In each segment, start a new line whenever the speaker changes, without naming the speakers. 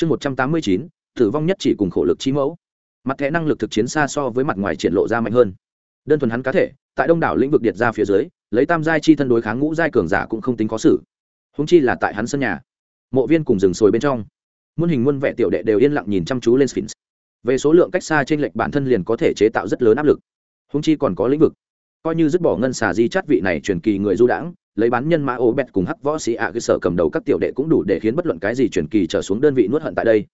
chương một trăm tám mươi chín, tử vong nhất chỉ cùng khổ lực chi mẫu. Mặt thẻ năng lực thực chiến xa so với mặt ngoài triển lộ ra mạnh hơn. Đơn thuần hắn cá thể, tại đông đảo lĩnh vực điệt ra phía dưới, lấy tam giai chi thân đối kháng ngũ giai cường giả cũng không tính khó xử. Húng chi là tại hắn sân nhà, mộ viên cùng rừng sồi bên trong. Muôn hình muôn vẻ tiểu đệ đều yên lặng nhìn chăm chú lên sphinx. Về số lượng cách xa trên lệch bản thân liền có thể chế tạo rất lớn áp lực. Húng chi còn có lĩnh vực coi như dứt bỏ ngân xà di chát vị này truyền kỳ người du đãng, lấy bán nhân mã ô bẹt cùng hắc võ sĩ ạ cơ sở cầm đầu các tiểu đệ cũng đủ để khiến bất luận cái gì truyền kỳ trở xuống đơn vị nuốt hận tại đây.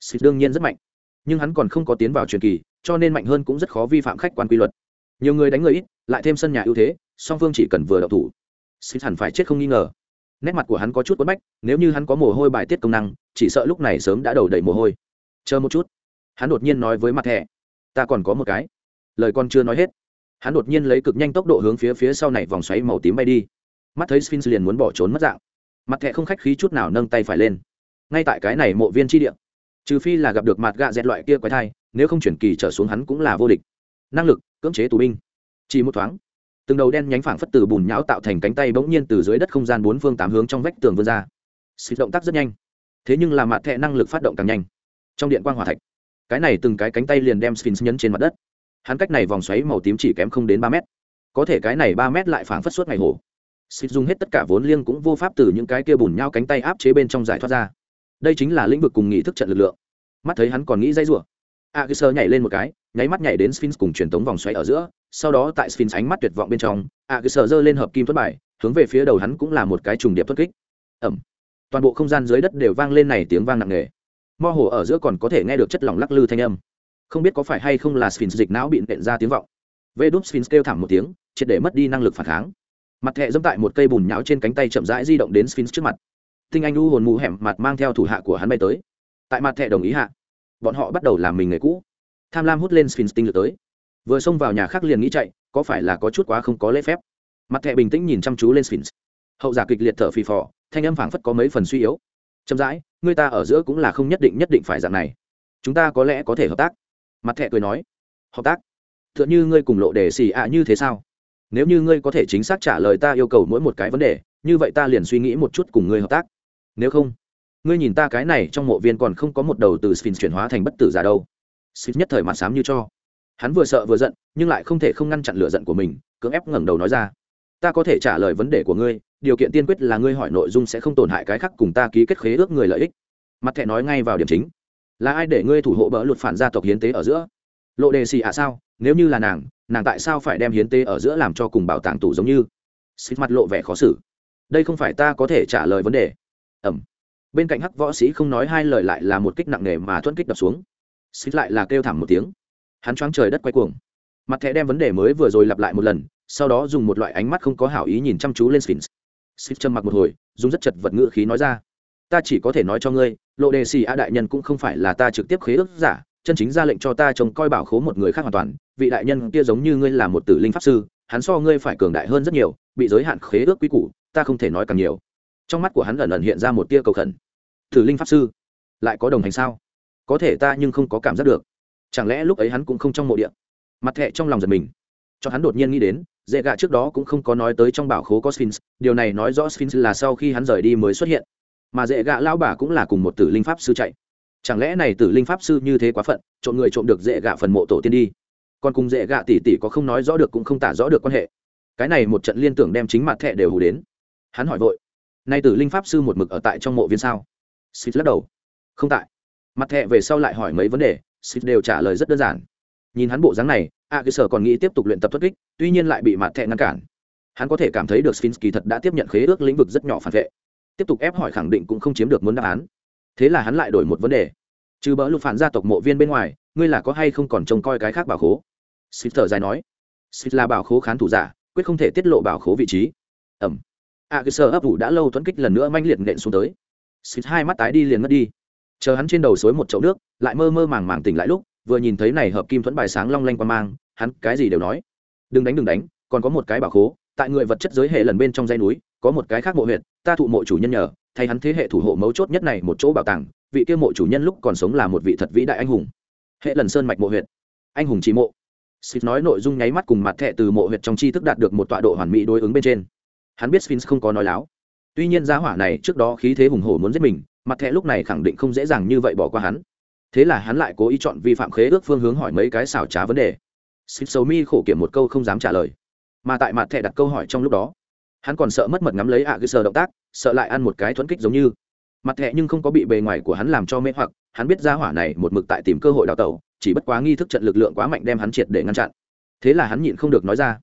Xịt đương nhiên rất mạnh, nhưng hắn còn không có tiến vào truyền kỳ, cho nên mạnh hơn cũng rất khó vi phạm khách quan quy luật. Nhiều người đánh người ít, lại thêm sân nhà ưu thế, song phương chỉ cần vừa đậu thủ xịt hẳn phải chết không nghi ngờ. Nét mặt của hắn có chút quất bách, nếu như hắn có mồ hôi bài tiết công năng, chỉ sợ lúc này sớm đã đầu đầy mồ hôi. Chờ một chút, hắn đột nhiên nói với mặt thẻ, ta còn có một cái. Lời con chưa nói hết hắn đột nhiên lấy cực nhanh tốc độ hướng phía phía sau này vòng xoáy màu tím bay đi. Mắt thấy sphinx liền muốn bỏ trốn mất dạng. Mặt thẹ không khách khí chút nào nâng tay phải lên. Ngay tại cái này mộ viên tri địa, trừ phi là gặp được mặt gạ dẹt loại kia quái thai, nếu không chuyển kỳ trở xuống hắn cũng là vô địch. Năng lực, cưỡng chế tù binh. Chỉ một thoáng, từng đầu đen nhánh phảng phất từ bùn nhão tạo thành cánh tay bỗng nhiên từ dưới đất không gian bốn phương tám hướng trong vách tường vươn ra. Xịt động tác rất nhanh, thế nhưng là mặt thẹ năng lực phát động càng nhanh. Trong điện quan hòa thạch, cái này từng cái cánh tay liền đem sphinx nhấn trên mặt đất hắn cách này vòng xoáy màu tím chỉ kém không đến ba mét. Có thể cái này ba mét lại phảng phất suốt ngày hồ. Xịt dùng hết tất cả vốn liêng cũng vô pháp từ những cái kia bùn nhau cánh tay áp chế bên trong giải thoát ra. Đây chính là lĩnh vực cùng nghị thức trận lực lượng. Mắt thấy hắn còn nghĩ dây rủa. A cứ sơ nhảy lên một cái, nháy mắt nhảy đến sphinx cùng truyền tống vòng xoáy ở giữa, sau đó tại sphinx ánh mắt tuyệt vọng bên trong a cứ sơ giơ lên hợp kim thất bài, hướng về phía đầu hắn cũng là một cái trùng điệp thất kích. Ẩm. Toàn bộ không gian dưới đất đều vang lên này tiếng vang nặng nề. Mo hồ ở giữa còn có thể nghe được chất lỏng lắc lư thanh âm không biết có phải hay không là sphinx dịch não bị nện ra tiếng vọng. Vê đúp sphinx kêu thảm một tiếng, triệt để mất đi năng lực phản kháng. Mặt thẹ dẫm tại một cây bùn nhão trên cánh tay chậm rãi di động đến sphinx trước mặt. Tinh anh u hồn mù hẻm mặt mang theo thủ hạ của hắn bay tới. Tại mặt thẹ đồng ý hạ, bọn họ bắt đầu làm mình người cũ. Tham lam hút lên sphinx tinh lực tới. Vừa xông vào nhà khác liền nghĩ chạy, có phải là có chút quá không có lễ phép? Mặt thẹ bình tĩnh nhìn chăm chú lên sphinx. Hậu giả kịch liệt thở phì phò, thanh âm phảng phất có mấy phần suy yếu. Chậm rãi, người ta ở giữa cũng là không nhất định nhất định phải dạng này. Chúng ta có lẽ có thể hợp tác mặt thẹ cười nói, hợp tác t h ư ợ n h ư ngươi cùng lộ đề xì ạ như thế sao? Nếu như ngươi có thể chính xác trả lời ta yêu cầu mỗi một cái vấn đề, như vậy ta liền suy nghĩ một chút cùng ngươi hợp tác. Nếu không, ngươi nhìn ta cái này trong mộ viên còn không có một đầu từ sphinx chuyển hóa thành bất tử giả đâu. Sphinx nhất thời mặt sám như cho. Hắn vừa sợ vừa giận, nhưng lại không thể không ngăn chặn lửa giận của mình, cưỡng ép ngẩng đầu nói ra, ta có thể trả lời vấn đề của ngươi, điều kiện tiên quyết là ngươi hỏi nội dung sẽ không tổn hại cái khác cùng ta ký kết khế ước người lợi ích. Mặt thẹ nói ngay vào điểm chính là ai để ngươi thủ hộ bỡ luật phản gia tộc hiến tế ở giữa? Lộ đề xì ạ à sao? Nếu như là nàng nàng tại sao phải đem hiến tế ở giữa làm cho cùng bảo tàng tủ giống như? Xịt mặt lộ vẻ khó xử. Đây không phải ta có thể trả lời vấn đề. Ẩm. Bên cạnh hắc võ sĩ không nói hai lời lại là một kích nặng nề mà thuẫn kích đập xuống. Xịt lại là kêu thảm một tiếng. Hắn choáng trời đất quay cuồng. Mặt thẻ đem vấn đề mới vừa rồi lặp lại một lần, sau đó dùng một loại ánh mắt không có hảo ý nhìn chăm chú lên sphinx. Xịt trầm mặc một hồi, dùng rất chật vật ngữ khí nói ra ta chỉ có thể nói cho ngươi lộ đề xì a đại nhân cũng không phải là ta trực tiếp khế ước giả, chân chính ra lệnh cho ta trông coi bảo khố một người khác hoàn toàn, vị đại nhân kia giống như ngươi là một tử linh pháp sư, hắn so ngươi phải cường đại hơn rất nhiều, bị giới hạn khế ước quý củ, ta không thể nói càng nhiều. Trong mắt của hắn lần ẩn hiện ra một tia cầu khẩn. Tử linh pháp sư, lại có đồng hành sao? Có thể ta nhưng không có cảm giác được. Chẳng lẽ lúc ấy hắn cũng không trong mộ điện mặt thẹ trong lòng giật mình. Cho hắn đột nhiên nghĩ đến dễ gạ trước đó cũng không có nói tới trong bảo khố có sphinx, điều này nói rõ sphinx là sau khi hắn rời đi mới xuất hiện mà dễ gạ lão bà cũng là cùng một tử linh pháp sư chạy. Chẳng lẽ này tử linh pháp sư như thế quá phận, trộm người trộm được dễ gạ phần mộ tổ tiên đi? Còn cùng dễ gạ tỉ tỉ có không nói rõ được cũng không tả rõ được quan hệ. Cái này một trận liên tưởng đem chính mặt thẹ đều hù đến. Hắn hỏi vội, nay tử linh pháp sư một mực ở tại trong mộ viên sao? Xịt lắc đầu, không tại. Mặt thẹ về sau lại hỏi mấy vấn đề xịt đều trả lời rất đơn giản. Nhìn hắn bộ dáng này a cơ sở còn nghĩ tiếp tục luyện tập thoát kích, tuy nhiên lại bị mặt thẹ ngăn cản. Hắn có thể cảm thấy được sphinx kỳ thật đã tiếp nhận khế ước lĩnh vực rất nhỏ phản vệ tiếp tục ép hỏi khẳng định cũng không chiếm được muốn đáp án. Thế là hắn lại đổi một vấn đề. Trừ bỡ lục phản gia tộc mộ viên bên ngoài, ngươi là có hay không còn trông coi cái khác bảo khố? Xịt thở dài nói. Xịt là bảo khố khán thủ giả, quyết không thể tiết lộ bảo khố vị trí. Ẩm. A cơ sơ ấp ủ đã lâu thuẫn kích lần nữa manh liệt nện xuống tới. Xịt hai mắt tái đi liền mất đi. Chờ hắn trên đầu suối một chậu nước, lại mơ mơ màng màng tỉnh lại lúc, vừa nhìn thấy này hợp kim thuẫn bài sáng long lanh qua mang, hắn cái gì đều nói. Đừng đánh đừng đánh, còn có một cái bảo khố, tại người vật chất giới hệ lần bên trong dây núi, có một cái khác mộ huyện ta thụ mộ chủ nhân nhờ thay hắn thế hệ thủ hộ mấu chốt nhất này một chỗ bảo tàng vị kia mộ chủ nhân lúc còn sống là một vị thật vĩ đại anh hùng. Hệ lần sơn mạch mộ huyện anh hùng trí mộ. Sphinx nói nội dung nháy mắt cùng mặt thẻ từ mộ huyệt trong tri thức đạt được một tọa độ hoàn mỹ đối ứng bên trên. Hắn biết Sphinx không có nói láo. Tuy nhiên giá hỏa này trước đó khí thế hùng hổ muốn giết mình, mặt thẻ lúc này khẳng định không dễ dàng như vậy bỏ qua hắn. Thế là hắn lại cố ý chọn vi phạm khế ước phương hướng hỏi mấy cái xảo trá vấn đề. Sphinx sầu mi khổ kiểm một câu không dám trả lời. Mà tại mặt thẻ đặt câu hỏi trong lúc đó hắn còn sợ mất mật ngắm lấy ạ à sờ động tác, sợ lại ăn một cái thuẫn kích giống như. Mặt thẹ nhưng không có bị bề ngoài của hắn làm cho mê hoặc, hắn biết ra hỏa này một mực tại tìm cơ hội đào tẩu, chỉ bất quá nghi thức trận lực lượng quá mạnh đem hắn triệt để ngăn chặn. Thế là hắn nhịn không được nói ra,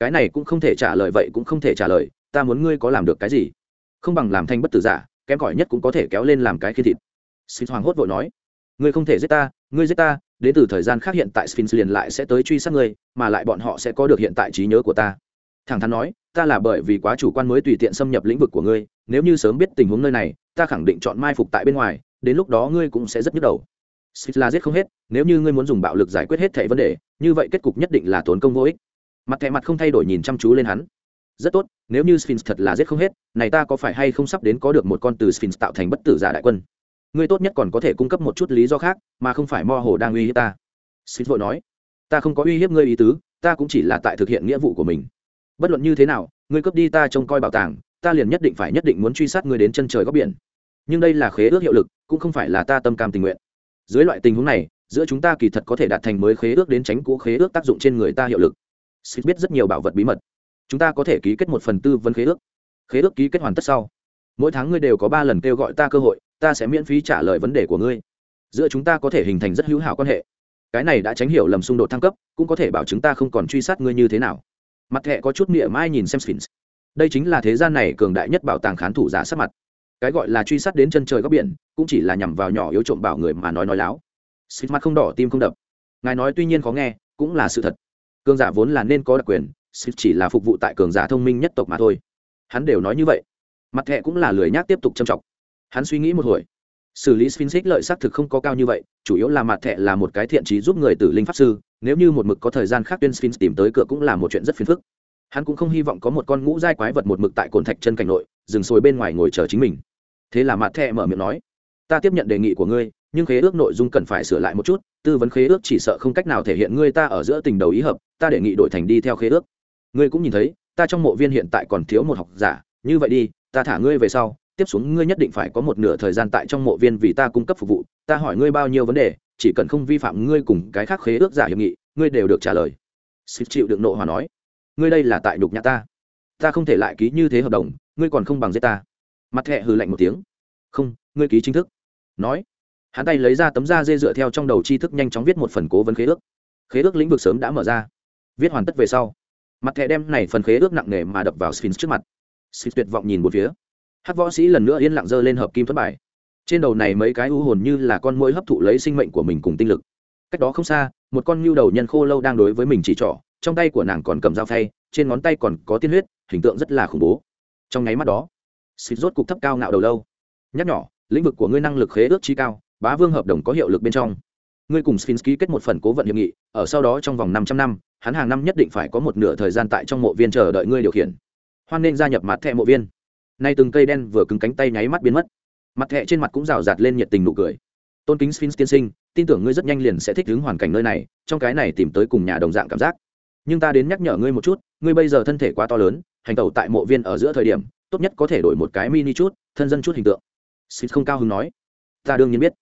cái này cũng không thể trả lời vậy cũng không thể trả lời, ta muốn ngươi có làm được cái gì? Không bằng làm thanh bất tử giả, kém cỏi nhất cũng có thể kéo lên làm cái khi thịt. Sphinx hoàng hốt vội nói, ngươi không thể giết ta, ngươi giết ta, đến từ thời gian khác hiện tại Sphinx liền lại sẽ tới truy sát ngươi, mà lại bọn họ sẽ có được hiện tại trí nhớ của ta. Thẳng thắn nói ta là bởi vì quá chủ quan mới tùy tiện xâm nhập lĩnh vực của ngươi, nếu như sớm biết tình huống nơi này, ta khẳng định chọn mai phục tại bên ngoài, đến lúc đó ngươi cũng sẽ rất nhức đầu. Sphinx là giết không hết, nếu như ngươi muốn dùng bạo lực giải quyết hết thảy vấn đề, như vậy kết cục nhất định là tốn công vô ích. Mặt thẻ mặt không thay đổi nhìn chăm chú lên hắn. Rất tốt, nếu như sphinx thật là giết không hết, này ta có phải hay không sắp đến có được một con từ sphinx tạo thành bất tử giả đại quân? Ngươi tốt nhất còn có thể cung cấp một chút lý do khác, mà không phải mo hồ đang uy hiếp ta. Sphinx vội nói. Ta không có uy hiếp ngươi ý tứ, ta cũng chỉ là tại thực hiện nghĩa vụ của mình bất luận như thế nào, ngươi cướp đi ta trông coi bảo tàng, ta liền nhất định phải nhất định muốn truy sát ngươi đến chân trời góc biển. Nhưng đây là khế ước hiệu lực, cũng không phải là ta tâm cam tình nguyện. Dưới loại tình huống này, giữa chúng ta kỳ thật có thể đạt thành mới khế ước đến tránh cũ khế ước tác dụng trên người ta hiệu lực. Sith biết rất nhiều bảo vật bí mật. Chúng ta có thể ký kết một phần tư vấn khế ước. Khế ước ký kết hoàn tất sau, mỗi tháng ngươi đều có ba lần kêu gọi ta cơ hội, ta sẽ miễn phí trả lời vấn đề của ngươi. Giữa chúng ta có thể hình thành rất hữu hảo quan hệ. Cái này đã tránh hiểu lầm xung đột thăng cấp, cũng có thể bảo chúng ta không còn truy sát ngươi như thế nào mặt thẹ có chút mỉa mai nhìn xem sphinx. Đây chính là thế gian này cường đại nhất bảo tàng khán thủ giả sát mặt. Cái gọi là truy sát đến chân trời góc biển, cũng chỉ là nhằm vào nhỏ yếu trộm bảo người mà nói nói láo. Sphinx mặt không đỏ, tim không đập. Ngài nói tuy nhiên khó nghe, cũng là sự thật. Cường giả vốn là nên có đặc quyền, sphinx chỉ là phục vụ tại cường giả thông minh nhất tộc mà thôi. Hắn đều nói như vậy. Mặt thẹ cũng là lười nhác tiếp tục châm trọng hắn suy nghĩ một hồi xử lý sphinx lợi xác thực không có cao như vậy, chủ yếu là mặt thẹ là một cái thiện trí giúp người tử linh pháp sư, nếu như một mực có thời gian khác tuyên sphinx tìm tới cửa cũng là một chuyện rất phiền phức. Hắn cũng không hy vọng có một con ngũ giai quái vật một mực tại cồn thạch chân cảnh nội dừng sồi bên ngoài ngồi chờ chính mình. Thế là mặt thẹ mở miệng nói, ta tiếp nhận đề nghị của ngươi, nhưng khế ước nội dung cần phải sửa lại một chút, tư vấn khế ước chỉ sợ không cách nào thể hiện ngươi ta ở giữa tình đầu ý hợp, ta đề nghị đổi thành đi theo khế ước. Ngươi cũng nhìn thấy, ta trong mộ viên hiện tại còn thiếu một học giả, như vậy đi, ta thả ngươi về sau tiếp xuống ngươi nhất định phải có một nửa thời gian tại trong mộ viên vì ta cung cấp phục vụ, ta hỏi ngươi bao nhiêu vấn đề, chỉ cần không vi phạm ngươi cùng cái khác khế ước giả hiệp nghị, ngươi đều được trả lời. Xịt chịu đựng nộ hòa nói. Ngươi đây là tại đục nhã ta. Ta không thể lại ký như thế hợp đồng, ngươi còn không bằng giết ta. Mặt thẹ hừ lạnh một tiếng. Không, ngươi ký chính thức. Nói, hắn tay lấy ra tấm da dê dựa theo trong đầu tri thức nhanh chóng viết một phần cố vấn khế ước. Khế ước lĩnh vực sớm đã mở ra. Viết hoàn tất về sau, mặt thẻ đem này phần khế ước nặng nề mà đập vào sphinx trước mặt. Sphinx tuyệt vọng nhìn một phía hát võ sĩ lần nữa yên lặng dơ lên hợp kim thất bài. Trên đầu này mấy cái u hồn như là con mũi hấp thụ lấy sinh mệnh của mình cùng tinh lực. Cách đó không xa, một con nhu đầu nhân khô lâu đang đối với mình chỉ trỏ, trong tay của nàng còn cầm dao phay, trên ngón tay còn có tiên huyết, hình tượng rất là khủng bố. Trong nháy mắt đó, xịt rốt cục thấp cao ngạo đầu lâu. Nhắc nhỏ, lĩnh vực của ngươi năng lực khế ước chi cao, bá vương hợp đồng có hiệu lực bên trong. Ngươi cùng sphinx ký kết một phần cố vận hiệp nghị, ở sau đó trong vòng 500 năm, hắn hàng năm nhất định phải có một nửa thời gian tại trong mộ viên chờ đợi ngươi điều khiển. Hoan nên gia nhập mặt thẻ mộ viên nay từng cây đen vừa cứng cánh tay nháy mắt biến mất. Mặt thẹ trên mặt cũng rào rạt lên nhiệt tình nụ cười. Tôn kính sphinx tiên sinh, tin tưởng ngươi rất nhanh liền sẽ thích ứng hoàn cảnh nơi này, trong cái này tìm tới cùng nhà đồng dạng cảm giác. Nhưng ta đến nhắc nhở ngươi một chút, ngươi bây giờ thân thể quá to lớn, hành tẩu tại mộ viên ở giữa thời điểm, tốt nhất có thể đổi một cái mini chút, thân dân chút hình tượng. Sphinx không cao hứng nói. Ta đương nhiên biết.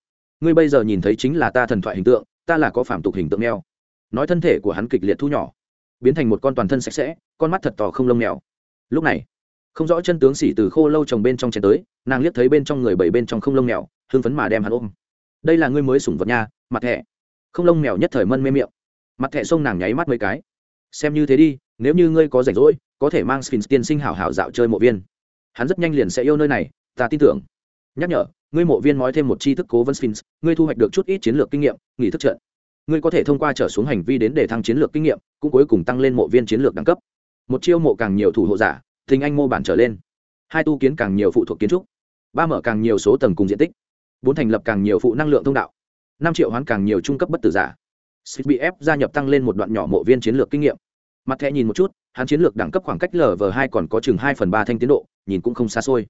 Ngươi bây giờ nhìn thấy chính là ta thần thoại hình tượng, ta là có phạm tục hình tượng neo nói thân thể của hắn kịch liệt thu nhỏ, biến thành một con toàn thân sạch sẽ, con mắt thật tỏ không lông mèo. Lúc này không rõ chân tướng xỉ từ khô lâu trồng bên trong chén tới, nàng liếc thấy bên trong người bảy bên trong không lông mèo, hưng phấn mà đem hắn ôm. Đây là ngươi mới sủng vật nha, mặt thẻ. Không lông mèo nhất thời mân mê miệng. Mặt thẻ xông nàng nháy mắt mấy cái. Xem như thế đi, nếu như ngươi có rảnh rỗi, có thể mang sphinx tiên sinh hảo hảo dạo chơi mộ viên. Hắn rất nhanh liền sẽ yêu nơi này, ta tin tưởng. Nhắc nhở, ngươi mộ viên nói thêm một tri thức cố vấn sphinx, ngươi thu hoạch được chút ít chiến lược kinh nghiệm, nghỉ thức trận. Ngươi có thể thông qua trở xuống hành vi đến để thăng chiến lược kinh nghiệm, cũng cuối cùng tăng lên mộ viên chiến lược đẳng cấp. Một chiêu mộ càng nhiều thủ hộ giả thình anh mô bản trở lên. Hai tu kiến càng nhiều phụ thuộc kiến trúc. Ba mở càng nhiều số tầng cùng diện tích. Bốn thành lập càng nhiều phụ năng lượng thông đạo. Năm triệu hoán càng nhiều trung cấp bất tử giả. Xịt bị ép gia nhập tăng lên một đoạn nhỏ mộ viên chiến lược kinh nghiệm. Mặt thẻ nhìn một chút, hắn chiến lược đẳng cấp khoảng cách lv hai còn có chừng hai phần ba thanh tiến độ, nhìn cũng không xa xôi.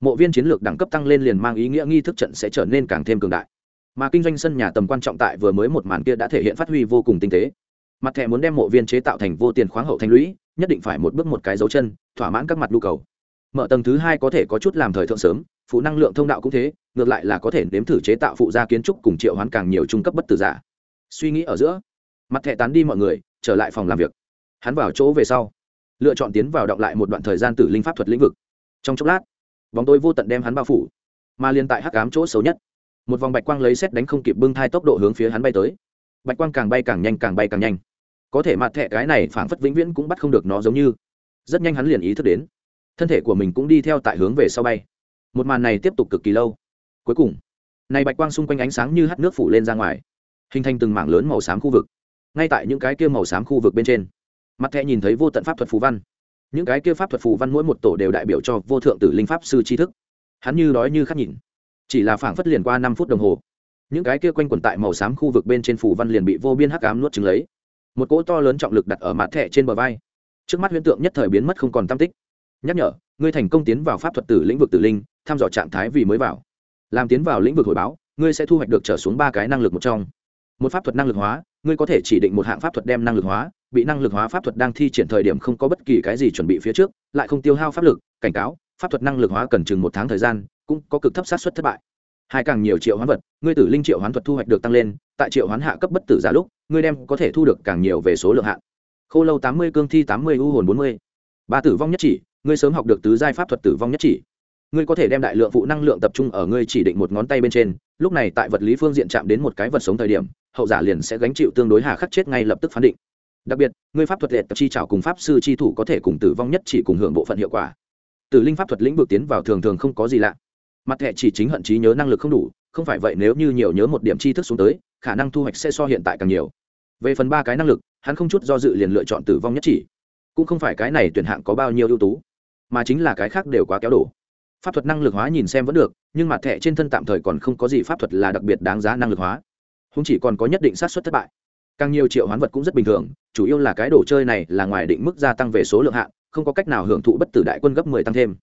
Mộ viên chiến lược đẳng cấp tăng lên liền mang ý nghĩa nghi thức trận sẽ trở nên càng thêm cường đại. Mà kinh doanh sân nhà tầm quan trọng tại vừa mới một màn kia đã thể hiện phát huy vô cùng tinh tế mặt thẻ muốn đem mộ viên chế tạo thành vô tiền khoáng hậu thanh lũy, nhất định phải một bước một cái dấu chân, thỏa mãn các mặt nhu cầu. Mở tầng thứ hai có thể có chút làm thời thượng sớm, phụ năng lượng thông đạo cũng thế, ngược lại là có thể nếm thử chế tạo phụ gia kiến trúc cùng triệu hoán càng nhiều trung cấp bất tử giả. Suy nghĩ ở giữa, mặt thẻ tán đi mọi người, trở lại phòng làm việc. Hắn vào chỗ về sau, lựa chọn tiến vào đọng lại một đoạn thời gian tử linh pháp thuật lĩnh vực. Trong chốc lát, bóng tối vô tận đem hắn bao phủ, mà liên tại hắc ám chỗ xấu nhất, một vòng bạch quang lấy xét đánh không kịp bưng thai tốc độ hướng phía hắn bay tới. Bạch quang càng bay càng nhanh, càng bay càng nhanh có thể mặt thẻ cái này phảng phất vĩnh viễn cũng bắt không được nó giống như. Rất nhanh hắn liền ý thức đến, thân thể của mình cũng đi theo tại hướng về sau bay. Một màn này tiếp tục cực kỳ lâu. Cuối cùng, này bạch quang xung quanh ánh sáng như hắt nước phủ lên ra ngoài, hình thành từng mảng lớn màu xám khu vực. Ngay tại những cái kia màu xám khu vực bên trên, mặt thẻ nhìn thấy vô tận pháp thuật phù văn. Những cái kia pháp thuật phù văn mỗi một tổ đều đại biểu cho vô thượng tử linh pháp sư tri thức. Hắn như đói như khát nhìn, chỉ là phảng phất liền qua năm phút đồng hồ, những cái kia quanh quẩn tại màu xám khu vực bên trên phù văn liền bị vô biên hắc ám nuốt trứng lấy một cỗ to lớn trọng lực đặt ở mặt thẻ trên bờ vai. Trước mắt huyễn tượng nhất thời biến mất không còn tam tích. Nhắc nhở, ngươi thành công tiến vào pháp thuật tử lĩnh vực tử linh thăm dò trạng thái vì mới vào. Làm tiến vào lĩnh vực hồi báo, ngươi sẽ thu hoạch được trở xuống ba cái năng lực một trong. Một pháp thuật năng lực hóa, ngươi có thể chỉ định một hạng pháp thuật đem năng lực hóa, bị năng lực hóa pháp thuật đang thi triển thời điểm không có bất kỳ cái gì chuẩn bị phía trước, lại không tiêu hao pháp lực, cảnh cáo, pháp thuật năng lực hóa cần chừng một tháng thời gian, cũng có cực thấp sát xuất thất bại. Hai càng nhiều triệu hoán vật, ngươi tử linh triệu hoán thuật thu hoạch được tăng lên, tại triệu hoán hạ cấp bất tử giả lúc ngươi đem có thể thu được càng nhiều về số lượng hạn. Khô lâu tám mươi, cương thi tám mươi, u hồn bốn mươi. Ba tử vong nhất chỉ, ngươi sớm học được tứ giai pháp thuật tử vong nhất chỉ. Ngươi có thể đem đại lượng phụ năng lượng tập trung ở ngươi chỉ định một ngón tay bên trên, lúc này tại vật lý phương diện chạm đến một cái vật sống thời điểm, hậu giả liền sẽ gánh chịu tương đối hà khắc chết ngay lập tức phán định. Đặc biệt, ngươi pháp thuật liệt chi trảo cùng pháp sư chi thủ có thể cùng tử vong nhất chỉ cùng hưởng bộ phận hiệu quả. Tử linh pháp thuật lĩnh vực tiến vào thường thường không có gì lạ. Mặt thẻ chỉ chính hận trí nhớ năng lực không đủ, không phải vậy nếu như nhiều nhớ một điểm tri thức xuống tới, khả năng thu hoạch sẽ so hiện tại càng nhiều về phần ba cái năng lực, hắn không chút do dự liền lựa chọn tử vong nhất chỉ. Cũng không phải cái này tuyển hạng có bao nhiêu ưu tú, mà chính là cái khác đều quá kéo đổ. Pháp thuật năng lực hóa nhìn xem vẫn được, nhưng mặt thẻ trên thân tạm thời còn không có gì pháp thuật là đặc biệt đáng giá năng lực hóa. Không chỉ còn có nhất định sát xuất thất bại. Càng nhiều triệu hoán vật cũng rất bình thường, chủ yếu là cái đồ chơi này là ngoài định mức gia tăng về số lượng hạn, không có cách nào hưởng thụ bất tử đại quân gấp mười tăng thêm.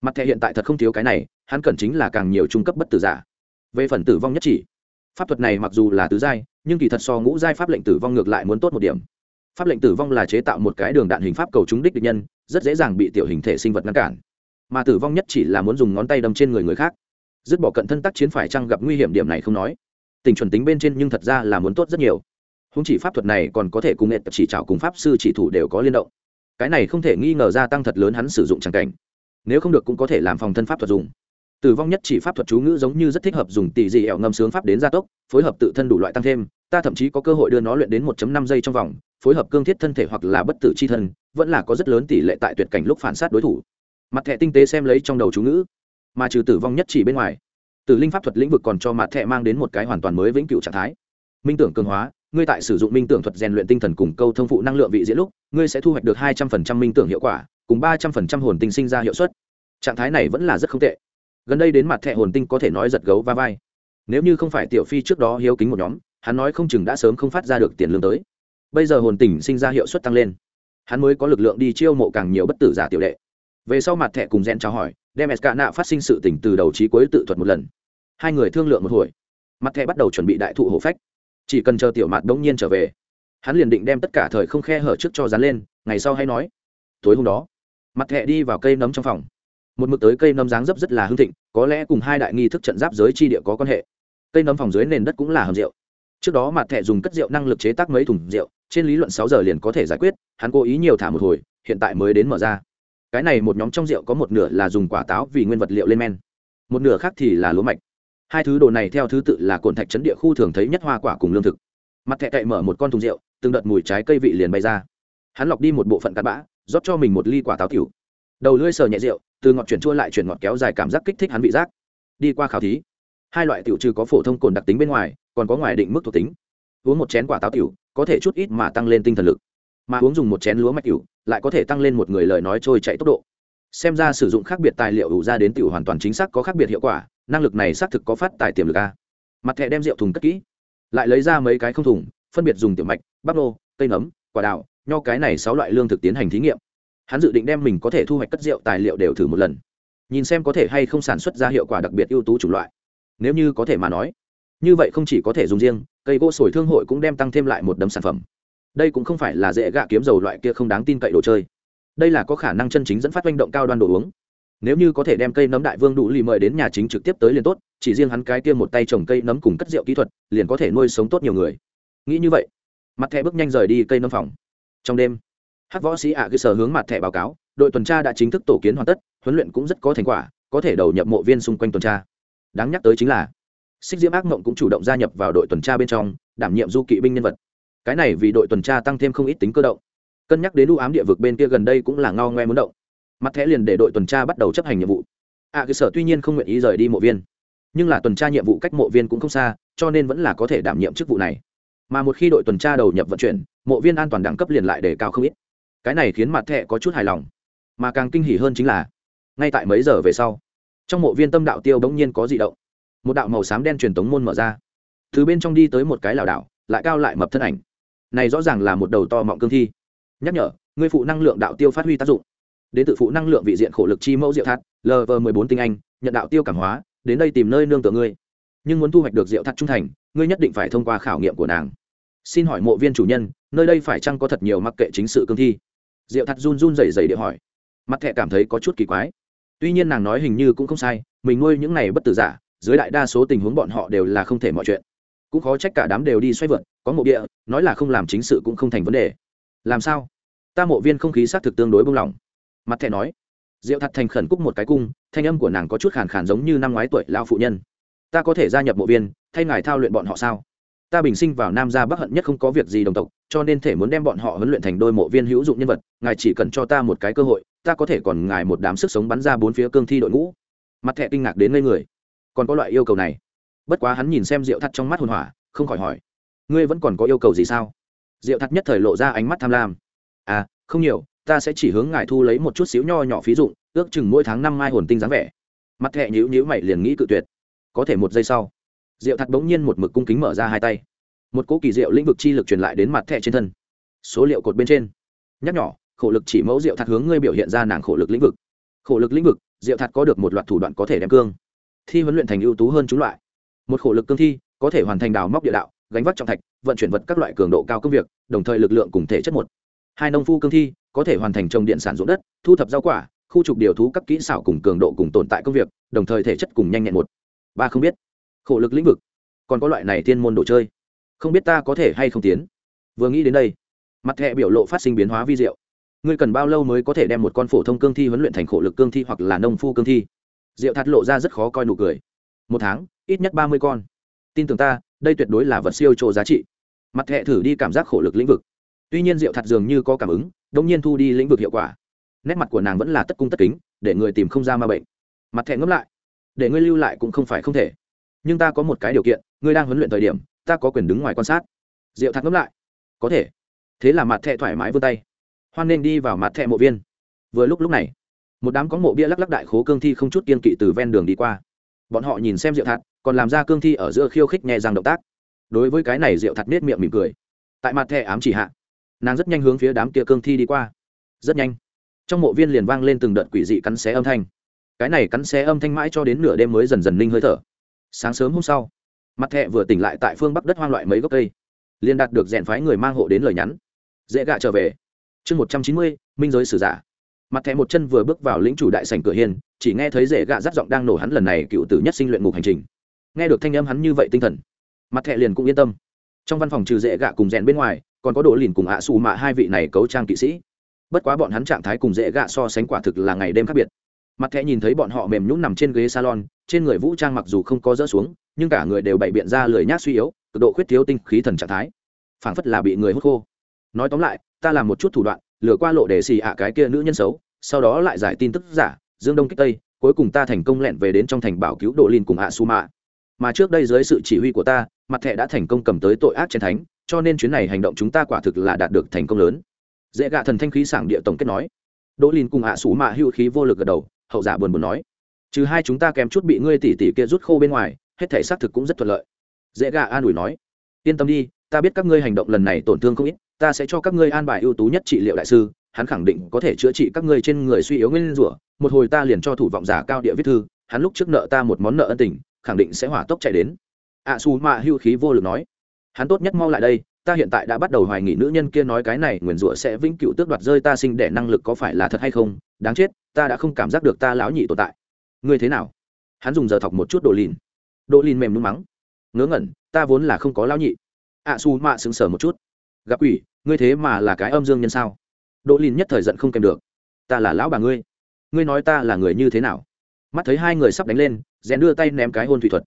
Mặt thẻ hiện tại thật không thiếu cái này, hắn cần chính là càng nhiều trung cấp bất tử giả. Về phần tử vong nhất chỉ pháp thuật này mặc dù là tứ giai, nhưng kỳ thật so ngũ giai pháp lệnh tử vong ngược lại muốn tốt một điểm. Pháp lệnh tử vong là chế tạo một cái đường đạn hình pháp cầu trúng đích địch nhân, rất dễ dàng bị tiểu hình thể sinh vật ngăn cản. Mà tử vong nhất chỉ là muốn dùng ngón tay đâm trên người người khác. Dứt bỏ cận thân tác chiến phải chăng gặp nguy hiểm điểm này không nói. Tình chuẩn tính bên trên nhưng thật ra là muốn tốt rất nhiều. Không chỉ pháp thuật này còn có thể cùng nghệ chỉ trảo cùng pháp sư chỉ thủ đều có liên động. Cái này không thể nghi ngờ gia tăng thật lớn hắn sử dụng tràng cảnh. Nếu không được cũng có thể làm phòng thân pháp thuật dùng tử vong nhất chỉ pháp thuật chú ngữ giống như rất thích hợp dùng tỷ dị ẻo ngâm sướng pháp đến gia tốc, phối hợp tự thân đủ loại tăng thêm, ta thậm chí có cơ hội đưa nó luyện đến 1 năm giây trong vòng, phối hợp cương thiết thân thể hoặc là bất tử c h i thân, vẫn là có rất lớn tỷ lệ tại tuyệt cảnh lúc phản sát đối thủ. Mặt thẻ tinh tế xem lấy trong đầu chú ngữ, mà trừ tử vong nhất chỉ bên ngoài, tử linh pháp thuật lĩnh vực còn cho mặt thẻ mang đến một cái hoàn toàn mới vĩnh cửu trạng thái. Minh tưởng cường hóa, ngươi tại sử dụng minh tưởng thuật rèn luyện tinh thần cùng câu thông phụ năng lượng vị diễn lúc, ngươi sẽ thu hoạch được hai trăm phần trăm minh tưởng hiệu quả, cùng ba trăm phần trăm hồn tinh sinh ra hiệu suất. Trạng thái này vẫn là rất không tệ gần đây đến mặt thẻ hồn tinh có thể nói giật gấu va vai. Nếu như không phải tiểu phi trước đó hiếu kính một nhóm, hắn nói không chừng đã sớm không phát ra được tiền lương tới. Bây giờ hồn tỉnh sinh ra hiệu suất tăng lên. Hắn mới có lực lượng đi chiêu mộ càng nhiều bất tử giả tiểu đệ. Về sau mặt thẻ cùng rẽn chào hỏi, đem s nạ phát sinh sự tỉnh từ đầu trí cuối tự thuật một lần. Hai người thương lượng một hồi. Mặt thẻ bắt đầu chuẩn bị đại thụ hổ phách. Chỉ cần chờ tiểu mặt đông nhiên trở về, hắn liền định đem tất cả thời không khe hở trước cho dán lên, ngày sau hay nói, tối hôm đó, mặt thẻ đi vào cây nấm trong phòng một mực tới cây nấm dáng dấp rất là hưng thịnh, có lẽ cùng hai đại nghi thức trận giáp giới chi địa có quan hệ. Cây nấm phòng dưới nền đất cũng là hầm rượu. Trước đó mặt thẻ dùng cất rượu năng lực chế tác mấy thùng rượu, trên lý luận sáu giờ liền có thể giải quyết, hắn cố ý nhiều thả một hồi, hiện tại mới đến mở ra. Cái này một nhóm trong rượu có một nửa là dùng quả táo vì nguyên vật liệu lên men, một nửa khác thì là lúa mạch. Hai thứ đồ này theo thứ tự là cồn thạch trấn địa khu thường thấy nhất hoa quả cùng lương thực. Mặt thẹ cậy mở một con thùng rượu, từng đợt mùi trái cây vị liền bay ra. Hắn lọc đi một bộ phận cắt bã, rót cho mình một ly quả táo tiểu. Đầu lưỡi sờ nhẹ rượu từ ngọt chuyển chua lại chuyển ngọt kéo dài cảm giác kích thích hắn vị giác. Đi qua khảo thí, hai loại tiểu trừ có phổ thông cồn đặc tính bên ngoài, còn có ngoài định mức thuộc tính. Uống một chén quả táo tiểu, có thể chút ít mà tăng lên tinh thần lực. Mà uống dùng một chén lúa mạch tiểu, lại có thể tăng lên một người lời nói trôi chạy tốc độ. Xem ra sử dụng khác biệt tài liệu ủ ra đến tiểu hoàn toàn chính xác có khác biệt hiệu quả, năng lực này xác thực có phát tài tiềm lực a. Mặt thẻ đem rượu thùng cất kỹ, lại lấy ra mấy cái không thùng, phân biệt dùng tiểu mạch, bắp nô, cây nấm, quả đào, nho cái này sáu loại lương thực tiến hành thí nghiệm hắn dự định đem mình có thể thu hoạch cất rượu tài liệu đều thử một lần. Nhìn xem có thể hay không sản xuất ra hiệu quả đặc biệt ưu tú chủng loại. Nếu như có thể mà nói, như vậy không chỉ có thể dùng riêng, cây gỗ sồi thương hội cũng đem tăng thêm lại một đấm sản phẩm. Đây cũng không phải là dễ gạ kiếm dầu loại kia không đáng tin cậy đồ chơi. Đây là có khả năng chân chính dẫn phát manh động cao đoan đồ uống. Nếu như có thể đem cây nấm đại vương đủ lì mời đến nhà chính trực tiếp tới liền tốt, chỉ riêng hắn cái kia một tay trồng cây nấm cùng cất rượu kỹ thuật, liền có thể nuôi sống tốt nhiều người. Nghĩ như vậy, mặt thẻ bước nhanh rời đi cây nấm phòng. Trong đêm Hát võ sĩ ạ cơ sở hướng mặt thẻ báo cáo đội tuần tra đã chính thức tổ kiến hoàn tất huấn luyện cũng rất có thành quả có thể đầu nhập mộ viên xung quanh tuần tra. Đáng nhắc tới chính là xích diễm ác mộng cũng chủ động gia nhập vào đội tuần tra bên trong đảm nhiệm du kỵ binh nhân vật. Cái này vì đội tuần tra tăng thêm không ít tính cơ động. Cân nhắc đến u ám địa vực bên kia gần đây cũng là ngao ngoe muốn động. Mặt thẻ liền để đội tuần tra bắt đầu chấp hành nhiệm vụ. Ạ, cơ sở tuy nhiên không nguyện ý rời đi mộ viên nhưng là tuần tra nhiệm vụ cách mộ viên cũng không xa cho nên vẫn là có thể đảm nhiệm chức vụ này. Mà một khi đội tuần tra đầu nhập vận chuyển mộ viên an toàn đẳng cấp liền lại đề cao không ít cái này khiến mặt thẻ có chút hài lòng. Mà càng kinh hỉ hơn chính là, ngay tại mấy giờ về sau, trong mộ viên tâm đạo tiêu bỗng nhiên có dị động. Một đạo màu xám đen truyền tống môn mở ra. Từ bên trong đi tới một cái lảo đảo, lại cao lại mập thân ảnh. Này rõ ràng là một đầu to mọng cương thi. Nhắc nhở, người phụ năng lượng đạo tiêu phát huy tác dụng. Đến tự phụ năng lượng vị diện khổ lực chi mẫu diệu thắt lv m bốn tinh anh, nhận đạo tiêu cảm hóa, đến đây tìm nơi nương tựa ngươi. Nhưng muốn thu hoạch được diệu thắt trung thành, ngươi nhất định phải thông qua khảo nghiệm của nàng. Xin hỏi mộ viên chủ nhân, nơi đây phải chăng có thật nhiều mặc kệ chính sự cương thi? Diệu thắt run run rẩy rẩy địa hỏi. Mặt thẹ cảm thấy có chút kỳ quái. Tuy nhiên nàng nói hình như cũng không sai, mình nuôi những này bất tử giả, dưới đại đa số tình huống bọn họ đều là không thể mọi chuyện. Cũng khó trách cả đám đều đi xoay vượt, có mộ địa, nói là không làm chính sự cũng không thành vấn đề. Làm sao? Ta mộ viên không khí xác thực tương đối bông lỏng mặt thẻ nói. Diệu thật thành khẩn cúc một cái cung, thanh âm của nàng có chút khàn khàn giống như năm ngoái tuổi lao phụ nhân. Ta có thể gia nhập mộ viên, thay ngài thao luyện bọn họ sao? Ta bình sinh vào nam gia bắc hận nhất không có việc gì đồng tộc, cho nên thể muốn đem bọn họ huấn luyện thành đôi mộ viên hữu dụng nhân vật, ngài chỉ cần cho ta một cái cơ hội, ta có thể còn ngài một đám sức sống bắn ra bốn phía cương thi đội ngũ. Mặt thẹ kinh ngạc đến ngây người. Còn có loại yêu cầu này. Bất quá hắn nhìn xem rượu thắt trong mắt hồn hỏa, không khỏi hỏi. Ngươi vẫn còn có yêu cầu gì sao? Rượu thắt nhất thời lộ ra ánh mắt tham lam. À không nhiều, ta sẽ chỉ hướng ngài thu lấy một chút xíu nho nhỏ phí dụng, ước chừng mỗi tháng năm mai hồn tinh dáng vẻ. Mặt thẹ nhữ nhữ mày liền nghĩ cự tuyệt. Có thể một giây sau Diệu Thật bỗng nhiên một mực cung kính mở ra hai tay. Một cỗ kỳ diệu lĩnh vực chi lực truyền lại đến mặt thẻ trên thân. Số liệu cột bên trên. Nhắc nhỏ khổ lực chỉ mẫu Diệu Thật hướng ngươi biểu hiện ra nàng khổ lực lĩnh vực. Khổ lực lĩnh vực, Diệu Thật có được một loạt thủ đoạn có thể đem cương. Thi huấn luyện thành ưu tú hơn chúng loại. Một khổ lực cương thi, có thể hoàn thành đào móc địa đạo, gánh vác trọng thạch, vận chuyển vật các loại cường độ cao công việc, đồng thời lực lượng cùng thể chất một. Hai nông phu cương thi, có thể hoàn thành trồng điện sản ruộng đất, thu thập rau quả, khu trục điều thú các kỹ xảo cùng cường độ cùng tồn tại công việc, đồng thời thể chất cùng nhanh nhẹn một. Ba không biết khổ lực lĩnh vực. Còn có loại này thiên môn đồ chơi. Không biết ta có thể hay không tiến. Vừa nghĩ đến đây, mặt hệ biểu lộ phát sinh biến hóa vi diệu. Ngươi cần bao lâu mới có thể đem một con phổ thông cương thi huấn luyện thành khổ lực cương thi hoặc là nông phu cương thi? Diệu thạt lộ ra rất khó coi nụ cười. Một tháng, ít nhất ba mươi con. Tin tưởng ta, đây tuyệt đối là vật siêu trộ giá trị. Mặt hệ thử đi cảm giác khổ lực lĩnh vực. Tuy nhiên diệu thạt dường như có cảm ứng đông nhiên thu đi lĩnh vực hiệu quả. Nét mặt của nàng vẫn là tất cung tất kính, để người tìm không ra ma bệnh. Mặt thẹ ngẫm lại, để ngươi lưu lại cũng không phải không thể nhưng ta có một cái điều kiện, ngươi đang huấn luyện thời điểm, ta có quyền đứng ngoài quan sát. Diệu thạc ngẫm lại. Có thể. Thế là mặt thẹ thoải mái vươn tay. Hoan nên đi vào mặt thẹ mộ viên. Vừa lúc lúc này, một đám có mộ bia lắc lắc đại khố cương thi không chút kiên kỵ từ ven đường đi qua. Bọn họ nhìn xem diệu thạc, còn làm ra cương thi ở giữa khiêu khích nhẹ rằng động tác. Đối với cái này diệu thạc nết miệng mỉm cười. Tại mặt thẹ ám chỉ hạ, nàng rất nhanh hướng phía đám kia cương thi đi qua. Rất nhanh, trong mộ viên liền vang lên từng đợt quỷ dị cắn xé âm thanh. Cái này cắn xé âm thanh mãi cho đến nửa đêm mới dần dần ninh hơi thở sáng sớm hôm sau, mặt thẹ vừa tỉnh lại tại phương bắc đất hoang loại mấy gốc cây, liền đạt được rèn phái người mang hộ đến lời nhắn. Dễ gạ trở về. Chương một trăm chín mươi, minh giới sử giả. Mặt thẹ một chân vừa bước vào lĩnh chủ đại sảnh cửa hiên, chỉ nghe thấy dễ gạ rắt giọng đang nổ hắn lần này cựu tử nhất sinh luyện ngục hành trình. Nghe được thanh âm hắn như vậy tinh thần, mặt thẹ liền cũng yên tâm. Trong văn phòng trừ dễ gạ cùng rèn bên ngoài, còn có đồ lìn cùng ạ xù mạ hai vị này cấu trang kỵ sĩ. Bất quá bọn hắn trạng thái cùng dễ gạ so sánh quả thực là ngày đêm khác biệt. Mặt thẹ nhìn thấy bọn họ mềm nhũng nằm trên ghế salon trên người vũ trang mặc dù không có rỡ xuống, nhưng cả người đều bày biện ra lười nhác suy yếu, cực độ khuyết thiếu tinh khí thần trạng thái. Phảng phất là bị người hút khô. Nói tóm lại, ta làm một chút thủ đoạn, lừa qua lộ để xì ạ cái kia nữ nhân xấu, sau đó lại giải tin tức giả, dương đông kích tây, cuối cùng ta thành công lẹn về đến trong thành bảo cứu đồ linh cùng ạ su mạ mà trước đây dưới sự chỉ huy của ta, mặt thẻ đã thành công cầm tới tội ác chiến thánh, cho nên chuyến này hành động chúng ta quả thực là đạt được thành công lớn. Dễ gạ thần thanh khí sảng địa tổng kết nói. Đỗ linh cùng ạ à sủ mạ hữu khí vô lực gật đầu, hậu giả buồn buồn nói trừ hai chúng ta kèm chút bị ngươi tỉ tỉ kia rút khô bên ngoài hết thể xác thực cũng rất thuận lợi. Dễ gà an ủi nói. Yên tâm đi ta biết các ngươi hành động lần này tổn thương không ít ta sẽ cho các ngươi an bài ưu tú nhất trị liệu đại sư hắn khẳng định có thể chữa trị các ngươi trên người suy yếu nguyên rủa một hồi ta liền cho thủ vọng giả cao địa viết thư hắn lúc trước nợ ta một món nợ ân tình khẳng định sẽ hỏa tốc chạy đến. Ạ à, su mạ hưu khí vô lực nói. Hắn tốt nhất mau lại đây ta hiện tại đã bắt đầu hoài nghị nữ nhân kia nói cái này nguyền rủa sẽ vĩnh cửu tước đoạt rơi ta sinh đẻ năng lực có phải là thật hay không đáng chết ta đã không cảm giác được ta lão nhị tồn tại ngươi thế nào? Hắn dùng giờ thọc một chút đồ lìn. Đồ lìn mềm nung mắng. Ngớ ngẩn ta vốn là không có lão nhị. Ạ à, su mạ sững sờ một chút. Gặp ủy, ngươi thế mà là cái âm dương nhân sao? Đồ lìn nhất thời giận không kèm được. Ta là lão bà ngươi. Ngươi nói ta là người như thế nào? Mắt thấy hai người sắp đánh lên rèn đưa tay ném cái hôn thủy thuật.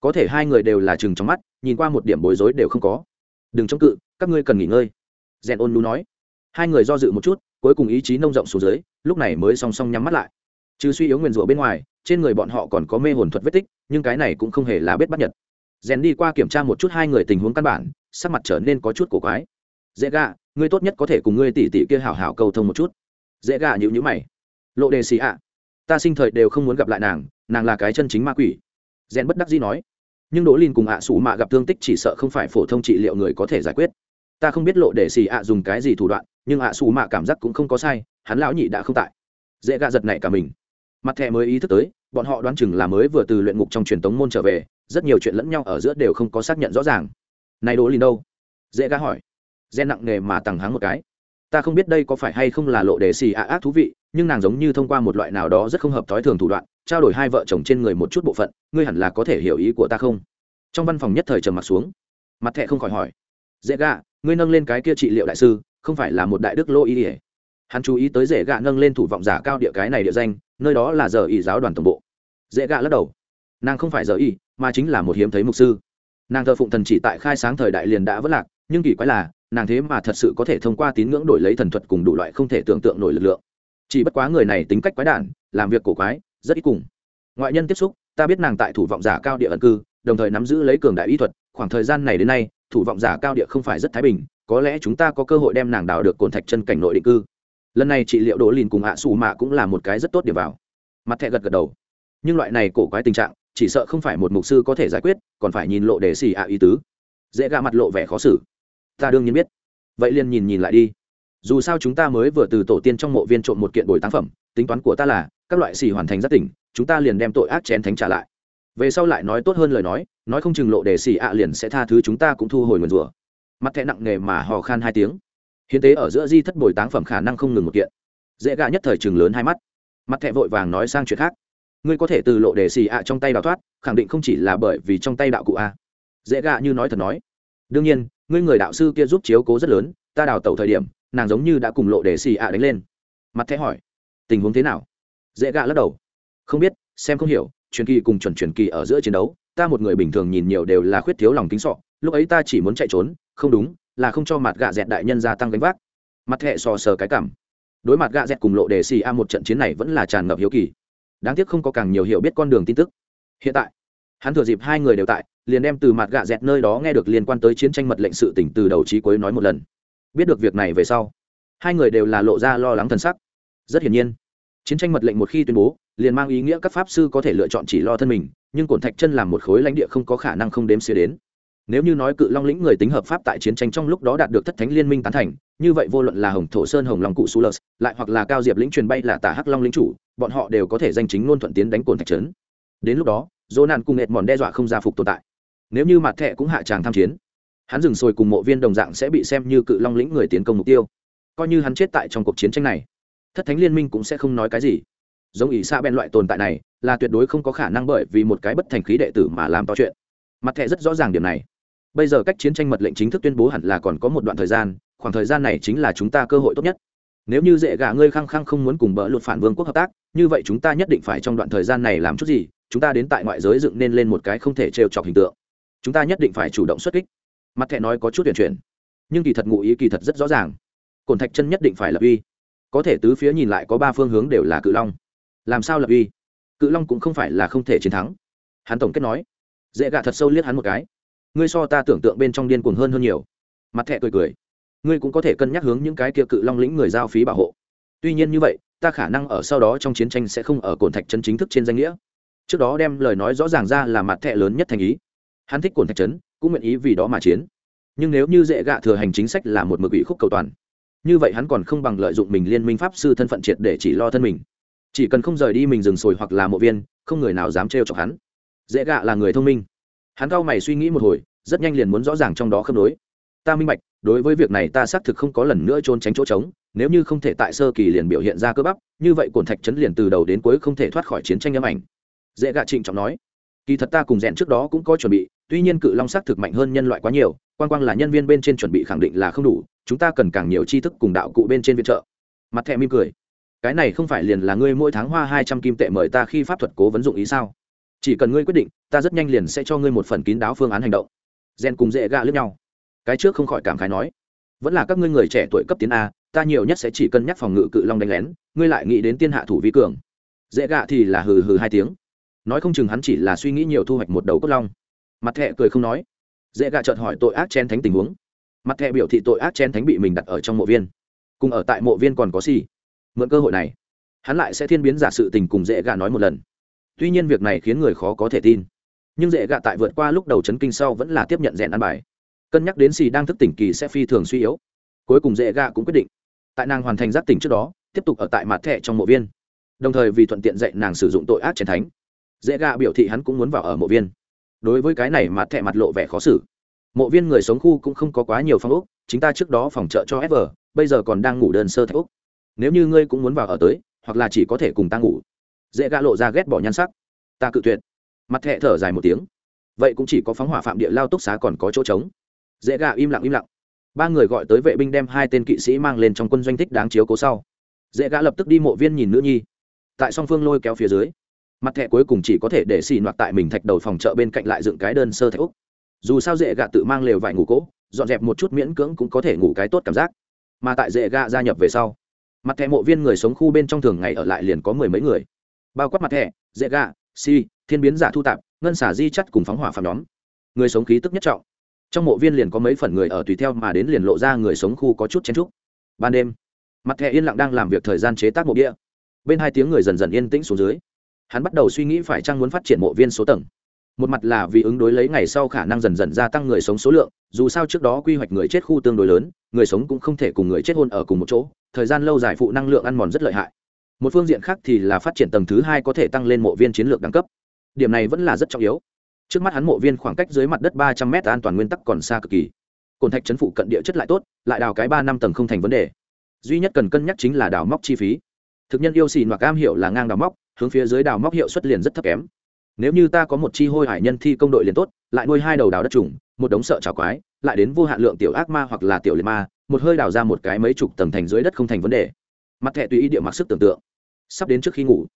Có thể hai người đều là chừng trong mắt nhìn qua một điểm bối rối đều không có. Đừng chống cự các ngươi cần nghỉ ngơi. Rèn ôn lu nói. Hai người do dự một chút cuối cùng ý chí nông rộng xuống dưới lúc này mới song song nhắm mắt lại trừ suy yếu nguyền rủa bên ngoài, trên người bọn họ còn có mê hồn thuật vết tích, nhưng cái này cũng không hề là bết bắt nhật. Rèn đi qua kiểm tra một chút hai người tình huống căn bản, sắc mặt trở nên có chút cổ quái. Dễ gạ, ngươi tốt nhất có thể cùng ngươi tỷ tỷ kia hảo hảo cầu thông một chút. Dễ gạ nhịu nhữ mày. Lộ đề xì ạ. Ta sinh thời đều không muốn gặp lại nàng nàng là cái chân chính ma quỷ. Rèn bất đắc dĩ nói. Nhưng đỗ linh cùng ạ à sủ mạ gặp thương tích chỉ sợ không phải phổ thông trị liệu người có thể giải quyết. Ta không biết lộ đề xì ạ dùng cái gì thủ đoạn, nhưng ạ sủ mạ cảm giác cũng không có sai, hắn lão nhị đã không tại. Dễ gạ giật này cả mình mặt thẻ mới ý thức tới, bọn họ đoán chừng là mới vừa từ luyện ngục trong truyền tống môn trở về, rất nhiều chuyện lẫn nhau ở giữa đều không có xác nhận rõ ràng. Này đỗ lìn đâu? Dễ gã hỏi. Gen nặng nề mà tằng háng một cái. Ta không biết đây có phải hay không là lộ đề xì ạ ác thú vị, nhưng nàng giống như thông qua một loại nào đó rất không hợp thói thường thủ đoạn, trao đổi hai vợ chồng trên người một chút bộ phận, ngươi hẳn là có thể hiểu ý của ta không? Trong văn phòng nhất thời trầm mặt xuống. Mặt thẹ không khỏi hỏi. Dễ gạ ngươi nâng lên cái kia trị liệu đại sư, không phải là một đại đức lô ý ỉa hắn chú ý tới dễ gạ nâng lên thủ vọng giả cao địa cái này địa danh nơi đó là giờ ý giáo đoàn tổng bộ. Dễ gạ lắc đầu. Nàng không phải giờ ý mà chính là một hiếm thấy mục sư. Nàng thờ phụng thần chỉ tại khai sáng thời đại liền đã vất lạc, nhưng kỳ quái là, nàng thế mà thật sự có thể thông qua tín ngưỡng đổi lấy thần thuật cùng đủ loại không thể tưởng tượng nổi lực lượng. Chỉ bất quá người này tính cách quái đản, làm việc cổ quái, rất ít cùng. Ngoại nhân tiếp xúc, ta biết nàng tại thủ vọng giả cao địa ẩn cư, đồng thời nắm giữ lấy cường đại y thuật, khoảng thời gian này đến nay, thủ vọng giả cao địa không phải rất thái bình, có lẽ chúng ta có cơ hội đem nàng đào được cồn thạch chân cảnh nội định cư lần này trị liệu đỗ lìn cùng hạ xù mạ cũng là một cái rất tốt điểm vào. Mặt thẹ gật gật đầu. Nhưng loại này cổ quái tình trạng, chỉ sợ không phải một mục sư có thể giải quyết, còn phải nhìn lộ để xì ạ ý tứ. Dễ gạ mặt lộ vẻ khó xử. Ta đương nhiên biết. Vậy liền nhìn nhìn lại đi. Dù sao chúng ta mới vừa từ tổ tiên trong mộ viên trộm một kiện bồi táng phẩm, tính toán của ta là, các loại xì hoàn thành rất tỉnh, chúng ta liền đem tội ác chén thánh trả lại. Về sau lại nói tốt hơn lời nói nói không chừng lộ để xì ạ liền sẽ tha thứ chúng ta cũng thu hồi nguồn rủa. Mặt thẹ nặng nề mà hò khan hai tiếng hiến tế ở giữa di thất bồi táng phẩm khả năng không ngừng một kiện. Dễ gạ nhất thời chừng lớn hai mắt. Mặt thẹ vội vàng nói sang chuyện khác. Ngươi có thể từ lộ đề xì ạ trong tay đào thoát, khẳng định không chỉ là bởi vì trong tay đạo cụ a. Dễ gạ như nói thật nói. Đương nhiên, ngươi người đạo sư kia giúp chiếu cố rất lớn, ta đào tẩu thời điểm, nàng giống như đã cùng lộ đề xì ạ đánh lên. Mặt thẹ hỏi, tình huống thế nào? Dễ gạ lắc đầu. Không biết, xem không hiểu, truyền kỳ cùng chuẩn truyền kỳ ở giữa chiến đấu, ta một người bình thường nhìn nhiều đều là khuyết thiếu lòng kính sọ, lúc ấy ta chỉ muốn chạy trốn, không đúng là không cho mặt gạ dẹt đại nhân gia tăng gánh vác. Mặt hệ sò sờ cái cảm. Đối mặt gạ dẹt cùng lộ đề xì a một trận chiến này vẫn là tràn ngập hiếu kỳ. Đáng tiếc không có càng nhiều hiểu biết con đường tin tức. Hiện tại, hắn thừa dịp hai người đều tại, liền đem từ mặt gạ dẹt nơi đó nghe được liên quan tới chiến tranh mật lệnh sự tỉnh từ đầu trí cuối nói một lần. Biết được việc này về sau, hai người đều là lộ ra lo lắng thần sắc. Rất hiển nhiên, chiến tranh mật lệnh một khi tuyên bố, liền mang ý nghĩa các pháp sư có thể lựa chọn chỉ lo thân mình, nhưng cổn thạch chân làm một khối lãnh địa không có khả năng không đếm xỉa đến nếu như nói cự long lĩnh người tính hợp pháp tại chiến tranh trong lúc đó đạt được thất thánh liên minh tán thành, như vậy vô luận là hồng thổ sơn, hồng long cụ sulus lại hoặc là cao diệp lĩnh truyền bay là tả hắc long lĩnh chủ, bọn họ đều có thể danh chính ngôn thuận tiến đánh cồn thạch trấn. Đến lúc đó, dỗ nạn cùng nghệt mòn đe dọa không gia phục tồn tại. Nếu như mặt thẹ cũng hạ tràng tham chiến, hắn dừng sồi cùng mộ viên đồng dạng sẽ bị xem như cự long lĩnh người tiến công mục tiêu. Coi như hắn chết tại trong cuộc chiến tranh này, thất thánh liên minh cũng sẽ không nói cái gì. Giống ỷ xa bên loại tồn tại này là tuyệt đối không có khả năng bởi vì một cái bất thành khí đệ tử mà làm to chuyện. Mặt thẻ rất rõ ràng điểm này bây giờ cách chiến tranh mật lệnh chính thức tuyên bố hẳn là còn có một đoạn thời gian, khoảng thời gian này chính là chúng ta cơ hội tốt nhất. Nếu như dễ gà ngươi khăng khăng không muốn cùng bỡ luật phản vương quốc hợp tác, như vậy chúng ta nhất định phải trong đoạn thời gian này làm chút gì, chúng ta đến tại ngoại giới dựng nên lên một cái không thể trêu chọc hình tượng. Chúng ta nhất định phải chủ động xuất kích. Mặt thẻ nói có chút tuyển chuyển, nhưng kỳ thật ngụ ý kỳ thật rất rõ ràng. Cổn thạch chân nhất định phải lập uy. Có thể tứ phía nhìn lại có ba phương hướng đều là cự long. Làm sao lập uy? Cự long cũng không phải là không thể chiến thắng. Hắn tổng kết nói, dễ gạ thật sâu liếc hắn một cái ngươi so ta tưởng tượng bên trong điên cuồng hơn hơn nhiều. Mặt thẹ cười cười. Ngươi cũng có thể cân nhắc hướng những cái kia cự long lĩnh người giao phí bảo hộ. Tuy nhiên như vậy, ta khả năng ở sau đó trong chiến tranh sẽ không ở cồn thạch trấn chính thức trên danh nghĩa. Trước đó đem lời nói rõ ràng ra là mặt thẹ lớn nhất thành ý. Hắn thích cồn thạch trấn, cũng nguyện ý vì đó mà chiến. Nhưng nếu như dễ gạ thừa hành chính sách là một mực ủy khúc cầu toàn, như vậy hắn còn không bằng lợi dụng mình liên minh pháp sư thân phận triệt để chỉ lo thân mình. Chỉ cần không rời đi mình dừng sồi hoặc là mộ viên, không người nào dám trêu chọc hắn. Dễ gạ là người thông minh hắn cao mày suy nghĩ một hồi, rất nhanh liền muốn rõ ràng trong đó khớp nối. Ta minh bạch, đối với việc này ta xác thực không có lần nữa trốn tránh chỗ trống, nếu như không thể tại sơ kỳ liền biểu hiện ra cơ bắp, như vậy cồn thạch chấn liền từ đầu đến cuối không thể thoát khỏi chiến tranh âm ảnh. Dễ gạ trịnh trọng nói, kỳ thật ta cùng rèn trước đó cũng có chuẩn bị, tuy nhiên cự long xác thực mạnh hơn nhân loại quá nhiều, quan quang là nhân viên bên trên chuẩn bị khẳng định là không đủ, chúng ta cần càng nhiều tri thức cùng đạo cụ bên trên viện trợ. Mặt thẹ mỉm cười, cái này không phải liền là ngươi mỗi tháng hoa hai trăm kim tệ mời ta khi pháp thuật cố vấn dụng ý sao? Chỉ cần ngươi quyết định, ta rất nhanh liền sẽ cho ngươi một phần kín đáo phương án hành động. Gen cùng dễ gạ lướt nhau. Cái trước không khỏi cảm khái nói, vẫn là các ngươi người trẻ tuổi cấp tiến a, ta nhiều nhất sẽ chỉ cân nhắc phòng ngự cự long đánh lén, ngươi lại nghĩ đến tiên hạ thủ vi cường. Dễ gạ thì là hừ hừ hai tiếng. Nói không chừng hắn chỉ là suy nghĩ nhiều thu hoạch một đầu cốt long. Mặt thẹ cười không nói. Dễ gạ chợt hỏi tội ác chen thánh tình huống. Mặt thẹ biểu thị tội ác chen thánh bị mình đặt ở trong mộ viên. Cùng ở tại mộ viên còn có gì? Mượn cơ hội này, hắn lại sẽ thiên biến giả sự tình cùng dễ gạ nói một lần tuy nhiên việc này khiến người khó có thể tin. Nhưng dễ gạ tại vượt qua lúc đầu chấn kinh sau vẫn là tiếp nhận rèn ăn bài. Cân nhắc đến xì đang thức tỉnh kỳ sẽ phi thường suy yếu. Cuối cùng dễ gạ cũng quyết định. Tại nàng hoàn thành giác tỉnh trước đó tiếp tục ở tại mặt thẻ trong mộ viên. Đồng thời vì thuận tiện dạy nàng sử dụng tội ác chiến thánh. Dễ gạ biểu thị hắn cũng muốn vào ở mộ viên. Đối với cái này mặt thẻ mặt lộ vẻ khó xử. Mộ viên người sống khu cũng không có quá nhiều phong ốc chính ta trước đó phòng trợ cho Ever, bây giờ còn đang ngủ đơn sơ thạch úc nếu như ngươi cũng muốn vào ở tới hoặc là chỉ có thể cùng ta ngủ dễ gã lộ ra ghét bỏ nhan sắc. Ta cự tuyệt. Mặt thẹ thở dài một tiếng. Vậy cũng chỉ có phóng hỏa phạm địa lao túc xá còn có chỗ trống. Dễ gạ im lặng im lặng. Ba người gọi tới vệ binh đem hai tên kỵ sĩ mang lên trong quân doanh thích đáng chiếu cố sau. Dễ gã lập tức đi mộ viên nhìn nữ nhi. Tại song phương lôi kéo phía dưới, mặt thẻ cuối cùng chỉ có thể để xì noạt tại mình thạch đầu phòng chợ bên cạnh lại dựng cái đơn sơ thạch úc. Dù sao dễ gạ tự mang lều vải ngủ cỗ, dọn dẹp một chút miễn cưỡng cũng có thể ngủ cái tốt cảm giác. Mà tại dễ gạ gia nhập về sau, mặt thẻ mộ viên người sống khu bên trong thường ngày ở lại liền có mười mấy người bao quát mặt thẻ, dễ gạ si, thiên biến giả thu tạp, ngân xả di chắt cùng phóng hỏa phạm nhóm. Người sống khí tức nhất trọng. Trong mộ viên liền có mấy phần người ở tùy theo mà đến liền lộ ra người sống khu có chút chen trúc ban đêm, mặt thẻ yên lặng đang làm việc thời gian chế tác mộ địa bên hai tiếng người dần dần yên tĩnh xuống dưới. Hắn bắt đầu suy nghĩ phải chăng muốn phát triển mộ viên số tầng. Một mặt là vì ứng đối lấy ngày sau khả năng dần dần gia tăng người sống số lượng, dù sao trước đó quy hoạch người chết khu tương đối lớn, người sống cũng không thể cùng người chết hôn ở cùng một chỗ, thời gian lâu dài phụ năng lượng ăn mòn rất lợi hại một phương diện khác thì là phát triển tầng thứ hai có thể tăng lên mộ viên chiến lược đẳng cấp. Điểm này vẫn là rất trọng yếu. Trước mắt hắn mộ viên khoảng cách dưới mặt đất ba trăm m an toàn nguyên tắc còn xa cực kỳ. Cồn thạch chấn phụ cận địa chất lại tốt, lại đào cái ba năm tầng không thành vấn đề. Duy nhất cần cân nhắc chính là đào móc chi phí. Thực nhân yêu xì hoặc cam hiệu là ngang đào móc, hướng phía dưới đào móc hiệu suất liền rất thấp kém. Nếu như ta có một chi hôi hải nhân thi công đội liền tốt, lại nuôi hai đầu đào đất trùng, một đống sợ trào quái, lại đến vô hạn lượng tiểu ác ma hoặc là tiểu liệt ma, một hơi đào ra một cái mấy chục tầng thành dưới đất không thành vấn đề mặt thẻ tùy ý địa mặc sức tưởng tượng. Sắp đến trước khi ngủ,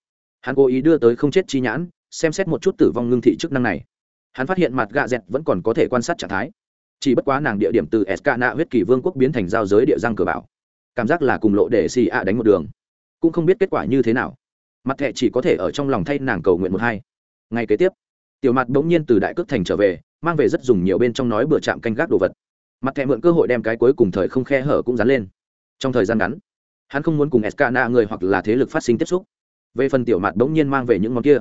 hắn cố ý đưa tới không chết chi nhãn, xem xét một chút tử vong ngưng thị chức năng này. Hắn phát hiện mặt gạ dẹt vẫn còn có thể quan sát trạng thái. Chỉ bất quá nàng địa điểm từ sk nạ huyết kỳ vương quốc biến thành giao giới địa giang cửa bảo. Cảm giác là cùng lộ để xì ạ đánh một đường. Cũng không biết kết quả như thế nào. Mặt thẹ chỉ có thể ở trong lòng thay nàng cầu nguyện một hai. Ngay kế tiếp, tiểu mặt bỗng nhiên từ đại cước thành trở về, mang về rất dùng nhiều bên trong nói bữa chạm canh gác đồ vật. Mặt thẹ mượn cơ hội đem cái cuối cùng thời không khe hở cũng dán lên. Trong thời gian ngắn hắn không muốn cùng escana người hoặc là thế lực phát sinh tiếp xúc. Về phần tiểu mặt bỗng nhiên mang về những món kia,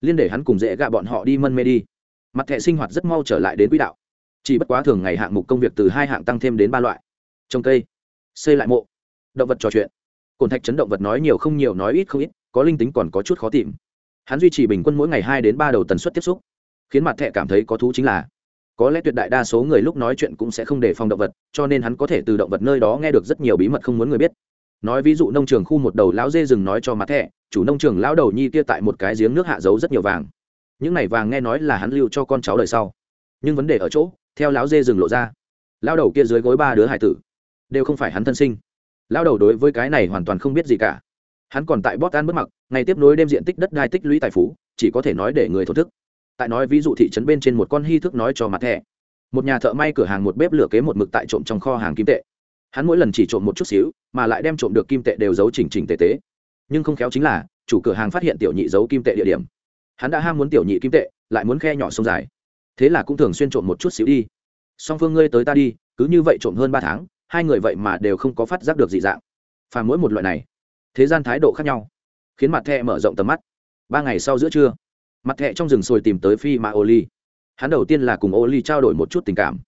liên để hắn cùng dễ gạ bọn họ đi mân mê đi. Mặt thẻ sinh hoạt rất mau trở lại đến quỹ đạo. Chỉ bất quá thường ngày hạng mục công việc từ hai hạng tăng thêm đến ba loại. Trồng cây, xây lại mộ, động vật trò chuyện. Cồn thạch chấn động vật nói nhiều không nhiều, nói ít không ít, có linh tính còn có chút khó tìm. Hắn duy trì bình quân mỗi ngày hai đến ba đầu tần suất tiếp xúc, khiến mặt thẻ cảm thấy có thú chính là, có lẽ tuyệt đại đa số người lúc nói chuyện cũng sẽ không đề phòng động vật, cho nên hắn có thể từ động vật nơi đó nghe được rất nhiều bí mật không muốn người biết nói ví dụ nông trường khu một đầu lão dê rừng nói cho mặt thẻ, chủ nông trường lão đầu nhi kia tại một cái giếng nước hạ giấu rất nhiều vàng. Những này vàng nghe nói là hắn lưu cho con cháu đời sau. Nhưng vấn đề ở chỗ, theo lão dê rừng lộ ra, lão đầu kia dưới gối ba đứa hải tử, đều không phải hắn thân sinh. Lão đầu đối với cái này hoàn toàn không biết gì cả. Hắn còn tại bót an bất mặc, ngày tiếp nối đêm diện tích đất đai tích lũy tài phú, chỉ có thể nói để người thổ thức. Tại nói ví dụ thị trấn bên trên một con hy thức nói cho mặt thẻ. Một nhà thợ may cửa hàng một bếp lửa kế một mực tại trộm trong kho hàng kim tệ hắn mỗi lần chỉ trộm một chút xíu, mà lại đem trộm được kim tệ đều giấu chỉnh chỉnh tề tế nhưng không khéo chính là, chủ cửa hàng phát hiện tiểu nhị giấu kim tệ địa điểm. Hắn đã ham muốn tiểu nhị kim tệ, lại muốn khe nhỏ sông dài. Thế là cũng thường xuyên trộm một chút xíu đi. Song phương ngươi tới ta đi, cứ như vậy trộm hơn ba tháng, hai người vậy mà đều không có phát giác được dị dạng. Phà mỗi một loại này, thế gian thái độ khác nhau, khiến mặt thẹ mở rộng tầm mắt. Ba ngày sau giữa trưa, mặt thẹ trong rừng sồi tìm tới phi mà ô ly hắn đầu tiên là cùng ô ly trao đổi một chút tình cảm.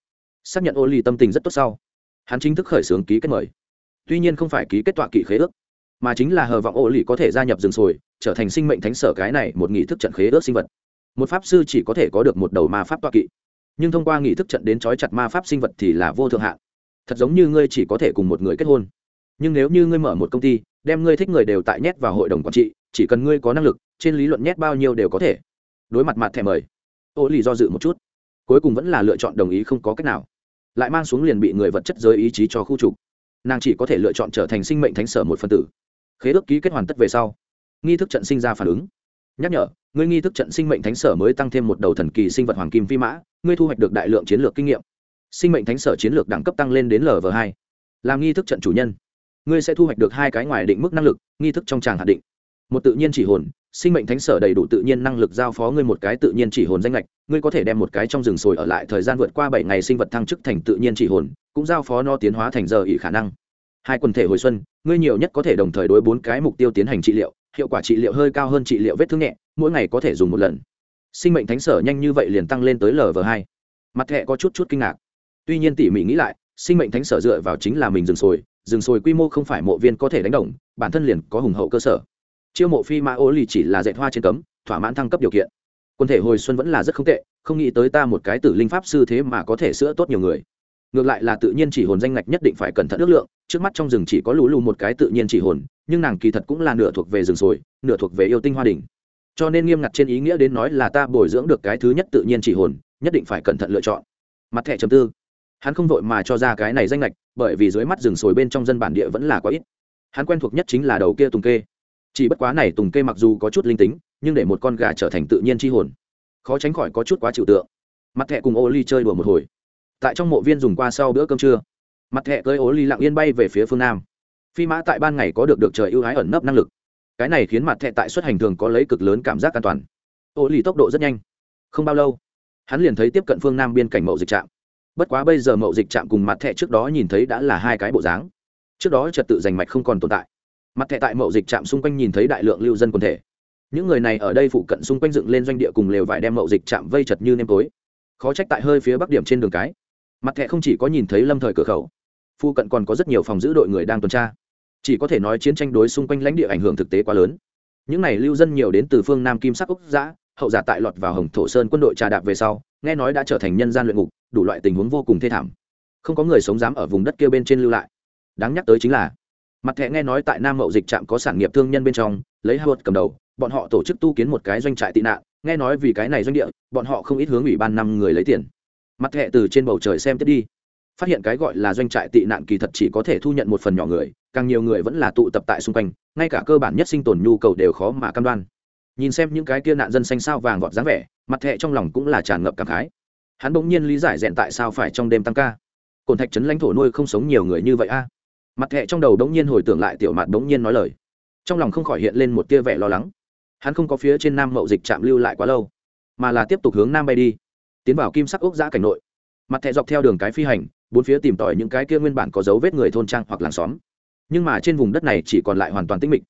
Xác nhận ô ly tâm tình rất tốt sau hắn chính thức khởi xướng ký kết mời. Tuy nhiên không phải ký kết tọa kỵ khế ước, mà chính là hờ vọng ô lì có thể gia nhập rừng sồi, trở thành sinh mệnh thánh sở cái này một nghị thức trận khế ước sinh vật. Một pháp sư chỉ có thể có được một đầu ma pháp tọa kỵ. Nhưng thông qua nghị thức trận đến trói chặt ma pháp sinh vật thì là vô thượng hạn. Thật giống như ngươi chỉ có thể cùng một người kết hôn. Nhưng nếu như ngươi mở một công ty, đem ngươi thích người đều tại nhét vào hội đồng quản trị, chỉ cần ngươi có năng lực, trên lý luận nhét bao nhiêu đều có thể. Đối mặt mặt thẻ mời, ô lì do dự một chút. Cuối cùng vẫn là lựa chọn đồng ý không có cách nào lại mang xuống liền bị người vật chất giới ý chí cho khu trục. Nàng chỉ có thể lựa chọn trở thành sinh mệnh thánh sở một phân tử. Khế ước ký kết hoàn tất về sau, nghi thức trận sinh ra phản ứng. Nhắc nhở, ngươi nghi thức trận sinh mệnh thánh sở mới tăng thêm một đầu thần kỳ sinh vật hoàng kim phi mã, ngươi thu hoạch được đại lượng chiến lược kinh nghiệm. Sinh mệnh thánh sở chiến lược đẳng cấp tăng lên đến lv hai. Làm nghi thức trận chủ nhân, ngươi sẽ thu hoạch được hai cái ngoài định mức năng lực, nghi thức trong tràng hạn định. Một tự nhiên chỉ hồn sinh mệnh thánh sở đầy đủ tự nhiên năng lực giao phó ngươi một cái tự nhiên chỉ hồn danh lệch ngươi có thể đem một cái trong rừng sồi ở lại thời gian vượt qua bảy ngày sinh vật thăng chức thành tự nhiên chỉ hồn, cũng giao phó nó tiến hóa thành giờ ỉ khả năng. Hai quần thể hồi xuân, ngươi nhiều nhất có thể đồng thời đối bốn cái mục tiêu tiến hành trị liệu, hiệu quả trị liệu hơi cao hơn trị liệu vết thương nhẹ, mỗi ngày có thể dùng một lần. Sinh mệnh thánh sở nhanh như vậy liền tăng lên tới lv hai. Mặt thẹ có chút chút kinh ngạc. Tuy nhiên tỉ mỉ nghĩ lại, sinh mệnh thánh sở dựa vào chính là mình rừng sồi rừng sồi quy mô không phải mộ viên có thể đánh đồng, bản thân liền có hùng hậu cơ sở chiêu mộ phi ma ô lì chỉ là dạy hoa trên cấm, thỏa mãn thăng cấp điều kiện. Quân thể hồi xuân vẫn là rất không tệ, không nghĩ tới ta một cái tử linh pháp sư thế mà có thể sữa tốt nhiều người. Ngược lại là tự nhiên chỉ hồn danh ngạch nhất định phải cẩn thận ước lượng, trước mắt trong rừng chỉ có lũ lù một cái tự nhiên chỉ hồn, nhưng nàng kỳ thật cũng là nửa thuộc về rừng sồi, nửa thuộc về yêu tinh hoa đình cho nên nghiêm ngặt trên ý nghĩa đến nói là ta bồi dưỡng được cái thứ nhất tự nhiên chỉ hồn, nhất định phải cẩn thận lựa chọn. Mặt thẻ chấm tư. Hắn không vội mà cho ra cái này danh lệch bởi vì dưới mắt rừng sồi bên trong dân bản địa vẫn là quá ít. Hắn quen thuộc nhất chính là đầu kia tùng kê chỉ bất quá này tùng kê mặc dù có chút linh tính, nhưng để một con gà trở thành tự nhiên c h i hồn, khó tránh khỏi có chút quá chịu tượng. Mặt thẹ cùng ô ly chơi đùa một hồi. Tại trong mộ viên dùng qua sau bữa cơm trưa, mặt thẹ cơi ô ly lặng yên bay về phía phương nam. Phi mã tại ban ngày có được được trời ưu ái ẩn nấp năng lực. Cái này khiến mặt thẹ tại xuất hành thường có lấy cực lớn cảm giác an toàn. Ô ly tốc độ rất nhanh. Không bao lâu, hắn liền thấy tiếp cận phương nam biên cảnh mậu dịch trạm. Bất quá bây giờ mậu dịch trạm cùng mặt thẹ trước đó nhìn thấy đã là hai cái bộ dáng. Trước đó trật tự giành mạch không còn tồn tại mặt thẻ tại mậu dịch trạm xung quanh nhìn thấy đại lượng lưu dân quần thể. Những người này ở đây phụ cận xung quanh dựng lên doanh địa cùng lều vải đem mậu dịch trạm vây chật như nêm tối. Khó trách tại hơi phía bắc điểm trên đường cái. Mặt thẻ không chỉ có nhìn thấy lâm thời cửa khẩu, phụ cận còn có rất nhiều phòng giữ đội người đang tuần tra. Chỉ có thể nói chiến tranh đối xung quanh lãnh địa ảnh hưởng thực tế quá lớn. Những này lưu dân nhiều đến từ phương nam kim sắc úc giã, hậu giả tại lọt vào hồng thổ sơn quân đội trà đạp về sau, nghe nói đã trở thành nhân gian luyện ngục, đủ loại tình huống vô cùng thê thảm. Không có người sống dám ở vùng đất kia bên trên lưu lại. Đáng nhắc tới chính là mặt thẻ nghe nói tại nam mậu dịch trạm có sản nghiệp thương nhân bên trong, lấy howard cầm đầu, bọn họ tổ chức tu kiến một cái doanh trại tị nạn, nghe nói vì cái này doanh địa, bọn họ không ít hướng ủy ban năm người lấy tiền. Mặt thẻ từ trên bầu trời xem tiếp đi. Phát hiện cái gọi là doanh trại tị nạn kỳ thật chỉ có thể thu nhận một phần nhỏ người, càng nhiều người vẫn là tụ tập tại xung quanh, ngay cả cơ bản nhất sinh tồn nhu cầu đều khó mà cam đoan. Nhìn xem những cái kia nạn dân xanh sao vàng vọt dáng vẻ, mặt thẹ trong lòng cũng là tràn ngập cảm khái. Hắn bỗng nhiên lý giải rèn tại sao phải trong đêm tăng ca. Cồn thạch trấn lãnh thổ nuôi không sống nhiều người như vậy a mặt thẹ trong đầu đống nhiên hồi tưởng lại tiểu mặt đống nhiên nói lời. Trong lòng không khỏi hiện lên một tia vẻ lo lắng. Hắn không có phía trên nam mậu dịch chạm lưu lại quá lâu, mà là tiếp tục hướng nam bay đi, tiến vào kim sắc ốc giã cảnh nội. Mặt thẹ dọc theo đường cái phi hành, bốn phía tìm tòi những cái kia nguyên bản có dấu vết người thôn trang hoặc làng xóm. Nhưng mà trên vùng đất này chỉ còn lại hoàn toàn tĩnh mịch.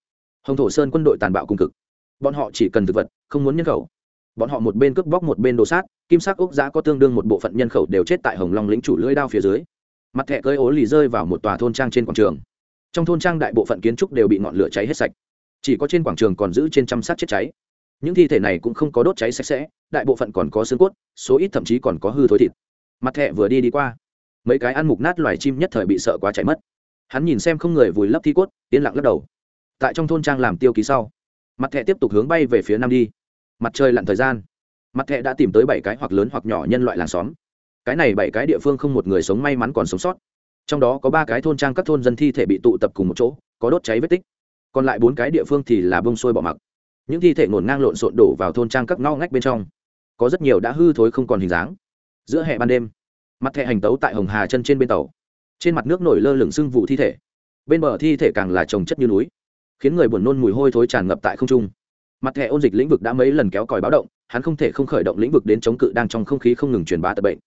Hồng thổ sơn quân đội tàn bạo cung cực. Bọn họ chỉ cần thực vật, không muốn nhân khẩu. Bọn họ một bên cướp bóc một bên đồ sát, kim sắc ốc giã có tương đương một bộ phận nhân khẩu đều chết tại hồng long lĩnh chủ lưỡi đao phía dưới mặt thẹ cơi ố lì rơi vào một tòa thôn trang trên quảng trường. Trong thôn trang đại bộ phận kiến trúc đều bị ngọn lửa cháy hết sạch. Chỉ có trên quảng trường còn giữ trên trăm sát chết cháy. Những thi thể này cũng không có đốt cháy sạch sẽ, đại bộ phận còn có xương cốt, số ít thậm chí còn có hư thối thịt. Mặt thẹ vừa đi đi qua, mấy cái ăn mục nát loài chim nhất thời bị sợ quá chạy mất. Hắn nhìn xem không người vùi lấp thi cốt, yên lặng lắc đầu. Tại trong thôn trang làm tiêu ký sau, mặt thẹ tiếp tục hướng bay về phía nam đi. Mặt trời lặn thời gian, mặt thẹ đã tìm tới bảy cái hoặc lớn hoặc nhỏ nhân loại làng xóm cái này bảy cái địa phương không một người sống may mắn còn sống sót. Trong đó có ba cái thôn trang các thôn dân thi thể bị tụ tập cùng một chỗ, có đốt cháy vết tích. Còn lại bốn cái địa phương thì là bông sôi bỏ mặc. Những thi thể ngổn ngang lộn xộn đổ vào thôn trang các ngõ ngách bên trong. Có rất nhiều đã hư thối không còn hình dáng. Giữa hè ban đêm, mặt thẻ hành tấu tại hồng hà chân trên bên tàu. Trên mặt nước nổi lơ lửng sưng vụ thi thể. Bên bờ thi thể càng là trồng chất như núi, khiến người buồn nôn mùi hôi thối tràn ngập tại không trung. Mặt thẻ ôn dịch lĩnh vực đã mấy lần kéo còi báo động, hắn không thể không khởi động lĩnh vực đến chống cự đang trong không khí không ngừng truyền bá tập bệnh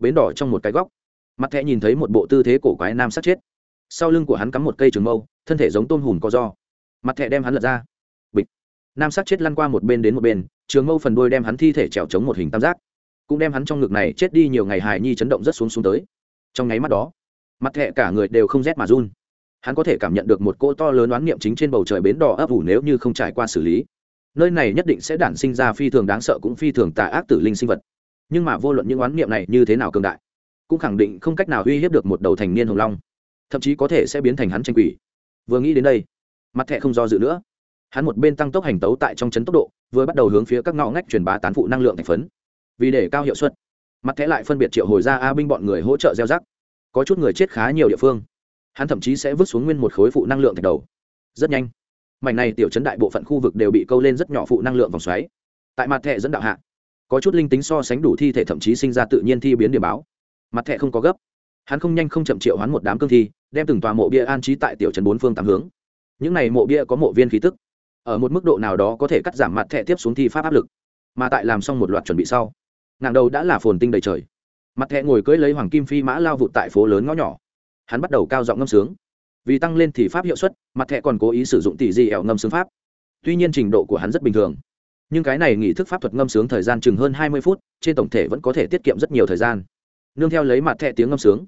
bến đỏ trong một cái góc. Mặt thẹ nhìn thấy một bộ tư thế cổ quái nam sát chết. Sau lưng của hắn cắm một cây trường mâu, thân thể giống tôm hùm có do. Mặt thẹ đem hắn lật ra. Bịch. Nam sát chết lăn qua một bên đến một bên, trường mâu phần đôi đem hắn thi thể trèo chống một hình tam giác. Cũng đem hắn trong ngực này chết đi nhiều ngày hài nhi chấn động rất xuống xuống tới. Trong nháy mắt đó, mặt thẹ cả người đều không rét mà run. Hắn có thể cảm nhận được một cỗ to lớn oán niệm chính trên bầu trời bến đỏ ấp ủ nếu như không trải qua xử lý. Nơi này nhất định sẽ đản sinh ra phi thường đáng sợ cũng phi thường tà ác tử linh sinh vật nhưng mà vô luận những oán niệm này như thế nào cường đại, cũng khẳng định không cách nào uy hiếp được một đầu thành niên hồng long, thậm chí có thể sẽ biến thành hắn tranh quỷ. Vừa nghĩ đến đây, mặt thẹ không do dự nữa. Hắn một bên tăng tốc hành tấu tại trong chấn tốc độ, vừa bắt đầu hướng phía các ngõ ngách truyền bá tán phụ năng lượng thành phấn. Vì để cao hiệu suất, mặt thẻ lại phân biệt triệu hồi ra a binh bọn người hỗ trợ gieo rắc. Có chút người chết khá nhiều địa phương. Hắn thậm chí sẽ vứt xuống nguyên một khối phụ năng lượng thạch đầu. Rất nhanh, mảnh này tiểu chấn đại bộ phận khu vực đều bị câu lên rất nhỏ phụ năng lượng vòng xoáy. Tại mặt thẻ dẫn đạo hạ có chút linh tính so sánh đủ thi thể thậm chí sinh ra tự nhiên thi biến điểm báo. Mặt thẻ không có gấp. Hắn không nhanh không chậm triệu hoán một đám cương thi, đem từng tòa mộ bia an trí tại tiểu trấn bốn phương tám hướng. Những này mộ bia có mộ viên khí tức. Ở một mức độ nào đó có thể cắt giảm mặt thẻ tiếp xuống thi pháp áp lực. Mà tại làm xong một loạt chuẩn bị sau ngàn đầu đã là phồn tinh đầy trời. Mặt thẻ ngồi cưỡi lấy hoàng kim phi mã lao vụt tại phố lớn ngõ nhỏ. Hắn bắt đầu cao giọng ngâm sướng. Vì tăng lên thì pháp hiệu suất, mặt thẻ còn cố ý sử dụng tỷ di ẻo ngâm sướng pháp. Tuy nhiên trình độ của hắn rất bình thường nhưng cái này nghị thức pháp thuật ngâm sướng thời gian chừng hơn hai mươi phút, trên tổng thể vẫn có thể tiết kiệm rất nhiều thời gian. Nương theo lấy mặt thẹ tiếng ngâm sướng,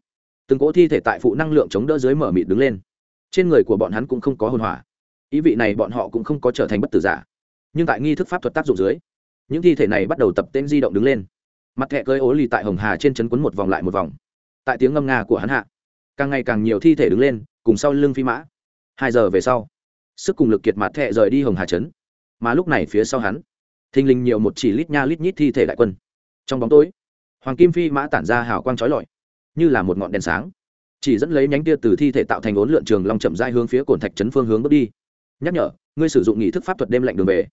từng cỗ thi thể tại phụ năng lượng chống đỡ dưới mở mịt đứng lên. Trên người của bọn hắn cũng không có hồn hỏa. Ý vị này bọn họ cũng không có trở thành bất tử giả. Nhưng tại nghi thức pháp thuật tác dụng dưới, những thi thể này bắt đầu tập tên di động đứng lên. Mặt thẹ cơi ố lì tại hồng hà trên chân quấn một vòng lại một vòng. Tại tiếng ngâm nga của hắn hạ, càng ngày càng nhiều thi thể đứng lên, cùng sau lưng phi mã. Hai giờ về sau, sức cùng lực kiệt mặt thẹ rời đi hồng hà trấn. Mà lúc này phía sau hắn thình lình nhiều một chỉ lít nha lít nhít thi thể đại quân. Trong bóng tối, hoàng kim phi mã tản ra hào quang trói lọi, như là một ngọn đèn sáng. Chỉ dẫn lấy nhánh tia từ thi thể tạo thành ốn lượn trường long chậm dai hướng phía cồn thạch trấn phương hướng bước đi. Nhắc nhở, ngươi sử dụng nghị thức pháp thuật đêm lạnh đường về.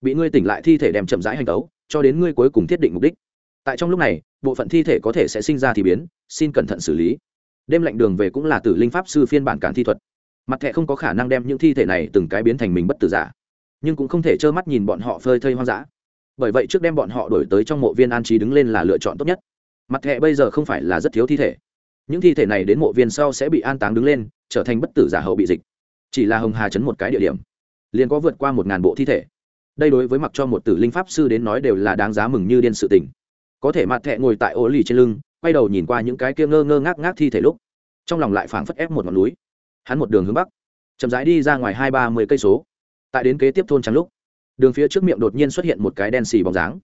Bị ngươi tỉnh lại thi thể đem chậm rãi hành tấu, cho đến ngươi cuối cùng thiết định mục đích. Tại trong lúc này, bộ phận thi thể có thể sẽ sinh ra thì biến, xin cẩn thận xử lý. Đêm lạnh đường về cũng là tử linh pháp sư phiên bản cản thi thuật. Mặt thẻ không có khả năng đem những thi thể này từng cái biến thành mình bất tử giả nhưng cũng không thể trơ mắt nhìn bọn họ phơi thây hoang dã. Bởi vậy trước đem bọn họ đổi tới trong mộ viên an trí đứng lên là lựa chọn tốt nhất. Mặt thẹ bây giờ không phải là rất thiếu thi thể. Những thi thể này đến mộ viên sau sẽ bị an táng đứng lên, trở thành bất tử giả hậu bị dịch. Chỉ là hồng hà chấn một cái địa điểm, liền có vượt qua một ngàn bộ thi thể. Đây đối với mặc cho một tử linh pháp sư đến nói đều là đáng giá mừng như điên sự tình. Có thể mặt thẹ ngồi tại ô lì trên lưng, quay đầu nhìn qua những cái kia ngơ ngơ ngác ngác thi thể lúc, trong lòng lại phảng phất ép một ngọn núi. Hắn một đường hướng bắc, chậm rãi đi ra ngoài hai ba mươi cây số tại đến kế tiếp thôn trắng lúc, đường phía trước miệng đột nhiên xuất hiện một cái đen xì bóng dáng.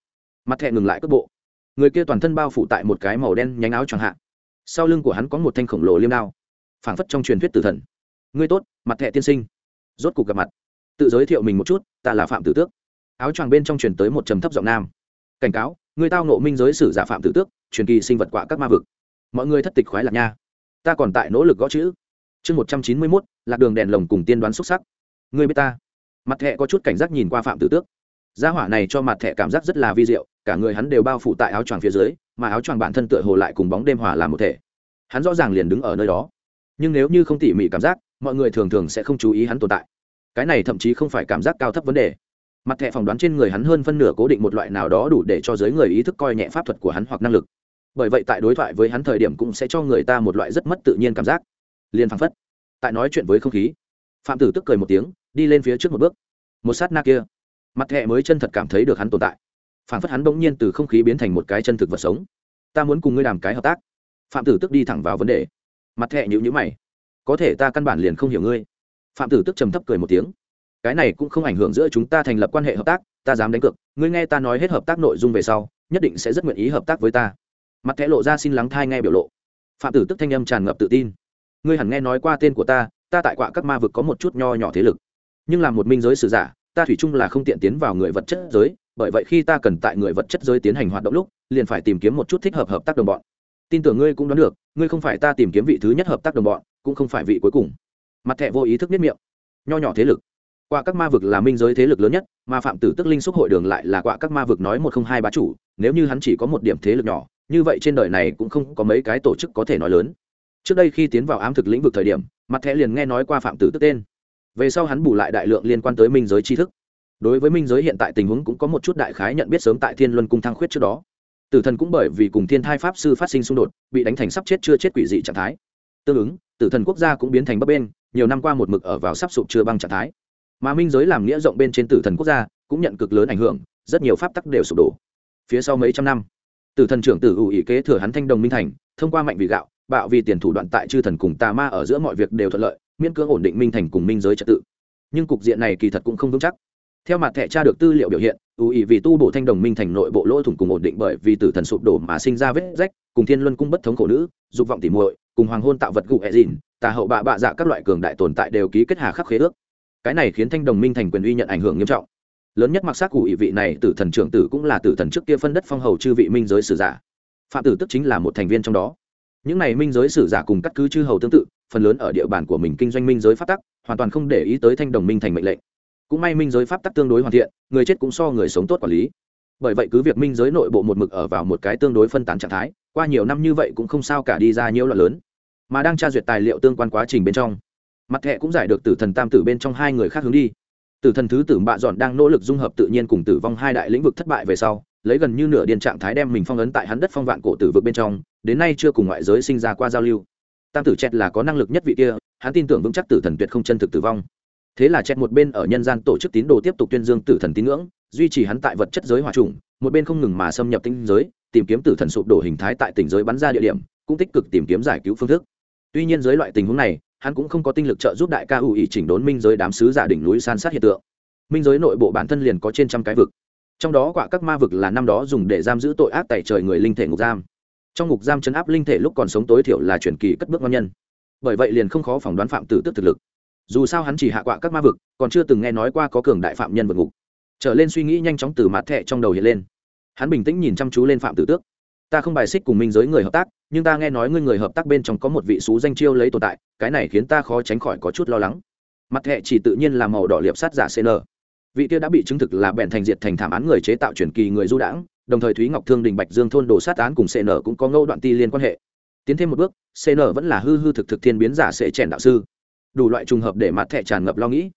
Mặt thẹ ngừng lại cước bộ. Người kia toàn thân bao phủ tại một cái màu đen nhánh áo chẳng hạn sau lưng của hắn có một thanh khổng lồ liêm đao, phảng phất trong truyền thuyết tử thần. Ngươi tốt, mặt thẹ tiên sinh. Rốt cuộc gặp mặt. Tự giới thiệu mình một chút, ta là phạm tử tước. Áo choàng bên trong truyền tới một trầm thấp giọng nam. Cảnh cáo, người tao nộ minh giới sử giả phạm tử tước, truyền kỳ sinh vật quạ các ma vực. Mọi người thất tịch khoái lạc nha. Ta còn tại nỗ lực gõ chữ. Chương một trăm chín mươi mốt, lạc đường đèn lồng cùng tiên đoán xúc sắc. Người biết ta mặt thẹ có chút cảnh giác nhìn qua phạm tử tước gia hỏa này cho mặt thẹ cảm giác rất là vi diệu cả người hắn đều bao phủ tại áo choàng phía dưới mà áo choàng bản thân tựa hồ lại cùng bóng đêm hòa làm một thể hắn rõ ràng liền đứng ở nơi đó nhưng nếu như không tỉ mỉ cảm giác mọi người thường thường sẽ không chú ý hắn tồn tại cái này thậm chí không phải cảm giác cao thấp vấn đề mặt thẻ phỏng đoán trên người hắn hơn phân nửa cố định một loại nào đó đủ để cho giới người ý thức coi nhẹ pháp thuật của hắn hoặc năng lực bởi vậy tại đối thoại với hắn thời điểm cũng sẽ cho người ta một loại rất mất tự nhiên cảm giác liền phăng phất tại nói chuyện với không khí phạm tử tức cười một tiếng, đi lên phía trước một bước. Một sát na kia, mặt thẻ mới chân thật cảm thấy được hắn tồn tại. Phản phất hắn bỗng nhiên từ không khí biến thành một cái chân thực vật sống. Ta muốn cùng ngươi làm cái hợp tác. Phạm tử tức đi thẳng vào vấn đề. Mặt thẹ nhữ nhữ mày. Có thể ta căn bản liền không hiểu ngươi. Phạm tử tức trầm thấp cười một tiếng. Cái này cũng không ảnh hưởng giữa chúng ta thành lập quan hệ hợp tác, ta dám đánh cược. Ngươi nghe ta nói hết hợp tác nội dung về sau, nhất định sẽ rất nguyện ý hợp tác với ta. Mặt thẻ lộ ra xin lắng thai nghe biểu lộ. Phạm tử tức thanh âm tràn ngập tự tin. Ngươi hẳn nghe nói qua tên của ta ta tại quạ các ma vực có một chút nho nhỏ thế lực. Nhưng làm một minh giới sử giả, ta thủy chung là không tiện tiến vào người vật chất giới, bởi vậy khi ta cần tại người vật chất giới tiến hành hoạt động lúc, liền phải tìm kiếm một chút thích hợp hợp tác đồng bọn. Tin tưởng ngươi cũng đoán được, ngươi không phải ta tìm kiếm vị thứ nhất hợp tác đồng bọn, cũng không phải vị cuối cùng. Mặt thẹ vô ý thức biết miệng. Nho nhỏ thế lực. Qua các ma vực là minh giới thế lực lớn nhất, mà phạm tử tức linh xúc hội đường lại là qua các ma vực nói một không hai bá chủ, nếu như hắn chỉ có một điểm thế lực nhỏ, như vậy trên đời này cũng không có mấy cái tổ chức có thể nói lớn. Trước đây khi tiến vào ám thực lĩnh vực thời điểm mặt thẻ liền nghe nói qua phạm tử tức tên. Về sau hắn bù lại đại lượng liên quan tới minh giới tri thức. Đối với minh giới hiện tại tình huống cũng có một chút đại khái nhận biết sớm tại thiên luân cung thăng khuyết trước đó. Tử thần cũng bởi vì cùng thiên thai pháp sư phát sinh xung đột, bị đánh thành sắp chết chưa chết quỷ dị trạng thái. Tương ứng, tử thần quốc gia cũng biến thành bấp bên nhiều năm qua một mực ở vào sắp sụp chưa băng trạng thái. Mà minh giới làm nghĩa rộng bên trên tử thần quốc gia, cũng nhận cực lớn ảnh hưởng, rất nhiều pháp tắc đều sụp đổ. Phía sau mấy trăm năm, tử thần trưởng tử ủ ý kế thừa hắn thanh đồng minh thành, thông qua mạnh vị gạo bạo vì tiền thủ đoạn tại chư thần cùng tà ma ở giữa mọi việc đều thuận lợi, miễn cưỡng ổn định minh thành cùng minh giới trật tự. Nhưng cục diện này kỳ thật cũng không vững chắc. Theo mặt thẻ tra được tư liệu biểu hiện ưu ý vì tu bổ thanh đồng minh thành nội bộ lỗ thủng cùng ổn định bởi vì tử thần sụp đổ mà sinh ra vết rách, cùng thiên luân cung bất thống khổ nữ, dục vọng tỉ muội, cùng hoàng hôn tạo vật cụ hệ dìn, tà hậu bạ bạ dạ các loại cường đại tồn tại đều ký kết hà khắc khế ước. Cái này khiến thanh đồng minh thành quyền uy nhận ảnh hưởng nghiêm trọng. Lớn nhất mặc sắc cụ ý vị này tử thần trưởng tử cũng là tử thần trước kia phân đất phong hầu chư vị minh giới sử giả. Phạm tử tức chính là một thành viên trong đó những này minh giới sử giả cùng cắt cứ chư hầu tương tự, phần lớn ở địa bàn của mình kinh doanh minh giới pháp tắc, hoàn toàn không để ý tới thanh đồng minh thành mệnh lệnh. Cũng may minh giới pháp tắc tương đối hoàn thiện, người chết cũng so người sống tốt quản lý. Bởi vậy cứ việc minh giới nội bộ một mực ở vào một cái tương đối phân tán trạng thái, qua nhiều năm như vậy cũng không sao cả đi ra nhiều loạn lớn. Mà đang tra duyệt tài liệu tương quan quá trình bên trong, mặt thẹ cũng giải được tử thần tam tử bên trong hai người khác hướng đi. Tử thần thứ tử bạ dọn đang nỗ lực dung hợp tự nhiên cùng tử vong hai đại lĩnh vực thất bại về sau, lấy gần như nửa điên trạng thái đem mình phong ấn tại hắn đất phong vạn cổ tử vực bên trong đến nay chưa cùng ngoại giới sinh ra qua giao lưu. Tam tử chẹt là có năng lực nhất vị kia, hắn tin tưởng vững chắc tử thần tuyệt không chân thực tử vong. Thế là chẹt một bên ở nhân gian tổ chức tín đồ tiếp tục tuyên dương tử thần tín ngưỡng, duy trì hắn tại vật chất giới hòa trùng, một bên không ngừng mà xâm nhập tinh giới, tìm kiếm tử thần sụp đổ hình thái tại tỉnh giới bắn ra địa điểm, cũng tích cực tìm kiếm giải cứu phương thức. Tuy nhiên dưới loại tình huống này, hắn cũng không có tinh lực trợ giúp đại ca ủ ý chỉnh đốn minh giới đám sứ giả đỉnh núi san sát hiện tượng. Minh giới nội bộ bản thân liền có trên trăm cái vực. Trong đó quả các ma vực là năm đó dùng để giam giữ tội ác tại trời người linh thể ngục giam trong ngục giam chấn áp linh thể lúc còn sống tối thiểu là chuyển kỳ cất bước ngon nhân. Bởi vậy liền không khó phỏng đoán phạm tử tức thực lực. Dù sao hắn chỉ hạ quạ các ma vực, còn chưa từng nghe nói qua có cường đại phạm nhân vượt ngục. Trở lên suy nghĩ nhanh chóng từ mặt thẹ trong đầu hiện lên. Hắn bình tĩnh nhìn chăm chú lên phạm tử tước. Ta không bài xích cùng minh giới người hợp tác, nhưng ta nghe nói ngươi người hợp tác bên trong có một vị xú danh chiêu lấy tồn tại, cái này khiến ta khó tránh khỏi có chút lo lắng. Mặt thẹ chỉ tự nhiên là màu đỏ liệp sát giả cn vị kia đã bị chứng thực là bèn thành diệt thành thảm án người chế tạo truyền kỳ người du đãng đồng thời thúy ngọc thương, đình bạch dương thôn đồ sát án cùng cn cũng có ngẫu đoạn ti liên quan hệ. Tiến thêm một bước cn vẫn là hư hư thực thực thiên biến giả sẽ chèn đạo sư. Đủ loại trùng hợp để mặt thẻ tràn ngập lo nghĩ.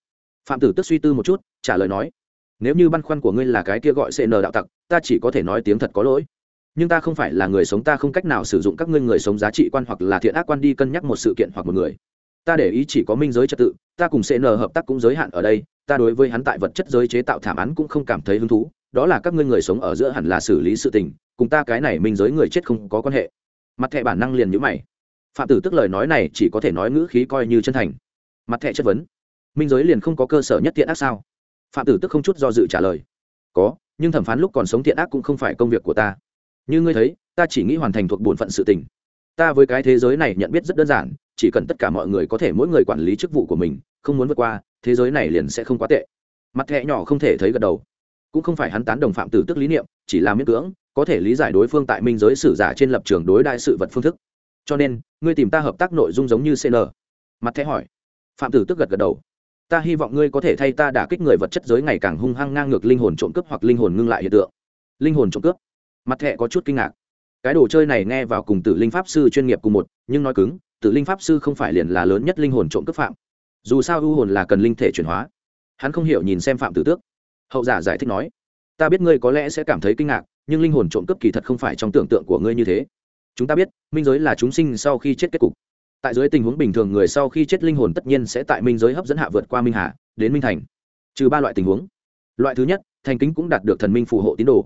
Phạm tử tức suy tư một chút, trả lời nói, nếu như băn khoăn của ngươi là cái kia gọi cn đạo tặc, ta chỉ có thể nói tiếng thật có lỗi. Nhưng ta không phải là người sống, ta không cách nào sử dụng các ngươi người sống giá trị quan hoặc là thiện ác quan đi cân nhắc một sự kiện hoặc một người. Ta để ý chỉ có minh giới trật tự, ta cùng cn hợp tác cũng giới hạn ở đây, ta đối với hắn tại vật chất giới chế tạo thảm án cũng không cảm thấy hứng thú đó là các ngươi người sống ở giữa hẳn là xử lý sự tình, cùng ta cái này minh giới người chết không có quan hệ. Mặt thẻ bản năng liền nhữ mày. Phạm tử tức lời nói này chỉ có thể nói ngữ khí coi như chân thành. Mặt thẻ chất vấn. Minh giới liền không có cơ sở nhất thiện ác sao? Phạm tử tức không chút do dự trả lời. Có, nhưng thẩm phán lúc còn sống thiện ác cũng không phải công việc của ta. Như ngươi thấy, ta chỉ nghĩ hoàn thành thuộc bổn phận sự tình. Ta với cái thế giới này nhận biết rất đơn giản, chỉ cần tất cả mọi người có thể mỗi người quản lý chức vụ của mình, không muốn vượt qua, thế giới này liền sẽ không quá tệ. Mặt thẹ nhỏ không thể thấy gật đầu cũng không phải hắn tán đồng phạm tử tức lý niệm, chỉ là miễn cưỡng, có thể lý giải đối phương tại minh giới sử giả trên lập trường đối đại sự vật phương thức. Cho nên, ngươi tìm ta hợp tác nội dung giống như cn mặt thẻ hỏi. Phạm tử tức gật gật đầu. Ta hy vọng ngươi có thể thay ta đả kích người vật chất giới ngày càng hung hăng ngang ngược linh hồn trộm cướp hoặc linh hồn ngưng lại hiện tượng. Linh hồn trộm cướp. Mặt thẻ có chút kinh ngạc. Cái đồ chơi này nghe vào cùng tử linh pháp sư chuyên nghiệp cùng một, nhưng nói cứng, tử linh pháp sư không phải liền là lớn nhất linh hồn trộm cướp phạm. Dù sao ưu hồn là cần linh thể chuyển hóa. Hắn không hiểu nhìn xem phạm tử tước hậu giả giải thích nói, ta biết ngươi có lẽ sẽ cảm thấy kinh ngạc, nhưng linh hồn trộm cướp kỳ thật không phải trong tưởng tượng của ngươi như thế. Chúng ta biết, minh giới là chúng sinh sau khi chết kết cục. Tại dưới tình huống bình thường người sau khi chết linh hồn tất nhiên sẽ tại minh giới hấp dẫn hạ vượt qua minh hà đến minh thành. Trừ ba loại tình huống. Loại thứ nhất, thành kính cũng đạt được thần minh phù hộ tín đồ.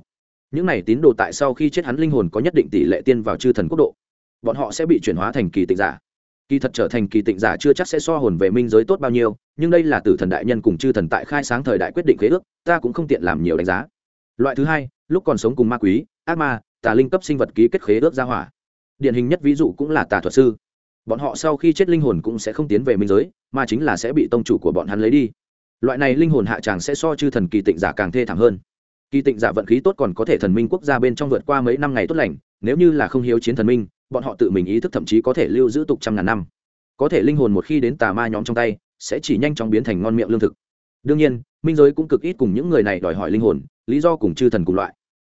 Những này tín đồ tại sau khi chết hắn linh hồn có nhất định tỷ lệ tiên vào chư thần quốc độ. Bọn họ sẽ bị chuyển hóa thành kỳ tịch giả kỳ thật trở thành kỳ tịnh giả chưa chắc sẽ so hồn về minh giới tốt bao nhiêu, nhưng đây là tử thần đại nhân cùng chư thần tại khai sáng thời đại quyết định khế ước, ta cũng không tiện làm nhiều đánh giá. Loại thứ hai, lúc còn sống cùng ma quý, ác ma, tà linh cấp sinh vật ký kết khế ước gia hỏa. Điển hình nhất ví dụ cũng là tà thuật sư. Bọn họ sau khi chết linh hồn cũng sẽ không tiến về minh giới, mà chính là sẽ bị tông chủ của bọn hắn lấy đi. Loại này linh hồn hạ tràng sẽ so chư thần kỳ tịnh giả càng thê thảm hơn. Kỳ tịnh giả vận khí tốt còn có thể thần minh quốc gia bên trong vượt qua mấy năm ngày tốt lành, nếu như là không hiếu chiến thần minh bọn họ tự mình ý thức thậm chí có thể lưu giữ tục trăm ngàn năm. Có thể linh hồn một khi đến tà ma nhóm trong tay, sẽ chỉ nhanh chóng biến thành ngon miệng lương thực. Đương nhiên, minh giới cũng cực ít cùng những người này đòi hỏi linh hồn, lý do cùng chư thần cùng loại.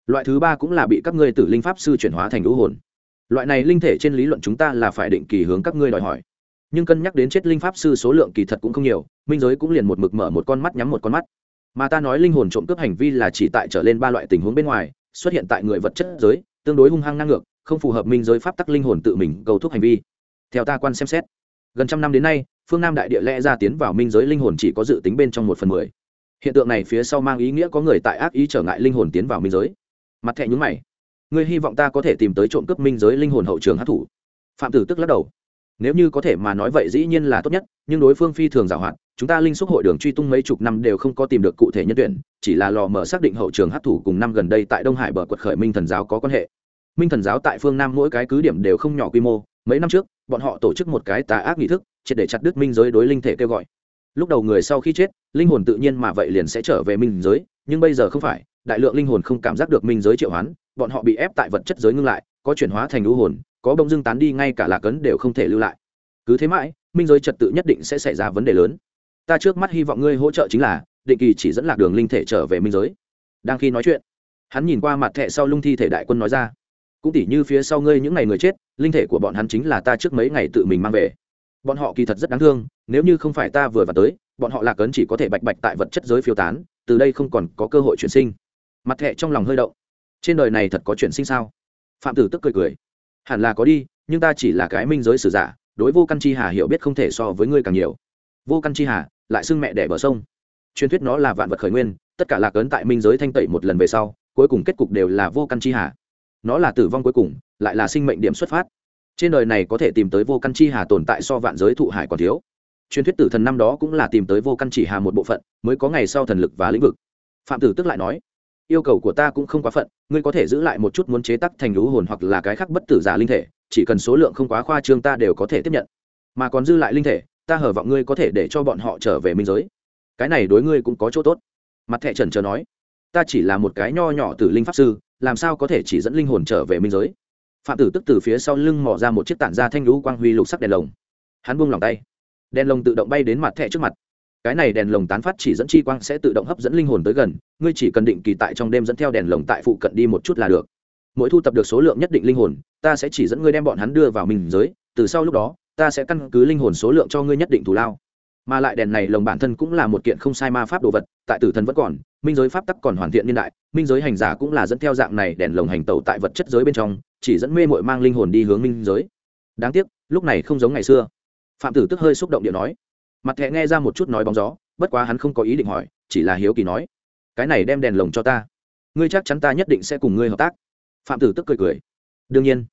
Loại thứ ba cũng là bị các ngươi tử linh pháp sư chuyển hóa thành lũ hồn. Loại này linh thể trên lý luận chúng ta là phải định kỳ hướng các ngươi đòi hỏi. Nhưng cân nhắc đến chết linh pháp sư số lượng kỳ thật cũng không nhiều, minh giới cũng liền một mực mở một con mắt nhắm một con mắt. Mà ta nói linh hồn trộm cướp hành vi là chỉ tại trở lên ba loại tình huống bên ngoài, xuất hiện tại người vật chất giới, tương đối hung hăng ngang ngược không phù hợp minh giới pháp tắc linh hồn tự mình cầu thúc hành vi. Theo ta quan xem xét, gần trăm năm đến nay, phương nam đại địa lẽ ra tiến vào minh giới linh hồn chỉ có dự tính bên trong một phần mười. Hiện tượng này phía sau mang ý nghĩa có người tại ác ý trở ngại linh hồn tiến vào minh giới. Mặt thẹn nhúng mày. Ngươi hy vọng ta có thể tìm tới trộm cướp minh giới linh hồn hậu trường hát thủ phạm tử tức lắc đầu. Nếu như có thể mà nói vậy dĩ nhiên là tốt nhất, nhưng đối phương phi thường giảo hoạt, chúng ta linh xúc hội đường truy tung mấy chục năm đều không có tìm được cụ thể nhân tuyển, chỉ là lò mở xác định hậu trường hát thủ cùng năm gần đây tại đông hải bờ quật khởi minh thần giáo có quan hệ minh thần giáo tại phương nam mỗi cái cứ điểm đều không nhỏ quy mô, mấy năm trước, bọn họ tổ chức một cái tà ác nghị thức, triệt để chặt đứt minh giới đối linh thể kêu gọi. Lúc đầu người sau khi chết, linh hồn tự nhiên mà vậy liền sẽ trở về minh giới, nhưng bây giờ không phải, đại lượng linh hồn không cảm giác được minh giới triệu hoán, bọn họ bị ép tại vật chất giới ngưng lại, có chuyển hóa thành lũ hồn, có bông dưng tán đi ngay cả lạc ấn đều không thể lưu lại. Cứ thế mãi, minh giới trật tự nhất định sẽ xảy ra vấn đề lớn. Ta trước mắt hy vọng ngươi hỗ trợ chính là, định kỳ chỉ dẫn lạc đường linh thể trở về minh giới. Đang khi nói chuyện, hắn nhìn qua mặt thẹ sau lung thi thể đại quân nói ra cũng tỉ như phía sau ngươi những ngày người chết, linh thể của bọn hắn chính là ta trước mấy ngày tự mình mang về. Bọn họ kỳ thật rất đáng thương, nếu như không phải ta vừa vào tới, bọn họ lạc ấn chỉ có thể bạch bạch tại vật chất giới phiêu tán, từ đây không còn có cơ hội chuyển sinh. Mặt thẹ trong lòng hơi động. Trên đời này thật có chuyển sinh sao? Phạm tử tức cười cười. Hẳn là có đi, nhưng ta chỉ là cái minh giới sử giả, đối vô căn chi hà hiểu biết không thể so với ngươi càng nhiều. Vô căn chi hà, lại xưng mẹ đẻ bờ sông. Truyền thuyết nó là vạn vật khởi nguyên, tất cả lạc ấn tại minh giới thanh tẩy một lần về sau, cuối cùng kết cục đều là vô căn chi hà nó là tử vong cuối cùng, lại là sinh mệnh điểm xuất phát. Trên đời này có thể tìm tới vô căn chi hà tồn tại so vạn giới thụ hải còn thiếu. Truyền thuyết tử thần năm đó cũng là tìm tới vô căn chỉ hà một bộ phận, mới có ngày sau thần lực và lĩnh vực. Phạm tử tức lại nói, yêu cầu của ta cũng không quá phận, ngươi có thể giữ lại một chút muốn chế tắc thành lũ hồn hoặc là cái khác bất tử giả linh thể, chỉ cần số lượng không quá khoa trương ta đều có thể tiếp nhận. Mà còn dư lại linh thể, ta hở vọng ngươi có thể để cho bọn họ trở về minh giới. Cái này đối ngươi cũng có chỗ tốt. Mặt thẹ trần chờ nói ta chỉ là một cái nho nhỏ từ linh pháp sư, làm sao có thể chỉ dẫn linh hồn trở về minh giới? Phạm tử tức từ phía sau lưng mò ra một chiếc tản ra thanh lũ quang huy lục sắc đèn lồng. Hắn buông lòng tay. Đèn lồng tự động bay đến mặt thẻ trước mặt. Cái này đèn lồng tán phát chỉ dẫn chi quang sẽ tự động hấp dẫn linh hồn tới gần, ngươi chỉ cần định kỳ tại trong đêm dẫn theo đèn lồng tại phụ cận đi một chút là được. Mỗi thu tập được số lượng nhất định linh hồn, ta sẽ chỉ dẫn ngươi đem bọn hắn đưa vào minh giới, từ sau lúc đó, ta sẽ căn cứ linh hồn số lượng cho ngươi nhất định thù lao. Mà lại đèn này lồng bản thân cũng là một kiện không sai ma pháp đồ vật, tại tử thần vẫn còn minh giới pháp tắc còn hoàn thiện niên đại, minh giới hành giả cũng là dẫn theo dạng này đèn lồng hành tẩu tại vật chất giới bên trong, chỉ dẫn mê mội mang linh hồn đi hướng minh giới. Đáng tiếc, lúc này không giống ngày xưa. Phạm tử tức hơi xúc động điện nói. Mặt thẹ nghe ra một chút nói bóng gió, bất quá hắn không có ý định hỏi, chỉ là hiếu kỳ nói. Cái này đem đèn lồng cho ta. Ngươi chắc chắn ta nhất định sẽ cùng ngươi hợp tác. Phạm tử tức cười cười. Đương nhiên.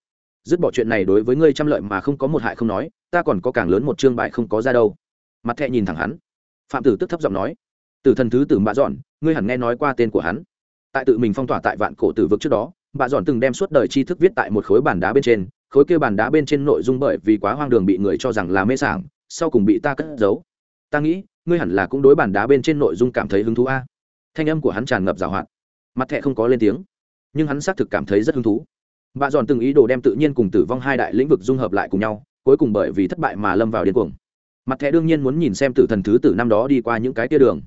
Dứt bỏ chuyện này đối với ngươi trăm lợi mà không có một hại không nói, ta còn có càng lớn một chương bại không có ra đâu. Mặt thẹ nhìn thẳng hắn. Phạm tử tức thấp giọng nói. Tử thần thứ tử mạ dọn ngươi hẳn nghe nói qua tên của hắn. Tại tự mình phong tỏa tại vạn cổ tử vực trước đó bạ dọn từng đem suốt đời tri thức viết tại một khối bàn đá bên trên, khối kia bàn đá bên trên nội dung bởi vì quá hoang đường bị người cho rằng là mê sảng, sau cùng bị ta cất giấu. Ta nghĩ, ngươi hẳn là cũng đối bàn đá bên trên nội dung cảm thấy hứng thú a. Thanh âm của hắn tràn ngập rào hoạt. Mặt thẹ không có lên tiếng, nhưng hắn xác thực cảm thấy rất hứng thú. Bà dọn từng ý đồ đem tự nhiên cùng tử vong hai đại lĩnh vực dung hợp lại cùng nhau, cuối cùng bởi vì thất bại mà lâm vào điên cuồng. Mặt thẻ đương nhiên muốn nhìn xem tử thần thứ tử năm đó đi qua những cái tia đường.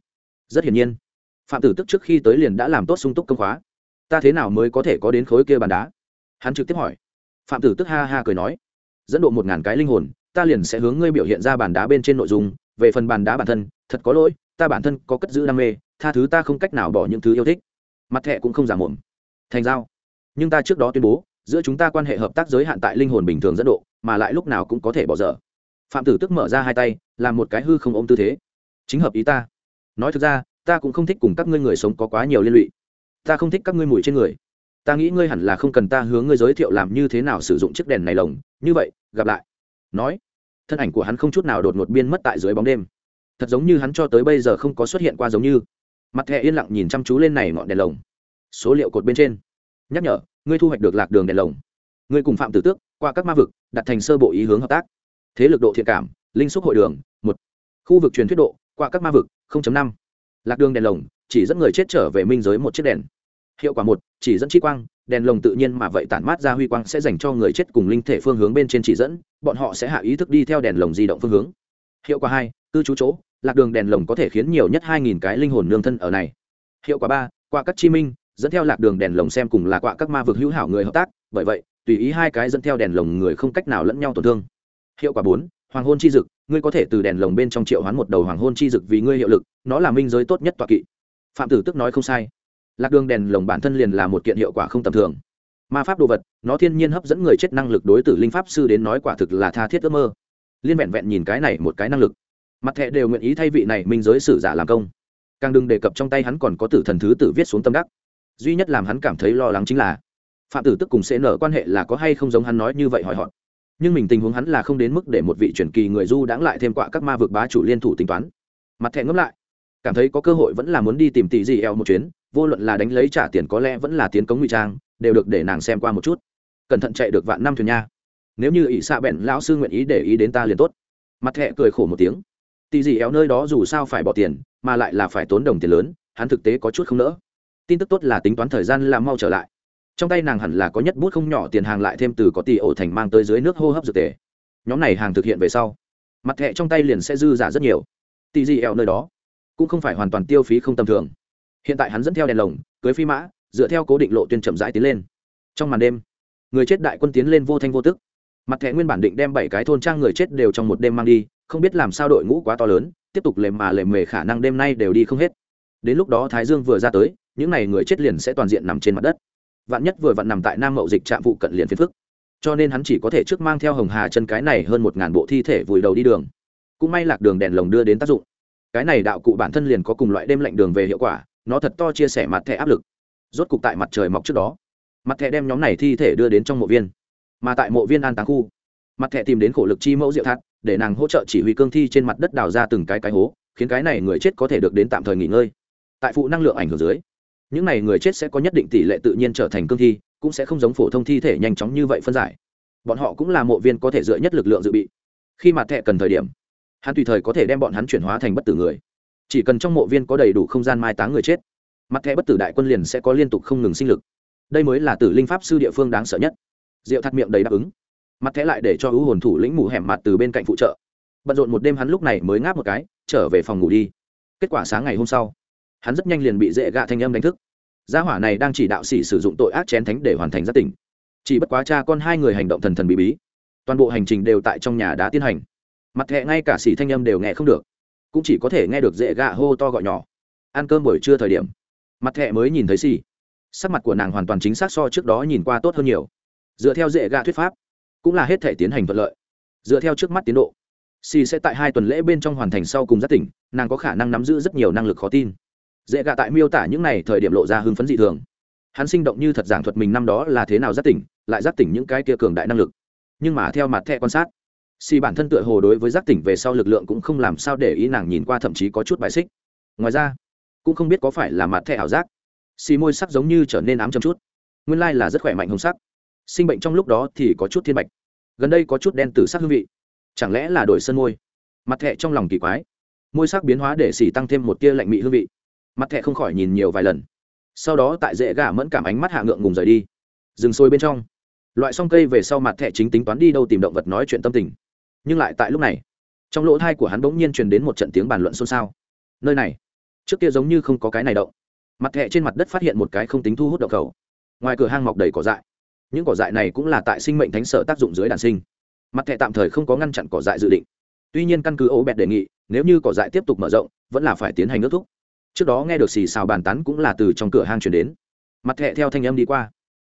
Rất hiển nhiên phạm tử tức trước khi tới liền đã làm tốt sung túc công khóa. Ta thế nào mới có thể có đến khối kia bàn đá? Hắn trực tiếp hỏi. Phạm tử tức ha ha cười nói. Dẫn độ một ngàn cái linh hồn, ta liền sẽ hướng ngươi biểu hiện ra bàn đá bên trên nội dung, về phần bàn đá bản thân, thật có lỗi, ta bản thân có cất giữ đam mê, tha thứ ta không cách nào bỏ những thứ yêu thích. Mặt thẹ cũng không giả mồm. Thành giao. Nhưng ta trước đó tuyên bố, giữa chúng ta quan hệ hợp tác giới hạn tại linh hồn bình thường dẫn độ, mà lại lúc nào cũng có thể bỏ dở. Phạm tử tức mở ra hai tay, làm một cái hư không ôm tư thế. Chính hợp ý ta. Nói thực ra ta cũng không thích cùng các ngươi người sống có quá nhiều liên lụy. Ta không thích các ngươi mùi trên người. Ta nghĩ ngươi hẳn là không cần ta hướng ngươi giới thiệu làm như thế nào sử dụng chiếc đèn này lồng. Như vậy, gặp lại. Nói. Thân ảnh của hắn không chút nào đột ngột biên mất tại dưới bóng đêm. Thật giống như hắn cho tới bây giờ không có xuất hiện qua giống như. Mặt thẹ yên lặng nhìn chăm chú lên này ngọn đèn lồng. Số liệu cột bên trên. Nhắc nhở, ngươi thu hoạch được lạc đường đèn lồng. Ngươi cùng phạm tử tước, qua các ma vực, đặt thành sơ bộ ý hướng hợp tác. Thế lực độ thiện cảm, linh xúc hội đường, một. Khu vực truyền thuyết độ, qua các ma vực năm lạc đường đèn lồng, chỉ dẫn người chết trở về minh giới một chiếc đèn. Hiệu quả một, chỉ dẫn chi quang, đèn lồng tự nhiên mà vậy tản mát ra huy quang sẽ dành cho người chết cùng linh thể phương hướng bên trên chỉ dẫn, bọn họ sẽ hạ ý thức đi theo đèn lồng di động phương hướng. Hiệu quả hai, cư trú chỗ, lạc đường đèn lồng có thể khiến nhiều nhất hai nghìn cái linh hồn nương thân ở này. Hiệu quả ba, qua các chi minh, dẫn theo lạc đường đèn lồng xem cùng là quạ các ma vực hữu hảo người hợp tác, bởi vậy, tùy ý hai cái dẫn theo đèn lồng người không cách nào lẫn nhau tổn thương. Hiệu quả bốn, hoàng hôn chi dực ngươi có thể từ đèn lồng bên trong triệu hoán một đầu hoàng hôn chi dực vì ngươi hiệu lực, nó là minh giới tốt nhất tọa kỵ. Phạm tử tức nói không sai. Lạc đường đèn lồng bản thân liền là một kiện hiệu quả không tầm thường. Ma pháp đồ vật, nó thiên nhiên hấp dẫn người chết năng lực đối tử linh pháp sư đến nói quả thực là tha thiết ước mơ. Liên vẹn vẹn nhìn cái này một cái năng lực, mặt thẹ đều nguyện ý thay vị này minh giới sử giả làm công. Càng đừng đề cập trong tay hắn còn có tử thần thứ tử viết xuống tâm đắc. Duy nhất làm hắn cảm thấy lo lắng chính là, phạm tử tức cùng sẽ nở quan hệ là có hay không giống hắn nói như vậy hỏi họ nhưng mình tình huống hắn là không đến mức để một vị truyền kỳ người du đãng lại thêm quạ các ma vực bá chủ liên thủ tính toán. Mặt thẹn ngẫm lại, cảm thấy có cơ hội vẫn là muốn đi tìm tỷ gì eo một chuyến, vô luận là đánh lấy trả tiền có lẽ vẫn là tiến cống ngụy trang, đều được để nàng xem qua một chút. Cẩn thận chạy được vạn năm thuyền nha. Nếu như ỷ xạ bẹn lão sư nguyện ý để ý đến ta liền tốt. Mặt thẹ cười khổ một tiếng. Tỷ gì eo nơi đó dù sao phải bỏ tiền, mà lại là phải tốn đồng tiền lớn, hắn thực tế có chút không nỡ. Tin tức tốt là tính toán thời gian làm mau trở lại trong tay nàng hẳn là có nhất bút không nhỏ tiền hàng lại thêm từ có tỷ ổ thành mang tới dưới nước hô hấp dược tề. Nhóm này hàng thực hiện về sau, mặt thẹ trong tay liền sẽ dư giả rất nhiều. Tỷ gì ẹo nơi đó cũng không phải hoàn toàn tiêu phí không tầm thường. Hiện tại hắn dẫn theo đèn lồng, cưới phi mã, dựa theo cố định lộ tuyên chậm rãi tiến lên. Trong màn đêm, người chết đại quân tiến lên vô thanh vô tức. Mặt thẻ nguyên bản định đem bảy cái thôn trang người chết đều trong một đêm mang đi, không biết làm sao đội ngũ quá to lớn, tiếp tục lềm mà lềm mề khả năng đêm nay đều đi không hết. Đến lúc đó thái dương vừa ra tới, những n à y người chết liền sẽ toàn diện nằm trên mặt đất vạn nhất vừa vặn nằm tại nam mậu dịch trạm vụ cận liền phiền phức. Cho nên hắn chỉ có thể trước mang theo hồng hà chân cái này hơn một ngàn bộ thi thể vùi đầu đi đường. Cũng may lạc đường đèn lồng đưa đến tác dụng. Cái này đạo cụ bản thân liền có cùng loại đêm lạnh đường về hiệu quả, nó thật to chia sẻ mặt thẻ áp lực. Rốt cục tại mặt trời mọc trước đó, mặt thẻ đem nhóm này thi thể đưa đến trong mộ viên. Mà tại mộ viên an táng khu, mặt thẻ tìm đến khổ lực chi mẫu diệu thắt để nàng hỗ trợ chỉ huy cương thi trên mặt đất đào ra từng cái cái hố, khiến cái này người chết có thể được đến tạm thời nghỉ ngơi. Tại phụ năng lượng ảnh hưởng dưới những này người chết sẽ có nhất định tỷ lệ tự nhiên trở thành cương thi, cũng sẽ không giống phổ thông thi thể nhanh chóng như vậy phân giải. Bọn họ cũng là mộ viên có thể dựa nhất lực lượng dự bị. Khi mặt thẻ cần thời điểm, hắn tùy thời có thể đem bọn hắn chuyển hóa thành bất tử người. Chỉ cần trong mộ viên có đầy đủ không gian mai táng người chết, mặt thẻ bất tử đại quân liền sẽ có liên tục không ngừng sinh lực. Đây mới là tử linh pháp sư địa phương đáng sợ nhất. Diệu thắt miệng đầy đáp ứng. Mặt thẻ lại để cho hữu hồn thủ lĩnh mù hẻm mặt từ bên cạnh phụ trợ. Bận rộn một đêm hắn lúc này mới ngáp một cái, trở về phòng ngủ đi. Kết quả sáng ngày hôm sau hắn rất nhanh liền bị dễ gạ thanh âm đánh thức. Gia hỏa này đang chỉ đạo sĩ sử dụng tội ác chén thánh để hoàn thành giác tỉnh. Chỉ bất quá cha con hai người hành động thần thần bí bí. Toàn bộ hành trình đều tại trong nhà đã tiến hành. Mặt thẹ ngay cả sĩ thanh âm đều nghe không được. Cũng chỉ có thể nghe được dễ gạ hô to gọi nhỏ. Ăn cơm buổi trưa thời điểm, mặt thẹ mới nhìn thấy xỉ sắc mặt của nàng hoàn toàn chính xác so trước đó nhìn qua tốt hơn nhiều. Dựa theo dễ gạ thuyết pháp, cũng là hết thể tiến hành thuận lợi. Dựa theo trước mắt tiến độ xỉ sẽ tại hai tuần lễ bên trong hoàn thành sau cùng giác tỉnh. Nàng có khả năng nắm giữ rất nhiều năng lực khó tin dễ gạ tại miêu tả những này thời điểm lộ ra hưng phấn dị thường. Hắn sinh động như thật giảng thuật mình năm đó là thế nào giác tỉnh, lại giác tỉnh những cái kia cường đại năng lực. Nhưng mà theo mặt thẹ quan sát, xì bản thân tựa hồ đối với giác tỉnh về sau lực lượng cũng không làm sao để ý nàng nhìn qua thậm chí có chút bài xích. Ngoài ra, cũng không biết có phải là mặt thẻ ảo giác. Xì môi sắc giống như trở nên ám chấm chút. Nguyên lai là rất khỏe mạnh hồng sắc. Sinh bệnh trong lúc đó thì có chút thiên bạch. Gần đây có chút đen từ sắc hương vị. Chẳng lẽ là đổi sân môi? Mặt thẻ trong lòng kỳ quái. Môi sắc biến hóa để xì tăng thêm một tia lạnh mị hương vị mặt thẻ không khỏi nhìn nhiều vài lần. Sau đó tại dễ gà mẫn cảm ánh mắt hạ ngượng ngùng rời đi. Dừng sôi bên trong. Loại song cây về sau mặt thẻ chính tính toán đi đâu tìm động vật nói chuyện tâm tình. Nhưng lại tại lúc này, trong lỗ thai của hắn bỗng nhiên truyền đến một trận tiếng bàn luận xôn xao. Nơi này, trước kia giống như không có cái này động mặt thẹ trên mặt đất phát hiện một cái không tính thu hút đậu cầu ngoài cửa hang mọc đầy cỏ dại. Những cỏ dại này cũng là tại sinh mệnh thánh sở tác dụng dưới đàn sinh. Mặt thẹ tạm thời không có ngăn chặn cỏ dại dự định. Tuy nhiên căn cứ ố bẹt đề nghị, nếu như cỏ dại tiếp tục mở rộng, vẫn là phải tiến hành nước thúc trước đó nghe được xì xào bàn tán cũng là từ trong cửa hang chuyển đến. Mặt thẹ theo thanh âm đi qua.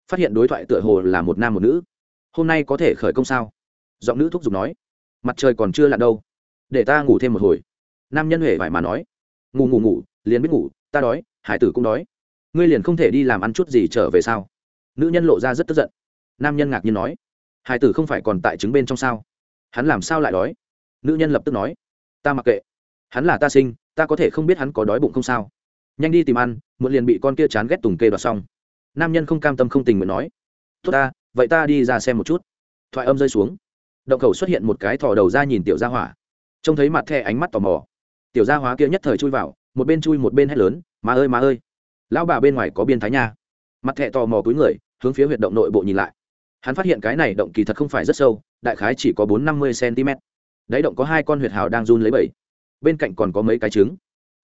Phát hiện đối thoại tựa hồ là một nam một nữ. Hôm nay có thể khởi công sao? Giọng nữ thúc giục nói. Mặt trời còn chưa lặn đâu. Để ta ngủ thêm một hồi. Nam nhân huệ vải mà nói. Ngủ ngủ ngủ, liền biết ngủ, ta đói, hải tử cũng đói. Ngươi liền không thể đi làm ăn chút gì trở về sao? Nữ nhân lộ ra rất tức giận. Nam nhân ngạc nhiên nói. Hải tử không phải còn tại trứng bên trong sao? Hắn làm sao lại đói? Nữ nhân lập tức nói. Ta mặc kệ. Hắn là ta sinh ta có thể không biết hắn có đói bụng không sao. Nhanh đi tìm ăn, muộn liền bị con kia chán ghét tùng kê đoạt xong. Nam nhân không cam tâm không tình nguyện nói, tốt ta, vậy ta đi ra xem một chút. Thoại âm rơi xuống. Động khẩu xuất hiện một cái thò đầu ra nhìn tiểu gia hỏa. Trông thấy mặt thẻ ánh mắt tò mò. Tiểu gia hóa kia nhất thời chui vào, một bên chui một bên hét lớn, má ơi má ơi! Lão bà bên ngoài có biên thái nha. Mặt thẻ tò mò cúi người, hướng phía huyệt động nội bộ nhìn lại. Hắn phát hiện cái này động kỳ thật không phải rất sâu, đại khái chỉ có bốn năm mươi cm đáy động có hai con huyệt hào đang run lấy bẫy bên cạnh còn có mấy cái trứng.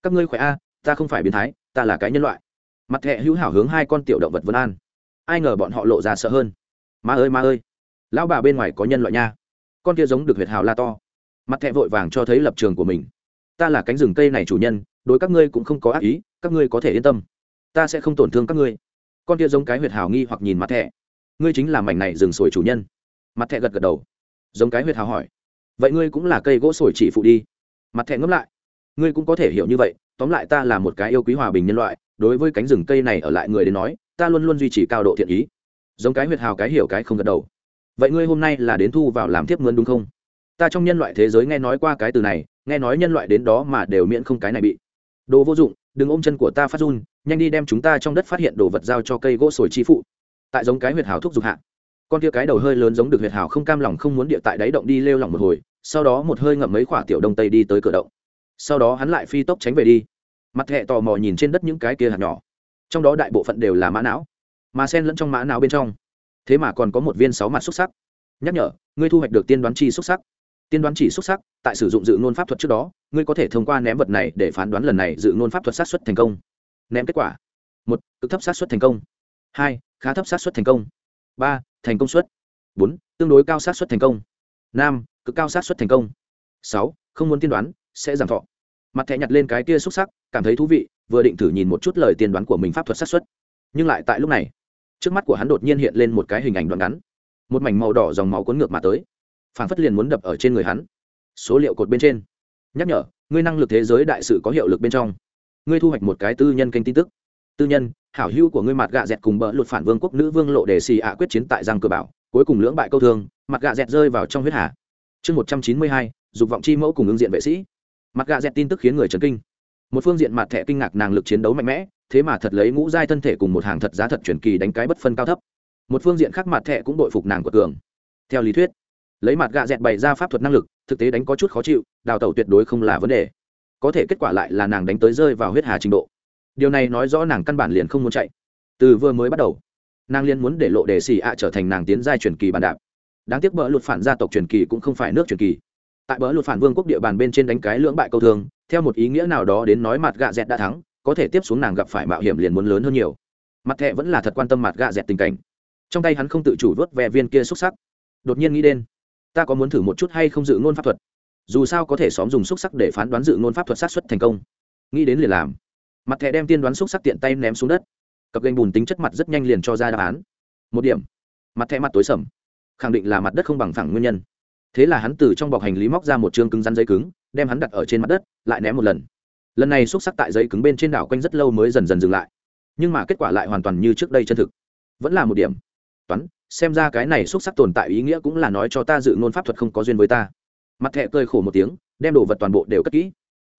Các ngươi khỏe a, ta không phải biến thái, ta là cái nhân loại. Mặt thẹ hữu hảo hướng hai con tiểu động vật vân an. Ai ngờ bọn họ lộ ra sợ hơn. Ma ơi ma ơi. Lão bà bên ngoài có nhân loại nha. Con kia giống được huyệt hào la to. Mặt thẹ vội vàng cho thấy lập trường của mình. Ta là cánh rừng cây này chủ nhân, đối các ngươi cũng không có ác ý, các ngươi có thể yên tâm. Ta sẽ không tổn thương các ngươi. Con kia giống cái huyệt hào nghi hoặc nhìn mặt thẹ ngươi chính là mảnh này rừng sồi chủ nhân. Mặt thẹ gật gật đầu. Giống cái huyệt hào hỏi. Vậy ngươi cũng là cây gỗ sồi chỉ phụ đi mặt thẹn ngẫm lại. Ngươi cũng có thể hiểu như vậy, tóm lại ta là một cái yêu quý hòa bình nhân loại, đối với cánh rừng cây này ở lại người đến nói, ta luôn luôn duy trì cao độ thiện ý. Giống cái huyệt hào cái hiểu cái không gật đầu. Vậy ngươi hôm nay là đến thu vào làm tiếp mướn đúng không? Ta trong nhân loại thế giới nghe nói qua cái từ này, nghe nói nhân loại đến đó mà đều miễn không cái này bị. Đồ vô dụng, đừng ôm chân của ta phát run, nhanh đi đem chúng ta trong đất phát hiện đồ vật giao cho cây gỗ sồi chi phụ. Tại giống cái huyệt hào thúc giục hạ, con kia cái đầu hơi lớn giống được huyệt hào không cam lòng không muốn địa tại đáy động đi lêu lỏng một hồi sau đó một hơi ngậm mấy khoả tiểu đông tây đi tới cửa động. Sau đó hắn lại phi tốc tránh về đi. Mặt hệ tò mò nhìn trên đất những cái kia hạt nhỏ. Trong đó đại bộ phận đều là mã não. Mà sen lẫn trong mã não bên trong. Thế mà còn có một viên sáu mặt xúc sắc. Nhắc nhở, ngươi thu hoạch được tiên đoán chi xúc sắc. Tiên đoán chỉ xúc sắc, tại sử dụng dự ngôn pháp thuật trước đó, ngươi có thể thông qua ném vật này để phán đoán lần này dự ngôn pháp thuật sát xuất thành công. Ném kết quả. Một, cực thấp sát xuất thành công. Hai, khá thấp sát xuất thành công. Ba, thành công suất. Bốn, tương đối cao sát xuất thành công năm cực cao sát xuất thành công. Sáu, không muốn tiên đoán, sẽ giảm thọ. Mặt thẻ nhặt lên cái kia xúc sắc, cảm thấy thú vị, vừa định thử nhìn một chút lời tiên đoán của mình pháp thuật sát xuất. Nhưng lại tại lúc này, trước mắt của hắn đột nhiên hiện lên một cái hình ảnh đoạn ngắn. Một mảnh màu đỏ dòng máu cuốn ngược mà tới. Phản phất liền muốn đập ở trên người hắn. Số liệu cột bên trên. Nhắc nhở, ngươi năng lực thế giới đại sự có hiệu lực bên trong. Ngươi thu hoạch một cái tư nhân kênh tin tức. Tư nhân, hảo hữu của ngươi mặt gạ dẹt cùng bỡ luật phản vương quốc nữ vương lộ đề xì ạ quyết chiến tại giang cửa bảo cuối cùng lưỡng bại câu thương, mặt gạ dẹt rơi vào trong huyết hà. Chương một trăm chín mươi hai, dục vọng chi mẫu cùng ứng diện vệ sĩ. Mặt gạ dẹt tin tức khiến người chấn kinh. Một phương diện mặt thẻ kinh ngạc nàng lực chiến đấu mạnh mẽ, thế mà thật lấy ngũ giai thân thể cùng một hàng thật giá thật truyền kỳ đánh cái bất phân cao thấp. Một phương diện khác mặt thẻ cũng đội phục nàng của cường. Theo lý thuyết, lấy mặt gạ dẹt bày ra pháp thuật năng lực, thực tế đánh có chút khó chịu, đào tẩu tuyệt đối không là vấn đề. Có thể kết quả lại là nàng đánh tới rơi vào huyết hà trình độ. Điều này nói rõ nàng căn bản liền không muốn chạy. Từ vừa mới bắt đầu nàng liên muốn để lộ đề xì ạ trở thành nàng tiến giai truyền kỳ bàn đạp. Đáng tiếc bỡ lụt phản gia tộc truyền kỳ cũng không phải nước truyền kỳ. Tại bỡ lụt phản vương quốc địa bàn bên trên đánh cái lưỡng bại câu thương, theo một ý nghĩa nào đó đến nói mặt gạ dẹt đã thắng, có thể tiếp xuống nàng gặp phải mạo hiểm liền muốn lớn hơn nhiều. Mặt thẹ vẫn là thật quan tâm mặt gạ dẹt tình cảnh. Trong tay hắn không tự chủ vớt ve viên kia xúc sắc. Đột nhiên nghĩ đến, ta có muốn thử một chút hay không dự ngôn pháp thuật? Dù sao có thể xóm dùng xúc sắc để phán đoán dự ngôn pháp thuật sát xuất thành công. Nghĩ đến liền làm. Mặt thẻ đem tiên đoán xúc sắc tiện tay ném xuống đất cặp gành bùn tính chất mặt rất nhanh liền cho ra đáp án. Một điểm. Mặt thẻ mặt tối sầm. Khẳng định là mặt đất không bằng phẳng nguyên nhân. Thế là hắn từ trong bọc hành lý móc ra một chương cứng rắn giấy cứng, đem hắn đặt ở trên mặt đất, lại ném một lần. Lần này xúc sắc tại giấy cứng bên trên đảo quanh rất lâu mới dần dần dừng lại. Nhưng mà kết quả lại hoàn toàn như trước đây chân thực. Vẫn là một điểm. Toán, xem ra cái này xúc sắc tồn tại ý nghĩa cũng là nói cho ta dự ngôn pháp thuật không có duyên với ta. Mặt thẹ cơi khổ một tiếng, đem đồ vật toàn bộ đều cất kỹ.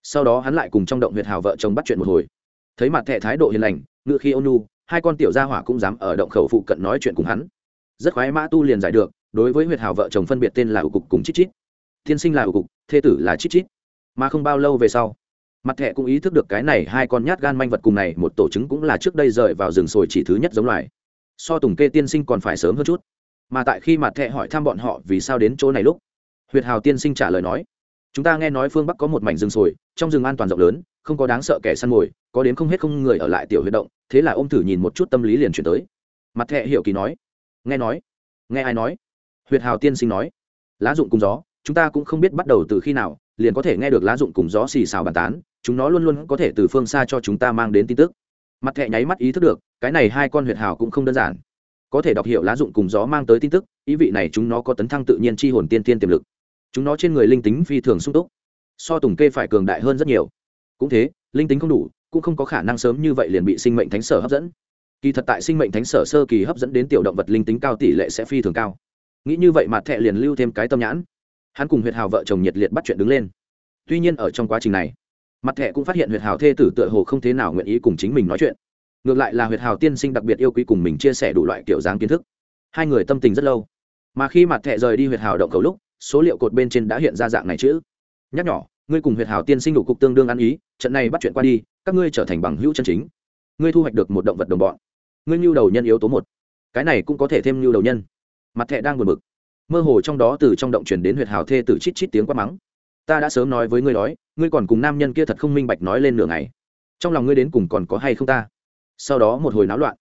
Sau đó hắn lại cùng trong động huyệt hào vợ chồng bắt chuyện một hồi thấy mặt thẹ thái độ hiền lành, ngự khi ônu hai con tiểu gia hỏa cũng dám ở động khẩu phụ cận nói chuyện cùng hắn. Rất khoái mã tu liền giải được, đối với huyệt hào vợ chồng phân biệt tên là ủ cục cùng chít chít. Tiên sinh là ủ cục, thê tử là chít chít. Mà không bao lâu về sau, mặt thẹ cũng ý thức được cái này hai con nhát gan manh vật cùng này một tổ chứng cũng là trước đây rời vào rừng sồi chỉ thứ nhất giống loài. So tùng kê tiên sinh còn phải sớm hơn chút. Mà tại khi mặt thẹ hỏi thăm bọn họ vì sao đến chỗ này lúc, huyệt hào tiên sinh trả lời nói, chúng ta nghe nói phương bắc có một mảnh rừng sồi, trong rừng an toàn rộng lớn không có đáng sợ kẻ săn mồi, có đến không hết không người ở lại tiểu huyệt động, thế là ôm thử nhìn một chút tâm lý liền chuyển tới. Mặt thẹ hiểu kỳ nói, nghe nói, nghe ai nói? Huyệt hào tiên sinh nói, lá dụng cùng gió, chúng ta cũng không biết bắt đầu từ khi nào, liền có thể nghe được lá dụng cùng gió xì xào bàn tán, chúng nó luôn luôn có thể từ phương xa cho chúng ta mang đến tin tức. Mặt thẹ nháy mắt ý thức được, cái này hai con huyệt hào cũng không đơn giản. Có thể đọc hiểu lá dụng cùng gió mang tới tin tức, ý vị này chúng nó có tấn thăng tự nhiên chi hồn tiên tiên tiềm lực. Chúng nó trên người linh tính phi thường sung túc, so tùng kê phải cường đại hơn rất nhiều cũng thế, linh tính không đủ, cũng không có khả năng sớm như vậy liền bị sinh mệnh thánh sở hấp dẫn. Kỳ thật tại sinh mệnh thánh sở sơ kỳ hấp dẫn đến tiểu động vật linh tính cao tỷ lệ sẽ phi thường cao. Nghĩ như vậy mà thẹ liền lưu thêm cái tâm nhãn. Hắn cùng huyệt hào vợ chồng nhiệt liệt bắt chuyện đứng lên. Tuy nhiên ở trong quá trình này, mặt thẹ cũng phát hiện huyệt hào thê tử tựa hồ không thế nào nguyện ý cùng chính mình nói chuyện. Ngược lại là huyệt hào tiên sinh đặc biệt yêu quý cùng mình chia sẻ đủ loại kiểu dáng kiến thức. Hai người tâm tình rất lâu. Mà khi mặt thẹ rời đi huyệt hào động cầu lúc, số liệu cột bên trên đã hiện ra dạng này chữ. Nhắc nhỏ ngươi cùng huyệt Hảo tiên sinh đủ cục tương đương ăn ý, trận này bắt chuyện qua đi, các ngươi trở thành bằng hữu chân chính. Ngươi thu hoạch được một động vật đồng bọn. Ngươi nhu đầu nhân yếu tố một. Cái này cũng có thể thêm nhu đầu nhân. Mặt thẹ đang buồn bực. Mơ hồ trong đó từ trong động chuyển đến huyệt hào thê từ chít chít tiếng quát mắng. Ta đã sớm nói với ngươi nói ngươi còn cùng nam nhân kia thật không minh bạch nói lên nửa ngày. Trong lòng ngươi đến cùng còn có hay không ta? Sau đó một hồi náo loạn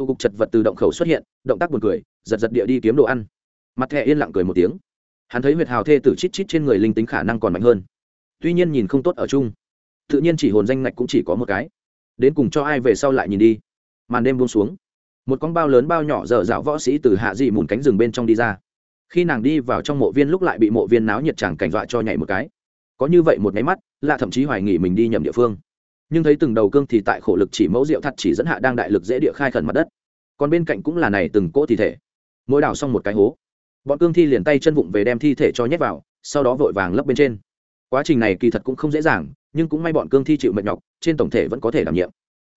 tụ cục chật vật từ động khẩu xuất hiện, động tác buồn cười, giật giật địa đi kiếm đồ ăn. Mặt thẹ yên lặng cười một tiếng. Hắn thấy huyệt hào thê tử chít chít trên người linh tính khả năng còn mạnh hơn tuy nhiên nhìn không tốt ở chung. Tự nhiên chỉ hồn danh ngạch cũng chỉ có một cái. Đến cùng cho ai về sau lại nhìn đi. Màn đêm buông xuống. Một con bao lớn bao nhỏ dở dạo võ sĩ từ hạ dị mùn cánh rừng bên trong đi ra. Khi nàng đi vào trong mộ viên lúc lại bị mộ viên náo nhiệt chẳng cảnh dọa cho nhảy một cái. Có như vậy một nháy mắt là thậm chí hoài nghỉ mình đi nhầm địa phương. Nhưng thấy từng đầu cương thì tại khổ lực chỉ mẫu rượu thật chỉ dẫn hạ đang đại lực dễ địa khai khẩn mặt đất. Còn bên cạnh cũng là này từng cỗ thi thể. Mỗi đào xong một cái hố. Bọn cương thi liền tay chân vụng về đem thi thể cho nhét vào, sau đó vội vàng lấp bên trên quá trình này kỳ thật cũng không dễ dàng, nhưng cũng may bọn cương thi chịu mệt nhọc, trên tổng thể vẫn có thể đảm nhiệm.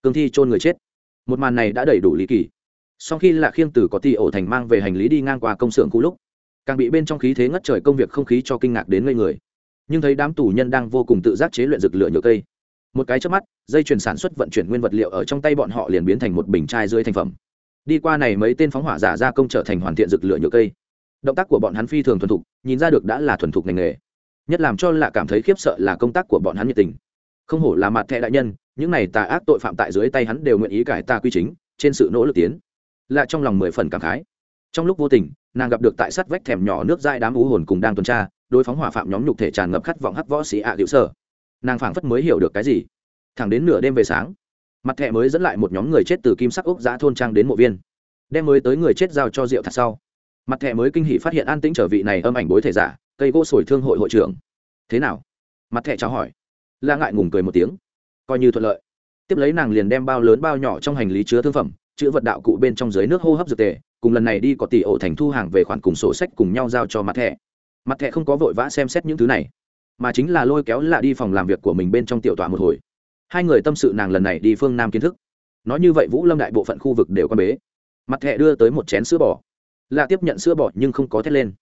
Cương thi chôn người chết. Một màn này đã đầy đủ lý kỳ. Sau khi lạ khiêng từ có tỷ ổ thành mang về hành lý đi ngang qua công xưởng cũ lúc, càng bị bên trong khí thế ngất trời công việc không khí cho kinh ngạc đến ngây người. Nhưng thấy đám tù nhân đang vô cùng tự giác chế luyện dược lửa nhựa cây. Một cái trước mắt, dây chuyển sản xuất vận chuyển nguyên vật liệu ở trong tay bọn họ liền biến thành một bình chai dưới thành phẩm. Đi qua này mấy tên phóng hỏa giả gia công trở thành hoàn thiện dược lửa nhựa cây. Động tác của bọn hắn phi thường thuần thục, nhìn ra được đã là thuần thục ngành nghề nhất làm cho lạ cảm thấy khiếp sợ là công tác của bọn hắn nhiệt tình. Không hổ là mặt thẻ đại nhân, những này tà ác tội phạm tại dưới tay hắn đều nguyện ý cải ta quy chính, trên sự nỗ lực tiến. Lạ trong lòng mười phần cảm khái. Trong lúc vô tình, nàng gặp được tại sát vách thèm nhỏ nước dai đám ú hồn cùng đang tuần tra, đối phóng hỏa phạm nhóm nhục thể tràn ngập khát vọng hắc võ sĩ ạ à diệu sở nàng phảng phất mới hiểu được cái gì. Thẳng đến nửa đêm về sáng, mặt thẹ mới dẫn lại một nhóm người chết từ kim sắc ốc giã thôn trang đến mộ viên. Đem mới tới người chết giao cho rượu thật sau. Mặt thẹ mới kinh hỉ phát hiện an tĩnh trở vị này âm ảnh bối thể giả cây gỗ sồi thương hội hội trưởng. Thế nào? Mặt thẻ chào hỏi. La ngại ngùng cười một tiếng. Coi như thuận lợi. Tiếp lấy nàng liền đem bao lớn bao nhỏ trong hành lý chứa thương phẩm chữ vật đạo cụ bên trong dưới nước hô hấp dược tề, cùng lần này đi có tỷ ổ thành thu hàng về khoản cùng sổ sách cùng nhau giao cho mặt thẻ. Mặt thẻ không có vội vã xem xét những thứ này, mà chính là lôi kéo lạ đi phòng làm việc của mình bên trong tiểu tọa một hồi. Hai người tâm sự nàng lần này đi phương nam kiến thức. Nói như vậy vũ lâm đại bộ phận khu vực đều quan bế. Mặt thẻ đưa tới một chén sữa bò. Lạ tiếp nhận sữa bò nhưng không có thét lên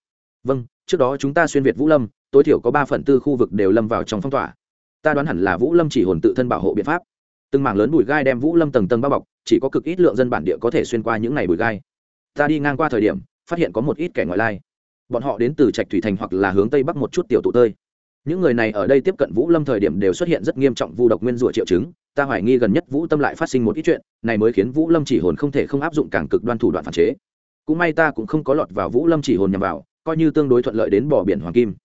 vâng trước đó chúng ta xuyên việt vũ lâm, tối thiểu có ba phần tư khu vực đều lâm vào trong phong tỏa. Ta đoán hẳn là vũ lâm chỉ hồn tự thân bảo hộ biện pháp. Từng mảng lớn bụi gai đem vũ lâm tầng tầng bao bọc, chỉ có cực ít lượng dân bản địa có thể xuyên qua những ngày bụi gai. Ta đi ngang qua thời điểm, phát hiện có một ít kẻ ngoại lai. Bọn họ đến từ trạch thủy thành hoặc là hướng tây bắc một chút tiểu tụ tơi. Những người này ở đây tiếp cận vũ lâm thời điểm đều xuất hiện rất nghiêm trọng vu độc nguyên rủa triệu chứng. Ta hoài nghi gần nhất vũ tâm lại phát sinh một ít chuyện, này mới khiến vũ lâm chỉ hồn không thể không áp dụng càng cực đoan thủ đoạn phản chế. Cũng may ta cũng không có lọt vào vũ lâm chỉ hồn nhằm vào coi như tương đối thuận lợi đến bỏ biển hoàng kim.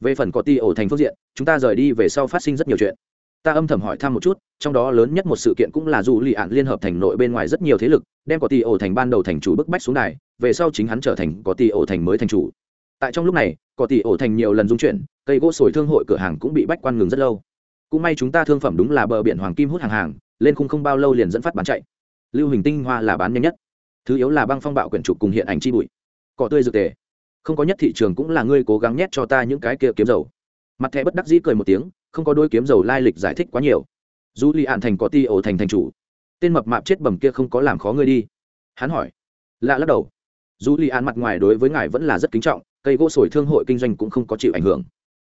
Về phần có ti ổ thành phương diện, chúng ta rời đi về sau phát sinh rất nhiều chuyện. Ta âm thầm hỏi thăm một chút, trong đó lớn nhất một sự kiện cũng là dù lì ạn liên hợp thành nội bên ngoài rất nhiều thế lực, đem có ti ổ thành ban đầu thành chủ bức bách xuống đài, về sau chính hắn trở thành có ti ổ thành mới thành chủ. Tại trong lúc này, có ti ổ thành nhiều lần dung chuyển, cây gỗ sồi thương hội cửa hàng cũng bị bách quan ngừng rất lâu. Cũng may chúng ta thương phẩm đúng là bờ biển hoàng kim hút hàng hàng, lên khung không bao lâu liền dẫn phát bán chạy. Lưu hình tinh hoa là bán nhanh nhất. Thứ yếu là băng phong bạo quyển trục cùng hiện ảnh chi bụi. Cỏ tươi dược tề không có nhất thị trường cũng là ngươi cố gắng nhét cho ta những cái kia kiếm dầu. Mặt thẻ bất đắc dĩ cười một tiếng, không có đôi kiếm dầu lai lịch giải thích quá nhiều. Dù li ạn thành có ti ổ thành thành chủ, tên mập mạp chết bầm kia không có làm khó ngươi đi. Hắn hỏi, lạ lắc đầu. Dù li ạn mặt ngoài đối với ngài vẫn là rất kính trọng, cây gỗ sồi thương hội kinh doanh cũng không có chịu ảnh hưởng.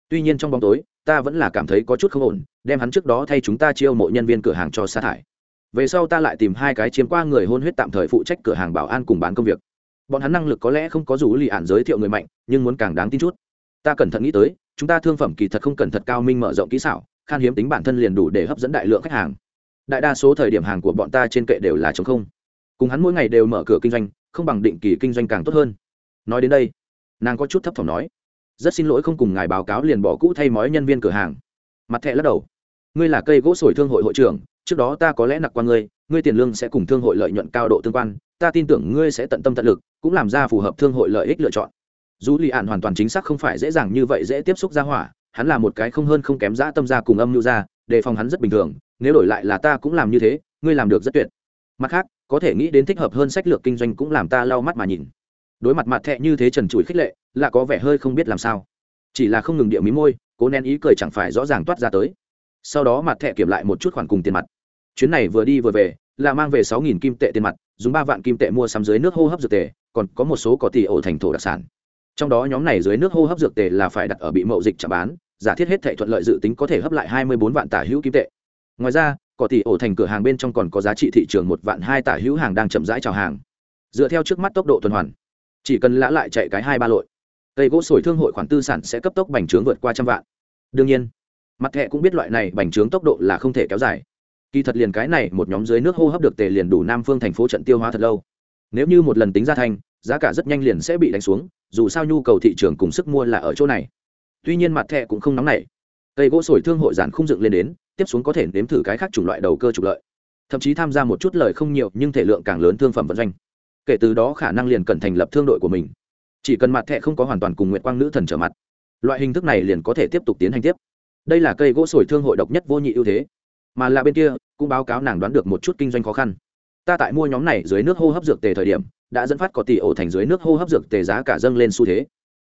Tuy nhiên trong bóng tối, ta vẫn là cảm thấy có chút không ổn, đem hắn trước đó thay chúng ta chiêu mộ nhân viên cửa hàng cho sa thải. Về sau ta lại tìm hai cái chiếm qua người hôn huyết tạm thời phụ trách cửa hàng bảo an cùng bán công việc bọn hắn năng lực có lẽ không có dù lì ạn giới thiệu người mạnh, nhưng muốn càng đáng tin chút. Ta cẩn thận nghĩ tới, chúng ta thương phẩm kỳ thật không cần thật cao minh mở rộng kỹ xảo, khan hiếm tính bản thân liền đủ để hấp dẫn đại lượng khách hàng. Đại đa số thời điểm hàng của bọn ta trên kệ đều là chống không. Cùng hắn mỗi ngày đều mở cửa kinh doanh, không bằng định kỳ kinh doanh càng tốt hơn. Nói đến đây, nàng có chút thấp thỏm nói, rất xin lỗi không cùng ngài báo cáo liền bỏ cũ thay mói nhân viên cửa hàng. Mặt thẹ lắc đầu, ngươi là cây gỗ sồi thương hội hội trưởng, trước đó ta có lẽ nặc qua ngươi ngươi tiền lương sẽ cùng thương hội lợi nhuận cao độ tương quan, ta tin tưởng ngươi sẽ tận tâm tận lực cũng làm ra phù hợp thương hội lợi ích lựa chọn. Dù lì ạn hoàn toàn chính xác không phải dễ dàng như vậy dễ tiếp xúc ra hỏa, hắn là một cái không hơn không kém dã tâm ra cùng âm mưu ra đề phòng hắn rất bình thường, nếu đổi lại là ta cũng làm như thế, ngươi làm được rất tuyệt. Mặt khác, có thể nghĩ đến thích hợp hơn sách lược kinh doanh cũng làm ta lau mắt mà nhìn. Đối mặt mặt thẹ như thế trần trụi khích lệ, là có vẻ hơi không biết làm sao. Chỉ là không ngừng địa mí môi, cố nén ý cười chẳng phải rõ ràng toát ra tới. Sau đó mặt thẹ kiểm lại một chút khoản cùng tiền mặt. Chuyến này vừa đi vừa về, là mang về sáu nghìn kim tệ tiền mặt, dùng ba vạn kim tệ mua sắm dưới nước hô hấp dược tề còn có một số có tỷ ổ thành thổ đặc sản. Trong đó nhóm này dưới nước hô hấp dược tề là phải đặt ở bị mậu dịch chạm bán, giả thiết hết thệ thuận lợi dự tính có thể hấp lại hai mươi bốn vạn tả hữu kim tệ. Ngoài ra, có tỷ ổ thành cửa hàng bên trong còn có giá trị thị trường một vạn hai tả hữu hàng đang chậm rãi trào hàng. Dựa theo trước mắt tốc độ tuần hoàn, chỉ cần lã lại chạy cái hai ba lội, cây gỗ sồi thương hội khoản tư sản sẽ cấp tốc bành trướng vượt qua trăm vạn. Đương nhiên, mặt thẹ cũng biết loại này bành trướng tốc độ là không thể kéo dài. Kỳ thật liền cái này một nhóm dưới nước hô hấp được tề liền đủ nam phương thành phố trận tiêu hóa thật lâu. Nếu như một lần tính ra thành giá cả rất nhanh liền sẽ bị đánh xuống, dù sao nhu cầu thị trường cùng sức mua là ở chỗ này. Tuy nhiên mặt thẹ cũng không nóng nảy. Cây gỗ sồi thương hội giản không dựng lên đến, tiếp xuống có thể nếm thử cái khác chủng loại đầu cơ trục lợi. Thậm chí tham gia một chút lời không nhiều nhưng thể lượng càng lớn thương phẩm vận doanh. Kể từ đó khả năng liền cần thành lập thương đội của mình. Chỉ cần mặt thẹ không có hoàn toàn cùng nguyện quang nữ thần trở mặt, loại hình thức này liền có thể tiếp tục tiến hành tiếp. Đây là cây gỗ sồi thương hội độc nhất vô nhị ưu thế. Mà là bên kia, cũng báo cáo nàng đoán được một chút kinh doanh khó khăn. Ta tại mua nhóm này dưới nước hô hấp dược tề thời điểm đã dẫn phát có tỷ ổ thành dưới nước hô hấp dược tề giá cả dâng lên xu thế.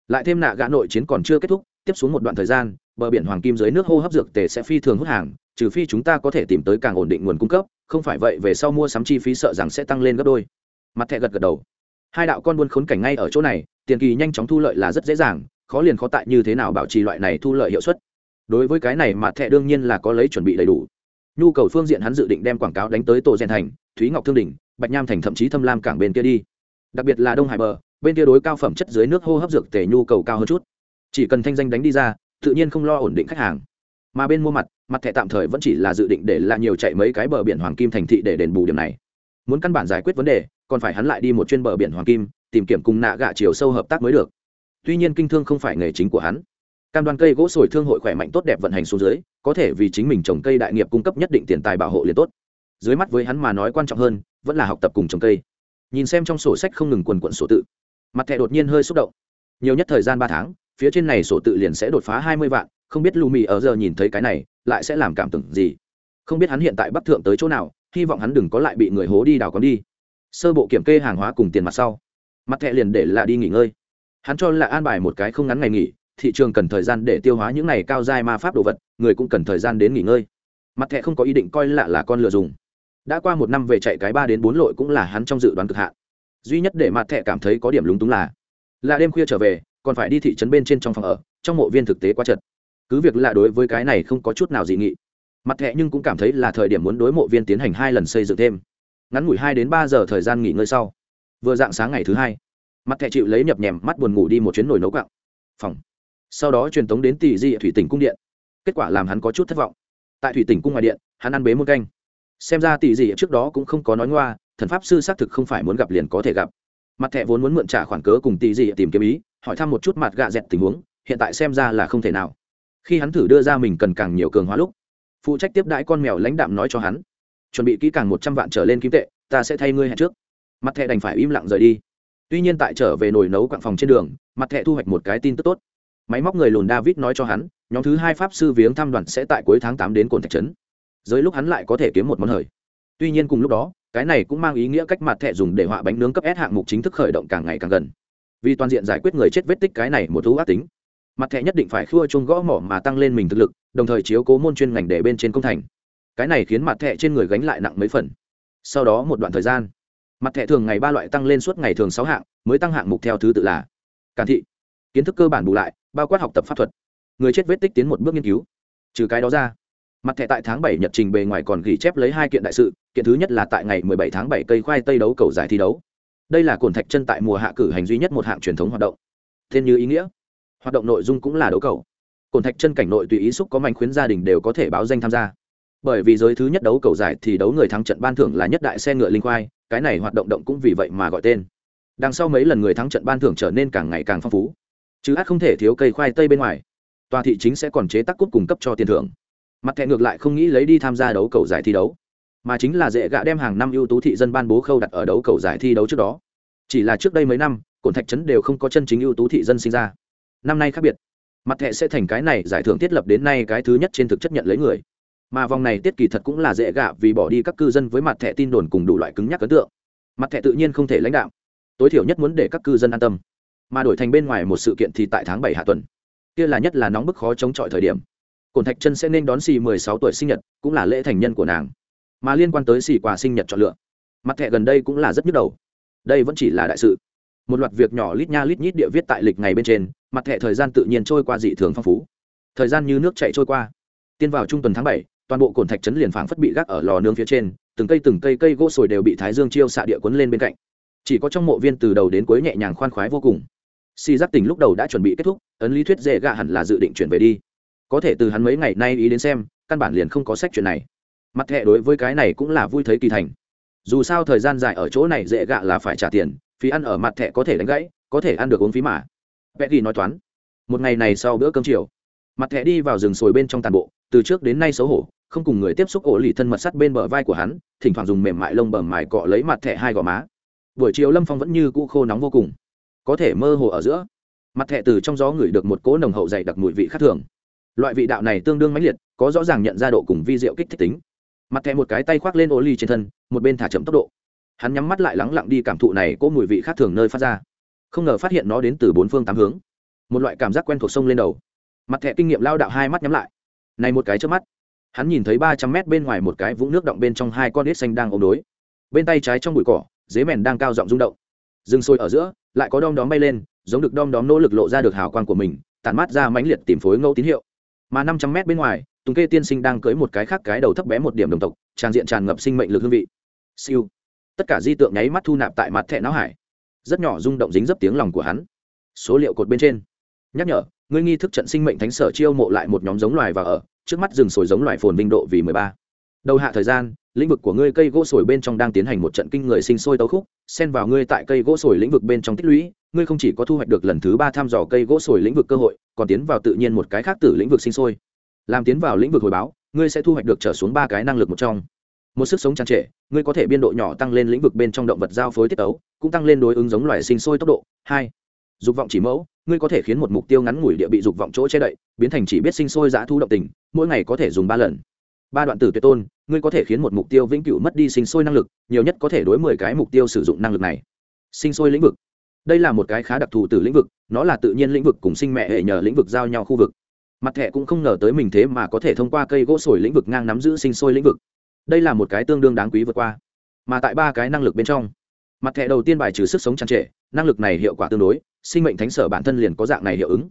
Lại thêm nạ gã nội chiến còn chưa kết thúc, tiếp xuống một đoạn thời gian, bờ biển hoàng kim dưới nước hô hấp dược tề sẽ phi thường hút hàng, trừ phi chúng ta có thể tìm tới càng ổn định nguồn cung cấp, không phải vậy về sau mua sắm chi phí sợ rằng sẽ tăng lên gấp đôi. Mặt thẹ gật gật đầu. Hai đạo con buôn khốn cảnh ngay ở chỗ này, tiền kỳ nhanh chóng thu lợi là rất dễ dàng, khó liền khó tại như thế nào bảo trì loại này thu lợi hiệu suất. Đối với cái này mặt thẹ đương nhiên là có lấy chuẩn bị đầy đủ. Nhu cầu phương diện hắn dự định đem quảng cáo đánh tới tổ gen thành, thúy ngọc thương đình bạch nham thành thậm chí thâm lam cảng bên kia đi. Đặc biệt là đông hải bờ, bên kia đối cao phẩm chất dưới nước hô hấp dược tề nhu cầu cao hơn chút. Chỉ cần thanh danh đánh đi ra, tự nhiên không lo ổn định khách hàng. Mà bên mua mặt mặt thẻ tạm thời vẫn chỉ là dự định để là nhiều chạy mấy cái bờ biển hoàng kim thành thị để đền bù điểm này. Muốn căn bản giải quyết vấn đề, còn phải hắn lại đi một chuyên bờ biển hoàng kim, tìm kiếm cùng nạ gạ chiều sâu hợp tác mới được. Tuy nhiên kinh thương không phải nghề chính của hắn. Cam đoan cây gỗ sồi thương hội khỏe mạnh tốt đẹp vận hành xuống dưới, có thể vì chính mình trồng cây đại nghiệp cung cấp nhất định tiền tài bảo hộ liền tốt dưới mắt với hắn mà nói quan trọng hơn, vẫn là học tập cùng trồng cây. Nhìn xem trong sổ sách không ngừng quần quận sổ tự, mặt thẻ đột nhiên hơi xúc động. Nhiều nhất thời gian ba tháng, phía trên này sổ tự liền sẽ đột phá hai mươi vạn, không biết lù mì ở giờ nhìn thấy cái này, lại sẽ làm cảm tưởng gì? Không biết hắn hiện tại bắc thượng tới chỗ nào, hy vọng hắn đừng có lại bị người hố đi đào con đi. Sơ bộ kiểm kê hàng hóa cùng tiền mặt sau, mặt thẹ liền để là đi nghỉ ngơi. Hắn cho là an bài một cái không ngắn ngày nghỉ, thị trường cần thời gian để tiêu hóa những này cao dai ma pháp đồ vật, người cũng cần thời gian đến nghỉ ngơi. Mặt thẹ không có ý định coi lạ là con lừa dùng đã qua một năm về chạy cái ba đến bốn lội cũng là hắn trong dự đoán cực hạn. Duy nhất để mặt thẹ cảm thấy có điểm lúng túng là là đêm khuya trở về, còn phải đi thị trấn bên trên trong phòng ở, trong mộ viên thực tế quá chật. Cứ việc là đối với cái này không có chút nào dị nghị, mặt thẹ nhưng cũng cảm thấy là thời điểm muốn đối mộ viên tiến hành hai lần xây dựng thêm. Ngắn ngủi hai đến ba giờ thời gian nghỉ ngơi sau, vừa dạng sáng ngày thứ hai, mặt thẹ chịu lấy nhập nhèm mắt buồn ngủ đi một chuyến nồi nấu cạo phòng. Sau đó truyền tống đến tỷ di thủy tỉnh cung điện. Kết quả làm hắn có chút thất vọng. Tại thủy tỉnh cung ngoài điện, hắn ăn bế một canh xem ra tỷ dị trước đó cũng không có nói ngoa, thần pháp sư xác thực không phải muốn gặp liền có thể gặp. Mặt thẹ vốn muốn mượn trả khoản cớ cùng tỷ dị tìm kiếm ý, hỏi thăm một chút mặt gạ dẹt tình huống, hiện tại xem ra là không thể nào. Khi hắn thử đưa ra mình cần càng nhiều cường hóa lúc, phụ trách tiếp đãi con mèo lãnh đạm nói cho hắn, chuẩn bị kỹ càng một trăm vạn trở lên kim tệ, ta sẽ thay ngươi hẹn trước. Mặt thẹ đành phải im lặng rời đi. Tuy nhiên tại trở về nồi nấu quặng phòng trên đường, mặt thẹ thu hoạch một cái tin tức tốt. Máy móc người lùn david nói cho hắn, nhóm thứ hai pháp sư viếng thăm đoàn sẽ tại cuối tháng tám đến cồn thạch trấn dưới lúc hắn lại có thể kiếm một món hời. Tuy nhiên cùng lúc đó, cái này cũng mang ý nghĩa cách mặt thẹ dùng để họa bánh nướng cấp s hạng mục chính thức khởi động càng ngày càng gần. Vì toàn diện giải quyết người chết vết tích cái này một thú ác tính, mặt thẻ nhất định phải khua chung gõ mỏ mà tăng lên mình thực lực, đồng thời chiếu cố môn chuyên ngành để bên trên công thành. Cái này khiến mặt thẻ trên người gánh lại nặng mấy phần. Sau đó một đoạn thời gian, mặt thẻ thường ngày ba loại tăng lên suốt ngày thường sáu hạng, mới tăng hạng mục theo thứ tự là cản thị, kiến thức cơ bản bù lại, bao quát học tập pháp thuật. Người chết vết tích tiến một bước nghiên cứu, trừ cái đó ra mặt thẻ tại tháng bảy nhật trình bề ngoài còn ghi chép lấy hai kiện đại sự, kiện thứ nhất là tại ngày 17 tháng 7 cây khoai tây đấu cầu giải thi đấu. Đây là cồn thạch chân tại mùa hạ cử hành duy nhất một hạng truyền thống hoạt động. Tên như ý nghĩa. Hoạt động nội dung cũng là đấu cầu. Cồn thạch chân cảnh nội tùy ý xúc có mạnh khuyến gia đình đều có thể báo danh tham gia. Bởi vì giới thứ nhất đấu cầu giải thì đấu người thắng trận ban thưởng là nhất đại xe ngựa linh khoai, cái này hoạt động động cũng vì vậy mà gọi tên. Đằng sau mấy lần người thắng trận ban thưởng trở nên càng ngày càng phong phú. Chứ át không thể thiếu cây khoai tây bên ngoài. Tòa thị chính sẽ còn chế tác cút cung cấp cho tiền thưởng mặt thẻ ngược lại không nghĩ lấy đi tham gia đấu cầu giải thi đấu, mà chính là dễ gạ đem hàng năm ưu tú thị dân ban bố khâu đặt ở đấu cầu giải thi đấu trước đó. Chỉ là trước đây mấy năm cổn thạch trấn đều không có chân chính ưu tú thị dân sinh ra. Năm nay khác biệt, mặt thẻ sẽ thành cái này giải thưởng thiết lập đến nay cái thứ nhất trên thực chất nhận lấy người. Mà vòng này tiết kỳ thật cũng là dễ gạ vì bỏ đi các cư dân với mặt thẻ tin đồn cùng đủ loại cứng nhắc ấn tượng. Mặt thẻ tự nhiên không thể lãnh đạo, tối thiểu nhất muốn để các cư dân an tâm. Mà đổi thành bên ngoài một sự kiện thì tại tháng bảy hạ tuần, kia là nhất là nóng bức khó chống chọi thời điểm cổn thạch chân sẽ nên đón xì mười sáu tuổi sinh nhật, cũng là lễ thành nhân của nàng. Mà liên quan tới xì quà sinh nhật chọn lựa, mặt thẻ gần đây cũng là rất nhức đầu. Đây vẫn chỉ là đại sự. Một loạt việc nhỏ lít nha lít nhít địa viết tại lịch ngày bên trên, mặt thẻ thời gian tự nhiên trôi qua dị thường phong phú. Thời gian như nước chạy trôi qua. Tiên vào trung tuần tháng bảy, toàn bộ cổn thạch trấn liền phảng phất bị gác ở lò nướng phía trên, từng cây từng cây cây gỗ sồi đều bị thái dương chiêu xạ địa quấn lên bên cạnh. Chỉ có trong mộ viên từ đầu đến cuối nhẹ nhàng khoan khoái vô cùng. Si giác tình lúc đầu đã chuẩn bị kết thúc, ấn lý thuyết dễ gạ hẳn là dự định chuyển về đi có thể từ hắn mấy ngày nay ý đến xem, căn bản liền không có sách chuyện này. Mặt thẹ đối với cái này cũng là vui thấy kỳ thành. Dù sao thời gian dài ở chỗ này dễ gạ là phải trả tiền, phí ăn ở mặt thẹ có thể đánh gãy, có thể ăn được uống phí mà. Vẽ ghi nói toán. Một ngày này sau bữa cơm chiều, mặt thẹ đi vào rừng sồi bên trong tàn bộ, từ trước đến nay xấu hổ, không cùng người tiếp xúc ổ lì thân mật sắt bên bờ vai của hắn, thỉnh thoảng dùng mềm mại lông bầm mài cọ lấy mặt thẹ hai gò má. Buổi chiều lâm phong vẫn như cũ khô nóng vô cùng. Có thể mơ hồ ở giữa, mặt thẹ từ trong gió ngửi được một cỗ nồng hậu dày đặc mùi vị khác thường loại vị đạo này tương đương mãnh liệt, có rõ ràng nhận ra độ cùng vi diệu kích thích tính. Mặt thẹ một cái tay khoác lên ô ly trên thân, một bên thả chậm tốc độ. Hắn nhắm mắt lại lắng lặng đi cảm thụ này có mùi vị khác thường nơi phát ra. Không ngờ phát hiện nó đến từ bốn phương tám hướng. Một loại cảm giác quen thuộc sông lên đầu. Mặt thẹ kinh nghiệm lao đạo hai mắt nhắm lại. Này một cái trước mắt. Hắn nhìn thấy ba trăm mét bên ngoài một cái vũng nước động bên trong hai con ếch xanh đang ôm đối. Bên tay trái trong bụi cỏ, dế mèn đang cao giọng rung động. Rừng sôi ở giữa, lại có đom đóm bay lên, giống được đom đóm nỗ lực lộ ra được hào quang của mình, tản mát ra mãnh liệt tìm phối ngẫu tín hiệu mà năm trăm mét bên ngoài, tùng kê tiên sinh đang cưới một cái khác cái đầu thấp bé một điểm đồng tộc, trang diện tràn ngập sinh mệnh lực hương vị. Siêu. Tất cả di tượng nháy mắt thu nạp tại mặt thẹn não hải. Rất nhỏ rung động dính dấp tiếng lòng của hắn. Số liệu cột bên trên. Nhắc nhở, ngươi nghi thức trận sinh mệnh thánh sở chiêu mộ lại một nhóm giống loài và ở, trước mắt rừng sồi giống loài phồn vinh độ vì mười ba. Đầu hạ thời gian, lĩnh vực của ngươi cây gỗ sồi bên trong đang tiến hành một trận kinh người sinh sôi tấu khúc, xen vào ngươi tại cây gỗ sồi lĩnh vực bên trong tích lũy ngươi không chỉ có thu hoạch được lần thứ ba thăm dò cây gỗ sồi lĩnh vực cơ hội, còn tiến vào tự nhiên một cái khác từ lĩnh vực sinh sôi. Làm tiến vào lĩnh vực hồi báo, ngươi sẽ thu hoạch được trở xuống ba cái năng lực một trong. Một sức sống tràn trệ ngươi có thể biên độ nhỏ tăng lên lĩnh vực bên trong động vật giao phối tiết ấu cũng tăng lên đối ứng giống loài sinh sôi tốc độ. Hai, dục vọng chỉ mẫu, ngươi có thể khiến một mục tiêu ngắn ngủi địa bị dục vọng chỗ che đậy, biến thành chỉ biết sinh sôi giã thu động tình, mỗi ngày có thể dùng ba lần. Ba đoạn tử tuyệt tôn, ngươi có thể khiến một mục tiêu vĩnh cửu mất đi sinh sôi năng lực, nhiều nhất có thể đối mười cái mục tiêu sử dụng năng lực này. Sinh sôi lĩnh vực đây là một cái khá đặc thù từ lĩnh vực, nó là tự nhiên lĩnh vực cùng sinh mẹ hệ nhờ lĩnh vực giao nhau khu vực. Mặt thẻ cũng không ngờ tới mình thế mà có thể thông qua cây gỗ sồi lĩnh vực ngang nắm giữ sinh sôi lĩnh vực. Đây là một cái tương đương đáng quý vượt qua. Mà tại ba cái năng lực bên trong, mặt thẻ đầu tiên bài trừ sức sống tràn trệ năng lực này hiệu quả tương đối, sinh mệnh thánh sở bản thân liền có dạng này hiệu ứng.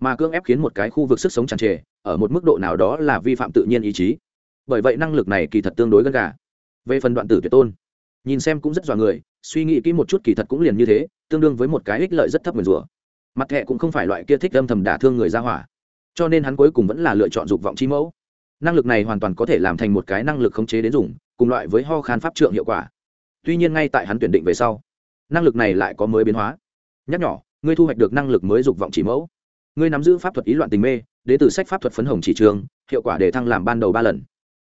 Mà cưỡng ép khiến một cái khu vực sức sống tràn trề, ở một mức độ nào đó là vi phạm tự nhiên ý chí. Bởi vậy năng lực này kỳ thật tương đối gần gà. Về phần đoạn tử tuyệt tôn, nhìn xem cũng rất dọa người, suy nghĩ kỹ một chút kỳ thật cũng liền như thế tương đương với một cái ích lợi rất thấp nguyền rủa. Mặt thẹ cũng không phải loại kia thích âm thầm đả thương người ra hỏa. Cho nên hắn cuối cùng vẫn là lựa chọn dục vọng chi mẫu. Năng lực này hoàn toàn có thể làm thành một cái năng lực khống chế đến dùng, cùng loại với ho khan pháp trượng hiệu quả. Tuy nhiên ngay tại hắn tuyển định về sau, năng lực này lại có mới biến hóa. Nhắc nhỏ, ngươi thu hoạch được năng lực mới dục vọng chỉ mẫu. Ngươi nắm giữ pháp thuật ý loạn tình mê đ ế từ sách pháp thuật phấn hồng chỉ trường, hiệu quả để thăng làm ban đầu ba lần.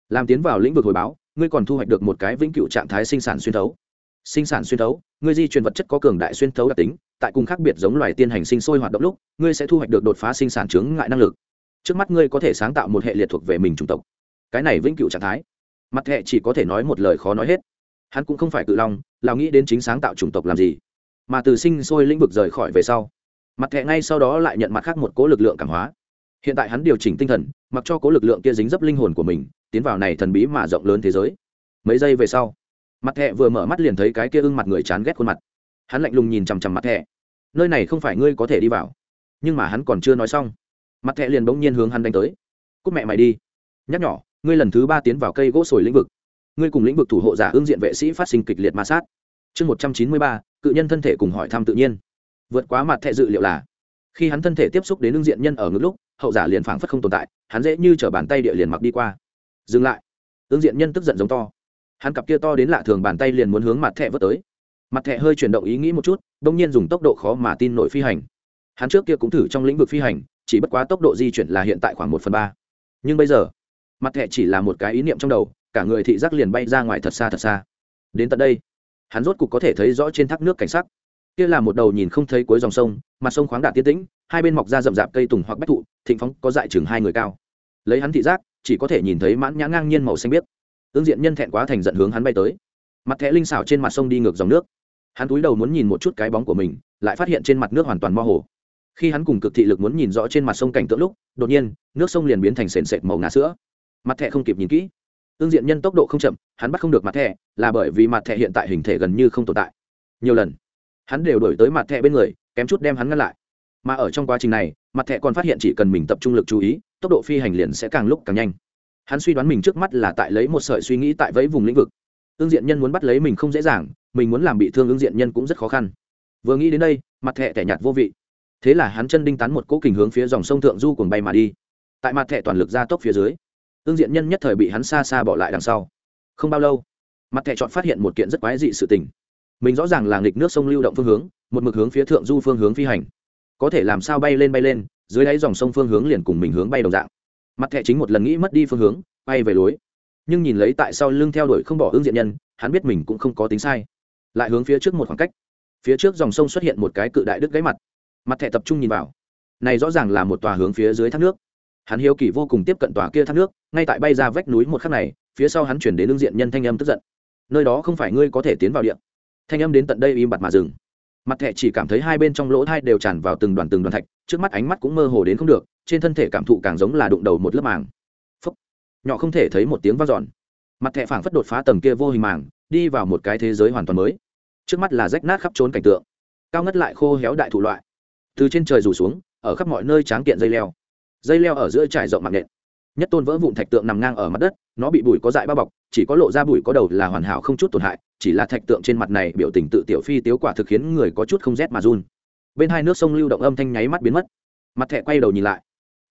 Làm tiến vào lĩnh vực hồi báo, ngươi còn thu hoạch được một cái vĩnh cửu trạng thái sinh sản xuyên thấu sinh sản xuyên thấu, ngươi di truyền vật chất có cường đại xuyên thấu đặc tính, tại cùng khác biệt giống loài tiên hành sinh sôi hoạt động lúc, ngươi sẽ thu hoạch được đột phá sinh sản chướng ngại năng lực. Trước mắt ngươi có thể sáng tạo một hệ liệt thuộc về mình chủng tộc. Cái này vĩnh cửu trạng thái. Mặt hệ chỉ có thể nói một lời khó nói hết. Hắn cũng không phải cự long lào nghĩ đến chính sáng tạo chủng tộc làm gì. Mà từ sinh sôi lĩnh vực rời khỏi về sau, mặt hệ ngay sau đó lại nhận mặt khác một cố lực lượng cảm hóa. Hiện tại hắn điều chỉnh tinh thần, mặc cho cố lực lượng kia dính dấp linh hồn của mình, tiến vào này thần bí mà rộng lớn thế giới. Mấy giây về sau mặt thẹ vừa mở mắt liền thấy cái kia ưng mặt người chán ghét khuôn mặt. Hắn lạnh lùng nhìn chằm chằm mặt thẹ nơi này không phải ngươi có thể đi vào. Nhưng mà hắn còn chưa nói xong, mặt thẹ liền bỗng nhiên hướng hắn đánh tới. Cúc mẹ mày đi. Nhắc nhỏ, ngươi lần thứ ba tiến vào cây gỗ sồi lĩnh vực. Ngươi cùng lĩnh vực thủ hộ giả ương diện vệ sĩ phát sinh kịch liệt ma sát. Chương một trăm chín mươi ba, cự nhân thân thể cùng hỏi thăm tự nhiên. Vượt quá mặt thẹ dự liệu là, khi hắn thân thể tiếp xúc đến ương diện nhân ở ngực lúc, hậu giả liền phảng phất không tồn tại, hắn dễ như t bàn tay địa liền mặc đi qua. Dừng lại. Ương diện nhân tức giận giống to hắn cặp kia to đến lạ thường bàn tay liền muốn hướng mặt thẹ vớt tới. Mặt thẹ hơi chuyển động ý nghĩ một chút đ ỗ n g nhiên dùng tốc độ khó mà tin nổi phi hành. Hắn trước kia cũng thử trong lĩnh vực phi hành, chỉ bất quá tốc độ di chuyển là hiện tại khoảng một phần ba. Nhưng bây giờ, mặt thẹ chỉ là một cái ý niệm trong đầu, cả người thị giác liền bay ra ngoài thật xa thật xa. Đến tận đây, hắn rốt cục có thể thấy rõ trên thác nước cảnh sắc. Kia là một đầu nhìn không thấy cuối dòng sông, mặt sông khoáng đạt tiến tĩnh, hai bên mọc ra rậm rạp cây tùng hoặc bách thụ, thịnh phóng có dại chừng hai người cao. Lấy hắn thị giác, chỉ có thể nhìn thấy mãn nhã ngang nhiên màu xanh biếc. Tương diện nhân thẹn quá thành giận hướng hắn bay tới. Mặt thẻ linh xảo trên mặt sông đi ngược dòng nước. Hắn túi đầu muốn nhìn một chút cái bóng của mình, lại phát hiện trên mặt nước hoàn toàn mơ hồ. Khi hắn cùng cực thị lực muốn nhìn rõ trên mặt sông cảnh tượng lúc, đột nhiên, nước sông liền biến thành sền sệt màu ngà sữa. Mặt thẻ không kịp nhìn kỹ. Tương diện nhân tốc độ không chậm, hắn bắt không được mặt thẻ, là bởi vì mặt thẻ hiện tại hình thể gần như không tồn tại. Nhiều lần, hắn đều đổi tới mặt thẻ bên người, kém chút đem hắn ngăn lại. Mà ở trong quá trình này, mặt thẻ còn phát hiện chỉ cần mình tập trung lực chú ý, tốc độ phi hành liền sẽ càng lúc càng nhanh hắn suy đoán mình trước mắt là tại lấy một sợi suy nghĩ tại vẫy vùng lĩnh vực. Ương diện nhân muốn bắt lấy mình không dễ dàng, mình muốn làm bị thương ương diện nhân cũng rất khó khăn. Vừa nghĩ đến đây, mặt thẹ tẻ nhạt vô vị. Thế là hắn chân đinh tán một cỗ kình hướng phía dòng sông thượng du cùng bay mà đi. Tại mặt thẹ toàn lực ra tốc phía dưới ương diện nhân nhất thời bị hắn xa xa bỏ lại đằng sau. Không bao lâu, mặt thẹ chọn phát hiện một kiện rất quái dị sự tình. Mình rõ ràng là nghịch nước sông lưu động phương hướng, một mực hướng phía thượng du phương hướng phi hành. Có thể làm sao bay lên bay lên, dưới đáy dòng sông phương hướng liền cùng mình hướng bay đồng dạng mặt thẻ chính một lần nghĩ mất đi phương hướng bay về lối. Nhưng nhìn lấy tại sau lưng theo đuổi không bỏ hướng diện nhân, hắn biết mình cũng không có tính sai. Lại hướng phía trước một khoảng cách. Phía trước dòng sông xuất hiện một cái cự đại đứt gáy mặt. Mặt thẻ tập trung nhìn vào. Này rõ ràng là một tòa hướng phía dưới thác nước. Hắn hiếu kỳ vô cùng tiếp cận tòa kia thác nước, ngay tại bay ra vách núi một khắc này, phía sau hắn chuyển đến lương diện nhân thanh âm tức giận. Nơi đó không phải ngươi có thể tiến vào điện thanh âm đến tận đây im bặt mà dừng. Mặt thẻ chỉ cảm thấy hai bên trong lỗ thai đều tràn vào từng đoàn từng đoàn thạch trước mắt ánh mắt cũng mơ hồ đến không được, trên thân thể cảm thụ càng giống là đụng đầu một lớp màng. Phấp nhỏ không thể thấy một tiếng vang dọn. Mặt thẹ phảng phất đột phá tầng kia vô hình màng, đi vào một cái thế giới hoàn toàn mới. Trước mắt là rách nát khắp trốn cảnh tượng. Cao ngất lại khô héo đại thụ loại. Từ trên trời rủ xuống, ở khắp mọi nơi tráng kiện dây leo. Dây leo ở giữa trải rộng mạng nện. Nhất tôn vỡ vụn thạch tượng nằm ngang ở mặt đất, nó bị bụi có dại bao bọc, chỉ có lộ ra bụi có đầu là hoàn hảo không chút tổn hại, chỉ là thạch tượng trên mặt này biểu tình tự tiểu phi tiếu quả thực khiến người có chút không rét mà run bên hai nước sông lưu động âm thanh nháy mắt biến mất. Mặt thẹ quay đầu nhìn lại.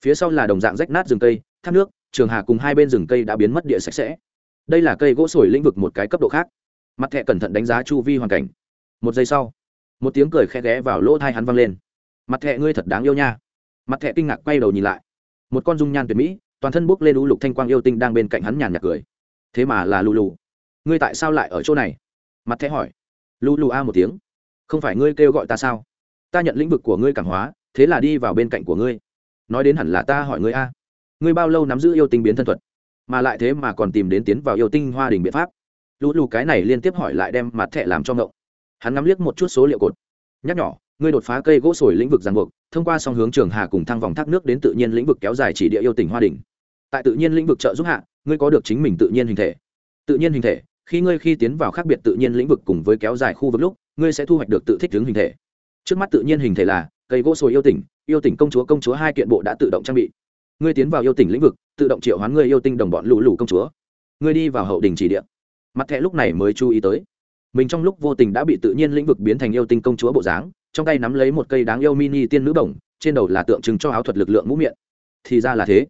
Phía sau là đồng dạng rách nát rừng cây, thác nước, trường hà cùng hai bên rừng cây đã biến mất địa sạch sẽ. Đây là cây gỗ sồi lĩnh vực một cái cấp độ khác. Mặt thẹ cẩn thận đánh giá chu vi hoàn cảnh. Một giây sau, một tiếng cười khẽ ghé vào lỗ thai hắn văng lên. Mặt thẹ ngươi thật đáng yêu nha. Mặt thẹ kinh ngạc quay đầu nhìn lại. Một con dung nhan tuyệt mỹ, toàn thân bốc lên u lục thanh quang yêu tinh đang bên cạnh hắn nhàn nhạt cười. Thế mà là lù lù ngươi tại sao lại ở chỗ này? Mặt thẹ hỏi. Lù lù a một tiếng. Không phải ngươi kêu gọi ta sao? Ta nhận lĩnh vực của ngươi cảm hóa, thế là đi vào bên cạnh của ngươi. Nói đến hẳn là ta hỏi ngươi a. Ngươi bao lâu nắm giữ yêu tinh biến thân thuật? Mà lại thế mà còn tìm đến tiến vào yêu tinh hoa đình biện pháp. Lũ lù cái này liên tiếp hỏi lại đem mặt thẻ làm cho ngộng. Hắn ngắm liếc một chút số liệu cột. Nhắc nhỏ, ngươi đột phá cây gỗ sồi lĩnh vực giang buộc, thông qua song hướng trường hà cùng thăng vòng thác nước đến tự nhiên lĩnh vực kéo dài chỉ địa yêu tỉnh hoa đình tại tự nhiên lĩnh vực trợ giúp hạ, ngươi có được chính mình tự nhiên hình thể. Tự nhiên hình thể, khi ngươi khi tiến vào khác biệt tự nhiên lĩnh vực cùng với kéo dài khu vực lúc, ngươi sẽ thu hoạch được tự thích hướng hình thể trước mắt tự nhiên hình thể là cây gỗ sồi yêu tỉnh yêu tỉnh công chúa công chúa hai kiện bộ đã tự động trang bị. Ngươi tiến vào yêu tỉnh lĩnh vực, tự động triệu hoán ngươi yêu tinh đồng bọn lũ lũ công chúa. Ngươi đi vào hậu đình chỉ điện. mặt thẻ lúc này mới chú ý tới. Mình trong lúc vô tình đã bị tự nhiên lĩnh vực biến thành yêu tinh công chúa bộ dáng, trong tay nắm lấy một cây đáng yêu mini tiên nữ bổng, trên đầu là tượng trưng cho áo thuật lực lượng mũ miệng thì ra là thế.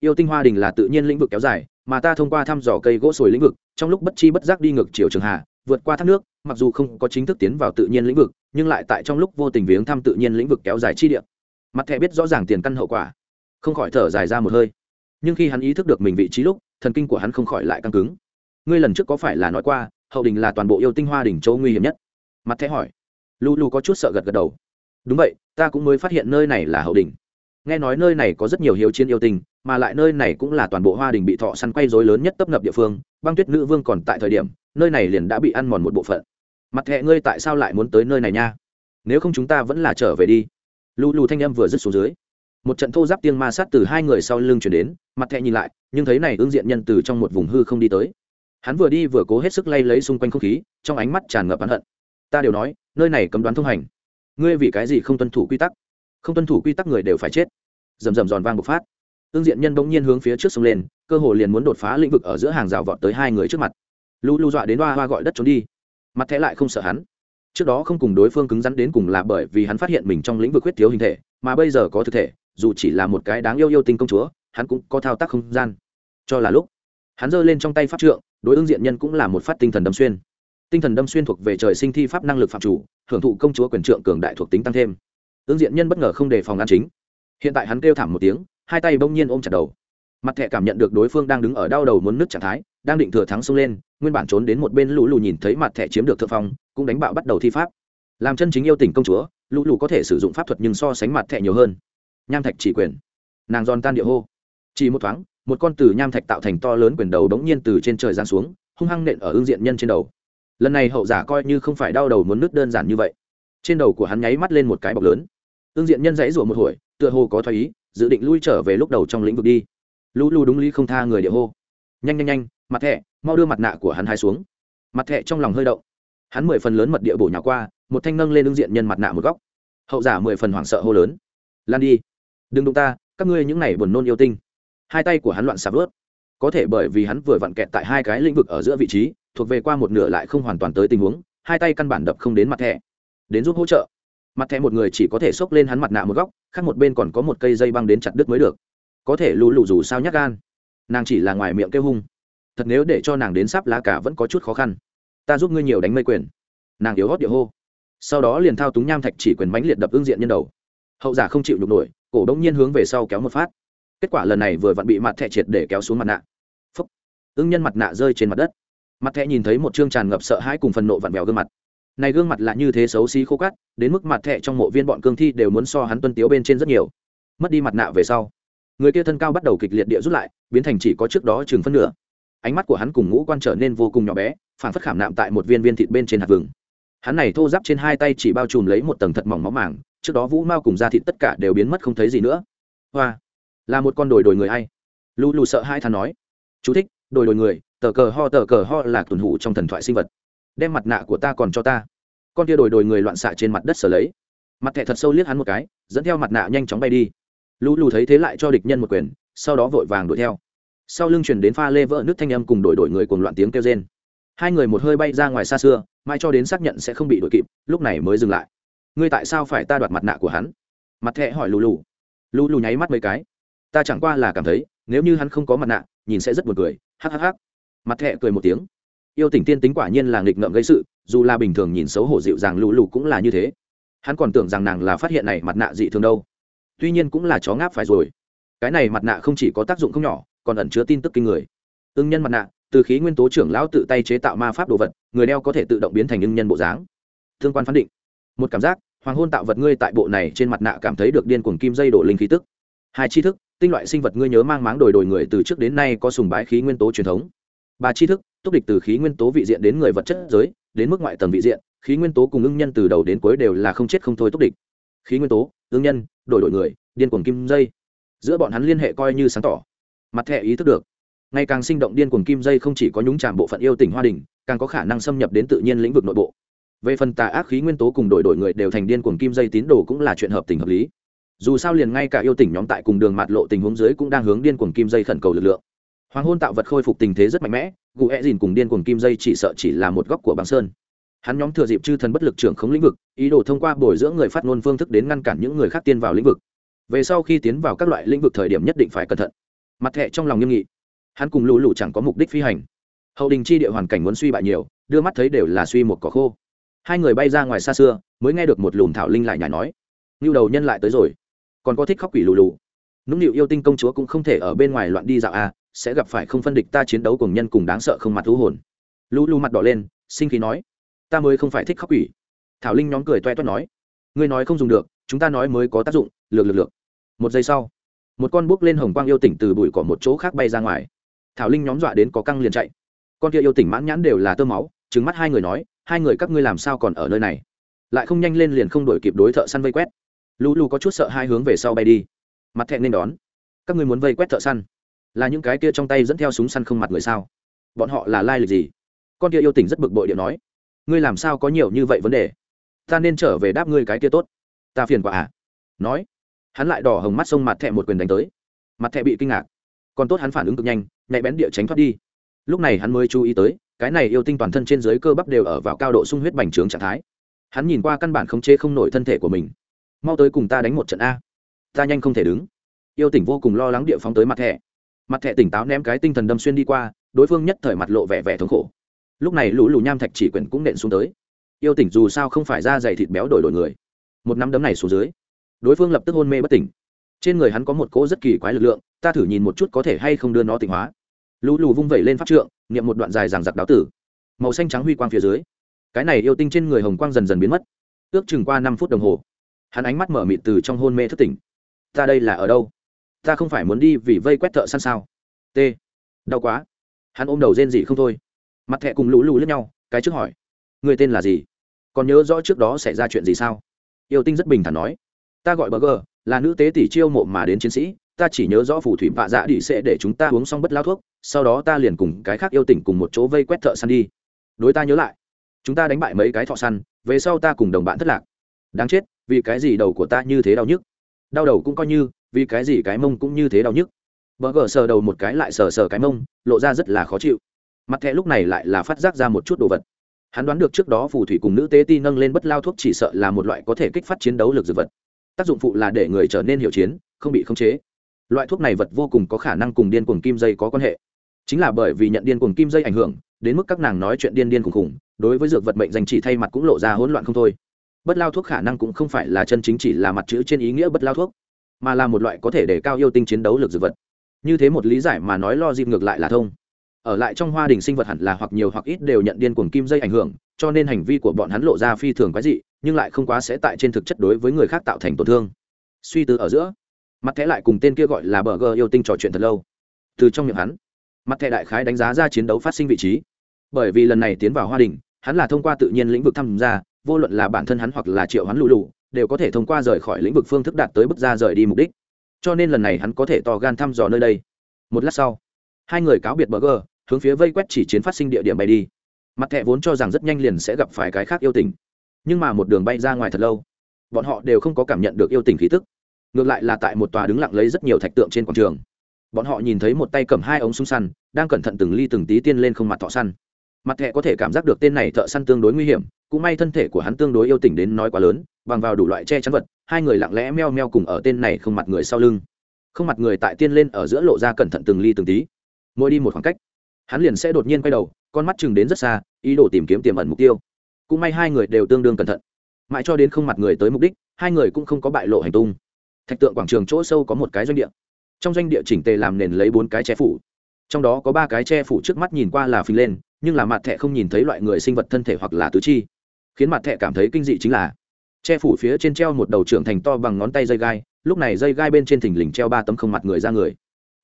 Yêu tinh hoa đình là tự nhiên lĩnh vực kéo dài mà ta thông qua thăm dò cây gỗ sồi lĩnh vực, trong lúc bất chi bất giác đi ngược chiều trường hà, vượt qua thác nước, mặc dù không có chính thức tiến vào tự nhiên lĩnh vực, nhưng lại tại trong lúc vô tình viếng thăm tự nhiên lĩnh vực kéo dài chi địa. Mặt thẻ biết rõ ràng tiền căn hậu quả, không khỏi thở dài ra một hơi. Nhưng khi hắn ý thức được mình vị trí lúc, thần kinh của hắn không khỏi lại căng cứng. Ngươi lần trước có phải là nói qua, hậu đình là toàn bộ yêu tinh hoa đỉnh châu nguy hiểm nhất? Mặt thẻ hỏi. Lu lu có chút sợ gật gật đầu. Đúng vậy, ta cũng mới phát hiện nơi này là hậu đình nghe nói nơi này có rất nhiều hiếu chiến yêu tinh mà lại nơi này cũng là toàn bộ hoa đình bị thọ săn quay dối lớn nhất tấp nập địa phương, băng tuyết nữ vương còn tại thời điểm, nơi này liền đã bị ăn mòn một bộ phận. Mặt thẹ ngươi tại sao lại muốn tới nơi này nha? Nếu không chúng ta vẫn là trở về đi. Lù lù thanh âm vừa dứt xuống dưới. Một trận thô giáp tiên ma sát từ hai người sau lưng chuyển đến, mặt thẹ nhìn lại, nhưng thấy này ứng diện nhân từ trong một vùng hư không đi tới. Hắn vừa đi vừa cố hết sức lay lấy xung quanh không khí, trong ánh mắt tràn ngập hắn hận. Ta đều nói, nơi này cấm đoán thông hành. Ngươi vì cái gì không tuân thủ quy tắc? Không tuân thủ quy tắc người đều phải chết. Rầm rầm giòn vang bộc phát tương diện nhân bỗng nhiên hướng phía trước sông lên, cơ hồ liền muốn đột phá lĩnh vực ở giữa hàng rào vọt tới hai người trước mặt. Lu lu dọa đến hoa hoa gọi đất trốn đi. Mặt thẻ lại không sợ hắn. Trước đó không cùng đối phương cứng rắn đến cùng là bởi vì hắn phát hiện mình trong lĩnh vực huyết thiếu hình thể, mà bây giờ có thực thể, dù chỉ là một cái đáng yêu yêu tinh công chúa, hắn cũng có thao tác không gian. Cho là lúc, hắn giơ lên trong tay pháp trượng, đối ứng diện nhân cũng là một phát tinh thần đâm xuyên. Tinh thần đâm xuyên thuộc về trời sinh thi pháp năng lực phạm chủ, hưởng thụ công chúa quyền trượng cường đại thuộc tính tăng thêm. Ứng diện nhân bất ngờ không đề phòng an chính. Hiện tại hắn kêu thảm một tiếng hai tay bỗng nhiên ôm chặt đầu. Mặt thẻ cảm nhận được đối phương đang đứng ở đau đầu muốn nứt trạng thái, đang định thừa thắng xông lên, nguyên bản trốn đến một bên lũ lù nhìn thấy mặt thẻ chiếm được thượng phong, cũng đánh bạo bắt đầu thi pháp. Làm chân chính yêu tình công chúa, lũ lù có thể sử dụng pháp thuật nhưng so sánh mặt thẻ nhiều hơn. Nham thạch chỉ quyền. Nàng giòn tan địa hô. Chỉ một thoáng, một con từ nham thạch tạo thành to lớn quyền đầu đống nhiên từ trên trời giáng xuống, hung hăng nện ở ương diện nhân trên đầu. Lần này hậu giả coi như không phải đau đầu muốn nứt đơn giản như vậy. Trên đầu của hắn nháy mắt lên một cái bọc lớn. Ương diện nhân dãy rủa một hồi tựa hồ có thoái ý, dự định lui trở về lúc đầu trong lĩnh vực đi. Lu lu đúng lý không tha người địa hô. Nhanh nhanh nhanh, mặt thẹ mau đưa mặt nạ của hắn hai xuống. Mặt thẹ trong lòng hơi động. Hắn mười phần lớn mật địa bổ nhỏ qua, một thanh nâng lên ứng diện nhân mặt nạ một góc. Hậu giả mười phần hoảng sợ hô lớn. Lan đi. Đừng đụng ta, các ngươi những này buồn nôn yêu tinh. Hai tay của hắn loạn sạp vớt. Có thể bởi vì hắn vừa vặn kẹt tại hai cái lĩnh vực ở giữa vị trí, thuộc về qua một nửa lại không hoàn toàn tới tình huống, hai tay căn bản đập không đến mặt thẻ. Đến giúp hỗ trợ. Mặt thẻ một người chỉ có thể xốc lên hắn mặt nạ một góc khác một bên còn có một cây dây băng đến chặt đứt mới được. Có thể lù lù dù sao nhắc gan. Nàng chỉ là ngoài miệng kêu hung. Thật nếu để cho nàng đến sắp lá cả vẫn có chút khó khăn. Ta giúp ngươi nhiều đánh mây quyền. Nàng yếu hót địa hô. Sau đó liền thao túng nham thạch chỉ quyền bánh liệt đập ương diện nhân đầu. Hậu giả không chịu nhục nổi, cổ đông nhiên hướng về sau kéo một phát. Kết quả lần này vừa vặn bị mặt thẹ triệt để kéo xuống mặt nạ. Phúc. Ưng nhân mặt nạ rơi trên mặt đất. Mặt thẹ nhìn thấy một chương tràn ngập sợ hãi cùng phần nộ vặn vẹo gương mặt này gương mặt là như thế xấu xí khô cắt đến mức mặt thẹ trong mộ viên bọn cương thi đều muốn so hắn tuân tiếu bên trên rất nhiều. Mất đi mặt nạ về sau, người kia thân cao bắt đầu kịch liệt địa rút lại, biến thành chỉ có trước đó chừng phân nửa. Ánh mắt của hắn cùng ngũ quan trở nên vô cùng nhỏ bé phản phất khảm nạm tại một viên viên thịt bên trên hạt vừng. Hắn này thô giáp trên hai tay chỉ bao trùm lấy một tầng thật mỏng máu màng, trước đó vũ mao cùng da thịt tất cả đều biến mất không thấy gì nữa. Hoa, là một con đồi đồi người hay lù lù sợ hai thằng nói. Chú thích, đồi đồi người, tờ cờ ho tờ cờ ho là tuần hủ trong thần thoại sinh vật đem mặt nạ của ta còn cho ta. Con kia đồi đồi người loạn xạ trên mặt đất sở lấy. Mặt thẻ thật sâu liếc hắn một cái, dẫn theo mặt nạ nhanh chóng bay đi. Lũ lù thấy thế lại cho địch nhân một quyền, sau đó vội vàng đuổi theo. Sau lưng chuyển đến pha lê vỡ nước thanh âm cùng đổi đổi người cùng loạn tiếng kêu rên. Hai người một hơi bay ra ngoài xa xưa mai cho đến xác nhận sẽ không bị đuổi kịp, lúc này mới dừng lại. Ngươi tại sao phải ta đoạt mặt nạ của hắn? Mặt thẹ hỏi lù lù. Lù lù nháy mắt mấy cái. Ta chẳng qua là cảm thấy, nếu như hắn không có mặt nạ, nhìn sẽ rất buồn cười. Hắc hắc hắc. mặt thẹ cười một tiếng yêu tỉnh tiên tính quả nhiên là nghịch ngợm gây sự, dù là bình thường nhìn xấu hổ dịu dàng lù lù cũng là như thế. Hắn còn tưởng rằng nàng là phát hiện này mặt nạ dị thường đâu. Tuy nhiên cũng là chó ngáp phải rồi. Cái này mặt nạ không chỉ có tác dụng không nhỏ, còn ẩn chứa tin tức kinh người. Ưng nhân mặt nạ, từ khí nguyên tố trưởng lão tự tay chế tạo ma pháp đồ vật, người đeo có thể tự động biến thành ưng nhân bộ dáng. Thương quan phán định. Một cảm giác, hoàng hôn tạo vật ngươi tại bộ này trên mặt nạ cảm thấy được điên cuồng kim dây đổ linh khí tức. Hai tri thức, tinh loại sinh vật ngươi nhớ mang máng đổi đổi người từ trước đến nay có sùng bái khí nguyên tố truyền thống. Ba tri thức túc địch từ khí nguyên tố vị diện đến người vật chất giới, đến mức ngoại tầng vị diện, khí nguyên tố cùng ưng nhân từ đầu đến cuối đều là không chết không thôi túc địch. Khí nguyên tố, ưng nhân, đổi đổi người, điên cuồng kim dây. Giữa bọn hắn liên hệ coi như sáng tỏ. Mặt thẻ ý thức được. Ngày càng sinh động điên cuồng kim dây không chỉ có nhúng chạm bộ phận yêu tỉnh hoa đình càng có khả năng xâm nhập đến tự nhiên lĩnh vực nội bộ. Về phần tà ác khí nguyên tố cùng đổi đổi người đều thành điên cuồng kim dây tín đồ cũng là chuyện hợp tình hợp lý. Dù sao liền ngay cả yêu tỉnh nhóm tại cùng đường mạt lộ tình huống dưới cũng đang hướng điên cuồng kim dây khẩn cầu lực lượng hoàng hôn tạo vật khôi phục tình thế rất mạnh mẽ, gù e dìn cùng điên cuồng kim dây chỉ sợ chỉ là một góc của băng sơn. Hắn nhóm thừa dịp chư thần bất lực trưởng khống lĩnh vực, ý đồ thông qua bồi dưỡng người phát ngôn phương thức đến ngăn cản những người khác tiên vào lĩnh vực. Về sau khi tiến vào các loại lĩnh vực thời điểm nhất định phải cẩn thận. Mặt thẹ trong lòng nghiêm nghị. Hắn cùng lũ lụ chẳng có mục đích phi hành. Hậu đình chi địa hoàn cảnh muốn suy bại nhiều, đưa mắt thấy đều là suy một cỏ khô. Hai người bay ra ngoài xa xưa, mới nghe được một lùm thảo linh lại nhảy nói. Như đầu nhân lại tới rồi. Còn có thích khóc quỷ lù lù. Nũng nịu yêu tinh công chúa cũng không thể ở bên ngoài loạn đi dạo à sẽ gặp phải không phân địch ta chiến đấu cùng nhân cùng đáng sợ không mặt thú hồn. Lu lu mặt đỏ lên, sinh khí nói, ta mới không phải thích khóc quỷ. Thảo linh nhóm cười toe toét nói, ngươi nói không dùng được, chúng ta nói mới có tác dụng, lược lược lược. Một giây sau, một con bước lên hồng quang yêu tỉnh từ bụi cỏ một chỗ khác bay ra ngoài. Thảo linh nhóm dọa đến có căng liền chạy. Con kia yêu tỉnh mãn nhãn đều là tơ máu trứng mắt hai người nói, hai người các ngươi làm sao còn ở nơi này? Lại không nhanh lên liền không đổi kịp đối thợ săn vây quét. Lù lù có chút sợ hai hướng về sau bay đi. Mặt thẹn nên đón. Các ngươi muốn vây quét thợ săn? Là những cái kia trong tay dẫn theo súng săn không mặt người sao? Bọn họ là lai lịch gì? Con kia yêu tỉnh rất bực bội điệu nói. Ngươi làm sao có nhiều như vậy vấn đề? Ta nên trở về đáp ngươi cái kia tốt. Ta phiền quả à? Nói. Hắn lại đỏ hồng mắt sông mặt thẹ một quyền đánh tới. Mặt thẹ bị kinh ngạc. Còn tốt hắn phản ứng cực nhanh, nhạy bén địa tránh thoát đi. Lúc này hắn mới chú ý tới, cái này yêu tinh toàn thân trên dưới cơ bắp đều ở vào cao độ sung huyết bành trướng trạng thái. Hắn nhìn qua căn bản không chế không nổi thân thể của mình. Mau tới cùng ta đánh một trận a. Ta nhanh không thể đứng. Yêu tỉnh vô cùng lo lắng địa phóng tới mặt thẻ mặt thẻ tỉnh táo ném cái tinh thần đâm xuyên đi qua, đối phương nhất thời mặt lộ vẻ vẻ thống khổ. Lúc này lũ lù nham thạch chỉ quyển cũng nện xuống tới. Yêu tỉnh dù sao không phải ra dày thịt béo đổi đổi người. Một nắm đấm này xuống dưới, đối phương lập tức hôn mê bất tỉnh. Trên người hắn có một cỗ rất kỳ quái lực lượng, ta thử nhìn một chút có thể hay không đưa nó tỉnh hóa. Lũ lù vung vẩy lên pháp trượng, niệm một đoạn dài ràng giặc đáo tử. Màu xanh trắng huy quang phía dưới, cái này yêu tinh trên người hồng quang dần dần biến mất. Ước chừng qua năm phút đồng hồ, hắn ánh mắt mở mịt từ trong hôn mê thất tỉnh. Ta đây là ở đâu? Ta không phải muốn đi vì vây quét thợ săn sao? T. Đau quá. Hắn ôm đầu rên gì không thôi. Mặt thẹ cùng lũ lù lướt nhau, cái trước hỏi. Người tên là gì? Còn nhớ rõ trước đó xảy ra chuyện gì sao? Yêu tinh rất bình thản nói. Ta gọi bờ gờ là nữ tế tỷ chiêu mộ mà đến chiến sĩ. Ta chỉ nhớ rõ phù thủy vạ dạ đi sẽ để chúng ta uống xong bất lao thuốc, sau đó ta liền cùng cái khác yêu tỉnh cùng một chỗ vây quét thợ săn đi. Đối ta nhớ lại. Chúng ta đánh bại mấy cái thọ săn, về sau ta cùng đồng bạn thất lạc. Đáng chết, vì cái gì đầu của ta như thế đau nhức? Đau đầu cũng coi như vì cái gì cái mông cũng như thế đau nhức? Bờ gờ sờ đầu một cái lại sờ sờ cái mông, lộ ra rất là khó chịu. Mặt thẹ lúc này lại là phát giác ra một chút đồ vật. Hắn đoán được trước đó phù thủy cùng nữ tế ti nâng lên bất lao thuốc chỉ sợ là một loại có thể kích phát chiến đấu lực dược vật. Tác dụng phụ là để người trở nên hiệu chiến, không bị khống chế. Loại thuốc này vật vô cùng có khả năng cùng điên cuồng kim dây có quan hệ. Chính là bởi vì nhận điên cuồng kim dây ảnh hưởng, đến mức các nàng nói chuyện điên điên khùng khùng đối với dược vật mệnh danh chỉ thay mặt cũng lộ ra hỗn loạn không thôi. Bất lao thuốc khả năng cũng không phải là chân chính chỉ là mặt chữ trên ý nghĩa bất lao thuốc mà là một loại có thể để cao yêu tinh chiến đấu lực dược vật. Như thế một lý giải mà nói lo dịp ngược lại là thông. Ở lại trong hoa đình sinh vật hẳn là hoặc nhiều hoặc ít đều nhận điên cuồng kim dây ảnh hưởng, cho nên hành vi của bọn hắn lộ ra phi thường quái dị, nhưng lại không quá sẽ tại trên thực chất đối với người khác tạo thành tổn thương. Suy tư ở giữa, mặt thẻ lại cùng tên kia gọi là bờ gờ yêu tinh trò chuyện thật lâu. Từ trong miệng hắn, mặt thẻ đại khái đánh giá ra chiến đấu phát sinh vị trí. Bởi vì lần này tiến vào hoa đình, hắn là thông qua tự nhiên lĩnh vực tham gia, vô luận là bản thân hắn hoặc là triệu hắn lù lù đều có thể thông qua rời khỏi lĩnh vực phương thức đạt tới bước ra rời đi mục đích. Cho nên lần này hắn có thể to gan thăm dò nơi đây. Một lát sau, hai người cáo biệt bờ gờ hướng phía vây quét chỉ chiến phát sinh địa điểm bay đi. Mặt thẹ vốn cho rằng rất nhanh liền sẽ gặp phải cái khác yêu tình, nhưng mà một đường bay ra ngoài thật lâu, bọn họ đều không có cảm nhận được yêu tình khí tức. Ngược lại là tại một tòa đứng lặng lấy rất nhiều thạch tượng trên quảng trường. Bọn họ nhìn thấy một tay cầm hai ống súng săn, đang cẩn thận từng ly từng tí tiên lên không mặt thọ săn. Mặt thẹ có thể cảm giác được tên này thợ săn tương đối nguy hiểm, cũng may thân thể của hắn tương đối yêu tình đến nói quá lớn bằng vào đủ loại che chắn vật, hai người lặng lẽ meo meo cùng ở tên này không mặt người sau lưng. Không mặt người tại tiên lên ở giữa lộ ra cẩn thận từng ly từng tí. Mỗi đi một khoảng cách, hắn liền sẽ đột nhiên quay đầu, con mắt chừng đến rất xa, ý đồ tìm kiếm tiềm ẩn mục tiêu. Cũng may hai người đều tương đương cẩn thận. Mãi cho đến không mặt người tới mục đích, hai người cũng không có bại lộ hành tung. Thạch tượng quảng trường chỗ sâu có một cái doanh địa. Trong doanh địa chỉnh tề làm nền lấy bốn cái che phủ. Trong đó có ba cái che phủ trước mắt nhìn qua là phình lên, nhưng là mặt thẹ không nhìn thấy loại người sinh vật thân thể hoặc là tứ chi. Khiến mặt thẹ cảm thấy kinh dị chính là che phủ phía trên treo một đầu trưởng thành to bằng ngón tay dây gai, lúc này dây gai bên trên thình lình treo ba tấm không mặt người ra người.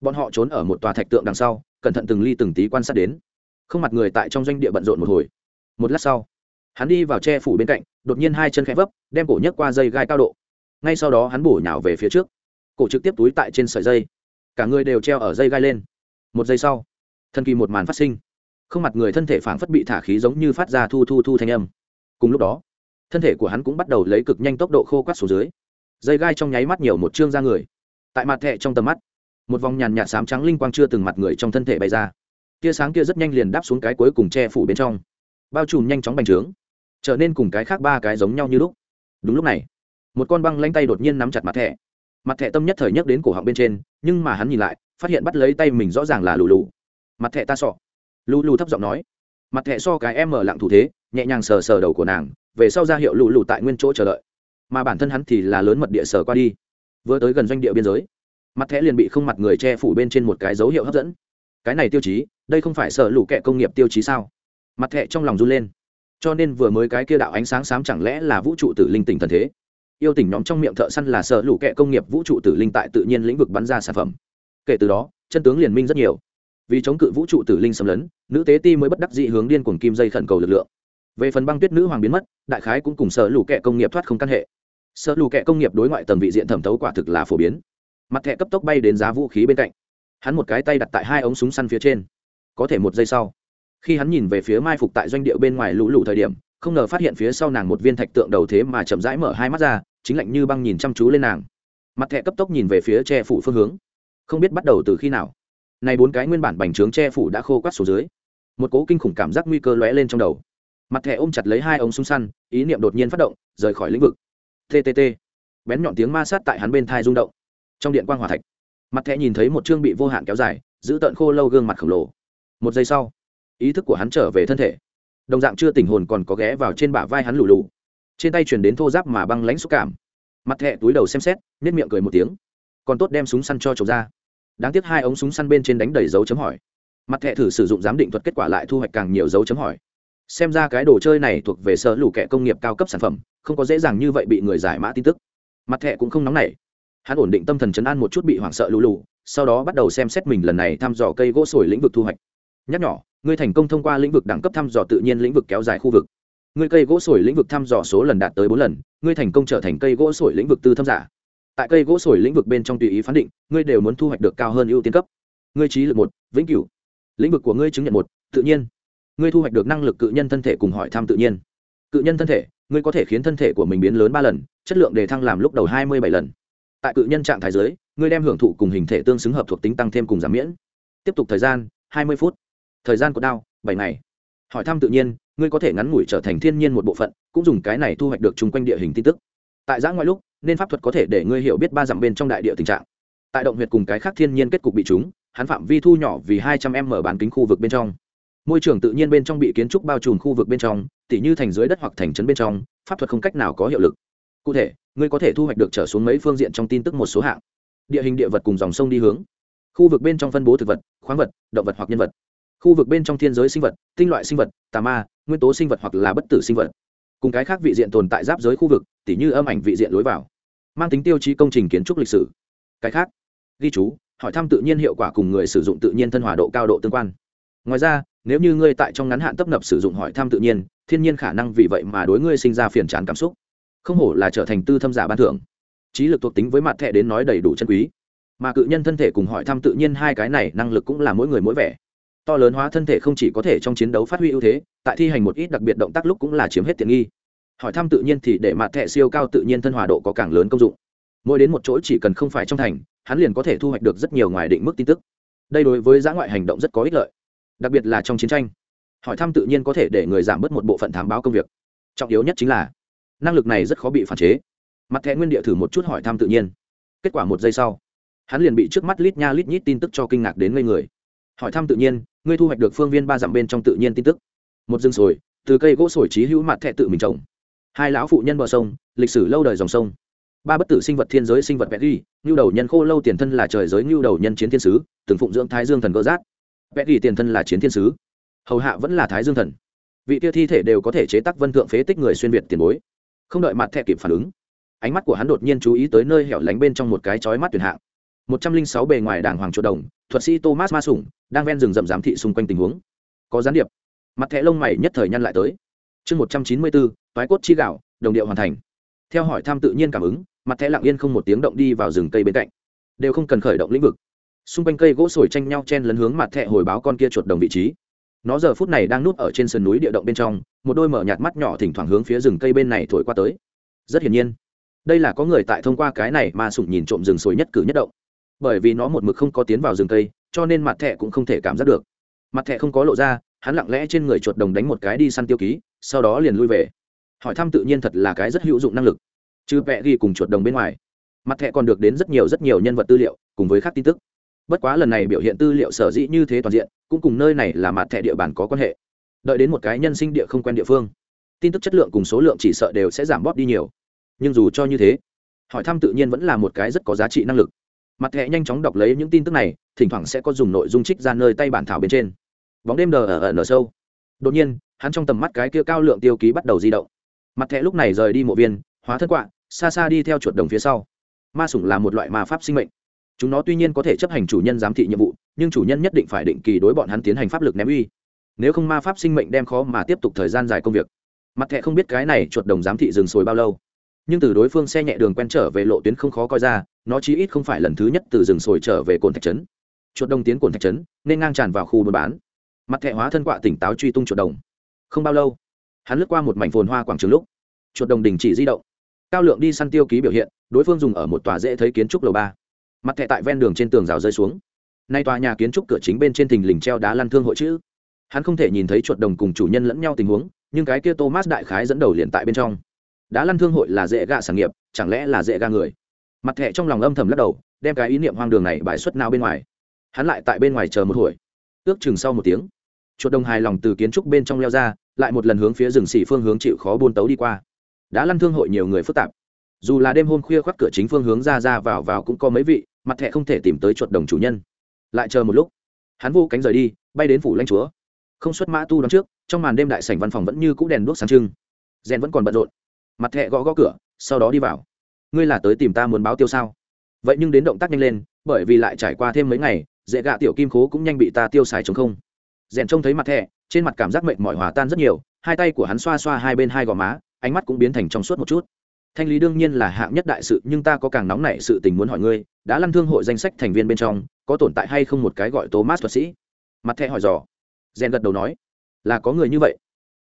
Bọn họ trốn ở một tòa thạch tượng đằng sau, cẩn thận từng ly từng tí quan sát đến. Không mặt người tại trong doanh địa bận rộn một hồi. Một lát sau, hắn đi vào che phủ bên cạnh, đột nhiên hai chân khẽ vấp, đem cổ nhấc qua dây gai cao độ. Ngay sau đó hắn bổ nhào về phía trước. Cổ trực tiếp túi tại trên sợi dây. Cả người đều treo ở dây gai lên. Một giây sau, thần kỳ một màn phát sinh. Không mặt người thân thể phảng phất bị thả khí giống như phát ra thu thu thu thanh âm. Cùng lúc đó thân thể của hắn cũng bắt đầu lấy cực nhanh tốc độ khô quát xuống dưới. Dây gai trong nháy mắt nhiều một chương ra người. Tại mặt thẹ trong tầm mắt, một vòng nhàn nhạt sám trắng linh quang chưa từng mặt người trong thân thể bay ra. Tia sáng kia rất nhanh liền đáp xuống cái cuối cùng che phủ bên trong. Bao trùm nhanh chóng bành trướng, trở nên cùng cái khác ba cái giống nhau như lúc. Đúng lúc này, một con băng lanh tay đột nhiên nắm chặt mặt thẹ mặt thẹ tâm nhất thời nhắc đến cổ họng bên trên, nhưng mà hắn nhìn lại, phát hiện bắt lấy tay mình rõ ràng là lù lù. Mặt thẹ ta sọ. Lù lù thấp giọng nói. Mặt thẹ so cái em mở lặng thủ thế, nhẹ nhàng sờ sờ đầu của nàng về sau ra hiệu lù lù tại nguyên chỗ chờ đợi. Mà bản thân hắn thì là lớn mật địa sở qua đi. Vừa tới gần doanh địa biên giới, mặt thẻ liền bị không mặt người che phủ bên trên một cái dấu hiệu hấp dẫn. Cái này tiêu chí, đây không phải sở lũ kẹ công nghiệp tiêu chí sao? Mặt thẻ trong lòng run lên. Cho nên vừa mới cái kia đạo ánh sáng xám chẳng lẽ là vũ trụ tử linh tỉnh thần thế? Yêu tỉnh nhóm trong miệng thợ săn là sở lũ kẹ công nghiệp vũ trụ tử linh tại tự nhiên lĩnh vực bắn ra sản phẩm. Kể từ đó, chân tướng liền minh rất nhiều. Vì chống cự vũ trụ tử linh xâm lấn, nữ tế ti mới bất đắc dị hướng điên cuồng kim dây khẩn cầu lực lượng về phần băng tuyết nữ hoàng biến mất, đại khái cũng cùng sở lũ kẹ công nghiệp thoát không căn hệ. Sở lũ kẹ công nghiệp đối ngoại tầng vị diện thẩm thấu quả thực là phổ biến. Mặt thẻ cấp tốc bay đến giá vũ khí bên cạnh. Hắn một cái tay đặt tại hai ống súng săn phía trên. Có thể một giây sau, khi hắn nhìn về phía mai phục tại doanh địa bên ngoài lũ lụ thời điểm, không ngờ phát hiện phía sau nàng một viên thạch tượng đầu thế mà chậm rãi mở hai mắt ra, chính lạnh như băng nhìn chăm chú lên nàng. Mặt thẹ cấp tốc nhìn về phía che phủ phương hướng. Không biết bắt đầu từ khi nào. Này bốn cái nguyên bản bành trướng che phủ đã khô quát xuống dưới. Một cố kinh khủng cảm giác nguy cơ lóe lên trong đầu mặt thẻ ôm chặt lấy hai ống súng săn, ý niệm đột nhiên phát động, rời khỏi lĩnh vực. Ttt bén nhọn tiếng ma sát tại hắn bên thai rung động. Trong điện quan hòa thạch, mặt thẻ nhìn thấy một chương bị vô hạn kéo dài, giữ tợn khô lâu gương mặt khổng lồ. Một giây sau, ý thức của hắn trở về thân thể. Đồng dạng chưa tỉnh hồn còn có ghé vào trên bả vai hắn lù lù. Trên tay chuyển đến thô giáp mà băng lãnh xúc cảm. Mặt thẹ túi đầu xem xét nếp miệng cười một tiếng. Còn tốt đem súng săn cho trộm ra. Đáng tiếc hai ống súng săn bên trên đánh đầy dấu chấm hỏi. Mặt thẹ thử sử dụng giám định thuật kết quả lại thu hoạch càng nhiều dấu chấm hỏi xem ra cái đồ chơi này thuộc về sở lũ kẻ công nghiệp cao cấp sản phẩm, không có dễ dàng như vậy bị người giải mã tin tức. Mặt thẹ cũng không nóng nảy. Hắn ổn định tâm thần chấn an một chút bị hoảng sợ lũ lù, sau đó bắt đầu xem xét mình lần này thăm dò cây gỗ sồi lĩnh vực thu hoạch. Nhắc nhỏ ngươi thành công thông qua lĩnh vực đẳng cấp thăm dò tự nhiên lĩnh vực kéo dài khu vực. Ngươi cây gỗ sồi lĩnh vực thăm dò số lần đạt tới bốn lần, ngươi thành công trở thành cây gỗ sồi lĩnh vực tư thâm giả. Tại cây gỗ sồi lĩnh vực bên trong tùy ý phán định, ngươi đều muốn thu hoạch được cao hơn ưu tiên cấp. Ngươi trí lực một, vĩnh cửu. Lĩnh vực của ngươi chứng nhận một, tự nhiên ngươi thu hoạch được năng lực cự nhân thân thể cùng hỏi thăm tự nhiên. Cự nhân thân thể, ngươi có thể khiến thân thể của mình biến lớn ba lần, chất lượng đề thăng làm lúc đầu hai mươi bảy lần. Tại cự nhân trạng thái giới ngươi đem hưởng thụ cùng hình thể tương xứng hợp thuộc tính tăng thêm cùng giảm miễn. Tiếp tục thời gian, hai mươi phút. Thời gian của đao, bảy ngày. Hỏi thăm tự nhiên, ngươi có thể ngắn ngủi trở thành thiên nhiên một bộ phận, cũng dùng cái này thu hoạch được chung quanh địa hình tin tức. Tại giã ngoại lúc, nên pháp thuật có thể để ngươi hiểu biết ba dặm bên trong đại địa tình trạng. Tại động huyệt cùng cái khác thiên nhiên kết cục bị chúng hắn phạm vi thu nhỏ vì hai trăm m bán kính khu vực bên trong môi trường tự nhiên bên trong bị kiến trúc bao trùm khu vực bên trong, tỉ như thành dưới đất hoặc thành trấn bên trong, pháp thuật không cách nào có hiệu lực. Cụ thể, ngươi có thể thu hoạch được trở xuống mấy phương diện trong tin tức một số hạng. Địa hình địa vật cùng dòng sông đi hướng. Khu vực bên trong phân bố thực vật, khoáng vật, động vật hoặc nhân vật. Khu vực bên trong thiên giới sinh vật, tinh loại sinh vật, tà ma, nguyên tố sinh vật hoặc là bất tử sinh vật. Cùng cái khác vị diện tồn tại giáp giới khu vực, tỉ như âm ảnh vị diện lối vào. Mang tính tiêu chí công trình kiến trúc lịch sử. Cái khác. Ghi chú, hỏi thăm tự nhiên hiệu quả cùng người sử dụng tự nhiên thân hòa độ cao độ tương quan ngoài ra, nếu như ngươi tại trong ngắn hạn tấp nập sử dụng hỏi thăm tự nhiên, thiên nhiên khả năng vì vậy mà đối ngươi sinh ra phiền chán cảm xúc. Không hổ là trở thành tư thâm giả ban thưởng. Trí lực thuộc tính với mặt thẻ đến nói đầy đủ chân quý. Mà cự nhân thân thể cùng hỏi thăm tự nhiên hai cái này năng lực cũng là mỗi người mỗi vẻ. To lớn hóa thân thể không chỉ có thể trong chiến đấu phát huy ưu thế, tại thi hành một ít đặc biệt động tác lúc cũng là chiếm hết tiện nghi. Hỏi thăm tự nhiên thì để mặt thẻ siêu cao tự nhiên thân hòa độ có càng lớn công dụng. Mỗi đến một chỗ chỉ cần không phải trong thành, hắn liền có thể thu hoạch được rất nhiều ngoài định mức tin tức. Đây đối với giã ngoại hành động rất có ích lợi đặc biệt là trong chiến tranh. Hỏi thăm tự nhiên có thể để người giảm bớt một bộ phận thám báo công việc. Trọng yếu nhất chính là, năng lực này rất khó bị phản chế. Mặt thẻ nguyên địa thử một chút hỏi thăm tự nhiên. Kết quả một giây sau, hắn liền bị trước mắt lít nha lít nhít tin tức cho kinh ngạc đến ngây người. Hỏi thăm tự nhiên, ngươi thu hoạch được phương viên ba dặm bên trong tự nhiên tin tức. Một rừng sồi, từ cây gỗ sồi trí hữu mặt thẹ tự mình trồng. Hai lão phụ nhân bờ sông, lịch sử lâu đời dòng sông. Ba bất tử sinh vật thiên giới sinh vật vẽ ghi ngưu đầu nhân khô lâu tiền thân là trời giới ngưu đầu nhân chiến thiên sứ, từng phụng dưỡng thái dương thần gỡ giác vẽ ghi tiền thân là chiến thiên sứ. Hầu hạ vẫn là thái dương thần. Vị kia thi thể đều có thể chế tác vân thượng phế tích người xuyên việt tiền bối. Không đợi mặt thẹ kịp phản ứng, ánh mắt của hắn đột nhiên chú ý tới nơi hẻo lánh bên trong một cái chói mắt tuyển hạng. Một trăm linh sáu bề ngoài đảng hoàng chuột đồng, thuật sĩ thomas ma sủng đang ven rừng rậm giám thị xung quanh tình huống. Có gián điệp. Mặt thẻ lông mày nhất thời nhăn lại tới. Chương một trăm chín mươi bốn, toái cốt chi gạo, đồng điệu hoàn thành. Theo hỏi tham tự nhiên cảm ứng, mặt thẻ lặng yên không một tiếng động đi vào rừng cây bên cạnh. Đều không cần khởi động lĩnh vực xung quanh cây gỗ sồi tranh nhau chen lấn hướng mặt thẹ hồi báo con kia chuột đồng vị trí. Nó giờ phút này đang núp ở trên sườn núi địa động bên trong, một đôi mở nhạt mắt nhỏ thỉnh thoảng hướng phía rừng cây bên này thổi qua tới. Rất hiển nhiên, đây là có người tại thông qua cái này mà sủng nhìn trộm rừng sồi nhất cử nhất động. Bởi vì nó một mực không có tiến vào rừng cây, cho nên mặt thẹ cũng không thể cảm giác được. Mặt thẹ không có lộ ra, hắn lặng lẽ trên người chuột đồng đánh một cái đi săn tiêu ký, sau đó liền lui về. Hỏi thăm tự nhiên thật là cái rất hữu dụng năng lực. Chứ vẽ ghi cùng chuột đồng bên ngoài, mặt thẹ còn được đến rất nhiều rất nhiều nhân vật tư liệu, cùng với các tin tức bất quá lần này biểu hiện tư liệu sở dĩ như thế toàn diện, cũng cùng nơi này là mặt thẻ địa bàn có quan hệ. Đợi đến một cái nhân sinh địa không quen địa phương, tin tức chất lượng cùng số lượng chỉ sợ đều sẽ giảm bóp đi nhiều. Nhưng dù cho như thế, hỏi thăm tự nhiên vẫn là một cái rất có giá trị năng lực. Mặt thẻ nhanh chóng đọc lấy những tin tức này, thỉnh thoảng sẽ có dùng nội dung trích ra nơi tay bản thảo bên trên. Bóng đêm đờ ở ở nở sâu. Đột nhiên, hắn trong tầm mắt cái kia cao lượng tiêu ký bắt đầu di động. Mặt thẻ lúc này rời đi mộ viên, hóa thất quạ, xa xa đi theo chuột đồng phía sau. Ma sủng là một loại ma pháp sinh mệnh chúng nó tuy nhiên có thể chấp hành chủ nhân giám thị nhiệm vụ, nhưng chủ nhân nhất định phải định kỳ đối bọn hắn tiến hành pháp lực ném uy. Nếu không ma pháp sinh mệnh đem khó mà tiếp tục thời gian dài công việc. Mặt thẹ không biết cái này chuột đồng giám thị dừng sồi bao lâu. Nhưng từ đối phương xe nhẹ đường quen trở về lộ tuyến không khó coi ra, nó chí ít không phải lần thứ nhất từ rừng sồi trở về cồn thạch trấn. Chuột đồng tiến cồn thạch trấn, nên ngang tràn vào khu buôn bán. Mặt thẹ hóa thân quạ tỉnh táo truy tung chuột đồng. Không bao lâu, hắn lướt qua một mảnh phồn hoa quảng trường lúc, chuột đồng đình chỉ di động. Cao lượng đi săn tiêu ký biểu hiện, đối phương dùng ở một tòa dễ thấy kiến trúc lầu ba mặt thẻ tại ven đường trên tường rào rơi xuống. Nay tòa nhà kiến trúc cửa chính bên trên thình lình treo đá lăn thương hội chữ. Hắn không thể nhìn thấy chuột đồng cùng chủ nhân lẫn nhau tình huống, nhưng cái kia thomas đại khái dẫn đầu liền tại bên trong. Đá lăn thương hội là dễ gạ sản nghiệp, chẳng lẽ là dễ gạ người? Mặt thẻ trong lòng âm thầm lắc đầu, đem cái ý niệm hoang đường này bãi xuất nào bên ngoài. Hắn lại tại bên ngoài chờ một hồi. Ước chừng sau một tiếng, chuột đồng hài lòng từ kiến trúc bên trong leo ra, lại một lần hướng phía rừng xỉ phương hướng chịu khó buôn tấu đi qua. Đã lăn thương hội nhiều người phức tạp. Dù là đêm hôm khuya khoác cửa chính phương hướng ra ra vào vào cũng có mấy vị mặt thẹ không thể tìm tới chuột đồng chủ nhân. Lại chờ một lúc, hắn vô cánh rời đi, bay đến phủ lãnh chúa. Không xuất mã tu đón trước, trong màn đêm đại sảnh văn phòng vẫn như cũ đèn đuốc sáng trưng. Rèn vẫn còn bận rộn. Mặt thẹ gõ gõ cửa, sau đó đi vào. Ngươi là tới tìm ta muốn báo tiêu sao? Vậy nhưng đến động tác nhanh lên, bởi vì lại trải qua thêm mấy ngày, dễ gạ tiểu kim khố cũng nhanh bị ta tiêu xài chống không. Rèn trông thấy mặt thẹ trên mặt cảm giác mệt mỏi hòa tan rất nhiều, hai tay của hắn xoa xoa hai bên hai gò má, ánh mắt cũng biến thành trong suốt một chút thanh lý đương nhiên là hạng nhất đại sự, nhưng ta có càng nóng nảy sự tình muốn hỏi ngươi, đã lăn thương hội danh sách thành viên bên trong, có tồn tại hay không một cái gọi thomas thuật sĩ? Mặt thẹ hỏi dò. Rèn gật đầu nói, là có người như vậy.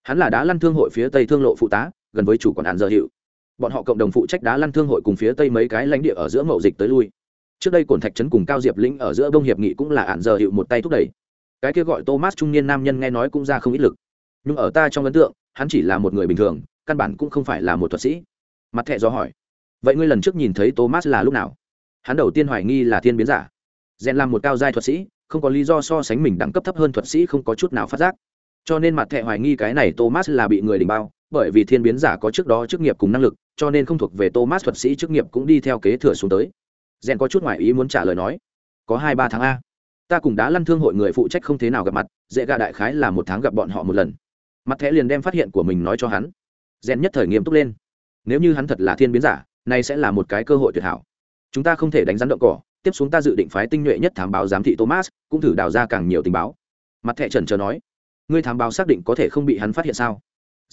Hắn là đá lăn thương hội phía tây thương lộ phụ tá, gần với chủ quản hạn giờ hiệu. Bọn họ cộng đồng phụ trách đá lăn thương hội cùng phía tây mấy cái lãnh địa ở giữa mậu dịch tới lui. Trước đây cồn thạch trấn cùng cao diệp lĩnh ở giữa bông hiệp nghị cũng là hạn giờ hiệu một tay thúc đẩy. Cái kia gọi thomas trung niên nam nhân nghe nói cũng ra không ít lực. Nhưng ở ta trong ấn tượng, hắn chỉ là một người bình thường, căn bản cũng không phải là một thuật sĩ mặt thẹ do hỏi. Vậy ngươi lần trước nhìn thấy thomas là lúc nào? Hắn đầu tiên hoài nghi là thiên biến giả. Rèn làm một cao giai thuật sĩ, không có lý do so sánh mình đẳng cấp thấp hơn thuật sĩ không có chút nào phát giác. Cho nên mặt thẹ hoài nghi cái này thomas là bị người đình bao, bởi vì thiên biến giả có trước đó chức nghiệp cùng năng lực, cho nên không thuộc về thomas thuật sĩ chức nghiệp cũng đi theo kế thừa xuống tới. Rèn có chút ngoài ý muốn trả lời nói, có hai ba tháng a. Ta cùng đã lăn thương hội người phụ trách không thế nào gặp mặt, dễ gà đại khái là một tháng gặp bọn họ một lần. Mặt thẻ liền đem phát hiện của mình nói cho hắn. Rèn nhất thời nghiêm túc lên nếu như hắn thật là thiên biến giả, nay sẽ là một cái cơ hội tuyệt hảo. Chúng ta không thể đánh rắn động cỏ, tiếp xuống ta dự định phái tinh nhuệ nhất thám báo giám thị thomas, cũng thử đào ra càng nhiều tình báo. Mặt thẹ trần chờ nói, ngươi thám báo xác định có thể không bị hắn phát hiện sao?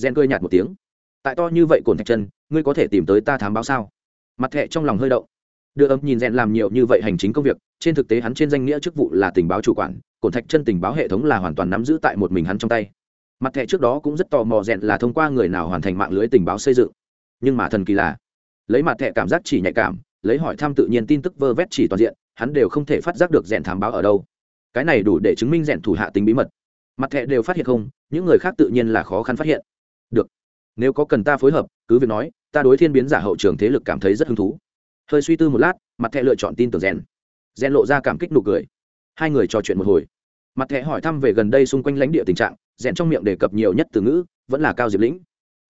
Gen cười nhạt một tiếng, tại to như vậy cồn thạch chân, ngươi có thể tìm tới ta thám báo sao? Mặt thẹ trong lòng hơi động, đưa ấm nhìn rèn làm nhiều như vậy hành chính công việc, trên thực tế hắn trên danh nghĩa chức vụ là tình báo chủ quản, cồn thạch chân tình báo hệ thống là hoàn toàn nắm giữ tại một mình hắn trong tay. Mặt thẻ trước đó cũng rất tò mò rèn là thông qua người nào hoàn thành mạng lưới tình báo xây dựng nhưng mà thần kỳ là, lấy mặt thẻ cảm giác chỉ nhạy cảm, lấy hỏi thăm tự nhiên tin tức vơ vét chỉ toàn diện, hắn đều không thể phát giác được rèn thám báo ở đâu. Cái này đủ để chứng minh rèn thủ hạ tính bí mật. Mặt thẻ đều phát hiện không, những người khác tự nhiên là khó khăn phát hiện. Được. Nếu có cần ta phối hợp, cứ việc nói, ta đối thiên biến giả hậu trường thế lực cảm thấy rất hứng thú. Hơi suy tư một lát, mặt thẻ lựa chọn tin tưởng rèn. Rèn lộ ra cảm kích nụ cười. Hai người trò chuyện một hồi. Mặt thẻ hỏi thăm về gần đây xung quanh lãnh địa tình trạng, rèn trong miệng đề cập nhiều nhất từ ngữ, vẫn là cao diệp lĩnh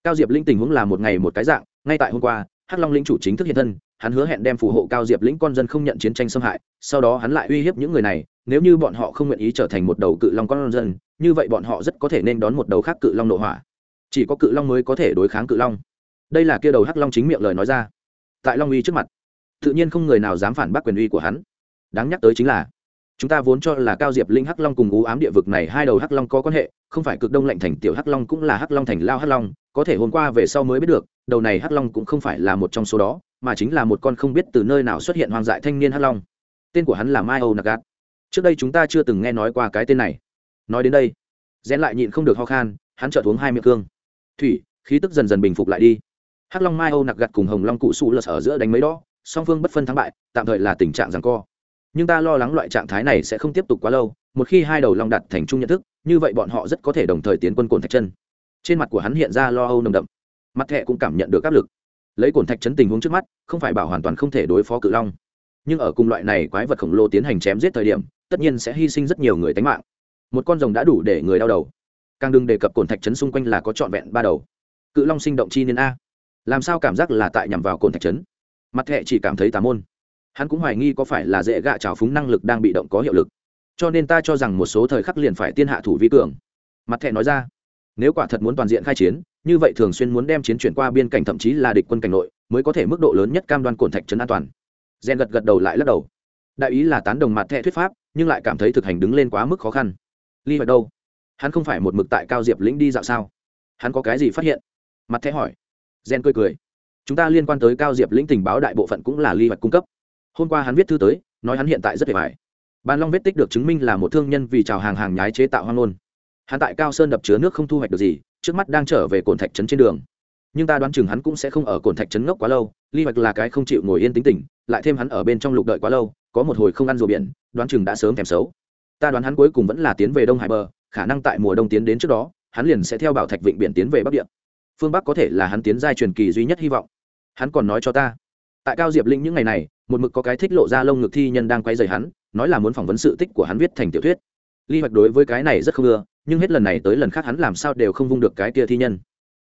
cao diệp lĩnh tình huống là một ngày một cái dạng, ngay tại hôm qua, hắc long lĩnh chủ chính thức hiện thân, hắn hứa hẹn đem phù hộ cao diệp lĩnh con dân không nhận chiến tranh xâm hại, sau đó hắn lại uy hiếp những người này, nếu như bọn họ không nguyện ý trở thành một đầu cự long con dân, như vậy bọn họ rất có thể nên đón một đầu khác cự long nội hỏa. Chỉ có cự long mới có thể đối kháng cự long. Đây là kia đầu hắc long chính miệng lời nói ra. Tại long uy trước mặt, tự nhiên không người nào dám phản bác quyền uy của hắn. Đáng nhắc tới chính là chúng ta vốn cho là cao diệp linh hắc long cùng ú ám địa vực này hai đầu hắc long có quan hệ, không phải cực đông lạnh thành tiểu hắc long cũng là hắc long thành lao hắc long, có thể hôm qua về sau mới biết được, đầu này hắc long cũng không phải là một trong số đó, mà chính là một con không biết từ nơi nào xuất hiện hoang dại thanh niên hắc long. Tên của hắn là mai âu nagat trước đây chúng ta chưa từng nghe nói qua cái tên này. Nói đến đây, rén lại nhịn không được ho khan, hắn chợt uống hai miệng cương. Thủy, khí tức dần dần bình phục lại đi. Hắc long mai âu nặc gặt cùng hồng long cụ sụ lật ở giữa đánh mấy đó, song phương bất phân thắng bại, tạm thời là tình trạng rằng co nhưng ta lo lắng loại trạng thái này sẽ không tiếp tục quá lâu, một khi hai đầu long đặt thành chung nhận thức, như vậy bọn họ rất có thể đồng thời tiến quân cồn thạch chân. Trên mặt của hắn hiện ra lo âu nồng đậm. Mặt thẹ cũng cảm nhận được áp lực. Lấy cồn thạch chấn tình huống trước mắt, không phải bảo hoàn toàn không thể đối phó cự long. Nhưng ở cùng loại này quái vật khổng lồ tiến hành chém giết thời điểm, tất nhiên sẽ hy sinh rất nhiều người tánh mạng. Một con rồng đã đủ để người đau đầu. Càng đừng đề cập cồn thạch chấn xung quanh là có trọn vẹn ba đầu. Cự long sinh động chi nên a. Làm sao cảm giác là tại nhằm vào cồn thạch chấn mặt thẹ chỉ cảm thấy tà môn hắn cũng hoài nghi có phải là dễ gạ trào phúng năng lực đang bị động có hiệu lực. Cho nên ta cho rằng một số thời khắc liền phải tiên hạ thủ vi cường. Mặt thẹ nói ra, nếu quả thật muốn toàn diện khai chiến, như vậy thường xuyên muốn đem chiến chuyển qua biên cảnh thậm chí là địch quân cảnh nội, mới có thể mức độ lớn nhất cam đoan cổn thạch trấn an toàn. Gen gật gật đầu lại lắc đầu. Đại ý là tán đồng mặt thẹ thuyết pháp, nhưng lại cảm thấy thực hành đứng lên quá mức khó khăn. Ly hoạch đâu? Hắn không phải một mực tại cao diệp lĩnh đi dạo sao? Hắn có cái gì phát hiện? Mặt thẹ hỏi. Gen cười cười. Chúng ta liên quan tới cao diệp lĩnh tình báo đại bộ phận cũng là ly hoạch cung cấp hôm qua hắn viết thư tới, nói hắn hiện tại rất hề vải bàn long vết tích được chứng minh là một thương nhân vì trào hàng hàng nhái chế tạo hoang nôn hắn tại cao sơn đập chứa nước không thu hoạch được gì, trước mắt đang trở về cồn thạch trấn trên đường. Nhưng ta đoán chừng hắn cũng sẽ không ở cồn thạch trấn ngốc quá lâu, ly hoạch là cái không chịu ngồi yên tính tình, lại thêm hắn ở bên trong lục đợi quá lâu, có một hồi không ăn rùa biển, đoán chừng đã sớm thèm xấu. Ta đoán hắn cuối cùng vẫn là tiến về đông hải bờ, khả năng tại mùa đông tiến đến trước đó, hắn liền sẽ theo bảo thạch vịnh biển tiến về bắc địa. Phương bắc có thể là hắn tiến giai truyền kỳ duy nhất hy vọng. Hắn còn nói cho ta tại cao diệp linh những ngày này, một mực có cái thích lộ ra lông ngực thi nhân đang quay dày hắn, nói là muốn phỏng vấn sự tích của hắn viết thành tiểu thuyết. Ly hoạch đối với cái này rất không ưa, nhưng hết lần này tới lần khác hắn làm sao đều không vung được cái kia thi nhân.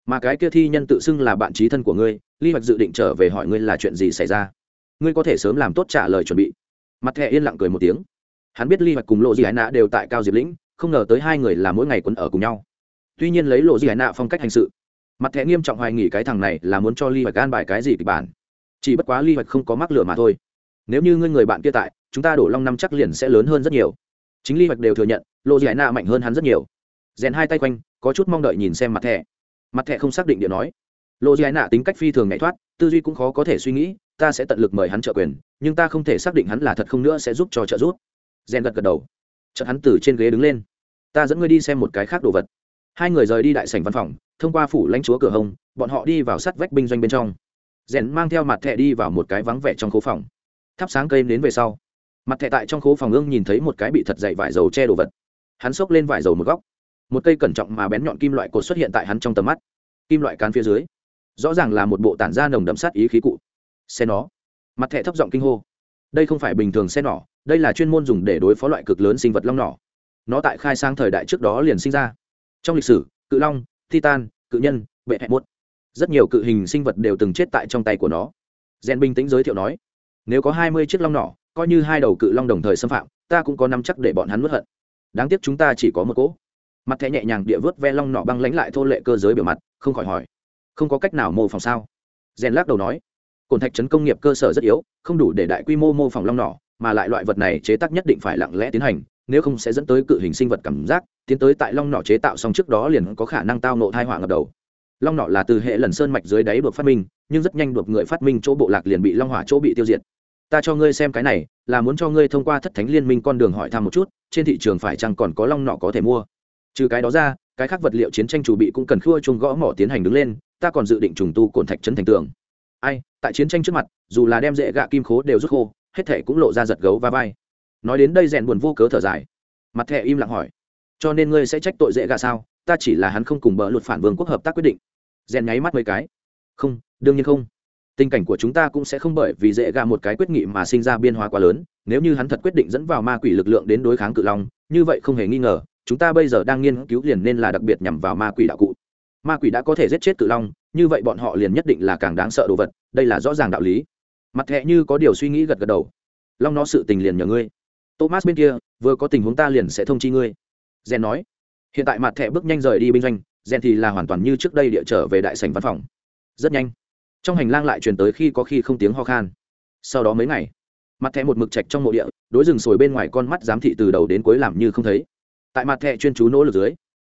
Mà cái kia thi nhân tự xưng là bạn trí thân của ngươi ly hoạch dự định trở về hỏi ngươi là chuyện gì xảy ra. Ngươi có thể sớm làm tốt trả lời chuẩn bị. Mặt thẹ yên lặng cười một tiếng. Hắn biết ly hoạch cùng lộ di hải nạ đều tại cao diệp lĩnh, không ngờ tới hai người là mỗi ngày quấn ở cùng nhau. Tuy nhiên lấy lộ di hải nạ phong cách hành sự, mặt thẹ nghiêm trọng hoài nghỉ cái thằng này là muốn cho ly hoạch an bài cái gì kịch bản chỉ bất quá ly hoạch không có mắc lửa mà thôi. Nếu như ngươi người bạn kia tại chúng ta đổ long năm chắc liền sẽ lớn hơn rất nhiều. Chính ly hoạch đều thừa nhận lộ giải nạ mạnh hơn hắn rất nhiều. Rèn hai tay quanh có chút mong đợi nhìn xem mặt thẻ. Mặt thẻ không xác định điện nói. Lộ giải nạ tính cách phi thường nhảy thoát tư duy cũng khó có thể suy nghĩ ta sẽ tận lực mời hắn trợ quyền nhưng ta không thể xác định hắn là thật không nữa sẽ giúp cho trợ giúp. Rèn gật gật đầu. Chợt hắn từ trên ghế đứng lên. Ta dẫn ngươi đi xem một cái khác đồ vật. Hai người rời đi đại sảnh văn phòng thông qua phủ lãnh chúa cửa hồng, bọn họ đi vào sắt vách binh doanh bên trong rèn mang theo mặt thẻ đi vào một cái vắng vẻ trong khố phòng. Thắp sáng cây đến về sau, mặt thẻ tại trong khố phòng ương nhìn thấy một cái bị thật dày vải dầu che đồ vật. Hắn xốc lên vải dầu một góc. Một cây cẩn trọng mà bén nhọn kim loại cột xuất hiện tại hắn trong tầm mắt. Kim loại cán phía dưới, rõ ràng là một bộ tản da nồng đậm sát ý khí cụ. Xe nó mặt thẻ thấp giọng kinh hô. Đây không phải bình thường xe nỏ, đây là chuyên môn dùng để đối phó loại cực lớn sinh vật long nỏ. Nó tại khai sang thời đại trước đó liền sinh ra. Trong lịch sử, cự long, titan, cự nhân, bệ hẹ muốt rất nhiều cự hình sinh vật đều từng chết tại trong tay của nó. Rèn bình tĩnh giới thiệu nói, nếu có hai mươi chiếc long nỏ, coi như hai đầu cự long đồng thời xâm phạm, ta cũng có năm chắc để bọn hắn mất hận. Đáng tiếc chúng ta chỉ có một cỗ. Mặt thẻ nhẹ nhàng địa vớt ve long nỏ băng lánh lại thô lệ cơ giới biểu mặt, không khỏi hỏi, không có cách nào mô phỏng sao? Rèn lắc đầu nói, cồn thạch trấn công nghiệp cơ sở rất yếu, không đủ để đại quy mô mô phỏng long nỏ, mà lại loại vật này chế tác nhất định phải lặng lẽ tiến hành, nếu không sẽ dẫn tới cự hình sinh vật cảm giác, tiến tới tại long nỏ chế tạo xong trước đó liền có khả năng tao nộ thai họa ngập đầu long nọ là từ hệ lần sơn mạch dưới đáy đột phát minh, nhưng rất nhanh đột người phát minh chỗ bộ lạc liền bị long hỏa chỗ bị tiêu diệt. Ta cho ngươi xem cái này, là muốn cho ngươi thông qua thất thánh liên minh con đường hỏi thăm một chút, trên thị trường phải chăng còn có long nọ có thể mua. Trừ cái đó ra, cái khác vật liệu chiến tranh chủ bị cũng cần khua chung gõ mỏ tiến hành đứng lên, ta còn dự định trùng tu cồn thạch trấn thành tường. Ai, tại chiến tranh trước mặt, dù là đem dễ gạ kim khố đều rút khô, hết thể cũng lộ ra giật gấu và vai. Nói đến đây rèn buồn vô cớ thở dài. Mặt thẻ im lặng hỏi, cho nên ngươi sẽ trách tội dễ gạ sao? Ta chỉ là hắn không cùng bờ luật phản vương quốc hợp tác quyết định rèn nháy mắt mấy cái. Không, đương nhiên không. Tình cảnh của chúng ta cũng sẽ không bởi vì dễ gạ một cái quyết nghị mà sinh ra biên hóa quá lớn, nếu như hắn thật quyết định dẫn vào ma quỷ lực lượng đến đối kháng cự long, như vậy không hề nghi ngờ, chúng ta bây giờ đang nghiên cứu liền nên là đặc biệt nhằm vào ma quỷ đạo cụ. Ma quỷ đã có thể giết chết cự long, như vậy bọn họ liền nhất định là càng đáng sợ đồ vật, đây là rõ ràng đạo lý. Mặt thẹ như có điều suy nghĩ gật gật đầu. Long nó sự tình liền nhờ ngươi. Thomas bên kia, vừa có tình huống ta liền sẽ thông chi ngươi. Gen nói. Hiện tại mặt thẹ bước nhanh rời đi binh doanh gen thì là hoàn toàn như trước đây địa trở về đại sảnh văn phòng. Rất nhanh, trong hành lang lại truyền tới khi có khi không tiếng ho khan. Sau đó mấy ngày, mặt thẹ một mực trạch trong mộ địa, đối rừng sồi bên ngoài con mắt giám thị từ đầu đến cuối làm như không thấy. Tại mặt thẹ chuyên chú nỗ lực dưới,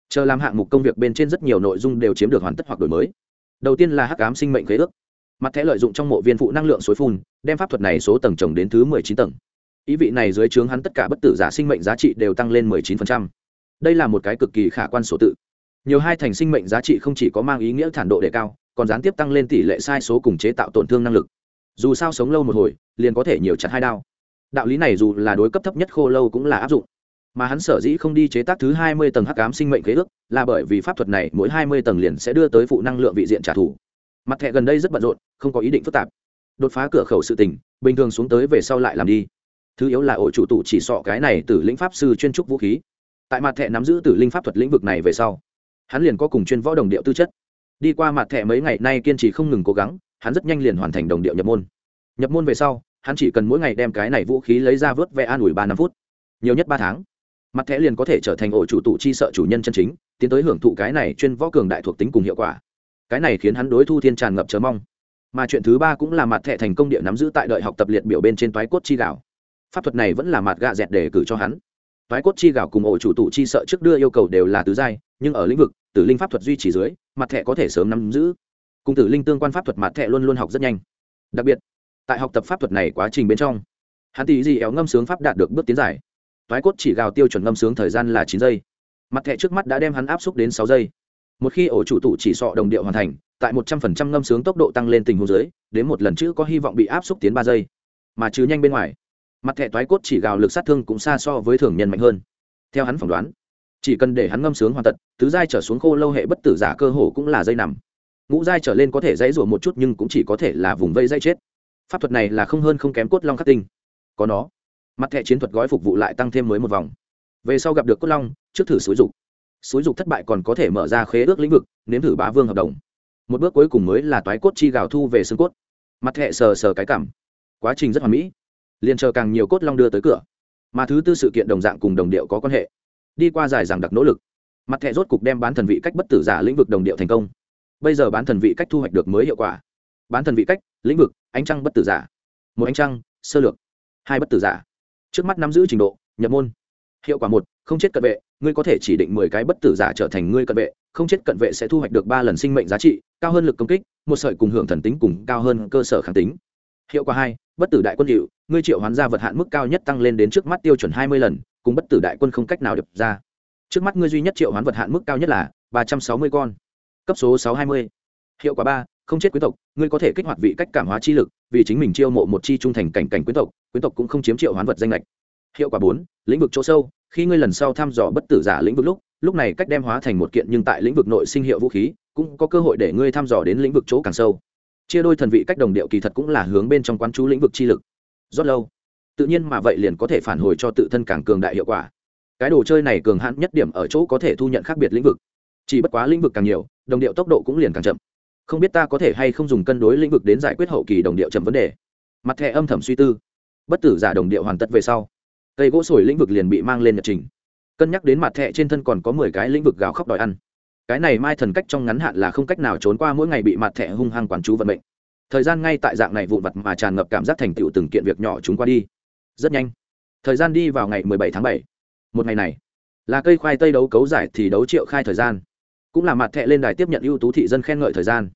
chờ làm hạng mục công việc bên trên rất nhiều nội dung đều chiếm được hoàn tất hoặc đổi mới. Đầu tiên là hắc ám sinh mệnh khế ước. Mặt thẻ lợi dụng trong mộ viên phụ năng lượng suối phun, đem pháp thuật này số tầng trồng đến thứ mười chín tầng. Ý vị này dưới trướng hắn tất cả bất tử giả sinh mệnh giá trị đều tăng lên mười chín phần trăm. Đây là một cái cực kỳ khả quan số tự nhiều hai thành sinh mệnh giá trị không chỉ có mang ý nghĩa thản độ đề cao, còn gián tiếp tăng lên tỷ lệ sai số cùng chế tạo tổn thương năng lực. Dù sao sống lâu một hồi, liền có thể nhiều chặt hai đao. Đạo lý này dù là đối cấp thấp nhất khô lâu cũng là áp dụng. Mà hắn sở dĩ không đi chế tác thứ hai mươi tầng hắc ám sinh mệnh khế ước, là bởi vì pháp thuật này mỗi hai mươi tầng liền sẽ đưa tới phụ năng lượng vị diện trả thù. Mặt thẻ gần đây rất bận rộn, không có ý định phức tạp. Đột phá cửa khẩu sự tình, bình thường xuống tới về sau lại làm đi. Thứ yếu là ổ chủ tụ chỉ sọ cái này từ lĩnh pháp sư chuyên trúc vũ khí. Tại mặt thẻ nắm giữ từ linh pháp thuật lĩnh vực này về sau hắn liền có cùng chuyên võ đồng điệu tư chất. Đi qua mặt thẻ mấy ngày nay kiên trì không ngừng cố gắng, hắn rất nhanh liền hoàn thành đồng điệu nhập môn. Nhập môn về sau, hắn chỉ cần mỗi ngày đem cái này vũ khí lấy ra vớt vẽ an ủi ba năm phút. Nhiều nhất ba tháng, mặt thẻ liền có thể trở thành ổ chủ tụ chi sợ chủ nhân chân chính, tiến tới hưởng thụ cái này chuyên võ cường đại thuộc tính cùng hiệu quả. Cái này khiến hắn đối thu thiên tràn ngập chờ mong. Mà chuyện thứ ba cũng là mặt thẻ thành công địa nắm giữ tại đợi học tập liệt biểu bên trên toái cốt chi gạo pháp thuật này vẫn là mặt gạ dẹt để cử cho hắn toái cốt chi gạo cùng ổ chủ tụ chi sợ trước đưa yêu cầu đều là tứ giai, nhưng ở lĩnh vực, tử linh pháp thuật duy trì dưới, mặt thẻ có thể sớm nắm giữ. Cùng tử linh tương quan pháp thuật mặt thẻ luôn luôn học rất nhanh. Đặc biệt, tại học tập pháp thuật này quá trình bên trong, hắn tỷ gì éo ngâm sướng pháp đạt được bước tiến giải. Toái cốt chỉ gào tiêu chuẩn ngâm sướng thời gian là chín giây. Mặt thẻ trước mắt đã đem hắn áp xúc đến sáu giây. Một khi ổ chủ tụ chỉ sọ đồng điệu hoàn thành, tại một trăm phần trăm ngâm sướng tốc độ tăng lên tình huống dưới, đến một lần chữ có hy vọng bị áp xúc tiến ba giây. Mà chứ nhanh bên ngoài mặt thẻ toái cốt chỉ gào lực sát thương cũng xa so với thường nhân mạnh hơn. Theo hắn phỏng đoán, chỉ cần để hắn ngâm sướng hoàn tật, tứ giai trở xuống khô lâu hệ bất tử giả cơ hồ cũng là dây nằm. Ngũ giai trở lên có thể dãy rủa một chút nhưng cũng chỉ có thể là vùng vây dây chết. Pháp thuật này là không hơn không kém cốt long khắc tinh. Có nó, mặt thẻ chiến thuật gói phục vụ lại tăng thêm mới một vòng. Về sau gặp được cốt long, trước thử xúi dục. Xúi dục thất bại còn có thể mở ra khế ước lĩnh vực, nếm thử bá vương hợp đồng. Một bước cuối cùng mới là toái cốt chi gào thu về xương cốt. Mặt thẹ sờ sờ cái cảm. Quá trình rất hoàn mỹ liền chờ càng nhiều cốt long đưa tới cửa. Mà thứ tư sự kiện đồng dạng cùng đồng điệu có quan hệ. Đi qua dài rằng đặc nỗ lực, mặt thẹ rốt cục đem bán thần vị cách bất tử giả lĩnh vực đồng điệu thành công. Bây giờ bán thần vị cách thu hoạch được mới hiệu quả. Bán thần vị cách, lĩnh vực, ánh trăng bất tử giả. Một ánh trăng, sơ lược. Hai bất tử giả. Trước mắt nắm giữ trình độ, nhập môn. Hiệu quả một, không chết cận vệ, ngươi có thể chỉ định mười cái bất tử giả trở thành ngươi cận vệ, không chết cận vệ sẽ thu hoạch được ba lần sinh mệnh giá trị, cao hơn lực công kích, một sợi cùng hưởng thần tính cùng cao hơn cơ sở kháng tính. Hiệu quả hai bất tử đại quân hiệu ngươi triệu hoán ra vật hạn mức cao nhất tăng lên đến trước mắt tiêu chuẩn hai mươi lần, cùng bất tử đại quân không cách nào đập ra. Trước mắt ngươi duy nhất triệu hoán vật hạn mức cao nhất là ba trăm sáu mươi con. Cấp số sáu hai mươi. Hiệu quả ba, không chết quý tộc, ngươi có thể kích hoạt vị cách cảm hóa chi lực, vì chính mình chiêu mộ một chi trung thành cảnh cảnh quý tộc quý tộc cũng không chiếm triệu hoán vật danh lệch. Hiệu quả bốn, lĩnh vực chỗ sâu, khi ngươi lần sau thăm dò bất tử giả lĩnh vực lúc lúc này cách đem hóa thành một kiện nhưng tại lĩnh vực nội sinh hiệu vũ khí, cũng có cơ hội để ngươi thăm dò đến lĩnh vực chỗ càng sâu chia đôi thần vị cách đồng điệu kỳ thật cũng là hướng bên trong quán chú lĩnh vực chi lực. Rót lâu, tự nhiên mà vậy liền có thể phản hồi cho tự thân càng cường đại hiệu quả. Cái đồ chơi này cường hãn nhất điểm ở chỗ có thể thu nhận khác biệt lĩnh vực. Chỉ bất quá lĩnh vực càng nhiều, đồng điệu tốc độ cũng liền càng chậm. Không biết ta có thể hay không dùng cân đối lĩnh vực đến giải quyết hậu kỳ đồng điệu chậm vấn đề. Mặt thẻ âm thầm suy tư. Bất tử giả đồng điệu hoàn tất về sau, cây gỗ sồi lĩnh vực liền bị mang lên nhật trình. Cân nhắc đến mặt thẻ trên thân còn có mười cái lĩnh vực gào khóc đòi ăn cái này mai thần cách trong ngắn hạn là không cách nào trốn qua mỗi ngày bị mặt thẻ hung hăng quản chú vận mệnh. Thời gian ngay tại dạng này vụn vặt mà tràn ngập cảm giác thành tựu từng kiện việc nhỏ chúng qua đi. Rất nhanh. Thời gian đi vào ngày mười bảy tháng 7. một ngày này, là cây khoai tây đấu cấu giải thì đấu triệu khai thời gian. Cũng là mặt thẻ lên đài tiếp nhận ưu tú thị dân khen ngợi thời gian.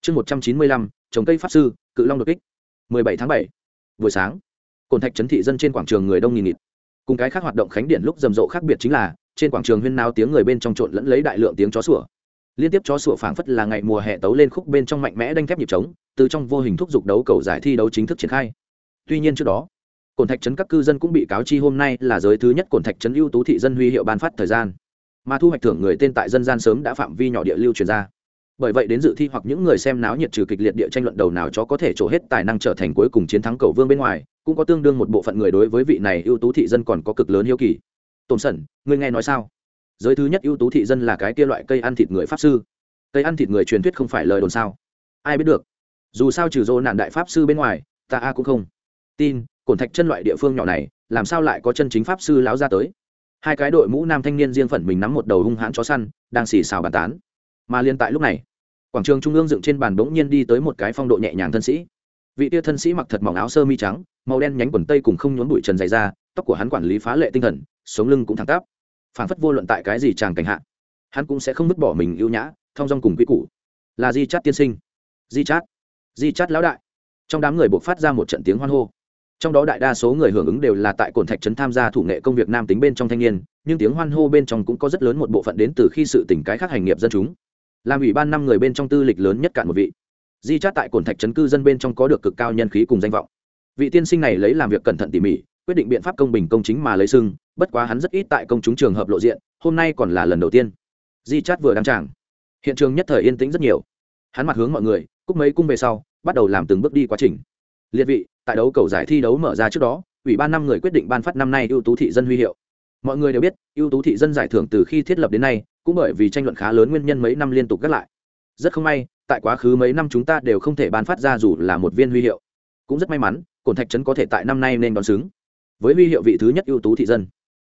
Chương một trăm chín mươi lăm, trồng cây pháp sư, cự long đột kích. mười bảy tháng 7. buổi sáng. Cồn thạch trấn thị dân trên quảng trường người đông nghìn nghịt. Cùng cái khác hoạt động khánh điện lúc rầm rộ khác biệt chính là trên quảng trường huyên náo tiếng người bên trong trộn lẫn lấy đại lượng tiếng chó sủa. Liên tiếp chó sủa phảng phất là ngày mùa hè tấu lên khúc bên trong mạnh mẽ đanh thép nhịp trống, từ trong vô hình thúc giục đấu cầu giải thi đấu chính thức triển khai. Tuy nhiên trước đó cồn thạch trấn các cư dân cũng bị cáo chi hôm nay là giới thứ nhất cồn thạch trấn ưu tú thị dân huy hiệu ban phát thời gian. Mà thu hoạch thưởng người tên tại dân gian sớm đã phạm vi nhỏ địa lưu truyền ra. Bởi vậy đến dự thi hoặc những người xem náo nhiệt trừ kịch liệt địa tranh luận đầu nào chó có thể trổ hết tài năng trở thành cuối cùng chiến thắng cầu vương bên ngoài, cũng có tương đương một bộ phận người đối với vị này ưu tú thị dân còn có cực lớn hiếu kỳ tổn sẩn, ngươi nghe nói sao? Giới thứ nhất ưu tú thị dân là cái kia loại cây ăn thịt người pháp sư. Cây ăn thịt người truyền thuyết không phải lời đồn sao? Ai biết được? Dù sao trừ dô nạn đại pháp sư bên ngoài, ta a cũng không tin, cổn thạch chân loại địa phương nhỏ này, làm sao lại có chân chính pháp sư láo ra tới? Hai cái đội mũ nam thanh niên riêng phần mình nắm một đầu hung hãn chó săn, đang xì xào bàn tán. Mà liên tại lúc này, quảng trường trung ương dựng trên bàn bỗng nhiên đi tới một cái phong độ nhẹ nhàng thân sĩ. Vị tia thân sĩ mặc thật mỏng áo sơ mi trắng, màu đen nhánh quần tây cùng không nhốn bụi trần dày ra tóc của hắn quản lý phá lệ tinh thần, sống lưng cũng thẳng tắp. Phản phất vô luận tại cái gì chàng cảnh hạ, hắn cũng sẽ không vứt bỏ mình ưu nhã, thong dong cùng quy củ. Là di chát tiên sinh. Di chát. Di chát lão đại. Trong đám người buộc phát ra một trận tiếng hoan hô. Trong đó đại đa số người hưởng ứng đều là tại cồn thạch trấn tham gia thủ nghệ công việc nam tính bên trong thanh niên, nhưng tiếng hoan hô bên trong cũng có rất lớn một bộ phận đến từ khi sự tỉnh cái khác hành nghiệp dân chúng. Làm ủy ban năm người bên trong tư lịch lớn nhất cạn một vị. Di chát tại cồn thạch trấn cư dân bên trong có được cực cao nhân khí cùng danh vọng. Vị tiên sinh này lấy làm việc cẩn thận tỉ mỉ quyết định biện pháp công bình công chính mà lấy sưng, bất quá hắn rất ít tại công chúng trường hợp lộ diện, hôm nay còn là lần đầu tiên. Di chát vừa đăng tràng. Hiện trường nhất thời yên tĩnh rất nhiều. Hắn mặt hướng mọi người, cúc mấy cung về sau, bắt đầu làm từng bước đi quá trình. Liệt vị, tại đấu cầu giải thi đấu mở ra trước đó, ủy ban năm người quyết định ban phát năm nay ưu tú thị dân huy hiệu. Mọi người đều biết, ưu tú thị dân giải thưởng từ khi thiết lập đến nay, cũng bởi vì tranh luận khá lớn nguyên nhân mấy năm liên tục gác lại. Rất không may, tại quá khứ mấy năm chúng ta đều không thể ban phát ra dù là một viên huy hiệu. Cũng rất may mắn, cổn thạch trấn có thể tại năm nay nên đón xứng với huy hiệu vị thứ nhất ưu tú thị dân.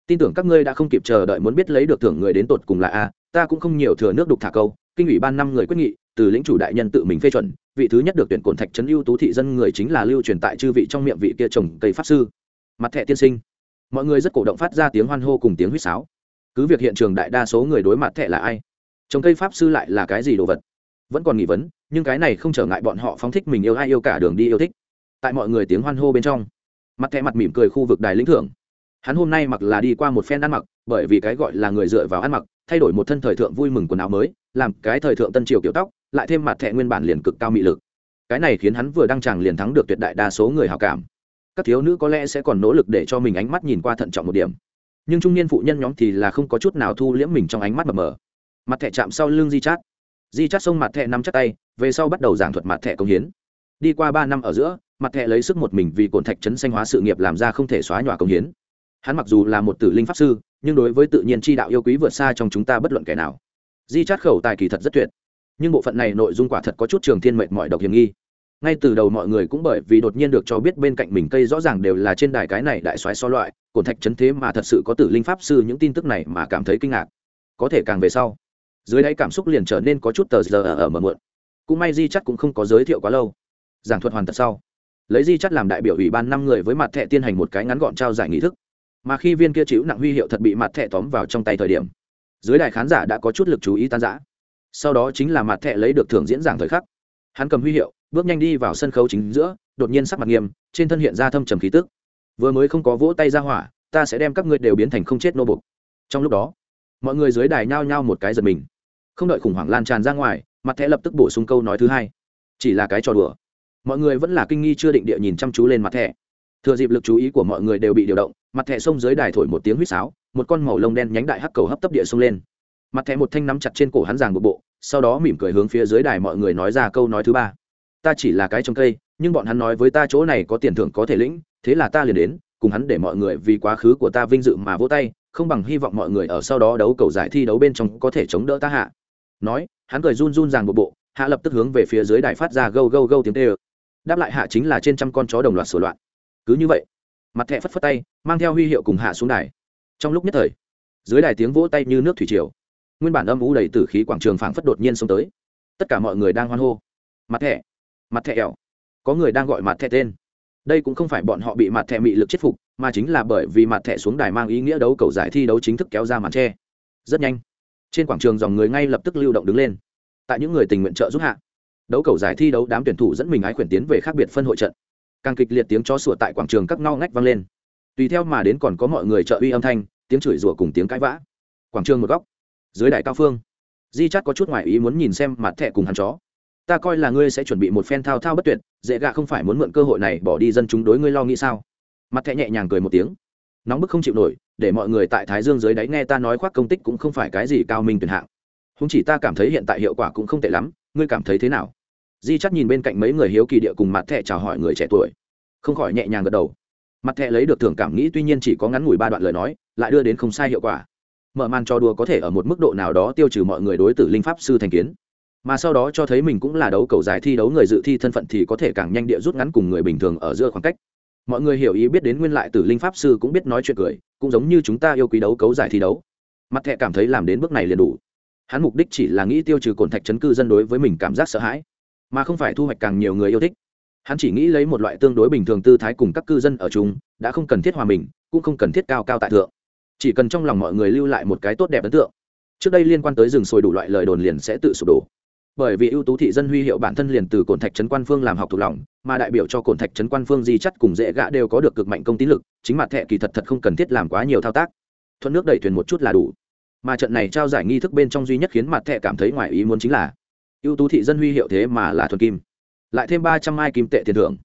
Tin tưởng các ngươi đã không kịp chờ đợi muốn biết lấy được thưởng người đến tột cùng là a, ta cũng không nhiều thừa nước đục thả câu, kinh ủy ban năm người quyết nghị, từ lĩnh chủ đại nhân tự mình phê chuẩn, vị thứ nhất được tuyển cổn thạch trấn ưu tú thị dân người chính là lưu truyền tại chư vị trong miệng vị kia trồng cây pháp sư. Mặt thẻ tiên sinh. Mọi người rất cổ động phát ra tiếng hoan hô cùng tiếng huýt sáo. Cứ việc hiện trường đại đa số người đối mặt thẻ là ai? Trồng cây pháp sư lại là cái gì đồ vật? Vẫn còn nghi vấn, nhưng cái này không trở ngại bọn họ phóng thích mình yêu ai yêu cả đường đi yêu thích. Tại mọi người tiếng hoan hô bên trong mặt thẻ mặt mỉm cười khu vực đài lĩnh thưởng. Hắn hôm nay mặc là đi qua một phen ăn mặc, bởi vì cái gọi là người dựa vào ăn mặc, thay đổi một thân thời thượng vui mừng quần áo mới, làm cái thời thượng tân triều kiểu tóc, lại thêm mặt thẻ nguyên bản liền cực cao mị lực. Cái này khiến hắn vừa đăng tràng liền thắng được tuyệt đại đa số người hào cảm. Các thiếu nữ có lẽ sẽ còn nỗ lực để cho mình ánh mắt nhìn qua thận trọng một điểm. Nhưng trung niên phụ nhân nhóm thì là không có chút nào thu liễm mình trong ánh mắt mờ mờ. Mặt thẻ chạm sau lưng di chát. Di chát xông mặt thẻ nắm chắc tay, về sau bắt đầu giảng thuật mặt thẻ công hiến. Đi qua ba năm ở giữa mặt thẻ lấy sức một mình vì cồn thạch chấn xanh hóa sự nghiệp làm ra không thể xóa nhòa công hiến. Hắn mặc dù là một tử linh pháp sư, nhưng đối với tự nhiên chi đạo yêu quý vượt xa trong chúng ta bất luận kẻ nào. Di chát khẩu tài kỳ thật rất tuyệt. Nhưng bộ phận này nội dung quả thật có chút trường thiên mệnh mọi độc hiểm nghi. Ngay từ đầu mọi người cũng bởi vì đột nhiên được cho biết bên cạnh mình cây rõ ràng đều là trên đài cái này đại soái so loại, cổn thạch chấn thế mà thật sự có tử linh pháp sư những tin tức này mà cảm thấy kinh ngạc. Có thể càng về sau, dưới đáy cảm xúc liền trở nên có chút tờ giờ ở mờ muộn cũng may di chắc cũng không có giới thiệu quá lâu. Giảng thuật hoàn tất sau lấy di chắt làm đại biểu ủy ban năm người với mặt thẻ tiên hành một cái ngắn gọn trao giải nghị thức. Mà khi viên kia chịu nặng huy hiệu thật bị mặt thẻ tóm vào trong tay thời điểm, dưới đài khán giả đã có chút lực chú ý tan giã sau đó chính là mặt thẻ lấy được thưởng diễn giảng thời khắc. Hắn cầm huy hiệu, bước nhanh đi vào sân khấu chính giữa, đột nhiên sắc mặt nghiêm, trên thân hiện ra thâm trầm khí tức. Vừa mới không có vỗ tay ra hỏa, ta sẽ đem các ngươi đều biến thành không chết nô bục. Trong lúc đó, mọi người dưới đài nhao nhao một cái giật mình. Không đợi khủng hoảng lan tràn ra ngoài, mặt thẻ lập tức bổ sung câu nói thứ hai. Chỉ là cái trò đùa mọi người vẫn là kinh nghi chưa định địa nhìn chăm chú lên mặt thẻ. Thừa dịp lực chú ý của mọi người đều bị điều động, mặt thẻ xông dưới đài thổi một tiếng huýt sáo, một con màu lông đen nhánh đại hắc cầu hấp tấp địa xông lên. Mặt thẻ một thanh nắm chặt trên cổ hắn giàng một bộ, sau đó mỉm cười hướng phía dưới đài mọi người nói ra câu nói thứ ba. Ta chỉ là cái trồng cây, nhưng bọn hắn nói với ta chỗ này có tiền thưởng có thể lĩnh, thế là ta liền đến, cùng hắn để mọi người vì quá khứ của ta vinh dự mà vỗ tay, không bằng hy vọng mọi người ở sau đó đấu cầu giải thi đấu bên trong có thể chống đỡ ta hạ. Nói, hắn cười run run ràng một bộ, hạ lập tức hướng về phía dưới đài phát ra gâu gâu gâu tiếng tê ơ đáp lại hạ chính là trên trăm con chó đồng loạt sửa loạn. Cứ như vậy, mặt thẹ phất phất tay, mang theo huy hiệu cùng hạ xuống đài. Trong lúc nhất thời, dưới đài tiếng vỗ tay như nước thủy triều. Nguyên bản âm vũ đầy tử khí quảng trường phảng phất đột nhiên xông tới. Tất cả mọi người đang hoan hô. Mặt thẹ mặt thẹ ẻo. Có người đang gọi mặt thẹ tên. Đây cũng không phải bọn họ bị mặt thẹ mị lực chết phục, mà chính là bởi vì mặt thẹ xuống đài mang ý nghĩa đấu cầu giải thi đấu chính thức kéo ra màn tre. Rất nhanh, trên quảng trường dòng người ngay lập tức lưu động đứng lên. Tại những người tình nguyện trợ giúp hạ đấu cầu giải thi đấu đám tuyển thủ dẫn mình ái khuyển tiến về khác biệt phân hội trận. Càng kịch liệt tiếng chó sủa tại quảng trường các ngao ngách vang lên. Tùy theo mà đến còn có mọi người trợ uy âm thanh, tiếng chửi rủa cùng tiếng cãi vã. Quảng trường một góc, dưới đại cao phương, di chắt có chút ngoài ý muốn nhìn xem mặt thẹ cùng hắn chó. Ta coi là ngươi sẽ chuẩn bị một phen thao thao bất tuyệt, dễ gạ không phải muốn mượn cơ hội này bỏ đi dân chúng đối ngươi lo nghĩ sao? Mặt thẹ nhẹ nhàng cười một tiếng. Nóng bức không chịu nổi, để mọi người tại thái dương dưới đáy nghe ta nói khoác công tích cũng không phải cái gì cao minh tuyển hạng. Không chỉ ta cảm thấy hiện tại hiệu quả cũng không tệ lắm, ngươi cảm thấy thế nào? Di chắc nhìn bên cạnh mấy người hiếu kỳ địa cùng mặt thẹ chào hỏi người trẻ tuổi. Không khỏi nhẹ nhàng gật đầu. Mặt thẹ lấy được thưởng cảm nghĩ tuy nhiên chỉ có ngắn ngủi ba đoạn lời nói, lại đưa đến không sai hiệu quả. Mở màn trò đùa có thể ở một mức độ nào đó tiêu trừ mọi người đối tử linh pháp sư thành kiến. Mà sau đó cho thấy mình cũng là đấu cầu giải thi đấu người dự thi thân phận thì có thể càng nhanh địa rút ngắn cùng người bình thường ở giữa khoảng cách. Mọi người hiểu ý biết đến nguyên lại tử linh pháp sư cũng biết nói chuyện cười, cũng giống như chúng ta yêu quý đấu cấu giải thi đấu. Mặt thẹ cảm thấy làm đến bước này liền đủ. Hắn mục đích chỉ là nghĩ tiêu trừ cồn thạch chấn cư dân đối với mình cảm giác sợ hãi mà không phải thu hoạch càng nhiều người yêu thích. Hắn chỉ nghĩ lấy một loại tương đối bình thường tư thái cùng các cư dân ở chung, đã không cần thiết hòa mình, cũng không cần thiết cao cao tại thượng. Chỉ cần trong lòng mọi người lưu lại một cái tốt đẹp ấn tượng. Trước đây liên quan tới rừng sồi đủ loại lời đồn liền sẽ tự sụp đổ. Bởi vì ưu tú thị dân huy hiệu bản thân liền từ cồn thạch trấn quan phương làm học thuộc lòng, mà đại biểu cho cồn thạch trấn quan phương di chắt cùng dễ gạ đều có được cực mạnh công tín lực, chính mặt thẹ kỳ thật thật không cần thiết làm quá nhiều thao tác. Thuận nước đẩy thuyền một chút là đủ. Mà trận này trao giải nghi thức bên trong duy nhất khiến mặt thẹ cảm thấy ngoài ý muốn chính là ưu tú thị dân huy hiệu thế mà là thuần kim. Lại thêm ba trăm mai kim tệ tiền thưởng.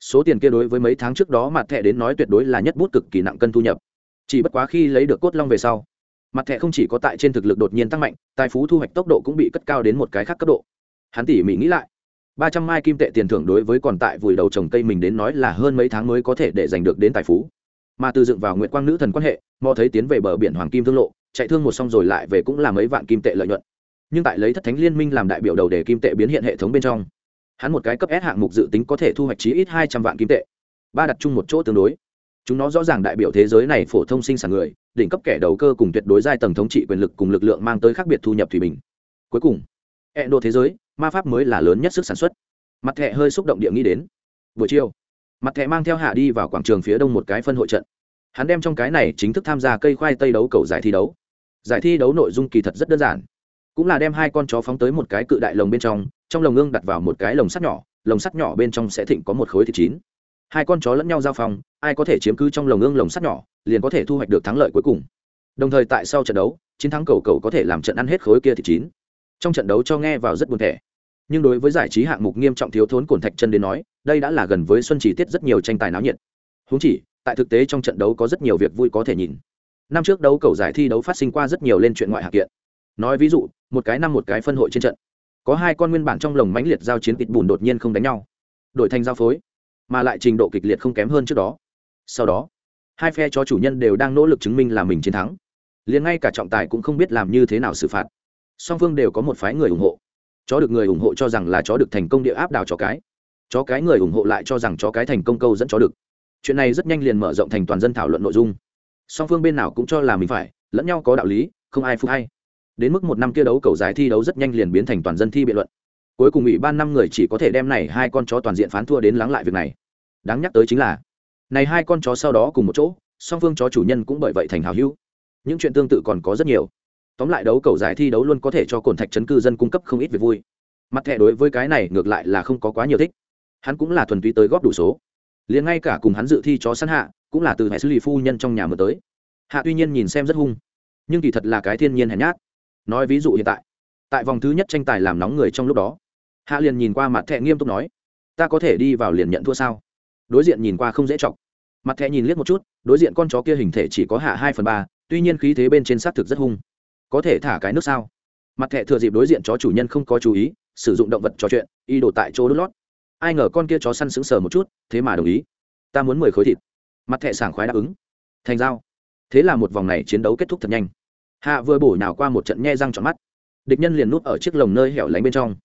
Số tiền kia đối với mấy tháng trước đó mặt thẹ đến nói tuyệt đối là nhất bút cực kỳ nặng cân thu nhập. Chỉ bất quá khi lấy được cốt long về sau, mặt thẻ không chỉ có tại trên thực lực đột nhiên tăng mạnh, tài phú thu hoạch tốc độ cũng bị cất cao đến một cái khác cấp độ. Hắn tỉ mỉ nghĩ lại, ba trăm mai kim tệ tiền thưởng đối với còn tại vùi đầu trồng cây mình đến nói là hơn mấy tháng mới có thể để giành được đến tài phú. Mà từ dựng vào nguyện quang nữ thần quan hệ, mò thấy tiến về bờ biển hoàng kim thương lộ, chạy thương một xong rồi lại về cũng là mấy vạn kim tệ lợi nhuận nhưng tại lấy thất thánh liên minh làm đại biểu đầu để kim tệ biến hiện hệ thống bên trong, hắn một cái cấp S hạng mục dự tính có thể thu hoạch chí ít hai trăm vạn kim tệ. Ba đặt chung một chỗ tương đối. Chúng nó rõ ràng đại biểu thế giới này phổ thông sinh sản người, đỉnh cấp kẻ đầu cơ cùng tuyệt đối giai tầng thống trị quyền lực cùng lực lượng mang tới khác biệt thu nhập thủy bình. Cuối cùng e độ thế giới, ma pháp mới là lớn nhất sức sản xuất. Mặt thẹ hơi xúc động địa nghĩ đến. Buổi chiều, mặt thẹ mang theo hạ đi vào quảng trường phía đông một cái phân hội trận. Hắn đem trong cái này chính thức tham gia cây khoai tây đấu cầu giải thi đấu. Giải thi đấu nội dung kỳ thật rất đơn giản cũng là đem hai con chó phóng tới một cái cự đại lồng bên trong trong lồng ương đặt vào một cái lồng sắt nhỏ, lồng sắt nhỏ bên trong sẽ thịnh có một khối thịt chín. Hai con chó lẫn nhau giao phòng, ai có thể chiếm cứ trong lồng ương lồng sắt nhỏ, liền có thể thu hoạch được thắng lợi cuối cùng. Đồng thời tại sau trận đấu, chiến thắng cầu cầu có thể làm trận ăn hết khối kia thịt chín. Trong trận đấu cho nghe vào rất buồn thẻ. Nhưng đối với giải trí hạng mục nghiêm trọng thiếu thốn cổn thạch chân đến nói, đây đã là gần với xuân chỉ tiết rất nhiều tranh tài náo nhiệt. Húng chỉ, tại thực tế trong trận đấu có rất nhiều việc vui có thể nhìn. Năm trước đấu cầu giải thi đấu phát sinh qua rất nhiều lên chuyện ngoại hạng kiện. Nói ví dụ một cái năm một cái phân hội trên trận. Có hai con nguyên bản trong lồng mãnh liệt giao chiến kịch bùn đột nhiên không đánh nhau, đổi thành giao phối, mà lại trình độ kịch liệt không kém hơn trước đó. Sau đó, hai phe cho chủ nhân đều đang nỗ lực chứng minh là mình chiến thắng. Liền ngay cả trọng tài cũng không biết làm như thế nào xử phạt. Song phương đều có một phái người ủng hộ. Chó được người ủng hộ cho rằng là chó được thành công địa áp đào chó cái. Chó cái người ủng hộ lại cho rằng chó cái thành công câu dẫn chó được. Chuyện này rất nhanh liền mở rộng thành toàn dân thảo luận nội dung. Song phương bên nào cũng cho là mình phải, lẫn nhau có đạo lý, không ai phục hay đến mức một năm kia đấu cầu giải thi đấu rất nhanh liền biến thành toàn dân thi biện luận. Cuối cùng ủy ban năm người chỉ có thể đem này hai con chó toàn diện phán thua đến lắng lại việc này. Đáng nhắc tới chính là, này hai con chó sau đó cùng một chỗ, song phương chó chủ nhân cũng bởi vậy thành hào hữu. Những chuyện tương tự còn có rất nhiều. Tóm lại đấu cầu giải thi đấu luôn có thể cho cồn thạch chấn cư dân cung cấp không ít việc vui. Mặt thẻ đối với cái này ngược lại là không có quá nhiều thích. Hắn cũng là thuần túy tới góp đủ số. Liền ngay cả cùng hắn dự thi chó săn hạ, cũng là từ hệ xử lý phu nhân trong nhà mở tới. Hạ tuy nhiên nhìn xem rất hung, nhưng kỳ thật là cái thiên nhiên hèn nhát nói ví dụ hiện tại. Tại vòng thứ nhất tranh tài làm nóng người trong lúc đó, hạ liền nhìn qua mặt thẹ nghiêm túc nói, ta có thể đi vào liền nhận thua sao? Đối diện nhìn qua không dễ chọc. Mặt thẹ nhìn liếc một chút, đối diện con chó kia hình thể chỉ có hạ hai phần ba, tuy nhiên khí thế bên trên xác thực rất hung. Có thể thả cái nước sao? Mặt thẹ thừa dịp đối diện chó chủ nhân không có chú ý, sử dụng động vật trò chuyện, y đổ tại chỗ đốt lót. Ai ngờ con kia chó săn sững sờ một chút, thế mà đồng ý. Ta muốn mười khối thịt. Mặt thẹ sảng khoái đáp ứng. Thành giao. Thế là một vòng này chiến đấu kết thúc thật nhanh hạ vừa bổ nào qua một trận nhe răng tròn mắt. Địch nhân liền nút ở chiếc lồng nơi hẻo lánh bên trong.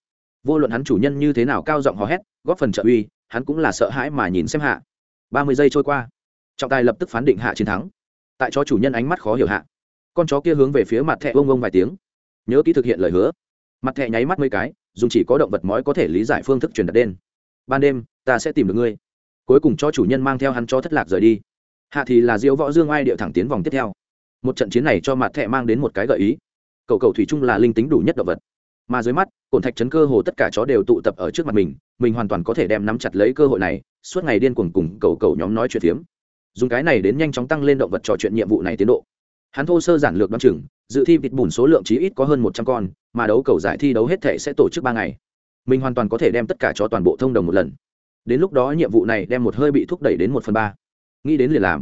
Vô luận hắn chủ nhân như thế nào cao giọng hò hét, góp phần trợ uy, hắn cũng là sợ hãi mà nhìn xem hạ. Ba mươi giây trôi qua, trọng tài lập tức phán định hạ chiến thắng. Tại cho chủ nhân ánh mắt khó hiểu hạ, con chó kia hướng về phía mặt thẹ ông ông vài tiếng. Nhớ kỹ thực hiện lời hứa. Mặt thẹ nháy mắt mấy cái, dùng chỉ có động vật mói có thể lý giải phương thức truyền đặt đen. Ban đêm, ta sẽ tìm được ngươi. Cuối cùng cho chủ nhân mang theo hắn cho thất lạc rời đi. Hạ thì là diễu võ dương ai điệu thẳng tiến vòng tiếp theo một trận chiến này cho mặt thẹ mang đến một cái gợi ý. Cầu cầu thủy chung là linh tính đủ nhất động vật. Mà dưới mắt, cồn thạch chấn cơ hồ tất cả chó đều tụ tập ở trước mặt mình mình hoàn toàn có thể đem nắm chặt lấy cơ hội này, suốt ngày điên cuồng cùng cầu cầu nhóm nói chuyện phiếm. Dùng cái này đến nhanh chóng tăng lên động vật trò chuyện nhiệm vụ này tiến độ. Hắn thô sơ giản lược đ o á n chừng, dự thi vịt bùn số lượng chí ít có hơn một trăm con, mà đấu cầu giải thi đấu hết thể sẽ tổ chức ba ngày. Mình hoàn toàn có thể đem tất cả cho toàn bộ thông đồng một lần. Đến lúc đó nhiệm vụ này đem một hơi bị thúc đẩy đến một phần ba. Nghĩ đến liền làm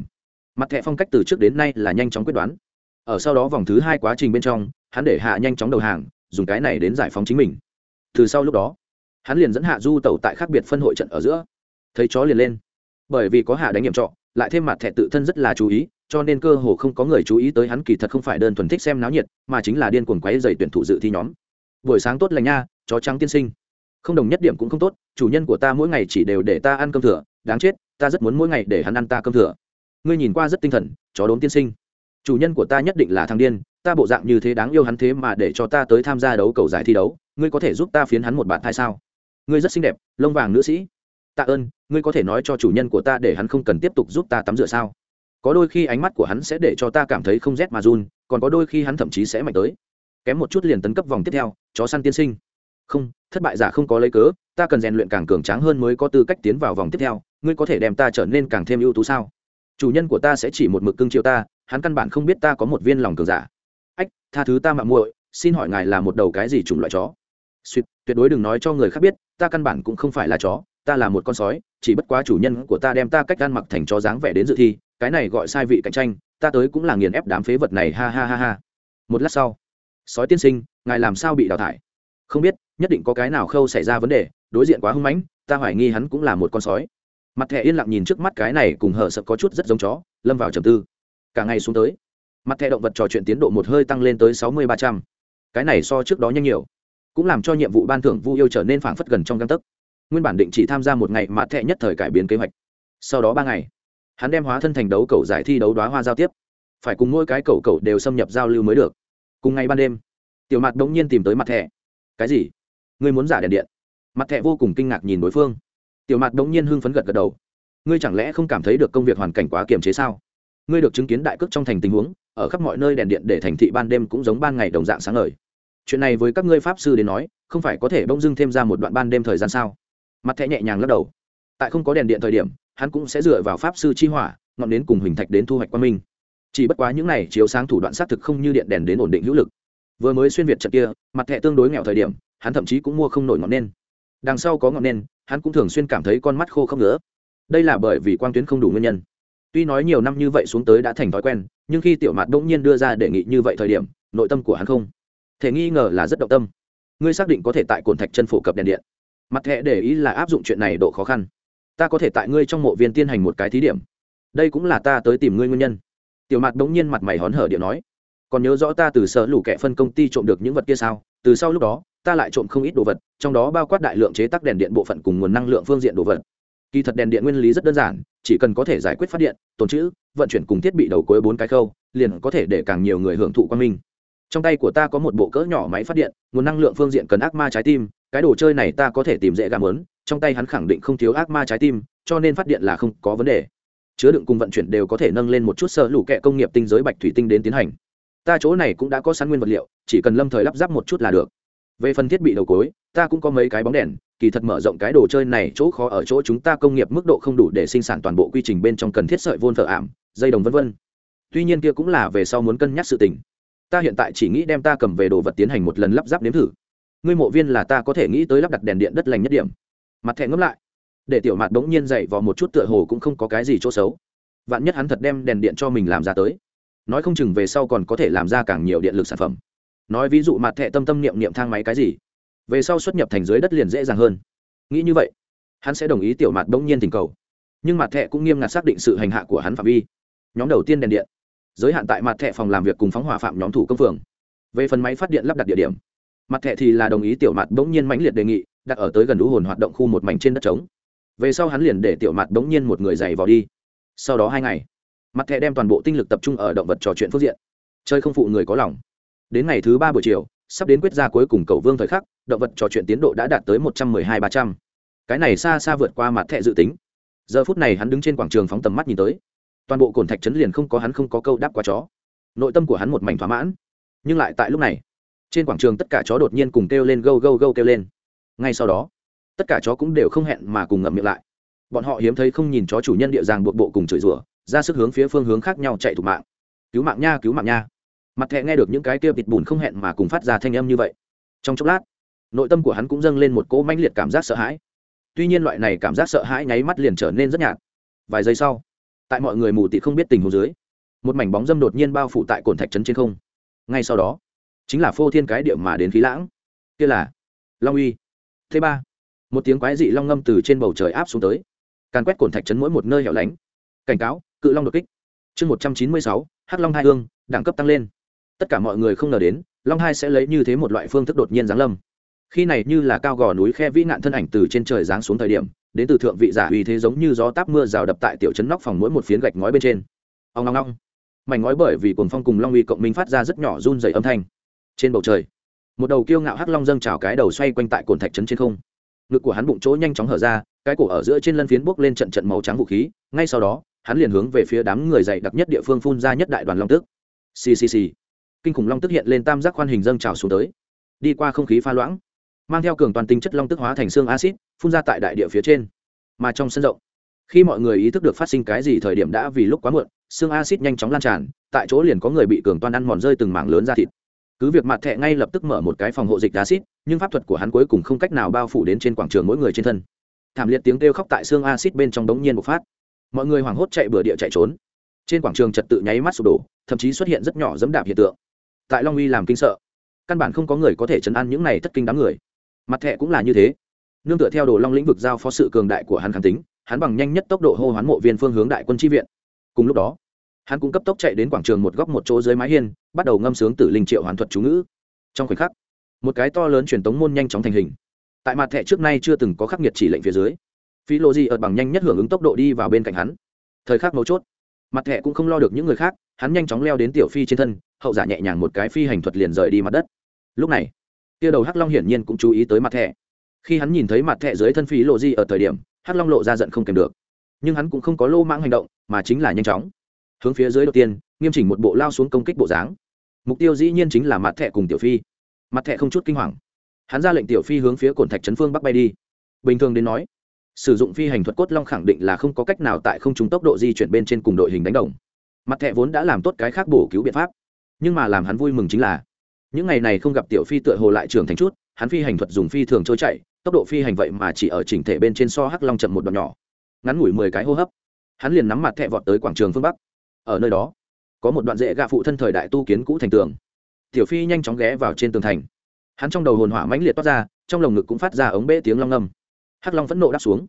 mặt thẻ phong cách từ trước đến nay là nhanh chóng quyết đoán. Ở sau đó vòng thứ hai quá trình bên trong, hắn để hạ nhanh chóng đầu hàng, dùng cái này đến giải phóng chính mình. Từ sau lúc đó, hắn liền dẫn hạ du tẩu tại khác biệt phân hội trận ở giữa. Thấy chó liền lên. Bởi vì có hạ đánh nghiệm trọ, lại thêm mặt thẻ tự thân rất là chú ý, cho nên cơ hồ không có người chú ý tới hắn kỳ thật không phải đơn thuần thích xem náo nhiệt, mà chính là điên cuồng quấy dày tuyển thủ dự thi nhóm. Buổi sáng tốt lành nha, chó trắng tiên sinh. Không đồng nhất điểm cũng không tốt, chủ nhân của ta mỗi ngày chỉ đều để ta ăn cơm thừa, đáng chết, ta rất muốn mỗi ngày để hắn ăn ta cơm thừa ngươi nhìn qua rất tinh thần, chó đốn tiên sinh. Chủ nhân của ta nhất định là thằng điên, ta bộ dạng như thế đáng yêu hắn thế mà để cho ta tới tham gia đấu cầu giải thi đấu, ngươi có thể giúp ta phiến hắn một bạn hay sao? Ngươi rất xinh đẹp, lông vàng nữ sĩ. Tạ ơn, ngươi có thể nói cho chủ nhân của ta để hắn không cần tiếp tục giúp ta tắm rửa sao? Có đôi khi ánh mắt của hắn sẽ để cho ta cảm thấy không rét mà run, còn có đôi khi hắn thậm chí sẽ mạnh tới. Kém một chút liền tấn cấp vòng tiếp theo, chó săn tiên sinh. Không, thất bại giả không có lấy cớ, ta cần rèn luyện càng cường tráng hơn mới có tư cách tiến vào vòng tiếp theo, ngươi có thể đem ta trở nên càng thêm ưu tú sao? Chủ nhân của ta sẽ chỉ một mực cưng chiều ta, hắn căn bản không biết ta có một viên lòng cường giả. Ách, tha thứ ta mạng muội, xin hỏi ngài là một đầu cái gì chủng loại chó? Suýt tuyệt đối đừng nói cho người khác biết, ta căn bản cũng không phải là chó, ta là một con sói, chỉ bất quá chủ nhân của ta đem ta cách ăn mặc thành chó dáng vẻ đến dự thi, cái này gọi sai vị cạnh tranh, ta tới cũng là nghiền ép đám phế vật này, ha ha ha ha. Một lát sau, sói tiên sinh, ngài làm sao bị đào thải? Không biết, nhất định có cái nào khâu xảy ra vấn đề, đối diện quá hưng mãnh, ta hoài nghi hắn cũng là một con sói mặt thẻ yên lặng nhìn trước mắt cái này cùng hở sợ có chút rất giống chó, lâm vào trầm tư. Cả ngày xuống tới, mặt thẻ động vật trò chuyện tiến độ một hơi tăng lên tới sáu mươi ba trăm. Cái này so trước đó nhanh nhiều, cũng làm cho nhiệm vụ ban thưởng vu yêu trở nên phảng phất gần trong găng tấc. Nguyên bản định chỉ tham gia một ngày mặt thẻ nhất thời cải biến kế hoạch. Sau đó ba ngày, hắn đem hóa thân thành đấu cầu giải thi đấu đoá hoa giao tiếp. Phải cùng mỗi cái cầu cầu đều xâm nhập giao lưu mới được. Cùng ngày ban đêm, tiểu mặt đống nhiên tìm tới mặt thẻ. Cái gì? Ngươi muốn giả đèn điện? Mặt thẻ vô cùng kinh ngạc nhìn đối phương tiểu mặt bỗng nhiên hưng phấn gật gật đầu. Ngươi chẳng lẽ không cảm thấy được công việc hoàn cảnh quá kiềm chế sao? Ngươi được chứng kiến đại cước trong thành tình huống, ở khắp mọi nơi đèn điện để thành thị ban đêm cũng giống ban ngày đồng dạng sáng ngời. Chuyện này với các ngươi pháp sư đến nói, không phải có thể bỗng dưng thêm ra một đoạn ban đêm thời gian sao? Mặt thẻ nhẹ nhàng lắc đầu. Tại không có đèn điện thời điểm, hắn cũng sẽ dựa vào pháp sư chi hỏa, ngọn đến cùng hình thạch đến thu hoạch quan minh. Chỉ bất quá những này chiếu sáng thủ đoạn xác thực không như điện đèn đến ổn định hữu lực. Vừa mới xuyên việt trận kia, mặt thẻ tương đối nghèo thời điểm, hắn thậm chí cũng mua không nổi ngọn nên đằng sau có ngọn nên hắn cũng thường xuyên cảm thấy con mắt khô không nữa. Đây là bởi vì quang tuyến không đủ nguyên nhân. Tuy nói nhiều năm như vậy xuống tới đã thành thói quen, nhưng khi tiểu mạt bỗng nhiên đưa ra đề nghị như vậy thời điểm, nội tâm của hắn không thể nghi ngờ là rất động tâm. Ngươi xác định có thể tại cồn thạch chân phổ cập đèn điện. Mặt thẻ để ý là áp dụng chuyện này độ khó khăn. Ta có thể tại ngươi trong mộ viên tiến hành một cái thí điểm. Đây cũng là ta tới tìm ngươi nguyên nhân. Tiểu mạt bỗng nhiên mặt mày hón hở điệu nói. Còn nhớ rõ ta từ sở lũ kẻ phân công ty trộm được những vật kia sao? Từ sau lúc đó ta lại trộm không ít đồ vật, trong đó bao quát đại lượng chế tác đèn điện bộ phận cùng nguồn năng lượng phương diện đồ vật. Kỳ thật đèn điện nguyên lý rất đơn giản, chỉ cần có thể giải quyết phát điện, tồn trữ, vận chuyển cùng thiết bị đầu cuối bốn cái khâu, liền có thể để càng nhiều người hưởng thụ quan minh. Trong tay của ta có một bộ cỡ nhỏ máy phát điện, nguồn năng lượng phương diện cần ác ma trái tim, cái đồ chơi này ta có thể tìm dễ gà mớn trong tay hắn khẳng định không thiếu ác ma trái tim, cho nên phát điện là không có vấn đề. Chứa đựng cùng vận chuyển đều có thể nâng lên một chút sơ lũ kẹ công nghiệp tinh giới bạch thủy tinh đến tiến hành. Ta chỗ này cũng đã có sẵn nguyên vật liệu, chỉ cần lâm thời lắp ráp một chút là được về phần thiết bị đầu cối, ta cũng có mấy cái bóng đèn, kỳ thật mở rộng cái đồ chơi này chỗ khó ở chỗ chúng ta công nghiệp mức độ không đủ để sinh sản toàn bộ quy trình bên trong cần thiết sợi vôn thợ ảm, dây đồng vân vân. Tuy nhiên kia cũng là về sau muốn cân nhắc sự tình. Ta hiện tại chỉ nghĩ đem ta cầm về đồ vật tiến hành một lần lắp ráp nếm thử. Ngươi mộ viên là ta có thể nghĩ tới lắp đặt đèn điện đất lành nhất điểm. Mặt thẹn ngấm lại, để tiểu mặt bỗng nhiên dậy vào một chút tựa hồ cũng không có cái gì chỗ xấu. Vạn nhất hắn thật đem đèn điện cho mình làm ra tới. Nói không chừng về sau còn có thể làm ra càng nhiều điện lực sản phẩm nói ví dụ mặt thẹ tâm tâm niệm niệm thang máy cái gì, về sau xuất nhập thành dưới đất liền dễ dàng hơn. Nghĩ như vậy, hắn sẽ đồng ý tiểu mặt bỗng nhiên tình cầu. Nhưng mặt thẹ cũng nghiêm ngặt xác định sự hành hạ của hắn phạm vi. Nhóm đầu tiên đèn điện, giới hạn tại mặt thẹ phòng làm việc cùng phóng hỏa phạm nhóm thủ công phường. Về phần máy phát điện lắp đặt địa điểm, mặt thẹ thì là đồng ý tiểu mặt bỗng nhiên mãnh liệt đề nghị, đặt ở tới gần đũ hồn hoạt động khu một mảnh trên đất trống. Về sau hắn liền để tiểu mặt bỗng nhiên một người giày vào đi. Sau đó hai ngày, mặt thẹ đem toàn bộ tinh lực tập trung ở động vật trò chuyện phương diện. Chơi không phụ người có lòng đến ngày thứ ba buổi chiều, sắp đến quyết ra cuối cùng cầu vương thời khắc, động vật trò chuyện tiến độ đã đạt tới một trăm mười hai ba trăm. Cái này xa xa vượt qua mặt thẹ dự tính. Giờ phút này hắn đứng trên quảng trường phóng tầm mắt nhìn tới. Toàn bộ cồn thạch trấn liền không có hắn không có câu đáp qua chó. Nội tâm của hắn một mảnh thỏa mãn. Nhưng lại tại lúc này, trên quảng trường tất cả chó đột nhiên cùng kêu lên gâu gâu gâu kêu lên. Ngay sau đó, tất cả chó cũng đều không hẹn mà cùng ngậm miệng lại. Bọn họ hiếm thấy không nhìn chó chủ nhân địa giang buộc bộ cùng chửi rủa, ra sức hướng phía phương hướng khác nhau chạy thủ mạng. Cứu mạng nha, cứu mạng nha mặt thẹ nghe được những cái kia bịt bùn không hẹn mà cùng phát ra thanh âm như vậy. Trong chốc lát, nội tâm của hắn cũng dâng lên một cỗ mãnh liệt cảm giác sợ hãi. Tuy nhiên loại này cảm giác sợ hãi nháy mắt liền trở nên rất nhạt. Vài giây sau, tại mọi người mù tị không biết tình hồ dưới, một mảnh bóng dâm đột nhiên bao phủ tại cồn thạch trấn trên không. Ngay sau đó, chính là phô thiên cái điệu mà đến khí lãng. Kia là long uy. Thứ ba, một tiếng quái dị long ngâm từ trên bầu trời áp xuống tới. Càn quét cồn thạch trấn mỗi một nơi hẻo lánh. Cảnh cáo, cự long đột kích. Chương một trăm chín mươi sáu, hắc long hai hương, đẳng cấp tăng lên tất cả mọi người không ngờ đến, long hai sẽ lấy như thế một loại phương thức đột nhiên giáng lâm. Khi này như là cao gò núi khe vĩ nạn thân ảnh từ trên trời giáng xuống thời điểm, đến từ thượng vị giả uy thế giống như gió táp mưa rào đập tại tiểu trấn nóc phòng mỗi một phiến gạch ngói bên trên. Ông long long mảnh ngói bởi vì cồn phong cùng long uy cộng minh phát ra rất nhỏ run dày âm thanh. Trên bầu trời, một đầu kiêu ngạo hắc long dâng trào cái đầu xoay quanh tại cồn thạch trấn trên không. Ngực của hắn bụng chỗ nhanh chóng hở ra, cái cổ ở giữa trên lân phiến bốc lên trận trận màu trắng vũ khí, ngay sau đó, hắn liền hướng về phía đám người dày đặc nhất địa phương phun ra nhất đại đoàn long tức. Ccc kinh khủng long tức hiện lên tam giác khoan hình dâng trào xuống tới. Đi qua không khí pha loãng, mang theo cường toàn tính chất long tức hóa thành xương acid phun ra tại đại địa phía trên. Mà trong sân rộng, khi mọi người ý thức được phát sinh cái gì thời điểm đã vì lúc quá muộn, xương acid nhanh chóng lan tràn, tại chỗ liền có người bị cường toàn ăn mòn rơi từng mảng lớn ra thịt. Cứ việc mặt thẹ ngay lập tức mở một cái phòng hộ dịch acid nhưng pháp thuật của hắn cuối cùng không cách nào bao phủ đến trên quảng trường mỗi người trên thân. Thảm liệt tiếng kêu khóc tại xương acid bên trong đống nhiên bộc phát. Mọi người hoảng hốt chạy bừa địa chạy trốn. Trên quảng trường trật tự nháy mắt sụp đổ, thậm chí xuất hiện rất nhỏ dẫm đạp hiện tượng tại long uy làm kinh sợ. Căn bản không có người có thể chấn an những này thất kinh đám người. Mặt thẹ cũng là như thế. Nương tựa theo đồ long lĩnh vực giao phó sự cường đại của hắn kháng tính, hắn bằng nhanh nhất tốc độ hô hoán mộ viên phương hướng đại quân tri viện. Cùng lúc đó, hắn cũng cấp tốc chạy đến quảng trường một góc một chỗ dưới mái hiên, bắt đầu ngâm sướng tử linh triệu hoàn thuật chú ngữ. Trong khoảnh khắc, một cái to lớn truyền tống môn nhanh chóng thành hình. Tại mặt thẻ trước nay chưa từng có khắc nghiệt chỉ lệnh phía dưới phi lô di ợt bằng nhanh nhất hưởng ứng tốc độ đi vào bên cạnh hắn. Thời khắc mấu chốt, mặt thẻ cũng không lo được những người khác hắn nhanh chóng leo đến tiểu phi trên thân, hậu giả nhẹ nhàng một cái phi hành thuật liền rời đi mặt đất. Lúc này, tia đầu hắc long hiển nhiên cũng chú ý tới mặt thẻ. Khi hắn nhìn thấy mặt thẻ dưới thân phi lộ di ở thời điểm, hắc long lộ ra giận không kèm được. Nhưng hắn cũng không có lô mãng hành động, mà chính là nhanh chóng. Hướng phía dưới đầu tiên, nghiêm chỉnh một bộ lao xuống công kích bộ dáng. Mục tiêu dĩ nhiên chính là mặt thẻ cùng tiểu phi. Mặt thẻ không chút kinh hoàng. Hắn ra lệnh tiểu phi hướng phía cồn thạch trấn phương bắc bay đi. Bình thường đến nói, sử dụng phi hành thuật cốt long khẳng định là không có cách nào tại không trúng tốc độ di chuyển bên trên cùng đội hình đánh đồng mặt thẹ vốn đã làm tốt cái khác bổ cứu biện pháp, nhưng mà làm hắn vui mừng chính là, những ngày này không gặp tiểu phi tựa hồ lại trưởng thành chút, hắn phi hành thuật dùng phi thường trôi chạy tốc độ phi hành vậy mà chỉ ở chỉnh thể bên trên so hắc long chậm một đoạn nhỏ. Ngắn ngủi mười cái hô hấp, hắn liền nắm mặt thẹ vọt tới quảng trường phương bắc. Ở nơi đó, có một đoạn dễ gạ phụ thân thời đại tu kiến cũ thành tường. Tiểu phi nhanh chóng ghé vào trên tường thành. Hắn trong đầu hồn hỏa mãnh liệt toát ra, trong lồng ngực cũng phát ra ống bê tiếng long ngâm. Hắc long phẫn nộ đáp xuống.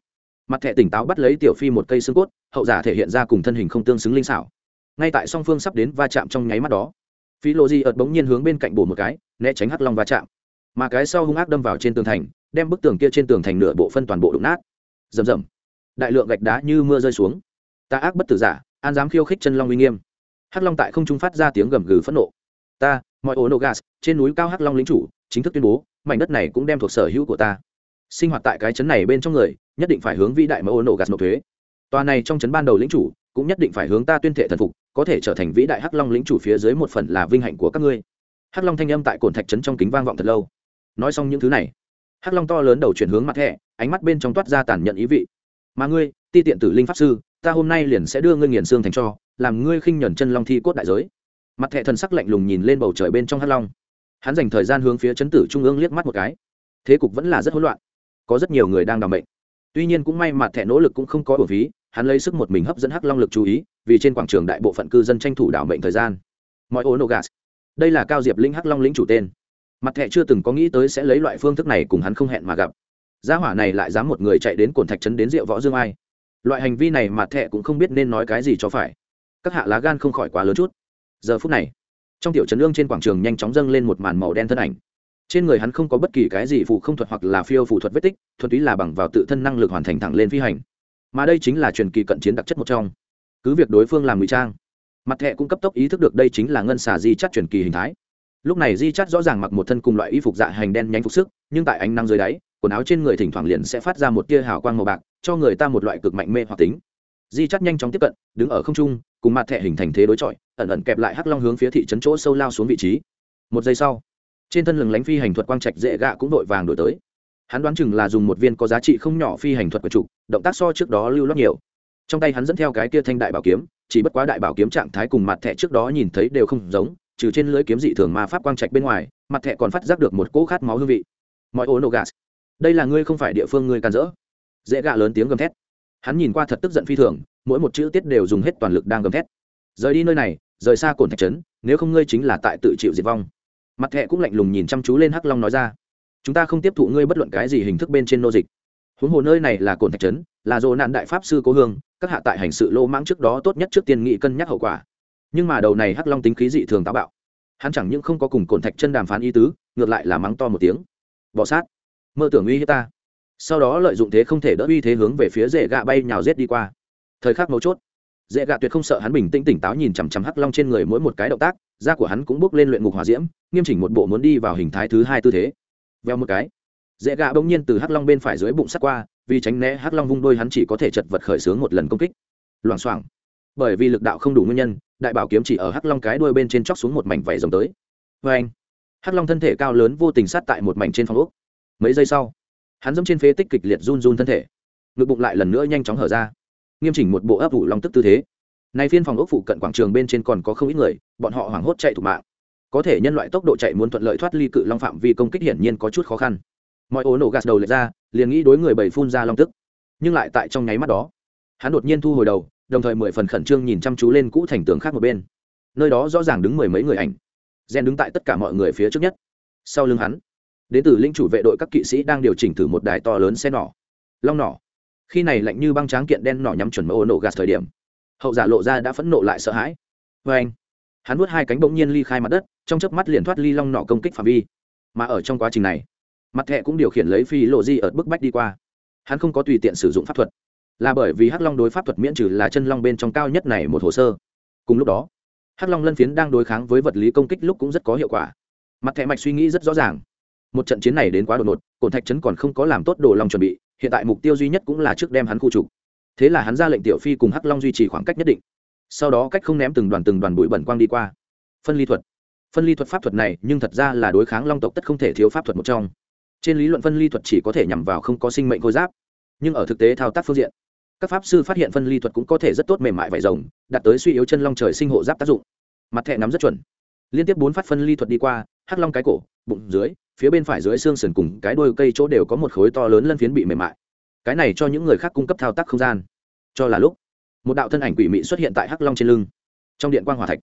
Mặt thẹ tỉnh táo bắt lấy tiểu phi một cây xương cốt, hậu giả thể hiện ra cùng thân hình không tương xứng linh xảo ngay tại song phương sắp đến va chạm trong nháy mắt đó. Phi lộ di ợt bỗng nhiên hướng bên cạnh bổ một cái, né tránh hắc long va chạm. Mà cái sau hung ác đâm vào trên tường thành, đem bức tường kia trên tường thành nửa bộ phân toàn bộ đụng nát. Rầm rầm. Đại lượng gạch đá như mưa rơi xuống. Ta ác bất tử giả, an dám khiêu khích chân long uy nghiêm. Hắc long tại không trung phát ra tiếng gầm gừ phẫn nộ. Ta, mọi ổ nô gas, trên núi cao hắc long lính chủ, chính thức tuyên bố, mảnh đất này cũng đem thuộc sở hữu của ta. Sinh hoạt tại cái chấn này bên trong người, nhất định phải hướng vĩ đại mọi ổ nô gas nộp thuế. Tòa này trong chấn ban đầu lính chủ, cũng nhất định phải hướng ta tuyên thệ thần phục có thể trở thành vĩ đại hắc long lĩnh chủ phía dưới một phần là vinh hạnh của các ngươi. Hắc long thanh âm tại cồn thạch trấn trong kính vang vọng thật lâu. Nói xong những thứ này, hắc long to lớn đầu chuyển hướng mặt thẻ ánh mắt bên trong toát ra tàn nhận ý vị. Mà ngươi, ti tiện tử linh pháp sư, ta hôm nay liền sẽ đưa ngươi nghiền xương thành cho, làm ngươi khinh nhuần chân long thi cốt đại giới. Mặt thẻ thần sắc lạnh lùng nhìn lên bầu trời bên trong hắc long. Hắn dành thời gian hướng phía chấn tử trung ương liếc mắt một cái. Thế cục vẫn là rất hỗn loạn. Có rất nhiều người đang đ bệnh tuy nhiên cũng may mặt thẻ nỗ lực cũng không có bổ phí, hắn lấy sức một mình hấp dẫn hắc long lực chú ý vì trên quảng trường đại bộ phận cư dân tranh thủ đảo mệnh thời gian. Mọi ô nogas đây là cao diệp linh hắc long lĩnh chủ tên. Mặt thẹ chưa từng có nghĩ tới sẽ lấy loại phương thức này cùng hắn không hẹn mà gặp. Gia hỏa này lại dám một người chạy đến cồn thạch trấn đến rượu võ dương ai. Loại hành vi này mặt thẹ cũng không biết nên nói cái gì cho phải. Các hạ lá gan không khỏi quá lớn chút. Giờ phút này, trong tiểu trấn lương trên quảng trường nhanh chóng dâng lên một màn màu đen thân ảnh. Trên người hắn không có bất kỳ cái gì phụ không thuật hoặc là phiêu phù thuật vết tích, thuần túy là bằng vào tự thân năng lực hoàn thành thẳng lên phi hành. Mà đây chính là truyền kỳ cận chiến đặc chất một trong cứ việc đối phương làm ngụy trang, mặt thẹ cũng cấp tốc ý thức được đây chính là ngân xà di chắt truyền kỳ hình thái. Lúc này di chắt rõ ràng mặc một thân cùng loại y phục dạ hành đen nhánh phục sức, nhưng tại ánh năng dưới đáy, quần áo trên người thỉnh thoảng liền sẽ phát ra một tia hào quang màu bạc, cho người ta một loại cực mạnh mê hoặc tính. Di chắt nhanh chóng tiếp cận, đứng ở không trung, cùng mặt thẹ hình thành thế đối chọi, ẩn ẩn kẹp lại hắc long hướng phía thị trấn chỗ sâu lao xuống vị trí. Một giây sau, trên thân lừng lánh phi hành thuật quang trạch dễ gạ cũng vội vàng đổi tới. Hắn đoán chừng là dùng một viên có giá trị không nhỏ phi hành thuật của chủ, động tác so trước đó lưu lót nhiều trong tay hắn dẫn theo cái kia thanh đại bảo kiếm, chỉ bất quá đại bảo kiếm trạng thái cùng mặt thẻ trước đó nhìn thấy đều không giống, trừ trên lưới kiếm dị thường ma pháp quang trạch bên ngoài, mặt thẻ còn phát giác được một cỗ khát máu hương vị. Mọi ô nô gas đây là ngươi không phải địa phương ngươi can dỡ dễ gạ lớn tiếng gầm thét. Hắn nhìn qua thật tức giận phi thường, mỗi một chữ tiết đều dùng hết toàn lực đang gầm thét. Rời đi nơi này, rời xa cồn thạch trấn, nếu không ngươi chính là tại tự chịu diệt vong. Mặt thẹ cũng lạnh lùng nhìn chăm chú lên hắc long nói ra. Chúng ta không tiếp thụ ngươi bất luận cái gì hình thức bên trên nô dịch. Huống hồ nơi này là cồn thạch trấn, là dồ nạn đại pháp sư cố hương các hạ tại hành sự lô mãng trước đó tốt nhất trước tiên nghị cân nhắc hậu quả. Nhưng mà đầu này hắc long tính khí dị thường táo bạo. Hắn chẳng những không có cùng cồn thạch chân đàm phán ý tứ, ngược lại là mắng to một tiếng. Bọ sát. Mơ tưởng uy hiếp ta. Sau đó lợi dụng thế không thể đỡ uy thế hướng về phía dễ gạ bay nhào rết đi qua. Thời khắc mấu chốt dễ gạ tuyệt không sợ hắn bình tĩnh tỉnh táo nhìn chằm chằm hắc long trên người mỗi một cái động tác, da của hắn cũng bước lên luyện ngục hỏa diễm, nghiêm chỉnh một bộ muốn đi vào hình thái thứ hai tư thế. Veo một cái dễ gạ bỗng nhiên từ hắc long bên phải dưới bụng sắt qua vì tránh né hắc long vung đôi hắn chỉ có thể chật vật khởi xướng một lần công kích. Loảng xoảng. Bởi vì lực đạo không đủ nguyên nhân, đại bảo kiếm chỉ ở hắc long cái đuôi bên trên chóc xuống một mảnh vảy rồng tới. Vê anh, hắc long thân thể cao lớn vô tình sát tại một mảnh trên phòng úc mấy giây sau, hắn dẫm trên phế tích kịch liệt run run thân thể. Ngực bụng lại lần nữa nhanh chóng hở ra. Nghiêm chỉnh một bộ ấp ủ long tức tư thế. Này phiên phòng ốc phụ cận quảng trường bên trên còn có không ít người, bọn họ hoảng hốt chạy thủ mạng. Có thể nhân loại tốc độ chạy muốn thuận lợi thoát ly cự long phạm vi công kích hiển nhiên có chút khó khăn mọi ố nổ gạt đầu lệch ra, liền nghĩ đối người bầy phun ra long tức. Nhưng lại tại trong nháy mắt đó, hắn đột nhiên thu hồi đầu, đồng thời mười phần khẩn trương nhìn chăm chú lên cũ thành tường khác một bên. Nơi đó rõ ràng đứng mười mấy người ảnh. Gen đứng tại tất cả mọi người phía trước nhất. Sau lưng hắn, đến từ linh chủ vệ đội các kỵ sĩ đang điều chỉnh thử một đài to lớn xe nỏ. Long nỏ. Khi này lạnh như băng tráng kiện đen nỏ nhắm chuẩn mẫu nổ gạt thời điểm, hậu giả lộ ra đã phẫn nộ lại sợ hãi. Vê anh, hắn nuốt hai cánh bỗng nhiên ly khai mặt đất, trong chớp mắt liền thoát ly long nỏ công kích phạm vi. Mà ở trong quá trình này mặt thẹ cũng điều khiển lấy phi lộ di ở bức bách đi qua. Hắn không có tùy tiện sử dụng pháp thuật, là bởi vì hắc long đối pháp thuật miễn trừ là chân long bên trong cao nhất này một hồ sơ. Cùng lúc đó, hắc long lân phiến đang đối kháng với vật lý công kích lúc cũng rất có hiệu quả. Mặt thẹ mạch suy nghĩ rất rõ ràng. Một trận chiến này đến quá đột ngột, cổn thạch trấn còn không có làm tốt đồ long chuẩn bị, hiện tại mục tiêu duy nhất cũng là trước đem hắn khu trục. Thế là hắn ra lệnh tiểu phi cùng hắc long duy trì khoảng cách nhất định. Sau đó cách không ném từng đoàn từng đoàn bụi bẩn quang đi qua. Phân ly thuật. Phân ly thuật pháp thuật này, nhưng thật ra là đối kháng long tộc tất không thể thiếu pháp thuật một trong trên lý luận phân ly thuật chỉ có thể nhằm vào không có sinh mệnh khôi giáp, nhưng ở thực tế thao tác phương diện, các pháp sư phát hiện phân ly thuật cũng có thể rất tốt mềm mại vải rồng, đạt tới suy yếu chân long trời sinh hộ giáp tác dụng. Mặt thẹ nắm rất chuẩn. Liên tiếp bốn phát phân ly thuật đi qua, hắc long cái cổ, bụng dưới, phía bên phải dưới xương sườn cùng cái đôi cây chỗ đều có một khối to lớn lân phiến bị mềm mại. Cái này cho những người khác cung cấp thao tác không gian. Cho là lúc, một đạo thân ảnh quỷ mị xuất hiện tại hắc long trên lưng. Trong điện quan hòa thạch,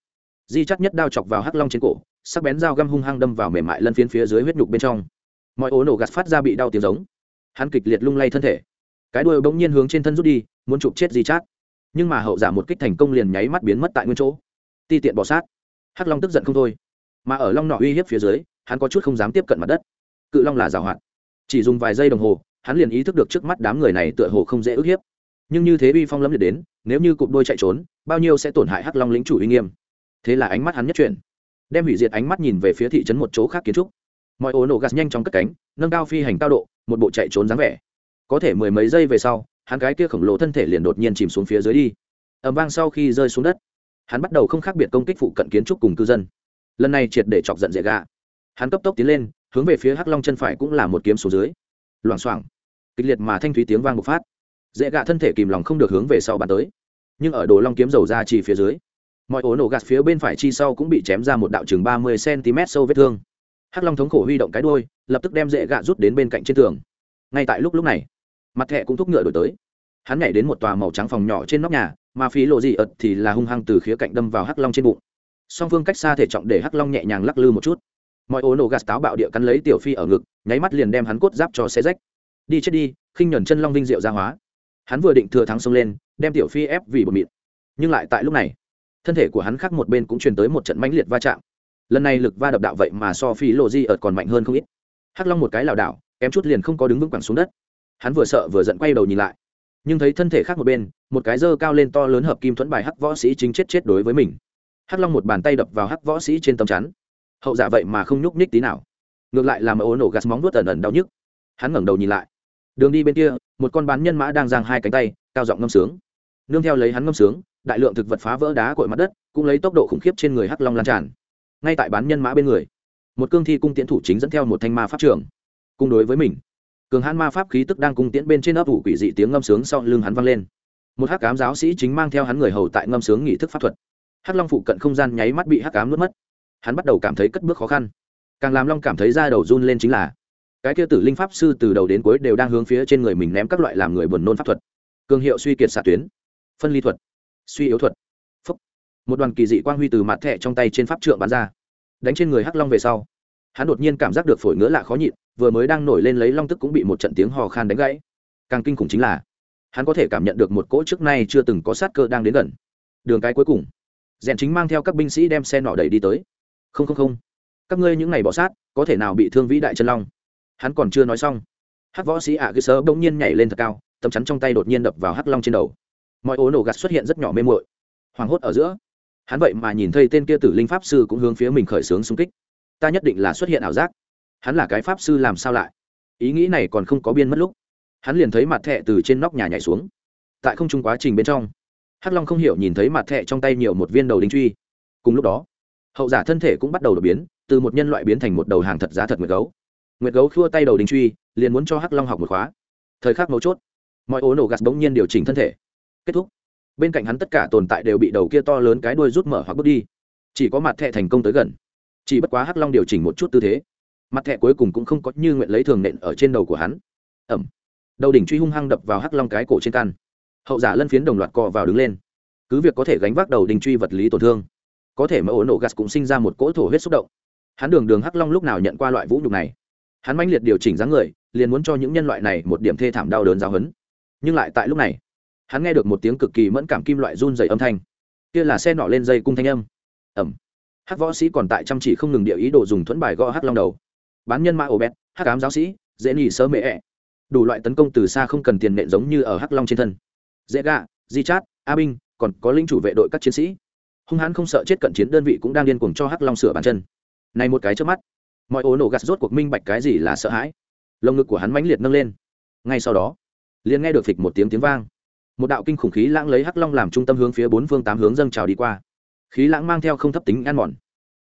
di chắc nhất đao chọc vào hắc long trên cổ, sắc bén dao găm hung hăng đâm vào mềm mại lân phiến phía dưới huyết nhục bên trong mọi ố nổ gạt phát ra bị đau tiếng giống. Hắn kịch liệt lung lay thân thể. Cái đuôi bỗng nhiên hướng trên thân rút đi, muốn chụp chết di chát. Nhưng mà hậu giả một kích thành công liền nháy mắt biến mất tại nguyên chỗ. Ti tiện bỏ sát. Hắc long tức giận không thôi. Mà ở long nọ uy hiếp phía dưới, hắn có chút không dám tiếp cận mặt đất. Cự long là giảo hoạt. Chỉ dùng vài giây đồng hồ, hắn liền ý thức được trước mắt đám người này tựa hồ không dễ ức hiếp. Nhưng như thế uy phong lâm liệt đến, nếu như cụm đôi chạy trốn, bao nhiêu sẽ tổn hại hắc long lính chủ uy nghiêm. Thế là ánh mắt hắn nhất chuyển. Đem hủy diệt ánh mắt nhìn về phía thị trấn một chỗ khác kiến trúc mọi ổ nổ gạt nhanh chóng cất cánh, nâng cao phi hành cao độ, một bộ chạy trốn dáng vẻ. Có thể mười mấy giây về sau, hắn cái kia khổng lồ thân thể liền đột nhiên chìm xuống phía dưới đi. Ẩm vang sau khi rơi xuống đất, hắn bắt đầu không khác biệt công kích phụ cận kiến trúc cùng cư dân. Lần này triệt để chọc giận dễ gà. Hắn cấp tốc tiến lên, hướng về phía hắc long chân phải cũng là một kiếm số dưới. Loảng xoảng, kịch liệt mà thanh thúy tiếng vang bộc phát. Dễ gạ thân thể kìm lòng không được hướng về sau bàn tới. Nhưng ở đồ long kiếm dầu ra chỉ phía dưới, mọi ổ nổ gạt phía bên phải chi sau cũng bị chém ra một đạo chừng ba mươi cm sâu vết thương hắc long thống khổ huy động cái đôi lập tức đem dễ gạ rút đến bên cạnh trên tường. Ngay tại lúc lúc này, mặt thẹ cũng thúc ngựa đổi tới. Hắn nhảy đến một tòa màu trắng phòng nhỏ trên nóc nhà, mà phí lộ dị ật thì là hung hăng từ khía cạnh đâm vào hắc long trên bụng. Song phương cách xa thể trọng để hắc long nhẹ nhàng lắc lư một chút. Mọi ố nổ gạt táo bạo địa cắn lấy tiểu phi ở ngực, nháy mắt liền đem hắn cốt giáp cho xe rách. Đi chết đi, khinh nhuần chân long vinh diệu ra hóa. Hắn vừa định thừa thắng xông lên, đem tiểu phi ép vì bột mịn nhưng lại tại lúc này, thân thể của hắn khác một bên cũng truyền tới một trận mãnh liệt va chạm lần này lực va đập đạo vậy mà so phi lộ di ợt còn mạnh hơn không ít. Hắc long một cái lảo đảo, kém chút liền không có đứng vững quẳng xuống đất. Hắn vừa sợ vừa giận quay đầu nhìn lại. Nhưng thấy thân thể khác một bên, một cái dơ cao lên to lớn hợp kim thuẫn bài hắc võ sĩ chính chết chết đối với mình. Hắc long một bàn tay đập vào hắc võ sĩ trên tấm chắn. Hậu giả vậy mà không nhúc nhích tí nào. Ngược lại làm ô nổ gạt móng nuốt ẩn ẩn đau nhức. Hắn ngẩng đầu nhìn lại. Đường đi bên kia, một con bán nhân mã đang giang hai cánh tay, cao giọng ngâm sướng. Nương theo lấy hắn ngâm sướng, đại lượng thực vật phá vỡ đá cội mặt đất, cũng lấy tốc độ khủng khiếp trên người hắc long lan tràn ngay tại bán nhân mã bên người. Một cương thi cung tiễn thủ chính dẫn theo một thanh ma pháp trường. Cung đối với mình, cường hãn ma pháp khí tức đang cung tiễn bên trên ấp ủ quỷ dị tiếng ngâm sướng sau lưng hắn vang lên. Một hắc cám giáo sĩ chính mang theo hắn người hầu tại ngâm sướng nghị thức pháp thuật. Hắc long phụ cận không gian nháy mắt bị hắc cám nuốt mất. Hắn bắt đầu cảm thấy cất bước khó khăn. Càng làm long cảm thấy da đầu run lên chính là, cái kia tử linh pháp sư từ đầu đến cuối đều đang hướng phía trên người mình ném các loại làm người buồn nôn pháp thuật. Cường hiệu suy kiệt xạ tuyến. Phân ly thuật. Suy yếu thuật một đoàn kỳ dị quang huy từ mặt thẻ trong tay trên pháp trượng bắn ra. Đánh trên người hắc long về sau, hắn đột nhiên cảm giác được phổi ngứa lạ khó nhịn, vừa mới đang nổi lên lấy long tức cũng bị một trận tiếng hò khan đánh gãy. Càng kinh khủng chính là, hắn có thể cảm nhận được một cỗ trước nay chưa từng có sát cơ đang đến gần. Đường cái cuối cùng, rèn chính mang theo các binh sĩ đem xe nọ đẩy đi tới. Không không không. Các ngươi những ngày bỏ sát, có thể nào bị thương vĩ đại chân long? Hắn còn chưa nói xong, hắc võ sĩ ạ cứ sơ bỗng nhiên nhảy lên thật cao, tấm chắn trong tay đột nhiên đập vào hắc long trên đầu. Mọi ố nổ gạt xuất hiện rất nhỏ mê mội hoảng hốt ở giữa hắn vậy mà nhìn thấy tên kia tử linh pháp sư cũng hướng phía mình khởi xướng xung kích. Ta nhất định là xuất hiện ảo giác. Hắn là cái pháp sư làm sao lại? Ý nghĩ này còn không có biên mất lúc, hắn liền thấy mặt thẹ từ trên nóc nhà nhảy xuống. Tại không trung quá trình bên trong, hắc long không hiểu nhìn thấy mặt thẹ trong tay nhiều một viên đầu đinh truy. Cùng lúc đó, hậu giả thân thể cũng bắt đầu đột biến, từ một nhân loại biến thành một đầu hàng thật giá thật nguyệt gấu. Nguyệt gấu khua tay đầu đinh truy, liền muốn cho hắc long học một khóa. Thời khắc mấu chốt, mọi ố nổ gạt bỗng nhiên điều chỉnh thân thể. Kết thúc bên cạnh hắn tất cả tồn tại đều bị đầu kia to lớn cái đuôi rút mở hoặc bước đi. Chỉ có mặt thẹ thành công tới gần. Chỉ bất quá hắc long điều chỉnh một chút tư thế. Mặt thẹ cuối cùng cũng không có như nguyện lấy thường nện ở trên đầu của hắn. Ẩm. Đầu đỉnh truy hung hăng đập vào hắc long cái cổ trên căn. Hậu giả lân phiến đồng loạt cò vào đứng lên. Cứ việc có thể gánh vác đầu đình truy vật lý tổn thương, có thể mà ổ nổ gas cũng sinh ra một cỗ thổ huyết xúc động. Hắn đường đường hắc long lúc nào nhận qua loại vũ nhục này? Hắn mãnh liệt điều chỉnh dáng người, liền muốn cho những nhân loại này một điểm thê thảm đau đớn giáo hấn nhưng lại tại lúc này hắn nghe được một tiếng cực kỳ mẫn cảm kim loại run dày âm thanh. Kia là xe nọ lên dây cung thanh âm. Ẩm. Hắc võ sĩ còn tại chăm chỉ không ngừng địa ý đồ dùng thuẫn bài gõ hắc long đầu. Bán nhân mã ổ bét hắc ám giáo sĩ, dễ nhì sơ mễ ẹ、e. đủ loại tấn công từ xa không cần tiền nện giống như ở hắc long trên thân. Dễ gạ, di chát, a binh, còn có linh chủ vệ đội các chiến sĩ. Hung hãn không sợ chết cận chiến đơn vị cũng đang điên cuồng cho hắc long sửa bàn chân. Này một cái trước mắt, mọi ố nổ gạt rốt cuộc minh bạch cái gì là sợ hãi. Lồng ngực của hắn mãnh liệt nâng lên. Ngay sau đó, liền nghe được phịch một tiếng tiếng vang một đạo kinh khủng khí lãng lấy hắc long làm trung tâm hướng phía bốn phương tám hướng dâng trào đi qua. Khí lãng mang theo không thấp tính ăn mòn.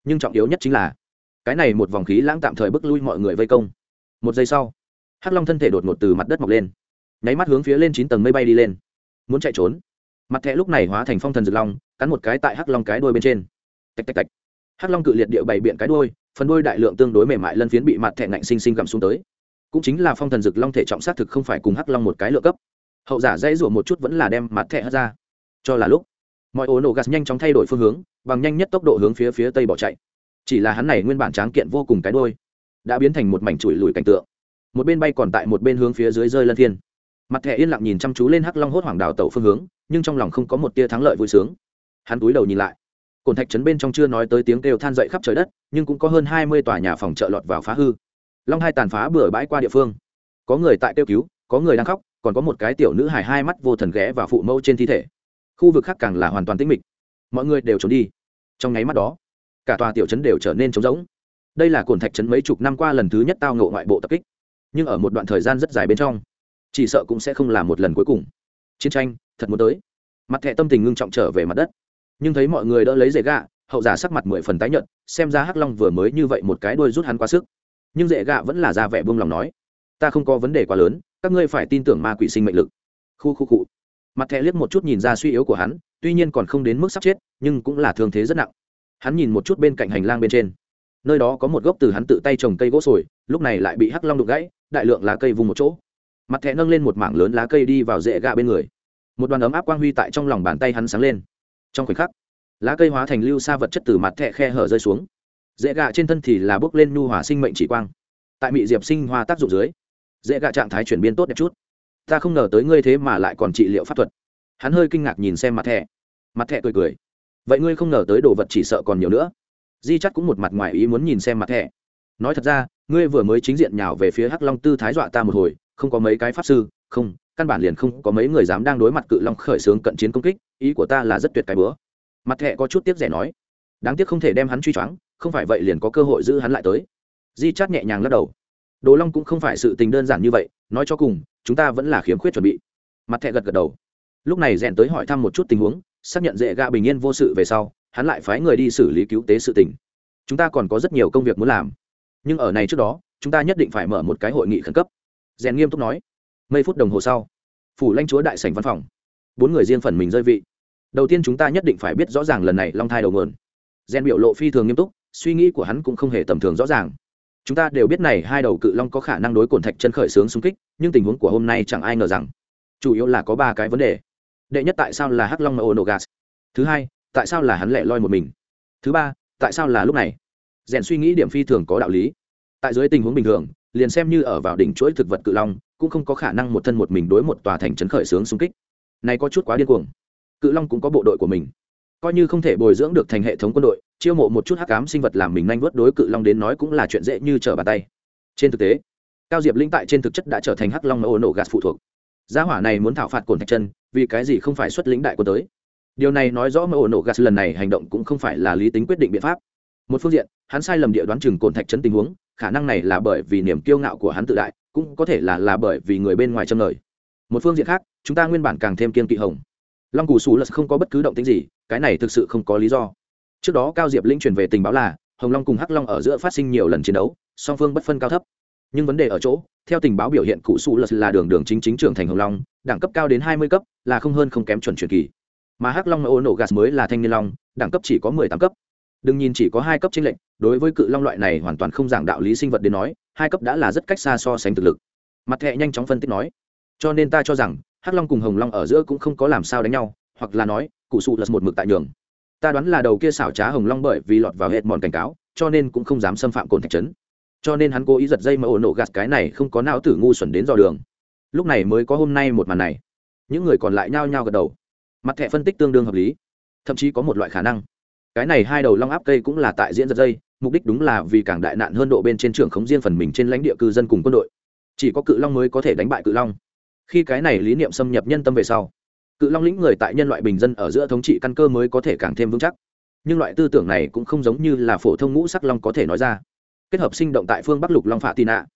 Nhưng trọng yếu nhất chính là, cái này một vòng khí lãng tạm thời bức lui mọi người vây công. Một giây sau, hắc long thân thể đột ngột từ mặt đất mọc lên, nháy mắt hướng phía lên chín tầng mây bay đi lên. Muốn chạy trốn, mặt thẹ lúc này hóa thành phong thần rực long, cắn một cái tại hắc long cái đuôi bên trên. Tạch tạch tạch. Hắc long cự liệt địa bày biện cái đuôi, phần đuôi đại lượng tương đối mềm mại lân phiến bị mặt thẹ ngạnh sinh sinh gặm xuống tới. Cũng chính là phong thần rực long thể trọng xác thực không phải cùng hắc long một cái lựa cấp hậu giả dãy rủa một chút vẫn là đem mặt thẻ hất ra. Cho là lúc, mọi ổ nổ gas nhanh chóng thay đổi phương hướng, bằng nhanh nhất tốc độ hướng phía phía tây bỏ chạy. Chỉ là hắn này nguyên bản tráng kiện vô cùng cái đuôi, đã biến thành một mảnh chùi lùi cảnh tượng. Một bên bay còn tại một bên hướng phía dưới rơi lân thiên. Mặt thẻ yên lặng nhìn chăm chú lên hắc long hốt hoảng đào tẩu phương hướng, nhưng trong lòng không có một tia thắng lợi vui sướng. Hắn túi đầu nhìn lại. Cồn thạch trấn bên trong chưa nói tới tiếng kêu than dậy khắp trời đất, nhưng cũng có hơn hai mươi tòa nhà phòng trợ lọt vào phá hư. Long hai tàn phá bừa bãi qua địa phương. Có người tại kêu cứu, có người đang khóc còn có một cái tiểu nữ hài hai mắt vô thần ghé và phụ mẫu trên thi thể. Khu vực khác càng là hoàn toàn tĩnh mịch. Mọi người đều trốn đi. Trong nháy mắt đó, cả tòa tiểu trấn đều trở nên trống rỗng. Đây là cồn thạch trấn mấy chục năm qua lần thứ nhất tao ngộ ngoại bộ tập kích. Nhưng ở một đoạn thời gian rất dài bên trong, chỉ sợ cũng sẽ không là một lần cuối cùng. Chiến tranh, thật muốn tới. Mặt thẹ tâm tình ngưng trọng trở về mặt đất. Nhưng thấy mọi người đỡ lấy dễ gạ hậu giả sắc mặt mười phần tái nhợt, xem ra hắc long vừa mới như vậy một cái đuôi rút hắn quá sức. Nhưng dễ gạ vẫn là ra vẻ buông lòng nói, ta không có vấn đề quá lớn các ngươi phải tin tưởng ma quỷ sinh mệnh lực. Khu khu cụ mặt thẹ liếc một chút nhìn ra suy yếu của hắn, tuy nhiên còn không đến mức sắp chết, nhưng cũng là thương thế rất nặng. Hắn nhìn một chút bên cạnh hành lang bên trên. Nơi đó có một gốc từ hắn tự tay trồng cây gỗ sồi, lúc này lại bị hắc long đục gãy, đại lượng lá cây vùng một chỗ. Mặt thẹ nâng lên một mảng lớn lá cây đi vào rễ gạ bên người. Một đoàn ấm áp quang huy tại trong lòng bàn tay hắn sáng lên. Trong khoảnh khắc, lá cây hóa thành lưu xa vật chất từ mặt thẹ khe hở rơi xuống. Dễ gạ trên thân thì là bước lên nhu hòa sinh mệnh chỉ quang. Tại mị diệp sinh hoa tác dụng dưới dễ gạ trạng thái chuyển biến tốt đẹp chút. Ta không ngờ tới ngươi thế mà lại còn trị liệu pháp thuật. Hắn hơi kinh ngạc nhìn xem mặt thẻ. Mặt thẻ cười cười. Vậy ngươi không ngờ tới đồ vật chỉ sợ còn nhiều nữa. Di chắc cũng một mặt ngoài ý muốn nhìn xem mặt thẻ. Nói thật ra, ngươi vừa mới chính diện nhào về phía hắc long tư thái dọa ta một hồi, không có mấy cái pháp sư, không, căn bản liền không có mấy người dám đang đối mặt cự long khởi xướng cận chiến công kích, ý của ta là rất tuyệt cái bữa. Mặt thẹ có chút tiếc rẻ nói. Đáng tiếc không thể đem hắn truy choáng, không phải vậy liền có cơ hội giữ hắn lại tới. Di chát nhẹ nhàng lắc đầu đồ long cũng không phải sự tình đơn giản như vậy, nói cho cùng, chúng ta vẫn là khiếm khuyết chuẩn bị. Mặt thẹ gật gật đầu. Lúc này rèn tới hỏi thăm một chút tình huống, xác nhận dễ gạ bình yên vô sự về sau, hắn lại phái người đi xử lý cứu tế sự tình. Chúng ta còn có rất nhiều công việc muốn làm. Nhưng ở này trước đó, chúng ta nhất định phải mở một cái hội nghị khẩn cấp. Rèn nghiêm túc nói. Mấy phút đồng hồ sau, phủ lãnh chúa đại sảnh văn phòng. Bốn người riêng phần mình rơi vị. Đầu tiên chúng ta nhất định phải biết rõ ràng lần này long thai đầu nguồn. Rèn biểu lộ phi thường nghiêm túc, suy nghĩ của hắn cũng không hề tầm thường rõ ràng chúng ta đều biết này hai đầu cự long có khả năng đối cồn thạch chân khởi sướng xung kích, nhưng tình huống của hôm nay chẳng ai ngờ rằng, chủ yếu là có ba cái vấn đề. Đệ nhất tại sao là hắc long mà gas thứ hai, tại sao là hắn lẻ loi một mình? Thứ ba, tại sao là lúc này? Rèn suy nghĩ điểm phi thường có đạo lý. Tại dưới tình huống bình thường, liền xem như ở vào đỉnh chuỗi thực vật cự long, cũng không có khả năng một thân một mình đối một tòa thành trấn khởi sướng xung kích. Này có chút quá điên cuồng. Cự long cũng có bộ đội của mình. Coi như không thể bồi dưỡng được thành hệ thống quân đội chiêu mộ một chút hắc ám sinh vật làm mình nhanh vớt đối cự long đến nói cũng là chuyện dễ như trở bàn tay. Trên thực tế, cao diệp linh tại trên thực chất đã trở thành hắc long mà ô nổ gạt phụ thuộc. Gia hỏa này muốn thảo phạt cồn thạch chân, vì cái gì không phải xuất lĩnh đại quân tới? Điều này nói rõ mà ổ nổ gas lần này hành động cũng không phải là lý tính quyết định biện pháp. Một phương diện, hắn sai lầm địa đoán chừng cồn thạch chân tình huống, khả năng này là bởi vì niềm kiêu ngạo của hắn tự đại, cũng có thể là là bởi vì người bên ngoài châm lời một phương diện khác, chúng ta nguyên bản càng thêm kiên kỵ hồng. Long cù xù lật không có bất cứ động tính gì, cái này thực sự không có lý do trước đó cao diệp linh truyền về tình báo là, hồng long cùng hắc long ở giữa phát sinh nhiều lần chiến đấu, song phương bất phân cao thấp. Nhưng vấn đề ở chỗ, theo tình báo biểu hiện cụ su lật là đường đường chính chính trưởng thành hồng long, đẳng cấp cao đến hai mươi cấp, là không hơn không kém chuẩn truyền kỳ. Mà hắc long ô nổ gas mới là thanh niên long, đẳng cấp chỉ có mười tám cấp. Đừng nhìn chỉ có hai cấp tranh lệnh đối với cự long loại này hoàn toàn không giảng đạo lý sinh vật đến nói, hai cấp đã là rất cách xa so sánh thực lực. Mặt thẹ nhanh chóng phân tích nói, cho nên ta cho rằng, hắc long cùng hồng long ở giữa cũng không có làm sao đánh nhau, hoặc là nói, cụ sụ lật một mực tại nhường ta đoán là đầu kia xảo trá hồng long bởi vì lọt vào hết mòn cảnh cáo, cho nên cũng không dám xâm phạm cồn thạch trấn. Cho nên hắn cố ý giật dây mà ổ nổ gạt cái này không có não tử ngu xuẩn đến dò đường. Lúc này mới có hôm nay một màn này. Những người còn lại nhao nhao gật đầu. Mặt thẻ phân tích tương đương hợp lý. Thậm chí có một loại khả năng. Cái này hai đầu long áp cây cũng là tại diễn giật dây, mục đích đúng là vì càng đại nạn hơn độ bên trên trường khống riêng phần mình trên lãnh địa cư dân cùng quân đội. Chỉ có cự long mới có thể đánh bại cự long. Khi cái này lý niệm xâm nhập nhân tâm về sau cự long lĩnh người tại nhân loại bình dân ở giữa thống trị căn cơ mới có thể càng thêm vững chắc. Nhưng loại tư tưởng này cũng không giống như là phổ thông ngũ sắc long có thể nói ra. Kết hợp sinh động tại phương bắc lục long phạ tị nạ,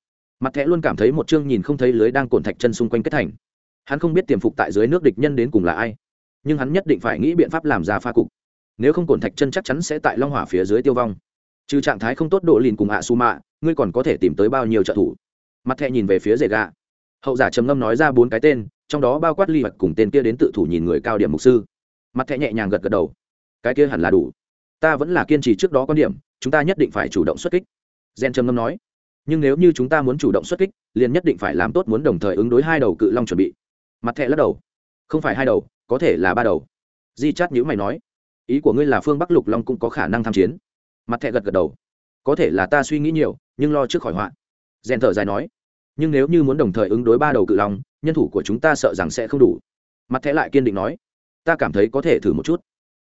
mặt thẻ luôn cảm thấy một chương nhìn không thấy lưới đang cồn thạch chân xung quanh kết thành. Hắn không biết tiềm phục tại dưới nước địch nhân đến cùng là ai, nhưng hắn nhất định phải nghĩ biện pháp làm ra pha cục. Nếu không cồn thạch chân chắc chắn sẽ tại long hỏa phía dưới tiêu vong. Trừ trạng thái không tốt độ lìn cùng hạ su mạ ngươi còn có thể tìm tới bao nhiêu trợ thủ? Mặt thẹ nhìn về phía rể gà hậu giả trầm ngâm nói ra bốn cái tên trong đó bao quát ly hoạch cùng tên kia đến tự thủ nhìn người cao điểm mục sư. Mặt thẹ nhẹ nhàng gật gật đầu. Cái kia hẳn là đủ. Ta vẫn là kiên trì trước đó quan điểm, chúng ta nhất định phải chủ động xuất kích. Gen trầm ngâm nói. Nhưng nếu như chúng ta muốn chủ động xuất kích, liền nhất định phải làm tốt muốn đồng thời ứng đối hai đầu cự long chuẩn bị. Mặt thẹ lắc đầu. Không phải hai đầu, có thể là ba đầu. Di chát nhữ mày nói. Ý của ngươi là phương bắc lục long cũng có khả năng tham chiến. Mặt thẹ gật gật đầu. Có thể là ta suy nghĩ nhiều, nhưng lo trước khỏi họa. Rèn thở dài nói. Nhưng nếu như muốn đồng thời ứng đối ba đầu cự long nhân thủ của chúng ta sợ rằng sẽ không đủ. Mặt thẻ lại kiên định nói, ta cảm thấy có thể thử một chút.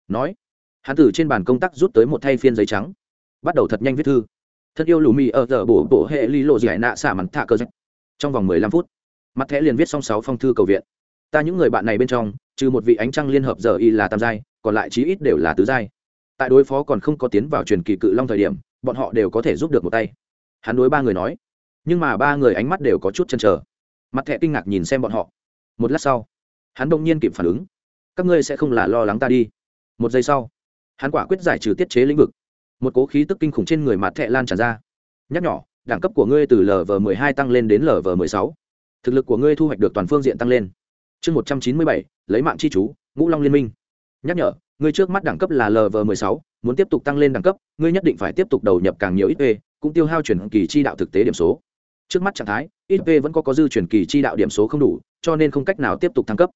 Nói, hắn từ trên bàn công tác rút tới một thay phiên giấy trắng, bắt đầu thật nhanh viết thư. Thân yêu lù mì ở giờ bổ bộ hệ ly lộ giải nạ xả mặn thạ cơ trong vòng mười lăm phút, mặt thẻ liền viết xong sáu phong thư cầu viện. Ta những người bạn này bên trong, trừ một vị ánh trăng liên hợp giờ y là tam giai, còn lại chí ít đều là tứ giai. Tại đối phó còn không có tiến vào truyền kỳ cự long thời điểm, bọn họ đều có thể giúp được một tay. Hắn đối ba người nói, nhưng mà ba người ánh mắt đều có chút chân trở mặt thẹ kinh ngạc nhìn xem bọn họ. Một lát sau, hắn đông nhiên kịp phản ứng. Các ngươi sẽ không là lo lắng ta đi. Một giây sau, hắn quả quyết giải trừ tiết chế lĩnh vực. Một cố khí tức kinh khủng trên người mặt thẹ lan tràn ra. Nhắc nhỏ đẳng cấp của ngươi từ lv m ộ ư ơ i hai tăng lên đến lv m ộ ư ơ i sáu. Thực lực của ngươi thu hoạch được toàn phương diện tăng lên. Chương một trăm chín mươi bảy, lấy mạng chi chú, ngũ long liên minh. Nhắc nhở, ngươi trước mắt đẳng cấp là lv m ộ ư ơ i sáu, muốn tiếp tục tăng lên đẳng cấp, ngươi nhất định phải tiếp tục đầu nhập càng nhiều ít p, cũng tiêu hao chuyển kỳ chi đạo thực tế điểm số trước mắt trạng thái ít p vẫn có có dư chuyển kỳ chi đạo điểm số không đủ cho nên không cách nào tiếp tục thăng cấp.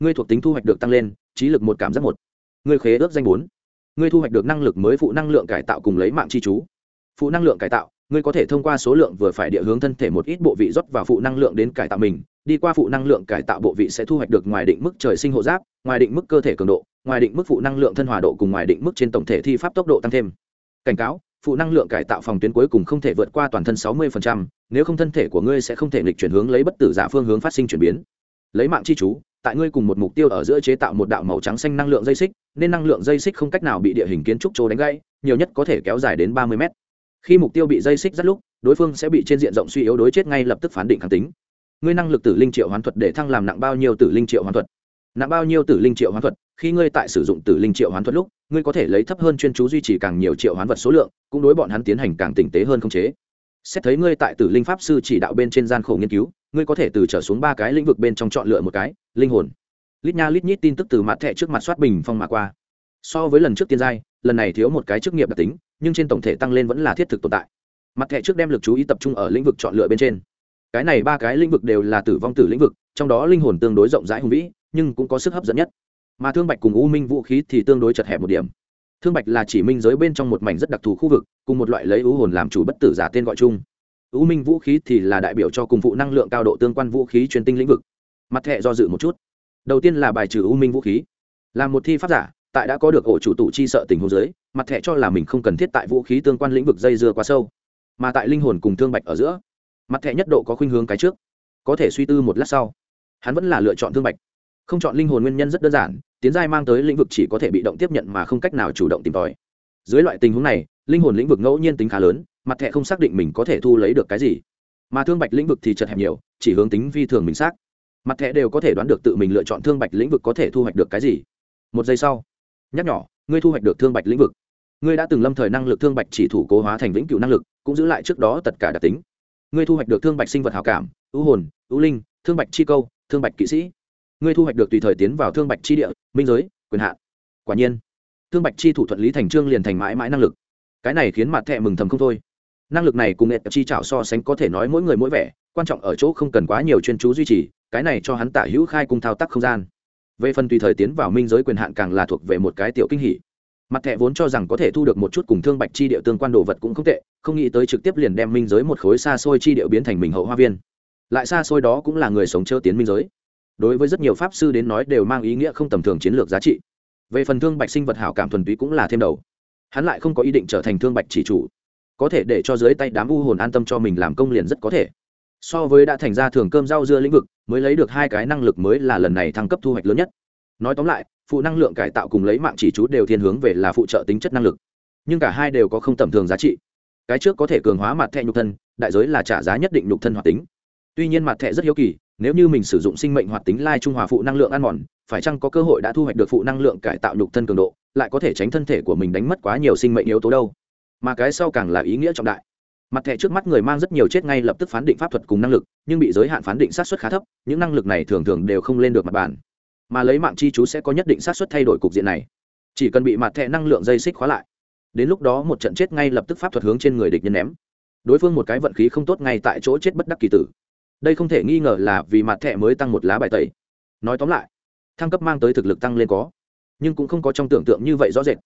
Ngươi thuộc tính thu hoạch được tăng lên trí lực một cảm giác một. Ngươi khế ước danh bốn. Ngươi thu hoạch được năng lực mới phụ năng lượng cải tạo cùng lấy mạng chi chú. Phụ năng lượng cải tạo ngươi có thể thông qua số lượng vừa phải địa hướng thân thể một ít bộ vị rót vào phụ năng lượng đến cải tạo mình đi qua phụ năng lượng cải tạo bộ vị sẽ thu hoạch được ngoài định mức trời sinh hộ giáp ngoài định mức cơ thể cường độ ngoài định mức phụ năng lượng thân hòa độ cùng ngoài định mức trên tổng thể thi pháp tốc độ tăng thêm. Cảnh cáo phụ năng lượng cải tạo phòng tuyến cuối cùng không thể vượt qua toàn thân 60%, nếu không thân thể của ngươi sẽ không thể lịch chuyển hướng lấy bất tử giả phương hướng phát sinh chuyển biến. Lấy mạng chi chú, tại ngươi cùng một mục tiêu ở giữa chế tạo một đạo màu trắng xanh năng lượng dây xích, nên năng lượng dây xích không cách nào bị địa hình kiến trúc chỗ đánh gãy, nhiều nhất có thể kéo dài đến ba mươi mét. Khi mục tiêu bị dây xích rất lúc, đối phương sẽ bị trên diện rộng suy yếu đối chết ngay lập tức phán định kháng tính. Ngươi năng lực tử linh triệu hoán thuật để thăng làm nặng bao nhiêu tử linh triệu hoán thuật? Nặng bao nhiêu tử linh triệu hoán thuật? Khi ngươi tại sử dụng tử linh triệu hoán thuật lúc, ngươi có thể lấy thấp hơn chuyên chú duy trì càng nhiều triệu hoán vật số lượng, cũng đối bọn hắn tiến hành càng tinh tế hơn không chế xét thấy ngươi tại tử linh pháp sư chỉ đạo bên trên gian khổ nghiên cứu, ngươi có thể từ trở xuống ba cái lĩnh vực bên trong chọn lựa một cái, linh hồn. Lít nha lít nhít tin tức từ mặt thẻ trước mặt soát bình phong mà qua. So với lần trước tiên giai, lần này thiếu một cái chức nghiệp đặc tính, nhưng trên tổng thể tăng lên vẫn là thiết thực tồn tại. Mặt thẻ trước đem lực chú ý tập trung ở lĩnh vực chọn lựa bên trên. Cái này ba cái lĩnh vực đều là tử vong tử lĩnh vực, trong đó linh hồn tương đối rộng rãi hùng vĩ, nhưng cũng có sức hấp dẫn nhất. Mà thương bạch cùng u minh vũ khí thì tương đối chật hẹp một điểm thương bạch là chỉ minh giới bên trong một mảnh rất đặc thù khu vực, cùng một loại lấy u hồn làm chủ bất tử giả tên gọi chung. U minh vũ khí thì là đại biểu cho cùng phụ năng lượng cao độ tương quan vũ khí truyền tinh lĩnh vực. Mặt thẹ do dự một chút. Đầu tiên là bài trừ u minh vũ khí. Là một thi pháp giả, tại đã có được ổ chủ tụ chi sợ tình huống giới mặt thẹ cho là mình không cần thiết tại vũ khí tương quan lĩnh vực dây dưa quá sâu. Mà tại linh hồn cùng thương bạch ở giữa, mặt thẹ nhất độ có khuynh hướng cái trước. Có thể suy tư một lát sau, hắn vẫn là lựa chọn thương bạch không chọn linh hồn nguyên nhân rất đơn giản, tiến giai mang tới lĩnh vực chỉ có thể bị động tiếp nhận mà không cách nào chủ động tìm tòi. Dưới loại tình huống này, linh hồn lĩnh vực ngẫu nhiên tính khá lớn, mặt thẻ không xác định mình có thể thu lấy được cái gì. Mà thương bạch lĩnh vực thì chật hẹp nhiều, chỉ hướng tính vi thường mình xác. Mặt thẻ đều có thể đoán được tự mình lựa chọn thương bạch lĩnh vực có thể thu hoạch được cái gì. Một giây sau, nhắc nhỏ ngươi thu hoạch được thương bạch lĩnh vực. Ngươi đã từng lâm thời năng lực thương bạch chỉ thủ cố hóa thành vĩnh cửu năng lực, cũng giữ lại trước đó tất cả đặc tính. Ngươi thu hoạch được thương bạch sinh vật hảo cảm, ưu hồn, ưu linh, thương bạch chi câu, thương bạch kỵ sĩ ngươi thu hoạch được tùy thời tiến vào thương bạch chi địa, minh giới, quyền hạn. Quả nhiên, thương bạch chi thủ thuận lý thành trương liền thành mãi mãi năng lực. Cái này khiến mặt thẹ mừng thầm không thôi. Năng lực này cùng nghệ chi trảo so sánh có thể nói mỗi người mỗi vẻ, quan trọng ở chỗ không cần quá nhiều chuyên chú duy trì, cái này cho hắn tả hữu khai cung thao tác không gian. Về phần tùy thời tiến vào minh giới quyền hạn càng là thuộc về một cái tiểu kinh hỷ mặt thẹ vốn cho rằng có thể thu được một chút cùng thương bạch chi địa tương quan đồ vật cũng không tệ, không nghĩ tới trực tiếp liền đem minh giới một khối xa xôi chi địa biến thành mình hậu hoa viên. Lại xa xôi đó cũng là người sống chớ tiến minh giới đối với rất nhiều pháp sư đến nói đều mang ý nghĩa không tầm thường chiến lược giá trị. Về phần thương bạch sinh vật hảo cảm thuần túy cũng là thêm đầu. Hắn lại không có ý định trở thành thương bạch chỉ chủ. Có thể để cho dưới tay đám u hồn an tâm cho mình làm công liền rất có thể. So với đã thành ra thường cơm rau dưa lĩnh vực, mới lấy được hai cái năng lực mới là lần này thăng cấp thu hoạch lớn nhất. Nói tóm lại, phụ năng lượng cải tạo cùng lấy mạng chỉ chú đều thiên hướng về là phụ trợ tính chất năng lực. Nhưng cả hai đều có không tầm thường giá trị. Cái trước có thể cường hóa mặt thẹ nhục thân, đại giới là trả giá nhất định nhục thân hoạt tính. Tuy nhiên mặt thẹ rất hiếu kỳ nếu như mình sử dụng sinh mệnh hoạt tính lai trung hòa phụ năng lượng ăn mòn, phải chăng có cơ hội đã thu hoạch được phụ năng lượng cải tạo nhục thân cường độ, lại có thể tránh thân thể của mình đánh mất quá nhiều sinh mệnh yếu tố đâu? Mà cái sau càng là ý nghĩa trọng đại. Mặt thẻ trước mắt người mang rất nhiều chết ngay lập tức phán định pháp thuật cùng năng lực, nhưng bị giới hạn phán định sát xuất khá thấp, những năng lực này thường thường đều không lên được mặt bàn. Mà lấy mạng chi chú sẽ có nhất định sát xuất thay đổi cục diện này. Chỉ cần bị mặt thẻ năng lượng dây xích khóa lại, đến lúc đó một trận chết ngay lập tức pháp thuật hướng trên người địch nhân ném. Đối phương một cái vận khí không tốt ngay tại chỗ chết bất đắc kỳ tử đây không thể nghi ngờ là vì mặt thẻ mới tăng một lá bài tẩy. Nói tóm lại, thăng cấp mang tới thực lực tăng lên có, nhưng cũng không có trong tưởng tượng như vậy rõ rệt.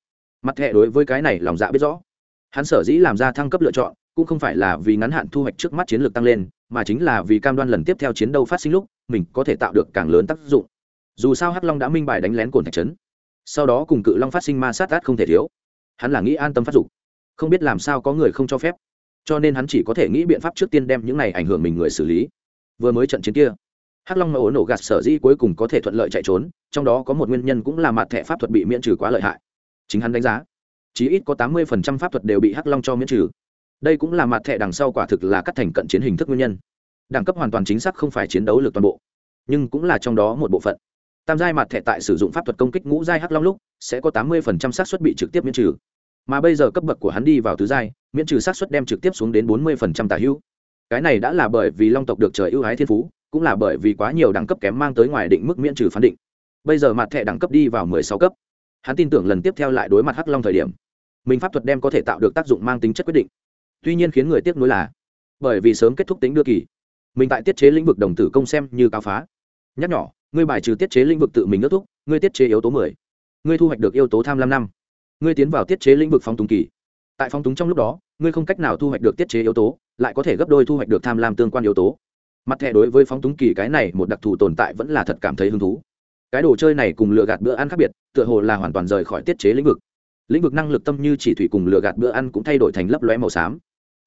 Mặt thẻ đối với cái này lòng dạ biết rõ. Hắn sở dĩ làm ra thăng cấp lựa chọn, cũng không phải là vì ngắn hạn thu hoạch trước mắt chiến lược tăng lên, mà chính là vì cam đoan lần tiếp theo chiến đấu phát sinh lúc, mình có thể tạo được càng lớn tác dụng. Dù sao hắc long đã minh bài đánh lén cồn thạch trấn, sau đó cùng cự long phát sinh ma sát át không thể thiếu. Hắn là nghĩ an tâm phát dục, không biết làm sao có người không cho phép. Cho nên hắn chỉ có thể nghĩ biện pháp trước tiên đem những này ảnh hưởng mình người xử lý vừa mới trận chiến kia. Hắc long mà ổ nổ gạt sở dĩ cuối cùng có thể thuận lợi chạy trốn, trong đó có một nguyên nhân cũng là mặt thẻ pháp thuật bị miễn trừ quá lợi hại. Chính hắn đánh giá, chí ít có tám mươi phần trăm pháp thuật đều bị hắc long cho miễn trừ. Đây cũng là mặt thẻ đằng sau quả thực là cắt thành cận chiến hình thức nguyên nhân. Đẳng cấp hoàn toàn chính xác không phải chiến đấu lực toàn bộ, nhưng cũng là trong đó một bộ phận. Tam giai mặt thẻ tại sử dụng pháp thuật công kích ngũ giai hắc long lúc, sẽ có tám mươi phần trăm xác suất bị trực tiếp miễn trừ. Mà bây giờ cấp bậc của hắn đi vào tứ giai, miễn trừ xác suất đem trực tiếp xuống đến bốn mươi phần trăm tả hữu cái này đã là bởi vì long tộc được trời ưu ái thiên phú, cũng là bởi vì quá nhiều đẳng cấp kém mang tới ngoài định mức miễn trừ phán định. Bây giờ mặt thẻ đẳng cấp đi vào mười sáu cấp. Hắn tin tưởng lần tiếp theo lại đối mặt hắc long thời điểm, mình pháp thuật đem có thể tạo được tác dụng mang tính chất quyết định. Tuy nhiên khiến người tiếc nuối là, bởi vì sớm kết thúc tính đưa kỳ, mình tại tiết chế lĩnh vực đồng tử công xem như cao phá. Nhắc nhỏ, ngươi bài trừ tiết chế lĩnh vực tự mình ước thúc, ngươi tiết chế yếu tố mười, ngươi thu hoạch được yếu tố tham lam năm, ngươi tiến vào tiết chế lĩnh vực phong túng kỳ. Tại phong túng trong lúc đó, ngươi không cách nào thu hoạch được tiết chế yếu tố lại có thể gấp đôi thu hoạch được tham lam tương quan yếu tố. Mặt thẻ đối với phóng túng kỳ cái này một đặc thù tồn tại vẫn là thật cảm thấy hứng thú. Cái đồ chơi này cùng lựa gạt bữa ăn khác biệt, tựa hồ là hoàn toàn rời khỏi tiết chế lĩnh vực. Lĩnh vực năng lực tâm như chỉ thủy cùng lựa gạt bữa ăn cũng thay đổi thành lấp lóe màu xám.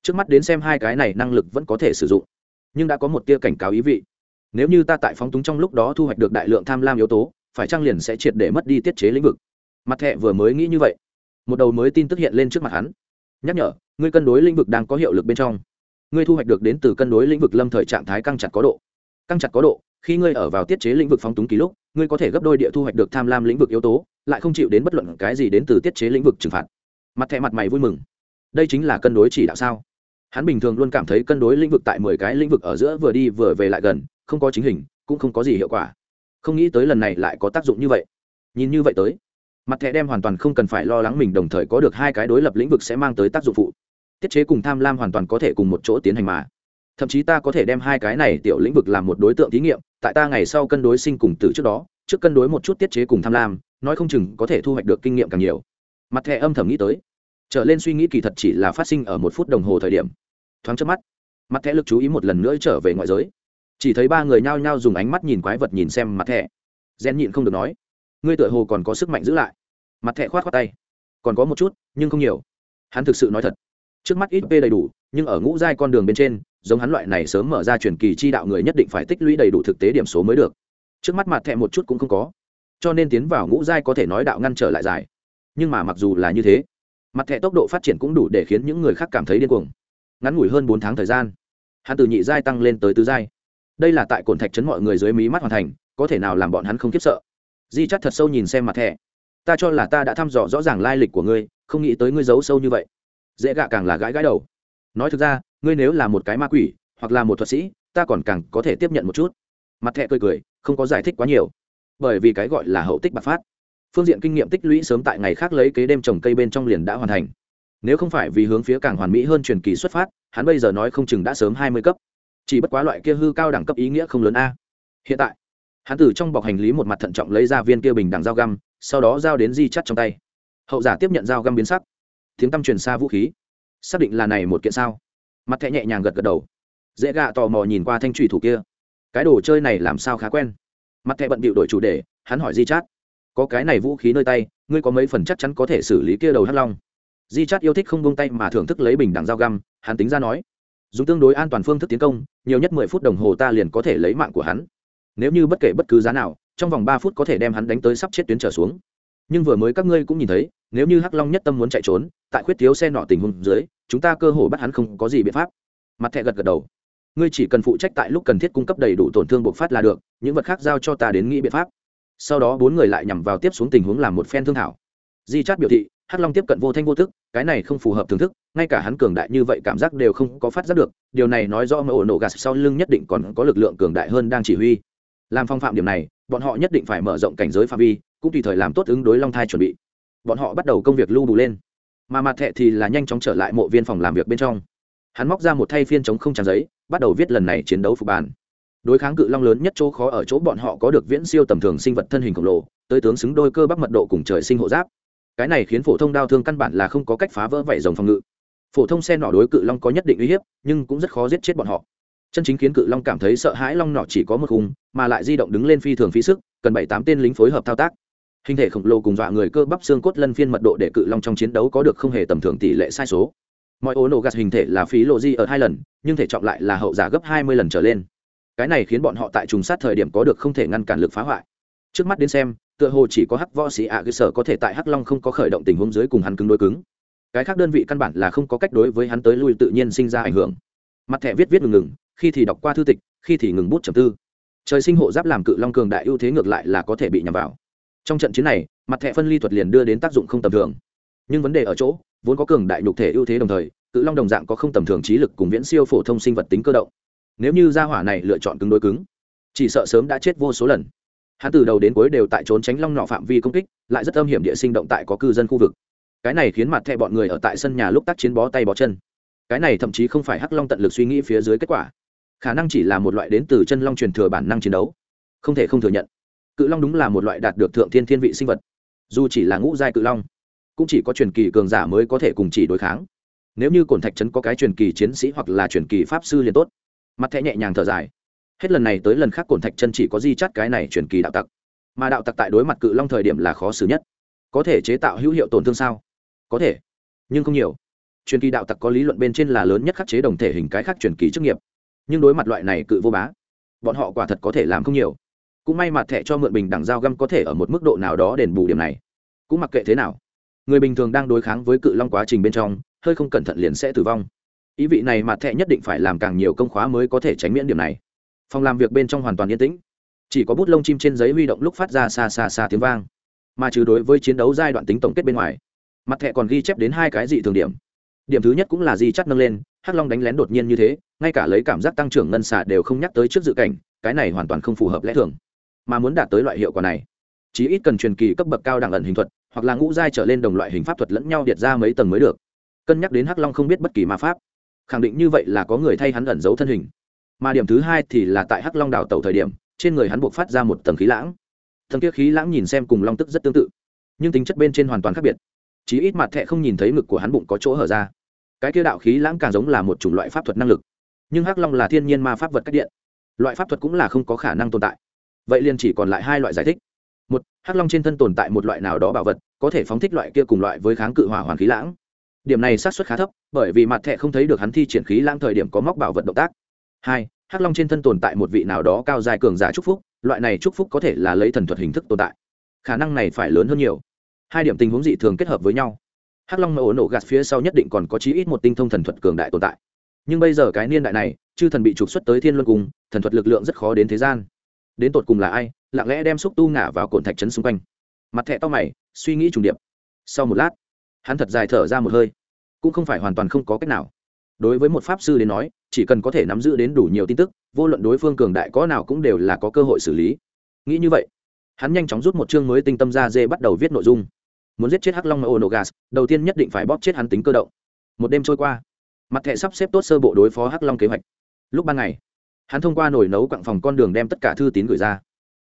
Trước mắt đến xem hai cái này năng lực vẫn có thể sử dụng, nhưng đã có một tia cảnh cáo ý vị. Nếu như ta tại phóng túng trong lúc đó thu hoạch được đại lượng tham lam yếu tố, phải trang liền sẽ triệt để mất đi tiết chế lĩnh vực? Mặt thẹ vừa mới nghĩ như vậy, một đầu mới tin tức hiện lên trước mặt hắn. Nhắc nhở, ngươi cân đối lĩnh vực đang có hiệu lực bên trong ngươi thu hoạch được đến từ cân đối lĩnh vực lâm thời trạng thái căng chặt có độ. Căng chặt có độ, khi ngươi ở vào tiết chế lĩnh vực phóng túng ký lúc, ngươi có thể gấp đôi địa thu hoạch được tham lam lĩnh vực yếu tố, lại không chịu đến bất luận cái gì đến từ tiết chế lĩnh vực trừng phạt. Mặt thẹ mặt mày vui mừng. Đây chính là cân đối chỉ đạo sao? Hắn bình thường luôn cảm thấy cân đối lĩnh vực tại mười cái lĩnh vực ở giữa vừa đi vừa về lại gần, không có chính hình, cũng không có gì hiệu quả. Không nghĩ tới lần này lại có tác dụng như vậy. Nhìn như vậy tới, mặt thẻ đem hoàn toàn không cần phải lo lắng mình đồng thời có được hai cái đối lập lĩnh vực sẽ mang tới tác dụng phụ tiết chế cùng tham lam hoàn toàn có thể cùng một chỗ tiến hành mà. Thậm chí ta có thể đem hai cái này tiểu lĩnh vực làm một đối tượng thí nghiệm, tại ta ngày sau cân đối sinh cùng tử trước đó, trước cân đối một chút tiết chế cùng tham lam, nói không chừng có thể thu hoạch được kinh nghiệm càng nhiều. Mặt thẻ âm thầm nghĩ tới. Trở lên suy nghĩ kỳ thật chỉ là phát sinh ở một phút đồng hồ thời điểm. Thoáng trước mắt, mặt thẻ lực chú ý một lần nữa trở về ngoại giới. Chỉ thấy ba người nhao nhao dùng ánh mắt nhìn quái vật nhìn xem mặt thẻ. Gen nhịn không được nói, ngươi tựa hồ còn có sức mạnh giữ lại. Mặt thẻ khoát khoát tay, còn có một chút, nhưng không nhiều. Hắn thực sự nói thật trước mắt ít p đầy đủ, nhưng ở ngũ giai con đường bên trên, giống hắn loại này sớm mở ra truyền kỳ chi đạo người nhất định phải tích lũy đầy đủ thực tế điểm số mới được. Trước mắt mặt thẹ một chút cũng không có, cho nên tiến vào ngũ giai có thể nói đạo ngăn trở lại dài. Nhưng mà mặc dù là như thế, mặt thẹ tốc độ phát triển cũng đủ để khiến những người khác cảm thấy điên cuồng. Ngắn ngủi hơn bốn tháng thời gian, hắn từ nhị giai tăng lên tới tứ giai. Đây là tại cổn thạch chấn mọi người dưới mí mắt hoàn thành, có thể nào làm bọn hắn không kiếp sợ? Di chắt thật sâu nhìn xem mặt thẻ ta cho là ta đã thăm dò rõ ràng lai lịch của ngươi, không nghĩ tới ngươi giấu sâu như vậy dễ gạ càng là gãi gãi đầu. Nói thực ra, ngươi nếu là một cái ma quỷ, hoặc là một thuật sĩ, ta còn càng có thể tiếp nhận một chút. Mặt thẹ cười cười, không có giải thích quá nhiều. Bởi vì cái gọi là hậu tích bạc phát. Phương diện kinh nghiệm tích lũy sớm tại ngày khác lấy kế đêm trồng cây bên trong liền đã hoàn thành. Nếu không phải vì hướng phía càng hoàn mỹ hơn truyền kỳ xuất phát, hắn bây giờ nói không chừng đã sớm hai mươi cấp. Chỉ bất quá loại kia hư cao đẳng cấp ý nghĩa không lớn a. Hiện tại, hắn từ trong bọc hành lý một mặt thận trọng lấy ra viên kia bình đẳng dao găm, sau đó giao đến di chắt trong tay. Hậu giả tiếp nhận dao găm biến sắc tiếng tăm truyền xa vũ khí. Xác định là này một kiện sao? Mặt thẹ nhẹ nhàng gật gật đầu. Dễ gạ tò mò nhìn qua thanh trùy thủ kia. Cái đồ chơi này làm sao khá quen? Mặt thẹ bận bịu đổi chủ đề, hắn hỏi di chát có cái này vũ khí nơi tay, ngươi có mấy phần chắc chắn có thể xử lý kia đầu hắc long? Di chát yêu thích không buông tay mà thưởng thức lấy bình đẳng dao găm, hắn tính ra nói. Dùng tương đối an toàn phương thức tiến công, nhiều nhất mười phút đồng hồ ta liền có thể lấy mạng của hắn. Nếu như bất kể bất cứ giá nào, trong vòng ba phút có thể đem hắn đánh tới sắp chết tuyến trở xuống nhưng vừa mới các ngươi cũng nhìn thấy, nếu như hắc long nhất tâm muốn chạy trốn, tại khuyết thiếu xe nọ tình huống dưới, chúng ta cơ hồ bắt hắn không có gì biện pháp. Mặt thẹ gật gật đầu. Ngươi chỉ cần phụ trách tại lúc cần thiết cung cấp đầy đủ tổn thương bộc phát là được, những vật khác giao cho ta đến nghĩ biện pháp. Sau đó bốn người lại nhằm vào tiếp xuống tình huống làm một phen thương thảo. Di chát biểu thị, hắc long tiếp cận vô thanh vô thức cái này không phù hợp thưởng thức, ngay cả hắn cường đại như vậy cảm giác đều không có phát giác được, điều này nói rõ mỡ ổ nổ gạt sau lưng nhất định còn có lực lượng cường đại hơn đang chỉ huy. Làm phong phạm điểm này, bọn họ nhất định phải mở rộng cảnh giới phạm vi cũng tùy thời làm tốt ứng đối long thai chuẩn bị. Bọn họ bắt đầu công việc lưu bù lên. Mà mặt thẹ thì là nhanh chóng trở lại mộ viên phòng làm việc bên trong. Hắn móc ra một thay phiên chống không trang giấy, bắt đầu viết lần này chiến đấu phục bàn. Đối kháng cự long lớn nhất chỗ khó ở chỗ bọn họ có được viễn siêu tầm thường sinh vật thân hình khổng lồ, tới tướng xứng đôi cơ bắp mật độ cùng trời sinh hộ giáp. Cái này khiến phổ thông đao thương căn bản là không có cách phá vỡ vảy dòng phòng ngự. Phổ thông xe nỏ đối cự long có nhất định uy hiếp, nhưng cũng rất khó giết chết bọn họ. Chân chính khiến cự long cảm thấy sợ hãi long nỏ chỉ có một khung, mà lại di động đứng lên phi thường phí sức, cần bảy tám tên lính phối hợp thao tác hình thể khổng lồ cùng dọa người cơ bắp xương cốt lân phiên mật độ để cự long trong chiến đấu có được không hề tầm thường tỷ lệ sai số. Mọi ố nổ gạt hình thể là phí lộ di ở hai lần, nhưng thể trọng lại là hậu giả gấp hai mươi lần trở lên. Cái này khiến bọn họ tại trùng sát thời điểm có được không thể ngăn cản lực phá hoại. Trước mắt đến xem, tựa hồ chỉ có hắc võ sĩ ạ cơ sở có thể tại hắc long không có khởi động tình huống dưới cùng hắn cứng đối cứng. Cái khác đơn vị căn bản là không có cách đối với hắn tới lui tự nhiên sinh ra ảnh hưởng. Mặt thẻ viết viết ngừng ngừng, khi thì đọc qua thư tịch, khi thì ngừng bút trầm tư. Trời sinh hộ giáp làm cự long cường đại ưu thế ngược lại là có thể bị nhằm vào trong trận chiến này, mặt thẻ phân ly thuật liền đưa đến tác dụng không tầm thường. Nhưng vấn đề ở chỗ, vốn có cường đại nhục thể ưu thế đồng thời, cự long đồng dạng có không tầm thường trí lực cùng viễn siêu phổ thông sinh vật tính cơ động. Nếu như gia hỏa này lựa chọn cứng đối cứng, chỉ sợ sớm đã chết vô số lần. Hắn từ đầu đến cuối đều tại trốn tránh long nọ phạm vi công kích, lại rất âm hiểm địa sinh động tại có cư dân khu vực. Cái này khiến mặt thẹ bọn người ở tại sân nhà lúc tác chiến bó tay bó chân. Cái này thậm chí không phải hắc long tận lực suy nghĩ phía dưới kết quả. Khả năng chỉ là một loại đến từ chân long truyền thừa bản năng chiến đấu. Không thể không thừa nhận cự long đúng là một loại đạt được thượng thiên thiên vị sinh vật. Dù chỉ là ngũ giai cự long, cũng chỉ có truyền kỳ cường giả mới có thể cùng chỉ đối kháng. Nếu như cổn thạch trấn có cái truyền kỳ chiến sĩ hoặc là truyền kỳ pháp sư liền tốt. Mặt thẻ nhẹ nhàng thở dài. Hết lần này tới lần khác cổn thạch chân chỉ có di chắt cái này truyền kỳ đạo tặc. Mà đạo tặc tại đối mặt cự long thời điểm là khó xử nhất. Có thể chế tạo hữu hiệu tổn thương sao? Có thể, nhưng không nhiều. Truyền kỳ đạo tặc có lý luận bên trên là lớn nhất khắc chế đồng thể hình cái khác truyền kỳ chức nghiệp. Nhưng đối mặt loại này cự vô bá, bọn họ quả thật có thể làm không nhiều cũng may mặt thẻ cho mượn bình đẳng dao găm có thể ở một mức độ nào đó đền bù điểm này. Cũng mặc kệ thế nào, người bình thường đang đối kháng với cự long quá trình bên trong, hơi không cẩn thận liền sẽ tử vong. Ý vị này mặt thẻ nhất định phải làm càng nhiều công khóa mới có thể tránh miễn điểm này. Phòng làm việc bên trong hoàn toàn yên tĩnh. Chỉ có bút lông chim trên giấy huy động lúc phát ra xa xa xa tiếng vang. Mà trừ đối với chiến đấu giai đoạn tính tổng kết bên ngoài, mặt thẻ còn ghi chép đến hai cái dị thường điểm. Điểm thứ nhất cũng là di chắt nâng lên, hắc long đánh lén đột nhiên như thế, ngay cả lấy cảm giác tăng trưởng ngân xà đều không nhắc tới trước dự cảnh, cái này hoàn toàn không phù hợp lẽ thường mà muốn đạt tới loại hiệu quả này. Chí ít cần truyền kỳ cấp bậc cao đẳng ẩn hình thuật, hoặc là ngũ giai trở lên đồng loại hình pháp thuật lẫn nhau điệt ra mấy tầng mới được. Cân nhắc đến hắc long không biết bất kỳ ma pháp. Khẳng định như vậy là có người thay hắn ẩn giấu thân hình. Mà điểm thứ hai thì là tại hắc long đảo tàu thời điểm, trên người hắn buộc phát ra một tầng khí lãng. Tầng kia khí lãng nhìn xem cùng long tức rất tương tự, nhưng tính chất bên trên hoàn toàn khác biệt. Chí ít mặt thẹ không nhìn thấy ngực của hắn bụng có chỗ hở ra. Cái kia đạo khí lãng càng giống là một chủng loại pháp thuật năng lực. Nhưng hắc long là thiên nhiên ma pháp vật cách điện. Loại pháp thuật cũng là không có khả năng tồn tại vậy liền chỉ còn lại hai loại giải thích. Một, hắc long trên thân tồn tại một loại nào đó bảo vật, có thể phóng thích loại kia cùng loại với kháng cự hỏa hoàn khí lãng. Điểm này xác suất khá thấp, bởi vì mặt thẹ không thấy được hắn thi triển khí lãng thời điểm có móc bảo vật động tác. Hai, hắc long trên thân tồn tại một vị nào đó cao dài cường giả trúc phúc, loại này trúc phúc có thể là lấy thần thuật hình thức tồn tại. Khả năng này phải lớn hơn nhiều. Hai điểm tình huống dị thường kết hợp với nhau. Hắc long mà ổ nổ gạt phía sau nhất định còn có chí ít một tinh thông thần thuật cường đại tồn tại. Nhưng bây giờ cái niên đại này, chư thần bị trục xuất tới thiên luân cung, thần thuật lực lượng rất khó đến thế gian đến tột cùng là ai, lặng lẽ đem xúc tu ngả vào cồn thạch trấn xung quanh. Mặt thẹ to mày, suy nghĩ trùng điệp. Sau một lát, hắn thật dài thở ra một hơi. Cũng không phải hoàn toàn không có cách nào. Đối với một pháp sư đến nói, chỉ cần có thể nắm giữ đến đủ nhiều tin tức, vô luận đối phương cường đại có nào cũng đều là có cơ hội xử lý. Nghĩ như vậy, hắn nhanh chóng rút một chương mới tinh tâm ra dê bắt đầu viết nội dung. Muốn giết chết hắc long ô nổ gas đầu tiên nhất định phải bóp chết hắn tính cơ động. Một đêm trôi qua, mặt thẻ sắp xếp tốt sơ bộ đối phó hắc long kế hoạch. Lúc ban ngày hắn thông qua nồi nấu quặng phòng con đường đem tất cả thư tín gửi ra.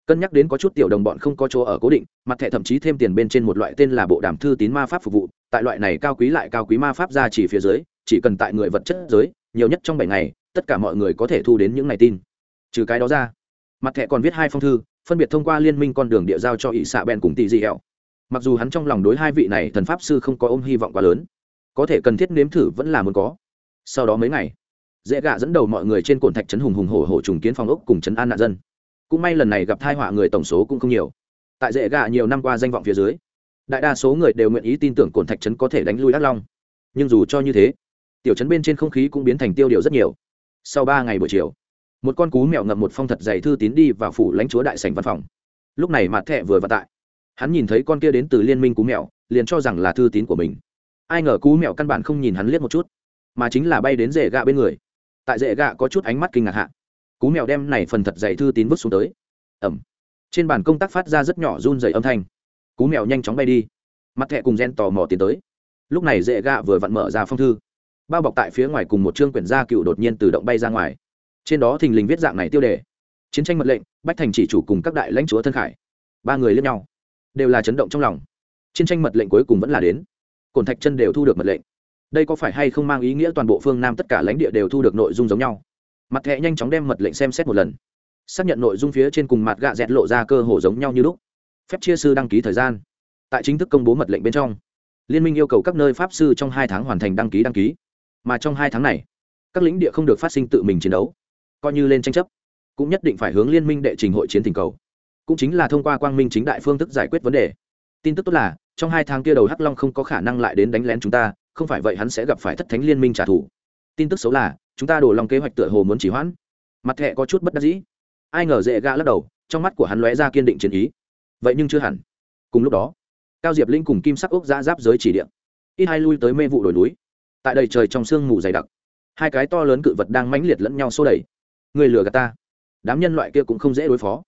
Cân nhắc đến có chút tiểu đồng bọn không có chỗ ở cố định, mặt thẻ thậm chí thêm tiền bên trên một loại tên là bộ đàm thư tín ma pháp phục vụ, tại loại này cao quý lại cao quý ma pháp ra chỉ phía dưới, chỉ cần tại người vật chất giới, nhiều nhất trong bảy ngày, tất cả mọi người có thể thu đến những ngày tin. Trừ cái đó ra, mặt thẻ còn viết hai phong thư, phân biệt thông qua liên minh con đường địa giao cho ỵ xạ bèn cùng tỷ dị hẹo. Mặc dù hắn trong lòng đối hai vị này thần pháp sư không có ôm hy vọng quá lớn, có thể cần thiết nếm thử vẫn là muốn có. Sau đó mấy ngày dễ gạ dẫn đầu mọi người trên cồn thạch trấn hùng hùng hổ hổ trùng kiến phòng ốc cùng trấn an nạn dân. Cũng may lần này gặp thai họa người tổng số cũng không nhiều. Tại dễ gạ nhiều năm qua danh vọng phía dưới, đại đa số người đều nguyện ý tin tưởng cồn thạch trấn có thể đánh lui ác long. Nhưng dù cho như thế, tiểu trấn bên trên không khí cũng biến thành tiêu điều rất nhiều. Sau ba ngày buổi chiều, một con cú mèo ngậm một phong thật dày thư tín đi vào phủ lãnh chúa đại sành văn phòng. Lúc này mặt thẹ vừa vặt tại. Hắn nhìn thấy con kia đến từ liên minh cú mèo, liền cho rằng là thư tín của mình. Ai ngờ cú mèo căn bản không nhìn hắn liếc một chút, mà chính là bay đến rể gạ bên người tại rễ gạ có chút ánh mắt kinh ngạc hạ. Cú mèo đem này phần thật dày thư tín vứt xuống tới. Ẩm. Trên bàn công tác phát ra rất nhỏ run dày âm thanh. Cú mèo nhanh chóng bay đi. Mặt thẹ cùng gen tò mò tiến tới. Lúc này dễ gạ vừa vặn mở ra phong thư. Bao bọc tại phía ngoài cùng một chương quyển gia cựu đột nhiên tự động bay ra ngoài. Trên đó thình lình viết dạng này tiêu đề. Chiến tranh mật lệnh, bách thành chỉ chủ cùng các đại lãnh chúa thân khải. Ba người liếc nhau. Đều là chấn động trong lòng. Chiến tranh mật lệnh cuối cùng vẫn là đến. Cổn thạch chân đều thu được mật lệnh đây có phải hay không mang ý nghĩa toàn bộ phương nam tất cả lãnh địa đều thu được nội dung giống nhau? Mặt thẹ nhanh chóng đem mật lệnh xem xét một lần. Xác nhận nội dung phía trên cùng mặt gạ dẹt lộ ra cơ hồ giống nhau như lúc. Phép chia sư đăng ký thời gian. Tại chính thức công bố mật lệnh bên trong, liên minh yêu cầu các nơi pháp sư trong hai tháng hoàn thành đăng ký đăng ký. Mà trong hai tháng này, các lĩnh địa không được phát sinh tự mình chiến đấu, coi như lên tranh chấp, cũng nhất định phải hướng liên minh đệ trình hội chiến tình cầu. Cũng chính là thông qua quang minh chính đại phương thức giải quyết vấn đề. Tin tức tốt là, trong hai tháng kia đầu hắc long không có khả năng lại đến đánh lén chúng ta không phải vậy hắn sẽ gặp phải thất thánh liên minh trả thù. Tin tức xấu là, chúng ta đổ lòng kế hoạch tựa hồ muốn chỉ hoãn. Mặt thẹ có chút bất đắc dĩ. Ai ngờ dễ gã lắc đầu, trong mắt của hắn lóe ra kiên định chiến ý. Vậy nhưng chưa hẳn. Cùng lúc đó, cao diệp linh cùng kim sắc ốc ra giáp giới chỉ điện ít hai lui tới mê vụ đồi núi. Tại đầy trời trong sương mù dày đặc, hai cái to lớn cự vật đang mãnh liệt lẫn nhau xô đẩy. Người lừa gạt ta. Đám nhân loại kia cũng không dễ đối phó.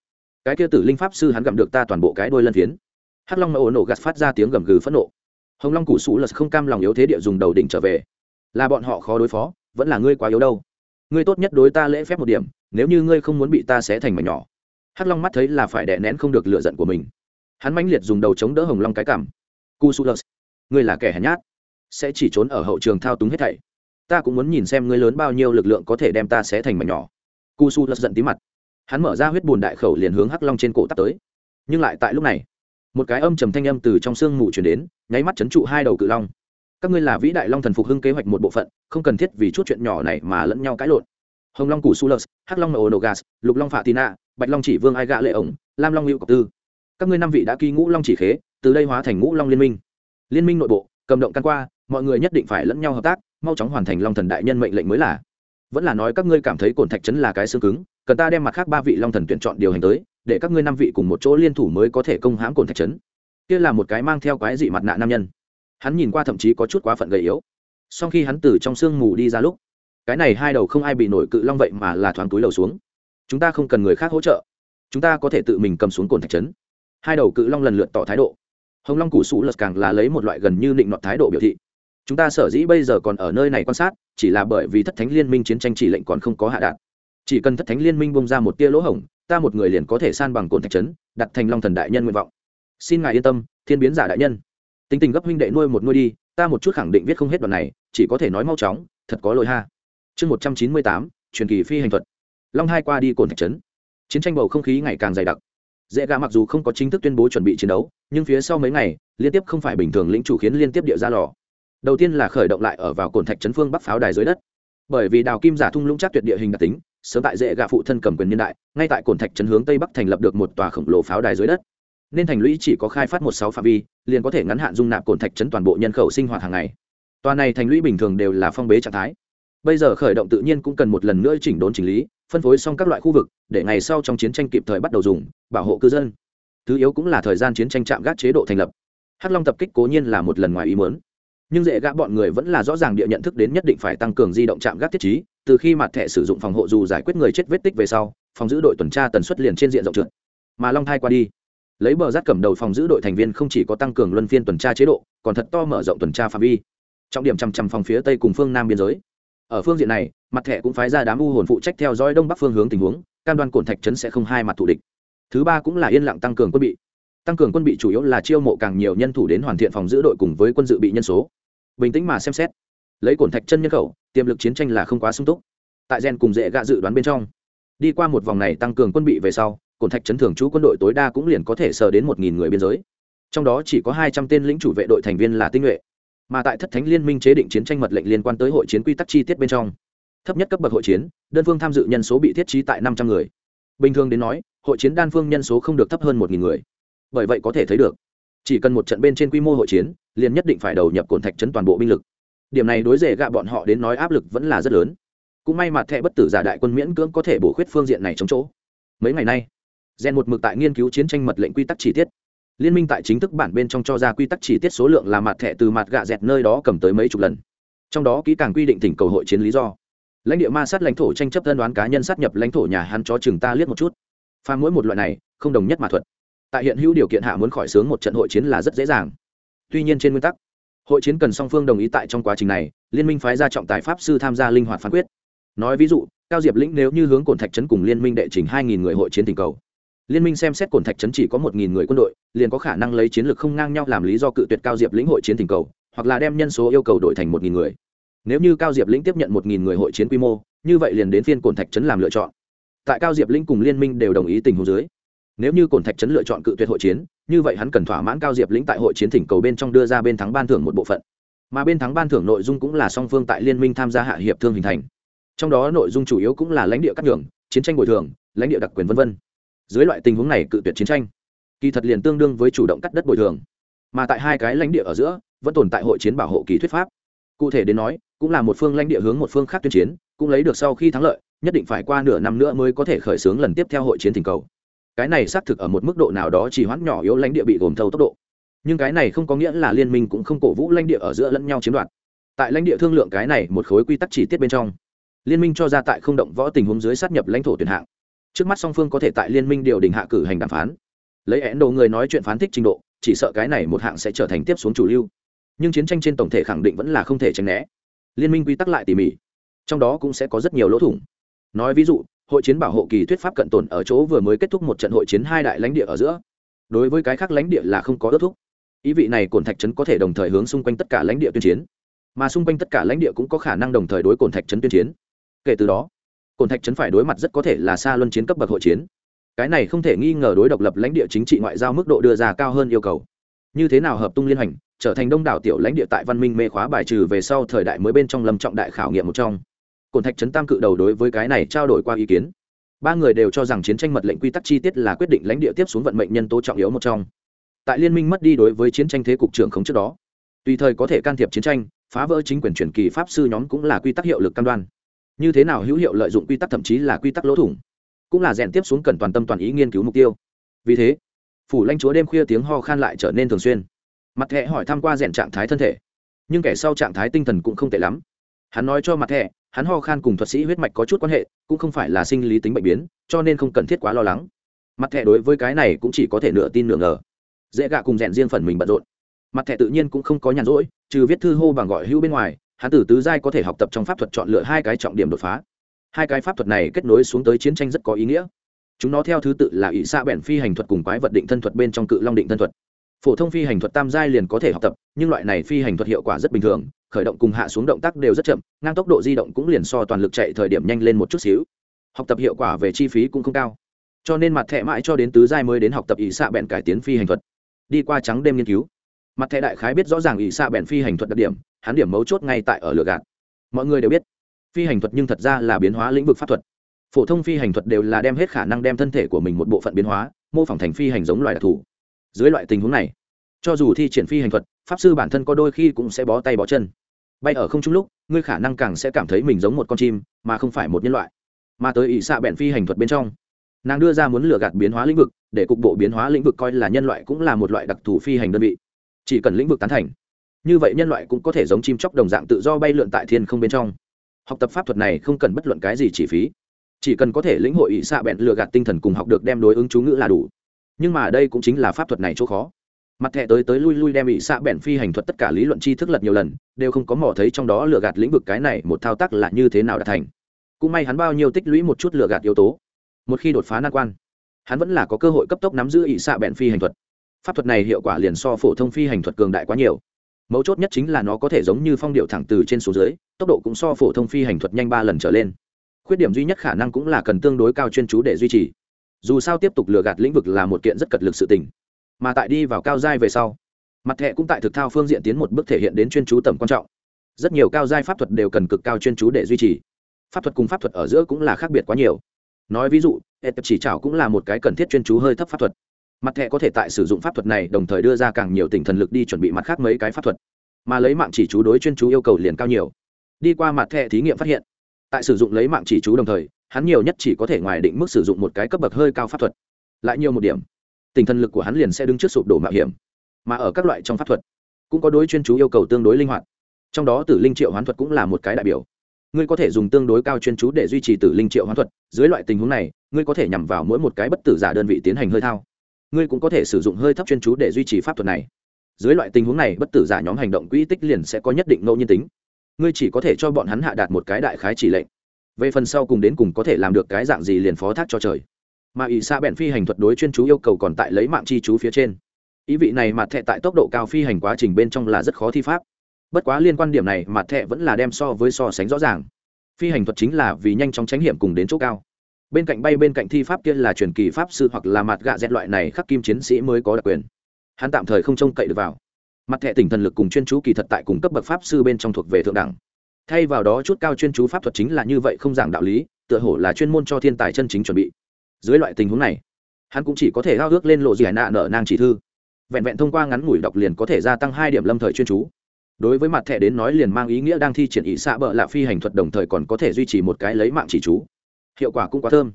Cái kia tử linh pháp sư hắn gặm được ta toàn bộ cái đôi lân phiến. Hắc long mà ổ nổ gạt phát ra tiếng gầm gừ phẫn nộ hồng long củ sủ lật không cam lòng yếu thế địa dùng đầu đỉnh trở về. Là bọn họ khó đối phó, vẫn là ngươi quá yếu đâu. Ngươi tốt nhất đối ta lễ phép một điểm, nếu như ngươi không muốn bị ta xé thành mảnh nhỏ. Hắc long mắt thấy là phải đè nén không được lựa giận của mình. Hắn mãnh liệt dùng đầu chống đỡ hồng long cái cảm cu su lật, ngươi là kẻ hèn nhát, sẽ chỉ trốn ở hậu trường thao túng hết thảy. Ta cũng muốn nhìn xem ngươi lớn bao nhiêu lực lượng có thể đem ta xé thành mảnh nhỏ. Cu su lật giận tí mặt. Hắn mở ra huyết bùn đại khẩu liền hướng hắc long trên cổ tắt tới. Nhưng lại tại lúc này một cái âm trầm thanh âm từ trong sương mù chuyển đến, nháy mắt chấn trụ hai đầu cự long. Các ngươi là vĩ đại long thần phục hưng kế hoạch một bộ phận, không cần thiết vì chút chuyện nhỏ này mà lẫn nhau cãi lộn. Hồng long củ sulus, hắc long nổ lục long phạ tina bạch long chỉ vương ai gạ lệ ổng, lam long hữu cọc tư. Các ngươi năm vị đã ký ngũ long chỉ khế, từ đây hóa thành ngũ long liên minh. Liên minh nội bộ, cầm động căn qua, mọi người nhất định phải lẫn nhau hợp tác, mau chóng hoàn thành long thần đại nhân mệnh lệnh mới là. Vẫn là nói các ngươi cảm thấy cổn thạch trấn là cái xương cứng, cần ta đem mặt khác ba vị long thần tuyển chọn điều hành tới để các ngươi năm vị cùng một chỗ liên thủ mới có thể công hãm cồn thạch trấn. Kia là một cái mang theo quái dị mặt nạ nam nhân. Hắn nhìn qua thậm chí có chút quá phận gầy yếu. Sau khi hắn từ trong sương mù đi ra lúc, cái này hai đầu không ai bị nổi cự long vậy mà là thoáng túi đầu xuống. Chúng ta không cần người khác hỗ trợ. Chúng ta có thể tự mình cầm xuống cồn thạch trấn. Hai đầu cự long lần lượt tỏ thái độ. Hồng long củ sủ lật càng là lấy một loại gần như định nọt thái độ biểu thị. Chúng ta sở dĩ bây giờ còn ở nơi này quan sát, chỉ là bởi vì thất thánh liên minh chiến tranh chỉ lệnh còn không có hạ đạn chỉ cần thất thánh liên minh bông ra một tia lỗ hổng ta một người liền có thể san bằng cồn thạch trấn, đặt thành long thần đại nhân nguyện vọng. Xin ngài yên tâm, thiên biến giả đại nhân. Tính tình gấp huynh đệ nuôi một nuôi đi, ta một chút khẳng định viết không hết đoạn này, chỉ có thể nói mau chóng, thật có lỗi ha. Chương một trăm chín mươi tám, truyền kỳ phi hành thuật. Long hai qua đi cồn thạch trấn. Chiến tranh bầu không khí ngày càng dày đặc. Dễ gà mặc dù không có chính thức tuyên bố chuẩn bị chiến đấu, nhưng phía sau mấy ngày, liên tiếp không phải bình thường lĩnh chủ khiến liên tiếp địa ra lò. Đầu tiên là khởi động lại ở vào cồn thạch trấn phương bắc pháo đài dưới đất. Bởi vì đào kim giả thung lũng chắc tuyệt địa hình đặc tính sớm tại dễ gạ phụ thân cầm quyền niên đại, ngay tại cồn thạch trấn hướng tây bắc thành lập được một tòa khổng lồ pháo đài dưới đất. Nên thành lũy chỉ có khai phát một sáu phạm vi, liền có thể ngắn hạn dung nạp cồn thạch trấn toàn bộ nhân khẩu sinh hoạt hàng ngày. Tòa này thành lũy bình thường đều là phong bế trạng thái. Bây giờ khởi động tự nhiên cũng cần một lần nữa chỉnh đốn chỉnh lý, phân phối xong các loại khu vực, để ngày sau trong chiến tranh kịp thời bắt đầu dùng, bảo hộ cư dân. Thứ yếu cũng là thời gian chiến tranh chạm gác chế độ thành lập. Hắc long tập kích cố nhiên là một lần ngoài ý mớn nhưng dễ gã bọn người vẫn là rõ ràng địa nhận thức đến nhất định phải tăng cường di động chạm gác thiết trí, từ khi mặt thẻ sử dụng phòng hộ dù giải quyết người chết vết tích về sau, phòng giữ đội tuần tra tần suất liền trên diện rộng trượt. Mà long thai qua đi, lấy bờ rát cầm đầu phòng giữ đội thành viên không chỉ có tăng cường luân phiên tuần tra chế độ, còn thật to mở rộng tuần tra phạm vi. Trọng điểm chằm chằm phòng phía tây cùng phương nam biên giới. Ở phương diện này, mặt thẻ cũng phái ra đám u hồn phụ trách theo dõi đông bắc phương hướng tình huống, cam đoan cổn thạch trấn sẽ không hai mặt thủ địch. Thứ ba cũng là yên lặng tăng cường quân bị. Tăng cường quân bị chủ yếu là chiêu mộ càng nhiều nhân thủ đến hoàn thiện phòng giữ đội cùng với quân dự bị nhân số bình tĩnh mà xem xét. Lấy cổn thạch chân nhân khẩu, tiềm lực chiến tranh là không quá sung túc. Tại gen cùng dễ gạ dự đoán bên trong, đi qua một vòng này tăng cường quân bị về sau, cổn thạch chấn thường trú quân đội tối đa cũng liền có thể sờ đến một nghìn người biên giới. Trong đó chỉ có hai trăm tên lĩnh chủ vệ đội thành viên là tinh nhuệ. Mà tại thất thánh liên minh chế định chiến tranh mật lệnh liên quan tới hội chiến quy tắc chi tiết bên trong, thấp nhất cấp bậc hội chiến, đơn phương tham dự nhân số bị thiết trí tại năm trăm người. Bình thường đến nói, hội chiến đan phương nhân số không được thấp hơn một nghìn người. Bởi vậy có thể thấy được chỉ cần một trận bên trên quy mô hội chiến, liền nhất định phải đầu nhập cồn thạch chấn toàn bộ binh lực. Điểm này đối rể gạ bọn họ đến nói áp lực vẫn là rất lớn. Cũng may mặt thẹ bất tử giả đại quân miễn cưỡng có thể bổ khuyết phương diện này chống chỗ. Mấy ngày nay, gen một mực tại nghiên cứu chiến tranh mật lệnh quy tắc chi tiết. Liên minh tại chính thức bản bên trong cho ra quy tắc chi tiết số lượng là mặt thẻ từ mặt gạ dẹt nơi đó cầm tới mấy chục lần. Trong đó kỹ càng quy định tỉnh cầu hội chiến lý do. Lãnh địa ma sát lãnh thổ tranh chấp thân đoán cá nhân sát nhập lãnh thổ nhà hắn chó chừng ta liếc một chút. Pha mỗi một loại này, không đồng nhất mà thuật tại hiện hữu điều kiện hạ muốn khỏi sướng một trận hội chiến là rất dễ dàng. Tuy nhiên trên nguyên tắc, hội chiến cần song phương đồng ý tại trong quá trình này, liên minh phái ra trọng tài pháp sư tham gia linh hoạt phán quyết. Nói ví dụ, cao diệp lĩnh nếu như hướng cổn thạch trấn cùng liên minh đệ trình hai nghìn người hội chiến tình cầu, liên minh xem xét cổn thạch trấn chỉ có một nghìn người quân đội, liền có khả năng lấy chiến lược không ngang nhau làm lý do cự tuyệt cao diệp lĩnh hội chiến tình cầu, hoặc là đem nhân số yêu cầu đổi thành một nghìn người. Nếu như cao diệp lĩnh tiếp nhận một nghìn người hội chiến quy mô, như vậy liền đến phiên cổn thạch trấn làm lựa chọn. Tại cao diệp lĩnh cùng liên minh đều đồng ý tình huống dưới nếu như cổn thạch trấn lựa chọn cự tuyệt hội chiến, như vậy hắn cần thỏa mãn cao diệp lĩnh tại hội chiến thỉnh cầu bên trong đưa ra bên thắng ban thưởng một bộ phận. Mà bên thắng ban thưởng nội dung cũng là song phương tại liên minh tham gia hạ hiệp thương hình thành. Trong đó nội dung chủ yếu cũng là lãnh địa cắt đường chiến tranh bồi thường, lãnh địa đặc quyền v v dưới loại tình huống này cự tuyệt chiến tranh, kỳ thật liền tương đương với chủ động cắt đất bồi thường. Mà tại hai cái lãnh địa ở giữa, vẫn tồn tại hội chiến bảo hộ kỳ thuyết pháp. Cụ thể đến nói, cũng là một phương lãnh địa hướng một phương khác tuyên chiến, cũng lấy được sau khi thắng lợi, nhất định phải qua nửa năm nữa mới có thể khởi xướng lần tiếp theo hội chiến thỉnh cầu cái này xác thực ở một mức độ nào đó chỉ hoãn nhỏ yếu lãnh địa bị gồm thâu tốc độ. Nhưng cái này không có nghĩa là liên minh cũng không cổ vũ lãnh địa ở giữa lẫn nhau chiếm đoạt. Tại lãnh địa thương lượng cái này một khối quy tắc chi tiết bên trong, liên minh cho ra tại không động võ tình huống dưới sát nhập lãnh thổ tuyển hạng. Trước mắt song phương có thể tại liên minh điều đình hạ cử hành đàm phán. Lấy én đồ người nói chuyện phán thích trình độ, chỉ sợ cái này một hạng sẽ trở thành tiếp xuống chủ lưu. Nhưng chiến tranh trên tổng thể khẳng định vẫn là không thể tránh né. Liên minh quy tắc lại tỉ mỉ, trong đó cũng sẽ có rất nhiều lỗ thủng. Nói ví dụ hội chiến bảo hộ kỳ thuyết pháp cận tồn ở chỗ vừa mới kết thúc một trận hội chiến hai đại lãnh địa ở giữa. Đối với cái khác lãnh địa là không có ước thúc. Ý vị này cồn thạch trấn có thể đồng thời hướng xung quanh tất cả lãnh địa tuyên chiến. Mà xung quanh tất cả lãnh địa cũng có khả năng đồng thời đối cồn thạch trấn tuyên chiến. Kể từ đó cồn thạch trấn phải đối mặt rất có thể là xa luân chiến cấp bậc hội chiến. Cái này không thể nghi ngờ đối độc lập lãnh địa chính trị ngoại giao mức độ đưa ra cao hơn yêu cầu. Như thế nào hợp tung liên hành trở thành đông đảo tiểu lãnh địa tại văn minh mê khóa bài trừ về sau thời đại mới bên trong lâm trọng đại khảo nghiệm một trong cổn thạch trấn tam cự đầu đối với cái này trao đổi qua ý kiến. Ba người đều cho rằng chiến tranh mật lệnh quy tắc chi tiết là quyết định lãnh địa tiếp xuống vận mệnh nhân tố trọng yếu một trong. Tại liên minh mất đi đối với chiến tranh thế cục trưởng không trước đó, tùy thời có thể can thiệp chiến tranh, phá vỡ chính quyền truyền kỳ pháp sư nhóm cũng là quy tắc hiệu lực cam đoan. Như thế nào hữu hiệu lợi dụng quy tắc thậm chí là quy tắc lỗ thủng, cũng là rèn tiếp xuống cần toàn tâm toàn ý nghiên cứu mục tiêu. Vì thế, phủ lãnh chúa đêm khuya tiếng ho khan lại trở nên thường xuyên. Mặt hệ hỏi tham q u a rèn trạng thái thân thể, nhưng kẻ sau trạng thái tinh thần cũng không tệ lắm hắn nói cho mặt thẻ, hắn ho khan cùng thuật sĩ huyết mạch có chút quan hệ, cũng không phải là sinh lý tính bệnh biến, cho nên không cần thiết quá lo lắng. Mặt thẻ đối với cái này cũng chỉ có thể nửa tin nửa ngờ. Dễ gạ cùng rèn riêng phần mình bận rộn. Mặt thẻ tự nhiên cũng không có nhàn rỗi, trừ viết thư hô bằng gọi hữu bên ngoài, hắn tử tứ giai có thể học tập trong pháp thuật chọn lựa hai cái trọng điểm đột phá. Hai cái pháp thuật này kết nối xuống tới chiến tranh rất có ý nghĩa. Chúng nó theo thứ tự là ỷ xa bẻn phi hành thuật cùng quái vật định thân thuật bên trong cự long định thân thuật phổ thông phi hành thuật tam giai liền có thể học tập, nhưng loại này phi hành thuật hiệu quả rất bình thường, khởi động cùng hạ xuống động tác đều rất chậm, ngang tốc độ di động cũng liền so toàn lực chạy thời điểm nhanh lên một chút xíu. Học tập hiệu quả về chi phí cũng không cao. Cho nên mặt thẻ mãi cho đến tứ giai mới đến học tập ỷ xạ bẹn cải tiến phi hành thuật. Đi qua trắng đêm nghiên cứu, mặt thẻ đại khái biết rõ ràng ỷ xạ bẹn phi hành thuật đặc điểm, hắn điểm mấu chốt ngay tại ở lửa gạt. Mọi người đều biết, phi hành thuật nhưng thật ra là biến hóa lĩnh vực pháp thuật. Phổ thông phi hành thuật đều là đem hết khả năng đem thân thể của mình một bộ phận biến hóa, mô phỏng thành phi hành giống loài đặc thù dưới loại tình huống này, cho dù thi triển phi hành thuật, pháp sư bản thân có đôi khi cũng sẽ bó tay bó chân. Bay ở không trung lúc, ngươi khả năng càng sẽ cảm thấy mình giống một con chim, mà không phải một nhân loại. Mà tới ỷ xạ bẹn phi hành thuật bên trong, nàng đưa ra muốn lừa gạt biến hóa lĩnh vực, để cục bộ biến hóa lĩnh vực coi là nhân loại cũng là một loại đặc thù phi hành đơn vị. Chỉ cần lĩnh vực tán thành, như vậy nhân loại cũng có thể giống chim chóc đồng dạng tự do bay lượn tại thiên không bên trong. Học tập pháp thuật này không cần bất luận cái gì chi phí. Chỉ cần có thể lĩnh hội ỷ xạ bẹn lừa gạt tinh thần cùng học được đem đối ứng chú ngữ là đủ nhưng mà đây cũng chính là pháp thuật này chỗ khó. Mặt thẻ tới tới lui lui đem ỷ xạ bèn phi hành thuật tất cả lý luận tri thức lật nhiều lần, đều không có mỏ thấy trong đó lừa gạt lĩnh vực cái này một thao tác là như thế nào đã thành. Cũng may hắn bao nhiêu tích lũy một chút lừa gạt yếu tố. Một khi đột phá nan quan, hắn vẫn là có cơ hội cấp tốc nắm giữ ỵ xạ bèn phi hành thuật. Pháp thuật này hiệu quả liền so phổ thông phi hành thuật cường đại quá nhiều. Mấu chốt nhất chính là nó có thể giống như phong điệu thẳng từ trên xuống dưới, tốc độ cũng so phổ thông phi hành thuật nhanh ba lần trở lên. Khuyết điểm duy nhất khả năng cũng là cần tương đối cao chuyên chú để duy trì dù sao tiếp tục lừa gạt lĩnh vực là một kiện rất cật lực sự tình. Mà tại đi vào cao giai về sau, mặt thẻ cũng tại thực thao phương diện tiến một bước thể hiện đến chuyên chú tầm quan trọng. Rất nhiều cao giai pháp thuật đều cần cực cao chuyên chú để duy trì. Pháp thuật cùng pháp thuật ở giữa cũng là khác biệt quá nhiều. Nói ví dụ ed chỉ trảo cũng là một cái cần thiết chuyên chú hơi thấp pháp thuật. Mặt thẻ có thể tại sử dụng pháp thuật này đồng thời đưa ra càng nhiều tỉnh thần lực đi chuẩn bị mặt khác mấy cái pháp thuật. Mà lấy mạng chỉ chú đối chuyên chú yêu cầu liền cao nhiều. Đi qua mặt thẻ thí nghiệm phát hiện, tại sử dụng lấy mạng chỉ chú đồng thời hắn nhiều nhất chỉ có thể ngoài định mức sử dụng một cái cấp bậc hơi cao pháp thuật. Lại nhiều một điểm, tình thần lực của hắn liền sẽ đứng trước sụp đổ mạo hiểm. Mà ở các loại trong pháp thuật, cũng có đối chuyên chú yêu cầu tương đối linh hoạt. Trong đó tử linh triệu hoán thuật cũng là một cái đại biểu. Ngươi có thể dùng tương đối cao chuyên chú để duy trì tử linh triệu hoán thuật, dưới loại tình huống này, ngươi có thể nhằm vào mỗi một cái bất tử giả đơn vị tiến hành hơi thao. Ngươi cũng có thể sử dụng hơi thấp chuyên chú để duy trì pháp thuật này. Dưới loại tình huống này, bất tử giả nhóm hành động quỹ tích liền sẽ có nhất định ngẫu nhiên tính. Ngươi chỉ có thể cho bọn hắn hạ đạt một cái đại khái chỉ lệnh về phần sau cùng đến cùng có thể làm được cái dạng gì liền phó thác cho trời. Mà ỷ xa bèn phi hành thuật đối chuyên chú yêu cầu còn tại lấy mạng chi chú phía trên. Ý vị này mặt thẹ tại tốc độ cao phi hành quá trình bên trong là rất khó thi pháp. Bất quá liên quan điểm này mặt thẹ vẫn là đem so với so sánh rõ ràng. Phi hành thuật chính là vì nhanh chóng tránh hiểm cùng đến chỗ cao. Bên cạnh bay bên cạnh thi pháp kia là truyền kỳ pháp sư hoặc là mặt gạ dẹt loại này khắc kim chiến sĩ mới có đặc quyền. Hắn tạm thời không trông cậy được vào. Mặt thẹ tỉnh thần lực cùng chuyên chú kỳ thật tại cùng cấp bậc pháp sư bên trong thuộc về thượng đẳng thay vào đó chút cao chuyên chú pháp thuật chính là như vậy không giảng đạo lý, tựa hồ là chuyên môn cho thiên tài chân chính chuẩn bị. Dưới loại tình huống này, hắn cũng chỉ có thể gao ước lên lộ gì hải nạ nở nang chỉ thư. Vẹn vẹn thông qua ngắn ngủi đọc liền có thể gia tăng hai điểm lâm thời chuyên chú. Đối với mặt thẻ đến nói liền mang ý nghĩa đang thi triển ý xạ bợ lạ phi hành thuật đồng thời còn có thể duy trì một cái lấy mạng chỉ chú. Hiệu quả cũng quá thơm.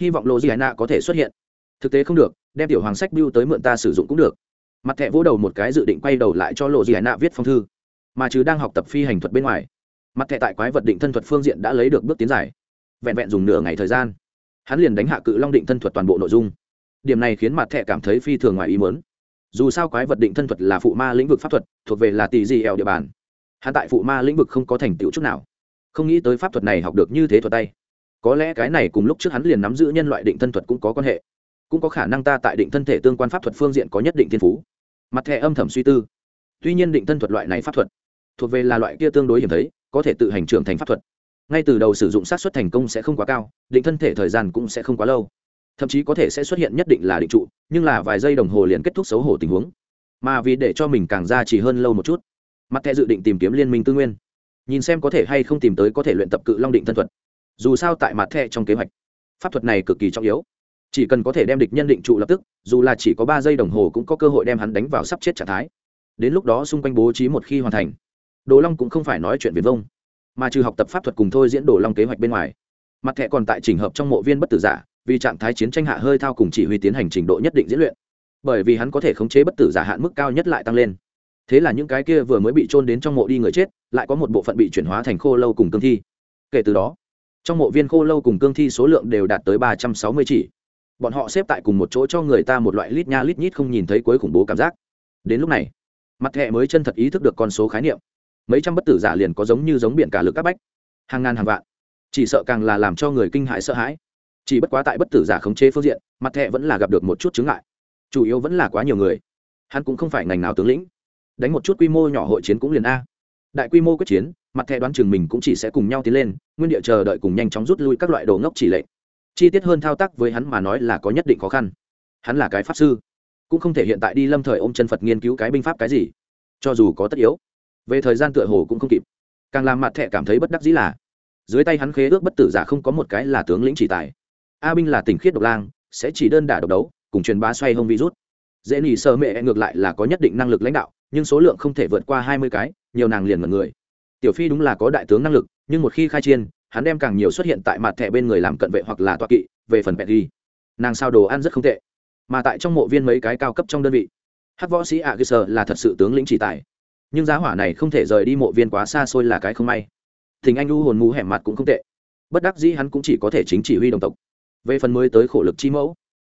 Hy vọng lộ gì hải nạ có thể xuất hiện. Thực tế không được, đem tiểu hoàng sách biêu tới mượn ta sử dụng cũng được. Mặt thẻ vỗ đầu một cái dự định quay đầu lại cho lộ gì hải nạ viết phong thư. Mà chứ đang học tập phi hành thuật bên ngoài mặt thẻ tại quái vật định thân thuật phương diện đã lấy được bước tiến giải vẹn vẹn dùng nửa ngày thời gian, hắn liền đánh hạ cự long định thân thuật toàn bộ nội dung. Điểm này khiến mặt thẻ cảm thấy phi thường ngoài ý mớn dù sao quái vật định thân thuật là phụ ma lĩnh vực pháp thuật, thuộc về là tỷ di eo địa bàn. Hắn tại phụ ma lĩnh vực không có thành tựu chút nào. Không nghĩ tới pháp thuật này học được như thế thuật tay. Có lẽ cái này cùng lúc trước hắn liền nắm giữ nhân loại định thân thuật cũng có quan hệ. Cũng có khả năng ta tại định thân thể tương quan pháp thuật phương diện có nhất định thiên phú. Mặt thẻ âm thầm suy tư. Tuy nhiên định thân thuật loại này pháp thuật thuộc về là loại kia tương đối hiểm thấy có thể tự hành trưởng thành pháp thuật. Ngay từ đầu sử dụng sát xuất thành công sẽ không quá cao, định thân thể thời gian cũng sẽ không quá lâu. Thậm chí có thể sẽ xuất hiện nhất định là định trụ, nhưng là vài giây đồng hồ liền kết thúc xấu hổ tình huống. Mà vì để cho mình càng ra chỉ hơn lâu một chút, mặt thẻ dự định tìm kiếm liên minh tư nguyên. Nhìn xem có thể hay không tìm tới có thể luyện tập cự long định thân thuật. Dù sao tại mặt thẻ trong kế hoạch, pháp thuật này cực kỳ trọng yếu. Chỉ cần có thể đem địch nhân định trụ lập tức, dù là chỉ có ba giây đồng hồ cũng có cơ hội đem hắn đánh vào sắp chết trạng thái. Đến lúc đó xung quanh bố trí một khi hoàn thành đồ long cũng không phải nói chuyện viền vông, mà trừ học tập pháp thuật cùng thôi diễn đồ long kế hoạch bên ngoài. Mặt thẻ còn tại trình hợp trong mộ viên bất tử giả, vì trạng thái chiến tranh hạ hơi thao cùng chỉ huy tiến hành trình độ nhất định diễn luyện. Bởi vì hắn có thể khống chế bất tử giả hạn mức cao nhất lại tăng lên. Thế là những cái kia vừa mới bị trôn đến trong mộ đi người chết, lại có một bộ phận bị chuyển hóa thành khô lâu cùng cương thi. Kể từ đó, trong mộ viên khô lâu cùng cương thi số lượng đều đạt tới ba trăm sáu mươi chỉ. Bọn họ xếp tại cùng một chỗ cho người ta một loại lít nha lít nhít không nhìn thấy cuối khủng bố cảm giác. Đến lúc này, mặt thẹ mới chân thật ý thức được con số khái niệm mấy trăm bất tử giả liền có giống như giống biển cả lực các bách. Hàng ngàn hàng vạn. Chỉ sợ càng là làm cho người kinh hãi sợ hãi. Chỉ bất quá tại bất tử giả khống chế phương diện, mặt thẹ vẫn là gặp được một chút chứng ngại. Chủ yếu vẫn là quá nhiều người. Hắn cũng không phải ngành nào tướng lĩnh. Đánh một chút quy mô nhỏ hội chiến cũng liền a. Đại quy mô quyết chiến, mặt thẻ đoán chừng mình cũng chỉ sẽ cùng nhau tiến lên, nguyên địa chờ đợi cùng nhanh chóng rút lui các loại đồ ngốc chỉ lệnh. Chi tiết hơn thao tác với hắn mà nói là có nhất định khó khăn. Hắn là cái pháp sư, cũng không thể hiện tại đi lâm thời ôm chân phật nghiên cứu cái binh pháp cái gì, cho dù có tất yếu về thời gian tựa hồ cũng không kịp. Càng làm mặt thẻ cảm thấy bất đắc dĩ là, dưới tay hắn khế ước bất tử giả không có một cái là tướng lĩnh chỉ tài. A binh là tình khiết độc lang, sẽ chỉ đơn đả độc đấu, cùng truyền bá xoay hông virus. Dễ nỉ sợ mẹ ngược lại là có nhất định năng lực lãnh đạo, nhưng số lượng không thể vượt qua hai mươi cái, nhiều nàng liền mật người. Tiểu phi đúng là có đại tướng năng lực, nhưng một khi khai chiên hắn đem càng nhiều xuất hiện tại mặt thẻ bên người làm cận vệ hoặc là toa kỵ, về phần pet ghi nàng sao đồ ăn rất không tệ, mà tại trong mộ viên mấy cái cao cấp trong đơn vị hát võ sĩ ạ cơ sở là thật sự tướng lĩnh chỉ tài nhưng giá hỏa này không thể rời đi mộ viên quá xa xôi là cái không may. Thình anh u hồn mù hẻm mặt cũng không tệ. Bất đắc dĩ hắn cũng chỉ có thể chính chỉ huy đồng tộc. Về phần mới tới khổ lực chi mẫu,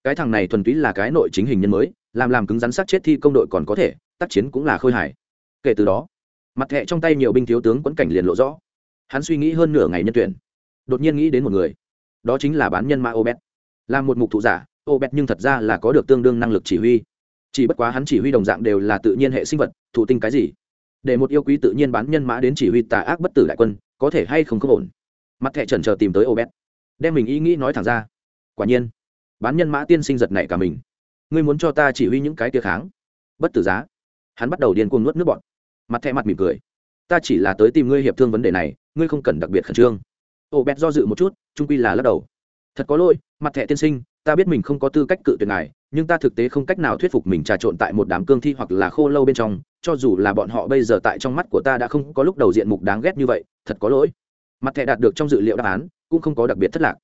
cái thằng này thuần túy là cái nội chính hình nhân mới, làm làm cứng rắn sát chết thi công đội còn có thể, tác chiến cũng là khôi hài. Kể từ đó, mặt thẹ trong tay nhiều binh thiếu tướng quẫn cảnh liền lộ rõ. Hắn suy nghĩ hơn nửa ngày nhân tuyển. Đột nhiên nghĩ đến một người. Đó chính là bán nhân ma obet là một mục thụ giả obet nhưng thật ra là có được tương đương năng lực chỉ huy. Chỉ bất quá hắn chỉ huy đồng dạng đều là tự nhiên hệ sinh vật, thụ tinh cái gì? Để một yêu quý tự nhiên bán nhân mã đến chỉ huy tà ác bất tử đại quân, có thể hay không không ổn? Mặt thẹ trần chờ tìm tới obet đem mình ý nghĩ nói thẳng ra. Quả nhiên, bán nhân mã tiên sinh giật này cả mình. Ngươi muốn cho ta chỉ huy những cái tia kháng? Bất tử giá. Hắn bắt đầu điên cuồng nuốt nước bọn mặt thẹ mặt mỉm cười. Ta chỉ là tới tìm ngươi hiệp thương vấn đề này, ngươi không cần đặc biệt khẩn trương. Ô bét do dự một chút, trung quy là lắc đầu. Thật có lỗi, mặt thẹ tiên sinh, ta biết mình không có tư cách cự tuyệt này nhưng ta thực tế không cách nào thuyết phục mình trà trộn tại một đám cương thi hoặc là khô lâu bên trong, cho dù là bọn họ bây giờ tại trong mắt của ta đã không có lúc đầu diện mục đáng ghét như vậy, thật có lỗi. Mặt thẻ đạt được trong dự liệu đáp án, cũng không có đặc biệt thất lạc.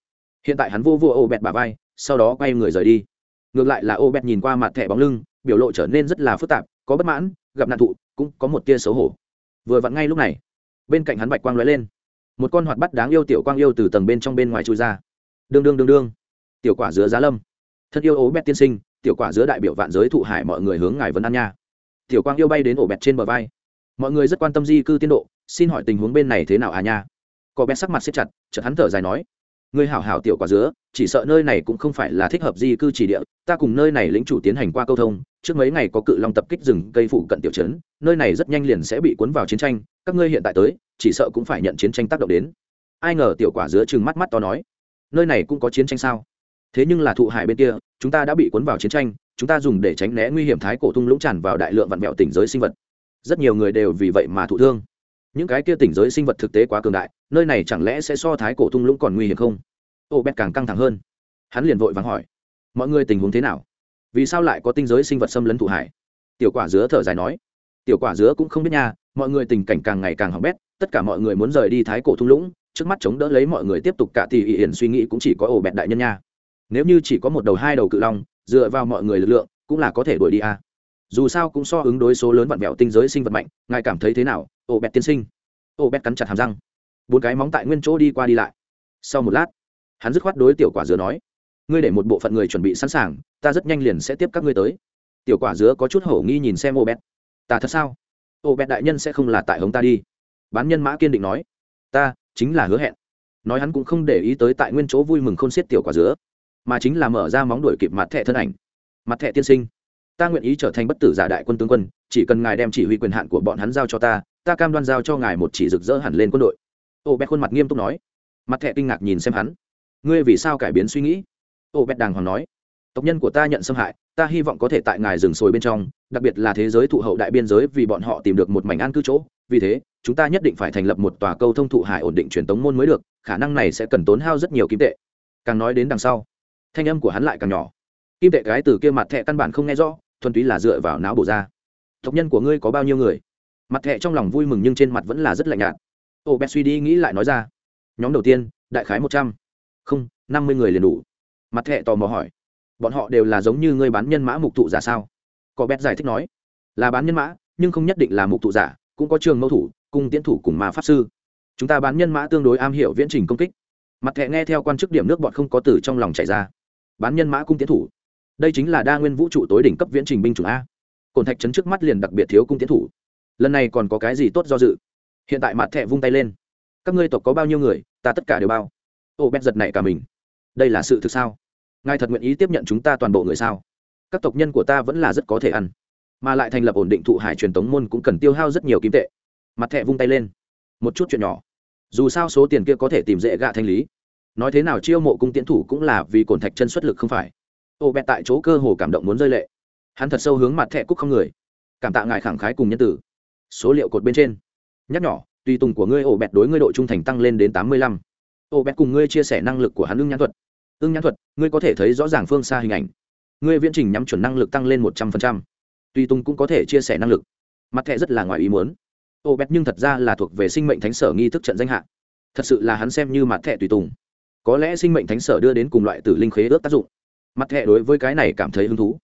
Hiện tại hắn vô vô ô bẹt bà vai, sau đó quay người rời đi. Ngược lại là ô bẹt nhìn qua mặt thẻ bóng lưng, biểu lộ trở nên rất là phức tạp, có bất mãn, gặp nạn thụ, cũng có một tia xấu hổ. Vừa vặn ngay lúc này, bên cạnh hắn bạch quang lóe lên. Một con hoạt bắt đáng yêu tiểu quang yêu từ tầng bên trong bên ngoài chui ra. Đương đương đương đương. Tiểu quả dứa giá lâm thân yêu ố bét tiên sinh, tiểu quả giữa đại biểu vạn giới thụ hải mọi người hướng ngài vân an nha. Tiểu quang yêu bay đến ổ bẹt trên bờ vai. Mọi người rất quan tâm di cư tiến độ, xin hỏi tình huống bên này thế nào à nha? Có bé sắc mặt xếp chặt, chợt hắn thở dài nói. Người hảo hảo tiểu quả dứa chỉ sợ nơi này cũng không phải là thích hợp di cư chỉ địa, ta cùng nơi này lĩnh chủ tiến hành qua câu thông, trước mấy ngày có cự long tập kích rừng cây phụ cận tiểu trấn, nơi này rất nhanh liền sẽ bị cuốn vào chiến tranh, các ngươi hiện tại tới, chỉ sợ cũng phải nhận chiến tranh tác động đến. Ai ngờ tiểu quả dứa chừng mắt mắt to nói. Nơi này cũng có chiến tranh sao? Thế nhưng là thụ hải bên kia, chúng ta đã bị cuốn vào chiến tranh, chúng ta dùng để tránh né nguy hiểm thái cổ thung lũng tràn vào đại lượng vạn mẹo tỉnh giới sinh vật. Rất nhiều người đều vì vậy mà thụ thương. Những cái kia tỉnh giới sinh vật thực tế quá cường đại, nơi này chẳng lẽ sẽ so thái cổ thung lũng còn nguy hiểm không? Ô bét càng căng thẳng hơn. Hắn liền vội vàng hỏi, mọi người tình huống thế nào? Vì sao lại có tinh giới sinh vật xâm lấn thụ hải tiểu quả dứa thở dài nói, tiểu quả dứa cũng không biết nha, mọi người tình cảnh càng ngày càng hỏng bét, tất cả mọi người muốn rời đi thái cổ thung lũng, trước mắt chống đỡ lấy mọi người tiếp tục cả tỷ ỉ hiển suy nghĩ cũng chỉ có ổ bẹt đại nhân nha nếu như chỉ có một đầu hai đầu cự long, dựa vào mọi người lực lượng, cũng là có thể đuổi đi à? dù sao cũng so ứng đối số lớn vặn vẹo tinh giới sinh vật mạnh, ngài cảm thấy thế nào, ô bẹt tiên sinh? Ô bẹt cắn chặt hàm răng. Bốn cái móng tại nguyên chỗ đi qua đi lại. Sau một lát, hắn dứt khoát đối tiểu quả dứa nói, ngươi để một bộ phận người chuẩn bị sẵn sàng, ta rất nhanh liền sẽ tiếp các ngươi tới. Tiểu quả dứa có chút hổ nghi nhìn xem ô bét ta thật sao? Ô bét đại nhân sẽ không là tại hống ta đi. Bán nhân mã kiên định nói, ta chính là hứa hẹn. Nói hắn cũng không để ý tới tại nguyên chỗ vui mừng không xiết tiểu quả dứa mà chính là mở ra móng đuổi kịp mặt thẻ thân ảnh. Mặt thẻ tiên sinh, ta nguyện ý trở thành bất tử giả đại quân tướng quân, chỉ cần ngài đem chỉ huy quyền hạn của bọn hắn giao cho ta ta cam đoan giao cho ngài một chỉ rực rỡ hẳn lên quân đội. Ô bét khuôn mặt nghiêm túc nói. Mặt thẻ kinh ngạc nhìn xem hắn. Ngươi vì sao cải biến suy nghĩ? Ô bét đàng hoàng nói. Tộc nhân của ta nhận xâm hại, ta hy vọng có thể tại ngài rừng sồi bên trong, đặc biệt là thế giới thụ hậu đại biên giới vì bọn họ tìm được một mảnh an cư chỗ. Vì thế, chúng ta nhất định phải thành lập một tòa câu thông thụ hải ổn định truyền tống môn mới được, khả năng này sẽ cần tốn hao rất nhiều kim tệ. Càng nói đến đằng sau thanh âm của hắn lại càng nhỏ. Kim tệ cái từ kia mặt thẹ căn bản không nghe rõ, thuần túy là dựa vào não bổ ra. Tộc nhân của ngươi có bao nhiêu người? Mặt thẹ trong lòng vui mừng nhưng trên mặt vẫn là rất lạnh nhạt. Ô bé suy đi nghĩ lại nói ra. Nhóm đầu tiên, đại khái một trăm. Không, năm mươi người liền đủ. Mặt thẹ tò mò hỏi. Bọn họ đều là giống như ngươi bán nhân mã mục tụ giả sao? Có bé giải thích nói. Là bán nhân mã, nhưng không nhất định là mục tụ giả, cũng có trường mẫu thủ, cung tiến thủ cùng ma pháp sư. Chúng ta bán nhân mã tương đối am hiểu viễn trình công kích. Mặt thẹ nghe theo quan chức điểm nước bọn không có từ trong lòng chảy ra bán nhân mã cung tiến thủ. Đây chính là đa nguyên vũ trụ tối đỉnh cấp viễn trình binh chủng a. Cồn thạch trấn trước mắt liền đặc biệt thiếu cung tiến thủ. Lần này còn có cái gì tốt do dự? Hiện tại mặt thẹ vung tay lên. Các ngươi tộc có bao nhiêu người, ta tất cả đều bao. Ô, bét giật này cả mình. Đây là sự thực sao? Ngài thật nguyện ý tiếp nhận chúng ta toàn bộ người sao? Các tộc nhân của ta vẫn là rất có thể ăn. Mà lại thành lập ổn định thụ hải truyền tống môn cũng cần tiêu hao rất nhiều kim tệ. Mặt thẹ vung tay lên. Một chút chuyện nhỏ. Dù sao số tiền kia có thể tìm dễ gạ thanh lý nói thế nào chiêu mộ cung tiến thủ cũng là vì cồn thạch chân xuất lực không phải. Ô bẹt tại chỗ cơ hồ cảm động muốn rơi lệ. Hắn thật sâu hướng mặt thẹ cúc không người. Cảm tạ ngài khẳng khái cùng nhân tử. Số liệu cột bên trên. Nhắc nhỏ, tùy tùng của ngươi ổ bẹt đối ngươi độ trung thành tăng lên đến tám mươi lăm. Ổ bẹt cùng ngươi chia sẻ năng lực của hắn ưng nhãn thuật. Ưng nhãn thuật, ngươi có thể thấy rõ ràng phương xa hình ảnh. Ngươi viễn trình nhắm chuẩn năng lực tăng lên một trăm phần trăm. Tùy tùng cũng có thể chia sẻ năng lực. Mặt thẻ rất là ngoài ý muốn. Ô bẹt nhưng thật ra là thuộc về sinh mệnh thánh sở nghi thức trận danh hạ. Thật sự là hắn xem như mặt thẻ tùy tùng có lẽ sinh mệnh thánh sở đưa đến cùng loại tử linh khế ước tác dụng. Mặt hệ đối với cái này cảm thấy hứng thú.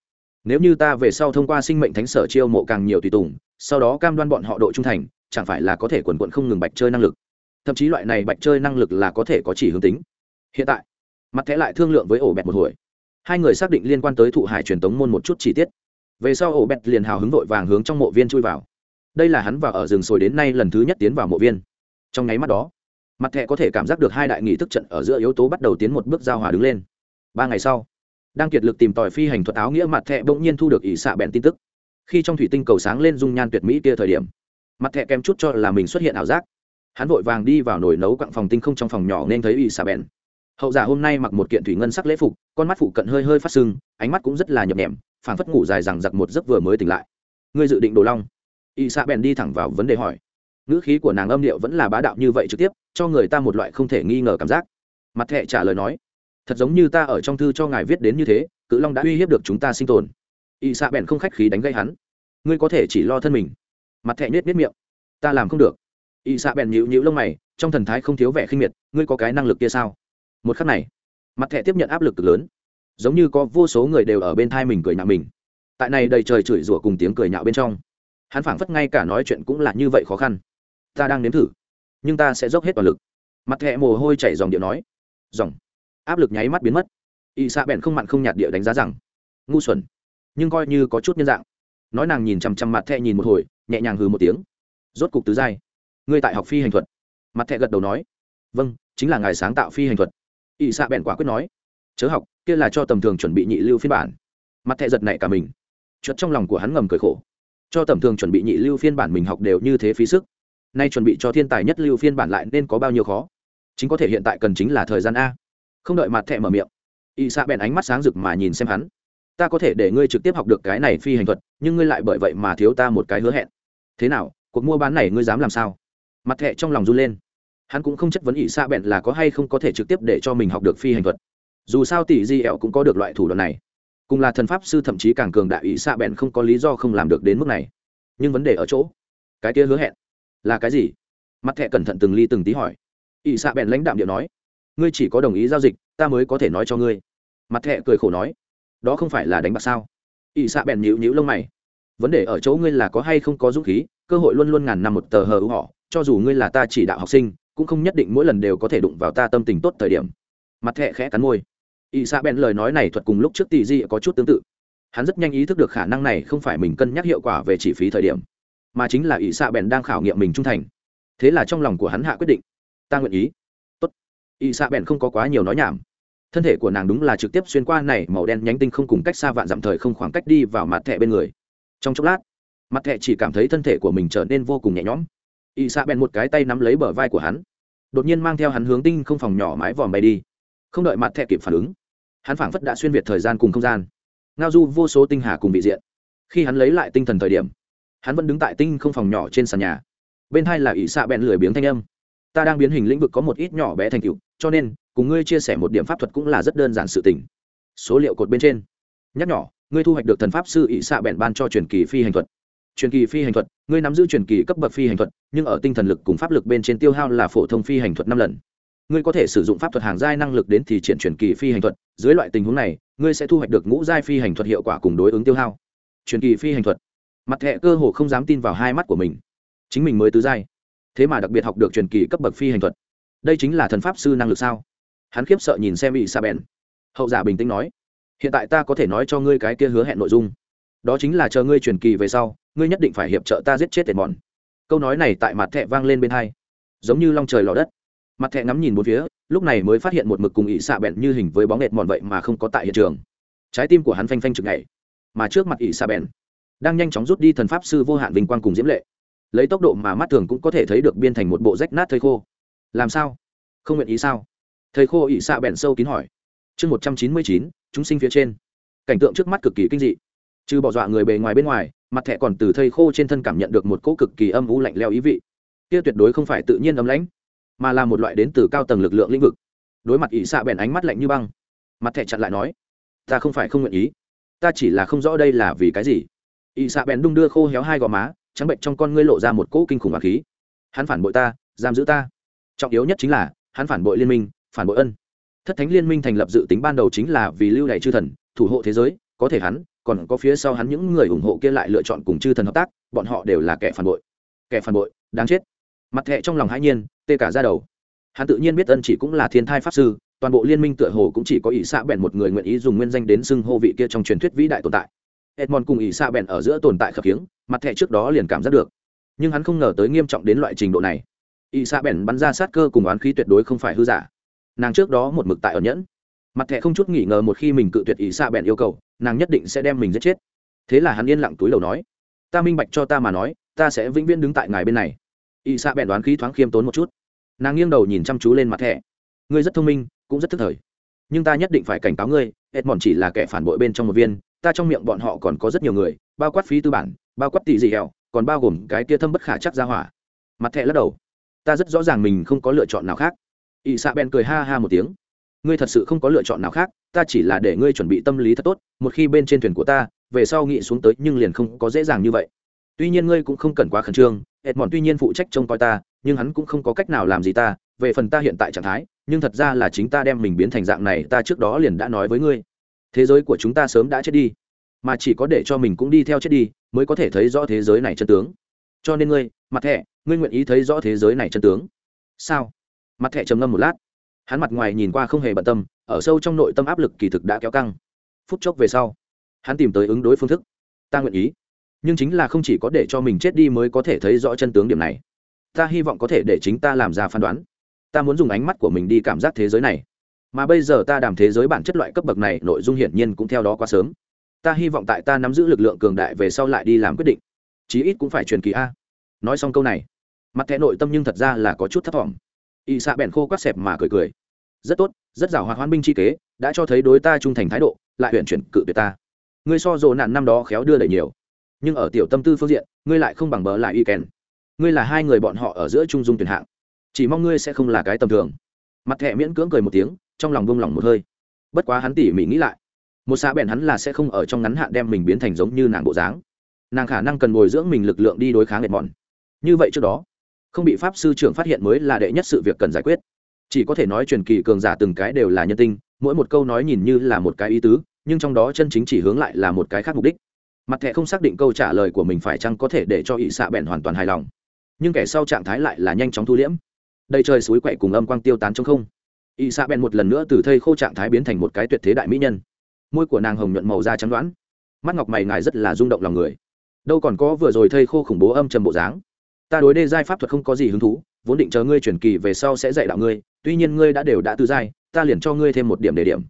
Nếu như ta về sau thông qua sinh mệnh thánh sở chiêu mộ càng nhiều tùy tùng, sau đó cam đoan bọn họ độ trung thành, chẳng phải là có thể quần quận không ngừng bạch chơi năng lực. Thậm chí loại này bạch chơi năng lực là có thể có chỉ hướng tính. Hiện tại, mặt thẻ lại thương lượng với ổ bẹt một hồi. Hai người xác định liên quan tới thụ hải truyền tống môn một chút chi tiết. Về sau ổ bẹt liền hào hứng vội vàng hướng trong mộ viên chui vào. Đây là hắn vào ở rừng sồi đến nay lần thứ nhất tiến vào mộ viên. Trong nháy mắt đó mặt thẻ có thể cảm giác được hai đại nghị thức trận ở giữa yếu tố bắt đầu tiến một bước giao hòa đứng lên. Ba ngày sau, đang kiệt lực tìm tòi phi hành thuật áo nghĩa, mặt thẻ bỗng nhiên thu được ỷ xạ bèn tin tức. Khi trong thủy tinh cầu sáng lên dung nhan tuyệt mỹ kia thời điểm, mặt thẻ kém chút cho là mình xuất hiện ảo giác. Hắn vội vàng đi vào nồi nấu quặng phòng tinh không trong phòng nhỏ nên thấy ỷ xạ bèn hậu giả hôm nay mặc một kiện thủy ngân sắc lễ phục, con mắt phụ cận hơi hơi phát sưng, ánh mắt cũng rất là nhập nhèm, phảng phất ngủ dài rằng giặc một giấc vừa mới tỉnh lại. Ngươi dự định đồ long? y xạ bèn đi thẳng vào vấn đề hỏi ngữ khí của nàng âm điệu vẫn là bá đạo như vậy trực tiếp, cho người ta một loại không thể nghi ngờ cảm giác. Mặt thẹ trả lời nói, thật giống như ta ở trong thư cho ngài viết đến như thế, cự long đã uy hiếp được chúng ta sinh tồn. Y xạ bèn không khách khí đánh gây hắn, ngươi có thể chỉ lo thân mình. Mặt thẹ nết nết miệng, ta làm không được. Y xạ bèn nhịu nhịu lông mày, trong thần thái không thiếu vẻ khinh miệt, ngươi có cái năng lực kia sao? Một khắc này, mặt thẹ tiếp nhận áp lực cực lớn, giống như có vô số người đều ở bên thai mình cười nhạo mình. Tại này đầy trời chửi rủa cùng tiếng cười nhạo bên trong, hắn phảng phất ngay cả nói chuyện cũng là như vậy khó khăn ta đang nếm thử. Nhưng ta sẽ dốc hết toàn lực. Mặt thẹ mồ hôi chảy dòng điệu nói. Dòng. Áp lực nháy mắt biến mất. Y xạ bèn không mặn không nhạt điệu đánh giá rằng, ngu xuẩn. Nhưng coi như có chút nhân dạng. Nói nàng nhìn chằm chằm mặt thẹ nhìn một hồi, nhẹ nhàng hừ một tiếng. Rốt cục tứ giai. Ngươi tại học phi hành thuật. Mặt thẹ gật đầu nói. Vâng chính là ngài sáng tạo phi hành thuật. Y xạ bèn quả quyết nói. Chớ học, kia là cho tầm thường chuẩn bị nhị lưu phiên bản. Mặt thẹ giật này cả mình. Chuột trong lòng của hắn ngầm cười khổ. Cho tầm thường chuẩn bị nhị lưu phiên bản mình học đều như thế phí sức nay chuẩn bị cho thiên tài nhất lưu phiên bản lại nên có bao nhiêu khó? Chính có thể hiện tại cần chính là thời gian a. Không đợi mặt thẹ mở miệng y xạ bèn ánh mắt sáng rực mà nhìn xem hắn. Ta có thể để ngươi trực tiếp học được cái này phi hành thuật, nhưng ngươi lại bởi vậy mà thiếu ta một cái hứa hẹn. Thế nào, cuộc mua bán này ngươi dám làm sao? Mặt thẹ trong lòng run lên. Hắn cũng không chất vấn ỷ xạ bèn là có hay không có thể trực tiếp để cho mình học được phi hành thuật. Dù sao tỷ di ẹo cũng có được loại thủ đoạn này. Cùng là thần pháp sư thậm chí càng cường đại ỷ xạ bèn không có lý do không làm được đến mức này. Nhưng vấn đề ở chỗ, cái kia hứa hẹn là cái gì? Mặt thẹ cẩn thận từng ly từng tí hỏi. Ỵ xạ bèn lãnh đạm điệu nói, ngươi chỉ có đồng ý giao dịch, ta mới có thể nói cho ngươi. Mặt thẹ cười khổ nói, đó không phải là đánh bạc sao? Ỵ xạ bèn nhíu nhíu lông mày, vấn đề ở chỗ ngươi là có hay không có dũng khí, cơ hội luôn luôn ngàn năm một tờ hờ ưu họ, cho dù ngươi là ta chỉ đạo học sinh, cũng không nhất định mỗi lần đều có thể đụng vào ta tâm tình tốt thời điểm. Mặt thẹ khẽ cắn môi. Ỵ xạ bèn lời nói này thuật cùng lúc trước tỷ di có chút tương tự. Hắn rất nhanh ý thức được khả năng này không phải mình cân nhắc hiệu quả về chi phí thời điểm mà chính là y sa bèn đang khảo nghiệm mình trung thành. Thế là trong lòng của hắn hạ quyết định. Ta nguyện ý. Tốt. Y sa bèn không có quá nhiều nói nhảm. Thân thể của nàng đúng là trực tiếp xuyên qua này, màu đen nhánh tinh không cùng cách xa vạn dặm thời không khoảng cách đi vào mặt thẻ bên người. Trong chốc lát, mặt thẻ chỉ cảm thấy thân thể của mình trở nên vô cùng nhẹ nhõm. Y sa bèn một cái tay nắm lấy bờ vai của hắn, đột nhiên mang theo hắn hướng tinh không phòng nhỏ mái vòm bay đi. Không đợi mặt thẻ kịp phản ứng, hắn phảng phất đã xuyên việt thời gian cùng không gian, ngao du vô số tinh hà cùng vị diện. Khi hắn lấy lại tinh thần thời điểm hắn vẫn đứng tại tinh không phòng nhỏ trên sàn nhà. Bên hai là ỷ xạ bẹn lười biếng thanh âm. Ta đang biến hình lĩnh vực có một ít nhỏ bé thành tựu, cho nên, cùng ngươi chia sẻ một điểm pháp thuật cũng là rất đơn giản sự tình. Số liệu cột bên trên. Nhắc nhỏ, ngươi thu hoạch được thần pháp sư ỷ xạ bẹn ban cho truyền kỳ phi hành thuật. Truyền kỳ phi hành thuật, ngươi nắm giữ truyền kỳ cấp bậc phi hành thuật, nhưng ở tinh thần lực cùng pháp lực bên trên tiêu hao là phổ thông phi hành thuật năm lần. Ngươi có thể sử dụng pháp thuật hàng giai năng lực đến thì triển truyền kỳ phi hành thuật, dưới loại tình huống này, ngươi sẽ thu hoạch được ngũ giai phi hành thuật hiệu quả cùng đối ứng tiêu hao. Truyền kỳ phi hành thuật mặt thẹ cơ hồ không dám tin vào hai mắt của mình. Chính mình mới tứ giai. Thế mà đặc biệt học được truyền kỳ cấp bậc phi hành thuật. Đây chính là thần pháp sư năng lực sao? Hắn khiếp sợ nhìn xem ỵ sa bèn hậu giả bình tĩnh nói, hiện tại ta có thể nói cho ngươi cái kia hứa hẹn nội dung. Đó chính là chờ ngươi truyền kỳ về sau, ngươi nhất định phải hiệp trợ ta giết chết tệt mòn câu nói này tại mặt thẹ vang lên bên hai, giống như long trời lò đất. Mặt thẹ ngắm nhìn một phía, lúc này mới phát hiện một mực cùng ỵ xạ bẹn như hình với bóng nghẹt mòn vậy mà không có tại hiện trường. Trái tim của hắn phanh phanh chực ngày mà trước mặt ỵ xạ bẹn đang nhanh chóng rút đi thần pháp sư vô hạn vinh quang cùng diễm lệ. Lấy tốc độ mà mắt thường cũng có thể thấy được biên thành một bộ rách nát thây khô. Làm sao? Không nguyện ý sao? Thầy khô ỵ xạ bẹn sâu kín hỏi. Chương một trăm chín mươi chín, chúng sinh phía trên. Cảnh tượng trước mắt cực kỳ kinh dị. Trừ bỏ dọa người bề ngoài bên ngoài, mặt thẹ còn từ thầy khô trên thân cảm nhận được một cỗ cực kỳ âm u lạnh leo ý vị. Kia tuyệt đối không phải tự nhiên ấm lãnh, mà là một loại đến từ cao tầng lực lượng lĩnh vực. Đối mặt ỵ xạ bèn ánh mắt lạnh như băng, mặt thẹ chặn lại nói, ta không phải không nguyện ý. Ta chỉ là không rõ đây là vì cái gì ỵ xạ bèn đung đưa khô héo hai gò má, trắng bệnh trong con ngươi lộ ra một cỗ kinh khủng hoàng khí. Hắn phản bội ta, giam giữ ta. Trọng yếu nhất chính là, hắn phản bội liên minh, phản bội ân. Thất thánh liên minh thành lập dự tính ban đầu chính là vì lưu đ chư thần, thủ hộ thế giới, có thể hắn, còn có phía sau hắn những người ủng hộ kia lại lựa chọn cùng chư thần hợp tác, bọn họ đều là kẻ phản bội. Kẻ phản bội, đáng chết. Mặt thẹ trong lòng hãi nhiên, tê cả ra đầu. Hắn tự nhiên biết ân chỉ cũng là thiên thai pháp sư, toàn bộ liên minh tựa hồ cũng chỉ có ỷ xạ bèn một người nguyện ý dùng nguyên danh đến xưng hô vị kia trong truyền thuyết vĩ đại tồn tại edmond cùng ỷ xạ bèn ở giữa tồn tại khập khiếng, mặt thẻ trước đó liền cảm giác được. Nhưng hắn không ngờ tới nghiêm trọng đến loại trình độ này. Ỷ xạ bèn bắn ra sát cơ cùng oán khí tuyệt đối không phải hư giả. Nàng trước đó một mực tại ở nhẫn. Mặt thẻ không chút nghỉ ngờ một khi mình cự tuyệt ỷ xạ bèn yêu cầu, nàng nhất định sẽ đem mình giết chết. Thế là hắn yên lặng túi đầu nói, ta minh bạch cho ta mà nói, ta sẽ vĩnh viễn đứng tại ngài bên này. Ỷ xạ bèn đoán khí thoáng khiêm tốn một chút. Nàng nghiêng đầu nhìn chăm chú lên mặt thẻ: ngươi rất thông minh, cũng rất thức thời. Nhưng ta nhất định phải cảnh cáo ngươi, Edmond chỉ là kẻ phản bội bên trong một viên ta trong miệng bọn họ còn có rất nhiều người, bao quát phí tư bản, bao quát tỷ dị hẹo, còn bao gồm cái tia thâm bất khả chắc ra hỏa. Mặt thẹ lắc đầu. Ta rất rõ ràng mình không có lựa chọn nào khác. Ỵ xạ bèn cười ha ha một tiếng. Ngươi thật sự không có lựa chọn nào khác, ta chỉ là để ngươi chuẩn bị tâm lý thật tốt, một khi bên trên thuyền của ta, về sau nghĩ xuống tới nhưng liền không có dễ dàng như vậy. Tuy nhiên ngươi cũng không cần quá khẩn trương ed mòn tuy nhiên phụ trách trông coi ta, nhưng hắn cũng không có cách nào làm gì ta, về phần ta hiện tại trạng thái, nhưng thật ra là chính ta đem mình biến thành dạng này, ta trước đó liền đã nói với ngươi thế giới của chúng ta sớm đã chết đi, mà chỉ có để cho mình cũng đi theo chết đi mới có thể thấy rõ thế giới này chân tướng. Cho nên ngươi, mặt thẻ, ngươi nguyện ý thấy rõ thế giới này chân tướng. Sao? Mặt thẻ trầm ngâm một lát. Hắn mặt ngoài nhìn qua không hề bận tâm, ở sâu trong nội tâm áp lực kỳ thực đã kéo căng. Phút chốc về sau, hắn tìm tới ứng đối phương thức. Ta nguyện ý. Nhưng chính là không chỉ có để cho mình chết đi mới có thể thấy rõ chân tướng điểm này. Ta hy vọng có thể để chính ta làm ra phán đoán. Ta muốn dùng ánh mắt của mình đi cảm giác thế giới này mà bây giờ ta đàm thế giới bản chất loại cấp bậc này, nội dung hiển nhiên cũng theo đó quá sớm. Ta hy vọng tại ta nắm giữ lực lượng cường đại về sau lại đi làm quyết định. Chí ít cũng phải truyền kỳ a. Nói xong câu này, mặt thẻ nội tâm nhưng thật ra là có chút thấp t y xạ bèn khô quát xẹp mà cười cười. Rất tốt, rất giảo hoạt hoan binh chi kế, đã cho thấy đối ta trung thành thái độ, lại huyện chuyển cự tuyệt ta. Ngươi so dồ nạn năm đó khéo đưa đẩy nhiều. Nhưng ở tiểu tâm tư phương diện, ngươi lại không bằng bờ lại y kèn. Ngươi là hai người bọn họ ở giữa trung dung tuyển hạng. Chỉ mong ngươi sẽ không là cái tầm thường. Mặt thẹ miễn cưỡng cười một tiếng trong lòng buông lòng một hơi. Bất quá hắn tỉ mỉ nghĩ lại, một xã bèn hắn là sẽ không ở trong ngắn hạn đem mình biến thành giống như nàng bộ dáng. Nàng khả năng cần bồi dưỡng mình lực lượng đi đối kháng mệt mòn như vậy trước đó, không bị pháp sư trưởng phát hiện mới là đệ nhất sự việc cần giải quyết. Chỉ có thể nói truyền kỳ cường giả từng cái đều là nhân tinh, mỗi một câu nói nhìn như là một cái ý tứ, nhưng trong đó chân chính chỉ hướng lại là một cái khác mục đích. Mặt thẻ không xác định câu trả lời của mình phải chăng có thể để cho ỵ xạ bèn hoàn toàn hài lòng. Nhưng kẻ sau trạng thái lại là nhanh chóng thu liễm. Đầy trời suối quậy cùng âm quang tiêu tán trong không. Y Sa bèn một lần nữa từ thây khô trạng thái biến thành một cái tuyệt thế đại mỹ nhân. Môi của nàng hồng nhuận màu da trắng đoán. Mắt ngọc mày ngài rất là rung động lòng người. Đâu còn có vừa rồi thây khô khủng bố âm trầm bộ dáng. Ta đối đê giai pháp thuật không có gì hứng thú, vốn định chờ ngươi chuyển kỳ về sau sẽ dạy đạo ngươi, tuy nhiên ngươi đã đều đã tự giai, ta liền cho ngươi thêm một điểm đề điểm.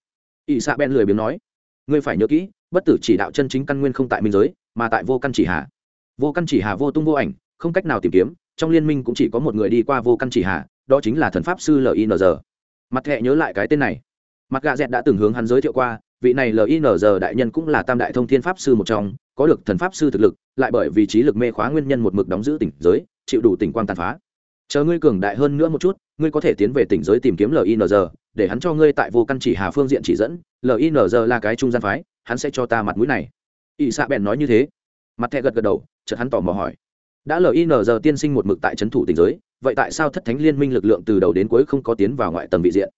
Ỵ xạ bèn lười biếng nói. Ngươi phải nhớ kỹ, bất tử chỉ đạo chân chính căn nguyên không tại minh giới, mà tại vô căn chỉ hà vô căn chỉ hà vô tung vô ảnh, không cách nào tìm kiếm, trong liên minh cũng chỉ có một người đi qua vô căn chỉ hà đó chính là thần pháp sư linz mặt thẹ nhớ lại cái tên này. Mặt gà dẹt đã từng hướng hắn giới thiệu qua, vị này linz đại nhân cũng là tam đại thông thiên pháp sư một trong, có được thần pháp sư thực lực, lại bởi vì trí lực mê khóa nguyên nhân một mực đóng giữ tỉnh giới, chịu đủ tỉnh quang tàn phá. Chờ ngươi cường đại hơn nữa một chút, ngươi có thể tiến về tỉnh giới tìm kiếm linz để hắn cho ngươi tại vô căn chỉ hà phương diện chỉ dẫn linz là cái trung gian phái, hắn sẽ cho ta mặt mũi này. Ỵ xạ bèn nói như thế. Mặt thẹ gật gật đầu, chợt hắn tỏ mò hỏi đã linz tiên sinh một mực tại trấn thủ tình giới, vậy tại sao thất thánh liên minh lực lượng từ đầu đến cuối không có tiến vào ngoại tầng vị diện?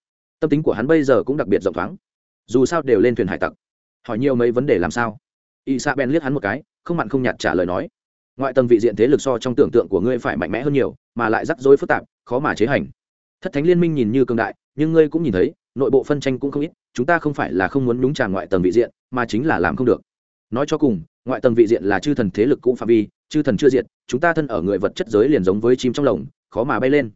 Tâm tính của hắn bây giờ cũng đặc biệt rộng thoáng. Dù sao đều lên thuyền hải tặc. Hỏi nhiều mấy vấn đề làm sao? Y sa ben liếc hắn một cái, không mặn không nhạt trả lời nói. Ngoại tầng vị diện thế lực so trong tưởng tượng của ngươi phải mạnh mẽ hơn nhiều, mà lại rắc rối phức tạp, khó mà chế hành. Thất thánh liên minh nhìn như cương đại, nhưng ngươi cũng nhìn thấy, nội bộ phân tranh cũng không ít, chúng ta không phải là không muốn nhúng tràn ngoại tầng vị diện, mà chính là làm không được. Nói cho cùng, ngoại tầng vị diện là chư thần thế lực cũng phạm vi chư thần chưa diệt, chúng ta thân ở người vật chất giới liền giống với chim trong lồng, khó mà bay lên.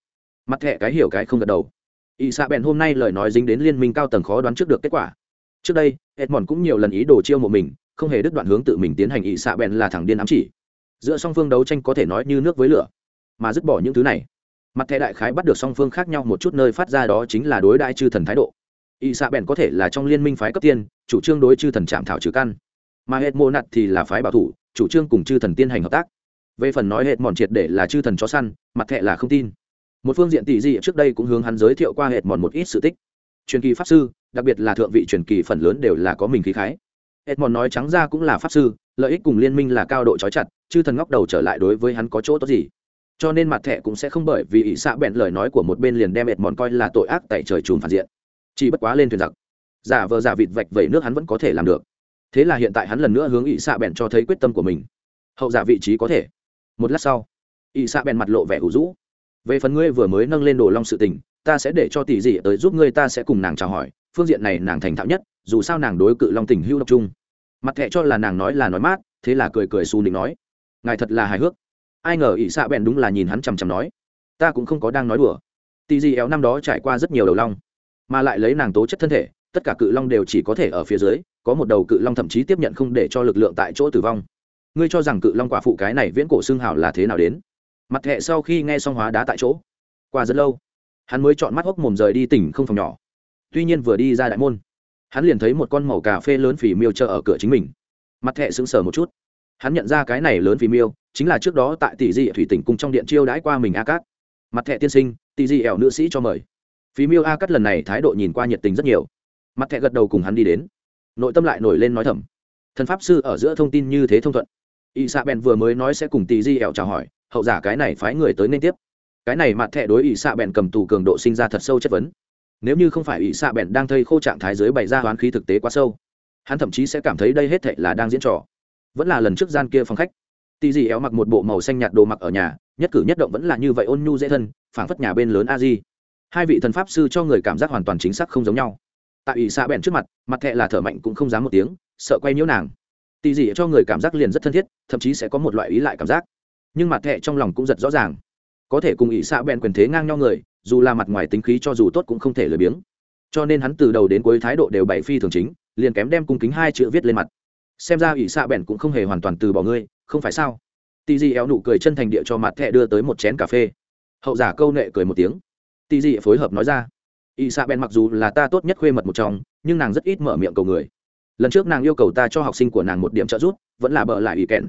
Mặt hệ cái hiểu cái không gật đầu. Ỵ xạ bèn hôm nay lời nói dính đến liên minh cao tầng khó đoán trước được kết quả. Trước đây, edmond cũng nhiều lần ý đồ chiêu mộ mình, không hề đứt đoạn hướng tự mình tiến hành ỵ xạ bèn là thẳng điên ám chỉ. Giữa song phương đấu tranh có thể nói như nước với lửa, mà dứt bỏ những thứ này. Mặt thẻ đại khái bắt được song phương khác nhau một chút nơi phát ra đó chính là đối đại chư thần thái độ. Ỵ xạ bèn có thể là trong liên minh phái cấp tiên, chủ trương đối chư thần chạm thảo trừ căn. Mà hệ mô nặt thì là phái bảo thủ chủ trương cùng chư thần tiến hành hợp tác. Về phần nói hệt mòn triệt để là chư thần chó săn, mặt thẹ là không tin. Một phương diện tỷ dị trước đây cũng hướng hắn giới thiệu qua hệt mòn một ít sự tích. Truyền kỳ pháp sư, đặc biệt là thượng vị truyền kỳ phần lớn đều là có mình khí khái. Hệt mòn nói trắng ra cũng là pháp sư, lợi ích cùng liên minh là cao độ trói chặt, chư thần ngóc đầu trở lại đối với hắn có chỗ tốt gì. Cho nên mặt thẻ cũng sẽ không bởi vì ỷ xạ bẹn lời nói của một bên liền đem hệt mòn coi là tội ác tại trời trùm phản diện. Chỉ bất quá lên thuyền giặc. Giả vờ giả vịt vạch vẩy nước hắn vẫn có thể làm được thế là hiện tại hắn lần nữa hướng ỵ xạ Bèn cho thấy quyết tâm của mình. Hậu giả vị trí có thể. Một lát sau ỵ xạ Bèn mặt lộ vẻ ủ rũ. Về phần ngươi vừa mới nâng lên đồ long sự tình, ta sẽ để cho tỷ dị tới giúp ngươi, ta sẽ cùng nàng chào hỏi. Phương diện này nàng thành thạo nhất, dù sao nàng đối cự long tình hưu độc trung mặt thẹ cho là nàng nói là nói mát, thế là cười cười xù nịnh nói, ngài thật là hài hước. Ai ngờ ỵ xạ bèn đúng là nhìn hắn chằm chằm nói, ta cũng không có đang nói đùa. Tỷ dị éo năm đó trải qua rất nhiều đầu long, mà lại lấy nàng tố chất thân thể tất cả cự long đều chỉ có thể ở phía dưới, có một đầu cự long thậm chí tiếp nhận không để cho lực lượng tại chỗ tử vong. Ngươi cho rằng cự long quả phụ cái này viễn cổ xương hào là thế nào đến? Mặt hệ sau khi nghe xong hóa đá tại chỗ, qua rất lâu, hắn mới chọn mắt hốc mồm rời đi tỉnh không phòng nhỏ. Tuy nhiên vừa đi ra đại môn, hắn liền thấy một con màu cà phê lớn phì miêu chờ ở cửa chính mình. Mặt hệ sững sờ một chút. Hắn nhận ra cái này lớn phì miêu chính là trước đó tại tỷ di thủy tỉnh cùng trong điện chiêu đãi qua mình a cát. Mặt thẹ tiên sinh, tỷ di ẻo nữ sĩ cho mời. Phí miêu a cát lần này thái độ nhìn qua nhiệt tình rất nhiều mặt thẹ gật đầu cùng hắn đi đến. Nội tâm lại nổi lên nói thầm. Thần pháp sư ở giữa thông tin như thế thông thuận. Y xạ bèn vừa mới nói sẽ cùng tỷ di ẻo chào hỏi, hậu giả cái này phái người tới nên tiếp. Cái này mặt thẹ đối y xạ bèn cầm tù cường độ sinh ra thật sâu chất vấn. Nếu như không phải y xạ bèn đang thây khô trạng thái dưới bày ra hoán khí thực tế quá sâu, hắn thậm chí sẽ cảm thấy đây hết thệ là đang diễn trò. Vẫn là lần trước gian kia phòng khách. Tì di ẻo mặc một bộ màu xanh nhạt đồ mặc ở nhà, nhất cử nhất động vẫn là như vậy ôn nhu dễ thân, phảng phất nhà bên lớn a di. Hai vị thần pháp sư cho người cảm giác hoàn toàn chính xác không giống nhau tại ỷ xạ bèn trước mặt mặt thẹ là thở mạnh cũng không dám một tiếng, sợ quay nhiễu nàng. Tì Dị cho người cảm giác liền rất thân thiết, thậm chí sẽ có một loại ý lại cảm giác. Nhưng mặt thẹ trong lòng cũng giật rõ ràng. Có thể cùng ỷ xạ bèn quyền thế ngang nhau người, dù là mặt ngoài tính khí cho dù tốt cũng không thể lười biếng. Cho nên hắn từ đầu đến cuối thái độ đều bày phi thường chính, liền kém đem cung kính hai chữ viết lên mặt. Xem ra ỷ xạ bèn cũng không hề hoàn toàn từ bỏ ngươi, không phải sao? Tì dì éo nụ cười chân thành địa cho mặt thẹ đưa tới một chén cà phê. Hậu giả câu nệ cười một tiếng. Tì dì phối hợp nói ra ỷ xạ bèn mặc dù là ta tốt nhất khuê mật một trong, nhưng nàng rất ít mở miệng cầu người. Lần trước nàng yêu cầu ta cho học sinh của nàng một điểm trợ giúp, vẫn là bợ lại ý kèn.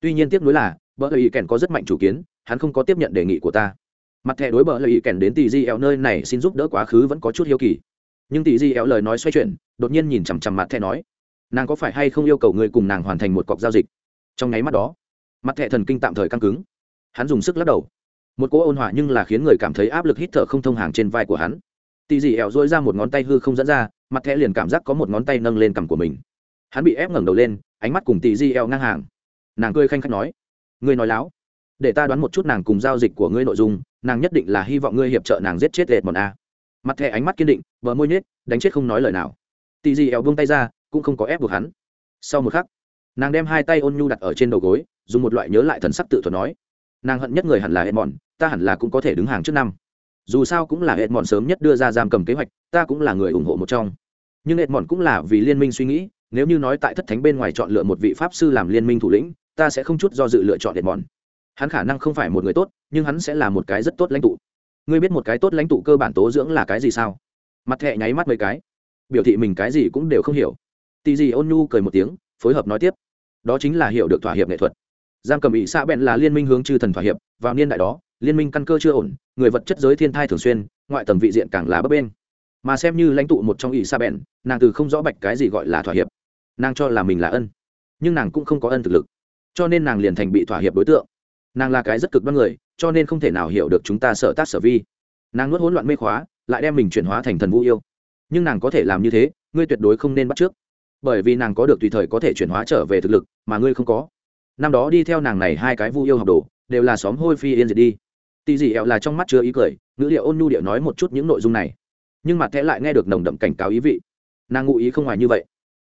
Tuy nhiên tiếc nuối là, bợ lại ý kèn có rất mạnh chủ kiến, hắn không có tiếp nhận đề nghị của ta. Mặt thẻ đối bợ lại ý kèn đến tỷ di eo nơi này xin giúp đỡ quá khứ vẫn có chút hiếu kỳ. Nhưng tỷ di eo lời nói xoay chuyển, đột nhiên nhìn chằm chằm mặt thẻ nói, nàng có phải hay không yêu cầu người cùng nàng hoàn thành một cọc giao dịch? Trong nháy mắt đó, mặt thẻ thần kinh tạm thời căng cứng. Hắn dùng sức lắc đầu. Một cỗ ôn hòa nhưng là khiến người cảm thấy áp lực hít thở không thông hàng trên vai của hắn tì dì ẻo dỗi ra một ngón tay hư không dẫn ra, mặt thẻ liền cảm giác có một ngón tay nâng lên cằm của mình. Hắn bị ép ngẩng đầu lên, ánh mắt cùng tì dì ẻo ngang hàng. Nàng cười khanh khách nói, ngươi nói láo, để ta đoán một chút nàng cùng giao dịch của ngươi nội dung, nàng nhất định là hy vọng ngươi hiệp trợ nàng giết chết lệt bọn a. Mặt thẻ ánh mắt kiên định vợ môi nhết đánh chết không nói lời nào. Tì dì ẻo buông tay ra, cũng không có ép buộc hắn. Sau một khắc, nàng đem hai tay ôn nhu đặt ở trên đầu gối, dùng một loại nhớ lại thần sắc tự thuật nói, nàng hận nhất người hẳn là hẹn mòn ta hẳn là cũng có thể đứng hàng trước năm dù sao cũng là hệ mòn sớm nhất đưa ra giam cầm kế hoạch, ta cũng là người ủng hộ một trong. Nhưng hệ mòn cũng là vì liên minh suy nghĩ, nếu như nói tại thất thánh bên ngoài chọn lựa một vị pháp sư làm liên minh thủ lĩnh, ta sẽ không chút do dự lựa chọn hệ mòn hắn khả năng không phải một người tốt, nhưng hắn sẽ là một cái rất tốt lãnh tụ. Ngươi biết một cái tốt lãnh tụ cơ bản tố dưỡng là cái gì sao? Mặt thẹ nháy mắt mấy cái. Biểu thị mình cái gì cũng đều không hiểu. Tì gì ôn nhu cười một tiếng, phối hợp nói tiếp. Đó chính là hiểu được thỏa hiệp nghệ thuật giam cầm ỵ xã bèn là liên minh hướng chư thần thỏa hiệp, vào niên đại đó, liên minh căn cơ chưa ổn, người vật chất giới thiên thai thường xuyên, ngoại tầng vị diện càng là bấp bên mà xem như lãnh tụ một trong ỵ xã bèn nàng từ không rõ bạch cái gì gọi là thỏa hiệp. Nàng cho là mình là ân, nhưng nàng cũng không có ân thực lực, cho nên nàng liền thành bị thỏa hiệp đối tượng. Nàng là cái rất cực đoan người, cho nên không thể nào hiểu được chúng ta sợ tác sở vi. Nàng nuốt hỗn loạn mê khóa, lại đem mình chuyển hóa thành thần vũ yêu. Nhưng nàng có thể làm như thế, ngươi tuyệt đối không nên bắt trước. Bởi vì nàng có được tùy thời có thể chuyển hóa trở về thực lực, mà ngươi không có năm đó đi theo nàng này hai cái vu yêu học đồ, đều là xóm hôi phi yên diệt đi. Tì dị ẹo là trong mắt chưa ý cười, ngữ liệu ôn nhu điệu nói một chút những nội dung này. Nhưng mặt thẽ lại nghe được nồng đậm cảnh cáo ý vị. Nàng ngụ ý không ngoài như vậy.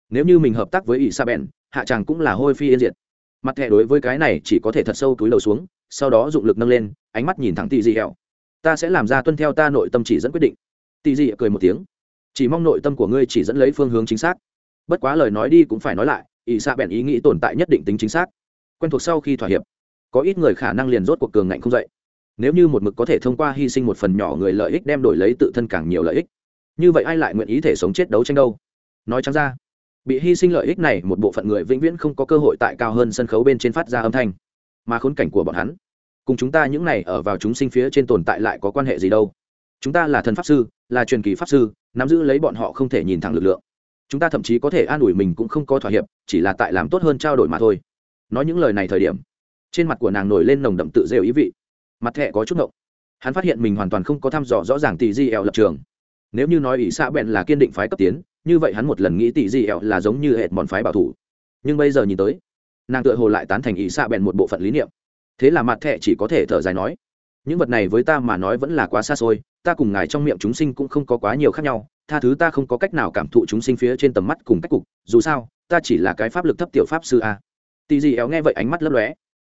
Nếu như mình hợp tác với ỷ sa bèn hạ chàng cũng là hôi phi yên diệt. Mặt thẻ đối với cái này chỉ có thể thật sâu túi đầu xuống, sau đó dụng lực nâng lên, ánh mắt nhìn thẳng tì dị ẹo ta sẽ làm ra tuân theo ta nội tâm chỉ dẫn quyết định. Tì dị cười một tiếng. Chỉ mong nội tâm của ngươi chỉ dẫn lấy phương hướng chính xác. Bất quá lời nói đi cũng phải nói lại ỷ sa bèn ý nghĩ tồn tại nhất định tính chính xác quen thuộc sau khi thỏa hiệp, có ít người khả năng liền rốt cuộc cường ngạnh không dậy. Nếu như một mực có thể thông qua hy sinh một phần nhỏ người lợi ích đem đổi lấy tự thân càng nhiều lợi ích, như vậy ai lại nguyện ý thể sống chết đấu tranh đâu? Nói chăng ra, bị hy sinh lợi ích này một bộ phận người vĩnh viễn không có cơ hội tại cao hơn sân khấu bên trên phát ra âm thanh. Mà khốn cảnh của bọn hắn, cùng chúng ta những này ở vào chúng sinh phía trên tồn tại lại có quan hệ gì đâu? Chúng ta là thần pháp sư, là truyền kỳ pháp sư, nắm giữ lấy bọn họ không thể nhìn thẳng lực lượng. Chúng ta thậm chí có thể an ủi mình cũng không có thỏa hiệp, chỉ là tại làm tốt hơn trao đổi mà thôi nói những lời này thời điểm, trên mặt của nàng nổi lên nồng đậm tự rêu ý vị. Mặt thẹ có chút ngộng. Hắn phát hiện mình hoàn toàn không có thăm dò rõ ràng tỷ di ẹo lập trường. Nếu như nói ỷ xạ bèn là kiên định phái cấp tiến, như vậy hắn một lần nghĩ tỷ di ẹo là giống như hệt mòn phái bảo thủ. Nhưng bây giờ nhìn tới, nàng tựa hồ lại tán thành ỷ xạ bèn một bộ phận lý niệm. Thế là mặt thẹ chỉ có thể thở dài nói, những vật này với ta mà nói vẫn là quá xa xôi, ta cùng ngài trong miệng chúng sinh cũng không có quá nhiều khác nhau, tha thứ ta không có cách nào cảm thụ chúng sinh phía trên tầm mắt cùng cách cục, dù sao, ta chỉ là cái pháp lực thấp tiểu pháp sư a tỷ gì éo nghe vậy ánh mắt lấp lóe.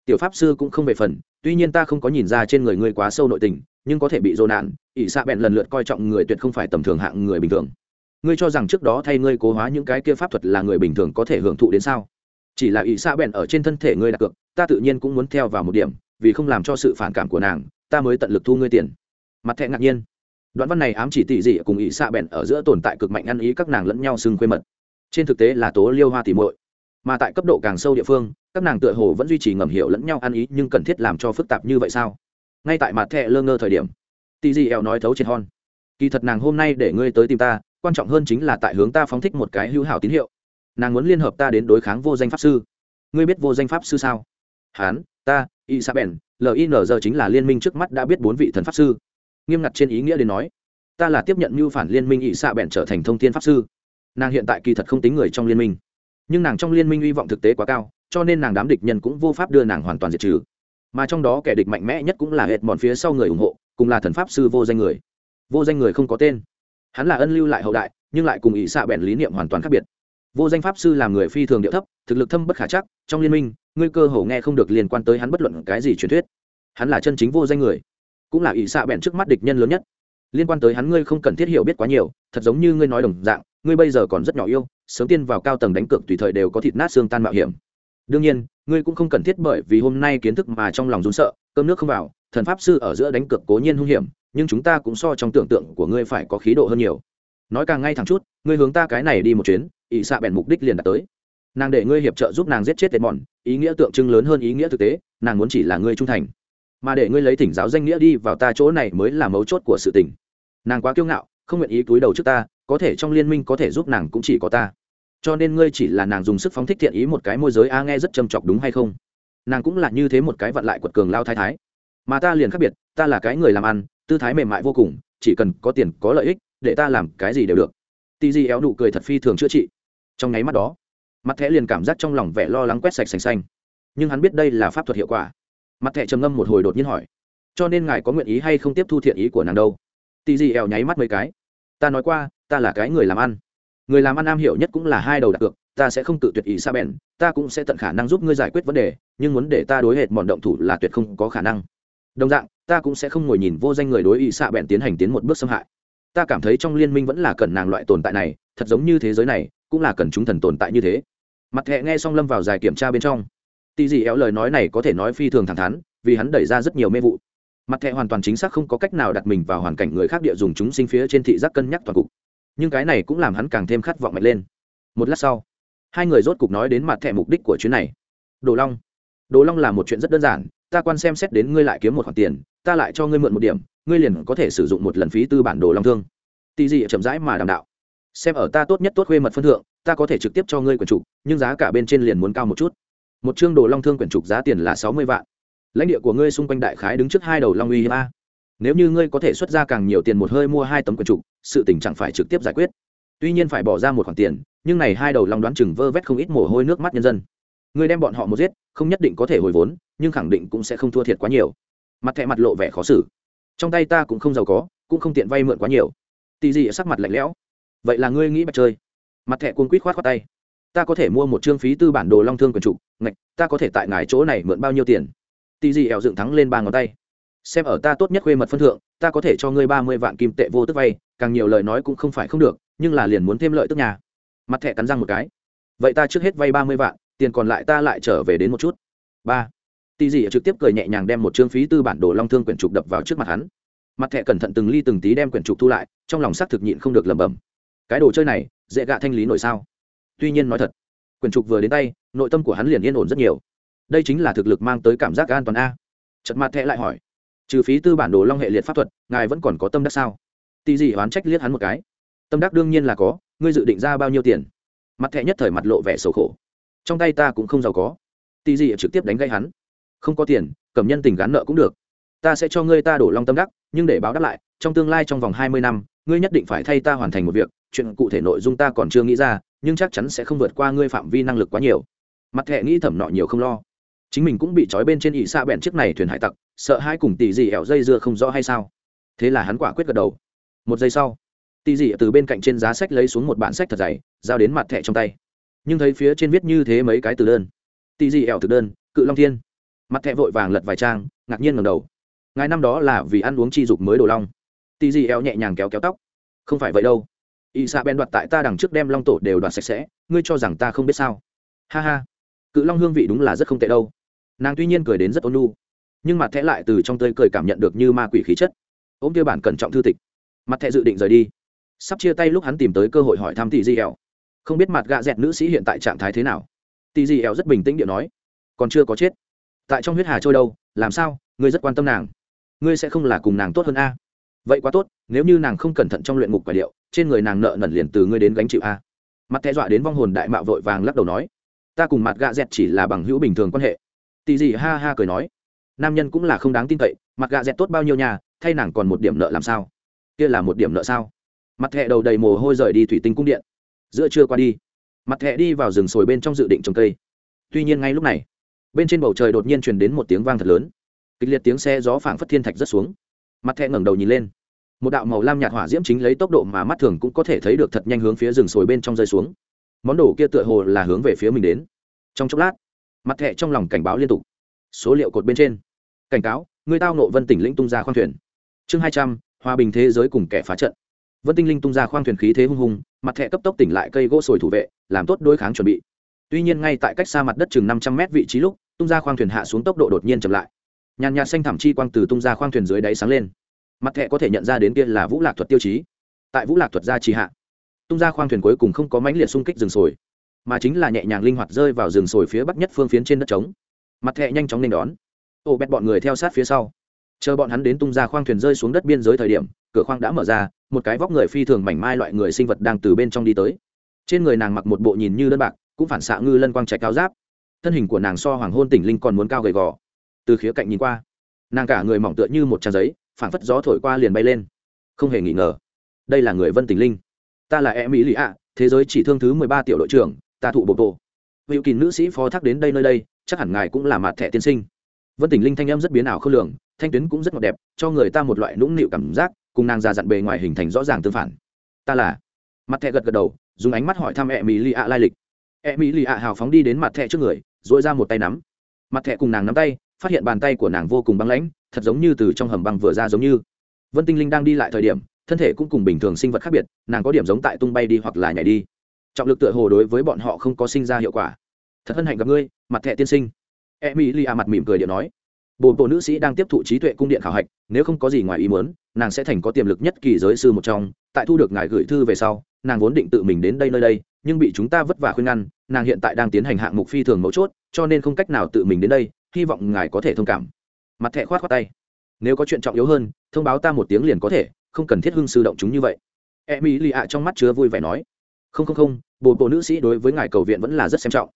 Tiểu pháp sư cũng không về phần, tuy nhiên ta không có nhìn ra trên người ngươi quá sâu nội tình, nhưng có thể bị dồn nạn, ỷ xạ bèn lần lượt coi trọng người tuyệt không phải tầm thường hạng người bình thường. Ngươi cho rằng trước đó thay ngươi cố hóa những cái kia pháp thuật là người bình thường có thể hưởng thụ đến sao? Chỉ là ỷ xạ bèn ở trên thân thể ngươi đặt cược, ta tự nhiên cũng muốn theo vào một điểm, vì không làm cho sự phản cảm của nàng, ta mới tận lực thu ngươi tiền. Mặt thẹn ngạc nhiên. Đoạn văn này ám chỉ tỉ dị cùng ỷ xạ bèn ở giữa tồn tại cực mạnh ăn ý các nàng lẫn nhau xưng quê mật. Trên thực tế là tố liêu hoa tỉ muội mà tại cấp độ càng sâu địa phương, các nàng tựa hồ vẫn duy trì ngầm hiểu lẫn nhau ăn ý nhưng cần thiết làm cho phức tạp như vậy sao? Ngay tại mặt thẹ lơ ngơ thời điểm tì dì eo nói thấu trên hon. Kỳ thật nàng hôm nay để ngươi tới tìm ta, quan trọng hơn chính là tại hướng ta phóng thích một cái hữu hảo tín hiệu. Nàng muốn liên hợp ta đến đối kháng vô danh pháp sư. Ngươi biết vô danh pháp sư sao? Hán, ta, isabel linz chính là liên minh trước mắt đã biết bốn vị thần pháp sư. Nghiêm ngặt trên ý nghĩa đến nói, ta là tiếp nhận mưu phản liên minh ỵ xạ bèn trở thành thông tin pháp sư. Nàng hiện tại kỳ thật không tính người trong liên minh nhưng nàng trong liên minh hy vọng thực tế quá cao, cho nên nàng đám địch nhân cũng vô pháp đưa nàng hoàn toàn diệt trừ. Mà trong đó kẻ địch mạnh mẽ nhất cũng là hệt mòn phía sau người ủng hộ, cùng là thần pháp sư vô danh người. Vô danh người không có tên. Hắn là ân lưu lại hậu đại, nhưng lại cùng ỷ xạ bèn lý niệm hoàn toàn khác biệt. Vô danh pháp sư làm người phi thường điệu thấp, thực lực thâm bất khả chắc, trong liên minh, ngươi cơ hồ nghe không được liên quan tới hắn bất luận cái gì truyền thuyết. Hắn là chân chính vô danh người, cũng là ỷ xạ bèn trước mắt địch nhân lớn nhất. Liên quan tới hắn ngươi không cần thiết hiểu biết quá nhiều, thật giống như ngươi nói đồng dạng ngươi bây giờ còn rất nhỏ yêu, sớm tiên vào cao tầng đánh cược tùy thời đều có thịt nát xương tan mạo hiểm. Đương nhiên, ngươi cũng không cần thiết bởi vì hôm nay kiến thức mà trong lòng run sợ, cơm nước không vào, thần pháp sư ở giữa đánh cược cố nhiên hung hiểm, nhưng chúng ta cũng so trong tưởng tượng của ngươi phải có khí độ hơn nhiều. Nói càng ngay thẳng chút, ngươi hướng ta cái này đi một chuyến ỵ xạ bèn mục đích liền đạt tới. Nàng để ngươi hiệp trợ giúp nàng giết chết tệ mòn ý nghĩa tượng trưng lớn hơn ý nghĩa thực tế, nàng muốn chỉ là ngươi trung thành. Mà để ngươi lấy thỉnh giáo danh nghĩa đi vào ta chỗ này mới là mấu chốt của sự tình. Nàng quá kiêu ngạo, không nguyện ý túi đầu trước ta có thể trong liên minh có thể giúp nàng cũng chỉ có ta. Cho nên ngươi chỉ là nàng dùng sức phóng thích thiện ý một cái môi giới a nghe rất trầm chọc đúng hay không? Nàng cũng là như thế một cái vặn lại quật cường lao thái thái. Mà ta liền khác biệt, ta là cái người làm ăn, tư thái mềm mại vô cùng, chỉ cần có tiền, có lợi ích, để ta làm cái gì đều được. Tì di éo nụ cười thật phi thường chữa trị. Trong nháy mắt đó, mặt thẻ liền cảm giác trong lòng vẻ lo lắng quét sạch sành xanh. Nhưng hắn biết đây là pháp thuật hiệu quả. Mặt thẻ trầm ngâm một hồi đột nhiên hỏi, cho nên ngài có nguyện ý hay không tiếp thu thiện ý của nàng đâu? Tì di éo nháy mắt mấy cái. Ta nói qua ta là cái người làm ăn. Người làm ăn am hiểu nhất cũng là hai đầu đặt cược, ta sẽ không tự tuyệt ý xa bèn, ta cũng sẽ tận khả năng giúp ngươi giải quyết vấn đề, nhưng muốn để ta đối hệt mòn động thủ là tuyệt không có khả năng. Đồng dạng, ta cũng sẽ không ngồi nhìn vô danh người đối ý xạ bèn tiến hành tiến một bước xâm hại. Ta cảm thấy trong liên minh vẫn là cần nàng loại tồn tại này, thật giống như thế giới này, cũng là cần chúng thần tồn tại như thế. Mặt thẹ nghe xong lâm vào dài kiểm tra bên trong. Tì dị éo lời nói này có thể nói phi thường thẳng thắn, vì hắn đẩy ra rất nhiều mê vụ. Mặt thẹ hoàn toàn chính xác không có cách nào đặt mình vào hoàn cảnh người khác địa dùng chúng sinh phía trên thị giác cân nhắc toàn cục nhưng cái này cũng làm hắn càng thêm khát vọng mạnh lên. Một lát sau, hai người rốt cục nói đến mặt thẻ mục đích của chuyến này. Đồ long đồ long là một chuyện rất đơn giản, ta quan xem xét đến ngươi lại kiếm một khoản tiền, ta lại cho ngươi mượn một điểm, ngươi liền có thể sử dụng một lần phí tư bản đồ long thương. Tì gì chậm rãi mà đảm đạo. Xem ở ta tốt nhất tốt khuê mật phân thượng, ta có thể trực tiếp cho ngươi quyển trục, nhưng giá cả bên trên liền muốn cao một chút. Một chương đồ long thương quyển trục giá tiền là sáu mươi vạn. Lãnh địa của ngươi xung quanh đại khái đứng trước hai đầu long uy hiếp a nếu như ngươi có thể xuất ra càng nhiều tiền một hơi mua hai tấm quyển trục, sự tình chẳng phải trực tiếp giải quyết. Tuy nhiên phải bỏ ra một khoản tiền, nhưng này hai đầu long đoán chừng vơ vét không ít mồ hôi nước mắt nhân dân. Ngươi đem bọn họ một giết, không nhất định có thể hồi vốn, nhưng khẳng định cũng sẽ không thua thiệt quá nhiều. Mặt thẹ mặt lộ vẻ khó xử. Trong tay ta cũng không giàu có, cũng không tiện vay mượn quá nhiều. Tì dị sắc mặt lạnh lẽo. Vậy là ngươi nghĩ bạch chơi. Mặt thẹ cuốn quýt khoát khoát tay. Ta có thể mua một chương phí tư bản đồ long thương quần trục, ngạch, ta có thể tại ngài chỗ này mượn bao nhiêu tiền? Tì dị ẻo dựng thắng lên ba ngón tay xem ở ta tốt nhất khuê mật phân thượng, ta có thể cho ngươi ba mươi vạn kim tệ vô tức vay, càng nhiều lời nói cũng không phải không được, nhưng là liền muốn thêm lợi tức nhà. Mặt thẻ cắn răng một cái. Vậy ta trước hết vay ba mươi vạn, tiền còn lại ta lại trở về đến một chút. Ba. Tì dị trực tiếp cười nhẹ nhàng đem một chương phí tư bản đồ long thương quyển trục đập vào trước mặt hắn. Mặt thẻ cẩn thận từng ly từng tí đem quyển trục thu lại, trong lòng xác thực nhịn không được lẩm bẩm. Cái đồ chơi này, dễ gạ thanh lý nổi sao? Tuy nhiên nói thật, quyển trục vừa đến tay, nội tâm của hắn liền yên ổn rất nhiều. Đây chính là thực lực mang tới cảm giác an toàn a. Chật mặt thẻ lại hỏi trừ phí tư bản đồ long hệ liệt pháp thuật, ngài vẫn còn có tâm đắc sao? Tì dị oán trách liếc hắn một cái. Tâm đắc đương nhiên là có, ngươi dự định ra bao nhiêu tiền? Mặt thẹ nhất thời mặt lộ vẻ sầu khổ. Trong tay ta cũng không giàu có. Tì dị trực tiếp đánh gây hắn. Không có tiền, cầm nhân tình gán nợ cũng được. Ta sẽ cho ngươi ta đổ long tâm đắc, nhưng để báo đáp lại, trong tương lai trong vòng hai mươi năm, ngươi nhất định phải thay ta hoàn thành một việc, chuyện cụ thể nội dung ta còn chưa nghĩ ra, nhưng chắc chắn sẽ không vượt qua ngươi phạm vi năng lực quá nhiều. Mặt thẹ nghĩ thẩm nọ nhiều không lo chính mình cũng bị trói bên trên ỵ xa bẹn chiếc này thuyền hải tặc, sợ hai cùng tỷ dị ẻo dây dưa không rõ hay sao? Thế là hắn quả quyết gật đầu. Một giây sau tỷ dị từ bên cạnh trên giá sách lấy xuống một bản sách thật dày, giao đến mặt thẻ trong tay. Nhưng thấy phía trên viết như thế mấy cái từ đơn. Tỷ dị ẻo thực đơn, cự long thiên. Mặt thẻ vội vàng lật vài trang, ngạc nhiên ngầm đầu. Ngài năm đó là vì ăn uống chi dục mới đồ long. Tỷ dị ẻo nhẹ nhàng kéo kéo tóc. Không phải vậy đâu. Ỵ xạ bèn đoạt tại ta đằng trước đem long tổ đều đoạt sạch sẽ, ngươi cho rằng ta không biết sao? Ha ha. Cự long hương vị đúng là rất không tệ đâu nàng tuy nhiên cười đến rất ôn nhu, nhưng mặt thẻ lại từ trong tơi cười cảm nhận được như ma quỷ khí chất. Ôm kia bản cẩn trọng thư tịch, mặt thẻ dự định rời đi. Sắp chia tay lúc hắn tìm tới cơ hội hỏi thăm tỷ di ẻo không biết mặt gạ dẹt nữ sĩ hiện tại trạng thái thế nào? Tỷ di ẻo rất bình tĩnh điện nói, còn chưa có chết. Tại trong huyết hà trôi đâu, làm sao? Ngươi rất quan tâm nàng. Ngươi sẽ không là cùng nàng tốt hơn a? Vậy quá tốt, nếu như nàng không cẩn thận trong luyện ngục quả điệu, trên người nàng nợ nần liền từ ngươi đến gánh chịu a. Mặt thẻ dọa đến vong hồn đại mạo vội vàng lắc đầu nói, ta cùng mặt gạ dẹt chỉ là bằng hữu bình thường quan hệ tỷ dị ha ha cười nói, nam nhân cũng là không đáng tin cậy, mặt gạ dẹt tốt bao nhiêu nhà, thay nàng còn một điểm nợ làm sao? Kia là một điểm nợ sao? Mặt thẹ đầu đầy mồ hôi rời đi thủy tinh cung điện. Giữa trưa qua đi, mặt thẹ đi vào rừng sồi bên trong dự định trồng cây. Tuy nhiên ngay lúc này, bên trên bầu trời đột nhiên truyền đến một tiếng vang thật lớn. Kịch liệt tiếng xe gió phảng phất thiên thạch rất xuống. Mặt thẹ ngẩng đầu nhìn lên. Một đạo màu lam nhạt hỏa diễm chính lấy tốc độ mà mắt thường cũng có thể thấy được thật nhanh hướng phía rừng sồi bên trong rơi xuống. Món đồ kia tựa hồ là hướng về phía mình đến. Trong chốc lát mặt thẹ trong lòng cảnh báo liên tục. Số liệu cột bên trên. Cảnh cáo, người tao nộ vân tỉnh lĩnh tung ra khoang thuyền. Chương hai trăm, hòa bình thế giới cùng kẻ phá trận. Vân tinh linh tung ra khoang thuyền khí thế hung hùng, mặt thẹ cấp tốc tỉnh lại cây gỗ sồi thủ vệ, làm tốt đối kháng chuẩn bị. Tuy nhiên ngay tại cách xa mặt đất chừng năm trăm mét vị trí lúc, tung ra khoang thuyền hạ xuống tốc độ đột nhiên chậm lại. Nhàn nhạt xanh thảm chi quang từ tung ra khoang thuyền dưới đáy sáng lên. Mặt thẹ có thể nhận ra đến kia là vũ lạc thuật tiêu chí. Tại vũ lạc thuật gia trì hạ, tung ra khoang thuyền cuối cùng không có mãnh liệt xung kích rừng sồi mà chính là nhẹ nhàng linh hoạt rơi vào rừng sồi phía bắc nhất phương phiến trên đất trống. Mặt thẹ nhanh chóng nên đón. Ô bét bọn người theo sát phía sau. Chờ bọn hắn đến tung ra khoang thuyền rơi xuống đất biên giới thời điểm, cửa khoang đã mở ra, một cái vóc người phi thường mảnh mai loại người sinh vật đang từ bên trong đi tới. Trên người nàng mặc một bộ nhìn như đơn bạc, cũng phản xạ ngư lân quang trạch cao giáp. Thân hình của nàng so hoàng hôn tỉnh linh còn muốn cao gầy gò. Từ khía cạnh nhìn qua, nàng cả người mỏng tựa như một trang giấy, phảng phất gió thổi qua liền bay lên. Không hề nghi ngờ, đây là người vân tỉnh linh. Ta là e mỹ lì ạ thế giới chỉ thương thứ mười ba tiểu đội trưởng ta thụ bộ bộ. Hữu kỳ nữ sĩ phó thác đến đây nơi đây, chắc hẳn ngài cũng là mặt thẻ tiên sinh. Vân tình linh thanh em rất biến ảo không lường, thanh tuyến cũng rất ngọt đẹp, cho người ta một loại nũng nịu cảm giác, cùng nàng già dặn bề ngoài hình thành rõ ràng tương phản. Ta là mặt thẻ gật gật đầu, dùng ánh mắt hỏi thăm e mỹ lì ạ lai lịch. E mỹ lì ạ hào phóng đi đến mặt thẻ trước người dội ra một tay nắm. Mặt thẻ cùng nàng nắm tay, phát hiện bàn tay của nàng vô cùng băng lãnh, thật giống như từ trong hầm băng vừa ra giống như. Vân tinh linh đang đi lại thời điểm, thân thể cũng cùng bình thường sinh vật khác biệt, nàng có điểm giống tại tung bay đi hoặc là nhảy đi trọng lực tựa hồ đối với bọn họ không có sinh ra hiệu quả. Thật hân hạnh gặp ngươi, mặt thẹ tiên sinh. E mỹ lia a mặt mỉm cười điện nói. Bồn bộ nữ sĩ đang tiếp thụ trí tuệ cung điện khảo hạch, nếu không có gì ngoài ý muốn, nàng sẽ thành có tiềm lực nhất kỳ giới sư một trong. Tại thu được ngài gửi thư về sau, nàng vốn định tự mình đến đây nơi đây, nhưng bị chúng ta vất vả khuyên ngăn, nàng hiện tại đang tiến hành hạng mục phi thường mấu chốt, cho nên không cách nào tự mình đến đây, hy vọng ngài có thể thông cảm. Mặt thẹ khoát khoát tay. Nếu có chuyện trọng yếu hơn, thông báo ta một tiếng liền có thể, không cần thiết hưng sư động chúng như vậy. E mỹ lì ạ trong mắt chứa vui vẻ nói không không không, bộ bộ nữ sĩ đối với ngài cầu viện vẫn là rất xem trọng.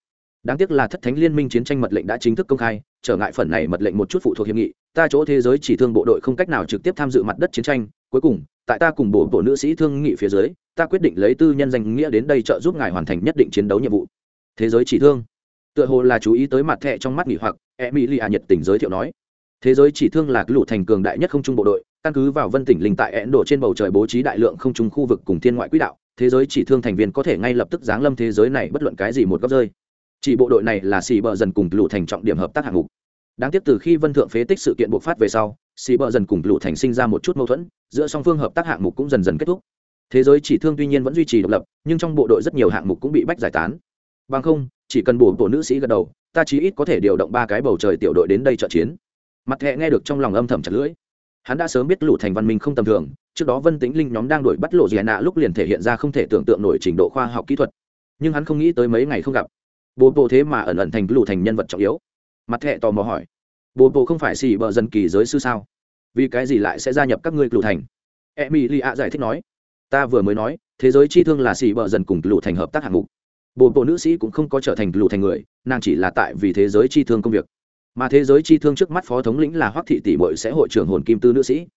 Đáng tiếc là thất thánh liên minh chiến tranh mật lệnh đã chính thức công khai, trở ngại phần này mật lệnh một chút phụ thuộc hiệp nghị. Ta chỗ thế giới chỉ thương bộ đội không cách nào trực tiếp tham dự mặt đất chiến tranh. Cuối cùng, tại ta cùng bộ bộ nữ sĩ thương nghị phía dưới, ta quyết định lấy tư nhân danh nghĩa đến đây trợ giúp ngài hoàn thành nhất định chiến đấu nhiệm vụ. Thế giới chỉ thương. Tựa hồ là chú ý tới mặt thẹ trong mắt nghỉ hoặc e mỹ lì a nhiệt tình giới thiệu nói. Thế giới chỉ thương là lũ thành cường đại nhất không trung bộ đội, căn cứ vào vân tỉnh linh tại ấn độ trên bầu trời bố trí đại lượng không trung khu vực cùng thiên ngoại quỹ đạo thế giới chỉ thương thành viên có thể ngay lập tức giáng lâm thế giới này bất luận cái gì một góc rơi. Chỉ bộ đội này là xì bờ dần cùng lũ thành trọng điểm hợp tác hạng mục. Đáng tiếc từ khi vân thượng phế tích sự kiện bộc phát về sau, xì bờ dần cùng lũ thành sinh ra một chút mâu thuẫn, giữa song phương hợp tác hạng mục cũng dần dần kết thúc. Thế giới chỉ thương tuy nhiên vẫn duy trì độc lập, nhưng trong bộ đội rất nhiều hạng mục cũng bị bách giải tán. Bằng không, chỉ cần bổ bộ nữ sĩ gật đầu, ta chí ít có thể điều động ba cái bầu trời tiểu đội đến đây trợ chiến. Mặt thẹ nghe được trong lòng âm thầm chặt lưỡi hắn đã sớm biết lũ thành văn minh không tầm thường, trước đó vân tính linh nhóm đang đuổi bắt lộ dì nạ lúc liền thể hiện ra không thể tưởng tượng nổi trình độ khoa học kỹ thuật. Nhưng hắn không nghĩ tới mấy ngày không gặp. Bố bộ thế mà ẩn ẩn thành lũ thành nhân vật trọng yếu. Mặt thẹ tò mò hỏi, bố bộ không phải xì bờ dân kỳ giới sư sao? Vì cái gì lại sẽ gia nhập các ngươi lũ thành? E mỹ lì ạ giải thích nói, ta vừa mới nói, thế giới chi thương là xì bờ dần cùng lũ thành hợp tác hạng mục. Bồ bộ nữ sĩ cũng không có trở thành lũ thành người, nàng chỉ là tại vì thế giới chi thương công việc mà thế giới chi thương trước mắt phó thống lĩnh là hoắc thị tỷ bội sẽ hội trưởng hồn kim tư nữ sĩ.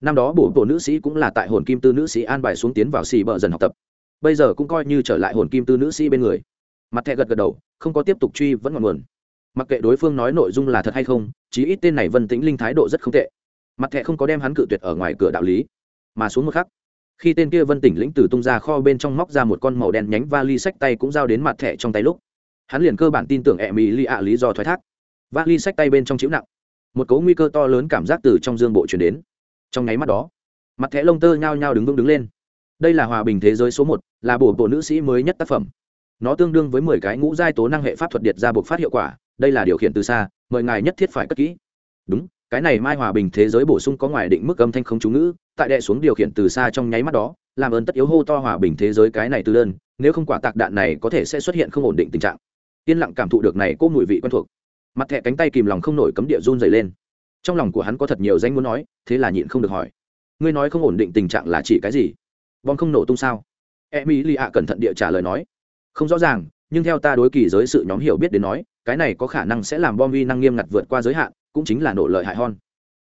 Năm đó bổ bộ nữ sĩ cũng là tại hồn kim tư nữ sĩ an bài xuống tiến vào xì bờ dần học tập. Bây giờ cũng coi như trở lại hồn kim tư nữ sĩ bên người. Mặt thẹ gật gật đầu, không có tiếp tục truy vẫn ngọn nguồn. Mặc kệ đối phương nói nội dung là thật hay không, chí ít tên này vân tĩnh linh thái độ rất không tệ. Mặt thẹ không có đem hắn cự tuyệt ở ngoài cửa đạo lý, mà xuống một khắc, khi tên kia vân tỉnh lĩnh từ tung ra kho bên trong móc ra một con màu đen nhánh vali sách tay cũng giao đến mặt thẻ trong tay lúc, hắn liền cơ bản tin tưởng e mỹ li ạ lý do thoái thác vali sách tay bên trong chịu nặng. Một cấu nguy cơ to lớn cảm giác từ trong dương bộ chuyển đến. Trong nháy mắt đó, mặt thẻ lông tơ nhao nhao đứng vững đứng lên. Đây là hòa bình thế giới số một, là bổ bộ nữ sĩ mới nhất tác phẩm. Nó tương đương với mười cái ngũ giai tố năng hệ pháp thuật điệt ra buộc phát hiệu quả, đây là điều khiển từ xa, mời ngài nhất thiết phải cất kỹ. Đúng, cái này mai hòa bình thế giới bổ sung có ngoài định mức âm thanh không chú ngữ, tại đệ xuống điều khiển từ xa trong nháy mắt đó, làm ơn tất yếu hô to hòa bình thế giới cái này từ đơn, nếu không quả tạc đạn này có thể sẽ xuất hiện không ổn định tình trạng. Yên lặng cảm thụ được này cô mùi vị quen thuộc mặt thẹ cánh tay kìm lòng không nổi cấm địa run dày lên. Trong lòng của hắn có thật nhiều danh muốn nói, thế là nhịn không được hỏi. Ngươi nói không ổn định tình trạng là chỉ cái gì? Bom không nổ tung sao? E mỹ lì ạ cẩn thận địa trả lời nói. Không rõ ràng, nhưng theo ta đối kỳ giới sự nhóm hiểu biết đến nói, cái này có khả năng sẽ làm bom vi năng nghiêm ngặt vượt qua giới hạn, cũng chính là nổ lợi hại hon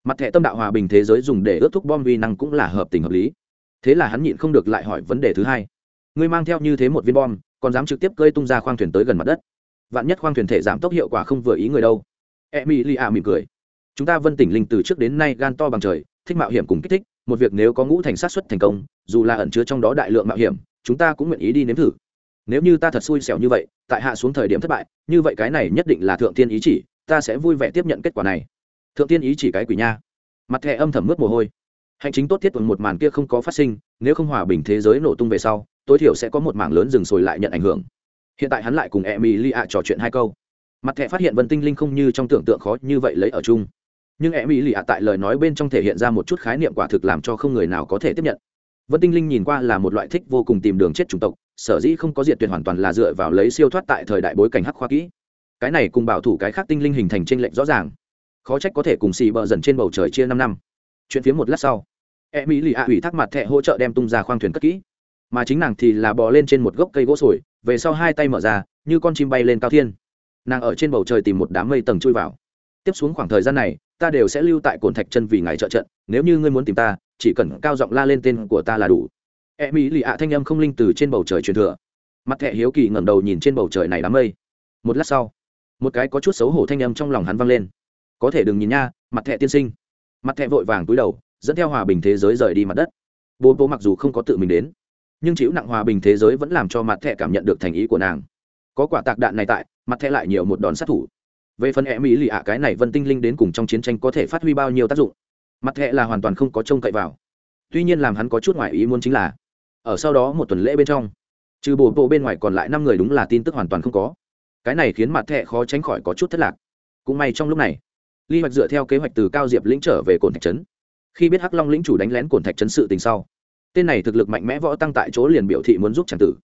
mặt thẻ tâm đạo hòa bình thế giới dùng để ước thúc bom vi năng cũng là hợp tình hợp lý. Thế là hắn nhịn không được lại hỏi vấn đề thứ hai. Ngươi mang theo như thế một viên bom, còn dám trực tiếp cơi tung ra khoang thuyền tới gần mặt đất? Vạn nhất khoang thuyền thể giảm tốc hiệu quả không vừa ý người đâu. E mỹ li a mỉm cười. Chúng ta vân tỉnh linh từ trước đến nay gan to bằng trời, thích mạo hiểm cùng kích thích, một việc nếu có ngũ thành sát xuất thành công, dù là ẩn chứa trong đó đại lượng mạo hiểm, chúng ta cũng nguyện ý đi nếm thử. Nếu như ta thật xui xẻo như vậy, tại hạ xuống thời điểm thất bại, như vậy cái này nhất định là thượng tiên ý chỉ, ta sẽ vui vẻ tiếp nhận kết quả này. Thượng tiên ý chỉ cái quỷ nha. Mặt thẻ âm thầm mướt mồ hôi. Hành chính tốt thiết tuần một màn kia không có phát sinh, nếu không hòa bình thế giới nổ tung về sau, tối thiểu sẽ có một mảng lớn rừng sồi lại nhận ảnh hưởng hiện tại hắn lại cùng e mỹ ạ trò chuyện hai câu. Mặt thẻ phát hiện vân tinh linh không như trong tưởng tượng khó như vậy lấy ở chung. Nhưng e mỹ ạ tại lời nói bên trong thể hiện ra một chút khái niệm quả thực làm cho không người nào có thể tiếp nhận. Vân tinh linh nhìn qua là một loại thích vô cùng tìm đường chết chủng tộc, sở dĩ không có diện tuyệt hoàn toàn là dựa vào lấy siêu thoát tại thời đại bối cảnh hắc khoa kỹ. Cái này cùng bảo thủ cái khác tinh linh hình thành tranh lệch rõ ràng. Khó trách có thể cùng xì bờ dần trên bầu trời chia năm năm. Chuyện phía một lát sau e mỹ lì ạ ủy thác mặt thẹ hỗ trợ đem tung ra khoang thuyền cất kỹ. Mà chính nàng thì là bò lên trên một gốc cây gỗ sồi về sau hai tay mở ra, như con chim bay lên cao thiên. Nàng ở trên bầu trời tìm một đám mây tầng chui vào. Tiếp xuống khoảng thời gian này, ta đều sẽ lưu tại cồn thạch chân vì ngài trợ trận, nếu như ngươi muốn tìm ta, chỉ cần cao giọng la lên tên của ta là đủ. E mỹ lì ạ thanh âm không linh từ trên bầu trời truyền thừa. Mặt thẹ hiếu kỳ ngẩng đầu nhìn trên bầu trời này đám mây. Một lát sau, một cái có chút xấu hổ thanh âm trong lòng hắn vang lên. Có thể đừng nhìn nha, mặt thẹ tiên sinh. Mặt thẹ vội vàng túi đầu, dẫn theo hòa bình thế giới rời đi mặt đất. Bố bố mặc dù không có tự mình đến nhưng chịu nặng hòa bình thế giới vẫn làm cho mặt thẻ cảm nhận được thành ý của nàng. Có quả tạc đạn này tại, mặt thẻ lại nhiều một đòn sát thủ. Về phần e mỹ lì ạ, cái này vân tinh linh đến cùng trong chiến tranh có thể phát huy bao nhiêu tác dụng? Mặt thẻ là hoàn toàn không có trông cậy vào. Tuy nhiên làm hắn có chút ngoại ý muốn chính là, ở sau đó một tuần lễ bên trong, trừ bồ bộ bên ngoài còn lại năm người đúng là tin tức hoàn toàn không có. Cái này khiến mặt thẹ khó tránh khỏi có chút thất lạc. Cũng may trong lúc này ly hoạch dựa theo kế hoạch từ cao diệp lĩnh trở về cồn thạch trấn. Khi biết hắc long lĩnh chủ đánh lén cồn thạch trấn sự tình sau tên này thực lực mạnh mẽ võ tăng tại chỗ liền biểu thị muốn giúp tràng tử.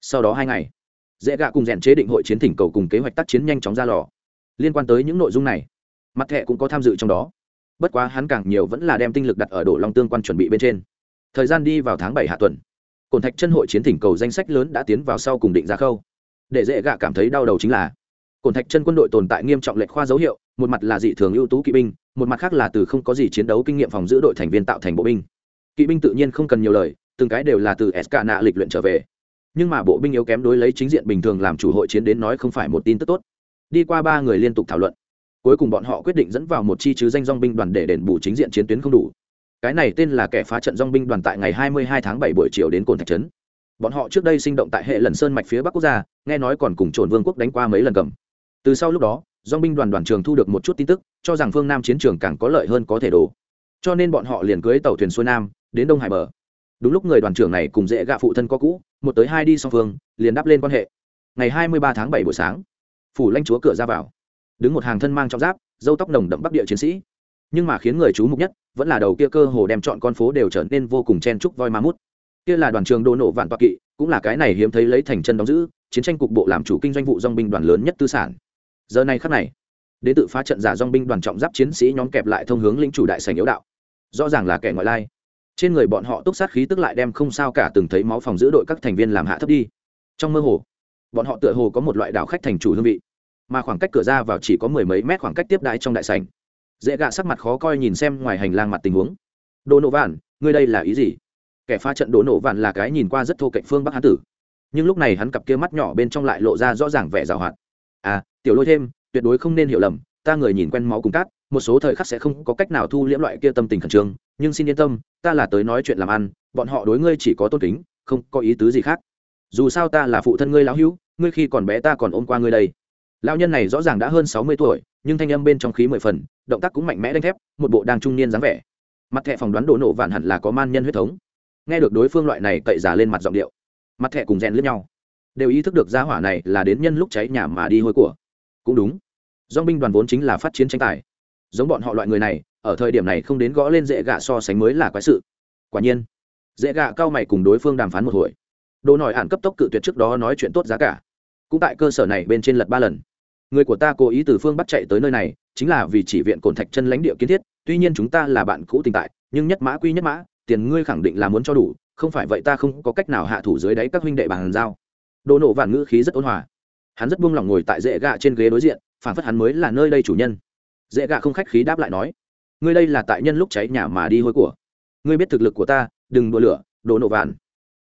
Sau đó hai ngày, dễ gạ cùng rèn chế định hội chiến thỉnh cầu cùng kế hoạch tác chiến nhanh chóng ra lò. Liên quan tới những nội dung này, mặt thẹ cũng có tham dự trong đó. Bất quá hắn càng nhiều vẫn là đem tinh lực đặt ở đổ long tương quan chuẩn bị bên trên. Thời gian đi vào tháng bảy hạ tuần cồn thạch chân hội chiến thỉnh cầu danh sách lớn đã tiến vào sau cùng định ra khâu. Để dễ gạ cảm thấy đau đầu chính là cồn thạch chân quân đội tồn tại nghiêm trọng lệch khoa dấu hiệu, một mặt là dị thường ưu tú kỵ binh, một mặt khác là từ không có gì chiến đấu kinh nghiệm phòng giữ đội thành viên tạo thành bộ binh kỵ binh tự nhiên không cần nhiều lời, từng cái đều là từ sk nạ lịch luyện trở về. Nhưng mà bộ binh yếu kém đối lấy chính diện bình thường làm chủ hội chiến đến nói không phải một tin tức tốt. Đi qua ba người liên tục thảo luận. Cuối cùng bọn họ quyết định dẫn vào một chi chứ danh dong binh đoàn để đền bù chính diện chiến tuyến không đủ. Cái này tên là kẻ phá trận dong binh đoàn tại ngày 22 tháng 7 buổi chiều đến cồn thạch trấn. Bọn họ trước đây sinh động tại hệ lần sơn mạch phía bắc quốc gia, nghe nói còn cùng trồn vương quốc đánh qua mấy lần cầm. Từ sau lúc đó dong binh đoàn đoàn trường thu được một chút tin tức, cho rằng phương nam chiến trường càng có lợi hơn có thể đổ cho nên bọn họ liền cưới tàu thuyền xuôi nam, đến đông hải bờ. Đúng lúc người đoàn trưởng này cùng dễ gạ phụ thân có cũ, một tới hai đi song phương, liền đáp lên quan hệ. Ngày 23 tháng bảy buổi sáng, phủ lãnh chúa cửa ra vào. Đứng một hàng thân mang trong giáp dâu tóc nồng đậm bắc địa chiến sĩ. Nhưng mà khiến người chú mục nhất, vẫn là đầu kia cơ hồ đem chọn con phố đều trở nên vô cùng chen trúc voi ma mút. Kia là đoàn trường đô nổ vạn toa kỵ, cũng là cái này hiếm thấy lấy thành chân đóng giữ, chiến tranh cục bộ làm chủ kinh doanh vụ dong binh đoàn lớn nhất tư sản. Giờ này khắc này, đến tự phá trận giả dong binh đoàn trọng giáp chiến sĩ nhóm kẹp lại thông hướng lĩnh chủ đại sành yếu đạo rõ ràng là kẻ ngoại lai. Trên người bọn họ túc sát khí tức lại đem không sao cả từng thấy máu phòng giữ đội các thành viên làm hạ thấp đi. Trong mơ hồ, bọn họ tựa hồ có một loại đảo khách thành chủ hương vị, mà khoảng cách cửa ra vào chỉ có mười mấy mét khoảng cách tiếp đãi trong đại sành dễ gạ sắc mặt khó coi nhìn xem ngoài hành lang mặt tình huống. Đồ nổ vạn, ngươi đây là ý gì? Kẻ pha trận đồ nổ vạn là cái nhìn qua rất thô cạnh phương bắc hán tử. Nhưng lúc này hắn cặp kia mắt nhỏ bên trong lại lộ ra rõ ràng vẻ giảo hoạt. À tiểu lôi thêm, tuyệt đối không nên hiểu lầm, ta người nhìn quen máu cùng cát một số thời khắc sẽ không có cách nào thu liễm loại kia tâm tình khẩn trương, nhưng xin yên tâm, ta là tới nói chuyện làm ăn, bọn họ đối ngươi chỉ có tôn kính, không có ý tứ gì khác. Dù sao ta là phụ thân ngươi lão hữu, ngươi khi còn bé ta còn ôm qua ngươi đây. Lão nhân này rõ ràng đã hơn sáu mươi tuổi, nhưng thanh âm bên trong khí mười phần, động tác cũng mạnh mẽ đánh thép, một bộ đang trung niên dáng vẻ. Mặt thẹ phỏng đoán đổ nổ vạn hẳn là có man nhân huyết thống. Nghe được đối phương loại này cậy giả lên mặt giọng điệu, mặt thẹ cùng rèn lướt nhau, đều ý thức được gia hỏa này là đến nhân lúc cháy nhà mà đi hôi của. Cũng đúng. Do binh đoàn vốn chính là phát chiến tranh tài giống bọn họ loại người này, ở thời điểm này không đến gõ lên dễ gạ so sánh mới là quái sự. Quả nhiên, dễ gạ cao mày cùng đối phương đàm phán một hồi. Đồ nổi ản cấp tốc cự tuyệt trước đó nói chuyện tốt giá cả. Cũng tại cơ sở này bên trên lật ba lần. Người của ta cố ý từ phương bắt chạy tới nơi này, chính là vì chỉ viện cồn thạch chân lãnh địa kiến thiết, tuy nhiên chúng ta là bạn cũ tình tại, nhưng nhất mã quy nhất mã, tiền ngươi khẳng định là muốn cho đủ, không phải vậy ta không có cách nào hạ thủ dưới đáy các huynh đệ bàn giao. Đồ nổ vạn ngữ khí rất ôn hòa. Hắn rất buông lỏng ngồi tại dễ gạ trên ghế đối diện, phản phất hắn mới là nơi đây chủ nhân dễ gạ không khách khí đáp lại nói, ngươi đây là tại nhân lúc cháy nhà mà đi hôi của. Ngươi biết thực lực của ta, đừng đùa lửa, đồ nổ vạn.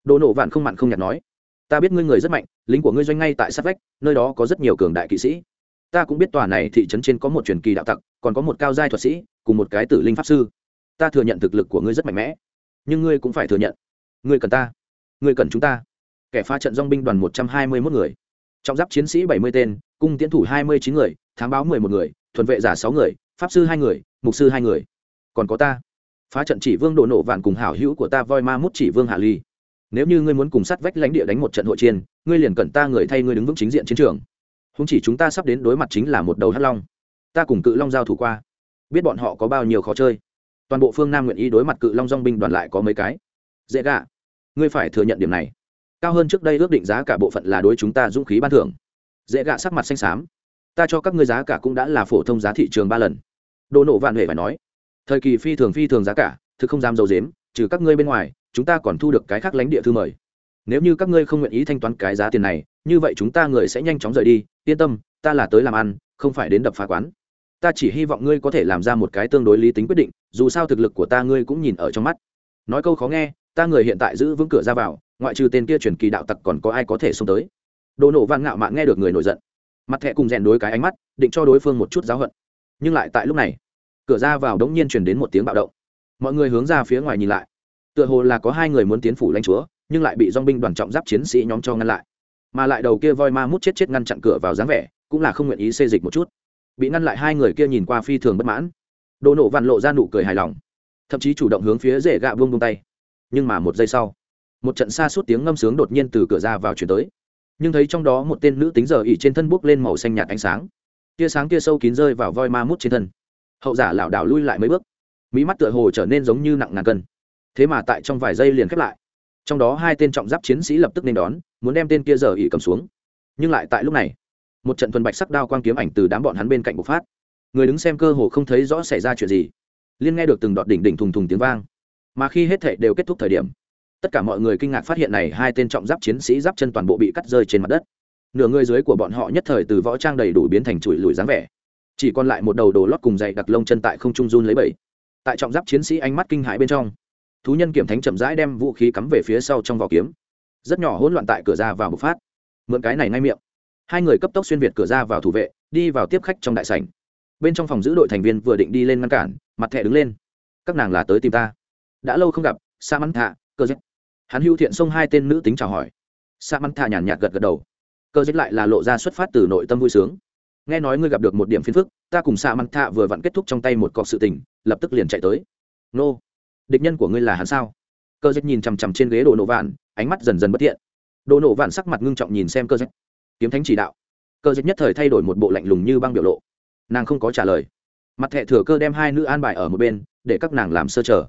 Đồ nổ vạn không mặn không nhạt nói, ta biết ngươi người rất mạnh, lính của ngươi doanh ngay tại sát vách, nơi đó có rất nhiều cường đại kỵ sĩ. Ta cũng biết tòa này thị trấn trên có một truyền kỳ đạo tặc, còn có một cao giai thuật sĩ, cùng một cái tử linh pháp sư. Ta thừa nhận thực lực của ngươi rất mạnh mẽ, nhưng ngươi cũng phải thừa nhận. Ngươi cần ta, ngươi cần chúng ta. Kẻ phá trận dong binh đoàn một trăm hai mươi mốt người. Trọng giáp chiến sĩ bảy mươi tên, cung tiến thủ hai mươi chín người, thám báo mười một người thuần vệ giả sáu người pháp sư hai người mục sư hai người. Còn có ta. Phá trận chỉ vương đổ nổ vạn cùng hảo hữu của ta voi ma mút chỉ vương hạ ly. Nếu như ngươi muốn cùng sát vách lãnh địa đánh một trận hội chiến, ngươi liền cần ta người thay ngươi đứng vững chính diện chiến trường. Không chỉ chúng ta sắp đến đối mặt chính là một đầu hắc long. Ta cùng cự long giao thủ qua. Biết bọn họ có bao nhiêu khó chơi. Toàn bộ phương nam nguyện ý đối mặt cự long dong binh đoàn lại có mấy cái. Dễ gạ ngươi phải thừa nhận điểm này. Cao hơn trước đây ước định giá cả bộ phận là đối chúng ta dũng khí ban thưởng. Dễ gạ sắc mặt xanh xám ta cho các ngươi giá cả cũng đã là phổ thông giá thị trường ba lần. Đồ nộ vạn huệ phải nói, thời kỳ phi thường phi thường giá cả, thực không dám dầu dếm, trừ các ngươi bên ngoài, chúng ta còn thu được cái khác lánh địa thư mời. Nếu như các ngươi không nguyện ý thanh toán cái giá tiền này, như vậy chúng ta người sẽ nhanh chóng rời đi, yên tâm, ta là tới làm ăn, không phải đến đập phá quán. Ta chỉ hy vọng ngươi có thể làm ra một cái tương đối lý tính quyết định, dù sao thực lực của ta ngươi cũng nhìn ở trong mắt. Nói câu khó nghe, ta người hiện tại giữ vững cửa ra vào, ngoại trừ tên kia truyền kỳ đạo tặc còn có ai có thể xông tới. Đồ nổ văn ngạo mạn nghe được người nổi giận mặt thẹ cùng rèn đối cái ánh mắt, định cho đối phương một chút giáo hận. Nhưng lại tại lúc này, cửa ra vào đống nhiên truyền đến một tiếng bạo động. Mọi người hướng ra phía ngoài nhìn lại. Tựa hồ là có hai người muốn tiến phủ lãnh chúa, nhưng lại bị dong binh đoàn trọng giáp chiến sĩ nhóm cho ngăn lại. Mà lại đầu kia voi ma mút chết chết ngăn chặn cửa vào dáng vẻ, cũng là không nguyện ý xê dịch một chút. Bị ngăn lại hai người kia nhìn qua phi thường bất mãn. Đồ nổ vằn lộ ra nụ cười hài lòng. Thậm chí chủ động hướng phía rễ gạ buông buông tay. Nhưng mà một giây sau, một trận xa suốt tiếng ngâm sướng đột nhiên từ cửa ra vào chuyển tới nhưng thấy trong đó một tên nữ tính giờ ỉ trên thân bốc lên màu xanh nhạt ánh sáng. Tia sáng kia sâu kín rơi vào voi ma mút trên thân. Hậu giả lảo đảo lui lại mấy bước. Mỹ mắt tựa hồ trở nên giống như nặng ngàn cân. Thế mà tại trong vài giây liền khép lại. Trong đó hai tên trọng giáp chiến sĩ lập tức nên đón, muốn đem tên kia giờ ỉ cầm xuống. Nhưng lại tại lúc này, một trận thuần bạch sắc đao quang kiếm ảnh từ đám bọn hắn bên cạnh bộc phát. Người đứng xem cơ hồ không thấy rõ xảy ra chuyện gì. Liên nghe được từng đọt đỉnh đỉnh thùng thùng tiếng vang. Mà khi hết thệ đều kết thúc thời điểm tất cả mọi người kinh ngạc phát hiện này hai tên trọng giáp chiến sĩ giáp chân toàn bộ bị cắt rơi trên mặt đất. Nửa người dưới của bọn họ nhất thời từ võ trang đầy đủ biến thành chùi lùi dáng vẻ. Chỉ còn lại một đầu đồ lót cùng dày đặc lông chân tại không trung run lấy bẫy tại trọng giáp chiến sĩ ánh mắt kinh hãi bên trong, thú nhân kiểm thánh chậm rãi đem vũ khí cắm về phía sau trong vỏ kiếm. Rất nhỏ hỗn loạn tại cửa ra vào bộc phát. Mượn cái này ngay miệng. Hai người cấp tốc xuyên việt cửa ra vào thủ vệ, đi vào tiếp khách trong đại sảnh. Bên trong phòng giữ đội thành viên vừa định đi lên ngăn cản, mặt thẻ đứng lên. Các nàng là tới tìm ta. Đã lâu không gặp, sa mắn thạ, cơ dích hắn hữu thiện xông hai tên nữ tính chào hỏi. Sa mắn thà nhàn nhạt gật gật đầu. Cơ dích lại là lộ ra xuất phát từ nội tâm vui sướng. Nghe nói ngươi gặp được một điểm phiền phức, ta cùng sa mắn thà vừa vặn kết thúc trong tay một cọc sự tình, lập tức liền chạy tới. Nô, địch nhân của ngươi là hắn sao? Cơ dích nhìn chằm chằm trên ghế đồ nổ vạn, ánh mắt dần dần bất thiện. Đồ nổ vạn sắc mặt ngưng trọng nhìn xem cơ dích kiếm thánh chỉ đạo. Cơ dích nhất thời thay đổi một bộ lạnh lùng như băng biểu lộ. Nàng không có trả lời. Mặt thẹ thừa cơ đem hai nữ an bài ở một bên, để các nàng làm sơ trở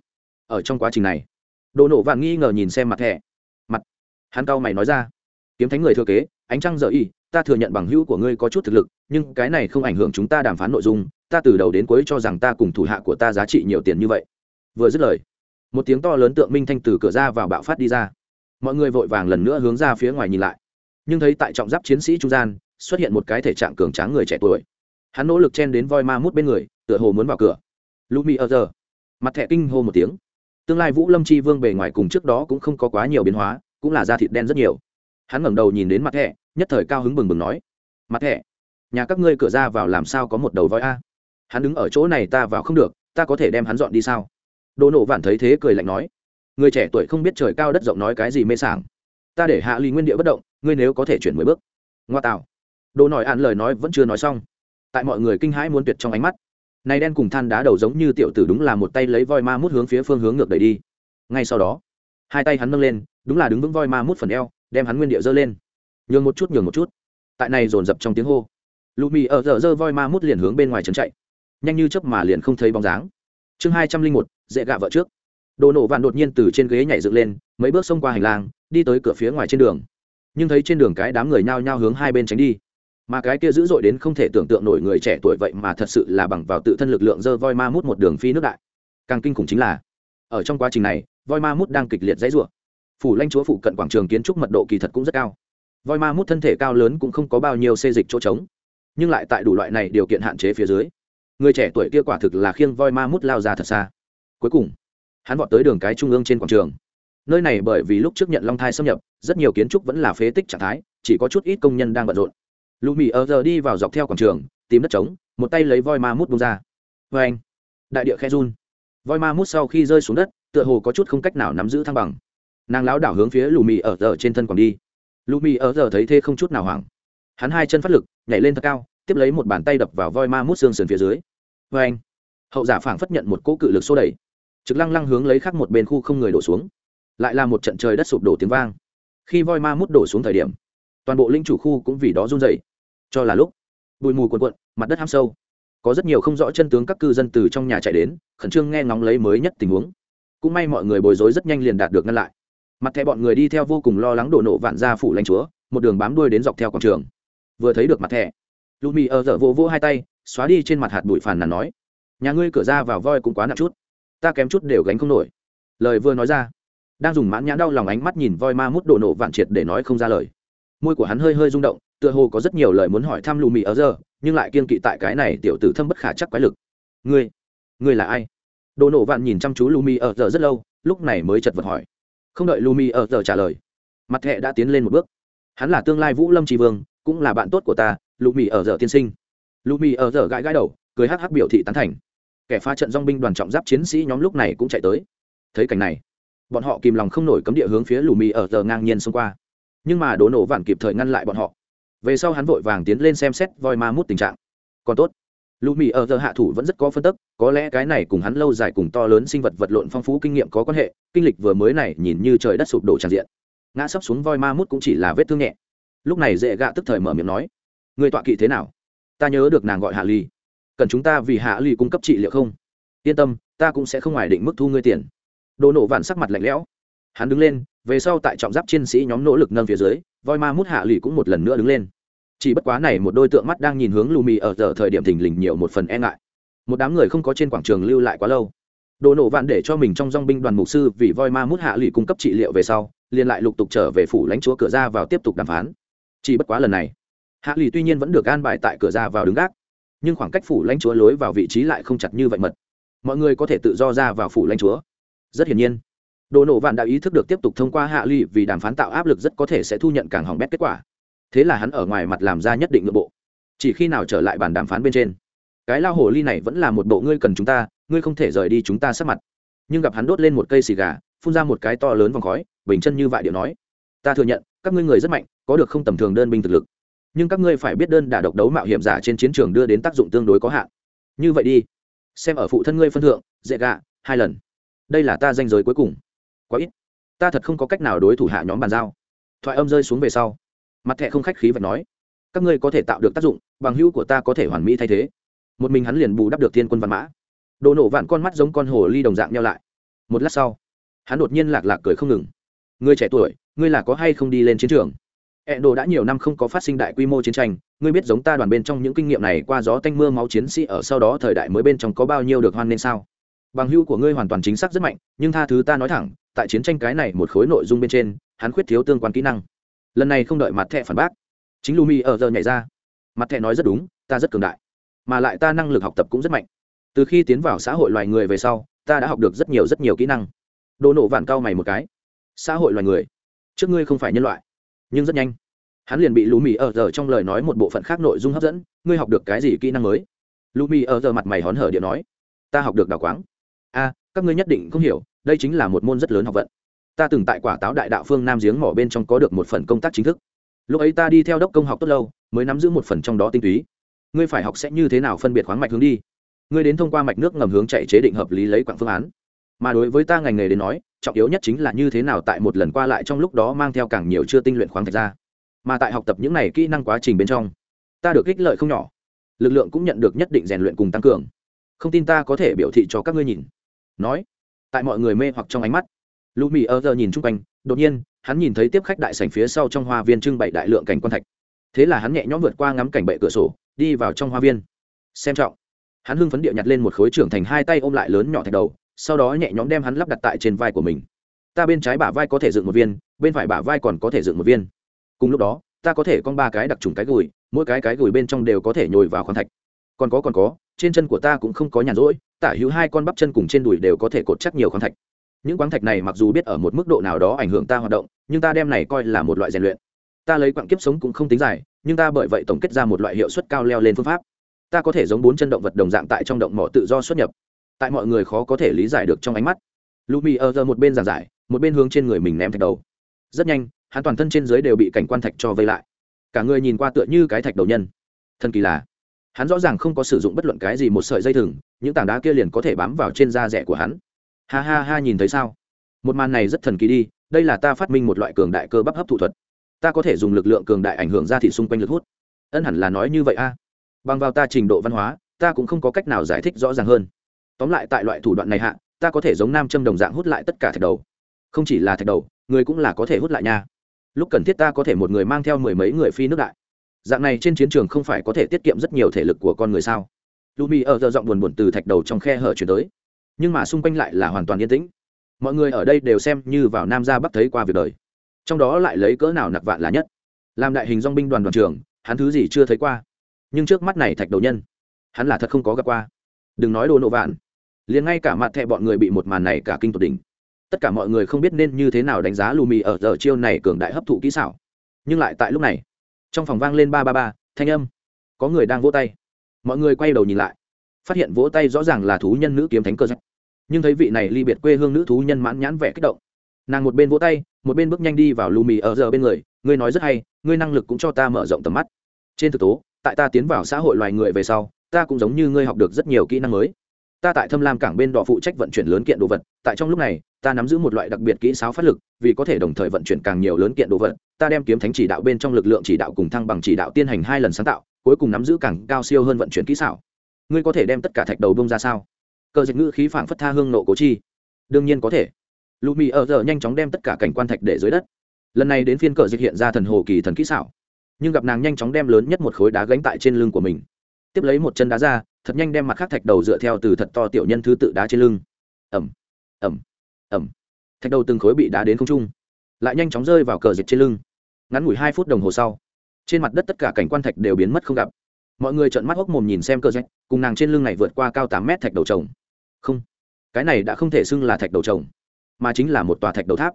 ở trong quá trình này đồ nổ vàng nghi ngờ nhìn xem mặt thẻ, mặt. Hắn cau mày nói ra. Kiếm thánh người thừa kế ánh trăng dở y ta thừa nhận bằng hữu của ngươi có chút thực lực nhưng cái này không ảnh hưởng chúng ta đàm phán nội dung ta từ đầu đến cuối cho rằng ta cùng thủ hạ của ta giá trị nhiều tiền như vậy. Vừa dứt lời một tiếng to lớn tượng minh thanh từ cửa ra vào bạo phát đi ra. Mọi người vội vàng lần nữa hướng ra phía ngoài nhìn lại. Nhưng thấy tại trọng giáp chiến sĩ trung gian xuất hiện một cái thể trạng cường tráng người trẻ tuổi. Hắn nỗ lực chen đến voi ma mút bên người tựa hồ muốn vào cửa. Lumi ở giờ. Mặt thẻ kinh hô một tiếng tương lai vũ lâm chi vương bề ngoài cùng trước đó cũng không có quá nhiều biến hóa, cũng là da thịt đen rất nhiều. Hắn ngẩng đầu nhìn đến mặt thẻ, nhất thời cao hứng bừng bừng nói, mặt thẻ, nhà các ngươi cửa ra vào làm sao có một đầu voi a? Hắn đứng ở chỗ này ta vào không được, ta có thể đem hắn dọn đi sao? Đồ nổ vạn thấy thế cười lạnh nói, người trẻ tuổi không biết trời cao đất rộng nói cái gì mê sảng. Ta để hạ ly nguyên địa bất động, ngươi nếu có thể chuyển mười bước. Ngoa tạo đồ nổi ạn lời nói vẫn chưa nói xong. Tại mọi người kinh hãi muốn tuyệt trong ánh mắt này đen cùng than đá đầu giống như tiểu tử đúng là một tay lấy voi ma mút hướng phía phương hướng ngược đẩy đi. Ngay sau đó, hai tay hắn nâng lên, đúng là đứng vững voi ma mút phần eo, đem hắn nguyên địa dơ lên. Nhường một chút, nhường một chút. Tại này dồn dập trong tiếng hô lụ mì ở giờ dơ voi ma mút liền hướng bên ngoài trấn chạy. Nhanh như chớp mà liền không thấy bóng dáng. Chương hai trăm linh một, dễ gạ vợ trước. Đồ nổ vạn đột nhiên từ trên ghế nhảy dựng lên, mấy bước xông qua hành lang, đi tới cửa phía ngoài trên đường. Nhưng thấy trên đường cái đám người nhao nhao hướng hai bên tránh đi mà cái kia dữ dội đến không thể tưởng tượng nổi người trẻ tuổi vậy mà thật sự là bằng vào tự thân lực lượng dơ voi ma mút một đường phi nước đại. Càng kinh khủng chính là, ở trong quá trình này, voi ma mút đang kịch liệt dãy rủa. Phủ lanh chúa phụ cận quảng trường kiến trúc mật độ kỳ thật cũng rất cao. Voi ma mút thân thể cao lớn cũng không có bao nhiêu xê dịch chỗ trống, nhưng lại tại đủ loại này điều kiện hạn chế phía dưới, người trẻ tuổi kia quả thực là khiêng voi ma mút lao ra thật xa. Cuối cùng, hắn vọt tới đường cái trung ương trên quảng trường. Nơi này bởi vì lúc trước nhận long thai xâm nhập, rất nhiều kiến trúc vẫn là phế tích trạng thái, chỉ có chút ít công nhân đang bận rộn lù mì ở giờ đi vào dọc theo quảng trường, tìm đất trống, một tay lấy voi ma mút bông ra. Vê anh. Đại địa khe run. Voi ma mút sau khi rơi xuống đất, tựa hồ có chút không cách nào nắm giữ thăng bằng. Nàng láo đảo hướng phía lù mì ở giờ trên thân còn đi. Lù mì ở giờ thấy thế không chút nào hoảng. Hắn hai chân phát lực, nhảy lên thật cao, tiếp lấy một bàn tay đập vào voi ma mút xương sườn phía dưới. Vê anh. Hậu giả phảng phất nhận một cỗ cự lực xô đẩy. Trực lăng lăng hướng lấy khắc một bên khu không người đổ xuống. Lại là một trận trời đất sụp đổ tiếng vang. Khi voi ma mút đổ xuống thời điểm, toàn bộ linh chủ khu cũng vì đó run dày cho là lúc bụi mù cuộn cuộn, mặt đất ham sâu. Có rất nhiều không rõ chân tướng các cư dân từ trong nhà chạy đến, khẩn trương nghe ngóng lấy mới nhất tình huống. Cũng may mọi người bối rối rất nhanh liền đạt được ngăn lại. Mặt thẻ bọn người đi theo vô cùng lo lắng đổ nổ vạn ra phủ lãnh chúa, một đường bám đuôi đến dọc theo quảng trường. Vừa thấy được mặt thẻ, lumi ở dở vô vô hai tay, xóa đi trên mặt hạt bụi phàn nàn nói, nhà ngươi cửa ra vào voi cũng quá nặng chút, ta kém chút đều gánh không nổi. Lời vừa nói ra, đang dùng mãn nhãn đau lòng ánh mắt nhìn voi ma mút đổ nổ vạn triệt để nói không ra lời. Môi của hắn hơi hơi rung động tựa hồ có rất nhiều lời muốn hỏi thăm lù mì ở giờ, nhưng lại kiên kỵ tại cái này tiểu tử thâm bất khả chắc quái lực. Ngươi ngươi là ai? Đồ nổ vạn nhìn chăm chú lù mì ở giờ rất lâu, lúc này mới chật vật hỏi. Không đợi lù mì ở giờ trả lời, mặt hệ đã tiến lên một bước. Hắn là tương lai vũ lâm tri vương, cũng là bạn tốt của ta lù mì ở giờ tiên sinh. Lù mì ở giờ gãi gãi đầu, cười hắc hắc biểu thị tán thành. Kẻ pha trận dong binh đoàn trọng giáp chiến sĩ nhóm lúc này cũng chạy tới. Thấy cảnh này, bọn họ kìm lòng không nổi cấm địa hướng phía lù mì ở giờ ngang nhiên xông qua. Nhưng mà đố nổ vạn kịp thời ngăn lại bọn họ về sau hắn vội vàng tiến lên xem xét voi ma mút tình trạng. Còn tốt. Lù mì ở giờ hạ thủ vẫn rất có phân tức, có lẽ cái này cùng hắn lâu dài cùng to lớn sinh vật vật lộn phong phú kinh nghiệm có quan hệ, kinh lịch vừa mới này nhìn như trời đất sụp đổ tràn diện. Ngã sấp xuống voi ma mút cũng chỉ là vết thương nhẹ. Lúc này dễ gạ tức thời mở miệng nói, người tọa kỵ thế nào? Ta nhớ được nàng gọi hạ ly. Cần chúng ta vì hạ ly cung cấp trị liệu không? Yên tâm, ta cũng sẽ không ngoài định mức thu ngươi tiền. Đồ nổ vạn sắc mặt lạnh lẽo. Hắn đứng lên về sau tại trọng giáp chiến sĩ nhóm nỗ lực nâng phía dưới, voi ma mút hạ lì cũng một lần nữa đứng lên. Chỉ bất quá này một đôi tượng mắt đang nhìn hướng lù mì ở giờ thời điểm thình lình nhiều một phần e ngại. Một đám người không có trên quảng trường lưu lại quá lâu. Đồ nổ vạn để cho mình trong dong binh đoàn mục sư vì voi ma mút hạ lì cung cấp trị liệu về sau, liền lại lục tục trở về phủ lãnh chúa cửa ra vào tiếp tục đàm phán. Chỉ bất quá lần này, hạ lì tuy nhiên vẫn được an bài tại cửa ra vào đứng gác, nhưng khoảng cách phủ lãnh chúa lối vào vị trí lại không chặt như vậy mật. Mọi người có thể tự do ra vào phủ lãnh chúa. Rất hiển nhiên đồ nổ vạn đã ý thức được tiếp tục thông qua hạ ly vì đàm phán tạo áp lực rất có thể sẽ thu nhận càng hỏng bét kết quả. Thế là hắn ở ngoài mặt làm ra nhất định nội bộ. Chỉ khi nào trở lại bàn đàm phán bên trên. Cái lao hồ ly này vẫn là một bộ ngươi cần chúng ta, ngươi không thể rời đi chúng ta sắp mặt. Nhưng gặp hắn đốt lên một cây xì gà, phun ra một cái to lớn vòng khói, bình chân như vại điệu nói, ta thừa nhận, các ngươi người rất mạnh, có được không tầm thường đơn binh thực lực. Nhưng các ngươi phải biết đơn đả độc đấu mạo hiểm giả trên chiến trường đưa đến tác dụng tương đối có hạn. Như vậy đi, xem ở phụ thân ngươi phân thượng dễ gạ, hai lần. Đây là ta danh giới cuối cùng quá ít. Ta thật không có cách nào đối thủ hạ nhóm bàn giao. Thoại âm rơi xuống về sau, mặt thẹ không khách khí và nói, các ngươi có thể tạo được tác dụng, bằng hữu của ta có thể hoàn mỹ thay thế. Một mình hắn liền bù đắp được thiên quân văn mã. Đồ nổ vạn con mắt giống con hồ ly đồng dạng nhau lại. Một lát sau, hắn đột nhiên lạc lạc cười không ngừng. Ngươi trẻ tuổi, ngươi là có hay không đi lên chiến trường? Ẹ đồ đã nhiều năm không có phát sinh đại quy mô chiến tranh, ngươi biết giống ta đoàn bên trong những kinh nghiệm này qua gió tanh mưa máu chiến sĩ ở sau đó thời đại mới bên trong có bao nhiêu được hoan nên sao? Bằng hưu của ngươi hoàn toàn chính xác rất mạnh, nhưng tha thứ ta nói thẳng tại chiến tranh cái này một khối nội dung bên trên, hắn khuyết thiếu tương quan kỹ năng. Lần này không đợi mặt thẹ phản bác, chính lumi ở giờ nhảy ra. Mặt thẹ nói rất đúng, ta rất cường đại, mà lại ta năng lực học tập cũng rất mạnh. Từ khi tiến vào xã hội loài người về sau, ta đã học được rất nhiều rất nhiều kỹ năng. Đồ nộ vạn cao mày một cái. Xã hội loài người? Trước ngươi không phải nhân loại, nhưng rất nhanh. Hắn liền bị lù mì ở giờ trong lời nói một bộ phận khác nội dung hấp dẫn. Ngươi học được cái gì kỹ năng mới? Lù mì ở giờ mặt mày hón hở điện nói. Ta học được đào quáng. A các ngươi nhất định không hiểu đây chính là một môn rất lớn học vận. Ta từng tại quả táo đại đạo phương nam giếng mỏ bên trong có được một phần công tác chính thức. Lúc ấy ta đi theo đốc công học tốt lâu, mới nắm giữ một phần trong đó tinh túy. Ngươi phải học sẽ như thế nào phân biệt khoáng mạch hướng đi? Ngươi đến thông qua mạch nước ngầm hướng chạy chế định hợp lý lấy quãng phương án. Mà đối với ta ngành nghề đến nói, trọng yếu nhất chính là như thế nào tại một lần qua lại trong lúc đó mang theo càng nhiều chưa tinh luyện khoáng thạch ra. Mà tại học tập những này kỹ năng quá trình bên trong, ta được ích lợi không nhỏ. Lực lượng cũng nhận được nhất định rèn luyện cùng tăng cường. Không tin ta có thể biểu thị cho các ngươi nhìn. Nói tại mọi người mê hoặc trong ánh mắt. Lũ mì ơ giờ nhìn chung quanh, đột nhiên, hắn nhìn thấy tiếp khách đại sảnh phía sau trong hoa viên trưng bày đại lượng cảnh quan thạch. Thế là hắn nhẹ nhõm vượt qua ngắm cảnh bệ cửa sổ, đi vào trong hoa viên. Xem trọng. Hắn hưng phấn địa nhặt lên một khối trưởng thành hai tay ôm lại lớn nhỏ thạch đầu, sau đó nhẹ nhõm đem hắn lắp đặt tại trên vai của mình. Ta bên trái bả vai có thể dựng một viên, bên phải bả vai còn có thể dựng một viên. Cùng lúc đó, ta có thể con ba cái đặc trùng cái gùi, mỗi cái cái gùi bên trong đều có thể nhồi vào khoáng thạch. Còn có còn có trên chân của ta cũng không có nhàn rỗi, tả hữu hai con bắp chân cùng trên đùi đều có thể cột chắc nhiều khoáng thạch. Những khoáng thạch này mặc dù biết ở một mức độ nào đó ảnh hưởng ta hoạt động, nhưng ta đem này coi là một loại rèn luyện. Ta lấy quặng kiếp sống cũng không tính dài, nhưng ta bởi vậy tổng kết ra một loại hiệu suất cao leo lên phương pháp. Ta có thể giống bốn chân động vật đồng dạng tại trong động mỏ tự do xuất nhập. Tại mọi người khó có thể lý giải được trong ánh mắt. Lumi ở giờ một bên giảng giải, một bên hướng trên người mình ném thạch đầu. Rất nhanh, hắn toàn thân trên dưới đều bị cảnh quan thạch cho vây lại. Cả người nhìn qua tựa như cái thạch đầu nhân. Thần kỳ là hắn rõ ràng không có sử dụng bất luận cái gì một sợi dây thừng, những tảng đá kia liền có thể bám vào trên da rẻ của hắn. Ha ha ha, nhìn thấy sao? Một màn này rất thần kỳ đi, đây là ta phát minh một loại cường đại cơ bắp hấp thụ thuật. Ta có thể dùng lực lượng cường đại ảnh hưởng ra thị xung quanh lực hút. Ân hẳn là nói như vậy a. Bằng vào ta trình độ văn hóa, ta cũng không có cách nào giải thích rõ ràng hơn. Tóm lại tại loại thủ đoạn này hạ, ta có thể giống nam châm đồng dạng hút lại tất cả thạch đầu. Không chỉ là thạch đầu, người cũng là có thể hút lại nha. Lúc cần thiết ta có thể một người mang theo mười mấy người phi nước đại dạng này trên chiến trường không phải có thể tiết kiệm rất nhiều thể lực của con người sao? Lumi ở giờ giọng buồn buồn từ thạch đầu trong khe hở chuyển tới. Nhưng mà xung quanh lại là hoàn toàn yên tĩnh. Mọi người ở đây đều xem như vào nam ra bắc thấy qua việc đời. Trong đó lại lấy cỡ nào nặc vạn là nhất. Làm đại hình dong binh đoàn đoàn trưởng, hắn thứ gì chưa thấy qua. Nhưng trước mắt này thạch đầu nhân, hắn là thật không có gặp qua. Đừng nói đồ nộ vạn. Liền ngay cả mặt thẹ bọn người bị một màn này cả kinh tột đỉnh. Tất cả mọi người không biết nên như thế nào đánh giá lù mì ở giờ chiêu này cường đại hấp thụ kỹ xảo. Nhưng lại tại lúc này trong phòng vang lên ba ba ba, thanh âm. Có người đang vỗ tay. Mọi người quay đầu nhìn lại. Phát hiện vỗ tay rõ ràng là thú nhân nữ kiếm thánh cơ giặc nhưng thấy vị này ly biệt quê hương nữ thú nhân mãn nhãn vẻ kích động. Nàng một bên vỗ tay, một bên bước nhanh đi vào lù mì ở giờ bên người. Ngươi nói rất hay, ngươi năng lực cũng cho ta mở rộng tầm mắt. Trên thực tố tại ta tiến vào xã hội loài người về sau, ta cũng giống như ngươi học được rất nhiều kỹ năng mới ta tại thâm lam cảng bên đỏ phụ trách vận chuyển lớn kiện đồ vật, tại trong lúc này, ta nắm giữ một loại đặc biệt kỹ sáo phát lực, vì có thể đồng thời vận chuyển càng nhiều lớn kiện đồ vật, ta đem kiếm thánh chỉ đạo bên trong lực lượng chỉ đạo cùng thăng bằng chỉ đạo tiên hành hai lần sáng tạo, cuối cùng nắm giữ càng cao siêu hơn vận chuyển kỹ xảo. Ngươi có thể đem tất cả thạch đầu bông ra sao? Cờ dịch ngữ khí phảng phất tha hương nộ cố chi. Đương nhiên có thể. Lụ mì ở giờ nhanh chóng đem tất cả cảnh quan thạch để dưới đất. Lần này đến phiên cờ dịch hiện ra thần hồ kỳ thần kỹ xảo. Nhưng gặp nàng nhanh chóng đem lớn nhất một khối đá gánh tại trên lưng của mình tiếp lấy một chân đá ra, thật nhanh đem mặt khác thạch đầu dựa theo từ thật to tiểu nhân thứ tự đá trên lưng. Ẩm ẩm ẩm thạch đầu từng khối bị đá đến không trung, lại nhanh chóng rơi vào cờ dịch trên lưng. Ngắn ngủi hai phút đồng hồ sau, trên mặt đất tất cả cảnh quan thạch đều biến mất không gặp. Mọi người trợn mắt hốc mồm nhìn xem cờ dịch cùng nàng trên lưng này vượt qua cao tám mét thạch đầu trồng không, cái này đã không thể xưng là thạch đầu trồng mà chính là một tòa thạch đầu tháp.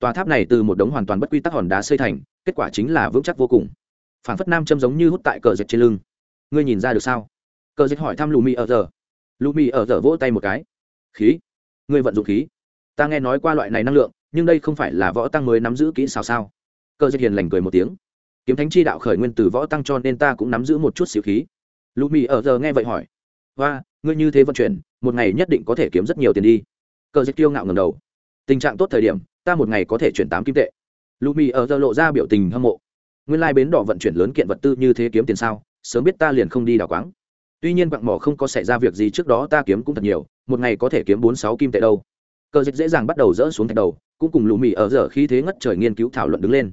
Tòa tháp này từ một đống hoàn toàn bất quy tắc hòn đá xây thành, kết quả chính là vững chắc vô cùng. Phản phất nam châm giống như hút tại cờ dịch trên lưng ngươi nhìn ra được sao? Cờ dịch hỏi thăm lù mì ở giờ. Lù mì ở giờ vỗ tay một cái. Khí. Ngươi vận dụng khí. Ta nghe nói qua loại này năng lượng, nhưng đây không phải là võ tăng mới nắm giữ kỹ sao sao? Cờ dịch hiền lành cười một tiếng. Kiếm thánh chi đạo khởi nguyên từ võ tăng cho nên ta cũng nắm giữ một chút xíu khí. Lù mì ở giờ nghe vậy hỏi. Và ngươi như thế vận chuyển, một ngày nhất định có thể kiếm rất nhiều tiền đi. Cờ dịch tiêu ngạo ngầm đầu. Tình trạng tốt thời điểm, ta một ngày có thể chuyển tám kim tệ. Lù mì ở giờ lộ ra biểu tình hâm mộ. Nguyên lai bến đỏ vận chuyển lớn kiện vật tư như thế kiếm tiền sao? Sớm biết ta liền không đi đào quáng. Tuy nhiên quặng mỏ không có xảy ra việc gì trước đó ta kiếm cũng thật nhiều, một ngày có thể kiếm bốn sáu kim tệ đâu. Cờ dịch dễ dàng bắt đầu dỡ xuống thạch đầu, cũng cùng lù mì ở giờ khi thế ngất trời nghiên cứu thảo luận đứng lên.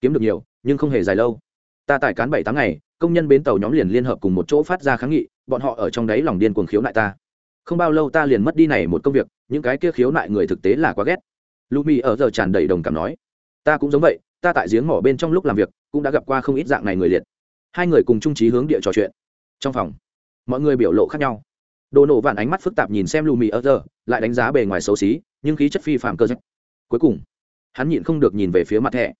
Kiếm được nhiều, nhưng không hề dài lâu. Ta tại cán bảy tháng ngày, công nhân bến tàu nhóm liền liên hợp cùng một chỗ phát ra kháng nghị, bọn họ ở trong đấy lòng điên cuồng khiếu nại ta. Không bao lâu ta liền mất đi này một công việc, những cái kia khiếu nại người thực tế là quá ghét. Lù mì ở giờ tràn đầy đồng cảm nói. Ta cũng giống vậy, ta tại giếng mỏ bên trong lúc làm việc, cũng đã gặp qua không ít dạng này người liệt hai người cùng trung trí hướng địa trò chuyện. Trong phòng, mọi người biểu lộ khác nhau. Đồ nổ vạn ánh mắt phức tạp nhìn xem lù mì ơ giờ lại đánh giá bề ngoài xấu xí, nhưng khí chất phi phạm cơ rách cuối cùng, hắn nhịn không được nhìn về phía mặt thẻ.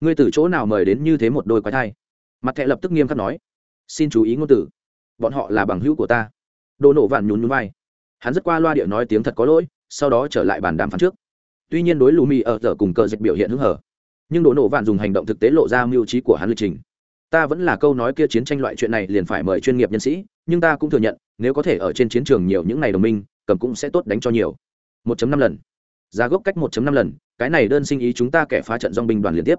Ngươi từ chỗ nào mời đến như thế một đôi quái thai? Mặt thẻ lập tức nghiêm khắc nói. Xin chú ý ngôn từ. Bọn họ là bằng hữu của ta. Đồ nổ vạn nhún nhún vai. Hắn rất qua loa địa nói tiếng thật có lỗi, sau đó trở lại bàn đàm phán trước. Tuy nhiên đối lù mì ở giờ cùng cờ dịch biểu hiện hứng hở, nhưng đồ nổ vạn dùng hành động thực tế lộ ra mưu trí của hắn lịch trình ta vẫn là câu nói kia chiến tranh loại chuyện này liền phải mời chuyên nghiệp nhân sĩ, nhưng ta cũng thừa nhận, nếu có thể ở trên chiến trường nhiều những ngày đồng minh, cầm cũng sẽ tốt đánh cho nhiều. 1.5 lần. Giá gốc cách 1.5 lần, cái này đơn sinh ý chúng ta kẻ phá trận dong binh đoàn liên tiếp.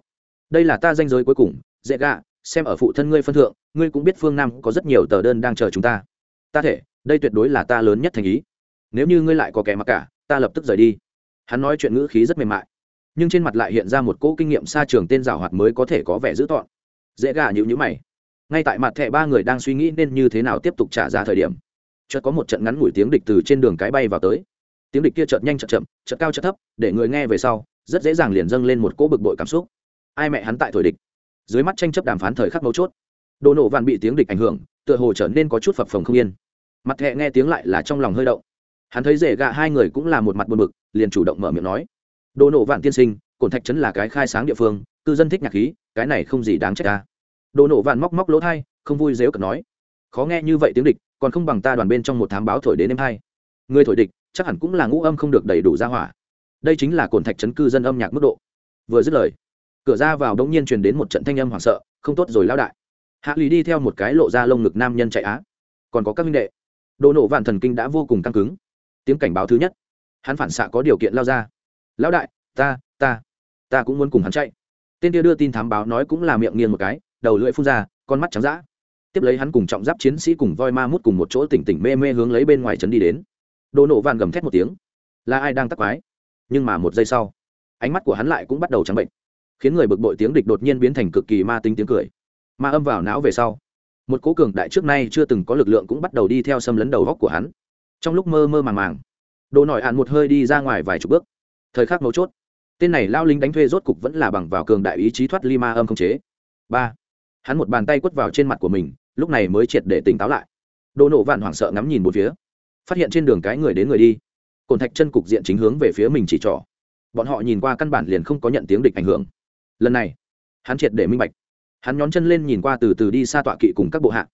Đây là ta danh giới cuối cùng, dễ gạ, xem ở phụ thân ngươi phân thượng, ngươi cũng biết phương nam có rất nhiều tờ đơn đang chờ chúng ta. Ta thể, đây tuyệt đối là ta lớn nhất thành ý. Nếu như ngươi lại có kẻ mặc cả, ta lập tức rời đi. Hắn nói chuyện ngữ khí rất mềm mại, nhưng trên mặt lại hiện ra một cỗ kinh nghiệm xa trường tên giảo hoạt mới có thể có vẻ dữ tọn dễ gà nhữ nhữ mày. Ngay tại mặt thẻ ba người đang suy nghĩ nên như thế nào tiếp tục trả ra thời điểm, chợt có một trận ngắn ngủi tiếng địch từ trên đường cái bay vào tới. Tiếng địch kia chợt nhanh chợt chậm, chợt cao chợt thấp, để người nghe về sau, rất dễ dàng liền dâng lên một cỗ bực bội cảm xúc. Ai mẹ hắn tại thổi địch? Dưới mắt tranh chấp đàm phán thời khắc mấu chốt. Đồ nổ vạn bị tiếng địch ảnh hưởng, tựa hồ trở nên có chút phập phồng không yên. Mặt thẹ nghe tiếng lại là trong lòng hơi động. Hắn thấy rể gạ hai người cũng là một mặt buồn bực, liền chủ động mở miệng nói. Đồ nổ vạn tiên sinh, cổn thạch trấn là cái khai sáng địa phương, cư dân thích nhạc khí cái này không gì đáng trách ta. Đồ nổ vạn móc móc lỗ thai, không vui dếu cật nói. Khó nghe như vậy tiếng địch, còn không bằng ta đoàn bên trong một thám báo thổi đến em hai. Người thổi địch, chắc hẳn cũng là ngũ âm không được đầy đủ ra hỏa. Đây chính là cồn thạch chấn cư dân âm nhạc mức độ. Vừa dứt lời, cửa ra vào đông nhiên truyền đến một trận thanh âm hoảng sợ, không tốt rồi lao đại. Hạ lì đi theo một cái lộ ra lông ngực nam nhân chạy á. Còn có các minh đệ. Đồ nổ vạn thần kinh đã vô cùng căng cứng. Tiếng cảnh báo thứ nhất. Hắn phản xạ có điều kiện lao ra. Lão đại, ta ta ta cũng muốn cùng hắn chạy tên kia đưa tin thám báo nói cũng là miệng nghiêng một cái, đầu lưỡi phun ra, con mắt trắng d tiếp lấy hắn cùng trọng giáp chiến sĩ cùng voi ma mút cùng một chỗ tỉnh tỉnh mê mê hướng lấy bên ngoài trấn đi đến. Đồ nổ vàng gầm thét một tiếng. Là ai đang tắc quái? Nhưng mà một giây sau, ánh mắt của hắn lại cũng bắt đầu trắng bệnh, khiến người bực bội tiếng địch đột nhiên biến thành cực kỳ ma tính tiếng cười. Ma âm vào não về sau, một cố cường đại trước nay chưa từng có lực lượng cũng bắt đầu đi theo xâm lấn đầu góc của hắn. Trong lúc mơ mơ màng màng đồ nổi hạn một hơi đi ra ngoài vài chục bước. Thời khắc mấu chốt tên này lao lính đánh thuê rốt cục vẫn là bằng vào cường đại ý chí thoát ly ma âm không chế. Ba, hắn một bàn tay quất vào trên mặt của mình, lúc này mới triệt để tỉnh táo lại. Đồ nổ vạn hoảng sợ ngắm nhìn một phía, phát hiện trên đường cái người đến người đi. Cồn thạch chân cục diện chính hướng về phía mình chỉ trỏ. Bọn họ nhìn qua căn bản liền không có nhận tiếng địch ảnh hưởng. Lần này, hắn triệt để minh bạch. Hắn nhón chân lên nhìn qua từ từ đi xa tọa kỵ cùng các bộ hạ.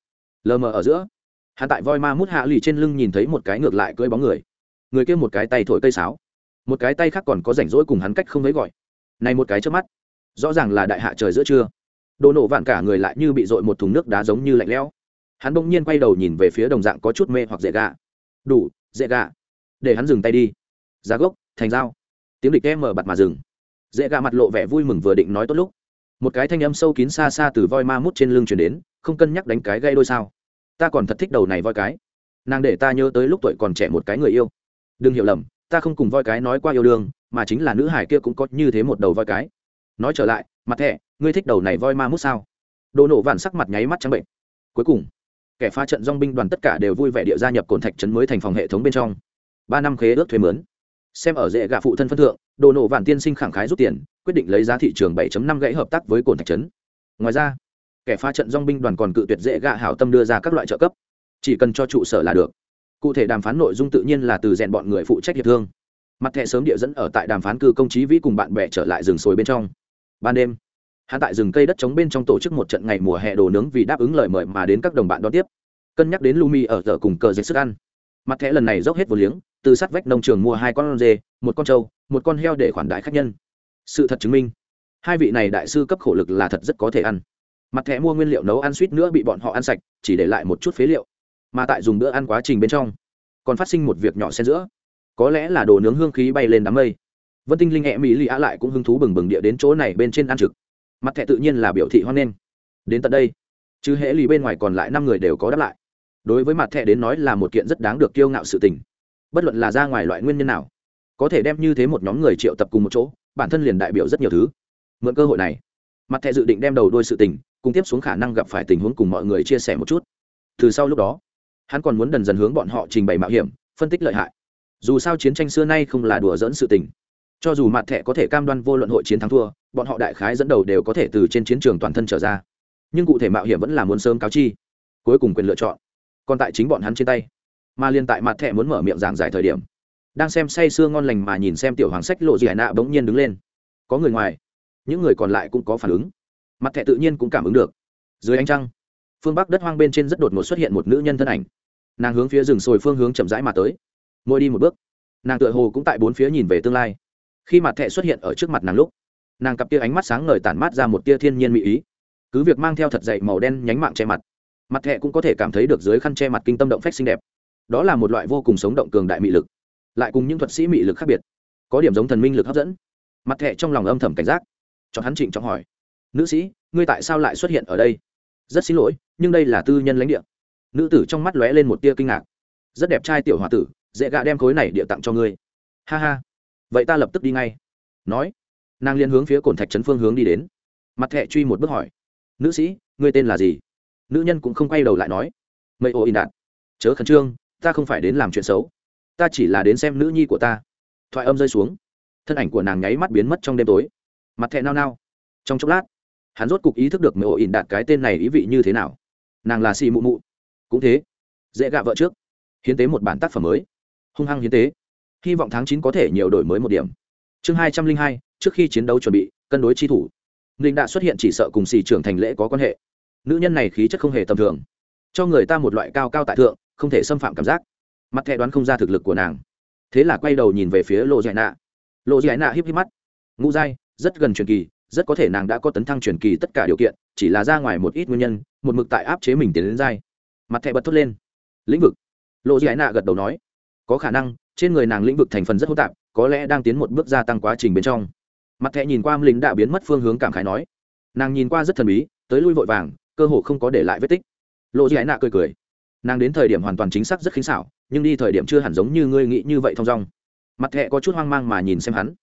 Lờ mờ ở giữa, hắn tại voi ma mút hạ lì trên lưng nhìn thấy một cái ngược lại cưỡi bóng người. Người kia một cái tay thổi cây sáo một cái tay khác còn có rảnh rỗi cùng hắn cách không mấy gọi. Này một cái trước mắt, rõ ràng là đại hạ trời giữa trưa. Đồ nổ vạn cả người lại như bị dội một thùng nước đá giống như lạnh lẽo. Hắn bỗng nhiên quay đầu nhìn về phía đồng dạng có chút mê hoặc dễ gà đủ, dễ gà để hắn dừng tay đi. Giá gốc, thành dao. Tiếng địch em mở bặt mà dừng. Dễ gà mặt lộ vẻ vui mừng vừa định nói tốt lúc, một cái thanh âm sâu kín xa xa từ voi ma mút trên lưng chuyển đến, không cân nhắc đánh cái gây đôi sao. Ta còn thật thích đầu này voi cái. Nàng để ta nhớ tới lúc tuổi còn trẻ một cái người yêu. Đừng hiểu lầm ta không cùng voi cái nói qua yêu đương, mà chính là nữ hải kia cũng có như thế một đầu voi cái. Nói trở lại, mặt thẻ, ngươi thích đầu này voi ma mút sao? Đồ nổ vạn sắc mặt nháy mắt trắng bệnh. Cuối cùng, kẻ phá trận dong binh đoàn tất cả đều vui vẻ địa gia nhập cồn thạch trấn mới thành phòng hệ thống bên trong. Ba năm khế ước thuế mướn. Xem ở dễ gạ phụ thân phân thượng, đồ nổ vạn tiên sinh khẳng khái rút tiền, quyết định lấy giá thị trường 7 năm gãy hợp tác với cồn thạch trấn. Ngoài ra, kẻ phá trận dong binh đoàn còn cự tuyệt dễ gạ hảo tâm đưa ra các loại trợ cấp. Chỉ cần cho trụ sở là được cụ thể đàm phán nội dung tự nhiên là từ rèn bọn người phụ trách hiệp thương. Mặt thẻ sớm địa dẫn ở tại đàm phán cư công trí vĩ cùng bạn bè trở lại rừng sồi bên trong. Ban đêm, hắn tại rừng cây đất trống bên trong tổ chức một trận ngày mùa hè đồ nướng vì đáp ứng lời mời mà đến các đồng bạn đón tiếp. Cân nhắc đến lumi ở giờ cùng cờ dệt sức ăn. Mặt thẻ lần này dốc hết vô liếng, từ sát vách nông trường mua hai con dê, một con trâu, một con heo để khoản đại khách nhân. Sự thật chứng minh, hai vị này đại sư cấp khổ lực là thật rất có thể ăn. Mặt thẻ mua nguyên liệu nấu ăn suýt nữa bị bọn họ ăn sạch, chỉ để lại một chút phế liệu mà tại dùng bữa ăn quá trình bên trong, còn phát sinh một việc nhỏ xen giữa. Có lẽ là đồ nướng hương khí bay lên đám mây. Vân tinh linh hẹ mỹ lì á lại cũng hứng thú bừng bừng địa đến chỗ này bên trên ăn trực. Mặt thẹ tự nhiên là biểu thị hoan nghênh. Đến tận đây, chứ hễ lì bên ngoài còn lại năm người đều có đáp lại. Đối với mặt thẹ đến nói là một kiện rất đáng được kiêu ngạo sự tình. Bất luận là ra ngoài loại nguyên nhân nào, có thể đem như thế một nhóm người triệu tập cùng một chỗ, bản thân liền đại biểu rất nhiều thứ. Mượn cơ hội này, mặt thẹ dự định đem đầu đôi sự tình, cùng tiếp xuống khả năng gặp phải tình huống cùng mọi người chia sẻ một chút. Từ sau lúc đó hắn còn muốn dần dần hướng bọn họ trình bày mạo hiểm, phân tích lợi hại. Dù sao chiến tranh xưa nay không là đùa dẫn sự tình. Cho dù mặt thẻ có thể cam đoan vô luận hội chiến thắng thua, bọn họ đại khái dẫn đầu đều có thể từ trên chiến trường toàn thân trở ra. Nhưng cụ thể mạo hiểm vẫn là muốn sớm cáo chi, cuối cùng quyền lựa chọn. Còn tại chính bọn hắn trên tay, mà liên tại mặt thẻ muốn mở miệng giảng giải thời điểm, đang xem say sưa ngon lành mà nhìn xem tiểu hoàng sách lộ gì hải nạ bỗng nhiên đứng lên. Có người ngoài, những người còn lại cũng có phản ứng. Mặt thẻ tự nhiên cũng cảm ứng được. Dưới ánh trăng phương bắc đất hoang bên trên rất đột ngột xuất hiện một nữ nhân thân ảnh. Nàng hướng phía rừng sồi phương hướng chậm rãi mà tới. Mỗi đi một bước, nàng tựa hồ cũng tại bốn phía nhìn về tương lai. Khi mặt thẹ xuất hiện ở trước mặt nàng lúc, nàng cặp tia ánh mắt sáng ngời tản mát ra một tia thiên nhiên mỹ ý. Cứ việc mang theo thật dậy màu đen nhánh mạng che mặt mặt thẹ cũng có thể cảm thấy được dưới khăn che mặt kinh tâm động phách xinh đẹp. Đó là một loại vô cùng sống động cường đại mị lực, lại cùng những thuật sĩ mị lực khác biệt, có điểm giống thần minh lực hấp dẫn. Mặt thẹ trong lòng âm thầm cảnh giác. Cho hắn trịnh trọng hỏi, nữ sĩ, ngươi tại sao lại xuất hiện ở đây? Rất xin lỗi nhưng đây là tư nhân lãnh địa. Nữ tử trong mắt lóe lên một tia kinh ngạc. Rất đẹp trai tiểu h o a tử, dễ gạ đem khối này địa tặng cho ngươi. Ha ha. Vậy ta lập tức đi ngay. Nói. Nàng liên hướng phía cồn thạch trấn phương hướng đi đến. Mặt thẹ truy một bước hỏi. Nữ sĩ, ngươi tên là gì? Nữ nhân cũng không quay đầu lại nói. Mây ô in đạt chớ khẩn trương, ta không phải đến làm chuyện xấu. Ta chỉ là đến xem nữ nhi của ta. Thoại âm rơi xuống. Thân ảnh của nàng nháy mắt biến mất trong đêm tối. Mặt thẹ nao nao. Trong chốc lát, hắn rốt cục ý thức được mây ô in đạt cái tên này ý vị như thế nào nàng là xì mụ mụ. Cũng thế, dễ gạ vợ trước. Hiến tế một bản tác phẩm mới. Hung hăng hiến tế. Hy vọng tháng chín có thể nhiều đổi mới một điểm. Chương hai trăm linh hai, trước khi chiến đấu chuẩn bị, cân đối chi thủ. Ninh đã xuất hiện chỉ sợ cùng xì trưởng thành lễ có quan hệ. Nữ nhân này khí chất không hề tầm thường. Cho người ta một loại cao cao tại thượng, không thể xâm phạm cảm giác. Mặt thẻ đoán không ra thực lực của nàng. Thế là quay đầu nhìn về phía lộ dạy nạ. Lộ dạy nạ híp híp mắt. Ngũ dai rất gần truyền kỳ, rất có thể nàng đã có tấn thăng truyền kỳ tất cả điều kiện chỉ là ra ngoài một ít nguyên nhân, một mực tại áp chế mình tiến đến dai. Mặt thẻ bật thốt lên. Lĩnh vực. Lộ giải nạ gật đầu nói. Có khả năng, trên người nàng lĩnh vực thành phần rất hỗn tạp, có lẽ đang tiến một bước gia tăng quá trình bên trong. Mặt thẻ nhìn qua lính đã biến mất phương hướng cảm khái nói. Nàng nhìn qua rất thần bí, tới lui vội vàng, cơ hồ không có để lại vết tích. Lộ giải nạ cười cười. Nàng đến thời điểm hoàn toàn chính xác rất khinh xảo, nhưng đi thời điểm chưa hẳn giống như ngươi nghĩ như vậy thong dong. Mặt thẹ có chút hoang mang mà nhìn xem hắn.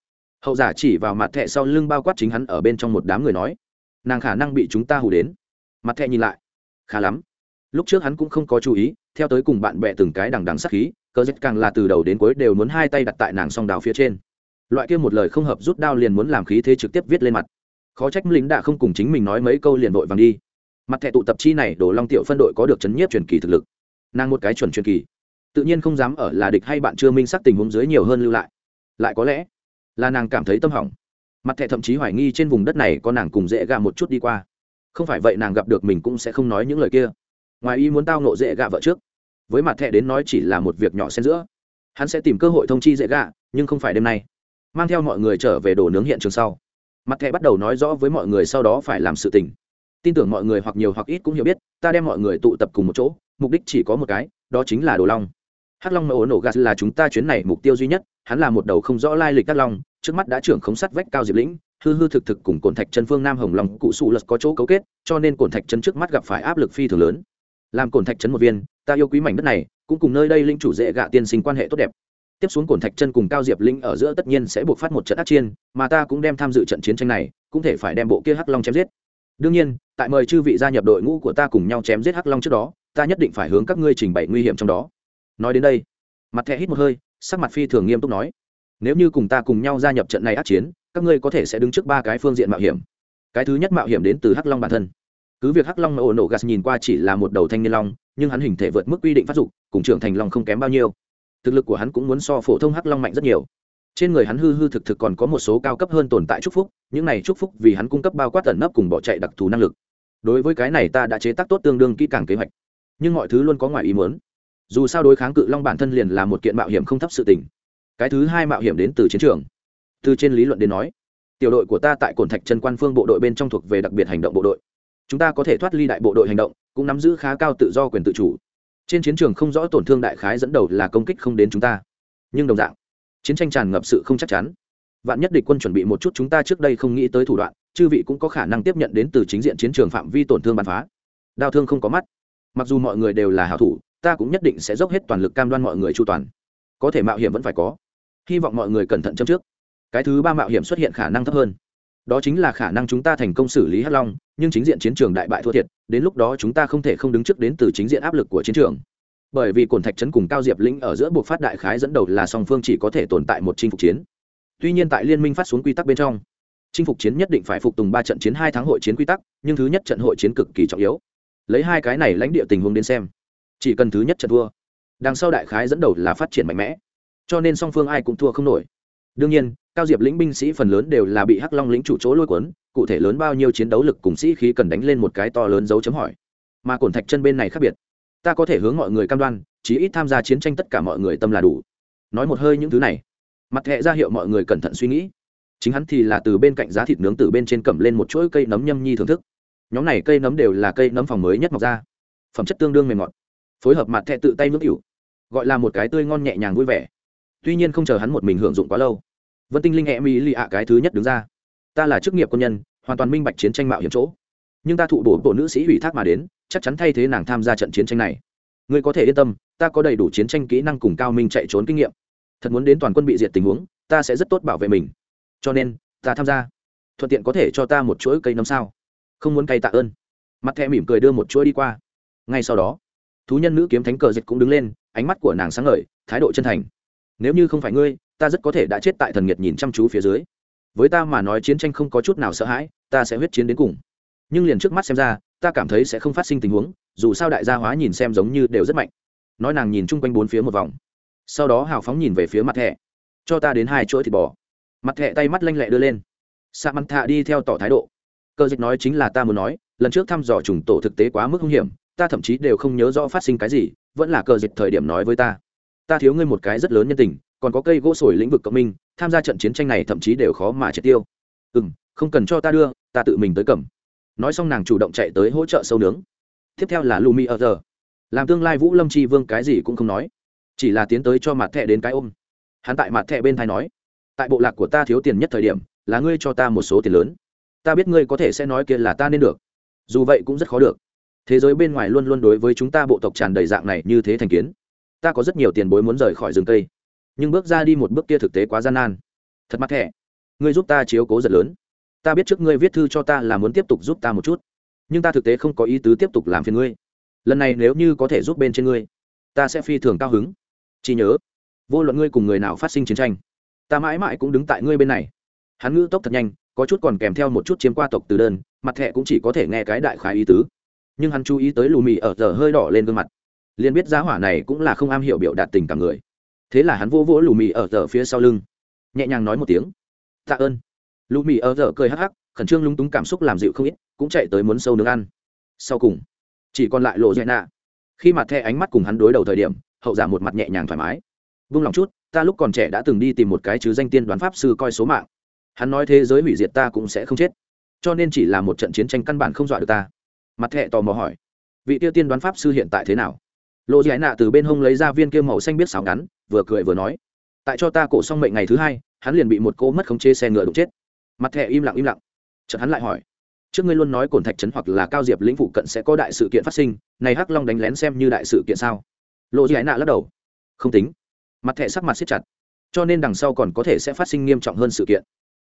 Hậu giả chỉ vào mặt thẹ sau lưng bao quát chính hắn ở bên trong một đám người nói nàng khả năng bị chúng ta hù đến. Mặt thẹ nhìn lại. Khá lắm. Lúc trước hắn cũng không có chú ý, theo tới cùng bạn bè từng cái đằng đằng sắc khí, cờ dịch càng là từ đầu đến cuối đều muốn hai tay đặt tại nàng song đào phía trên. Loại kia một lời không hợp rút đao liền muốn làm khí thế trực tiếp viết lên mặt. Khó trách lính đã không cùng chính mình nói mấy câu liền vội vàng đi. Mặt thẻ tụ tập chi này đổ long tiểu phân đội có được chấn nhiếp truyền kỳ thực lực. Nàng một cái chuẩn truyền kỳ. Tự nhiên không dám ở là địch hay bạn chưa minh sắc tình huống dưới nhiều hơn lưu lại. Lại có lẽ là nàng cảm thấy tâm hỏng mặt thẻ thậm chí hoài nghi trên vùng đất này có nàng cùng dễ gạ một chút đi qua. Không phải vậy nàng gặp được mình cũng sẽ không nói những lời kia. Ngoài ý muốn tao nộ dễ gạ vợ trước. Với mặt thẻ đến nói chỉ là một việc nhỏ xen giữa. Hắn sẽ tìm cơ hội thông chi dễ gạ, nhưng không phải đêm nay. Mang theo mọi người trở về đồ nướng hiện trường sau. Mặt thẻ bắt đầu nói rõ với mọi người sau đó phải làm sự tình. Tin tưởng mọi người hoặc nhiều hoặc ít cũng hiểu biết, ta đem mọi người tụ tập cùng một chỗ, mục đích chỉ có một cái, đó chính là đồ long. Hắc long mẫu nổ gas là chúng ta chuyến này mục tiêu duy nhất, hắn là một đầu không rõ lai lịch hắc long trước mắt đã trưởng khống sắt vách cao diệp lĩnh, hư hư thực thực cùng cồn thạch chân phương nam hồng long cụ sụ lật có chỗ cấu kết, cho nên cồn thạch chân trước mắt gặp phải áp lực phi thường lớn. Làm cồn thạch chân một viên, ta yêu quý mảnh đất này, cũng cùng nơi đây linh chủ dễ gạ tiên sinh quan hệ tốt đẹp. Tiếp xuống cồn thạch chân cùng cao diệp linh ở giữa tất nhiên sẽ buộc phát một trận ác chiên mà ta cũng đem tham dự trận chiến tranh này, cũng thể phải đem bộ kia hắc long chém giết. Đương nhiên, tại mời chư vị gia nhập đội ngũ của ta cùng nhau chém giết hắc long trước đó, ta nhất định phải hướng các ngươi trình bày nguy hiểm trong đó. Nói đến đây, mặt thẹ hít một hơi, sắc mặt phi thường nghiêm túc nói nếu như cùng ta cùng nhau gia nhập trận này ác chiến, các ngươi có thể sẽ đứng trước ba cái phương diện mạo hiểm. Cái thứ nhất mạo hiểm đến từ hắc long bản thân. Cứ việc hắc long mà ổ nổ gas nhìn qua chỉ là một đầu thanh niên long, nhưng hắn hình thể vượt mức quy định phát dục, cùng trưởng thành long không kém bao nhiêu. Thực lực của hắn cũng muốn so phổ thông hắc long mạnh rất nhiều. Trên người hắn hư hư thực thực còn có một số cao cấp hơn tồn tại chúc phúc, những này chúc phúc vì hắn cung cấp bao quát tẩn nấp cùng bỏ chạy đặc thù năng lực. Đối với cái này ta đã chế tác tốt tương đương kỹ càng kế hoạch. Nhưng mọi thứ luôn có ngoài ý muốn. Dù sao đối kháng cự long bản thân liền là một kiện mạo hiểm không thấp sự tình cái thứ hai mạo hiểm đến từ chiến trường. Từ trên lý luận đến nói, tiểu đội của ta tại cồn thạch chân quan phương bộ đội bên trong thuộc về đặc biệt hành động bộ đội. Chúng ta có thể thoát ly đại bộ đội hành động, cũng nắm giữ khá cao tự do quyền tự chủ. Trên chiến trường không rõ tổn thương đại khái dẫn đầu là công kích không đến chúng ta. Nhưng đồng dạng, chiến tranh tràn ngập sự không chắc chắn. Vạn nhất địch quân chuẩn bị một chút chúng ta trước đây không nghĩ tới thủ đoạn, chư vị cũng có khả năng tiếp nhận đến từ chính diện chiến trường phạm vi tổn thương bắn phá. Đau thương không có mắt. Mặc dù mọi người đều là hảo thủ, ta cũng nhất định sẽ dốc hết toàn lực cam đoan mọi người chu toàn. Có thể mạo hiểm vẫn phải có hy vọng mọi người cẩn thận châm trước. Cái thứ ba mạo hiểm xuất hiện khả năng thấp hơn. Đó chính là khả năng chúng ta thành công xử lý hắc long, nhưng chính diện chiến trường đại bại thua thiệt, đến lúc đó chúng ta không thể không đứng trước đến từ chính diện áp lực của chiến trường. Bởi vì cồn thạch trấn cùng cao diệp lĩnh ở giữa buộc phát đại khái dẫn đầu là song phương chỉ có thể tồn tại một chinh phục chiến. Tuy nhiên tại liên minh phát xuống quy tắc bên trong, chinh phục chiến nhất định phải phục tùng ba trận chiến hai tháng hội chiến quy tắc, nhưng thứ nhất trận hội chiến cực kỳ trọng yếu. Lấy hai cái này lãnh địa tình huống đến xem, chỉ cần thứ nhất trận thua, đằng sau đại khái dẫn đầu là phát triển mạnh mẽ cho nên song phương ai cũng thua không nổi. Đương nhiên, cao diệp lĩnh binh sĩ phần lớn đều là bị hắc long lĩnh chủ chỗ lôi cuốn, cụ thể lớn bao nhiêu chiến đấu lực cùng sĩ khí cần đánh lên một cái to lớn dấu chấm hỏi. Mà cổn thạch chân bên này khác biệt. Ta có thể hướng mọi người cam đoan, chí ít tham gia chiến tranh tất cả mọi người tâm là đủ. Nói một hơi những thứ này. Mặt hệ ra hiệu mọi người cẩn thận suy nghĩ. Chính hắn thì là từ bên cạnh giá thịt nướng từ bên trên cầm lên một chuỗi cây nấm nhâm nhi thưởng thức. Nhóm này cây nấm đều là cây nấm phòng mới nhất mọc ra. Phẩm chất tương đương mềm ngọt. Phối hợp mặt thẹ tự tay nước cửu gọi là một cái tươi ngon nhẹ nhàng vui vẻ tuy nhiên không chờ hắn một mình hưởng dụng quá lâu. Vân tinh linh e hẹ mỹ lì ạ cái thứ nhất đứng ra. Ta là chức nghiệp quân nhân, hoàn toàn minh bạch chiến tranh mạo hiểm chỗ. Nhưng ta thụ bổ bộ nữ sĩ ủy thác mà đến, chắc chắn thay thế nàng tham gia trận chiến tranh này. Ngươi có thể yên tâm, ta có đầy đủ chiến tranh kỹ năng cùng cao minh chạy trốn kinh nghiệm. Thật muốn đến toàn quân bị diệt tình huống, ta sẽ rất tốt bảo vệ mình. Cho nên, ta tham gia. Thuận tiện có thể cho ta một chuỗi cây nấm sao? Không muốn cây tạ ơn. Mặt thẹ mỉm cười đưa một chuỗi đi qua. Ngay sau đó, thú nhân nữ kiếm thánh cờ dịch cũng đứng lên, ánh mắt của nàng sáng ngời, thái độ chân thành nếu như không phải ngươi, ta rất có thể đã chết tại thần nghiệt nhìn chăm chú phía dưới. Với ta mà nói chiến tranh không có chút nào sợ hãi, ta sẽ huyết chiến đến cùng. Nhưng liền trước mắt xem ra, ta cảm thấy sẽ không phát sinh tình huống, dù sao đại gia hóa nhìn xem giống như đều rất mạnh. Nói nàng nhìn chung quanh bốn phía một vòng. Sau đó hào phóng nhìn về phía mặt thẻ cho ta đến hai chuỗi thịt bò. Mặt thẻ tay mắt lanh lẹ đưa lên. Sa măng thạ đi theo tỏ thái độ. Cơ dịch nói chính là ta muốn nói, lần trước thăm dò trùng tổ thực tế quá mức hung hiểm, ta thậm chí đều không nhớ rõ phát sinh cái gì, vẫn là cờ dịch thời điểm nói với ta ta thiếu ngươi một cái rất lớn nhân tình, còn có cây gỗ sồi lĩnh vực cộng minh, tham gia trận chiến tranh này thậm chí đều khó mà triệt tiêu. Ừ m không cần cho ta đưa, ta tự mình tới cầm. Nói xong nàng chủ động chạy tới hỗ trợ sâu nướng. Tiếp theo là lumi ở giờ làm tương lai vũ lâm chi vương cái gì cũng không nói, chỉ là tiến tới cho mặt thẹ đến cái ôm. Hắn tại mặt thẹ bên thai nói, tại bộ lạc của ta thiếu tiền nhất thời điểm, là ngươi cho ta một số tiền lớn. Ta biết ngươi có thể sẽ nói kia là ta nên được. Dù vậy cũng rất khó được. Thế giới bên ngoài luôn luôn đối với chúng ta bộ tộc tràn đầy dạng này như thế thành kiến ta có rất nhiều tiền bối muốn rời khỏi rừng cây. Nhưng bước ra đi một bước kia thực tế quá gian nan. Thật mắc thẻ. Ngươi giúp ta chiếu cố giật lớn. Ta biết trước ngươi viết thư cho ta là muốn tiếp tục giúp ta một chút. Nhưng ta thực tế không có ý tứ tiếp tục làm phiền ngươi. Lần này nếu như có thể giúp bên trên ngươi, ta sẽ phi thường cao hứng. Chỉ nhớ, vô luận ngươi cùng người nào phát sinh chiến tranh, ta mãi mãi cũng đứng tại ngươi bên này. Hắn ngữ tốc thật nhanh, có chút còn kèm theo một chút chiếm qua tộc từ đơn, mặt thẹ cũng chỉ có thể nghe cái đại khái ý tứ. Nhưng hắn chú ý tới lù mì ở giờ hơi đỏ lên gương mặt liền biết giá hỏa này cũng là không am hiểu biểu đạt tình cảm người. Thế là hắn vô vỗ lù mì ở giờ phía sau lưng, nhẹ nhàng nói một tiếng, tạ ơn. Lù mì ở giờ cười hắc hắc, khẩn trương lúng túng cảm xúc làm dịu không ít, cũng chạy tới muốn sâu nướng ăn. Sau cùng, chỉ còn lại lộ dạy nạ. Khi mặt thẹ ánh mắt cùng hắn đối đầu thời điểm, hậu giả một mặt nhẹ nhàng thoải mái. Vung lòng chút, ta lúc còn trẻ đã từng đi tìm một cái chứ danh tiên đoán pháp sư coi số mạng. Hắn nói thế giới hủy diệt ta cũng sẽ không chết, cho nên chỉ là một trận chiến tranh căn bản không dọa được ta. Mặt thẹ tò mò hỏi, vị tiêu tiên đoán pháp sư hiện tại thế nào? Lộ giải nạ từ bên hông lấy ra viên kia màu xanh biết xào ngắn, vừa cười vừa nói, tại cho ta cổ xong mệnh ngày thứ hai, hắn liền bị một cô mất khống chế xe ngựa đụng chết. Mặt thẹ im lặng im lặng. Chợt hắn lại hỏi, trước ngươi luôn nói cổn thạch trấn hoặc là cao diệp lĩnh phụ cận sẽ có đại sự kiện phát sinh, này hắc long đánh lén xem như đại sự kiện sao? Lộ giải nạ lắc đầu, không tính. Mặt thẹ sắc mặt siết chặt, cho nên đằng sau còn có thể sẽ phát sinh nghiêm trọng hơn sự kiện.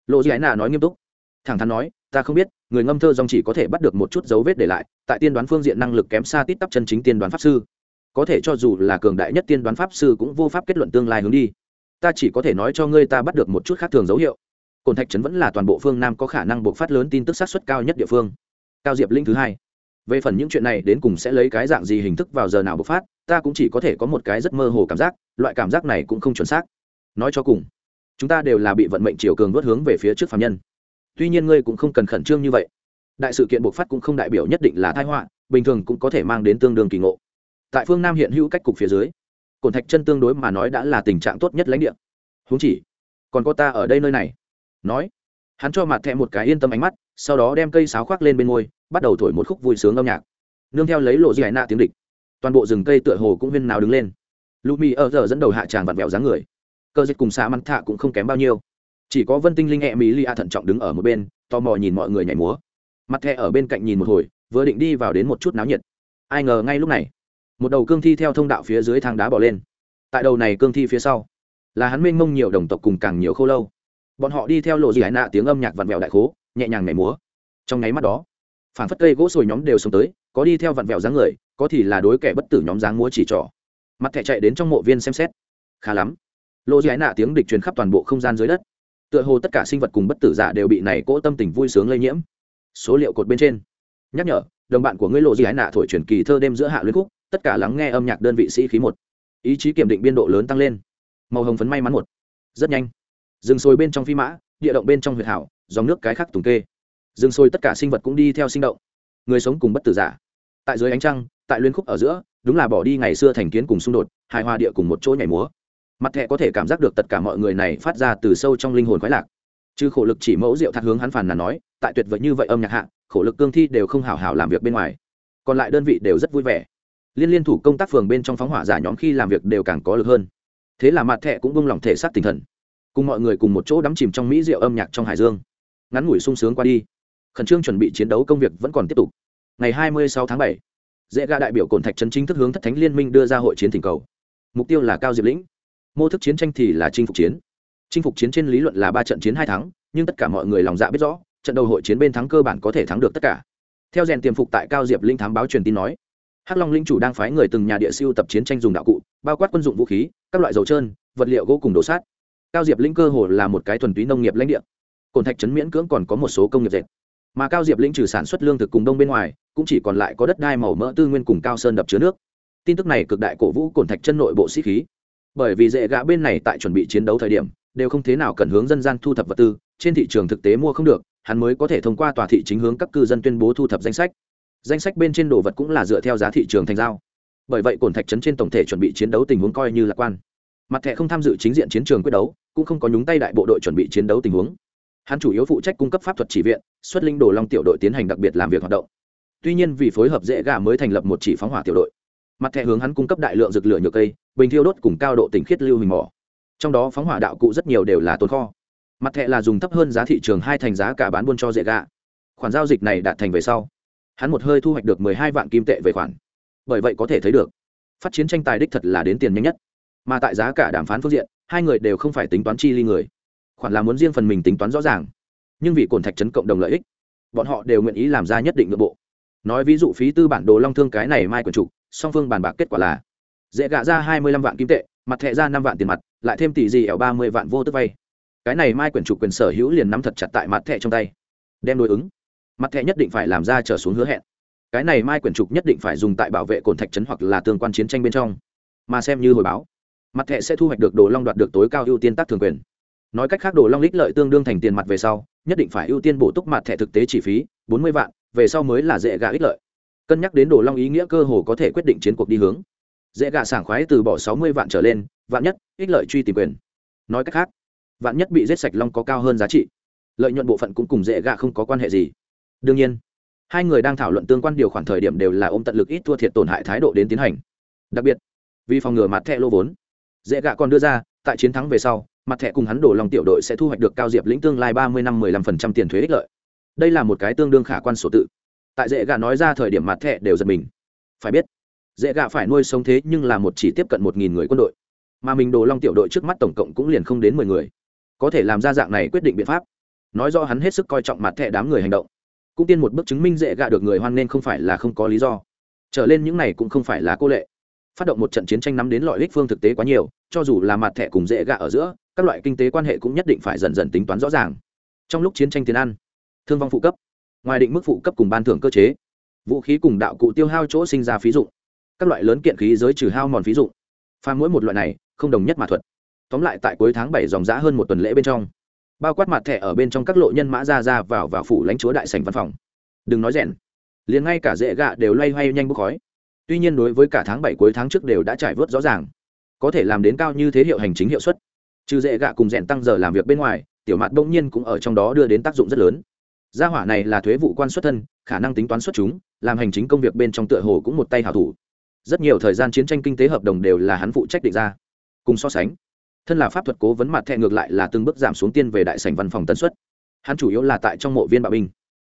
Lộ giải nạ nói nghiêm túc, thẳng thắn nói, ta không biết, người ngâm thơ dòng chỉ có thể bắt được một chút dấu vết để lại, tại tiên đoán phương diện năng lực kém xa tít tắp chân chính tiên đoán pháp sư có thể cho dù là cường đại nhất tiên đoán pháp sư cũng vô pháp kết luận tương lai hướng đi. Ta chỉ có thể nói cho ngươi ta bắt được một chút khác thường dấu hiệu. Cồn thạch trấn vẫn là toàn bộ phương nam có khả năng buộc phát lớn tin tức sát xuất cao nhất địa phương. Cao diệp linh thứ hai. Về phần những chuyện này đến cùng sẽ lấy cái dạng gì hình thức vào giờ nào bộc phát, ta cũng chỉ có thể có một cái rất mơ hồ cảm giác, loại cảm giác này cũng không chuẩn xác. Nói cho cùng, chúng ta đều là bị vận mệnh chiều cường vớt hướng về phía trước phạm nhân. Tuy nhiên ngươi cũng không cần khẩn trương như vậy. Đại sự kiện bộc phát cũng không đại biểu nhất định là thái họa, bình thường cũng có thể mang đến tương đương kỳ ngộ tại phương nam hiện hữu cách cục phía dưới. Cổn thạch chân tương đối mà nói đã là tình trạng tốt nhất lãnh địa. Húng chỉ, còn có ta ở đây nơi này. Nói, hắn cho mặt thẹ một cái yên tâm ánh mắt, sau đó đem cây sáo khoác lên bên môi, bắt đầu thổi một khúc vui sướng âm nhạc. Nương theo lấy lộ dị nạ tiếng địch, toàn bộ rừng cây tựa hồ cũng huyên nào đứng lên. Lụ mì ở giờ dẫn đầu hạ tràng vặn vẹo dáng người. Cơ dịch cùng xã mắn thạ cũng không kém bao nhiêu. Chỉ có vân tinh linh hẹ mỹ lia thận trọng đứng ở một bên, tò mò nhìn mọi người nhảy múa. Mặt thẹ ở bên cạnh nhìn một hồi, vừa định đi vào đến một chút náo nhiệt. Ai ngờ ngay lúc này một đầu cương thi theo thông đạo phía dưới thang đá bỏ lên. Tại đầu này cương thi phía sau, là hắn mênh mông nhiều đồng tộc cùng càng nhiều khô lâu. Bọn họ đi theo lộ dị hải nạ tiếng âm nhạc vặn vẹo đại khố, nhẹ nhàng nhảy múa. Trong nháy mắt đó phản phất cây gỗ sồi nhóm đều sống tới, có đi theo vặn vẹo dáng người, có thì là đối kẻ bất tử nhóm dáng múa chỉ trỏ. Mặt thẻ chạy đến trong mộ viên xem xét. Khá lắm. Lộ dị hải nạ tiếng địch truyền khắp toàn bộ không gian dưới đất. Tựa hồ tất cả sinh vật cùng bất tử giả đều bị này cỗ tâm tình vui sướng lây nhiễm. Số liệu cột bên trên. Nhắc nhở, đồng bạn của ngươi lộ dị hải nạ thổi truyền kỳ thơ đêm giữa hạ luyến khúc tất cả lắng nghe âm nhạc đơn vị sĩ khí một. Ý chí kiểm định biên độ lớn tăng lên. Màu hồng phấn may mắn một. Rất nhanh. Rừng sôi bên trong phi mã, địa động bên trong huyệt hảo, dòng nước cái khác tùng kê. Rừng sôi tất cả sinh vật cũng đi theo sinh động. Người sống cùng bất tử giả. Tại dưới ánh trăng, tại luyến khúc ở giữa, đúng là bỏ đi ngày xưa thành kiến cùng xung đột, hài hòa địa cùng một chỗ nhảy múa. Mặt thẹ có thể cảm giác được tất cả mọi người này phát ra từ sâu trong linh hồn khoái lạc. Chứ khổ lực chỉ mẫu rượu thạc hướng hắn phàn là nói, tại tuyệt vời như vậy âm nhạc hạ, khổ lực cương thi đều không hào hào làm việc bên ngoài. Còn lại đơn vị đều rất vui vẻ liên liên thủ công tác phường bên trong phóng hỏa giả nhóm khi làm việc đều càng có lực hơn. Thế là mặt thẹ cũng bông lòng thể xác tinh thần. Cùng mọi người cùng một chỗ đắm chìm trong mỹ rượu âm nhạc trong hải dương. Ngắn ngủi sung sướng qua đi. Khẩn trương chuẩn bị chiến đấu công việc vẫn còn tiếp tục. Ngày 26 tháng 7, dễ ga đại biểu cồn thạch trấn chính thức hướng thất thánh liên minh đưa ra hội chiến thỉnh cầu. Mục tiêu là cao diệp lĩnh. Mô thức chiến tranh thì là chinh phục chiến. Chinh phục chiến trên lý luận là ba trận chiến hai thắng nhưng tất cả mọi người lòng dạ biết rõ trận đầu hội chiến bên thắng cơ bản có thể thắng được tất cả. Theo rèn tiềm phục tại cao diệp linh thám báo truyền tin nói hắc long linh chủ đang phái người từng nhà địa siêu tập chiến tranh dùng đạo cụ, bao quát quân dụng vũ khí, các loại dầu trơn, vật liệu gỗ cùng đồ sát cao diệp linh cơ hồ là một cái thuần túy nông nghiệp lãnh địa. Cồn thạch trấn miễn cưỡng còn có một số công nghiệp dệt. Mà cao diệp linh trừ sản xuất lương thực cùng đông bên ngoài, cũng chỉ còn lại có đất đai màu mỡ tư nguyên cùng cao sơn đập chứa nước. Tin tức này cực đại cổ vũ cồn thạch chân nội bộ sĩ khí. Bởi vì dễ gã bên này tại chuẩn bị chiến đấu thời điểm, đều không thế nào cần hướng dân gian thu thập vật tư, trên thị trường thực tế mua không được, hắn mới có thể thông qua tòa thị chính hướng các cư dân tuyên bố thu thập danh sách danh sách bên trên đồ vật cũng là dựa theo giá thị trường thành giao. Bởi vậy cồn thạch trấn trên tổng thể chuẩn bị chiến đấu tình huống coi như lạc quan. Mặt thẻ không tham dự chính diện chiến trường quyết đấu, cũng không có nhúng tay đại bộ đội chuẩn bị chiến đấu tình huống. Hắn chủ yếu phụ trách cung cấp pháp thuật chỉ viện, xuất linh đồ long tiểu đội tiến hành đặc biệt làm việc hoạt động. Tuy nhiên vì phối hợp dễ gà mới thành lập một chỉ phóng hỏa tiểu đội. Mặt thẻ hướng hắn cung cấp đại lượng dược lửa nhựa cây, bình thiêu đốt cùng cao độ tỉnh khiết lưu hình mỏ. Trong đó phóng hỏa đạo cụ rất nhiều đều là tồn kho. Mặt thẻ là dùng thấp hơn giá thị trường hai thành giá cả bán buôn cho dễ gà. Khoản giao dịch này đạt thành về sau hắn một hơi thu hoạch được mười hai vạn kim tệ về khoản. Bởi vậy có thể thấy được, phát chiến tranh tài đích thật là đến tiền nhanh nhất. Mà tại giá cả đàm phán phương diện, hai người đều không phải tính toán chi ly người, khoản là muốn riêng phần mình tính toán rõ ràng. Nhưng vì cồn thạch trấn cộng đồng lợi ích, bọn họ đều nguyện ý làm ra nhất định nội bộ. Nói ví dụ phí tư bản đồ long thương cái này mai quần trục song phương bàn bạc kết quả là dễ gạ ra hai mươi lăm vạn kim tệ, mặt thẹ ra năm vạn tiền mặt, lại thêm tỷ gì ẻo ba mươi vạn vô tức vay. Cái này mai quyển trục quyền sở hữu liền nắm thật chặt tại mặt thẹ trong tay. Đem đối ứng mặt thẻ nhất định phải làm ra trở xuống hứa hẹn. Cái này mai quyển trục nhất định phải dùng tại bảo vệ cồn thạch trấn hoặc là tương quan chiến tranh bên trong. Mà xem như hồi báo, mặt thẻ sẽ thu hoạch được đồ long đoạt được tối cao ưu tiên tác thường quyền. Nói cách khác đồ long lích lợi tương đương thành tiền mặt về sau, nhất định phải ưu tiên bổ túc mặt thẻ thực tế chi phí, bốn mươi vạn, về sau mới là dễ gạ ích lợi. Cân nhắc đến đồ long ý nghĩa cơ hồ có thể quyết định chiến cuộc đi hướng. Dễ gạ sảng khoái từ bỏ sáu mươi vạn trở lên, vạn nhất, ích lợi truy tìm quyền. Nói cách khác, vạn nhất bị giết sạch long có cao hơn giá trị, lợi nhuận bộ phận cũng cùng dễ gạ không có quan hệ gì đương nhiên, hai người đang thảo luận tương quan điều khoản thời điểm đều là ôm tận lực ít thua thiệt tổn hại thái độ đến tiến hành. Đặc biệt, vì phòng ngừa mặt thẻ lô vốn, dễ gạ còn đưa ra, tại chiến thắng về sau, mặt thẻ cùng hắn đổ lòng tiểu đội sẽ thu hoạch được cao diệp lĩnh tương lai ba mươi năm mười lăm phần trăm tiền thuế ích lợi. Đây là một cái tương đương khả quan sổ tự. Tại dễ gạ nói ra thời điểm mặt thẻ đều giật mình. Phải biết, dễ gạ phải nuôi sống thế nhưng là một chỉ tiếp cận một nghìn người quân đội. Mà mình đồ long tiểu đội trước mắt tổng cộng cũng liền không đến mười người. Có thể làm ra dạng này quyết định biện pháp. Nói do hắn hết sức coi trọng mặt thẻ đám người hành động cũng tiên một bước chứng minh dễ gạ được người hoan nên không phải là không có lý do. Trở lên những này cũng không phải là cô lệ. Phát động một trận chiến tranh nắm đến loại ích phương thực tế quá nhiều, cho dù là mặt thẻ cùng dễ gạ ở giữa, các loại kinh tế quan hệ cũng nhất định phải dần dần tính toán rõ ràng. Trong lúc chiến tranh tiền ăn, thương vong phụ cấp, ngoài định mức phụ cấp cùng ban thưởng cơ chế, vũ khí cùng đạo cụ tiêu hao chỗ sinh ra phí dụng, các loại lớn kiện khí giới trừ hao mòn phí dụng. Pha mỗi một loại này, không đồng nhất mà thuật. Tóm lại tại cuối tháng bảy dòng giã hơn một tuần lễ bên trong bao quát mặt thẻ ở bên trong các lộ nhân mã ra ra vào vào phủ lãnh chúa đại sành văn phòng. Đừng nói rèn. Liền ngay cả dễ gạ đều loay hoay nhanh bốc khói. Tuy nhiên đối với cả tháng bảy cuối tháng trước đều đã trải vớt rõ ràng. Có thể làm đến cao như thế hiệu hành chính hiệu suất. Trừ dễ gạ cùng rèn tăng giờ làm việc bên ngoài, tiểu mặt bỗng nhiên cũng ở trong đó đưa đến tác dụng rất lớn. Gia hỏa này là thuế vụ quan xuất thân, khả năng tính toán xuất chúng, làm hành chính công việc bên trong tựa hồ cũng một tay hảo thủ. Rất nhiều thời gian chiến tranh kinh tế hợp đồng đều là hắn phụ trách định ra. Cùng so sánh thân là pháp thuật cố vấn mặt thẹ ngược lại là từng bước giảm xuống tiên về đại sảnh văn phòng tần suất. Hắn chủ yếu là tại trong mộ viên bạo binh.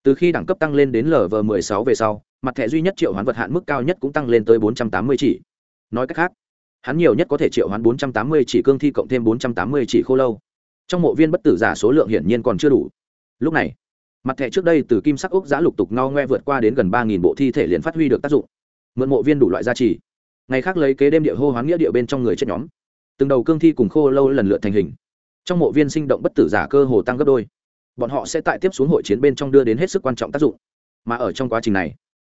Từ khi đẳng cấp tăng lên đến lv 16 về sau, mặt thẻ duy nhất triệu hoán vật hạn mức cao nhất cũng tăng lên tới 480 chỉ. Nói cách khác, hắn nhiều nhất có thể triệu hoán 480 chỉ cương thi cộng thêm 480 chỉ khô lâu. Trong mộ viên bất tử giả số lượng hiển nhiên còn chưa đủ. Lúc này, mặt thẻ trước đây từ kim sắc ốc giã lục tục ngao ngoe vượt qua đến gần 3.000 bộ thi thể liền phát huy được tác dụng. Mượn mộ viên đủ loại gia trì. Ngày khác lấy kế đêm địa hô hoán nghĩa địa bên trong người chết nhóm từng đầu cương thi cùng khô lâu lần lượt thành hình. Trong mộ viên sinh động bất tử giả cơ hồ tăng gấp đôi. Bọn họ sẽ tại tiếp xuống hội chiến bên trong đưa đến hết sức quan trọng tác dụng. Mà ở trong quá trình này,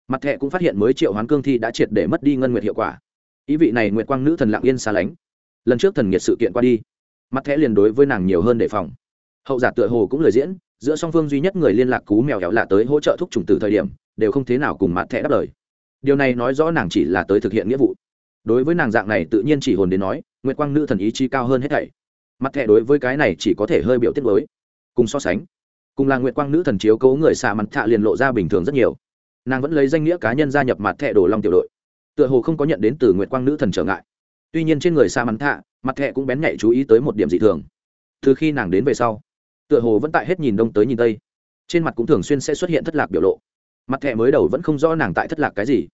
mặt thẹ cũng phát hiện mới triệu hoán cương thi đã triệt để mất đi ngân nguyệt hiệu quả. Ý vị này nguyệt quang nữ thần lặng yên xa lánh. Lần trước thần nhiệt sự kiện qua đi, mặt thẹ liền đối với nàng nhiều hơn đề phòng. Hậu giả tựa hồ cũng lời diễn, giữa song phương duy nhất người liên lạc cú mèo héo lạ tới hỗ trợ thúc chủng từ thời điểm, đều không thế nào cùng mặt thẹ đáp lời. Điều này nói rõ nàng chỉ là tới thực hiện nghĩa vụ đối với nàng dạng này tự nhiên chỉ hồn đến nói, nguyệt quang nữ thần ý chí cao hơn hết thảy. Mặt thẻ đối với cái này chỉ có thể hơi biểu tiết mới. Cùng so sánh, cùng là nguyệt quang nữ thần chiếu cố người xạ mặt thạ liền lộ ra bình thường rất nhiều. Nàng vẫn lấy danh nghĩa cá nhân gia nhập mặt thẻ đồ long tiểu đội. Tựa hồ không có nhận đến từ nguyệt quang nữ thần trở ngại. Tuy nhiên trên người xạ mặt thạ, mặt thẻ cũng bén nhạy chú ý tới một điểm dị thường. Từ khi nàng đến về sau, tựa hồ vẫn tại hết nhìn đông tới nhìn tây. Trên mặt cũng thường xuyên sẽ xuất hiện thất lạc biểu lộ. Mặt thẻ mới đầu vẫn không rõ nàng tại thất lạc cái gì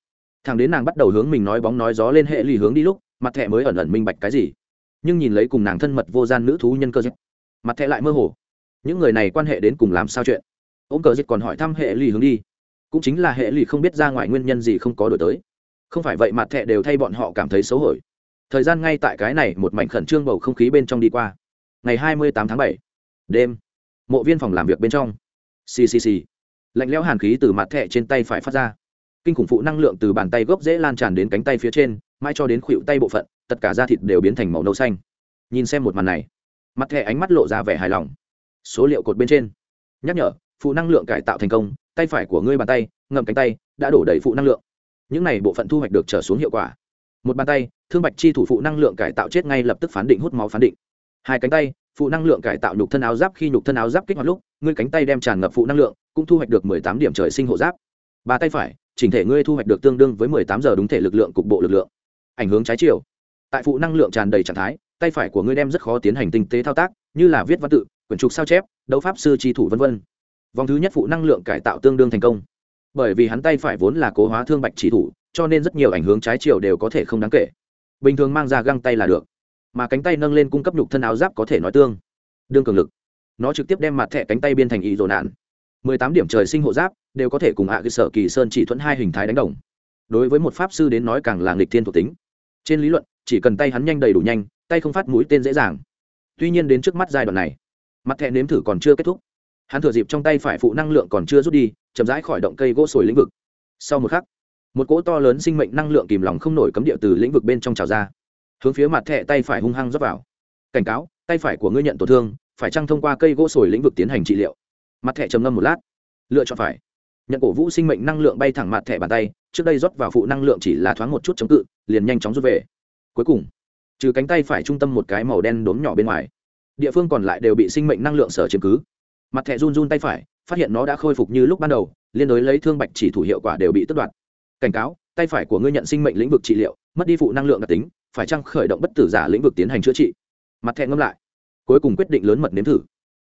thằng đến nàng bắt đầu hướng mình nói bóng nói gió lên hệ lì hướng đi lúc, mặt thẹ mới ẩn ẩn minh bạch cái gì. Nhưng nhìn lấy cùng nàng thân mật vô gian nữ thú nhân cơ dịch mặt thẹ lại mơ hồ. Những người này quan hệ đến cùng làm sao chuyện? Ông cờ dịch còn hỏi thăm hệ lì hướng đi. Cũng chính là hệ lì không biết ra ngoài nguyên nhân gì không có đổi tới. Không phải vậy mặt thẹ đều thay bọn họ cảm thấy xấu hổ. Thời gian ngay tại cái này một mảnh khẩn trương bầu không khí bên trong đi qua. Ngày hai mươi tám tháng bảy, đêm, mộ viên phòng làm việc bên trong. Ccc lạnh lẽo hàn khí từ mặt thẹ trên tay phải phát ra kinh khủng phụ năng lượng từ bàn tay gốc dễ lan tràn đến cánh tay phía trên mai cho đến khuỵu tay bộ phận, tất cả da thịt đều biến thành màu nâu xanh. Nhìn xem một màn này, mặt thẻ ánh mắt lộ ra vẻ hài lòng. Số liệu cột bên trên. Nhắc nhở, phụ năng lượng cải tạo thành công, tay phải của ngươi bàn tay, ngậm cánh tay, đã đổ đầy phụ năng lượng. Những này bộ phận thu hoạch được trở xuống hiệu quả. Một bàn tay, thương bạch chi thủ phụ năng lượng cải tạo chết ngay lập tức phán định hút máu phán định. Hai cánh tay, phụ năng lượng cải tạo nhục thân áo giáp khi nhục thân áo giáp kích hoạt lúc, ngươi cánh tay đem tràn ngập phụ năng lượng, cũng thu hoạch được mười tám điểm trời sinh hộ giáp ba tay phải, chỉnh thể ngươi thu hoạch được tương đương với mười tám giờ đúng thể lực lượng cục bộ lực lượng. Ảnh hướng trái chiều. Tại phụ năng lượng tràn đầy trạng thái, tay phải của ngươi đem rất khó tiến hành tinh tế thao tác, như là viết văn tự, quyển trục sao chép, đấu pháp sư tri thủ v v vòng thứ nhất phụ năng lượng cải tạo tương đương thành công. Bởi vì hắn tay phải vốn là cố hóa thương bạch chỉ thủ, cho nên rất nhiều ảnh hướng trái chiều đều có thể không đáng kể. Bình thường mang ra găng tay là được, mà cánh tay nâng lên cung cấp nhục thân áo giáp có thể nói tương đương cường lực. Nó trực tiếp đem mặt thẻ cánh tay biên thành ý rồ nạn. Mười tám điểm trời sinh hộ giáp đều có thể cùng hạ cơ sở kỳ sơn chỉ thuẫn hai hình thái đánh đồng. Đối với một pháp sư đến nói càng là nghịch thiên thuộc tính. Trên lý luận, chỉ cần tay hắn nhanh đầy đủ nhanh, tay không phát mũi tên dễ dàng. Tuy nhiên đến trước mắt giai đoạn này, mặt thẻ nếm thử còn chưa kết thúc. Hắn thừa dịp trong tay phải phụ năng lượng còn chưa rút đi, chậm rãi khỏi động cây gỗ sồi lĩnh vực. Sau một khắc, một cỗ to lớn sinh mệnh năng lượng kìm lòng không nổi cấm địa từ lĩnh vực bên trong trào ra. Hướng phía mặt thẻ tay phải hung hăng dốc vào. Cảnh cáo, tay phải của ngươi nhận tổn thương, phải chăng thông qua cây gỗ sồi lĩnh vực tiến hành trị liệu? Mặt thẻ trầm ngâm một lát, lựa chọn phải nhận cổ vũ sinh mệnh năng lượng bay thẳng mặt thẻ bàn tay, trước đây rót vào phụ năng lượng chỉ là thoáng một chút chống cự, liền nhanh chóng rút về. Cuối cùng, trừ cánh tay phải trung tâm một cái màu đen đốm nhỏ bên ngoài, địa phương còn lại đều bị sinh mệnh năng lượng sở chiếm cứ. Mặt thẻ run run tay phải, phát hiện nó đã khôi phục như lúc ban đầu, liên đối lấy thương bạch chỉ thủ hiệu quả đều bị tất đoạt. Cảnh cáo, tay phải của ngươi nhận sinh mệnh lĩnh vực trị liệu, mất đi phụ năng lượng đặc tính, phải chăng khởi động bất tử giả lĩnh vực tiến hành chữa trị? Mặt thẻ ngâm lại, cuối cùng quyết định lớn mật nếm thử.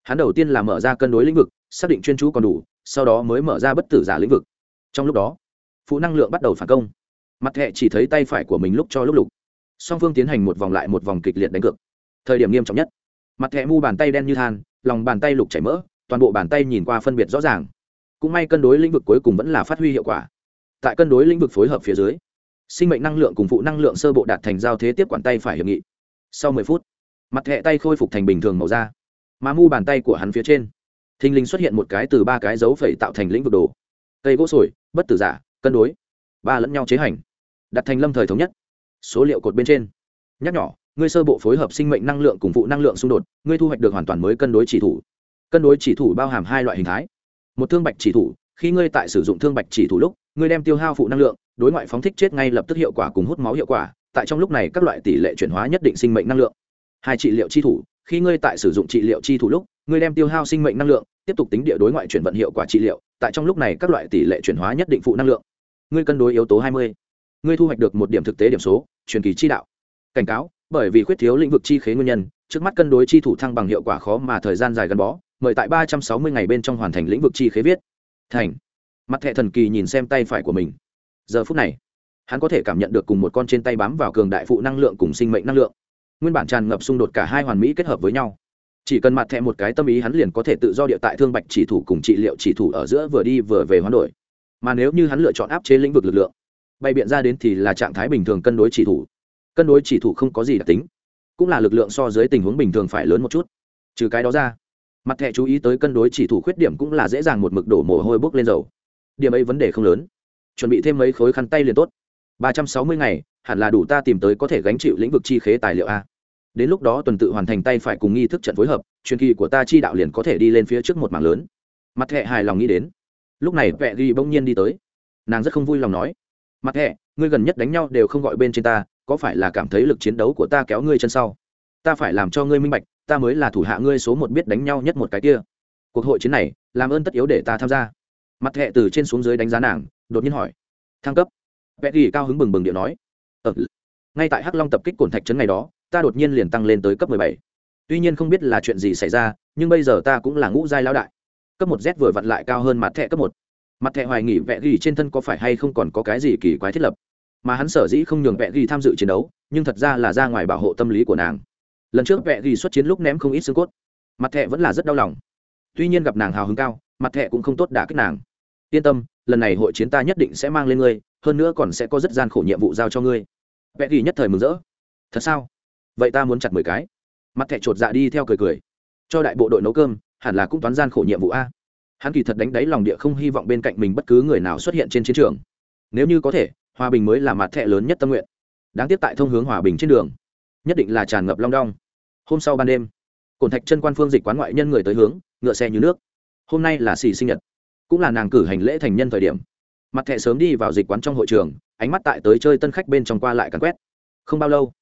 Hắn đầu tiên là mở ra cân đối lĩnh vực, xác định chuyên chú còn đủ sau đó mới mở ra bất tử giả lĩnh vực. Trong lúc đó, phụ năng lượng bắt đầu phản công. Mặt thẹ chỉ thấy tay phải của mình lúc cho lúc lục. Song phương tiến hành một vòng lại một vòng kịch liệt đánh cược. Thời điểm nghiêm trọng nhất, mặt thẹ mu bàn tay đen như than, lòng bàn tay lục chảy mỡ, toàn bộ bàn tay nhìn qua phân biệt rõ ràng. Cũng may cân đối lĩnh vực cuối cùng vẫn là phát huy hiệu quả. Tại cân đối lĩnh vực phối hợp phía dưới, sinh mệnh năng lượng cùng phụ năng lượng sơ bộ đạt thành giao thế tiếp quản tay phải hiệp nghị. Sau mười phút, mặt thẹ tay khôi phục thành bình thường màu da. Mà mu bàn tay của hắn phía trên thình lình xuất hiện một cái từ ba cái dấu phẩy tạo thành lĩnh vực đồ. Cây gỗ sồi, bất tử giả, cân đối. Ba lẫn nhau chế hành. Đặt thành lâm thời thống nhất. Số liệu cột bên trên. Nhắc nhỏ, ngươi sơ bộ phối hợp sinh mệnh năng lượng cùng vụ năng lượng xung đột, ngươi thu hoạch được hoàn toàn mới cân đối chỉ thủ. Cân đối chỉ thủ bao hàm hai loại hình thái. Một thương bạch chỉ thủ, khi ngươi tại sử dụng thương bạch chỉ thủ lúc, ngươi đem tiêu hao phụ năng lượng, đối ngoại phóng thích chết ngay lập tức hiệu quả cùng hút máu hiệu quả, tại trong lúc này các loại tỷ lệ chuyển hóa nhất định sinh mệnh năng lượng. Hai trị liệu chi thủ, khi ngươi tại sử dụng trị liệu chi thủ lúc ngươi đem tiêu hao sinh mệnh năng lượng, tiếp tục tính địa đối ngoại chuyển vận hiệu quả trị liệu, tại trong lúc này các loại tỷ lệ chuyển hóa nhất định phụ năng lượng. Người cân đối yếu tố hai mươi. Ngươi thu hoạch được một điểm thực tế điểm số, truyền kỳ chi đạo. Cảnh cáo, bởi vì khuyết thiếu lĩnh vực chi khế nguyên nhân, trước mắt cân đối chi thủ thăng bằng hiệu quả khó mà thời gian dài gắn bó, mời tại ba trăm sáu mươi ngày bên trong hoàn thành lĩnh vực chi khế viết. Thành. Mặt thẹ thần kỳ nhìn xem tay phải của mình. Giờ phút này, hắn có thể cảm nhận được cùng một con trên tay bám vào cường đại phụ năng lượng cùng sinh mệnh năng lượng. Nguyên bản tràn ngập xung đột cả hai hoàn mỹ kết hợp với nhau chỉ cần mặt thẹ một cái tâm ý hắn liền có thể tự do địa tại thương bạch chỉ thủ cùng trị liệu chỉ thủ ở giữa vừa đi vừa về hoán đổi. Mà nếu như hắn lựa chọn áp chế lĩnh vực lực lượng bày biện ra đến thì là trạng thái bình thường cân đối chỉ thủ. Cân đối chỉ thủ không có gì đặc tính, cũng là lực lượng so dưới tình huống bình thường phải lớn một chút. Trừ cái đó ra, mặt thẻ chú ý tới cân đối chỉ thủ khuyết điểm cũng là dễ dàng một mực đổ mồ hôi bốc lên dầu. Điểm ấy vấn đề không lớn. Chuẩn bị thêm mấy khối khăn tay liền tốt. Ba trăm sáu mươi ngày, hẳn là đủ ta tìm tới có thể gánh chịu lĩnh vực chi khế tài liệu a đến lúc đó tuần tự hoàn thành tay phải cùng nghi thức trận phối hợp truyền kỳ của ta chi đạo liền có thể đi lên phía trước một mảng lớn. Mặt thẹ hài lòng nghĩ đến. Lúc này vẹ ghi bỗng nhiên đi tới. Nàng rất không vui lòng nói. Mặt thẹ ngươi gần nhất đánh nhau đều không gọi bên trên ta có phải là cảm thấy lực chiến đấu của ta kéo ngươi chân sau? Ta phải làm cho ngươi minh bạch ta mới là thủ hạ ngươi số một biết đánh nhau nhất một cái kia. Cuộc hội chiến này làm ơn tất yếu để ta tham gia. Mặt thẹ từ trên xuống dưới đánh giá nàng đột nhiên hỏi. Thăng cấp. Vẽ ghi cao hứng bừng bừng điện nói. Ờ, ngay tại hắc long tập kích cổn thạch trấn ngày đó ta đột nhiên liền tăng lên tới cấp mười bảy. Tuy nhiên không biết là chuyện gì xảy ra, nhưng bây giờ ta cũng là ngũ giai lão đại. Cấp một z vừa vặn lại cao hơn mặt thẻ cấp một. Mặt thẻ hoài nghỉ vẽ ghi trên thân có phải hay không còn có cái gì kỳ quái thiết lập. Mà hắn sở dĩ không nhường vẽ ghi tham dự chiến đấu, nhưng thật ra là ra ngoài bảo hộ tâm lý của nàng. Lần trước vẽ ghi xuất chiến lúc ném không ít xương cốt. Mặt thẻ vẫn là rất đau lòng. Tuy nhiên gặp nàng hào hứng cao, mặt thẻ cũng không tốt đả kích nàng. Yên tâm, lần này hội chiến ta nhất định sẽ mang lên ngươi, hơn nữa còn sẽ có rất gian khổ nhiệm vụ giao cho ngươi. Vẽ ghi nhất thời mừng rỡ. Thật sao? Vậy ta muốn chặt mười cái. Mặt thẹ chột dạ đi theo cười cười. Cho đại bộ đội nấu cơm, hẳn là cũng toán gian khổ nhiệm vụ a. Hắn kỳ thật đánh đáy lòng địa không hy vọng bên cạnh mình bất cứ người nào xuất hiện trên chiến trường. Nếu như có thể, hòa bình mới là mặt thẹ lớn nhất tâm nguyện. Đáng tiếc tại thông hướng hòa bình trên đường, nhất định là tràn ngập long đong. Hôm sau ban đêm, cổn thạch chân quan phương dịch quán ngoại nhân người tới hướng, ngựa xe như nước. Hôm nay là xì sinh nhật, cũng là nàng cử hành lễ thành nhân thời điểm. Mặt thẹ sớm đi vào dịch quán trong hội trường, ánh mắt tại tới chơi tân khách bên trong qua lại cắn quét. Không bao lâu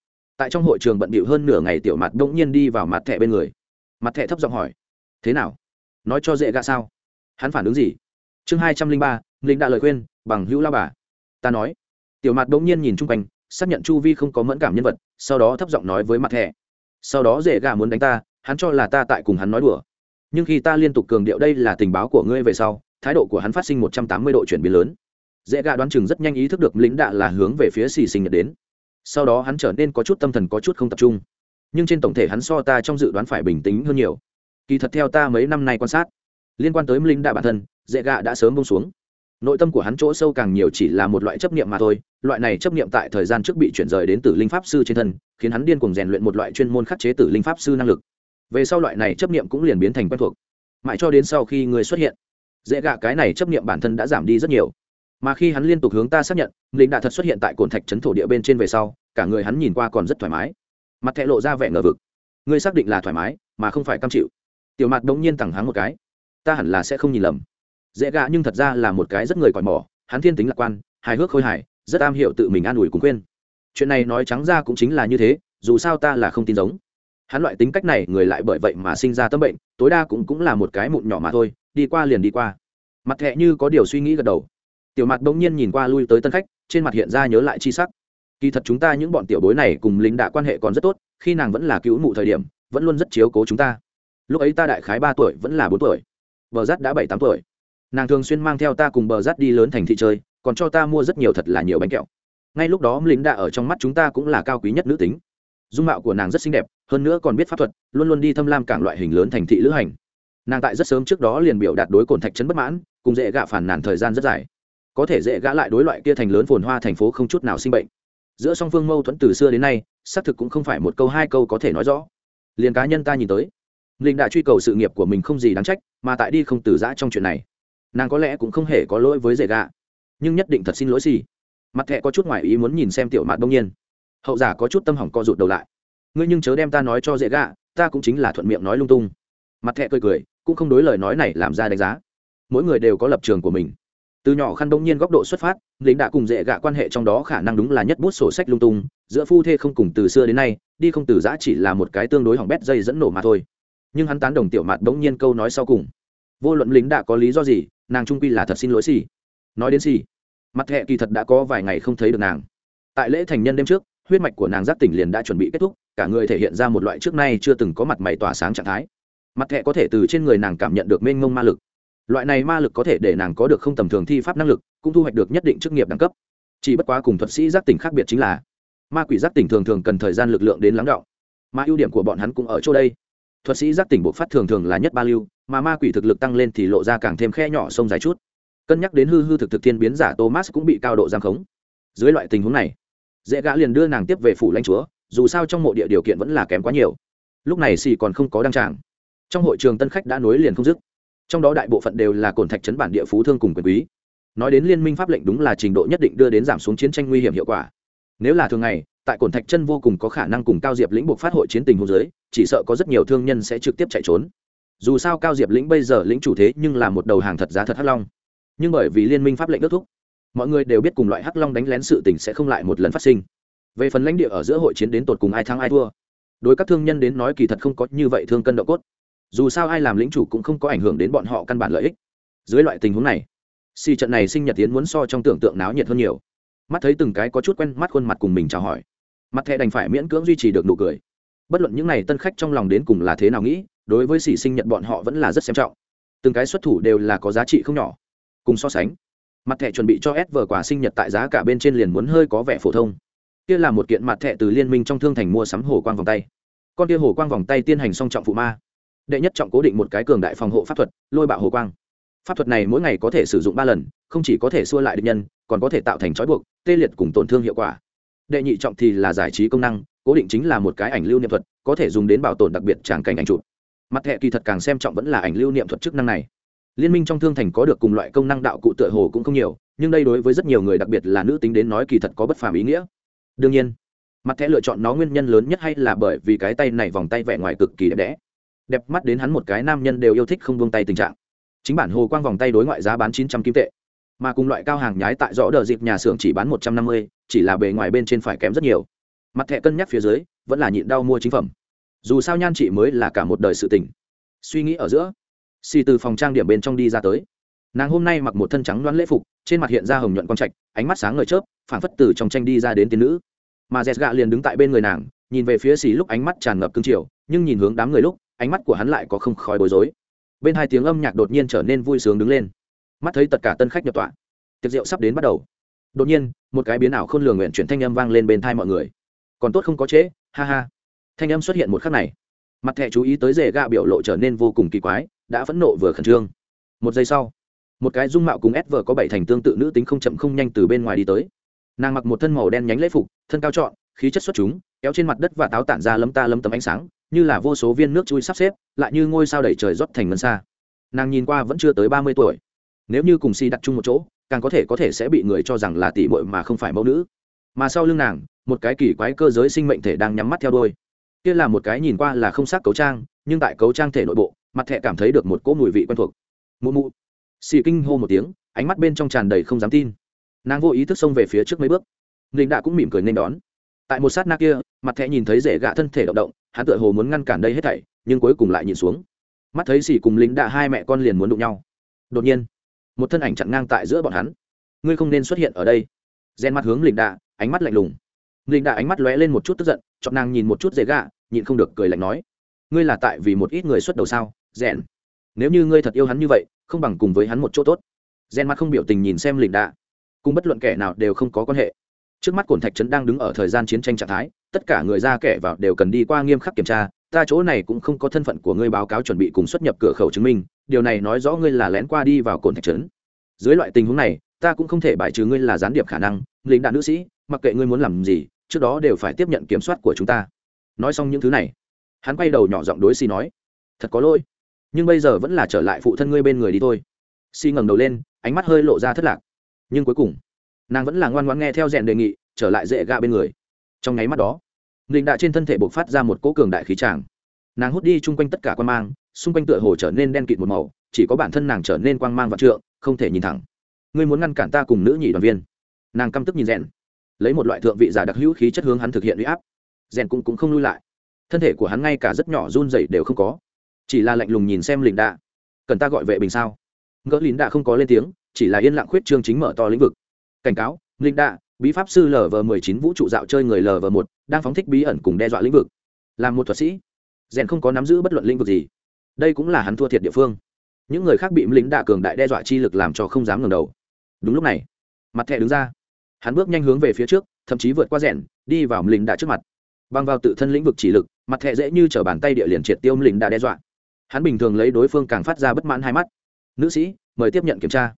tại trong hội trường bận bịu hơn nửa ngày tiểu mặt bỗng nhiên đi vào mặt thẻ bên người. Mặt thẻ thấp giọng hỏi, thế nào? Nói cho dễ gạ sao? Hắn phản ứng gì? Chương hai trăm linh ba, linh đã lời khuyên, bằng hữu lao bà. Ta nói. Tiểu mặt bỗng nhiên nhìn chung quanh, xác nhận chu vi không có mẫn cảm nhân vật, sau đó thấp giọng nói với mặt thẻ. Sau đó dễ gạ muốn đánh ta, hắn cho là ta tại cùng hắn nói đùa. Nhưng khi ta liên tục cường điệu đây là tình báo của ngươi về sau, thái độ của hắn phát sinh một trăm tám mươi độ chuyển biến lớn. Dễ gạ đoán chừng rất nhanh ý thức được lính đạ là hướng về phía xì sinh nhật đến sau đó hắn trở nên có chút tâm thần có chút không tập trung. Nhưng trên tổng thể hắn so ta trong dự đoán phải bình tĩnh hơn nhiều. Kỳ thật theo ta mấy năm nay quan sát, liên quan tới linh đạ bản thân dễ gạ đã sớm bông xuống. Nội tâm của hắn chỗ sâu càng nhiều chỉ là một loại chấp niệm mà thôi, loại này chấp niệm tại thời gian trước bị chuyển rời đến tử linh pháp sư trên thân, khiến hắn điên cuồng rèn luyện một loại chuyên môn khắc chế tử linh pháp sư năng lực. Về sau loại này chấp niệm cũng liền biến thành quen thuộc. Mãi cho đến sau khi người xuất hiện dễ gạ cái này chấp niệm bản thân đã giảm đi rất nhiều mà khi hắn liên tục hướng ta xác nhận lính đã thật xuất hiện tại cồn thạch trấn thổ địa bên trên về sau, cả người hắn nhìn qua còn rất thoải mái. Mặt thẹ lộ ra vẻ ngờ vực. Ngươi xác định là thoải mái, mà không phải cam chịu. Tiểu mặt đống nhiên thẳng háng một cái. Ta hẳn là sẽ không nhìn lầm. Dễ gạ nhưng thật ra là một cái rất người còi mỏ, hắn thiên tính lạc quan, hài hước khôi hài, rất am hiểu tự mình an ủi cùng khuyên. Chuyện này nói trắng ra cũng chính là như thế, dù sao ta là không tin giống. Hắn loại tính cách này, người lại bởi vậy mà sinh ra tâm bệnh, tối đa cũng cũng là một cái mụn nhỏ mà thôi, đi qua liền đi qua. Mặt thẹ như có điều suy nghĩ gật đầu tiểu mặt bỗng nhiên nhìn qua lui tới tân khách, trên mặt hiện ra nhớ lại chi sắc. Kỳ thật chúng ta những bọn tiểu bối này cùng lính đạ quan hệ còn rất tốt, khi nàng vẫn là cứu mụ thời điểm, vẫn luôn rất chiếu cố chúng ta. Lúc ấy ta đại khái ba tuổi, vẫn là bốn tuổi. Bờ rát đã bảy tám tuổi. Nàng thường xuyên mang theo ta cùng bờ rát đi lớn thành thị chơi, còn cho ta mua rất nhiều thật là nhiều bánh kẹo. Ngay lúc đó lính đạ ở trong mắt chúng ta cũng là cao quý nhất nữ tính. Dung mạo của nàng rất xinh đẹp, hơn nữa còn biết pháp thuật, luôn luôn đi thâm lam cảng loại hình lớn thành thị lữ hành. Nàng tại rất sớm trước đó liền biểu đạt đối cồn thạch trấn bất mãn, cùng dễ gạ phản nàn thời gian rất dài có thể dễ gã lại đối loại kia thành lớn phồn hoa thành phố không chút nào sinh bệnh. Giữa song phương mâu thuẫn từ xưa đến nay, xác thực cũng không phải một câu hai câu có thể nói rõ. Liền cá nhân ta nhìn tới, linh đã truy cầu sự nghiệp của mình không gì đáng trách, mà tại đi không từ giã trong chuyện này. Nàng có lẽ cũng không hề có lỗi với dễ gạ nhưng nhất định thật xin lỗi gì mặt thẹ có chút ngoài ý muốn nhìn xem tiểu mạt đông nhiên. Hậu giả có chút tâm hỏng co rụt đầu lại. Ngươi nhưng chớ đem ta nói cho dễ gạ ta cũng chính là thuận miệng nói lung tung. Mặt thẹ cười cười, cũng không đối lời nói này làm ra đánh giá. Mỗi người đều có lập trường của mình từ nhỏ khăn đông nhiên góc độ xuất phát, lính đã cùng dễ gạ quan hệ trong đó khả năng đúng là nhất bút sổ sách lung tung, giữa phu thê không cùng từ xưa đến nay, đi không từ giã chỉ là một cái tương đối hỏng bét dây dẫn nổ mà thôi. Nhưng hắn tán đồng tiểu mạt bỗng nhiên câu nói sau cùng. Vô luận lính đã có lý do gì, nàng trung quy là thật xin lỗi xì. Nói đến xì, mặt thẹ kỳ thật đã có vài ngày không thấy được nàng. Tại lễ thành nhân đêm trước, huyết mạch của nàng giác tỉnh liền đã chuẩn bị kết thúc, cả người thể hiện ra một loại trước nay chưa từng có mặt mày tỏa sáng trạng thái. Mặt thẹ có thể từ trên người nàng cảm nhận được mênh ngông ma lực loại này ma lực có thể để nàng có được không tầm thường thi pháp năng lực, cũng thu hoạch được nhất định chức nghiệp đẳng cấp. Chỉ bất quá cùng thuật sĩ giác tỉnh khác biệt chính là, ma quỷ giác tỉnh thường thường cần thời gian lực lượng đến lắng đọng. Mà ưu điểm của bọn hắn cũng ở chỗ đây. Thuật sĩ giác tỉnh bộ phát thường thường là nhất ba lưu, mà ma quỷ thực lực tăng lên thì lộ ra càng thêm khe nhỏ sông dài chút. Cân nhắc đến hư hư thực thực thiên biến giả thomas cũng bị cao độ giam khống. Dưới loại tình huống này, dễ gã liền đưa nàng tiếp về phủ lãnh chúa, dù sao trong mộ địa điều kiện vẫn là kém quá nhiều. Lúc này xì còn không có đăng tràng. Trong hội trường tân khách đã nối liền không dứt trong đó đại bộ phận đều là cồn thạch trấn bản địa phú thương cùng quyền quý. Nói đến liên minh pháp lệnh đúng là trình độ nhất định đưa đến giảm xuống chiến tranh nguy hiểm hiệu quả. Nếu là thường ngày, tại cồn thạch chân vô cùng có khả năng cùng cao diệp lĩnh buộc phát hội chiến tình hô dưới, chỉ sợ có rất nhiều thương nhân sẽ trực tiếp chạy trốn. Dù sao cao diệp lĩnh bây giờ lĩnh chủ thế nhưng là một đầu hàng thật giá thật hắc long. Nhưng bởi vì liên minh pháp lệnh ước thúc, mọi người đều biết cùng loại hắc long đánh lén sự tình sẽ không lại một lần phát sinh. Về phần lãnh địa ở giữa hội chiến đến tột cùng ai thắng ai thua, đối các thương nhân đến nói kỳ thật không có như vậy thương cân độ cốt dù sao ai làm lĩnh chủ cũng không có ảnh hưởng đến bọn họ căn bản lợi ích. Dưới loại tình huống này xì trận này sinh nhật tiến muốn so trong tưởng tượng náo nhiệt hơn nhiều. Mắt thấy từng cái có chút quen mắt khuôn mặt cùng mình chào hỏi. Mặt thẻ đành phải miễn cưỡng duy trì được nụ cười. Bất luận những n à y tân khách trong lòng đến cùng là thế nào nghĩ, đối với xì sinh nhật bọn họ vẫn là rất xem trọng. Từng cái xuất thủ đều là có giá trị không nhỏ. Cùng so sánh, mặt thẻ chuẩn bị cho s vở quả sinh nhật tại giá cả bên trên liền muốn hơi có vẻ phổ thông. Kia là một kiện mặt thẻ từ liên minh trong thương thành mua sắm hồ quang vòng tay. Con kia hồ quang vòng tay tiên hành song trọng phụ ma đệ nhất trọng cố định một cái cường đại phòng hộ pháp thuật, lôi bạo hồ quang. Pháp thuật này mỗi ngày có thể sử dụng ba lần, không chỉ có thể xua lại địch nhân, còn có thể tạo thành trói buộc, tê liệt cùng tổn thương hiệu quả. Đệ nhị trọng thì là giải trí công năng, cố định chính là một cái ảnh lưu niệm thuật, có thể dùng đến bảo tồn đặc biệt tràng cảnh ảnh chụp. Mặt hệ kỳ thật càng xem trọng vẫn là ảnh lưu niệm thuật chức năng này. Liên minh trong thương thành có được cùng loại công năng đạo cụ tựa hồ cũng không nhiều, nhưng đây đối với rất nhiều người đặc biệt là nữ tính đến nói kỳ thật có bất phàm ý nghĩa. Đương nhiên, mặt thẻ lựa chọn nó nguyên nhân lớn nhất hay là bởi vì cái tay này vòng tay vẻ ngoài cực kỳ đẹp đẽ đẹp mắt đến hắn một cái nam nhân đều yêu thích không buông tay tình trạng. Chính bản hồ quang vòng tay đối ngoại giá bán chín trăm kim tệ. Mà cùng loại cao hàng nhái tại rõ đờ dịp nhà xưởng chỉ bán một trăm năm mươi, chỉ là bề ngoài bên trên phải kém rất nhiều. Mặt thẻ cân nhắc phía dưới, vẫn là nhịn đau mua chính phẩm. Dù sao nhan chị mới là cả một đời sự tình. Suy nghĩ ở giữa, xì từ phòng trang điểm bên trong đi ra tới. Nàng hôm nay mặc một thân trắng đoán lễ phục, trên mặt hiện ra hồng nhuận quang trạch, ánh mắt sáng ngời chớp, phảng phất từ trong tranh đi ra đến tiên nữ. Mà dẹt gạ liền đứng tại bên người nàng, nhìn về phía xì lúc ánh mắt tràn ngập cương triều nhưng nhìn hướng đám người lúc ánh mắt của hắn lại có không khói bối rối. Bên hai tiếng âm nhạc đột nhiên trở nên vui sướng đứng lên. Mắt thấy tất cả tân khách nhập tọa, tiệc rượu sắp đến bắt đầu. Đột nhiên, một cái biến ảo khôn lường nguyện chuyển thanh âm vang lên bên thai mọi người. Còn tốt không có trễ, ha ha. Thanh âm xuất hiện một khắc này. Mặt thẻ chú ý tới rể gạ biểu lộ trở nên vô cùng kỳ quái, đã phẫn nộ vừa khẩn trương. Một giây sau, một cái dung mạo cùng ép vợ có bảy thành tương tự nữ tính không chậm không nhanh từ bên ngoài đi tới. Nàng mặc một thân màu đen nhánh lễ phục, thân cao trọn khí chất xuất chúng, kéo trên mặt đất và táo tản ra lấm ta lấm tấm ánh sáng, như là vô số viên nước chui sắp xếp, lại như ngôi sao đầy trời rót thành ngân xa. Nàng nhìn qua vẫn chưa tới ba mươi tuổi. Nếu như cùng si đặt chung một chỗ, càng có thể có thể sẽ bị người cho rằng là tỷ muội mà không phải mẫu nữ. Mà sau lưng nàng, một cái kỳ quái cơ giới sinh mệnh thể đang nhắm mắt theo đôi kia là một cái nhìn qua là không xác cấu trang, nhưng tại cấu trang thể nội bộ, mặt thẹ cảm thấy được một cỗ mùi vị quen thuộc. Mụ mụ. Xì kinh hô một tiếng, ánh mắt bên trong tràn đầy không dám tin. Nàng vô ý thức xông về phía trước mấy bước. Linh đạ cũng mỉm cười nên đón tại một sát na kia, mặt thẹ nhìn thấy rể gạ thân thể động động, hắn tựa hồ muốn ngăn cản đây hết thảy, nhưng cuối cùng lại nhìn xuống. Mắt thấy xỉ cùng lính đạ hai mẹ con liền muốn đụng nhau. Đột nhiên, một thân ảnh chặn ngang tại giữa bọn hắn. Ngươi không nên xuất hiện ở đây. Gen mắt hướng lính đạ ánh mắt lạnh lùng. Lính đạ ánh mắt lóe lên một chút tức giận, chọn nàng nhìn một chút dễ gạ, nhịn không được cười lạnh nói, ngươi là tại vì một ít người xuất đầu sao rèn nếu như ngươi thật yêu hắn như vậy, không bằng cùng với hắn một chỗ tốt. Rèn mắt không biểu tình nhìn xem lính đạ cùng bất luận kẻ nào đều không có quan hệ trước mắt cổn thạch trấn đang đứng ở thời gian chiến tranh trạng thái, tất cả người ra kẻ vào đều cần đi qua nghiêm khắc kiểm tra, ta chỗ này cũng không có thân phận của ngươi báo cáo chuẩn bị cùng xuất nhập cửa khẩu chứng minh, điều này nói rõ ngươi là lén qua đi vào Cổn thạch trấn. Dưới loại tình huống này, ta cũng không thể bài trừ ngươi là gián điệp khả năng, lính đạn nữ sĩ, mặc kệ ngươi muốn làm gì, trước đó đều phải tiếp nhận kiểm soát của chúng ta. Nói xong những thứ này, hắn quay đầu nhỏ giọng đối xi nói, thật có lỗi, nhưng bây giờ vẫn là trở lại phụ thân ngươi bên người đi thôi. Xi ngẩng đầu lên, ánh mắt hơi lộ ra thất lạc. Nhưng cuối cùng nàng vẫn là ngoan ngoan nghe theo rèn đề nghị trở lại dễ gạ bên người. Trong nháy mắt đó linh đạ trên thân thể bộc phát ra một cỗ cường đại khí tràng. Nàng hút đi chung quanh tất cả quan mang xung quanh tựa hồ trở nên đen kịt một màu chỉ có bản thân nàng trở nên quang mang và trượng không thể nhìn thẳng. Ngươi muốn ngăn cản ta cùng nữ nhị đoàn viên? Nàng căm tức nhìn rèn lấy một loại thượng vị giả đặc hữu khí chất hướng hắn thực hiện uy áp. Rèn cũng, cũng không lui lại. Thân thể của hắn ngay cả rất nhỏ run dậy đều không có. Chỉ là lạnh lùng nhìn xem lĩnh đạ. Cần ta gọi vệ bình sao? Ngỡ lín đạ không có lên tiếng chỉ là yên lặng khuyết trương chính mở to lĩnh vực cảnh cáo linh đạ, bí pháp sư lv m ộ chín vũ trụ dạo chơi người lv một, đang phóng thích bí ẩn cùng đe dọa lĩnh vực. Làm một thuật sĩ, rèn không có nắm giữ bất luận lĩnh vực gì. Đây cũng là hắn thua thiệt địa phương. Những người khác bị lính đạ cường đại đe dọa chi lực làm cho không dám ngẩng đầu. Đúng lúc này, mặt thẻ đứng ra. Hắn bước nhanh hướng về phía trước, thậm chí vượt qua rèn, đi vào lính đạ trước mặt. Băng vào tự thân lĩnh vực chỉ lực, mặt thẻ dễ như t bàn tay địa liền triệt tiêu lính đạ đe dọa. Hắn bình thường lấy đối phương càng phát ra bất mãn hai mắt. Nữ sĩ, mời tiếp nhận kiểm tra.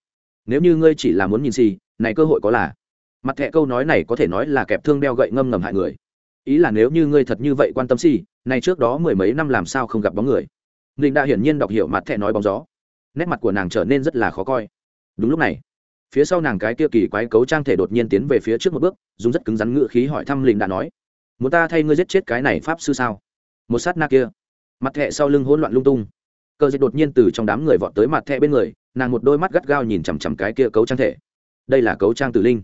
Nếu như ngươi chỉ là muốn nhìn xì này cơ hội có là. Mặt thẻ câu nói này có thể nói là kẹp thương đeo gậy ngâm ngầm hại người. Ý là nếu như ngươi thật như vậy quan tâm si này trước đó mười mấy năm làm sao không gặp bóng người. Linh đã hiển nhiên đọc hiểu mặt thẻ nói bóng gió. Nét mặt của nàng trở nên rất là khó coi. Đúng lúc này, phía sau nàng cái kia kỳ quái cấu trang thể đột nhiên tiến về phía trước một bước, dùng rất cứng rắn ngựa khí hỏi thăm linh đã nói, muốn ta thay ngươi giết chết cái này pháp sư sao? Một sát na kia, mặt thẹ sau lưng hỗn loạn lung tung. Cơ dịch đột nhiên từ trong đám người vọt tới mặt thẹ bên người, nàng một đôi mắt gắt gao nhìn chằm chằm cái kia cấu trang thể đây là cấu trang tử linh,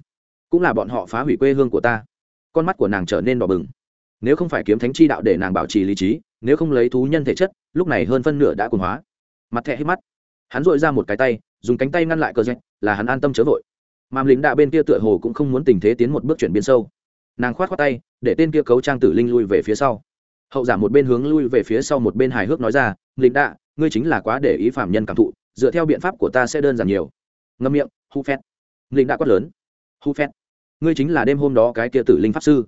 cũng là bọn họ phá hủy quê hương của ta. Con mắt của nàng trở nên đỏ bừng. Nếu không phải kiếm thánh chi đạo để nàng bảo trì lý trí, nếu không lấy thú nhân thể chất, lúc này hơn phân nửa đã cuồng hóa. Mặt thẹ hít mắt. Hắn dội ra một cái tay, dùng cánh tay ngăn lại cờ rẽ là hắn an tâm chớ vội. Màm lính đạ bên kia tựa hồ cũng không muốn tình thế tiến một bước chuyển biến sâu. Nàng khoát khoát tay, để tên kia cấu trang tử linh lui về phía sau. Hậu giả một bên hướng lui về phía sau một bên hài hước nói ra lính đạ, ngươi chính là quá để ý phạm nhân cảm thụ, dựa theo biện pháp của ta sẽ đơn giản nhiều. Ngâm miệng hu phét. Linh đã quát lớn. Hu phét. Ngươi chính là đêm hôm đó cái kia tử linh pháp sư.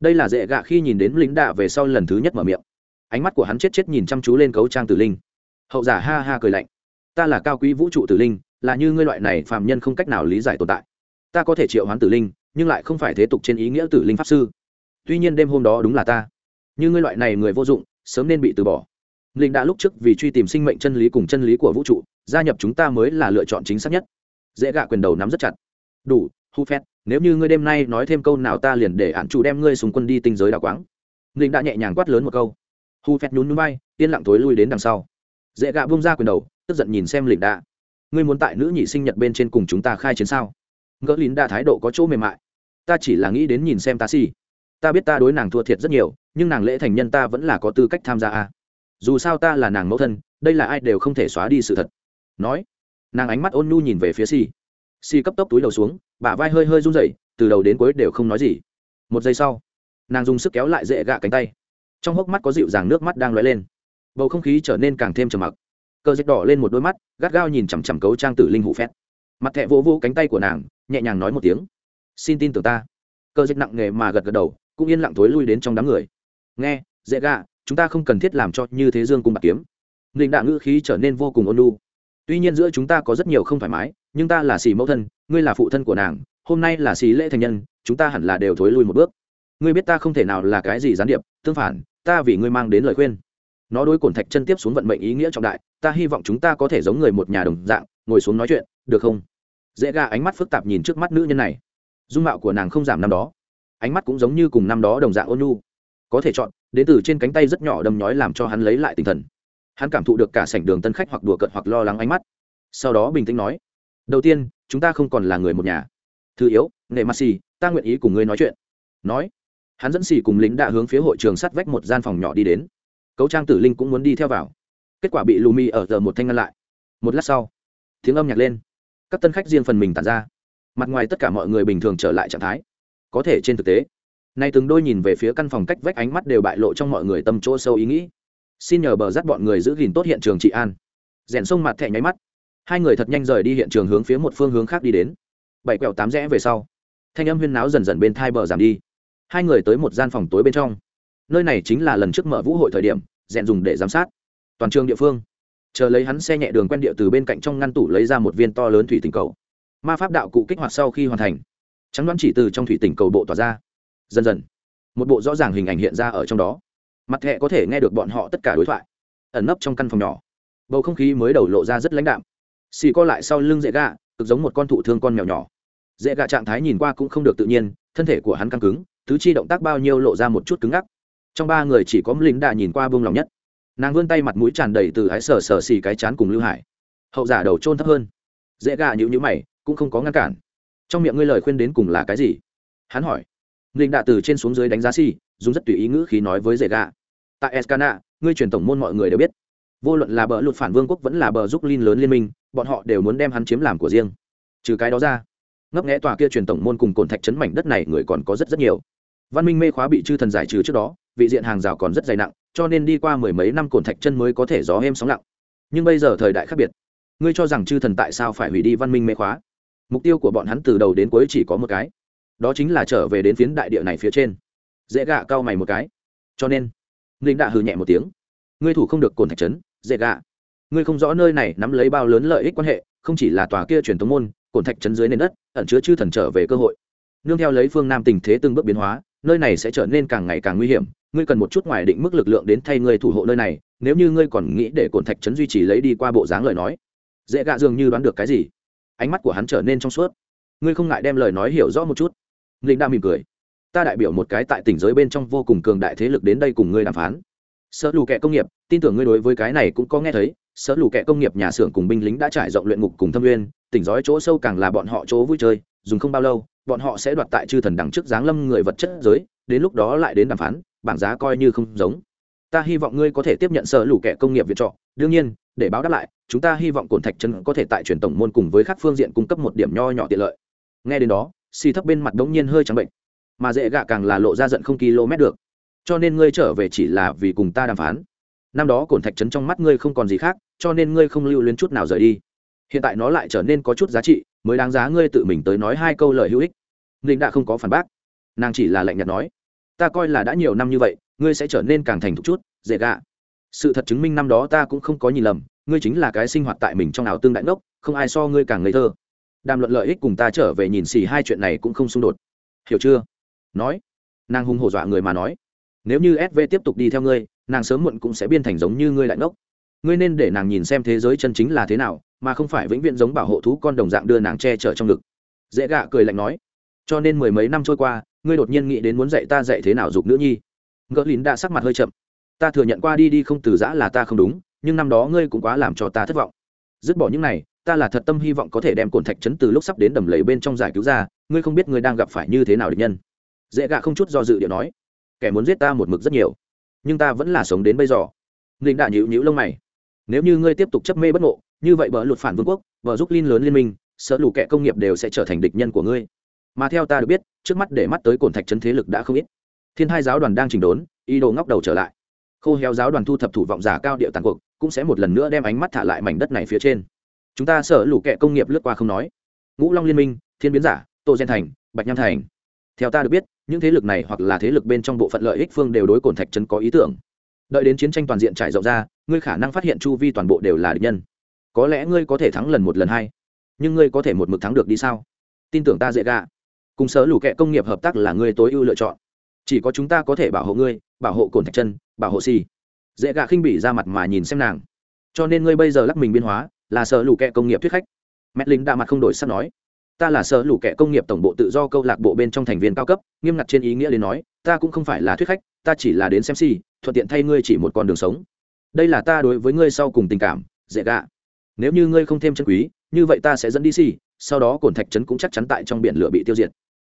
Đây là dễ gạ khi nhìn đến lính đạ về sau lần thứ nhất mở miệng. Ánh mắt của hắn chết chết nhìn chăm chú lên cấu trang tử linh. Hậu giả ha ha cười lạnh. Ta là cao quý vũ trụ tử linh, là như ngươi loại này phàm nhân không cách nào lý giải tồn tại. Ta có thể triệu hoán tử linh, nhưng lại không phải thế tục trên ý nghĩa tử linh pháp sư. Tuy nhiên đêm hôm đó đúng là ta. Như ngươi loại này người vô dụng, sớm nên bị từ bỏ. Linh đã lúc trước vì truy tìm sinh mệnh chân lý cùng chân lý của vũ trụ, gia nhập chúng ta mới là lựa chọn chính xác nhất. Dễ gạ quyền đầu nắm rất chặt đủ, hu phét, nếu như ngươi đêm nay nói thêm câu nào ta liền để ạn chủ đem ngươi xung quân đi tinh giới đào quáng. Linh đã nhẹ nhàng quát lớn một câu. Hu phét nhún núi bay yên lặng thối lui đến đằng sau. Dễ gạ bung ra quyền đầu, tức giận nhìn xem lĩnh đạ. Ngươi muốn tại nữ nhị sinh nhật bên trên cùng chúng ta khai chiến sao? Ngỡ lín đã thái độ có chỗ mềm mại. Ta chỉ là nghĩ đến nhìn xem ta si. Ta biết ta đối nàng thua thiệt rất nhiều, nhưng nàng lễ thành nhân ta vẫn là có tư cách tham gia a. Dù sao ta là nàng mẫu thân, đây là ai đều không thể xóa đi sự thật. Nói, nàng ánh mắt ôn nhu nhìn về phía si si cấp tốc túi đầu xuống, bả vai hơi hơi run rẩy, từ đầu đến cuối đều không nói gì. Một giây sau, nàng dùng sức kéo lại dễ gạ cánh tay. Trong hốc mắt có dịu dàng nước mắt đang lóe lên. Bầu không khí trở nên càng thêm trầm mặc. Cờ dịch đỏ lên một đôi mắt, gắt gao nhìn chằm chằm cấu trang tử linh hụ phét. Mặt thẹ vỗ vỗ cánh tay của nàng, nhẹ nhàng nói một tiếng. Xin tin tưởng ta. Cờ dịch nặng nề mà gật gật đầu, cũng yên lặng thối lui đến trong đám người. Nghe, dễ gạ, chúng ta không cần thiết làm cho như thế dương cung bạc kiếm. Linh đạ ngữ khí trở nên vô cùng ôn lu tuy nhiên giữa chúng ta có rất nhiều không thoải mái, nhưng ta là xì mẫu thân, ngươi là phụ thân của nàng, hôm nay là xì lễ thành nhân, chúng ta hẳn là đều thối lui một bước. Ngươi biết ta không thể nào là cái gì gián điệp, tương phản, ta vì ngươi mang đến lời khuyên. Nó đối cổn thạch chân tiếp xuống vận mệnh ý nghĩa trọng đại, ta hy vọng chúng ta có thể giống người một nhà đồng dạng, ngồi xuống nói chuyện, được không? Dễ ga ánh mắt phức tạp nhìn trước mắt nữ nhân này. Dung mạo của nàng không giảm năm đó. Ánh mắt cũng giống như cùng năm đó đồng dạng ôn nhu. Có thể chọn, đến từ trên cánh tay rất nhỏ đâm nhói làm cho hắn lấy lại tinh thần hắn cảm thụ được cả sảnh đường tân khách hoặc đùa cợt hoặc lo lắng ánh mắt. Sau đó bình tĩnh nói, đầu tiên, chúng ta không còn là người một nhà. Thứ yếu nệ mặt xì, ta nguyện ý cùng ngươi nói chuyện. Nói, hắn dẫn xì cùng lính đã hướng phía hội trường sắt vách một gian phòng nhỏ đi đến. Cấu trang tử linh cũng muốn đi theo vào. Kết quả bị lù mi ở giờ một thanh ngăn lại. Một lát sau, tiếng âm nhạc lên. Các tân khách riêng phần mình tàn ra. Mặt ngoài tất cả mọi người bình thường trở lại trạng thái. Có thể trên thực tế, nay từng đôi nhìn về phía căn phòng cách vách ánh mắt đều bại lộ trong mọi người tâm chỗ sâu ý nghĩ xin nhờ bờ dắt bọn người giữ gìn tốt hiện trường trị an. Rèn sông mặt thẹ nháy mắt. Hai người thật nhanh rời đi hiện trường hướng phía một phương hướng khác đi đến. Bảy quẹo tám rẽ về sau, thanh âm huyên náo dần dần bên thai bờ giảm đi. Hai người tới một gian phòng tối bên trong. Nơi này chính là lần trước mở vũ hội thời điểm, rèn dùng để giám sát. Toàn trường địa phương. Chờ lấy hắn xe nhẹ đường quen địa từ bên cạnh trong ngăn tủ lấy ra một viên to lớn thủy tinh cầu. Ma pháp đạo cụ kích hoạt sau khi hoàn thành, trắng đoán chỉ từ trong thủy tinh cầu bộ tỏa ra. Dần dần, một bộ rõ ràng hình ảnh hiện ra ở trong đó mặt thẹ có thể nghe được bọn họ tất cả đối thoại. Ẩn nấp trong căn phòng nhỏ. Bầu không khí mới đầu lộ ra rất lãnh đạm. Xì co lại sau lưng dễ gạ cực giống một con thụ thương con mèo nhỏ. Dễ gạ trạng thái nhìn qua cũng không được tự nhiên, thân thể của hắn căng cứng, tứ chi động tác bao nhiêu lộ ra một chút cứng ngắc. Trong ba người chỉ có lính đà nhìn qua vương lòng nhất. Nàng vươn tay mặt mũi tràn đầy từ ái sờ sờ xì cái chán cùng lưu hải. Hậu giả đầu trôn thấp hơn. Dễ gà nhữ nhữ mày, cũng không có ngăn cản. Trong miệng ngươi lời khuyên đến cùng là cái gì? Hắn hỏi. Linh đạ từ trên xuống dưới đánh giá xì dùng rất tùy ý ngữ khí nói với dễ gạ tại escana, ngươi truyền tổng môn mọi người đều biết. Vô luận là bờ lụt phản vương quốc vẫn là bờ giúp linh lớn liên minh, bọn họ đều muốn đem hắn chiếm làm của riêng. Trừ cái đó ra, ngấp nghẽ tòa kia truyền tổng môn cùng cồn thạch chấn mảnh đất này người còn có rất rất nhiều. Văn minh mê khóa bị chư thần giải trừ trước đó, vị diện hàng rào còn rất dày nặng, cho nên đi qua mười mấy năm cồn thạch chân mới có thể gió êm sóng lặng. Nhưng bây giờ thời đại khác biệt. Ngươi cho rằng chư thần tại sao phải hủy đi văn minh mê khóa? Mục tiêu của bọn hắn từ đầu đến cuối chỉ có một cái. Đó chính là trở về đến phiến đại địa này phía trên dễ gạ cao mày một cái. Cho nên, linh đạ hừ nhẹ một tiếng. Ngươi thủ không được cồn thạch trấn, dễ gạ. Ngươi không rõ nơi này nắm lấy bao lớn lợi ích quan hệ, không chỉ là tòa kia truyền thống môn, cồn thạch trấn dưới nền đất, ẩn chứa chư thần trở về cơ hội. Nương theo lấy phương nam tình thế từng bước biến hóa, nơi này sẽ trở nên càng ngày càng nguy hiểm. Ngươi cần một chút ngoài định mức lực lượng đến thay ngươi thủ hộ nơi này, nếu như ngươi còn nghĩ để cồn thạch trấn duy trì lấy đi qua bộ dáng lời nói. Dễ gạ dường như đoán được cái gì? Ánh mắt của hắn trở nên trong suốt. Ngươi không ngại đem lời nói hiểu rõ một chút. Linh đã mỉm cười ta đại biểu một cái tại tỉnh giới bên trong vô cùng cường đại thế lực đến đây cùng ngươi đàm phán. Sở lù kệ công nghiệp, tin tưởng ngươi đối với cái này cũng có nghe thấy. Sở lù kệ công nghiệp nhà xưởng cùng binh lính đã trải rộng luyện ngục cùng thâm nguyên, tỉnh giói chỗ sâu càng là bọn họ chỗ vui chơi, dùng không bao lâu, bọn họ sẽ đoạt tại chư thần đằng trước giáng lâm người vật chất giới, đến lúc đó lại đến đàm phán, bảng giá coi như không giống. Ta hy vọng ngươi có thể tiếp nhận sở lù kệ công nghiệp viện trọ. Đương nhiên, để báo đáp lại, chúng ta hy vọng cổn thạch chân có thể tại truyền tổng môn cùng với các phương diện cung cấp một điểm nho nhỏ tiện lợi. Nghe đến đó, xì thấp bên mặt đống nhiên hơi trắng bệnh mà dễ gạ càng là lộ ra giận không km được. Cho nên ngươi trở về chỉ là vì cùng ta đàm phán. Năm đó cổn thạch trấn trong mắt ngươi không còn gì khác, cho nên ngươi không lưu luyến chút nào rời đi. Hiện tại nó lại trở nên có chút giá trị, mới đáng giá ngươi tự mình tới nói hai câu lời hữu ích. Linh đã không có phản bác. Nàng chỉ là lạnh nhạt nói, ta coi là đã nhiều năm như vậy, ngươi sẽ trở nên càng thành thục chút, dễ gạ. Sự thật chứng minh năm đó ta cũng không có nhìn lầm, ngươi chính là cái sinh hoạt tại mình trong ảo tương đại ngốc, không ai so ngươi càng ngây thơ. Đàm luận lợi ích cùng ta trở về nhìn xì hai chuyện này cũng không xung đột. Hiểu chưa? Nói, nàng hung hổ dọa người mà nói, nếu như sv tiếp tục đi theo ngươi, nàng sớm muộn cũng sẽ biên thành giống như ngươi lại ngốc. Ngươi nên để nàng nhìn xem thế giới chân chính là thế nào, mà không phải vĩnh viễn giống bảo hộ thú con đồng dạng đưa nàng che chở trong ngực. Dễ gạ cười lạnh nói, cho nên mười mấy năm trôi qua, ngươi đột nhiên nghĩ đến muốn dạy ta dạy thế nào dục nữ nhi. Ngỡ lín đã sắc mặt hơi chậm, ta thừa nhận qua đi đi không từ giã là ta không đúng, nhưng năm đó ngươi cũng quá làm cho ta thất vọng. Dứt bỏ những này, ta là thật tâm hy vọng có thể đem cồn thạch chấn từ lúc sắp đến đầm lầy bên trong giải cứu ra, ngươi không biết ngươi đang gặp phải như thế nào địch nhân dễ gạ không chút do dự điệu nói, kẻ muốn giết ta một mực rất nhiều, nhưng ta vẫn là sống đến bây giờ. Linh đã nhịu nhịu lông mày, nếu như ngươi tiếp tục chấp mê bất ngộ, như vậy bờ lụt phản vương quốc vợ giúp linh lớn liên minh, sợ lù kẻ công nghiệp đều sẽ trở thành địch nhân của ngươi. Mà theo ta được biết, trước mắt để mắt tới cồn thạch chân thế lực đã không ít. Thiên hai giáo đoàn đang chỉnh đốn, ý đồ ngóc đầu trở lại. Khô héo giáo đoàn thu thập thủ vọng giả cao điệu tàn cuộc, cũng sẽ một lần nữa đem ánh mắt thả lại mảnh đất này phía trên. Chúng ta sở lũ kệ công nghiệp lướt qua không nói. Ngũ long liên minh, thiên biến giả, tô gen thành, bạch nham thành theo ta được biết, những thế lực này hoặc là thế lực bên trong bộ phận lợi ích phương đều đối cồn thạch trấn có ý tưởng. Đợi đến chiến tranh toàn diện trải rộng ra, ngươi khả năng phát hiện chu vi toàn bộ đều là địch nhân. Có lẽ ngươi có thể thắng lần một lần hai, nhưng ngươi có thể một mực thắng được đi sao? Tin tưởng ta dễ gạ cùng sở lũ kệ công nghiệp hợp tác là ngươi tối ưu lựa chọn. Chỉ có chúng ta có thể bảo hộ ngươi, bảo hộ cồn thạch chân, bảo hộ xì. Dễ gạ khinh bỉ ra mặt mà nhìn xem nàng. Cho nên ngươi bây giờ lắc mình biên hóa, là sở lũ kệ công nghiệp thuyết khách. Mẹ lính đa mặt không đổi sắp nói ta là sở lũ kẻ công nghiệp tổng bộ tự do câu lạc bộ bên trong thành viên cao cấp, nghiêm ngặt trên ý nghĩa đến nói, ta cũng không phải là thuyết khách, ta chỉ là đến xem si, thuận tiện thay ngươi chỉ một con đường sống. Đây là ta đối với ngươi sau cùng tình cảm, dễ gạ. Nếu như ngươi không thêm chân quý, như vậy ta sẽ dẫn đi si, sau đó cồn thạch trấn cũng chắc chắn tại trong biển lửa bị tiêu diệt.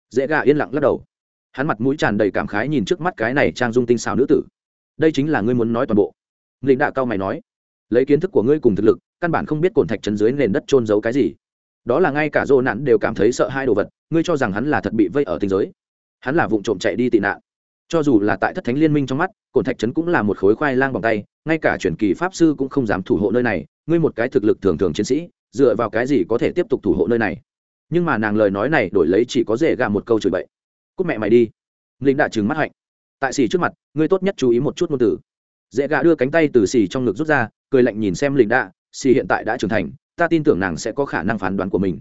Dễ gạ yên lặng lắc đầu. Hắn mặt mũi tràn đầy cảm khái nhìn trước mắt cái này trang dung tinh xào nữ tử. Đây chính là ngươi muốn nói toàn bộ. Lĩnh đạ cao mày nói. Lấy kiến thức của ngươi cùng thực lực, căn bản không biết cồn thạch trấn dưới nền đất trôn giấu cái gì đó là ngay cả dô nạn đều cảm thấy sợ hai đồ vật, ngươi cho rằng hắn là thật bị vây ở tinh giới. Hắn là vụ trộm chạy đi tị nạn. Cho dù là tại thất thánh liên minh trong mắt cồn thạch trấn cũng là một khối khoai lang bằng tay, ngay cả truyền kỳ pháp sư cũng không dám thủ hộ nơi này, ngươi một cái thực lực thường thường chiến sĩ, dựa vào cái gì có thể tiếp tục thủ hộ nơi này? Nhưng mà nàng lời nói này đổi lấy chỉ có dễ gà một câu chửi bậy. Cúc mẹ mày đi. Linh đã trừng mắt hạnh. Tại xì trước mặt, ngươi tốt nhất chú ý một chút ngôn từ. Dễ gà đưa cánh tay từ xì trong ngực rút ra, cười lạnh nhìn xem linh đạ xì hiện tại đã trưởng thành ta tin tưởng nàng sẽ có khả năng phán đoán của mình.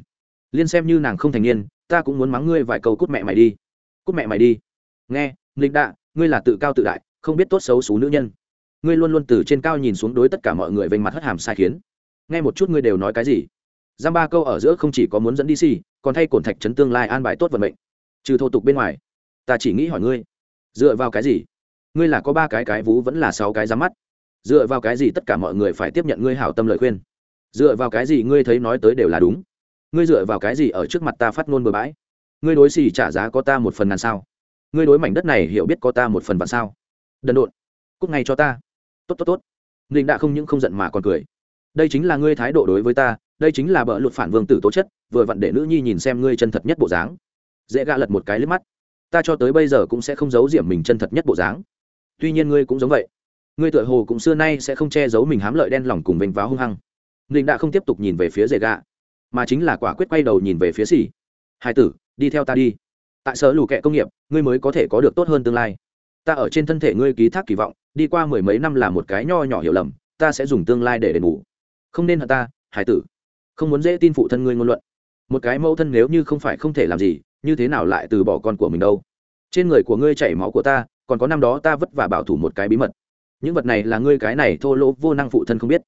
Liên xem như nàng không thành niên, ta cũng muốn mắng ngươi vài câu cút mẹ mày đi. Cút mẹ mày đi. Nghe linh đạ, ngươi là tự cao tự đại, không biết tốt xấu xú nữ nhân. Ngươi luôn luôn từ trên cao nhìn xuống đối tất cả mọi người vênh mặt hất hàm sai khiến. Nghe một chút ngươi đều nói cái gì? Giam ba câu ở giữa không chỉ có muốn dẫn đi xì, còn thay cổn thạch chấn tương lai an bài tốt vận mệnh. Trừ thô tục bên ngoài, ta chỉ nghĩ hỏi ngươi, dựa vào cái gì? Ngươi là có ba cái cái vú vẫn là sáu cái ra mắt. Dựa vào cái gì tất cả mọi người phải tiếp nhận ngươi hảo tâm lời khuyên? Dựa vào cái gì ngươi thấy nói tới đều là đúng? Ngươi dựa vào cái gì ở trước mặt ta phát ngôn bừa bãi? Ngươi đối xì trả giá có ta một phần ngàn sao? Ngươi đối mảnh đất này hiểu biết có ta một phần vạn sao? Đần độn cúc ngay cho ta. Tốt tốt tốt. Linh đã không những không giận mà còn cười. Đây chính là ngươi thái độ đối với ta, đây chính là bợ luật phản vương tử tố chất, vừa vặn để nữ nhi nhìn xem ngươi chân thật nhất bộ dáng. Dễ gạ lật một cái liếc mắt. Ta cho tới bây giờ cũng sẽ không giấu diệm mình chân thật nhất bộ dáng. Tuy nhiên ngươi cũng giống vậy. Ngươi tựa hồ cũng xưa nay sẽ không che giấu mình hám lợi đen lòng cùng vênh váo hung hăng linh đã không tiếp tục nhìn về phía dễ gạ mà chính là quả quyết quay đầu nhìn về phía xỉ hai tử, đi theo ta đi. Tại sở lù kệ công nghiệp, ngươi mới có thể có được tốt hơn tương lai. Ta ở trên thân thể ngươi ký thác kỳ vọng, đi qua mười mấy năm là một cái nho nhỏ hiểu lầm, ta sẽ dùng tương lai để đền bù. Không nên hận ta, hải tử. Không muốn dễ tin phụ thân ngươi ngôn luận. Một cái mẫu thân nếu như không phải không thể làm gì, như thế nào lại từ bỏ con của mình đâu? Trên người của ngươi chảy máu của ta, còn có năm đó ta vất vả bảo thủ một cái bí mật. Những vật này là ngươi cái này thô lỗ vô năng phụ thân không biết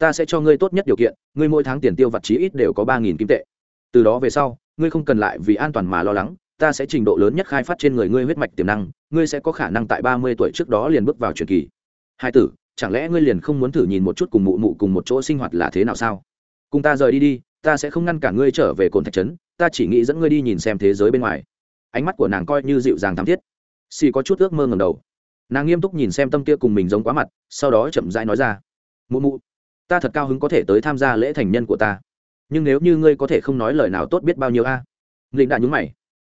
ta sẽ cho ngươi tốt nhất điều kiện, ngươi mỗi tháng tiền tiêu vặt chí ít đều có ba nghìn kim tệ. Từ đó về sau, ngươi không cần lại vì an toàn mà lo lắng, ta sẽ trình độ lớn nhất khai phát trên người ngươi huyết mạch tiềm năng, ngươi sẽ có khả năng tại ba mươi tuổi trước đó liền bước vào truyền kỳ. Hai tử, chẳng lẽ ngươi liền không muốn thử nhìn một chút cùng mụ mụ cùng một chỗ sinh hoạt là thế nào sao? Cùng ta rời đi đi, ta sẽ không ngăn cả ngươi trở về cồn thạch trấn, ta chỉ nghĩ dẫn ngươi đi nhìn xem thế giới bên ngoài. Ánh mắt của nàng coi như dịu dàng thắm thiết. Xì có chút ước mơ ngầm đầu. Nàng nghiêm túc nhìn xem tâm kia cùng mình giống quá mặt, sau đó chậm rãi nói ra. Mụ mụ ta thật cao hứng có thể tới tham gia lễ thành nhân của ta. Nhưng nếu như ngươi có thể không nói lời nào tốt biết bao nhiêu a? À? linh đã nhúng mày.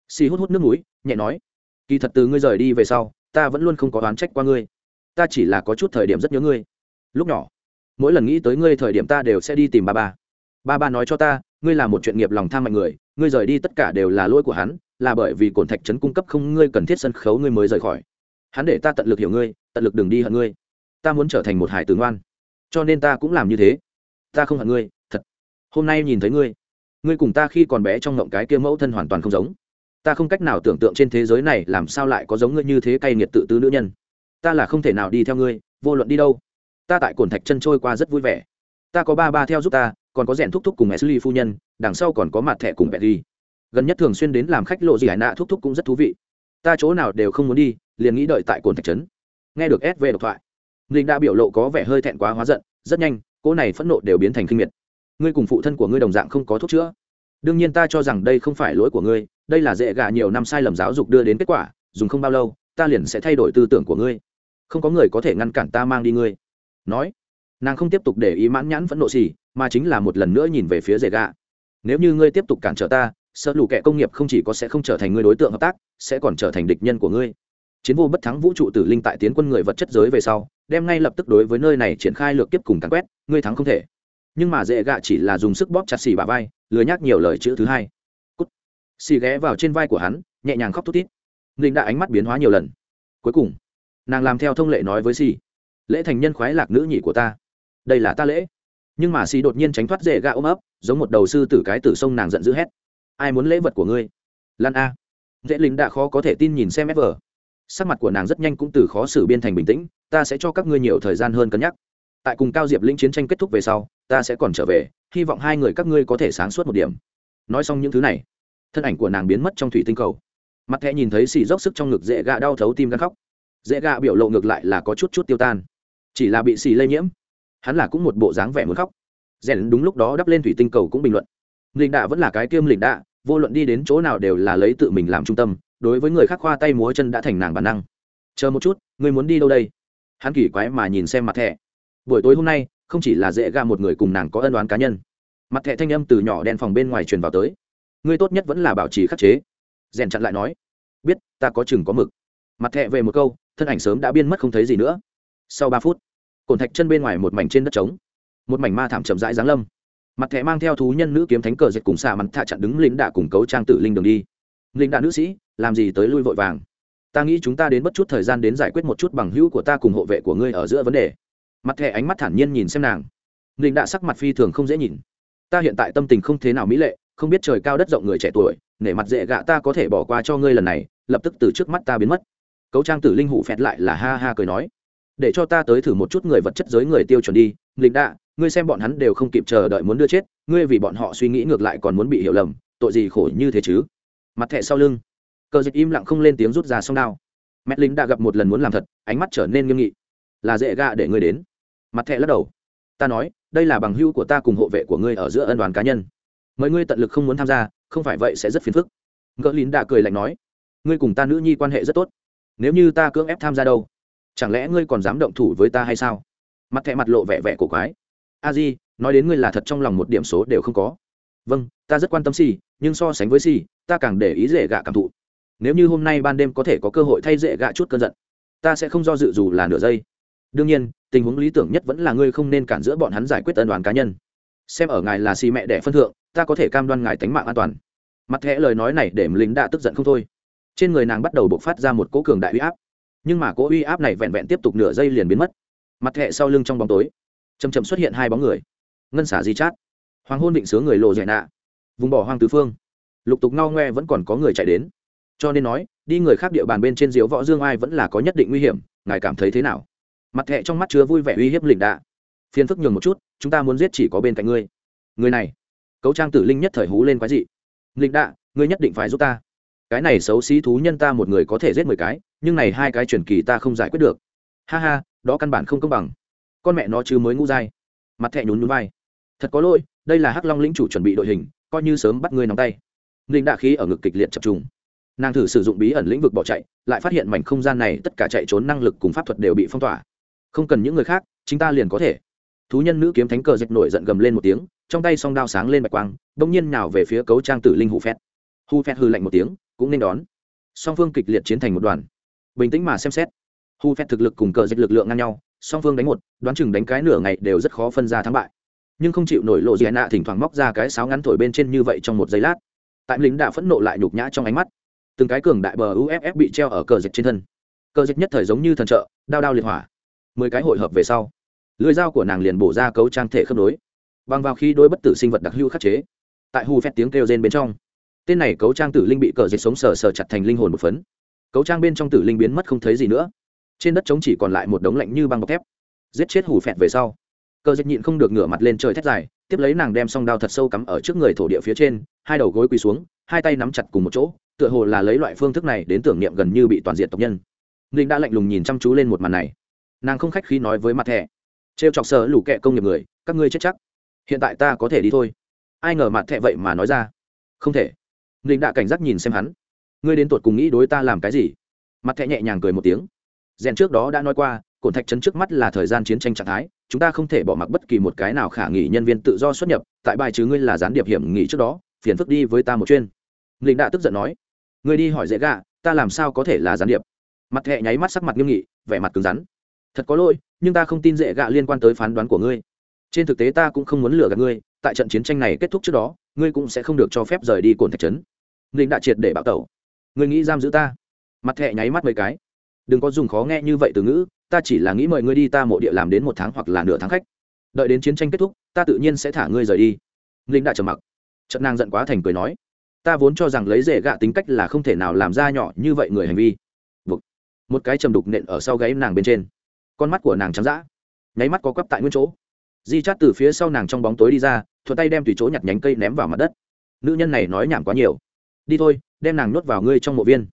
Xì hút hút nước mũi, nhẹ nói. Kỳ thật từ ngươi rời đi về sau, ta vẫn luôn không có oán trách qua ngươi. Ta chỉ là có chút thời điểm rất nhớ ngươi. Lúc nhỏ, mỗi lần nghĩ tới ngươi thời điểm ta đều sẽ đi tìm ba ba. Ba ba nói cho ta, ngươi là một chuyện nghiệp lòng tham mạnh người, ngươi rời đi tất cả đều là lỗi của hắn, là bởi vì cổn thạch trấn cung cấp không ngươi cần thiết sân khấu ngươi mới rời khỏi. Hắn để ta tận lực hiểu ngươi, tận lực đừng đi hận ngươi. Ta muốn trở thành một hải tử ngoan cho nên ta cũng làm như thế. Ta không hận ngươi, thật. Hôm nay nhìn thấy ngươi ngươi cùng ta khi còn bé trong ngộng cái kia mẫu thân hoàn toàn không giống. Ta không cách nào tưởng tượng trên thế giới này làm sao lại có giống ngươi như thế cay nghiệt tự tứ nữ nhân. Ta là không thể nào đi theo ngươi, vô luận đi đâu. Ta tại cồn thạch chân trôi qua rất vui vẻ. Ta có ba ba theo giúp ta, còn có rèn thúc thúc cùng Ashley phu nhân, đằng sau còn có mặt thẻ cùng Betty. gần nhất thường xuyên đến làm khách lộ gì hải nạ thúc thúc cũng rất thú vị. Ta chỗ nào đều không muốn đi, liền nghĩ đợi tại cồn thạch trấn. Nghe được sv độc thoại linh đã biểu lộ có vẻ hơi thẹn quá hóa giận, rất nhanh, cỗ này phẫn nộ đều biến thành kinh miệt. Ngươi cùng phụ thân của ngươi đồng dạng không có thuốc chữa. Đương nhiên ta cho rằng đây không phải lỗi của ngươi, đây là dễ gà nhiều năm sai lầm giáo dục đưa đến kết quả, dùng không bao lâu, ta liền sẽ thay đổi tư tưởng của ngươi. Không có người có thể ngăn cản ta mang đi ngươi. Nói, nàng không tiếp tục để ý mãn nhãn phẫn nộ xì mà chính là một lần nữa nhìn về phía dễ gà nếu như ngươi tiếp tục cản trở ta, sợ lù kẻ công nghiệp không chỉ có sẽ không trở thành ngươi đối tượng hợp tác, sẽ còn trở thành địch nhân của ngươi. Chiến vô bất thắng vũ trụ tử linh tại tiến quân người vật chất giới về sau đem ngay lập tức đối với nơi này triển khai lược kiếp cùng càn quét, ngươi thắng không thể. Nhưng mà dễ gạ chỉ là dùng sức bóp chặt xì bà vai lừa nhắc nhiều lời chữ thứ hai. Cút. Xì ghé vào trên vai của hắn, nhẹ nhàng khóc thút tít linh đã ánh mắt biến hóa nhiều lần. Cuối cùng, nàng làm theo thông lệ nói với xì. Lễ thành nhân khoái lạc nữ nhị của ta. Đây là ta lễ. Nhưng mà xì đột nhiên tránh thoát dễ gạ ôm ấp, giống một đầu sư tử cái tử sông nàng giận dữ hét. Ai muốn lễ vật của ngươi? Lan a. Dễ lính đã khó có thể tin nhìn xem ép vờ sắc mặt của nàng rất nhanh cũng từ khó xử biên thành bình tĩnh, ta sẽ cho các ngươi nhiều thời gian hơn cân nhắc. Tại cùng cao diệp lĩnh chiến tranh kết thúc về sau, ta sẽ còn trở về, hy vọng hai người các ngươi có thể sáng suốt một điểm. Nói xong những thứ này, thân ảnh của nàng biến mất trong thủy tinh cầu. Mặt thẹ nhìn thấy xì dốc sức trong ngực dễ gạ đau thấu tim gắn khóc. Dễ gạ biểu lộ ngược lại là có chút chút tiêu tan. Chỉ là bị xì lây nhiễm, hắn là cũng một bộ dáng vẻ muốn khóc. Rèn đúng lúc đó đắp lên thủy tinh cầu cũng bình luận. Linh đạ vẫn là cái kiêm linh đạ, vô luận đi đến chỗ nào đều là lấy tự mình làm trung tâm đối với người khác khoa tay múa chân đã thành nàng bản năng. Chờ một chút, ngươi muốn đi đâu đây? Hắn kỳ quái mà nhìn xem mặt thẻ. Buổi tối hôm nay, không chỉ là dễ ga một người cùng nàng có ân đoán cá nhân. Mặt thẻ thanh âm từ nhỏ đen phòng bên ngoài truyền vào tới. Ngươi tốt nhất vẫn là bảo trì khắc chế. Rèn chặn lại nói. Biết, ta có chừng có mực. Mặt thẹ về một câu, thân ảnh sớm đã biên mất không thấy gì nữa. Sau ba phút cồn thạch chân bên ngoài một mảnh trên đất trống. Một mảnh ma thảm chậm rãi giáng lâm. Mặt thẻ mang theo thú nhân nữ kiếm thánh cờ dệt cùng xà mặt thạ chặn đứng lính đạ cùng cấu trang tử linh đường đi. Linh đạ nữ sĩ, làm gì tới lui vội vàng? Ta nghĩ chúng ta đến bất chút thời gian đến giải quyết một chút bằng hữu của ta cùng hộ vệ của ngươi ở giữa vấn đề. Mặt thẻ ánh mắt thản nhiên nhìn xem nàng. Linh đạ sắc mặt phi thường không dễ nhìn. Ta hiện tại tâm tình không thế nào mỹ lệ, không biết trời cao đất rộng người trẻ tuổi, nể mặt dễ gạ ta có thể bỏ qua cho ngươi lần này, lập tức từ trước mắt ta biến mất. Cấu trang tử linh hụ phẹt lại là ha ha cười nói. Để cho ta tới thử một chút người vật chất giới người tiêu chuẩn đi, Linh đạ ngươi xem bọn hắn đều không kịp chờ đợi muốn đưa chết, ngươi vì bọn họ suy nghĩ ngược lại còn muốn bị hiểu lầm, tội gì khổ như thế chứ? Mặt thẻ sau lưng. Cờ dịch im lặng không lên tiếng rút ra song đao. Mẹ lính đã gặp một lần muốn làm thật, ánh mắt trở nên nghiêm nghị. Là dễ gạ để ngươi đến. Mặt thẻ lắc đầu. Ta nói, đây là bằng hưu của ta cùng hộ vệ của ngươi ở giữa ân đoàn cá nhân. Mời ngươi tận lực không muốn tham gia, không phải vậy sẽ rất phiền phức. Ngỡ lín đã cười lạnh nói. Ngươi cùng ta nữ nhi quan hệ rất tốt. Nếu như ta cưỡng ép tham gia đâu, chẳng lẽ ngươi còn dám động thủ với ta hay sao? Mặt thẹ mặt lộ vẻ vẻ cổ quái. A di, nói đến ngươi là thật trong lòng một điểm số đều không có. Vâng ta rất quan tâm si nhưng so sánh với si ta càng để ý dễ gạ cảm thụ. Nếu như hôm nay ban đêm có thể có cơ hội thay dễ gạ chút cơn giận, ta sẽ không do dự dù là nửa giây. Đương nhiên, tình huống lý tưởng nhất vẫn là ngươi không nên cản giữa bọn hắn giải quyết ân đoàn cá nhân. Xem ở ngài là xì mẹ đẻ phân thượng, ta có thể cam đoan ngài tánh mạng an toàn. Mặt thẻ lời nói này để lính đã tức giận không thôi. Trên người nàng bắt đầu bộc phát ra một cỗ cường đại uy áp. Nhưng mà cỗ uy áp này vẹn vẹn tiếp tục nửa giây liền biến mất. Mặt thẻ sau lưng trong bóng tối chầm chầm xuất hiện hai bóng người. Ngân xả di chát. Hoàng hôn định sướng người lộ dạy nạ. Vùng bỏ hoang tứ phương lục tục ngao ngoe vẫn còn có người chạy đến. Cho nên nói, đi người khác địa bàn bên trên diếu võ dương ai vẫn là có nhất định nguy hiểm, ngài cảm thấy thế nào? Mặt thẹ trong mắt chứa vui vẻ uy hiếp lịnh đạ. Phiền phức nhường một chút, chúng ta muốn giết chỉ có bên cạnh ngươi. Người này, cấu trang tử linh nhất thời hú lên quái dị. Lịnh đạ, ngươi nhất định phải giúp ta. Cái này xấu xí thú nhân ta một người có thể giết mười cái, nhưng này hai cái truyền kỳ ta không giải quyết được. Ha ha, đó căn bản không công bằng. Con mẹ nó chứ mới ngu dai. Mặt thẹ nhún nhún vai. Thật có lỗi, đây là hắc long lĩnh chủ chuẩn bị đội hình, coi như sớm bắt ngươi nóng tay linh đạ khí ở ngực kịch liệt chập trùng. Nàng thử sử dụng bí ẩn lĩnh vực bỏ chạy, lại phát hiện mảnh không gian này tất cả chạy trốn năng lực cùng pháp thuật đều bị phong tỏa. Không cần những người khác chúng ta liền có thể. Thú nhân nữ kiếm thánh cờ Dệt nổi giận gầm lên một tiếng, trong tay song đao sáng lên bạch quang, bỗng nhiên nào về phía cấu trang tử linh hụ phét. Hu phét hư lạnh một tiếng, cũng nên đón. Song phương kịch liệt chiến thành một đoàn. Bình tĩnh mà xem xét. Hu phét thực lực cùng cờ Dệt lực lượng ngang nhau, song phương đánh một, đoán chừng đánh cái nửa ngày đều rất khó phân ra thắng bại. Nhưng không chịu nổi lộ gì nạ thỉnh thoảng móc ra cái sáo ngắn thổi bên trên như vậy trong một giây lát tại lính đã phẫn nộ lại nhục nhã trong ánh mắt. Từng cái cường đại bờ uff bị treo ở cờ dịch trên thân. Cờ dịch nhất thời giống như thần trợ, đao đao liệt hỏa. Mười cái hội hợp về sau lưới dao của nàng liền bổ ra cấu trang thể khớp nối. Bằng vào khi đôi bất tử sinh vật đặc hữu khắc chế, tại hù phét tiếng kêu rên bên trong, tên này cấu trang tử linh bị cờ dịch sống sờ sờ chặt thành linh hồn một phấn. Cấu trang bên trong tử linh biến mất không thấy gì nữa. Trên đất trống chỉ còn lại một đống lạnh như băng bọc thép. Giết chết hù phẹt về sau, cờ dịch nhịn không được ngửa mặt lên trời thét dài tiếp lấy nàng đem song đao thật sâu cắm ở trước người thổ địa phía trên, hai đầu gối quỳ xuống, hai tay nắm chặt cùng một chỗ, tựa hồ là lấy loại phương thức này đến tưởng niệm gần như bị toàn diện tộc nhân. Linh đã lạnh lùng nhìn chăm chú lên một màn này. Nàng không khách khi nói với mặt thẻ. Trêu chọc sợ lũ kẹ công nghiệp người, các ngươi chết chắc. Hiện tại ta có thể đi thôi. Ai ngờ mặt thẹ vậy mà nói ra. Không thể. Linh đã cảnh giác nhìn xem hắn. Ngươi đến tột cùng nghĩ đối ta làm cái gì? Mặt thẹ nhẹ nhàng cười một tiếng. Rèn trước đó đã nói qua cổn thạch trấn trước mắt là thời gian chiến tranh trạng thái, chúng ta không thể bỏ mặc bất kỳ một cái nào khả nghỉ nhân viên tự do xuất nhập, tại bài chứ ngươi là gián điệp hiểm nghỉ trước đó, phiền phức đi với ta một chuyên. Lĩnh đã tức giận nói. Ngươi đi hỏi dễ gạ, ta làm sao có thể là gián điệp? Mặt thẹ nháy mắt sắc mặt nghiêm nghị, vẻ mặt cứng rắn. Thật có lỗi, nhưng ta không tin dễ gạ liên quan tới phán đoán của ngươi. Trên thực tế ta cũng không muốn lừa gạt ngươi, tại trận chiến tranh này kết thúc trước đó, ngươi cũng sẽ không được cho phép rời đi cồn thạch trấn. Linh đã triệt để bạo tẩu. Ngươi nghĩ giam giữ ta? Mặt thẹ nháy mắt mấy cái. Đừng có dùng khó nghe như vậy từ ngữ ta chỉ là nghĩ mời ngươi đi ta mộ địa làm đến một tháng hoặc là nửa tháng khách. Đợi đến chiến tranh kết thúc, ta tự nhiên sẽ thả ngươi rời đi. Linh đã trầm mặc. Trận nàng giận quá thành cười nói, ta vốn cho rằng lấy rể gạ tính cách là không thể nào làm ra nhỏ như vậy người hành vi. Vực. một cái trầm đục nện ở sau gáy nàng bên trên. Con mắt của nàng trắng d ã nháy mắt có quắp tại nguyên chỗ. Di chát từ phía sau nàng trong bóng tối đi ra, thuận tay đem tùy chỗ nhặt nhánh cây ném vào mặt đất. Nữ nhân này nói nhảm quá nhiều. Đi thôi, đem nàng nhốt vào ngươi trong mộ viên.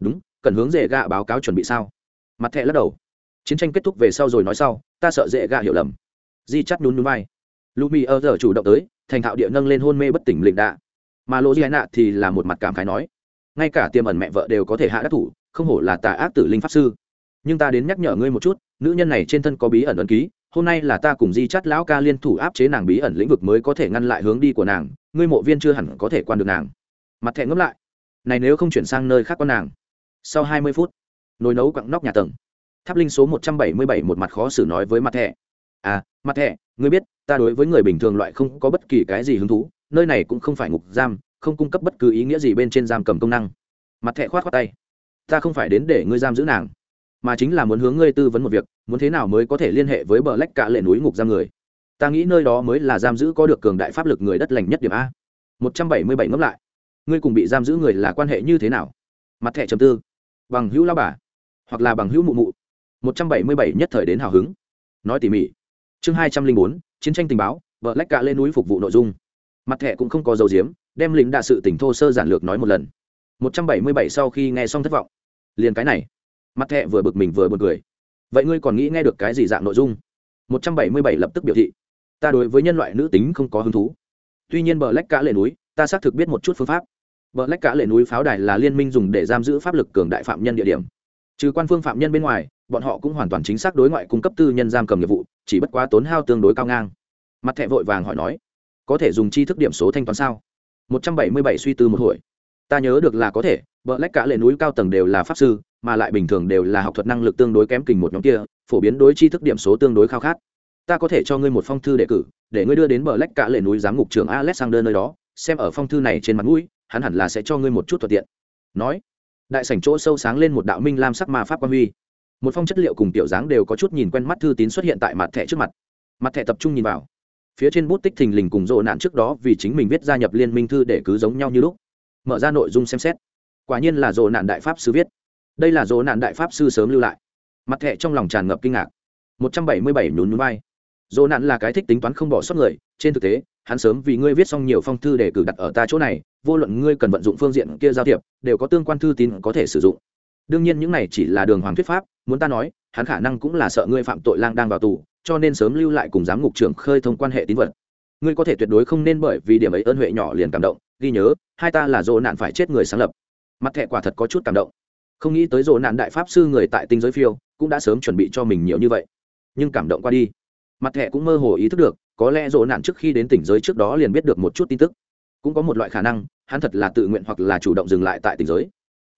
Đúng, cần hướng rể gạ báo cáo chuẩn bị sao? Mặt thẹ lắc đầu chiến tranh kết thúc về sau rồi nói sau, ta sợ dễ gạ hiểu lầm. Di chắt nhún nhún vai. Lumi ơ giờ chủ động tới, thành thạo địa nâng lên hôn mê bất tỉnh lịnh đạ. Mà lỗ di nạ thì là một mặt cảm khái nói, ngay cả tiềm ẩn mẹ vợ đều có thể hạ đắc thủ, không hổ là tà ác tử linh pháp sư. Nhưng ta đến nhắc nhở ngươi một chút, nữ nhân này trên thân có bí ẩn ấn ký, hôm nay là ta cùng di chắt lão ca liên thủ áp chế nàng bí ẩn lĩnh vực mới có thể ngăn lại hướng đi của nàng, ngươi mộ viên chưa hẳn có thể quan được nàng. Mặt thẹn ngấp lại. Này nếu không chuyển sang nơi khác con nàng. Sau hai mươi phút, nồi nấu quặng nóc nhà tầng tháp linh số một trăm bảy mươi bảy một mặt khó xử nói với mặt thẻ à mặt thẻ ngươi biết, ta đối với người bình thường loại không có bất kỳ cái gì hứng thú, nơi này cũng không phải ngục giam, không cung cấp bất cứ ý nghĩa gì bên trên giam cầm công năng. Mặt thẻ khoát khoát tay. Ta không phải đến để ngươi giam giữ nàng, mà chính là muốn hướng ngươi tư vấn một việc, muốn thế nào mới có thể liên hệ với bờ lách cả lệ núi ngục giam người? Ta nghĩ nơi đó mới là giam giữ có được cường đại pháp lực người đất lành nhất điểm a. Một trăm bảy mươi bảy ngẫm lại. Ngươi cùng bị giam giữ người là quan hệ như thế nào? Mặt thẻ chầm tư. Bằng hữu lao bà, hoặc là bằng hữu mụ mụ một trăm bảy mươi bảy nhất thời đến hào hứng. Nói tỉ mỉ. Chương hai trăm linh bốn, chiến tranh tình báo, vợ lách cạ lên núi phục vụ nội dung. Mặt thẻ cũng không có dấu diếm, đem lính đạ sự tỉnh thô sơ giản lược nói một lần. một trăm bảy mươi bảy sau khi nghe xong thất vọng. Liền cái này. Mặt thẻ vừa bực mình vừa buồn cười. Vậy ngươi còn nghĩ nghe được cái gì dạng nội dung? một trăm bảy mươi bảy lập tức biểu thị. Ta đối với nhân loại nữ tính không có hứng thú. Tuy nhiên bờ lách cả lệ núi, ta xác thực biết một chút phương pháp. Bờ lách cả lệ núi pháo đài là liên minh dùng để giam giữ pháp lực cường đại phạm nhân địa điểm. Trừ quan phương phạm nhân bên ngoài bọn họ cũng hoàn toàn chính xác đối ngoại cung cấp tư nhân giam cầm nghiệp vụ, chỉ bất quá tốn hao tương đối cao ngang. Mặt thẹ vội vàng hỏi nói, có thể dùng chi thức điểm số thanh toán sao? Một trăm bảy mươi bảy suy tư một hồi. Ta nhớ được là có thể vợ lách cả lệ núi cao tầng đều là pháp sư, mà lại bình thường đều là học thuật năng lực tương đối kém kình một nhóm kia, phổ biến đối chi thức điểm số tương đối khao khát. Ta có thể cho ngươi một phong thư đề cử, để ngươi đưa đến bờ lách cả lệ núi giám ngục trưởng alexander nơi đó, xem ở phong thư này trên mặt mũi, hắn hẳn là sẽ cho ngươi một chút thuận tiện. Nói, đại sảnh chỗ sâu sáng lên một đạo minh lam sắc ma pháp quan huy một phong chất liệu cùng tiểu dáng đều có chút nhìn quen mắt thư tín xuất hiện tại mặt thẻ trước mặt. Mặt thẻ tập trung nhìn vào. Phía trên bút tích thình lình cùng rộ nạn trước đó vì chính mình viết gia nhập liên minh thư để cứ giống nhau như lúc. Mở ra nội dung xem xét. Quả nhiên là rộ nạn đại pháp sư viết. Đây là rộ nạn đại pháp sư sớm lưu lại. Mặt thẻ trong lòng tràn ngập kinh ngạc. Một trăm bảy mươi bảy nhún nhún vai. Dỗ nạn là cái thích tính toán không bỏ sót người. Trên thực tế, hắn sớm vì ngươi viết xong nhiều phong thư để cử đặt ở ta chỗ này, vô luận ngươi cần vận dụng phương diện kia giao thiệp, đều có tương quan thư tín có thể sử dụng. Đương nhiên những này chỉ là đường hoàng thuyết pháp muốn ta nói, hắn khả năng cũng là sợ ngươi phạm tội lang đang vào tù, cho nên sớm lưu lại cùng giám ngục trưởng khơi thông quan hệ tín vật. Ngươi có thể tuyệt đối không nên bởi vì điểm ấy ơn huệ nhỏ liền cảm động, ghi nhớ, hai ta là dỗ nạn phải chết người sáng lập. Mặt thẹ quả thật có chút cảm động. Không nghĩ tới dỗ nạn đại pháp sư người tại tinh giới phiêu, cũng đã sớm chuẩn bị cho mình nhiều như vậy. Nhưng cảm động qua đi. Mặt thẹ cũng mơ hồ ý thức được, có lẽ dỗ nạn trước khi đến tỉnh giới trước đó liền biết được một chút tin tức. Cũng có một loại khả năng, hắn thật là tự nguyện hoặc là chủ động dừng lại tại tỉnh giới.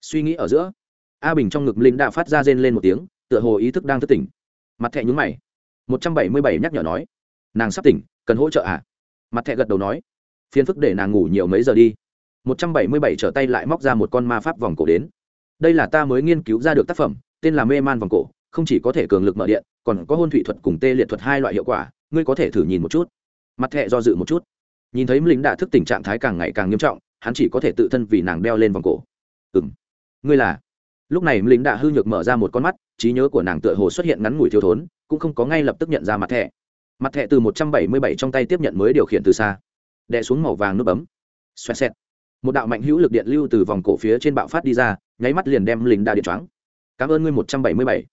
Suy nghĩ ở giữa a bình trong ngực linh đã phát ra rên lên một tiếng, tựa hồ ý thức đang thức tỉnh. Mặt thẹ nhúng mày. Một trăm bảy mươi bảy nhắc nhở nói. Nàng sắp tỉnh, cần hỗ trợ à? Mặt thẹ gật đầu nói. Phiền phức để nàng ngủ nhiều mấy giờ đi. Một trăm bảy mươi bảy trở tay lại móc ra một con ma pháp vòng cổ đến. Đây là ta mới nghiên cứu ra được tác phẩm, tên là mê man vòng cổ, không chỉ có thể cường lực mở điện, còn có hôn thủy thuật cùng tê liệt thuật hai loại hiệu quả, ngươi có thể thử nhìn một chút. Mặt thẹ do dự một chút. Nhìn thấy lính đã thức tình trạng thái càng ngày càng nghiêm trọng, hắn chỉ có thể tự thân vì nàng đeo lên vòng cổ. Ừ m ngươi là? Lúc này lính đã hư nhược mở ra một con mắt, trí nhớ của nàng tựa hồ xuất hiện ngắn ngủi thiếu thốn, cũng không có ngay lập tức nhận ra mặt thẻ. Mặt thẻ từ một trăm bảy mươi bảy trong tay tiếp nhận mới điều khiển từ xa. Đè xuống màu vàng nút bấm. Xoẹt xẹt. Một đạo mạnh hữu lực điện lưu từ vòng cổ phía trên bạo phát đi ra, nháy mắt liền đem lính đa điện choáng. Cảm ơn ngươi một trăm bảy mươi bảy.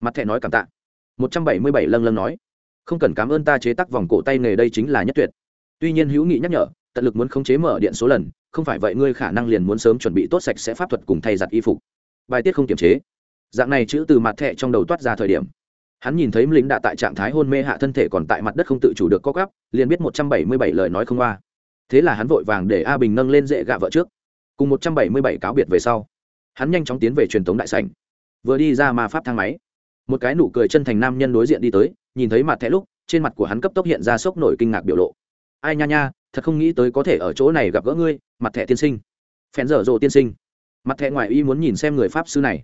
Mặt thẻ nói cảm tạ. một trăm bảy mươi bảy lâng lâng nói. Không cần cảm ơn ta chế tác vòng cổ tay nghề đây chính là nhất tuyệt. Tuy nhiên hữu nghị nhắc nhở, tận lực muốn khống chế mở điện số lần, không phải vậy ngươi khả năng liền muốn sớm chuẩn bị tốt sạch sẽ pháp thuật cùng thay giặt y phục bài tiết không kiềm chế. Dạng này chữ từ mặt thẹ trong đầu toát ra thời điểm. Hắn nhìn thấy lính đã tại trạng thái hôn mê hạ thân thể còn tại mặt đất không tự chủ được co gắp liền biết một trăm bảy mươi bảy lời nói không qua. Thế là hắn vội vàng để a bình nâng lên dễ gạ vợ trước. Cùng một trăm bảy mươi bảy cáo biệt về sau, hắn nhanh chóng tiến về truyền thống đại sảnh. Vừa đi ra mà pháp thang máy, một cái nụ cười chân thành nam nhân đối diện đi tới, nhìn thấy mặt thẻ lúc, trên mặt của hắn cấp tốc hiện ra sốc nổi kinh ngạc biểu lộ. Ai nha nha, thật không nghĩ tới có thể ở chỗ này gặp gỡ ngươi, mặt thẻ tiên sinh. Phèn dở dộ tiên sinh mặt thẹ ngoài y muốn nhìn xem người pháp sư này.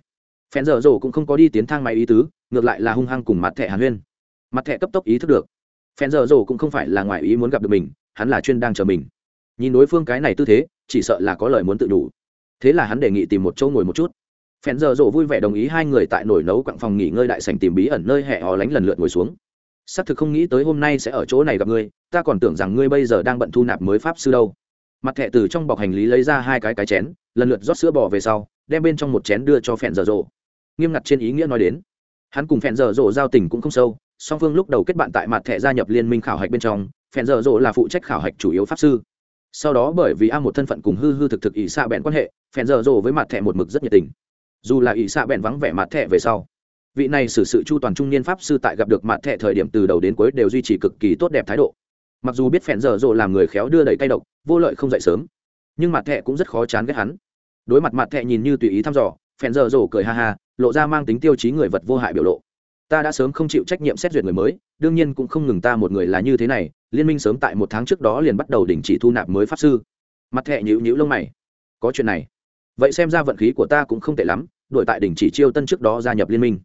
Phen dở dồ cũng không có đi tiến thang máy ý tứ, ngược lại là hung hăng cùng mặt thẹ hàn huyên. Mặt thẹ cấp tốc ý thức được. Phen dở dồ cũng không phải là ngoài ý muốn gặp được mình, hắn là chuyên đang chờ mình. Nhìn đối phương cái này tư thế, chỉ sợ là có lời muốn tự đủ. Thế là hắn đề nghị tìm một chỗ ngồi một chút. Phen giờ dồ vui vẻ đồng ý hai người tại nổi nấu quặng phòng nghỉ ngơi đại sành tìm bí ẩn nơi hẹ hò lánh lần lượt ngồi xuống. Xác thực không nghĩ tới hôm nay sẽ ở chỗ này gặp ngươi, ta còn tưởng rằng ngươi bây giờ đang bận thu nạp mới pháp sư đâu mặt thẹ từ trong bọc hành lý lấy ra hai cái cái chén, lần lượt rót sữa bò về sau, đem bên trong một chén đưa cho phèn dở dộ nghiêm ngặt trên ý nghĩa nói đến. Hắn cùng phèn dở dộ giao tình cũng không sâu, song phương lúc đầu kết bạn tại mặt thẻ gia nhập liên minh khảo hạch bên trong, phèn dở dộ là phụ trách khảo hạch chủ yếu pháp sư. Sau đó bởi vì a một thân phận cùng hư hư thực thực ỷ xạ bẹn quan hệ, phèn dở dộ với mặt thẻ một mực rất nhiệt tình. Dù là ỷ xạ bẹn vắng vẻ mặt thẻ về sau, vị này xử sự chu toàn trung niên pháp sư tại gặp được mặt thẻ thời điểm từ đầu đến cuối đều duy trì cực kỳ tốt đẹp thái độ mặc dù biết phèn dở dộ làm người khéo đưa đẩy tay độc, vô lợi không dậy sớm. Nhưng mặt thẹ cũng rất khó chán ghét hắn. Đối mặt mặt thẹ nhìn như tùy ý thăm dò, phèn dở dộ cười ha ha, lộ ra mang tính tiêu chí người vật vô hại biểu lộ. Ta đã sớm không chịu trách nhiệm xét duyệt người mới, đương nhiên cũng không ngừng ta một người là như thế này, liên minh sớm tại một tháng trước đó liền bắt đầu đình chỉ thu nạp mới pháp sư. Mặt thẹ nhữ nhữ lông mày. Có chuyện này. Vậy xem ra vận khí của ta cũng không tệ lắm đội tại đình chỉ chiêu tân trước đó gia nhập liên minh.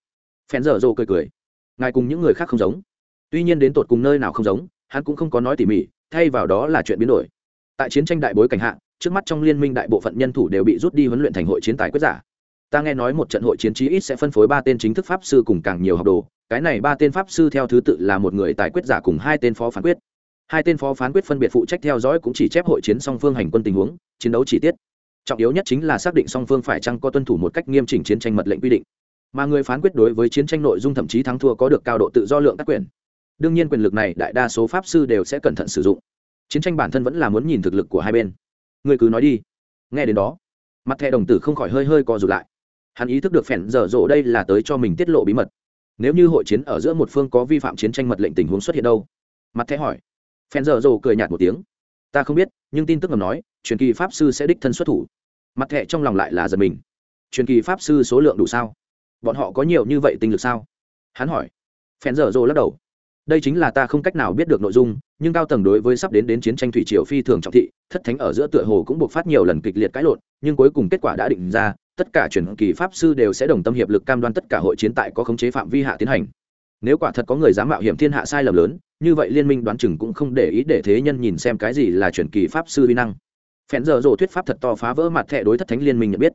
Phèn dở dô cười cười. Ngài cùng những người khác không giống. Tuy nhiên đến tột cùng nơi nào không giống hắn cũng không có nói tỉ mỉ, thay vào đó là chuyện biến đổi. Tại chiến tranh đại bối cảnh hạ, trước mắt trong liên minh đại bộ phận nhân thủ đều bị rút đi huấn luyện thành hội chiến tài quyết giả. Ta nghe nói một trận hội chiến trí ít sẽ phân phối ba tên chính thức pháp sư cùng càng nhiều học đồ, cái này ba tên pháp sư theo thứ tự là một người tài quyết giả cùng hai tên phó phán quyết. Hai tên phó phán quyết phân biệt phụ trách theo dõi cũng chỉ chép hội chiến song phương hành quân tình huống, chiến đấu chi tiết. Trọng yếu nhất chính là xác định song phương phải chăng có tuân thủ một cách nghiêm chỉnh chiến tranh mật lệnh quy định. Mà người phán quyết đối với chiến tranh nội dung thậm chí thắng thua có được cao độ tự do lượng tác quyền đương nhiên quyền lực này đại đa số pháp sư đều sẽ cẩn thận sử dụng. Chiến tranh bản thân vẫn là muốn nhìn thực lực của hai bên. Người cứ nói đi. Nghe đến đó, mặt thẻ đồng tử không khỏi hơi hơi co rụt lại. Hắn ý thức được phèn dở dộ đây là tới cho mình tiết lộ bí mật. Nếu như hội chiến ở giữa một phương có vi phạm chiến tranh mật lệnh tình huống xuất hiện đâu? Mặt thẻ hỏi. Phèn dở dộ cười nhạt một tiếng. Ta không biết, nhưng tin tức ngầm nói, truyền kỳ pháp sư sẽ đích thân xuất thủ. Mặt thẻ trong lòng lại là giật mình. Truyền kỳ pháp sư số lượng đủ sao? Bọn họ có nhiều như vậy tinh lực sao? Hắn hỏi. Phèn dở dộ lắc đầu đây chính là ta không cách nào biết được nội dung, nhưng cao tầng đối với sắp đến đến chiến tranh thủy triều phi thường trọng thị, thất thánh ở giữa tựa hồ cũng buộc phát nhiều lần kịch liệt cãi lộn, nhưng cuối cùng kết quả đã định ra, tất cả truyền kỳ pháp sư đều sẽ đồng tâm hiệp lực cam đoan tất cả hội chiến tại có khống chế phạm vi hạ tiến hành. Nếu quả thật có người dám mạo hiểm thiên hạ sai lầm lớn, như vậy liên minh đoán chừng cũng không để ý để thế nhân nhìn xem cái gì là truyền kỳ pháp sư vi năng. Phèn giờ rộ thuyết pháp thật to phá vỡ mặt thẻ đối thất thánh liên minh nhận biết.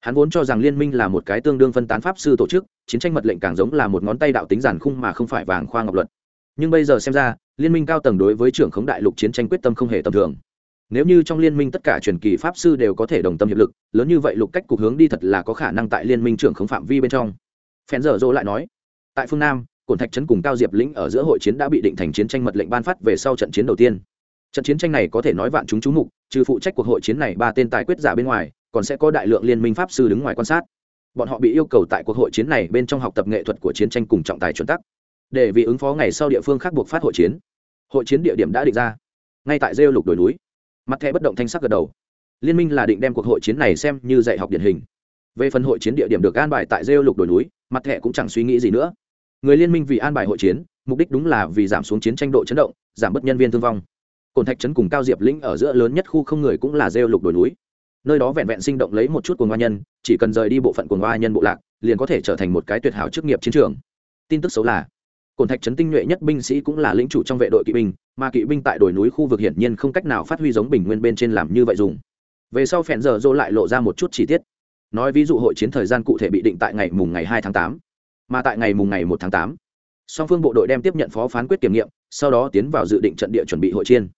Hắn vốn cho rằng liên minh là một cái tương đương phân tán pháp sư tổ chức, chiến tranh mật lệnh càng giống là một ngón tay đạo tính giản khung mà không phải vàng khoa ngọc luật nhưng bây giờ xem ra, liên minh cao tầng đối với trưởng khống đại lục chiến tranh quyết tâm không hề tầm thường. Nếu như trong liên minh tất cả truyền kỳ pháp sư đều có thể đồng tâm hiệp lực, lớn như vậy lục cách cục hướng đi thật là có khả năng tại liên minh trưởng khống phạm vi bên trong. Phen dở dỗ lại nói, tại phương nam, cổn thạch trấn cùng cao diệp lĩnh ở giữa hội chiến đã bị định thành chiến tranh mật lệnh ban phát về sau trận chiến đầu tiên. Trận chiến tranh này có thể nói vạn chúng chú mục, trừ phụ trách cuộc hội chiến này ba tên tài quyết giả bên ngoài, còn sẽ có đại lượng liên minh pháp sư đứng ngoài quan sát. Bọn họ bị yêu cầu tại cuộc hội chiến này bên trong học tập nghệ thuật của chiến tranh cùng trọng tài chuẩn tắc để vì ứng phó ngày sau địa phương khác buộc phát hội chiến. Hội chiến địa điểm đã định ra. Ngay tại rêu lục đồi núi, mặt thẻ bất động thanh sắc gật đầu. Liên minh là định đem cuộc hội chiến này xem như dạy học điển hình. Về phần hội chiến địa điểm được an bài tại rêu lục đồi núi, mặt thẻ cũng chẳng suy nghĩ gì nữa. Người liên minh vì an bài hội chiến, mục đích đúng là vì giảm xuống chiến tranh độ chấn động, giảm bớt nhân viên thương vong. Cồn thạch trấn cùng cao diệp lĩnh ở giữa lớn nhất khu không người cũng là rêu lục đồi núi. Nơi đó vẹn vẹn sinh động lấy một chút cuồng hoa nhân, chỉ cần rời đi bộ phận cuồng hoa nhân bộ lạc, liền có thể trở thành một cái tuyệt hảo chức nghiệp chiến trường. Tin tức xấu là cồn thạch trấn tinh nhuệ nhất binh sĩ cũng là lĩnh chủ trong vệ đội kỵ binh, mà kỵ binh tại đồi núi khu vực hiển nhiên không cách nào phát huy giống bình nguyên bên trên làm như vậy dùng. Về sau phèn giờ dô lại lộ ra một chút chi tiết. Nói ví dụ hội chiến thời gian cụ thể bị định tại ngày mùng ngày hai tháng tám, mà tại ngày mùng ngày một tháng tám, song phương bộ đội đem tiếp nhận phó phán quyết kiểm nghiệm, sau đó tiến vào dự định trận địa chuẩn bị hội chiến.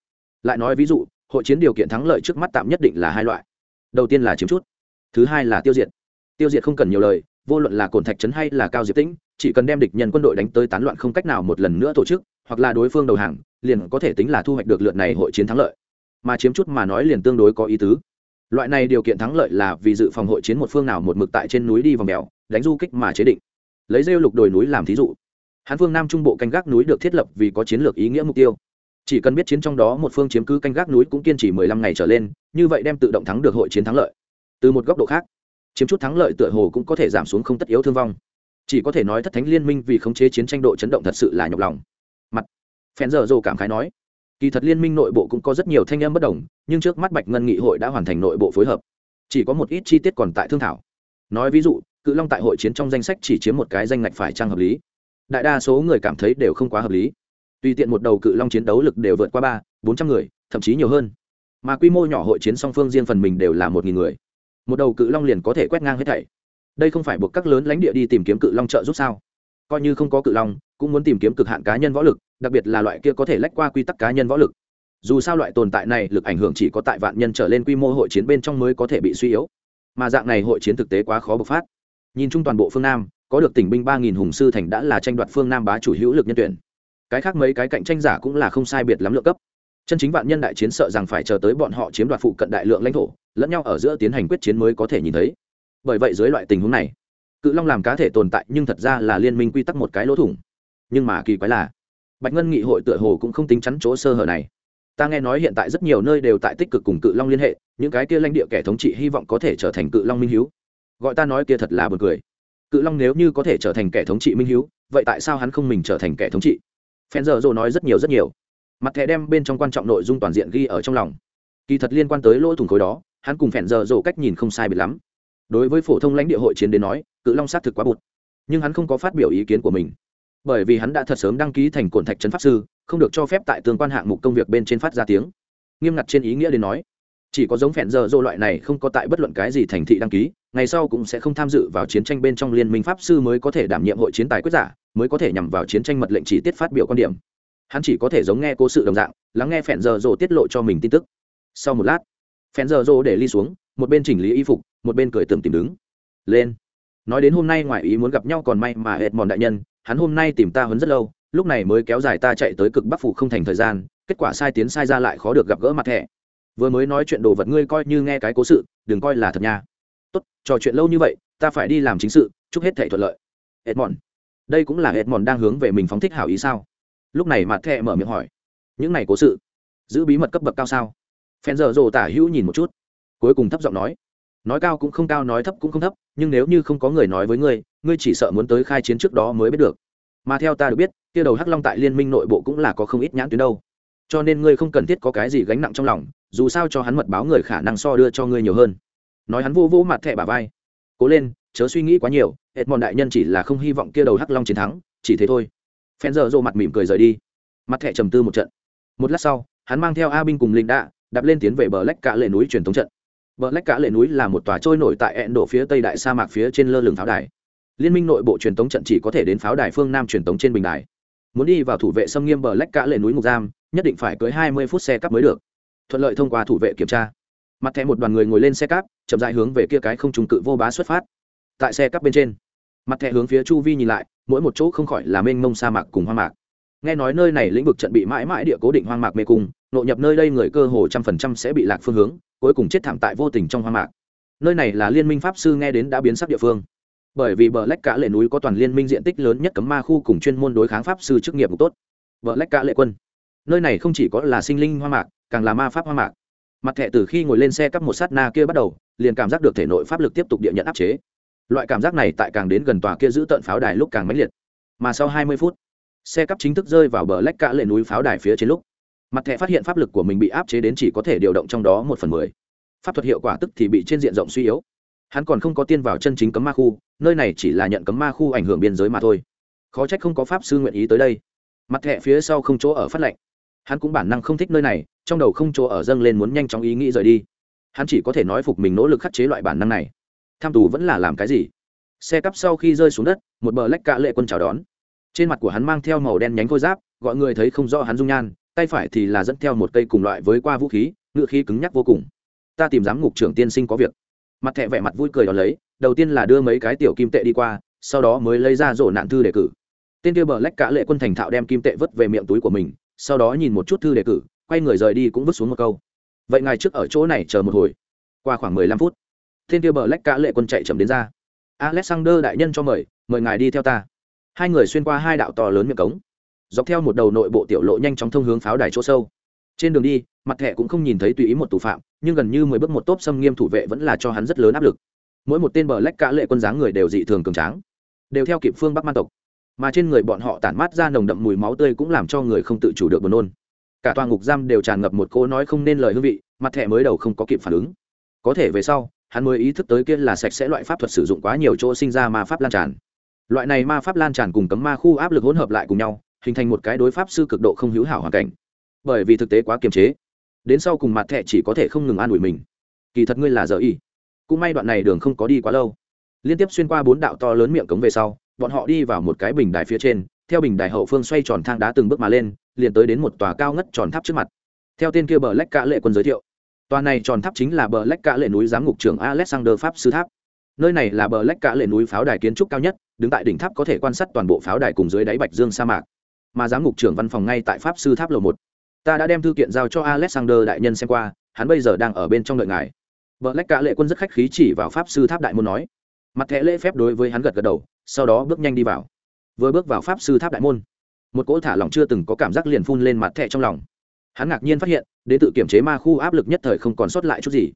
Lại nói ví dụ, hội chiến điều kiện thắng lợi trước mắt tạm nhất định là hai loại. Đầu tiên là chiếm chút, thứ hai là tiêu diệt. Tiêu diệt không cần nhiều lời vô luận là cồn thạch trấn hay là cao diệp tĩnh, chỉ cần đem địch nhân quân đội đánh tới tán loạn không cách nào một lần nữa tổ chức, hoặc là đối phương đầu hàng, liền có thể tính là thu hoạch được lượt này hội chiến thắng lợi. Mà chiếm chút mà nói liền tương đối có ý tứ. Loại này điều kiện thắng lợi là vì dự phòng hội chiến một phương nào một mực tại trên núi đi vòng mèo đánh du kích mà chế định. Lấy rêu lục đồi núi làm thí dụ. Hán phương nam trung bộ canh gác núi được thiết lập vì có chiến lược ý nghĩa mục tiêu. Chỉ cần biết chiến trong đó một phương chiếm cứ canh gác núi cũng kiên trì mười lăm ngày trở lên, như vậy đem tự động thắng được hội chiến thắng lợi. Từ một góc độ khác chiếm chút thắng lợi tựa hồ cũng có thể giảm xuống không tất yếu thương vong. Chỉ có thể nói thất thánh liên minh vì khống chế chiến tranh độ chấn động thật sự là nhọc lòng. Mặt phen giờ dồ cảm khái nói, kỳ thật liên minh nội bộ cũng có rất nhiều thanh em bất đồng, nhưng trước mắt bạch ngân nghị hội đã hoàn thành nội bộ phối hợp. Chỉ có một ít chi tiết còn tại thương thảo. Nói ví dụ, cự long tại hội chiến trong danh sách chỉ chiếm một cái danh ngạch phải trang hợp lý? Đại đa số người cảm thấy đều không quá hợp lý. Tùy tiện một đầu cự long chiến đấu lực đều vượt qua ba, bốn trăm người, thậm chí nhiều hơn. Mà quy mô nhỏ hội chiến song phương riêng phần mình đều là một nghìn người một đầu cự long liền có thể quét ngang hết thảy. Đây không phải buộc các lớn lãnh địa đi tìm kiếm cự long trợ giúp sao? Coi như không có cự long, cũng muốn tìm kiếm cực hạn cá nhân võ lực, đặc biệt là loại kia có thể lách qua quy tắc cá nhân võ lực. Dù sao loại tồn tại này lực ảnh hưởng chỉ có tại vạn nhân trở lên quy mô hội chiến bên trong mới có thể bị suy yếu. Mà dạng này hội chiến thực tế quá khó bộc phát. Nhìn chung toàn bộ phương nam, có được tỉnh binh ba nghìn hùng sư thành đã là tranh đoạt phương nam bá chủ hữu lực nhân tuyển. Cái khác mấy cái cạnh tranh giả cũng là không sai biệt lắm lượng cấp chân chính vạn nhân đại chiến sợ rằng phải chờ tới bọn họ chiếm đoạt phụ cận đại lượng lãnh thổ, lẫn nhau ở giữa tiến hành quyết chiến mới có thể nhìn thấy. Bởi vậy dưới loại tình huống này, cự long làm cá thể tồn tại nhưng thật ra là liên minh quy tắc một cái lỗ thủng. Nhưng mà kỳ quái là, bạch ngân nghị hội tựa hồ cũng không tính chắn chỗ sơ hở này. Ta nghe nói hiện tại rất nhiều nơi đều tại tích cực cùng cự long liên hệ, những cái kia lãnh địa kẻ thống trị hy vọng có thể trở thành cự long minh hiếu. Gọi ta nói kia thật là buồn cười. Cự long nếu như có thể trở thành kẻ thống trị minh hiếu, vậy tại sao hắn không mình trở thành kẻ thống trị? Phen giờ rồi nói rất nhiều rất nhiều mặt thẻ đem bên trong quan trọng nội dung toàn diện ghi ở trong lòng. Kỳ thật liên quan tới lỗ thủng khối đó, hắn cùng phèn giờ rổ cách nhìn không sai biệt lắm. Đối với phổ thông lãnh địa hội chiến đến nói, cự long xác thực quá bụt. Nhưng hắn không có phát biểu ý kiến của mình. Bởi vì hắn đã thật sớm đăng ký thành cổn thạch trấn pháp sư, không được cho phép tại tương quan hạng mục công việc bên trên phát ra tiếng. Nghiêm ngặt trên ý nghĩa đến nói, chỉ có giống phèn giờ dô loại này không có tại bất luận cái gì thành thị đăng ký, ngày sau cũng sẽ không tham dự vào chiến tranh bên trong liên minh pháp sư mới có thể đảm nhiệm hội chiến tài quyết giả, mới có thể nhằm vào chiến tranh mật lệnh chỉ tiết phát biểu quan điểm hắn chỉ có thể giống nghe cố sự đồng dạng, lắng nghe phèn giờ rồ tiết lộ cho mình tin tức. Sau một lát, phèn giờ rồ để ly xuống, một bên chỉnh lý y phục, một bên cười tưởng tìm đứng. Lên. Nói đến hôm nay ngoài ý muốn gặp nhau còn may mà hệt mòn đại nhân, hắn hôm nay tìm ta huấn rất lâu, lúc này mới kéo dài ta chạy tới cực bắc phủ không thành thời gian, kết quả sai tiến sai ra lại khó được gặp gỡ mặt thẻ vừa mới nói chuyện đồ vật ngươi coi như nghe cái cố sự, đừng coi là thật nha. Tốt, trò chuyện lâu như vậy, ta phải đi làm chính sự, chúc hết thể thuận lợi. Edmond đây cũng là edmond đang hướng về mình phóng thích hảo ý sao? Lúc này mặt thẻ mở miệng hỏi, những này cố sự, giữ bí mật cấp bậc cao sao? Phen giờ rồ tả hữu nhìn một chút, cuối cùng thấp giọng nói nói cao cũng không cao, nói thấp cũng không thấp, nhưng nếu như không có người nói với ngươi ngươi chỉ sợ muốn tới khai chiến trước đó mới biết được. Mà theo ta được biết, kia đầu hắc long tại liên minh nội bộ cũng là có không ít nhãn tuyến đâu. Cho nên ngươi không cần thiết có cái gì gánh nặng trong lòng, dù sao cho hắn mật báo người khả năng so đưa cho ngươi nhiều hơn. Nói hắn vô vô mặt thẻ bà vai, cố lên, chớ suy nghĩ quá nhiều hết mòn đại nhân chỉ là không hy vọng kia đầu hắc long chiến thắng, chỉ thế thôi phen giờ rộ mặt mỉm cười rời đi. Mặt thẻ trầm tư một trận. Một lát sau, hắn mang theo a binh cùng linh đạ, đạp lên tiến về bờ lách cả lệ núi truyền thống trận. Bờ lách cả lệ núi là một tòa trôi nổi tại ẹn đổ phía tây đại sa mạc phía trên lơ lửng pháo đài. Liên minh nội bộ truyền thống trận chỉ có thể đến pháo đài phương nam truyền thống trên bình đài. Muốn đi vào thủ vệ xâm nghiêm bờ lách cả lệ núi ngục giam, nhất định phải cưới hai mươi phút xe cắp mới được. Thuận lợi thông qua thủ vệ kiểm tra. Mặt thẻ một đoàn người ngồi lên xe cắp chậm dại hướng về kia cái không trùng cự vô bá xuất phát. Tại xe cắp bên trên, mặt thẻ hướng phía chu vi nhìn lại mỗi một chỗ không khỏi là mênh mông sa mạc cùng hoang mạc. Nghe nói nơi này lĩnh vực trận bị mãi mãi địa cố định hoang mạc mê cung nội nhập nơi đây người cơ hồ trăm phần trăm sẽ bị lạc phương hướng, cuối cùng chết thảm tại vô tình trong hoang mạc. Nơi này là liên minh pháp sư nghe đến đã biến sắc địa phương. Bởi vì bờ lách cả lệ núi có toàn liên minh diện tích lớn nhất cấm ma khu cùng chuyên môn đối kháng pháp sư chức nghiệp tốt. Bờ lách cả lệ quân. Nơi này không chỉ có là sinh linh hoang mạc, càng là ma pháp hoang mạc. Mặt thẻ từ khi ngồi lên xe cắp một sát na kia bắt đầu, liền cảm giác được thể nội pháp lực tiếp tục địa nhận áp chế loại cảm giác này tại càng đến gần tòa kia giữ tận pháo đài lúc càng mãnh liệt. Mà sau hai mươi phút, xe cắp chính thức rơi vào bờ lách cả lệ núi pháo đài phía trên lúc. Mặt thẻ phát hiện pháp lực của mình bị áp chế đến chỉ có thể điều động trong đó một phần mười. Pháp thuật hiệu quả tức thì bị trên diện rộng suy yếu. Hắn còn không có tiên vào chân chính cấm ma khu, nơi này chỉ là nhận cấm ma khu ảnh hưởng biên giới mà thôi. Khó trách không có pháp sư nguyện ý tới đây. Mặt thẻ phía sau không chỗ ở phát lệnh. Hắn cũng bản năng không thích nơi này, trong đầu không chỗ ở dâng lên muốn nhanh chóng ý nghĩ rời đi. Hắn chỉ có thể nói phục mình nỗ lực khắc chế loại bản năng này tham tù vẫn là làm cái gì? Xe cắp sau khi rơi xuống đất, một bờ lách cạ lệ quân chào đón. Trên mặt của hắn mang theo màu đen nhánh khôi giáp, gọi người thấy không rõ hắn dung nhan, tay phải thì là dẫn theo một cây cùng loại với qua vũ khí, ngựa khí cứng nhắc vô cùng. Ta tìm giám ngục trưởng tiên sinh có việc. Mặt thẹ vẻ mặt vui cười đó lấy, đầu tiên là đưa mấy cái tiểu kim tệ đi qua, sau đó mới lấy ra rổ nạn thư đề cử. Tên kia bờ lách cả lệ quân thành thạo đem kim tệ vứt về miệng túi của mình, sau đó nhìn một chút thư đề cử, quay người rời đi cũng vứt xuống một câu. Vậy ngài trước ở chỗ này chờ một hồi. Qua khoảng mười lăm phút. Thiên kia bờ lách cả lệ quân chạy chậm đến ra. Alexander đại nhân cho mời mời ngài đi theo ta. Hai người xuyên qua hai đạo to lớn miệng cống. Dọc theo một đầu nội bộ tiểu lộ nhanh chóng thông hướng pháo đài chỗ sâu. Trên đường đi, mặt thẻ cũng không nhìn thấy tùy ý một tù phạm, nhưng gần như mười bước một tốp xâm nghiêm thủ vệ vẫn là cho hắn rất lớn áp lực. Mỗi một tên bờ lách cả lệ quân dáng người đều dị thường cường tráng, đều theo kịp phương bắc man tộc. Mà trên người bọn họ tản mát ra nồng đậm mùi máu tươi cũng làm cho người không tự chủ được buồn nôn. Cả toàn ngục giam đều tràn ngập một cô nói không nên lời hương vị, mặt thẻ mới đầu không có kịp phản ứng. Có thể về sau hắn mới ý thức tới kia là sạch sẽ loại pháp thuật sử dụng quá nhiều chỗ sinh ra ma pháp lan tràn. Loại này ma pháp lan tràn cùng cấm ma khu áp lực hỗn hợp lại cùng nhau, hình thành một cái đối pháp sư cực độ không hữu hảo hoàn cảnh. Bởi vì thực tế quá kiềm chế, đến sau cùng mặt thẻ chỉ có thể không ngừng an ủi mình. Kỳ thật ngươi là giờ y. Cũng may đoạn này đường không có đi quá lâu. Liên tiếp xuyên qua bốn đạo to lớn miệng cống về sau, bọn họ đi vào một cái bình đài phía trên, theo bình đài hậu phương xoay tròn thang đá từng bước mà lên, liền tới đến một tòa cao ngất tròn tháp trước mặt. Theo tên kia bờ lách cả lệ quân giới thiệu Toàn này tròn tháp chính là bờ lách cả lệ núi giám ngục trưởng alexander pháp sư tháp. Nơi này là bờ lách cả lệ núi pháo đài kiến trúc cao nhất, đứng tại đỉnh tháp có thể quan sát toàn bộ pháo đài cùng dưới đáy bạch dương sa mạc. Mà giám ngục trưởng văn phòng ngay tại pháp sư tháp lầu một. Ta đã đem thư kiện giao cho alexander đại nhân xem qua, hắn bây giờ đang ở bên trong đợi ngài. Bờ lách cả lệ quân rất khách khí chỉ vào pháp sư tháp đại môn nói. Mặt thẻ lễ phép đối với hắn gật gật đầu, sau đó bước nhanh đi vào. Vừa bước vào pháp sư tháp đại môn, một cỗ thả lỏng chưa từng có cảm giác liền phun lên mặt thẻ trong lòng hắn ngạc nhiên phát hiện đến tự kiểm chế ma khu áp lực nhất thời không còn sót lại chút gì.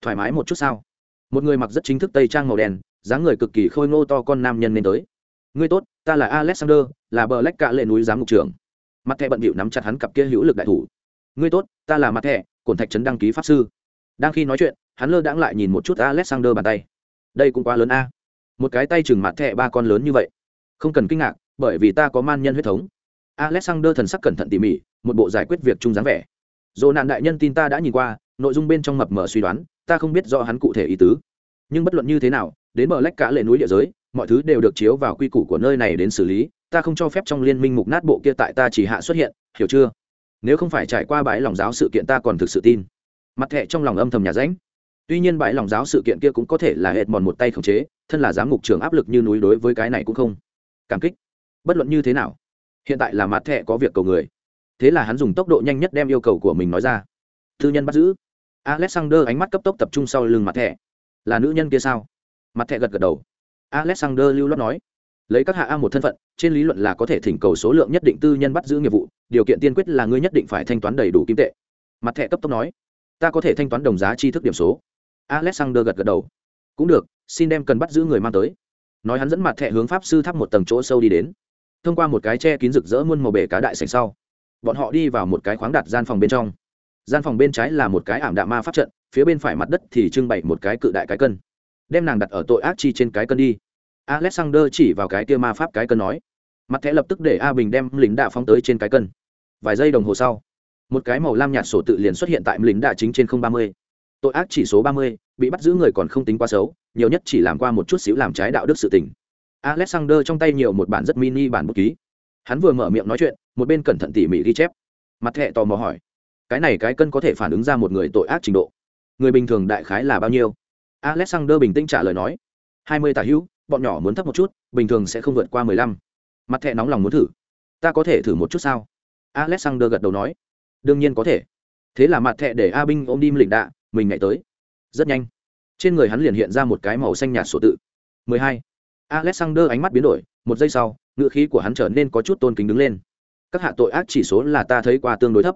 Thoải mái một chút sao? Một người mặc rất chính thức tây trang màu đen, dáng người cực kỳ khôi ngô to con nam nhân nên tới. Ngươi tốt, ta là alexander, là bờ lách cạ lệ núi giám mục trưởng. Mặt thẻ bận bịu nắm chặt hắn cặp kia hữu lực đại thủ. Ngươi tốt, ta là mặt thẻ, cổn thạch trấn đăng ký pháp sư. Đang khi nói chuyện, hắn lơ đãng lại nhìn một chút alexander bàn tay. Đây cũng quá lớn a. Một cái tay chừng mặt thẻ ba con lớn như vậy. Không cần kinh ngạc, bởi vì ta có man nhân huyết thống. Alexander thần sắc cẩn thận tỉ mỉ một bộ giải quyết việc chung dáng vẻ. Dồ nạn đại nhân tin ta đã nhìn qua, nội dung bên trong mập mờ suy đoán, ta không biết do hắn cụ thể ý tứ. Nhưng bất luận như thế nào, đến bờ lách cả lệ núi địa giới, mọi thứ đều được chiếu vào quy củ của nơi này đến xử lý, ta không cho phép trong liên minh mục nát bộ kia tại ta chỉ hạ xuất hiện, hiểu chưa? Nếu không phải trải qua bãi lòng giáo sự kiện ta còn thực sự tin. Mặt thẹ trong lòng âm thầm nhà ránh. Tuy nhiên bãi lòng giáo sự kiện kia cũng có thể là hệt mòn một tay khống chế, thân là giám mục trưởng áp lực như núi đối với cái này cũng không cảm kích. Bất luận như thế nào, hiện tại là mặt thẹ có việc cầu người thế là hắn dùng tốc độ nhanh nhất đem yêu cầu của mình nói ra. Thư nhân bắt giữ. Alexander ánh mắt cấp tốc tập trung sau lưng mặt thẻ. Là nữ nhân kia sao? Mặt thẻ gật gật đầu. Alexander lưu loát nói. Lấy các hạ a một thân phận, trên lý luận là có thể thỉnh cầu số lượng nhất định tư nhân bắt giữ nghiệp vụ, điều kiện tiên quyết là ngươi nhất định phải thanh toán đầy đủ kim tệ. Mặt thẻ cấp tốc nói. Ta có thể thanh toán đồng giá chi thức điểm số. Alexander gật gật đầu. Cũng được, xin đem cần bắt giữ người mang tới. Nói hắn dẫn mặt thẻ hướng pháp sư thắp một tầng chỗ sâu đi đến. Thông qua một cái che kín rực rỡ muôn màu bể cá đại sành sau bọn họ đi vào một cái khoáng đặt gian phòng bên trong. Gian phòng bên trái là một cái ảm đạm ma pháp trận, phía bên phải mặt đất thì trưng bày một cái cự đại cái cân. Đem nàng đặt ở tội ác chi trên cái cân đi. Alexander chỉ vào cái kia ma pháp cái cân nói. Mặt thẻ lập tức để a bình đem lính đạ phóng tới trên cái cân. Vài giây đồng hồ sau, một cái màu lam nhạt sổ tự liền xuất hiện tại lính đạ chính trên không ba mươi. Tội ác chỉ số ba mươi, bị bắt giữ người còn không tính quá xấu, nhiều nhất chỉ làm qua một chút xíu làm trái đạo đức sự tình. Alexander trong tay nhiều một bản rất mini bản bút ký hắn vừa mở miệng nói chuyện, một bên cẩn thận tỉ mỉ ghi chép. Mặt thẹ tò mò hỏi, cái này cái cân có thể phản ứng ra một người tội ác trình độ? Người bình thường đại khái là bao nhiêu? Alexander bình tĩnh trả lời nói, hai mươi tà hữu, bọn nhỏ muốn thấp một chút, bình thường sẽ không vượt qua mười lăm. Mặt thẹ nóng lòng muốn thử, ta có thể thử một chút sao? Alexander gật đầu nói, đương nhiên có thể. Thế là mặt thẹ để a binh ôm đim lịnh đạ, mình nhảy tới. Rất nhanh, trên người hắn liền hiện ra một cái màu xanh nhạt sổ tự. Mười hai, alexander ánh mắt biến đổi, một giây sau ngựa khí của hắn trở nên có chút tôn kính đứng lên. Các hạ tội ác chỉ số là ta thấy qua tương đối thấp.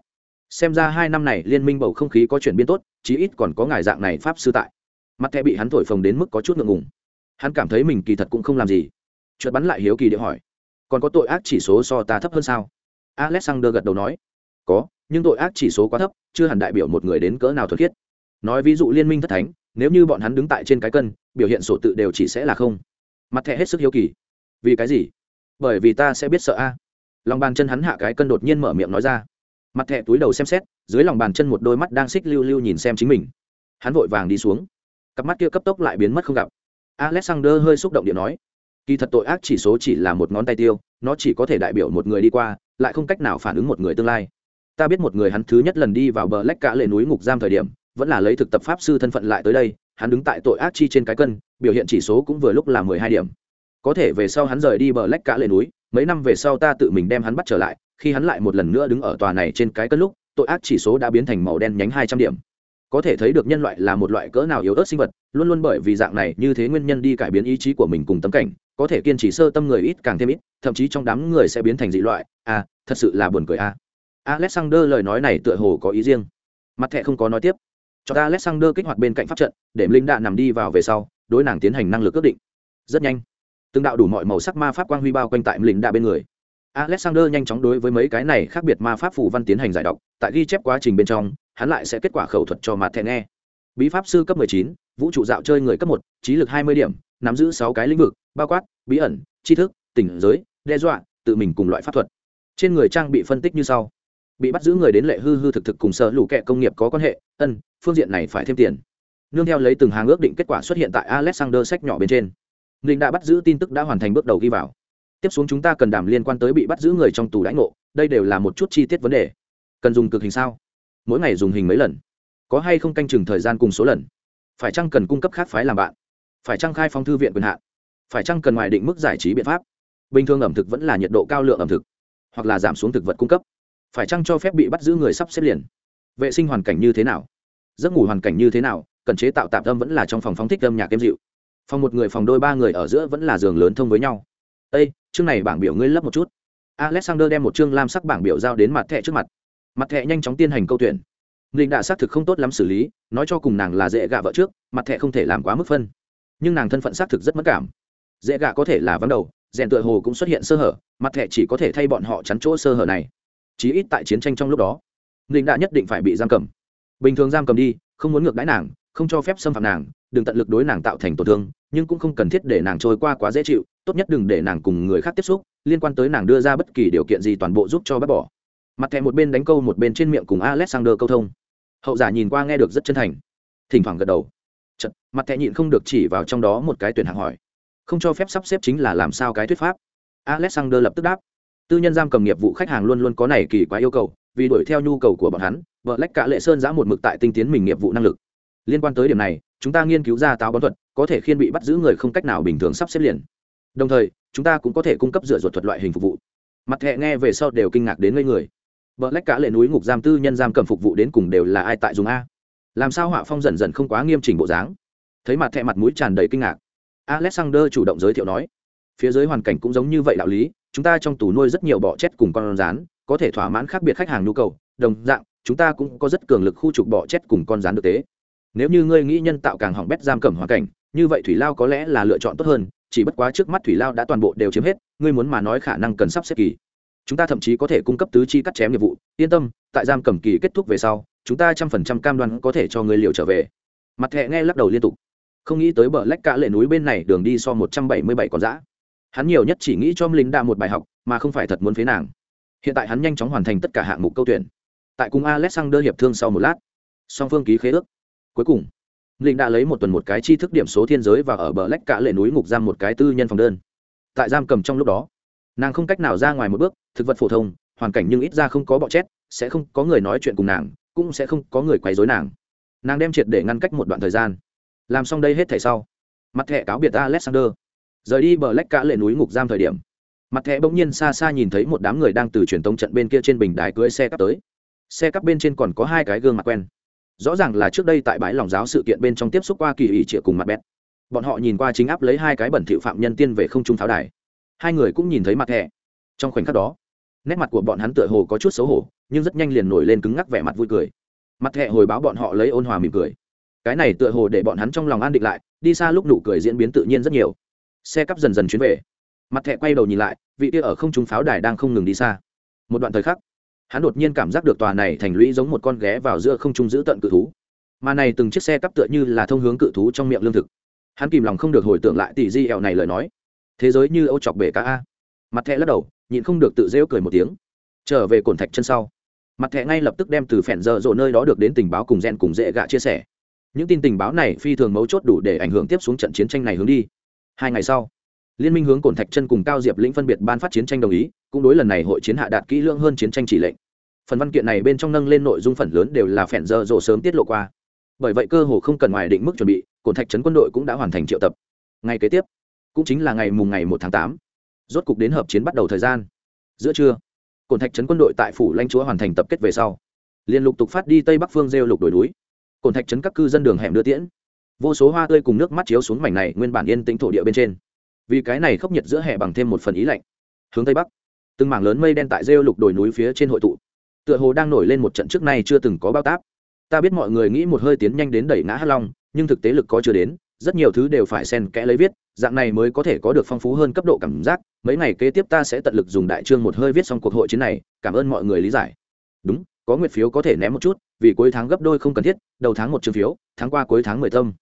Xem ra hai năm này liên minh bầu không khí có chuyển biến tốt, chí ít còn có ngài dạng này pháp sư tại. Mặt thẻ bị hắn thổi phồng đến mức có chút ngượng ngùng. Hắn cảm thấy mình kỳ thật cũng không làm gì. Chợt bắn lại hiếu kỳ địa hỏi, còn có tội ác chỉ số so ta thấp hơn sao? Alexander gật đầu nói, có, nhưng tội ác chỉ số quá thấp, chưa hẳn đại biểu một người đến cỡ nào thuật khiết. Nói ví dụ liên minh thất thánh, nếu như bọn hắn đứng tại trên cái cân, biểu hiện sổ tự đều chỉ sẽ là không. Mặt thẻ hết sức hiếu kỳ, vì cái gì? Bởi vì ta sẽ biết sợ a. Lòng bàn chân hắn hạ cái cân đột nhiên mở miệng nói ra. Mặt thẹ túi đầu xem xét, dưới lòng bàn chân một đôi mắt đang xích lưu lưu nhìn xem chính mình. Hắn vội vàng đi xuống. Cặp mắt kia cấp tốc lại biến mất không gặp. Alexander hơi xúc động điện nói, kỳ thật tội ác chỉ số chỉ là một ngón tay tiêu, nó chỉ có thể đại biểu một người đi qua, lại không cách nào phản ứng một người tương lai. Ta biết một người hắn thứ nhất lần đi vào bờ lách cả lệ núi ngục giam thời điểm, vẫn là lấy thực tập pháp sư thân phận lại tới đây, hắn đứng tại tội ác chi trên cái cân, biểu hiện chỉ số cũng vừa lúc là mười hai điểm có thể về sau hắn rời đi bờ lách cả lên núi, mấy năm về sau ta tự mình đem hắn bắt trở lại, khi hắn lại một lần nữa đứng ở tòa này trên cái cân lúc, tội ác chỉ số đã biến thành màu đen nhánh hai trăm điểm. Có thể thấy được nhân loại là một loại cỡ nào yếu ớt sinh vật, luôn luôn bởi vì dạng này như thế nguyên nhân đi cải biến ý chí của mình cùng tấm cảnh, có thể kiên trì sơ tâm người ít càng thêm ít, thậm chí trong đám người sẽ biến thành dị loại. À thật sự là buồn cười à. alexander lời nói này tựa hồ có ý riêng. Mặt thẹ không có nói tiếp. Cho ta alexander kích hoạt bên cạnh pháp trận, để linh đạn nằm đi vào về sau, đối nàng tiến hành năng lực ước định. Rất nhanh từng đạo đủ mọi màu sắc ma pháp quang huy bao quanh tại linh đạ bên người. Alexander nhanh chóng đối với mấy cái này khác biệt ma pháp phù văn tiến hành giải đọc tại ghi chép quá trình bên trong hắn lại sẽ kết quả khẩu thuật cho mặt thẹn nghe. Bí pháp sư cấp 19, vũ trụ dạo chơi người cấp một trí lực 20 điểm nắm giữ sáu cái lĩnh vực bao quát bí ẩn tri thức tỉnh giới đe dọa tự mình cùng loại pháp thuật. Trên người trang bị phân tích như sau. Bị bắt giữ người đến lệ hư hư thực thực cùng sở lũ kệ công nghiệp có quan hệ ân phương diện này phải thêm tiền. Nương theo lấy từng hàng ước định kết quả xuất hiện tại alexander sách nhỏ bên trên. Ninh đã bắt giữ tin tức đã hoàn thành bước đầu ghi vào. Tiếp xuống chúng ta cần đảm liên quan tới bị bắt giữ người trong tù đãi ngộ, đây đều là một chút chi tiết vấn đề. Cần dùng cực hình sao? Mỗi ngày dùng hình mấy lần? Có hay không canh chừng thời gian cùng số lần? Phải chăng cần cung cấp khác phái làm bạn? Phải chăng khai phong thư viện quyền hạn? Phải chăng cần ngoài định mức giải trí biện pháp? Bình thường ẩm thực vẫn là nhiệt độ cao lượng ẩm thực, hoặc là giảm xuống thực vật cung cấp. Phải chăng cho phép bị bắt giữ người sắp xếp liền? Vệ sinh hoàn cảnh như thế nào? Giấc ngủ hoàn cảnh như thế nào? Cần chế tạo tạm tâm vẫn là trong phòng phóng thích âm nhạc êm dịu phòng một người phòng đôi ba người ở giữa vẫn là giường lớn thông với nhau. Ây chương này bảng biểu ngươi lấp một chút. Alexander đem một chương lam sắc bảng biểu giao đến mặt thẻ trước mặt. Mặt thẻ nhanh chóng tiến hành câu tuyển. Linh đã xác thực không tốt lắm xử lý, nói cho cùng nàng là dễ gạ vợ trước, mặt thẻ không thể làm quá mức phân. Nhưng nàng thân phận xác thực rất mất cảm. Dễ gạ có thể là vắng đầu, rèn tựa hồ cũng xuất hiện sơ hở, mặt thẻ chỉ có thể thay bọn họ chắn chỗ sơ hở này. Chí ít tại chiến tranh trong lúc đó, linh đã nhất định phải bị giam cầm. Bình thường giam cầm đi, không muốn ngược đãi nàng, không cho phép xâm phạm nàng đừng tận lực đối nàng tạo thành tổn thương nhưng cũng không cần thiết để nàng trôi qua quá dễ chịu tốt nhất đừng để nàng cùng người khác tiếp xúc liên quan tới nàng đưa ra bất kỳ điều kiện gì toàn bộ giúp cho bác bỏ. Mặt thẻ một bên đánh câu một bên trên miệng cùng alexander câu thông. Hậu giả nhìn qua nghe được rất chân thành. Thỉnh thoảng gật đầu. Chật, mặt thẻ nhịn không được chỉ vào trong đó một cái tuyển hạng hỏi. Không cho phép sắp xếp chính là làm sao cái thuyết pháp? Alexander lập tức đáp. Tư nhân giam cầm nghiệp vụ khách hàng luôn luôn có này kỳ quá yêu cầu vì đuổi theo nhu cầu của bọn hắn vợ lách cả lệ sơn giã một mực tại tinh tiến mình nghiệp vụ năng lực. Liên quan tới điểm này chúng ta nghiên cứu ra táo bón thuật, có thể khiên bị bắt giữ người không cách nào bình thường sắp xếp liền. Đồng thời, chúng ta cũng có thể cung cấp dựa ruột thuật loại hình phục vụ. Mặt thẹ nghe về sau đều kinh ngạc đến ngây người. Vợ lách cả lệ núi ngục giam tư nhân giam cầm phục vụ đến cùng đều là ai tại dùng a? Làm sao họa phong dần dần không quá nghiêm chỉnh bộ dáng? Thấy mặt thẹ mặt mũi tràn đầy kinh ngạc, alexander chủ động giới thiệu nói, phía dưới hoàn cảnh cũng giống như vậy đạo lý, chúng ta trong tù nuôi rất nhiều bọ chết cùng con rán, có thể thỏa mãn khác biệt khách hàng nhu cầu, đồng dạng, chúng ta cũng có rất cường lực khu trục bọ chết cùng con rán được tế nếu như ngươi nghĩ nhân tạo càng hỏng bét giam cầm hoàn cảnh, như vậy thủy lao có lẽ là lựa chọn tốt hơn, chỉ bất quá trước mắt thủy lao đã toàn bộ đều chiếm hết, ngươi muốn mà nói khả năng cần sắp xếp kỳ. Chúng ta thậm chí có thể cung cấp tứ chi cắt chém nghiệp vụ, yên tâm, tại giam cầm kỳ kết thúc về sau, chúng ta trăm phần trăm cam đoan có thể cho người liều trở về. Mặt thẹ nghe lắc đầu liên tục. Không nghĩ tới bờ lách cả lệ núi bên này đường đi so một trăm bảy mươi bảy còn dã. Hắn nhiều nhất chỉ nghĩ cho lính đa một bài học, mà không phải thật muốn phế nàng. Hiện tại hắn nhanh chóng hoàn thành tất cả hạng mục câu tuyển. Tại cùng alexander hiệp thương sau một lát. Song phương ký khế ước cuối cùng linh đã lấy một tuần một cái chi thức điểm số thiên giới và ở bờ lách cả lệ núi ngục giam một cái tư nhân phòng đơn. Tại giam cầm trong lúc đó, nàng không cách nào ra ngoài một bước, thực vật phổ thông, hoàn cảnh nhưng ít ra không có bọ chét, sẽ không có người nói chuyện cùng nàng, cũng sẽ không có người quấy rối nàng. Nàng đem triệt để ngăn cách một đoạn thời gian. Làm xong đây hết thảy sau, mặt thẻ cáo biệt alexander. Rời đi bờ lách cả lệ núi ngục giam thời điểm, mặt thẻ bỗng nhiên xa xa nhìn thấy một đám người đang từ truyền tống trận bên kia trên bình đài cưới xe cắp tới. Xe cắp bên trên còn có hai cái gương mặt quen rõ ràng là trước đây tại bãi lòng giáo sự kiện bên trong tiếp xúc qua kỳ ủy triệu cùng mặt bét bọn họ nhìn qua chính áp lấy hai cái bẩn thỉu phạm nhân tiên về không trung pháo đài. Hai người cũng nhìn thấy mặt thẻ trong khoảnh khắc đó, nét mặt của bọn hắn tựa hồ có chút xấu hổ, nhưng rất nhanh liền nổi lên cứng ngắc vẻ mặt vui cười. Mặt thẻ hồi báo bọn họ lấy ôn hòa mỉm cười. Cái này tựa hồ để bọn hắn trong lòng an định lại, đi xa lúc nụ cười diễn biến tự nhiên rất nhiều. Xe cắp dần dần chuyến về. Mặt thẻ quay đầu nhìn lại, vị kia ở không trung pháo đài đang không ngừng đi xa. Một đoạn thời khắc hắn đột nhiên cảm giác được tòa này thành lũy giống một con ghé vào giữa không trung giữ tận cự thú. Mà này từng chiếc xe cắp tựa như là thông hướng cự thú trong miệng lương thực. Hắn kìm lòng không được hồi tưởng lại tỷ di ẹo này lời nói. Thế giới như âu chọc bể cá a. Mặt thẹ lắc đầu, nhịn không được tự rêu cười một tiếng. Trở về cồn thạch chân sau. Mặt thẹ ngay lập tức đem từ phèn dở dỗ nơi đó được đến tình báo cùng gen cùng dễ gạ chia sẻ. Những tin tình báo này phi thường mấu chốt đủ để ảnh hưởng tiếp xuống trận chiến tranh này hướng đi. Hai ngày sau liên minh hướng cổn thạch chân cùng cao diệp lĩnh phân biệt ban phát chiến tranh đồng ý, cũng đối lần này hội chiến hạ đạt kỹ lưỡng hơn chiến tranh chỉ lệnh. Phần văn kiện này bên trong nâng lên nội dung phần lớn đều là phèn dơ dỗ sớm tiết lộ qua. Bởi vậy cơ hồ không cần ngoài định mức chuẩn bị cổn thạch trấn quân đội cũng đã hoàn thành triệu tập. Ngày kế tiếp, cũng chính là ngày mùng ngày một tháng tám, rốt cục đến hợp chiến bắt đầu thời gian. Giữa trưa cổn thạch trấn quân đội tại phủ lãnh chúa hoàn thành tập kết về sau, liên lục tục phát đi tây bắc phương rêu lục đổi núi. Cổn thạch trấn các cư dân đường hẻm đưa tiễn. Vô số hoa tươi cùng nước mắt chiếu xuống mảnh này nguyên bản yên tĩnh thổ địa bên trên vì cái này khốc nhiệt giữa hè bằng thêm một phần ý lạnh. Hướng tây bắc, từng mảng lớn mây đen tại rêu lục đồi núi phía trên hội tụ. Tựa hồ đang nổi lên một trận trước nay chưa từng có bao táp. Ta biết mọi người nghĩ một hơi tiến nhanh đến đẩy ngã hắc long, nhưng thực tế lực có chưa đến, rất nhiều thứ đều phải xen kẽ lấy viết, dạng này mới có thể có được phong phú hơn cấp độ cảm giác. Mấy ngày kế tiếp ta sẽ tận lực dùng đại chương một hơi viết xong cuộc hội chiến này, cảm ơn mọi người lý giải. Đúng, có nguyệt phiếu có thể ném một chút, vì cuối tháng gấp đôi không cần thiết, đầu tháng một chương phiếu, tháng qua cuối tháng mười tâm.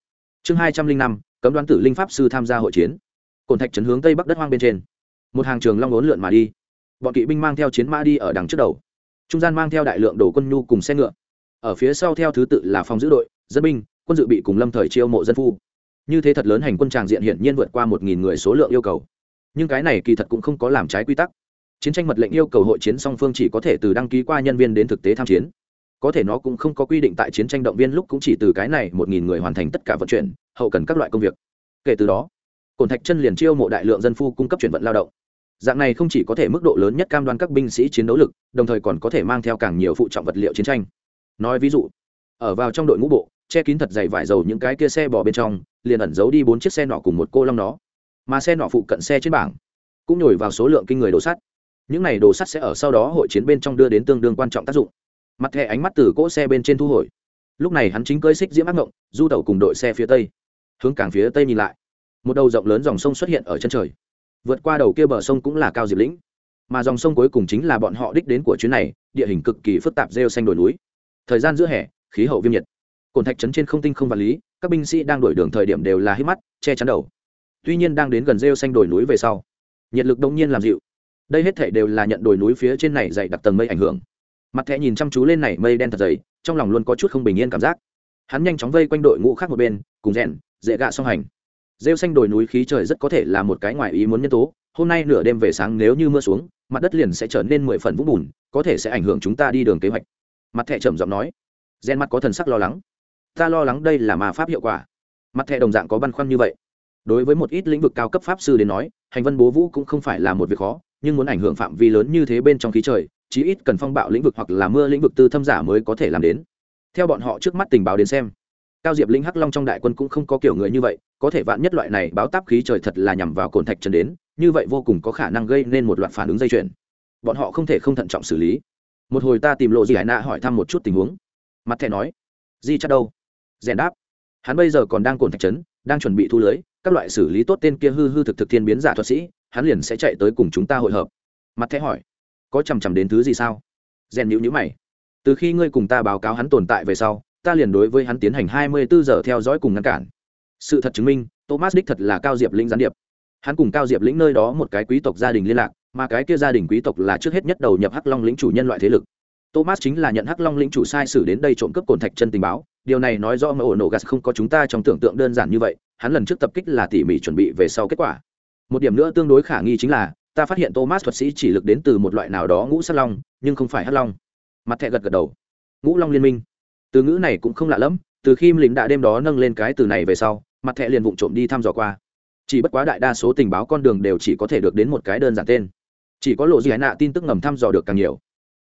Chương hai trăm linh năm, cấm đoán tử linh pháp sư tham gia hội chiến cồn thạch trấn hướng tây bắc đất hoang bên trên. Một hàng trường long ốn lượn mà đi. Bọn kỵ binh mang theo chiến mã đi ở đằng trước đầu. Trung gian mang theo đại lượng đồ quân nhu cùng xe ngựa. Ở phía sau theo thứ tự là phòng giữ đội, dân binh, quân dự bị cùng lâm thời chiêu mộ dân phu. Như thế thật lớn hành quân tràng diện hiển nhiên vượt qua một nghìn người số lượng yêu cầu. Nhưng cái này kỳ thật cũng không có làm trái quy tắc. Chiến tranh mật lệnh yêu cầu hội chiến song phương chỉ có thể từ đăng ký qua nhân viên đến thực tế tham chiến. Có thể nó cũng không có quy định tại chiến tranh động viên lúc cũng chỉ từ cái này một nghìn người hoàn thành tất cả vận chuyển, hậu cần các loại công việc. Kể từ đó cổn thạch chân liền chiêu mộ đại lượng dân phu cung cấp chuyển vận lao động. Dạng này không chỉ có thể mức độ lớn nhất cam đoan các binh sĩ chiến đấu lực, đồng thời còn có thể mang theo càng nhiều phụ trọng vật liệu chiến tranh. Nói ví dụ, ở vào trong đội ngũ bộ, che kín thật dày vải dầu những cái kia xe bỏ bên trong, liền ẩn giấu đi bốn chiếc xe nọ cùng một cô long nó. Mà xe nọ phụ cận xe trên bảng, cũng nhồi vào số lượng kinh người đồ sắt. Những này đồ sắt sẽ ở sau đó hội chiến bên trong đưa đến tương đương quan trọng tác dụng. Mặt thẻ ánh mắt từ cỗ xe bên trên thu hồi. Lúc này hắn chính cơi xích diễm ác ngộng, du tàu cùng đội xe phía tây. Hướng cảng phía tây nhìn lại một đầu rộng lớn dòng sông xuất hiện ở chân trời. Vượt qua đầu kia bờ sông cũng là cao diệp lĩnh. Mà dòng sông cuối cùng chính là bọn họ đích đến của chuyến này, địa hình cực kỳ phức tạp rêu xanh đồi núi. Thời gian giữa hè, khí hậu viêm nhiệt. Cồn thạch trấn trên không tinh không vật lý, các binh sĩ đang đổi đường thời điểm đều là hít mắt, che chắn đầu. Tuy nhiên đang đến gần rêu xanh đồi núi về sau, nhiệt lực đông nhiên làm dịu. Đây hết thể đều là nhận đồi núi phía trên này dày đặc tầng mây ảnh hưởng. Mặt thẹ nhìn chăm chú lên này mây đen thật dày, trong lòng luôn có chút không bình yên cảm giác. Hắn nhanh chóng vây quanh đội ngũ khác một bên, cùng rèn, dễ gạ song hành rêu xanh đồi núi khí trời rất có thể là một cái ngoài ý muốn nhân tố, hôm nay nửa đêm về sáng nếu như mưa xuống, mặt đất liền sẽ trở nên mười phần vũng bùn, có thể sẽ ảnh hưởng chúng ta đi đường kế hoạch. Mặt thẹ trầm giọng nói. Gen mắt có thần sắc lo lắng. Ta lo lắng đây là ma pháp hiệu quả. Mặt thẹ đồng dạng có băn khoăn như vậy. Đối với một ít lĩnh vực cao cấp pháp sư đến nói, hành vân bố vũ cũng không phải là một việc khó, nhưng muốn ảnh hưởng phạm vi lớn như thế bên trong khí trời, chí ít cần phong bạo lĩnh vực hoặc là mưa lĩnh vực tư thâm giả mới có thể làm đến. Theo bọn họ trước mắt tình báo đến xem, cao diệp linh hắc long trong đại quân cũng không có kiểu người như vậy có thể vạn nhất loại này báo táp khí trời thật là nhằm vào cồn thạch trần đến, như vậy vô cùng có khả năng gây nên một loạt phản ứng dây chuyền. Bọn họ không thể không thận trọng xử lý. Một hồi ta tìm lộ gì hải nạ hỏi thăm một chút tình huống. Mặt thẻ nói, di chắc đâu? Rèn đáp, hắn bây giờ còn đang cồn thạch trấn đang chuẩn bị thu lưới, các loại xử lý tốt tên kia hư hư thực thực thiên biến giả thuật sĩ, hắn liền sẽ chạy tới cùng chúng ta hội hợp. Mặt thẻ hỏi, có chằm chằm đến thứ gì sao? Rèn nhữ nhữ mày, từ khi ngươi cùng ta báo cáo hắn tồn tại về sau, ta liền đối với hắn tiến hành hai mươi bốn giờ theo dõi cùng ngăn cản sự thật chứng minh, thomas đích thật là cao diệp lĩnh gián điệp. Hắn cùng cao diệp lĩnh nơi đó một cái quý tộc gia đình liên lạc, mà cái kia gia đình quý tộc là trước hết nhất đầu nhập hắc long lĩnh chủ nhân loại thế lực. Thomas chính là nhận hắc long lĩnh chủ sai sử đến đây trộm cướp cồn thạch chân tình báo, điều này nói rõ mà ổ nổ gas không có chúng ta trong tưởng tượng đơn giản như vậy, hắn lần trước tập kích là tỉ mỉ chuẩn bị về sau kết quả. Một điểm nữa tương đối khả nghi chính là, ta phát hiện thomas thuật sĩ chỉ lực đến từ một loại nào đó ngũ sát long, nhưng không phải hắc long. Mặt thẹ gật gật đầu. Ngũ long liên minh. Từ ngữ này cũng không lạ lẫm, từ khi lính đã đêm đó nâng lên cái từ này về sau mặt thẻ liền vụng trộm đi thăm dò qua. Chỉ bất quá đại đa số tình báo con đường đều chỉ có thể được đến một cái đơn giản tên. Chỉ có lộ gì hải nạ tin tức ngầm thăm dò được càng nhiều.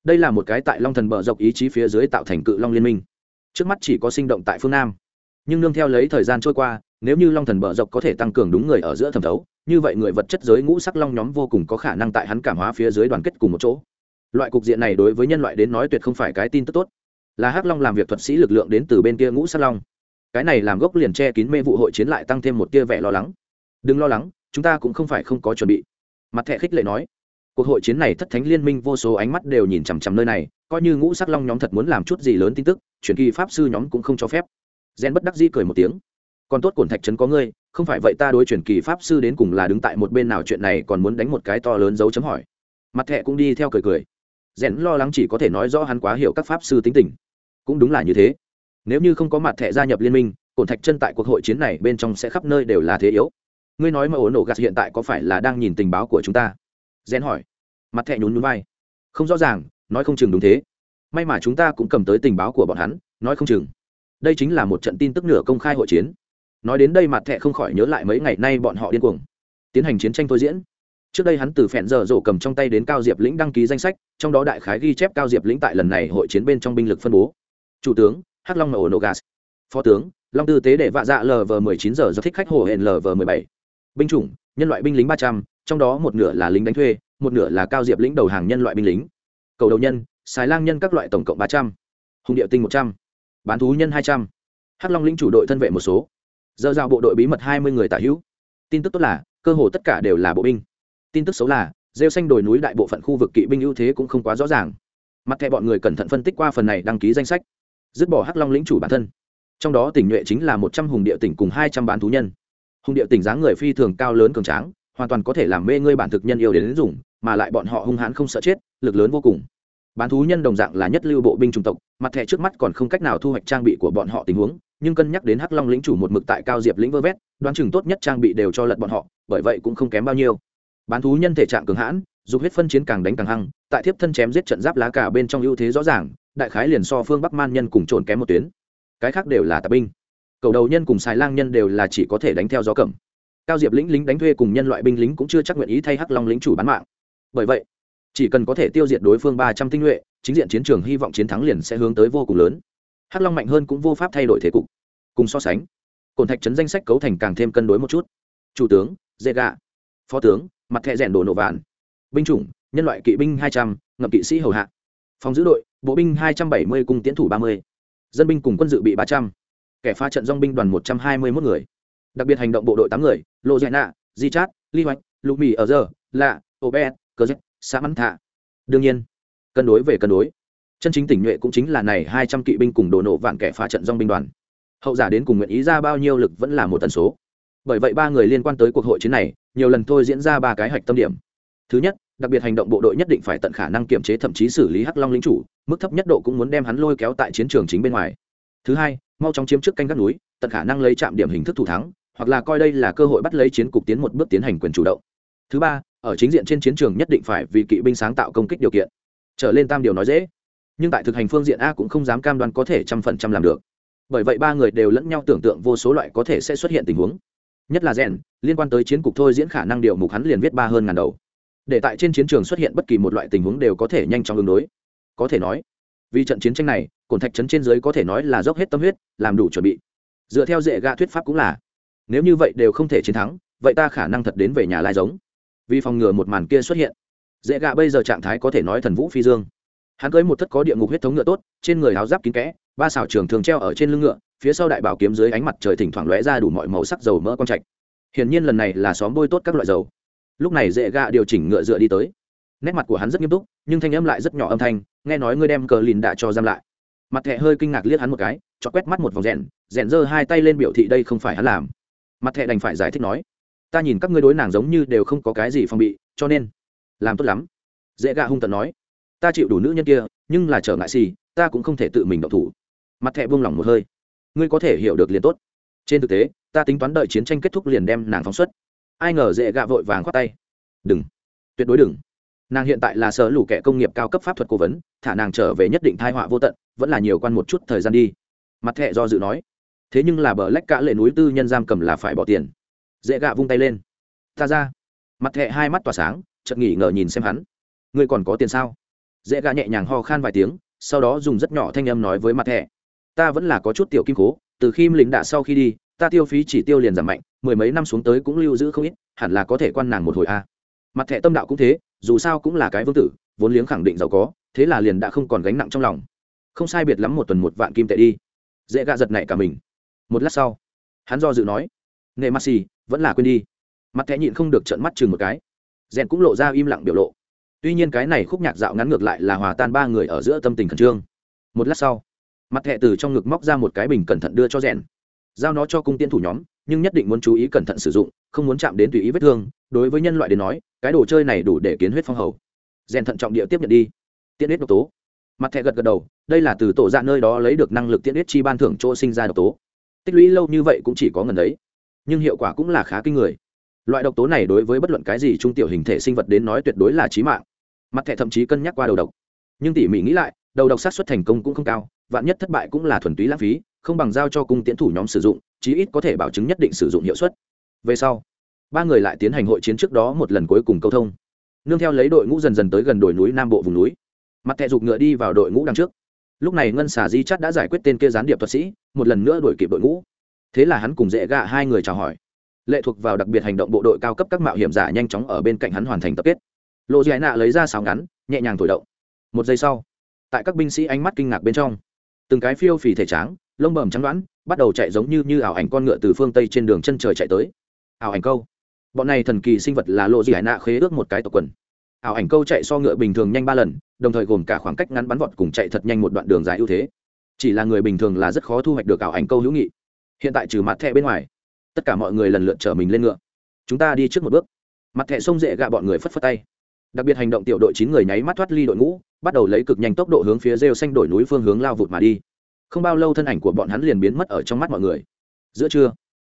Đây là một cái tại long thần bờ dọc ý chí phía dưới tạo thành cự long liên minh. Trước mắt chỉ có sinh động tại phương nam. Nhưng nương theo lấy thời gian trôi qua, nếu như long thần bờ dọc có thể tăng cường đúng người ở giữa thẩm thấu, như vậy người vật chất giới ngũ sắc long nhóm vô cùng có khả năng tại hắn cảm hóa phía dưới đoàn kết cùng một chỗ. Loại cục diện này đối với nhân loại đến nói tuyệt không phải cái tin tức tốt. Là hắc long làm việc thuật sĩ lực lượng đến từ bên kia ngũ sắc long cái này làm gốc liền che kín mê vụ hội chiến lại tăng thêm một tia vẻ lo lắng. Đừng lo lắng, chúng ta cũng không phải không có chuẩn bị. Mặt thẻ khích lệ nói. Cuộc hội chiến này thất thánh liên minh vô số ánh mắt đều nhìn chằm chằm nơi này, coi như ngũ sắc long nhóm thật muốn làm chút gì lớn tin tức, truyền kỳ pháp sư nhóm cũng không cho phép. Gen bất đắc di cười một tiếng. Còn tốt cổn thạch trấn có ngươi, không phải vậy ta đối truyền kỳ pháp sư đến cùng là đứng tại một bên nào chuyện này còn muốn đánh một cái to lớn dấu chấm hỏi. Mặt thẹ cũng đi theo cười cười. Rèn lo lắng chỉ có thể nói rõ hắn quá hiểu các pháp sư tính tình. Cũng đúng là như thế nếu như không có mặt thẻ gia nhập liên minh, cổn thạch chân tại cuộc hội chiến này bên trong sẽ khắp nơi đều là thế yếu. Ngươi nói mà ổ gạt hiện tại có phải là đang nhìn tình báo của chúng ta? Rén hỏi. Mặt thẻ nhún nhún vai. Không rõ ràng, nói không chừng đúng thế. May mà chúng ta cũng cầm tới tình báo của bọn hắn, nói không chừng. Đây chính là một trận tin tức nửa công khai hội chiến. Nói đến đây mặt thẻ không khỏi nhớ lại mấy ngày nay bọn họ điên cuồng. Tiến hành chiến tranh thôi diễn. Trước đây hắn từ phẹn giờ rổ cầm trong tay đến cao diệp lĩnh đăng ký danh sách, trong đó đại khái ghi chép cao diệp lĩnh tại lần này hội chiến bên trong binh lực phân bố. Chủ tướng hắc long ở nổ gas phó tướng long tư tế để vạ dạ lv 19 giờ do thích khách hồ hển lv 17 binh chủng nhân loại binh lính 300, trong đó một nửa là lính đánh thuê một nửa là cao diệp lĩnh đầu hàng nhân loại binh lính. Cầu đầu nhân xài lang nhân các loại tổng cộng 300, hùng địa tinh 100, bán thú nhân 200, hắc long lĩnh chủ đội thân vệ một số. Giờ giao bộ đội bí mật 20 người tả hữu. Tin tức tốt là cơ hồ tất cả đều là bộ binh. Tin tức xấu là rêu xanh đồi núi đại bộ phận khu vực kỵ binh ưu thế cũng không quá rõ ràng. Mặt thẻ bọn người cẩn thận phân tích qua phần này đăng ký danh sách dứt bỏ hắc long lĩnh chủ bản thân. Trong đó tỉnh nhuệ chính là một trăm hùng địa tỉnh cùng hai trăm bán thú nhân. Hùng địa tỉnh dáng người phi thường cao lớn cường tráng hoàn toàn có thể làm mê ngươi bản thực nhân yêu đến, đến dùng mà lại bọn họ hung hãn không sợ chết lực lớn vô cùng. Bán thú nhân đồng dạng là nhất lưu bộ binh trung tộc mặt thẻ trước mắt còn không cách nào thu hoạch trang bị của bọn họ tình huống nhưng cân nhắc đến hắc long lĩnh chủ một mực tại cao diệp lĩnh vơ vét đoán chừng tốt nhất trang bị đều cho lật bọn họ bởi vậy cũng không kém bao nhiêu. Bán thú nhân thể trạng cường hãn dù huyết phân chiến càng đánh càng hăng tại thiếp thân chém giết trận giáp lá cả bên trong ưu thế rõ ràng đại khái liền so phương bắc man nhân cùng trộn kém một tuyến. Cái khác đều là tạp binh. Cầu đầu nhân cùng xài lang nhân đều là chỉ có thể đánh theo gió cẩm. Cao diệp lĩnh lính đánh thuê cùng nhân loại binh lính cũng chưa chắc nguyện ý thay hắc long lính chủ bán mạng. Bởi vậy, chỉ cần có thể tiêu diệt đối phương ba trăm tinh nhuệ, chính diện chiến trường hy vọng chiến thắng liền sẽ hướng tới vô cùng lớn. Hắc long mạnh hơn cũng vô pháp thay đổi thế cục. Cùng so sánh cổn thạch trấn danh sách cấu thành càng thêm cân đối một chút. Chủ tướng, dê gà. Phó tướng, mặt thẹ rèn đồ nổ vạn. Binh chủng, nhân loại kỵ binh hai trăm, ngậm kỵ sĩ hầu hạ. Phòng giữ đội bộ binh hai trăm bảy mươi cung tiến thủ ba mươi. Dân binh cùng quân dự bị ba trăm. Kẻ phá trận dong binh đoàn một trăm hai mươi mốt người. Đặc biệt hành động bộ đội tám người, lô dạy nạ, di chát ly hoạch, lục mì ở giờ, lạ, ô bé cờ dách xã mắn thạ. Đương nhiên, cân đối về cân đối. Chân chính tỉnh nhuệ cũng chính là này hai trăm kỵ binh cùng đồ nổ vạn kẻ phá trận dong binh đoàn. Hậu giả đến cùng nguyện ý ra bao nhiêu lực vẫn là một tần số. Bởi vậy ba người liên quan tới cuộc hội chiến này, nhiều lần thôi diễn ra ba cái hạch tâm điểm. Thứ nhất đặc biệt hành động bộ đội nhất định phải tận khả năng kiểm chế thậm chí xử lý hắc long lính chủ, mức thấp nhất độ cũng muốn đem hắn lôi kéo tại chiến trường chính bên ngoài. Thứ hai, mau chóng chiếm trước canh các núi, tận khả năng lấy chạm điểm hình thức thủ thắng, hoặc là coi đây là cơ hội bắt lấy chiến cục tiến một bước tiến hành quyền chủ động. Thứ ba, ở chính diện trên chiến trường nhất định phải vì kỵ binh sáng tạo công kích điều kiện. Trở lên tam điều nói dễ, nhưng tại thực hành phương diện a cũng không dám cam đoan có thể trăm phần trăm làm được. Bởi vậy ba người đều lẫn nhau tưởng tượng vô số loại có thể sẽ xuất hiện tình huống. Nhất là rèn, liên quan tới chiến cục thôi diễn khả năng điều mục hắn liền viết ba hơn ngàn đầu để tại trên chiến trường xuất hiện bất kỳ một loại tình huống đều có thể nhanh chóng ứng đối. Có thể nói, vì trận chiến tranh này, cổn thạch trấn trên dưới có thể nói là dốc hết tâm huyết, làm đủ chuẩn bị. Dựa theo dễ gạ thuyết pháp cũng là, nếu như vậy đều không thể chiến thắng, vậy ta khả năng thật đến về nhà lai giống. Vì phòng ngừa một màn kia xuất hiện dễ gạ bây giờ trạng thái có thể nói thần vũ phi dương. Hắn cưới một thất có địa ngục huyết thống ngựa tốt, trên người áo giáp kín kẽ, ba xào trường thường treo ở trên lưng ngựa, phía sau đại bảo kiếm dưới ánh mặt trời thỉnh thoảng lóe ra đủ mọi màu sắc dầu mỡ con trạch. Hiển nhiên lần này là xóm bôi tốt các loại dầu lúc này dễ gạ điều chỉnh ngựa dựa đi tới. Nét mặt của hắn rất nghiêm túc, nhưng thanh âm lại rất nhỏ âm thanh, nghe nói ngươi đem cờ lìn đã cho giam lại. Mặt thẹ hơi kinh ngạc liếc hắn một cái, cho quét mắt một vòng rèn rèn giơ hai tay lên biểu thị đây không phải hắn làm. Mặt thẹ đành phải giải thích nói, ta nhìn các ngươi đối nàng giống như đều không có cái gì phòng bị, cho nên làm tốt lắm. Dễ gạ hung tận nói, ta chịu đủ nữ nhân kia, nhưng là trở ngại xì, ta cũng không thể tự mình động thủ. Mặt thẹ buông lỏng một hơi, ngươi có thể hiểu được liền tốt. Trên thực tế, ta tính toán đợi chiến tranh kết thúc liền đem nàng phóng xuất ai ngờ dễ gạ vội vàng khoát tay. Đừng. Tuyệt đối đừng. Nàng hiện tại là sở lũ kẻ công nghiệp cao cấp pháp thuật cố vấn, thả nàng trở về nhất định thai họa vô tận, vẫn là nhiều quan một chút thời gian đi. Mặt thẹ do dự nói. Thế nhưng là bờ lách cả lệ núi tư nhân giam cầm là phải bỏ tiền. Dễ gạ vung tay lên. Ta ra. Mặt thẹ hai mắt tỏa sáng, chợt nghỉ ngờ nhìn xem hắn. Ngươi còn có tiền sao? Dễ gạ nhẹ nhàng ho khan vài tiếng, sau đó dùng rất nhỏ thanh âm nói với mặt thẹ ta vẫn là có chút tiểu kim cố, từ khi lính đạ sau khi đi ta tiêu phí chỉ tiêu liền giảm mạnh, mười mấy năm xuống tới cũng lưu giữ không ít, hẳn là có thể quan nàng một hồi a. Mặt thẻ tâm đạo cũng thế, dù sao cũng là cái vương tử, vốn liếng khẳng định giàu có, thế là liền đã không còn gánh nặng trong lòng. Không sai biệt lắm một tuần một vạn kim tệ đi. Dễ gạ giật này cả mình. Một lát sau, hắn do dự nói, nệ mắt xì, vẫn là quên đi. Mặt thẻ nhịn không được trợn mắt chừng một cái. Rèn cũng lộ ra im lặng biểu lộ. Tuy nhiên cái này khúc nhạc dạo ngắn ngược lại là hòa tan ba người ở giữa tâm tình khẩn trương. Một lát sau, mặt thẻ từ trong ngực móc ra một cái bình cẩn thận đưa cho rèn giao nó cho cung tiên thủ nhóm, nhưng nhất định muốn chú ý cẩn thận sử dụng, không muốn chạm đến tùy ý vết thương. Đối với nhân loại đến nói, cái đồ chơi này đủ để kiến huyết phong hầu. Rèn thận trọng địa tiếp nhận đi. Tiết huyết độc tố. Mặt thẻ gật gật đầu, đây là từ tổ dạ nơi đó lấy được năng lực tiết huyết chi ban thưởng chỗ sinh ra độc tố. Tích lũy lâu như vậy cũng chỉ có ngần đấy nhưng hiệu quả cũng là khá kinh người. Loại độc tố này đối với bất luận cái gì trung tiểu hình thể sinh vật đến nói tuyệt đối là trí mạng. Mặt thẻ thậm chí cân nhắc qua đầu độc. Nhưng tỉ mỉ nghĩ lại, đầu độc sát xuất thành công cũng không cao, vạn nhất thất bại cũng là thuần túy lãng phí không bằng giao cho cung tiến thủ nhóm sử dụng, chí ít có thể bảo chứng nhất định sử dụng hiệu suất. Về sau, ba người lại tiến hành hội chiến trước đó một lần cuối cùng câu thông. Nương theo lấy đội ngũ dần dần tới gần đồi núi nam bộ vùng núi. Mặt thẹ giục ngựa đi vào đội ngũ đằng trước. Lúc này ngân xà di chắt đã giải quyết tên kia gián điệp thuật sĩ, một lần nữa đuổi kịp đội ngũ. Thế là hắn cùng dễ gạ hai người chào hỏi. Lệ thuộc vào đặc biệt hành động bộ đội cao cấp các mạo hiểm giả nhanh chóng ở bên cạnh hắn hoàn thành tập kết. Lộ giải nạ lấy ra sáo ngắn, nhẹ nhàng thổi động. Một giây sau, tại các binh sĩ ánh mắt kinh ngạc bên trong từng cái phiêu phì thể tráng, lông bầm trắng đoán, bắt đầu chạy giống như như ảo ảnh con ngựa từ phương tây trên đường chân trời chạy tới. Ảo ảnh câu. Bọn này thần kỳ sinh vật là lộ dị hải nạ khế ước một cái tộc quần. Ảo ảnh câu chạy so ngựa bình thường nhanh ba lần, đồng thời gồm cả khoảng cách ngắn bắn vọt cùng chạy thật nhanh một đoạn đường dài ưu thế. Chỉ là người bình thường là rất khó thu hoạch được ảo ảnh câu hữu nghị. Hiện tại trừ mặt thẻ bên ngoài, tất cả mọi người lần lượt chở mình lên ngựa. Chúng ta đi trước một bước. Mặt thẻ sông dễ gạ bọn người phất phất tay đặc biệt hành động tiểu đội chín người nháy mắt thoát ly đội ngũ, bắt đầu lấy cực nhanh tốc độ hướng phía rêu xanh đổi núi phương hướng lao vụt mà đi. Không bao lâu thân ảnh của bọn hắn liền biến mất ở trong mắt mọi người. Giữa trưa,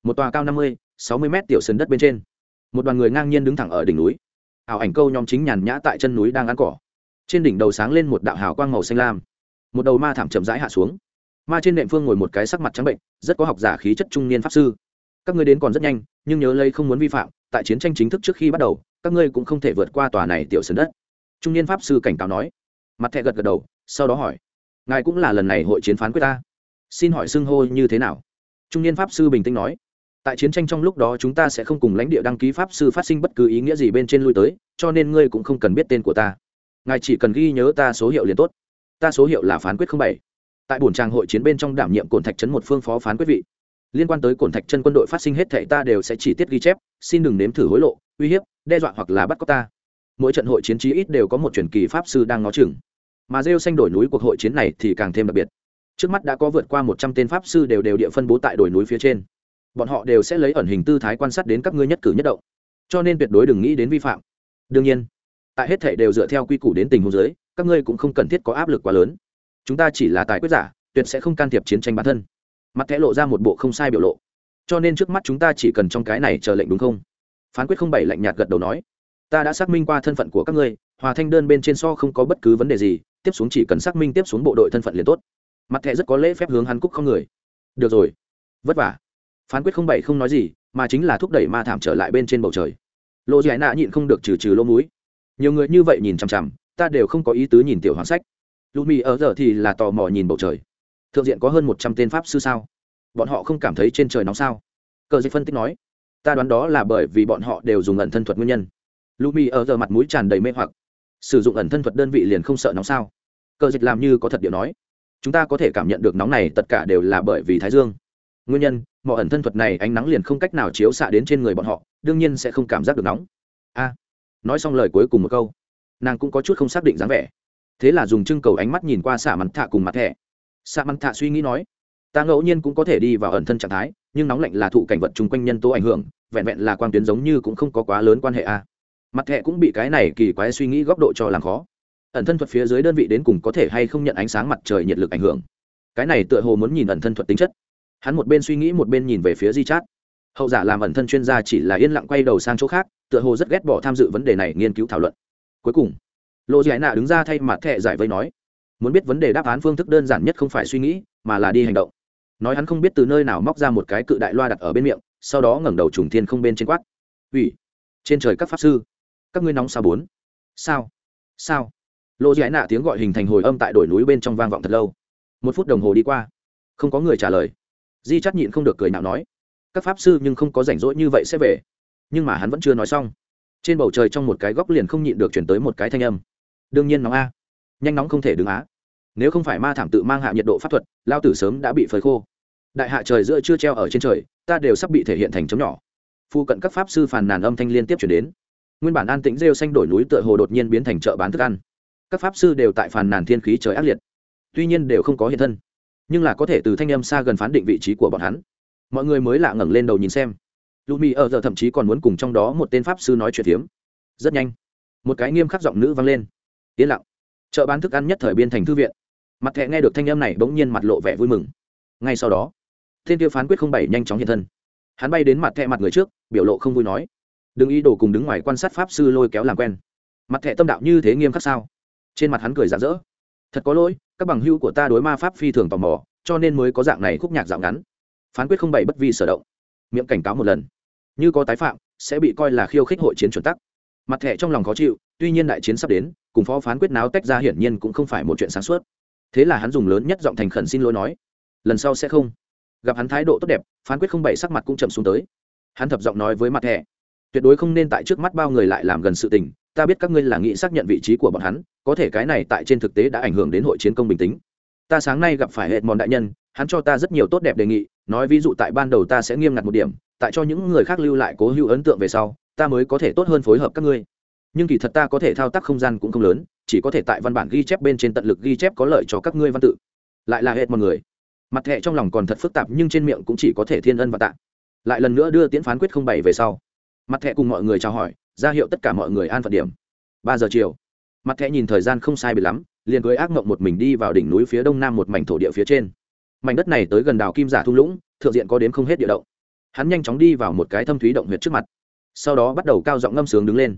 một tòa cao năm mươi, sáu mươi mét tiểu sân đất bên trên, một đoàn người ngang nhiên đứng thẳng ở đỉnh núi. Ảo ảnh câu nhóm chính nhàn nhã tại chân núi đang ăn cỏ. Trên đỉnh đầu sáng lên một đạo hào quang màu xanh lam. Một đầu ma thảm chậm rãi hạ xuống. Ma trên nệm phương ngồi một cái sắc mặt trắng bệnh, rất có học giả khí chất trung niên pháp sư. Các ngươi đến còn rất nhanh, nhưng nhớ lấy không muốn vi phạm, tại chiến tranh chính thức trước khi bắt đầu các ngươi cũng không thể vượt qua tòa này tiểu sân đất. Trung niên pháp sư cảnh cáo nói. Mặt thẹ gật gật đầu, sau đó hỏi. Ngài cũng là lần này hội chiến phán quyết ta? Xin hỏi xưng hô như thế nào? Trung niên pháp sư bình tĩnh nói. Tại chiến tranh trong lúc đó chúng ta sẽ không cùng lãnh địa đăng ký pháp sư phát sinh bất cứ ý nghĩa gì bên trên lui tới, cho nên ngươi cũng không cần biết tên của ta. Ngài chỉ cần ghi nhớ ta số hiệu liền tốt. Ta số hiệu là phán quyết bảy. Tại bổn trang hội chiến bên trong đảm nhiệm cổn thạch trấn một phương phó phán quyết vị. Liên quan tới cổn thạch chân quân đội phát sinh hết thệ ta đều sẽ chỉ tiết ghi chép, xin đừng nếm thử hối lộ uy hiếp, đe dọa hoặc là bắt cóc ta. Mỗi trận hội chiến trí ít đều có một truyền kỳ pháp sư đang ngó chừng. Mà rêu xanh đổi núi cuộc hội chiến này thì càng thêm đặc biệt. Trước mắt đã có vượt qua một trăm tên pháp sư đều đều địa phân bố tại đồi núi phía trên. Bọn họ đều sẽ lấy ẩn hình tư thái quan sát đến các ngươi nhất cử nhất động. Cho nên tuyệt đối đừng nghĩ đến vi phạm. Đương nhiên, tại hết thể đều dựa theo quy củ đến tình huống giới các ngươi cũng không cần thiết có áp lực quá lớn. Chúng ta chỉ là tài quyết giả, tuyệt sẽ không can thiệp chiến tranh bản thân. Mặt thẻ lộ ra một bộ không sai biểu lộ. Cho nên trước mắt chúng ta chỉ cần trong cái này chờ lệnh đúng không? Phán quyết không bảy lạnh nhạt gật đầu nói, ta đã xác minh qua thân phận của các ngươi, hòa thanh đơn bên trên so không có bất cứ vấn đề gì, tiếp xuống chỉ cần xác minh tiếp xuống bộ đội thân phận liền tốt. Mặt thẻ rất có lễ phép hướng hắn cúc không người. Được rồi, vất vả. Phán quyết không bảy không nói gì, mà chính là thúc đẩy ma thảm trở lại bên trên bầu trời. Lộ giải nạ nhịn không được trừ trừ lỗ múi nhiều người như vậy nhìn chằm chằm, ta đều không có ý tứ nhìn tiểu hoàng sách. Lù mì ở giờ thì là tò mò nhìn bầu trời. Thượng diện có hơn một trăm tên pháp sư sao? Bọn họ không cảm thấy trên trời nóng sao? Cờ dịch phân tích nói ta đoán đó là bởi vì bọn họ đều dùng ẩn thân thuật nguyên nhân. Lumi ở giờ mặt mũi tràn đầy mê hoặc. Sử dụng ẩn thân thuật đơn vị liền không sợ nóng sao? Cờ dịch làm như có thật điều nói. Chúng ta có thể cảm nhận được nóng này tất cả đều là bởi vì thái dương. Nguyên nhân, mọi ẩn thân thuật này ánh nắng liền không cách nào chiếu xạ đến trên người bọn họ, đương nhiên sẽ không cảm giác được nóng. A, nói xong lời cuối cùng một câu, nàng cũng có chút không xác định dáng vẻ. Thế là dùng trưng cầu ánh mắt nhìn qua xạ mắn thạ cùng mặt thẻ. Xạ mắn thạ suy nghĩ nói, ta ngẫu nhiên cũng có thể đi vào ẩn thân trạng thái nhưng nóng lạnh là thụ cảnh vật chung quanh nhân tố ảnh hưởng, vẹn vẹn là quang tuyến giống như cũng không có quá lớn quan hệ a. Mặt hệ cũng bị cái này kỳ quái suy nghĩ góc độ cho làm khó. Ẩn thân thuật phía dưới đơn vị đến cùng có thể hay không nhận ánh sáng mặt trời nhiệt lực ảnh hưởng. Cái này tựa hồ muốn nhìn ẩn thân thuật tính chất. Hắn một bên suy nghĩ một bên nhìn về phía di chát. Hậu giả làm ẩn thân chuyên gia chỉ là yên lặng quay đầu sang chỗ khác, tựa hồ rất ghét bỏ tham dự vấn đề này nghiên cứu thảo luận. Cuối cùng lộ giải nạ đứng ra thay mặt thẹ giải vây nói, muốn biết vấn đề đáp án phương thức đơn giản nhất không phải suy nghĩ, mà là đi hành động nói hắn không biết từ nơi nào móc ra một cái cự đại loa đặt ở bên miệng, sau đó ngẩng đầu trùng thiên không bên trên quát. Ủy trên trời các pháp sư, các ngươi nóng sao bốn? Sao? Sao? Lộ giải nạ tiếng gọi hình thành hồi âm tại đồi núi bên trong vang vọng thật lâu. Một phút đồng hồ đi qua, không có người trả lời. Di chắc nhịn không được cười nào nói, các pháp sư nhưng không có rảnh rỗi như vậy sẽ về. Nhưng mà hắn vẫn chưa nói xong. Trên bầu trời trong một cái góc liền không nhịn được chuyển tới một cái thanh âm. Đương nhiên nóng a, nhanh nóng không thể đứng á. Nếu không phải ma thảm tự mang hạ nhiệt độ pháp thuật, lao tử sớm đã bị phơi khô đại hạ trời giữa chưa treo ở trên trời, ta đều sắp bị thể hiện thành chấm nhỏ. Phu cận các pháp sư phàn nàn âm thanh liên tiếp chuyển đến. Nguyên bản an tĩnh rêu xanh đổi núi tựa hồ đột nhiên biến thành chợ bán thức ăn. Các pháp sư đều tại phàn nàn thiên khí trời ác liệt. Tuy nhiên đều không có hiện thân, nhưng là có thể từ thanh âm xa gần phán định vị trí của bọn hắn. Mọi người mới lạ ngẩng lên đầu nhìn xem. Lù mì ở giờ thậm chí còn muốn cùng trong đó một tên pháp sư nói chuyện phiếm. Rất nhanh, một cái nghiêm khắc giọng nữ vang lên. Yên lặng. Chợ bán thức ăn nhất thời biên thành thư viện. Mặt thẹ nghe được thanh âm này bỗng nhiên mặt lộ vẻ vui mừng. Ngay sau đó thiên tiêu phán quyết không bảy nhanh chóng hiện thân. Hắn bay đến mặt thẹ mặt người trước, biểu lộ không vui nói, đừng ý đồ cùng đứng ngoài quan sát pháp sư lôi kéo làm quen. Mặt thẹ tâm đạo như thế nghiêm khắc sao? Trên mặt hắn cười rạng rỡ, thật có lỗi, các bằng hữu của ta đối ma pháp phi thường tò mò, cho nên mới có dạng này khúc nhạc dạo ngắn. Phán quyết không bảy bất vi sở động. Miệng cảnh cáo một lần, như có tái phạm, sẽ bị coi là khiêu khích hội chiến chuẩn tắc. Mặt thẻ trong lòng khó chịu, tuy nhiên đại chiến sắp đến, cùng phó phán quyết náo tách ra hiển nhiên cũng không phải một chuyện sáng suốt. Thế là hắn dùng lớn nhất giọng thành khẩn xin lỗi nói, lần sau sẽ không gặp hắn thái độ tốt đẹp, phán quyết không bảy sắc mặt cũng chậm xuống tới. Hắn thập giọng nói với mặt thẻ tuyệt đối không nên tại trước mắt bao người lại làm gần sự tình, ta biết các ngươi là nghĩ xác nhận vị trí của bọn hắn, có thể cái này tại trên thực tế đã ảnh hưởng đến hội chiến công bình tĩnh. Ta sáng nay gặp phải hệ mòn đại nhân, hắn cho ta rất nhiều tốt đẹp đề nghị, nói ví dụ tại ban đầu ta sẽ nghiêm ngặt một điểm, tại cho những người khác lưu lại cố hữu ấn tượng về sau, ta mới có thể tốt hơn phối hợp các ngươi. Nhưng kỳ thật ta có thể thao tác không gian cũng không lớn, chỉ có thể tại văn bản ghi chép bên trên tận lực ghi chép có lợi cho các ngươi văn tự. Lại là hệ mọi người mặt thẹ trong lòng còn thật phức tạp nhưng trên miệng cũng chỉ có thể thiên ân và tạ. Lại lần nữa đưa tiễn phán quyết không bảy về sau. Mặt thẹ cùng mọi người chào hỏi, ra hiệu tất cả mọi người an phận điểm. Ba giờ chiều, mặt thẹ nhìn thời gian không sai bị lắm, liền cưới ác mộng một mình đi vào đỉnh núi phía đông nam một mảnh thổ địa phía trên. Mảnh đất này tới gần đảo kim giả thung lũng, thượng diện có đến không hết địa động. Hắn nhanh chóng đi vào một cái thâm thúy động huyệt trước mặt. Sau đó bắt đầu cao giọng ngâm sướng đứng lên.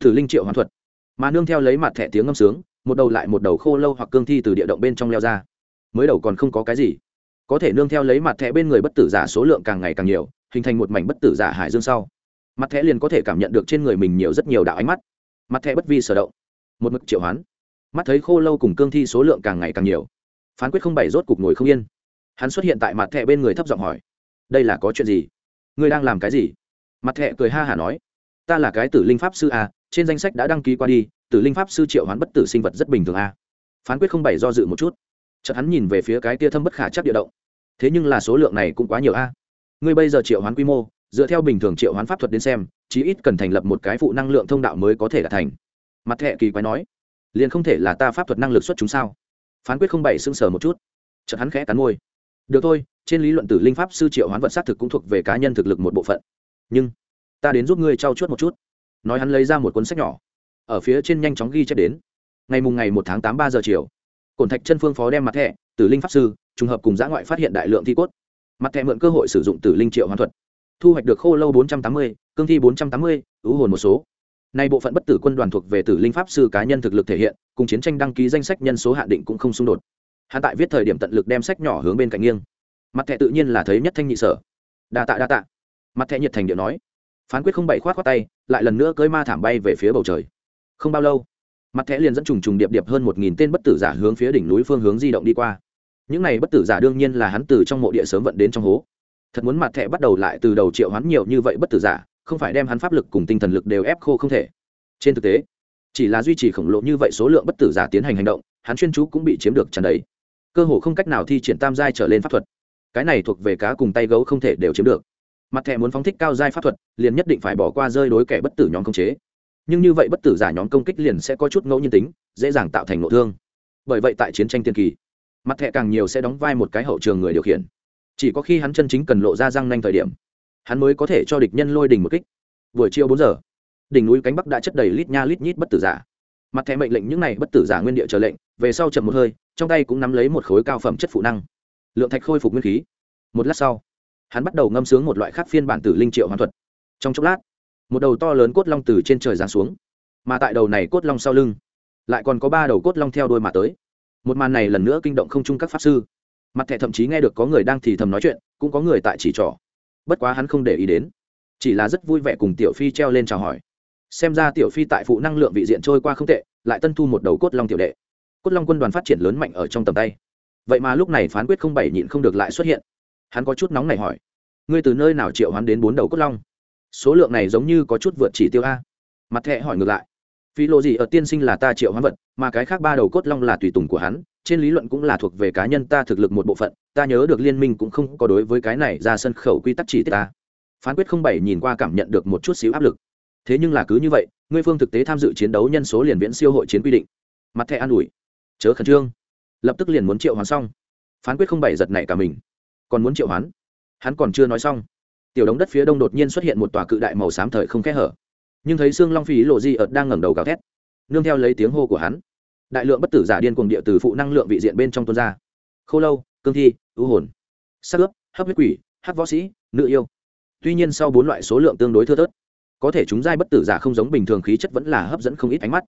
Thử linh triệu hoàn thuật. Mà nương theo lấy mặt thẻ tiếng ngâm sướng, một đầu lại một đầu khô lâu hoặc cương thi từ địa động bên trong leo ra. Mới đầu còn không có cái gì có thể nương theo lấy mặt thẻ bên người bất tử giả số lượng càng ngày càng nhiều, hình thành một mảnh bất tử giả hải dương sau. Mặt thẻ liền có thể cảm nhận được trên người mình nhiều rất nhiều đạo ánh mắt. Mặt thẻ bất vi sở động. Một mực triệu hoán. Mắt thấy khô lâu cùng cương thi số lượng càng ngày càng nhiều. Phán quyết không bảy rốt cục ngồi không yên. Hắn xuất hiện tại mặt thẻ bên người thấp giọng hỏi, đây là có chuyện gì? Ngươi đang làm cái gì? Mặt thẻ cười ha hả nói, ta là cái tử linh pháp sư a trên danh sách đã đăng ký qua đi, tử linh pháp sư triệu hoán bất tử sinh vật rất bình thường a phán quyết không bảy do dự một chút chợt hắn nhìn về phía cái tia thâm bất khả chắc địa động. Thế nhưng là số lượng này cũng quá nhiều a. Ngươi bây giờ triệu hoán quy mô, dựa theo bình thường triệu hoán pháp thuật đến xem, chí ít cần thành lập một cái phụ năng lượng thông đạo mới có thể đạt thành. Mặt thẹ kỳ quái nói, liền không thể là ta pháp thuật năng lực xuất chúng sao? Phán quyết không bảy xưng sờ một chút. Chợt hắn khẽ cắn môi. Được thôi, trên lý luận tử linh pháp sư triệu hoán vật xác thực cũng thuộc về cá nhân thực lực một bộ phận. Nhưng, ta đến giúp ngươi trau chuốt một chút. Nói hắn lấy ra một cuốn sách nhỏ. Ở phía trên nhanh chóng ghi chép đến. Ngày mùng ngày một tháng tám ba giờ chiều cổn thạch chân phương phó đem mặt thẻ, tử linh pháp sư, trùng hợp cùng giã ngoại phát hiện đại lượng thi cốt. Mặt thẻ mượn cơ hội sử dụng tử linh triệu hoàn thuật. Thu hoạch được khô lâu bốn trăm tám mươi, cương thi bốn trăm tám mươi ứ hồn một số. Nay bộ phận bất tử quân đoàn thuộc về tử linh pháp sư cá nhân thực lực thể hiện, cùng chiến tranh đăng ký danh sách nhân số hạn định cũng không xung đột. Hạ tại viết thời điểm tận lực đem sách nhỏ hướng bên cạnh nghiêng. Mặt thẻ tự nhiên là thấy nhất thanh nhị sở. Đa tạ đa tạ. Mặt thẻ nhiệt thành điệu nói. Phán quyết không bảy khoát khoát tay, lại lần nữa cưới ma thảm bay về phía bầu trời. Không bao lâu mặt thẻ liền dẫn trùng trùng điệp điệp hơn một nghìn tên bất tử giả hướng phía đỉnh núi phương hướng di động đi qua. Những này bất tử giả đương nhiên là hắn từ trong mộ địa sớm vận đến trong hố. Thật muốn mặt thẻ bắt đầu lại từ đầu triệu hắn nhiều như vậy bất tử giả, không phải đem hắn pháp lực cùng tinh thần lực đều ép khô không thể. Trên thực tế, chỉ là duy trì khổng lồ như vậy số lượng bất tử giả tiến hành hành động, hắn chuyên chú cũng bị chiếm được tràn đầy. Cơ hồ không cách nào thi triển tam giai trở lên pháp thuật. Cái này thuộc về cá cùng tay gấu không thể đều chiếm được. Mặt thẻ muốn phóng thích cao giai pháp thuật, liền nhất định phải bỏ qua rơi đối kẻ bất tử nhóm không chế nhưng như vậy bất tử giả nhóm công kích liền sẽ có chút ngẫu nhiên tính, dễ dàng tạo thành nội thương. Bởi vậy tại chiến tranh tiên kỳ, mặt thẻ càng nhiều sẽ đóng vai một cái hậu trường người điều khiển. Chỉ có khi hắn chân chính cần lộ ra răng nanh thời điểm, hắn mới có thể cho địch nhân lôi đỉnh một kích. Buổi chiều bốn giờ, đỉnh núi cánh bắc đã chất đầy lít nha lít nhít bất tử giả. Mặt thẻ mệnh lệnh những này bất tử giả nguyên địa chờ lệnh, về sau chậm một hơi, trong tay cũng nắm lấy một khối cao phẩm chất phụ năng. Lượng thạch khôi phục nguyên khí. Một lát sau, hắn bắt đầu ngâm sướng một loại khác phiên bản tử linh triệu hoàn thuật. Trong chốc lát một đầu to lớn cốt long từ trên trời giáng xuống, mà tại đầu này cốt long sau lưng, lại còn có ba đầu cốt long theo đôi mà tới. Một màn này lần nữa kinh động không chung các pháp sư. Mặt thẻ thậm chí nghe được có người đang thì thầm nói chuyện, cũng có người tại chỉ trỏ. Bất quá hắn không để ý đến, chỉ là rất vui vẻ cùng tiểu phi treo lên chào hỏi. Xem ra tiểu phi tại phụ năng lượng vị diện trôi qua không tệ, lại tân thu một đầu cốt long tiểu đệ. Cốt long quân đoàn phát triển lớn mạnh ở trong tầm tay. Vậy mà lúc này phán quyết không bảy nhịn không được lại xuất hiện. Hắn có chút nóng này hỏi, ngươi từ nơi nào triệu hắn đến bốn đầu cốt long? Số lượng này giống như có chút vượt chỉ tiêu a. Mặt thẹ hỏi ngược lại. Phi lộ gì ở tiên sinh là ta triệu hoán vật, mà cái khác ba đầu cốt long là tùy tùng của hắn, trên lý luận cũng là thuộc về cá nhân ta thực lực một bộ phận, ta nhớ được liên minh cũng không có đối với cái này ra sân khẩu quy tắc chỉ tiết ta. Phán quyết không bảy nhìn qua cảm nhận được một chút xíu áp lực. Thế nhưng là cứ như vậy, ngươi phương thực tế tham dự chiến đấu nhân số liền viễn siêu hội chiến quy định. Mặt thẻ an ủi. Chớ khẩn trương. Lập tức liền muốn triệu hoán xong. Phán quyết không bảy giật này cả mình. Còn muốn triệu hoán? Hắn còn chưa nói xong tiểu đống đất phía đông đột nhiên xuất hiện một tòa cự đại màu xám thời không kẽ hở. Nhưng thấy xương long phí lộ di ợt đang ngẩng đầu gào thét, nương theo lấy tiếng hô của hắn. Đại lượng bất tử giả điên cuồng địa từ phụ năng lượng vị diện bên trong tuôn ra. Khô lâu, cương thi, ưu hồn, sắc ướp, hấp huyết quỷ hát võ sĩ, nữ yêu. Tuy nhiên sau bốn loại số lượng tương đối thưa thớt, có thể chúng giai bất tử giả không giống bình thường khí chất vẫn là hấp dẫn không ít ánh mắt,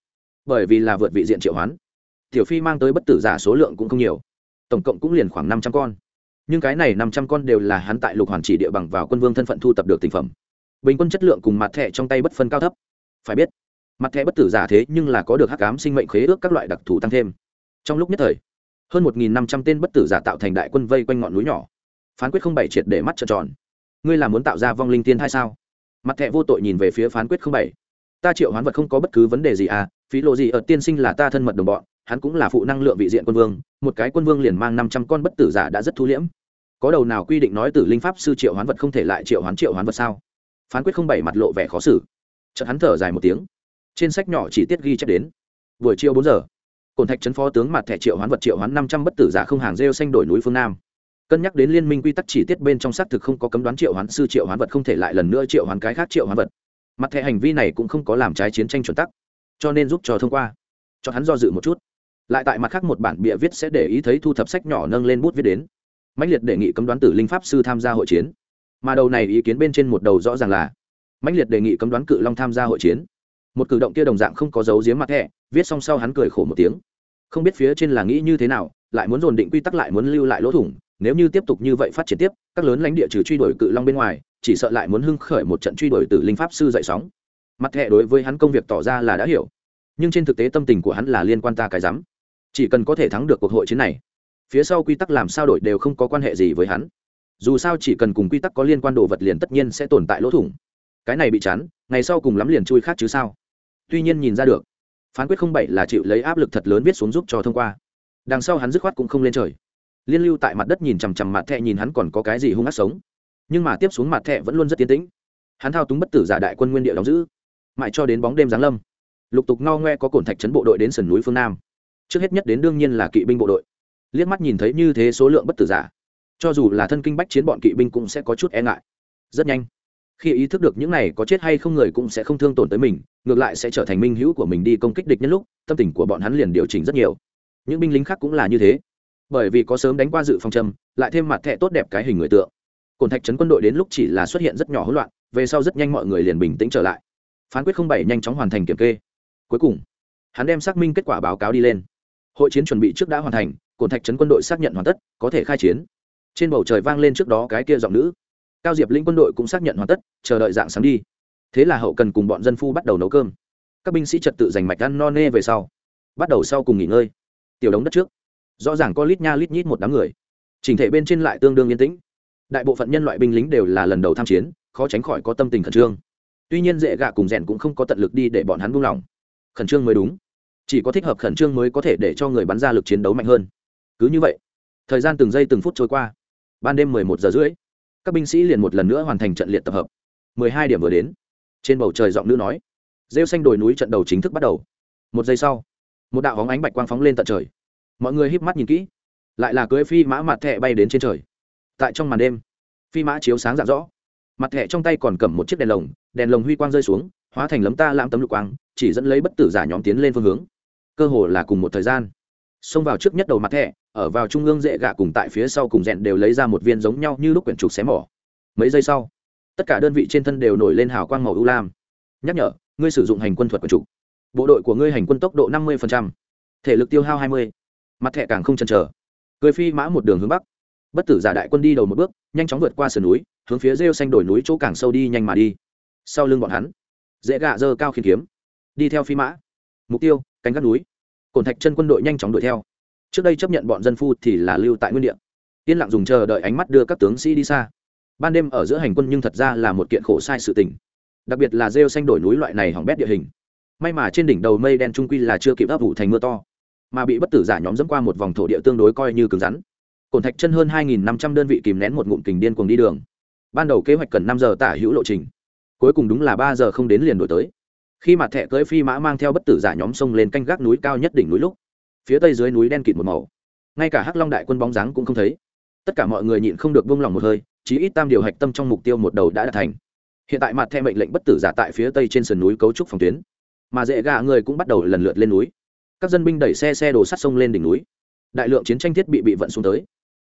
bởi vì là vượt vị diện triệu hoán. Tiểu phi mang tới bất tử giả số lượng cũng không nhiều, tổng cộng cũng liền khoảng năm trăm con nhưng cái này năm trăm con đều là hắn tại lục hoàn chỉ địa bằng vào quân vương thân phận thu tập được tình phẩm. Bình quân chất lượng cùng mặt thẻ trong tay bất phân cao thấp. Phải biết, mặt thẻ bất tử giả thế nhưng là có được hắc cám sinh mệnh khế ước các loại đặc thù tăng thêm. Trong lúc nhất thời, hơn một năm trăm tên bất tử giả tạo thành đại quân vây quanh ngọn núi nhỏ. Phán quyết không bảy triệt để mắt trợn tròn. Ngươi là muốn tạo ra vong linh tiên hay sao? Mặt thẻ vô tội nhìn về phía phán quyết không bảy. Ta triệu hoán vật không có bất cứ vấn đề gì à phí lộ gì ở tiên sinh là ta thân mật đồng bọn, hắn cũng là phụ năng lượng vị diện quân vương, một cái quân vương liền mang năm trăm con bất tử giả đã rất thu liễm có đầu nào quy định nói tử linh pháp sư triệu hoán vật không thể lại triệu hoán triệu hoán vật sao? Phán quyết không bảy mặt lộ vẻ khó xử. Chợt hắn thở dài một tiếng. Trên sách nhỏ chỉ tiết ghi chép đến. Buổi chiều bốn giờ. Cổn thạch trấn phó tướng mặt thẻ triệu hoán vật triệu hoán năm trăm bất tử giả không hàng rêu xanh đổi núi phương nam. Cân nhắc đến liên minh quy tắc chỉ tiết bên trong xác thực không có cấm đoán triệu hoán sư triệu hoán vật không thể lại lần nữa triệu hoán cái khác triệu hoán vật. Mặt thẻ hành vi này cũng không có làm trái chiến tranh chuẩn tắc. Cho nên giúp cho thông qua. Cho hắn do dự một chút. Lại tại mặt khác một bản bịa viết sẽ để ý thấy thu thập sách nhỏ nâng lên bút viết đến mãnh liệt đề nghị cấm đoán tử linh pháp sư tham gia hội chiến. Mà đầu này ý kiến bên trên một đầu rõ ràng là, mãnh liệt đề nghị cấm đoán cự long tham gia hội chiến. Một cử động kia đồng dạng không có dấu giếm mặt thẻ viết xong sau hắn cười khổ một tiếng. Không biết phía trên là nghĩ như thế nào, lại muốn dồn định quy tắc lại muốn lưu lại lỗ thủng, nếu như tiếp tục như vậy phát triển tiếp, các lớn lãnh địa trừ truy đuổi cự long bên ngoài, chỉ sợ lại muốn hưng khởi một trận truy đuổi từ linh pháp sư dậy sóng. Mặt thẻ đối với hắn công việc tỏ ra là đã hiểu, nhưng trên thực tế tâm tình của hắn là liên quan ta cái rắm. Chỉ cần có thể thắng được cuộc hội chiến này phía sau quy tắc làm sao đổi đều không có quan hệ gì với hắn. Dù sao chỉ cần cùng quy tắc có liên quan đồ vật liền tất nhiên sẽ tồn tại lỗ thủng. Cái này bị chắn ngày sau cùng lắm liền chui khác chứ sao? Tuy nhiên nhìn ra được, phán quyết không bảy là chịu lấy áp lực thật lớn viết xuống giúp cho thông qua. Đằng sau hắn dứt khoát cũng không lên trời. Liên lưu tại mặt đất nhìn chằm chằm mặt thẹ nhìn hắn còn có cái gì hung ác sống. Nhưng mà tiếp xuống mặt thẹ vẫn luôn rất tiến tĩnh. Hắn thao túng bất tử giả đại quân nguyên địa đóng giữ. Mãi cho đến bóng đêm giáng lâm, lục tục no ngoe có cổn thạch trấn bộ đội đến sườn núi phương nam. Trước hết nhất đến đương nhiên là kỵ binh bộ đội liếc mắt nhìn thấy như thế số lượng bất tử giả, cho dù là thân kinh bách chiến bọn kỵ binh cũng sẽ có chút e ngại. Rất nhanh, khi ý thức được những này có chết hay không người cũng sẽ không thương tổn tới mình, ngược lại sẽ trở thành minh hữu của mình đi công kích địch nhân lúc, tâm tình của bọn hắn liền điều chỉnh rất nhiều. Những binh lính khác cũng là như thế, bởi vì có sớm đánh qua dự phòng châm lại thêm mặt thẹ tốt đẹp cái hình người tượng. Cồn thạch trấn quân đội đến lúc chỉ là xuất hiện rất nhỏ hỗn loạn, về sau rất nhanh mọi người liền bình tĩnh trở lại. Phán quyết không bảy nhanh chóng hoàn thành kiểm kê. Cuối cùng, hắn đem xác minh kết quả báo cáo đi lên. Hội chiến chuẩn bị trước đã hoàn thành cồn thạch trấn quân đội xác nhận hoàn tất, có thể khai chiến. Trên bầu trời vang lên trước đó cái kia giọng nữ. Cao diệp linh quân đội cũng xác nhận hoàn tất, chờ đợi dạng sáng đi. Thế là hậu cần cùng bọn dân phu bắt đầu nấu cơm. Các binh sĩ trật tự giành mạch ăn no nê về sau, bắt đầu sau cùng nghỉ ngơi. Tiểu đống đất trước. Rõ ràng có lít nha lít nhít một đám người. Chỉnh thể bên trên lại tương đương yên tĩnh. Đại bộ phận nhân loại binh lính đều là lần đầu tham chiến, khó tránh khỏi có tâm tình khẩn trương. Tuy nhiên dễ gạ cùng rèn cũng không có tận lực đi để bọn hắn buông lỏng. Khẩn trương mới đúng. Chỉ có thích hợp khẩn trương mới có thể để cho người bắn ra lực chiến đấu mạnh hơn cứ như vậy. Thời gian từng giây từng phút trôi qua. Ban đêm mười một giờ rưỡi, các binh sĩ liền một lần nữa hoàn thành trận liệt tập hợp. Mười hai điểm vừa đến. Trên bầu trời giọng nữ nói, rêu xanh đồi núi trận đầu chính thức bắt đầu. Một giây sau, một đạo hóng ánh bạch quang phóng lên tận trời. Mọi người híp mắt nhìn kỹ, lại là cưới phi mã mặt thẹ bay đến trên trời. Tại trong màn đêm, phi mã chiếu sáng rạng rõ. Mặt thẹ trong tay còn cầm một chiếc đèn lồng đèn lồng huy quang rơi xuống, hóa thành lấm ta lãm tấm lục quang, chỉ dẫn lấy bất tử giả nhóm tiến lên phương hướng. Cơ hồ là cùng một thời gian xông vào trước nhất đầu mặt thẻ, ở vào trung ương dễ gạ cùng tại phía sau cùng rèn đều lấy ra một viên giống nhau như lúc quyển trục xé mỏ. Mấy giây sau, tất cả đơn vị trên thân đều nổi lên hào quang màu ưu lam. Nhắc nhở, ngươi sử dụng hành quân thuật quyển trục. Bộ đội của ngươi hành quân tốc độ năm mươi thể lực tiêu hao hai mươi, mặt thẻ càng không chần chờ. Cười phi mã một đường hướng bắc. Bất tử giả đại quân đi đầu một bước, nhanh chóng vượt qua sườn núi, hướng phía rêu xanh đổi núi chỗ càng sâu đi nhanh mà đi. Sau lưng bọn hắn, dễ gạ dơ cao khiên kiếm, đi theo phi mã. Mục tiêu, cánh gác núi cổn thạch chân quân đội nhanh chóng đuổi theo. Trước đây chấp nhận bọn dân phu thì là lưu tại nguyên địa. Yên lặng dùng chờ đợi ánh mắt đưa các tướng sĩ đi xa. Ban đêm ở giữa hành quân nhưng thật ra là một kiện khổ sai sự tình. Đặc biệt là rêu xanh đổi núi loại này hỏng bét địa hình. May mà trên đỉnh đầu mây đen trung quy là chưa kịp ấp ủ thành mưa to, mà bị bất tử giả nhóm dẫm qua một vòng thổ địa tương đối coi như cứng rắn. Cổn thạch chân hơn hai nghìn năm trăm đơn vị kìm nén một ngụm kình điên cuồng đi đường. Ban đầu kế hoạch cần năm giờ tả hữu lộ trình, cuối cùng đúng là ba giờ không đến liền đổi tới khi mặt thẻ cưỡi phi mã mang theo bất tử giả nhóm sông lên canh gác núi cao nhất đỉnh núi lúc, phía tây dưới núi đen kịt một màu. Ngay cả hắc long đại quân bóng dáng cũng không thấy. Tất cả mọi người nhịn không được buông lòng một hơi, chí ít tam điều hạch tâm trong mục tiêu một đầu đã đạt thành. Hiện tại mặt thẻ mệnh lệnh bất tử giả tại phía tây trên sườn núi cấu trúc phòng tuyến. Mà dễ gà người cũng bắt đầu lần lượt lên núi. Các dân binh đẩy xe xe đồ sắt sông lên đỉnh núi. Đại lượng chiến tranh thiết bị bị vận xuống tới.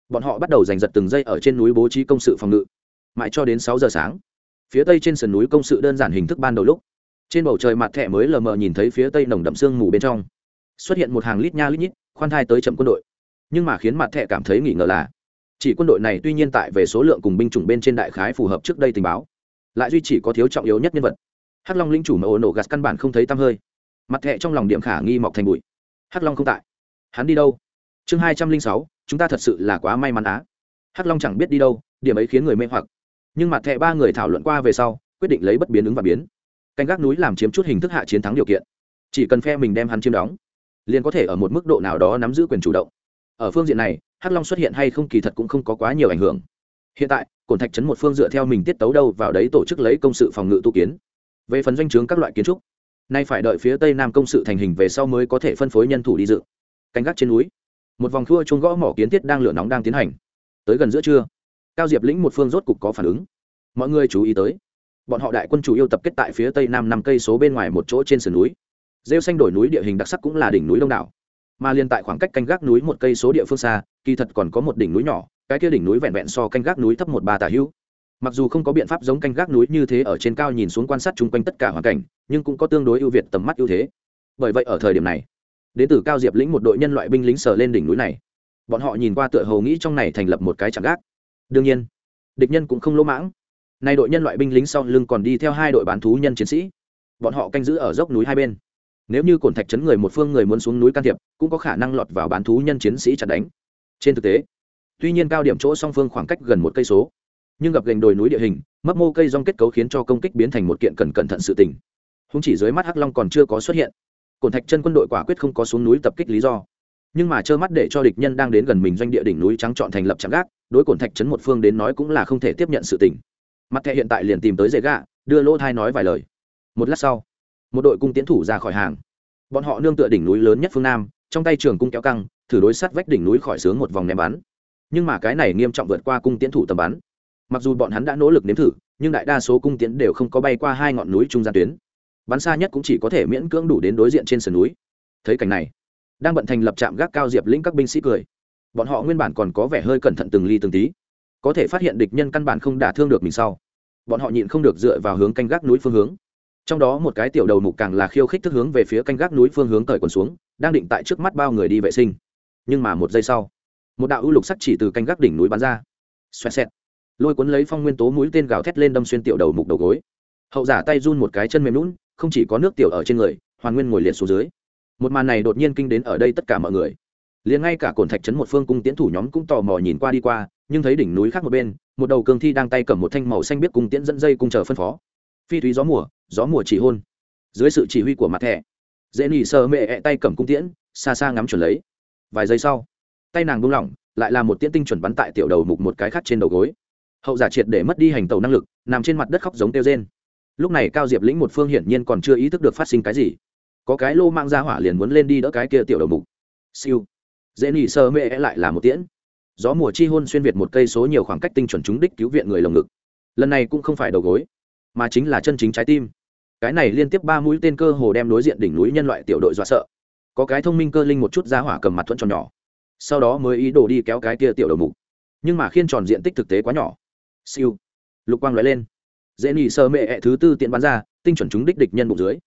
Bọn họ bắt đầu giành giật từng giây ở trên núi bố trí công sự phòng ngự. Mãi cho đến sáu giờ sáng, phía tây trên sườn núi công sự đơn giản hình thức ban đầu lúc trên bầu trời mặt thẻ mới lờ mờ nhìn thấy phía tây nồng đậm sương mù bên trong. Xuất hiện một hàng lít nha lít nhít, khoan thai tới chậm quân đội. Nhưng mà khiến mặt thẻ cảm thấy nghỉ ngờ là, chỉ quân đội này tuy nhiên tại về số lượng cùng binh chủng bên trên đại khái phù hợp trước đây tình báo, lại duy chỉ có thiếu trọng yếu nhất nhân vật. Hắc long linh chủ mà ồn ổ gạt căn bản không thấy tăm hơi. Mặt thẹ trong lòng điểm khả nghi mọc thành bụi. Hắc long không tại. Hắn đi đâu? Chương hai trăm linh sáu, chúng ta thật sự là quá may mắn á. Hắc long chẳng biết đi đâu, điểm ấy khiến người mê hoặc. Nhưng mặt thẹ ba người thảo luận qua về sau, quyết định lấy bất biến ứng và biến canh gác núi làm chiếm chút hình thức hạ chiến thắng điều kiện. Chỉ cần phe mình đem hắn chiếm đóng, liền có thể ở một mức độ nào đó nắm giữ quyền chủ động. Ở phương diện này, hắc long xuất hiện hay không kỳ thật cũng không có quá nhiều ảnh hưởng. Hiện tại, cổn thạch trấn một phương dựa theo mình tiết tấu đâu vào đấy tổ chức lấy công sự phòng ngự tu kiến. Về phần doanh trướng các loại kiến trúc, nay phải đợi phía tây nam công sự thành hình về sau mới có thể phân phối nhân thủ đi dự. Canh gác trên núi, một vòng thua chung gõ mỏ kiến thiết đang lửa nóng đang tiến hành. Tới gần giữa trưa, cao diệp lĩnh một phương rốt cục có phản ứng. Mọi người chú ý tới bọn họ đại quân chủ yêu tập kết tại phía tây nam năm cây số bên ngoài một chỗ trên sườn núi. Rêu xanh đổi núi địa hình đặc sắc cũng là đỉnh núi đông đảo. Mà liên tại khoảng cách canh gác núi một cây số địa phương xa, kỳ thật còn có một đỉnh núi nhỏ, cái kia đỉnh núi vẹn vẹn so canh gác núi thấp một ba tả hữu. Mặc dù không có biện pháp giống canh gác núi như thế ở trên cao nhìn xuống quan sát chung quanh tất cả hoàn cảnh, nhưng cũng có tương đối ưu việt tầm mắt ưu thế. Bởi vậy ở thời điểm này, đến từ cao diệp lĩnh một đội nhân loại binh lính sờ lên đỉnh núi này. Bọn họ nhìn qua tựa hầu nghĩ trong này thành lập một cái chạm gác. Đương nhiên, địch nhân cũng không lỗ mãng nay đội nhân loại binh lính sau lưng còn đi theo hai đội bán thú nhân chiến sĩ. Bọn họ canh giữ ở dốc núi hai bên. Nếu như cổn thạch chấn người một phương người muốn xuống núi can thiệp, cũng có khả năng lọt vào bán thú nhân chiến sĩ chặt đánh. Trên thực tế, tuy nhiên cao điểm chỗ song phương khoảng cách gần một cây số, nhưng gặp gành đồi núi địa hình, mấp mô cây rong kết cấu khiến cho công kích biến thành một kiện cần cẩn thận sự tình. Không chỉ dưới mắt hắc long còn chưa có xuất hiện. Cổn thạch chân quân đội quả quyết không có xuống núi tập kích lý do. Nhưng mà trơ mắt để cho địch nhân đang đến gần mình doanh địa đỉnh núi trắng chọn thành lập chạm gác, đối cổn thạch chấn một phương đến nói cũng là không thể tiếp nhận sự tình mặt thẻ hiện tại liền tìm tới dễ gạ đưa lỗ thai nói vài lời. Một lát sau, một đội cung tiến thủ ra khỏi hàng. Bọn họ nương tựa đỉnh núi lớn nhất phương nam, trong tay trường cung kéo căng, thử đối sát vách đỉnh núi khỏi sướng một vòng ném bắn. Nhưng mà cái này nghiêm trọng vượt qua cung tiến thủ tầm bắn. Mặc dù bọn hắn đã nỗ lực nếm thử, nhưng đại đa số cung tiến đều không có bay qua hai ngọn núi trung gian tuyến. Bắn xa nhất cũng chỉ có thể miễn cưỡng đủ đến đối diện trên sườn núi. Thấy cảnh này, đang bận thành lập trạm gác cao diệp lĩnh các binh sĩ cười. Bọn họ nguyên bản còn có vẻ hơi cẩn thận từng ly từng tí có thể phát hiện địch nhân căn bản không đả thương được mình sau. Bọn họ nhịn không được dựa vào hướng canh gác núi phương hướng. Trong đó một cái tiểu đầu mục càng là khiêu khích thức hướng về phía canh gác núi phương hướng cởi quần xuống, đang định tại trước mắt bao người đi vệ sinh. Nhưng mà một giây sau, một đạo ưu lục sắc chỉ từ canh gác đỉnh núi bắn ra. Xoẹt xẹt. Lôi cuốn lấy phong nguyên tố mũi tên gào thét lên đâm xuyên tiểu đầu mục đầu gối. Hậu giả tay run một cái chân mềm lún không chỉ có nước tiểu ở trên người, hoàn nguyên ngồi liệt xuống dưới. Một màn này đột nhiên kinh đến ở đây tất cả mọi người liền ngay cả cồn thạch trấn một phương cung tiến thủ nhóm cũng tò mò nhìn qua đi qua, nhưng thấy đỉnh núi khác một bên, một đầu cương thi đang tay cầm một thanh màu xanh biết cung tiễn dẫn dây cung chờ phân phó. Phi thúy gió mùa gió mùa chỉ hôn. Dưới sự chỉ huy của mặt thẻ, dễ nỉ sơ mệ ẹ tay cầm cung tiễn, xa xa ngắm chuẩn lấy. Vài giây sau, tay nàng buông lỏng, lại là một tiễn tinh chuẩn bắn tại tiểu đầu mục một cái khác trên đầu gối. Hậu giả triệt để mất đi hành tàu năng lực, nằm trên mặt đất khóc giống kêu rên. Lúc này cao diệp lĩnh một phương hiển nhiên còn chưa ý thức được phát sinh cái gì. Có cái lô mang ra hỏa liền muốn lên đi đỡ cái kia tiểu đầu mục. Siêu dễ nỉ sơ mê lại là một tiễn. Gió mùa chi hôn xuyên việt một cây số nhiều khoảng cách tinh chuẩn chúng đích cứu viện người lồng ngực. Lần này cũng không phải đầu gối, mà chính là chân chính trái tim. Cái này liên tiếp ba mũi tên cơ hồ đem đối diện đỉnh núi nhân loại tiểu đội dọa sợ. Có cái thông minh cơ linh một chút ra hỏa cầm mặt thuận tròn nhỏ. Sau đó mới ý đồ đi kéo cái kia tiểu đầu mục. Nhưng mà khiên tròn diện tích thực tế quá nhỏ. Siêu. Lục quang lóe lên. Dễ nỉ sơ mệ thứ tư tiện bắn ra, tinh chuẩn chúng đích địch nhân bụng dưới.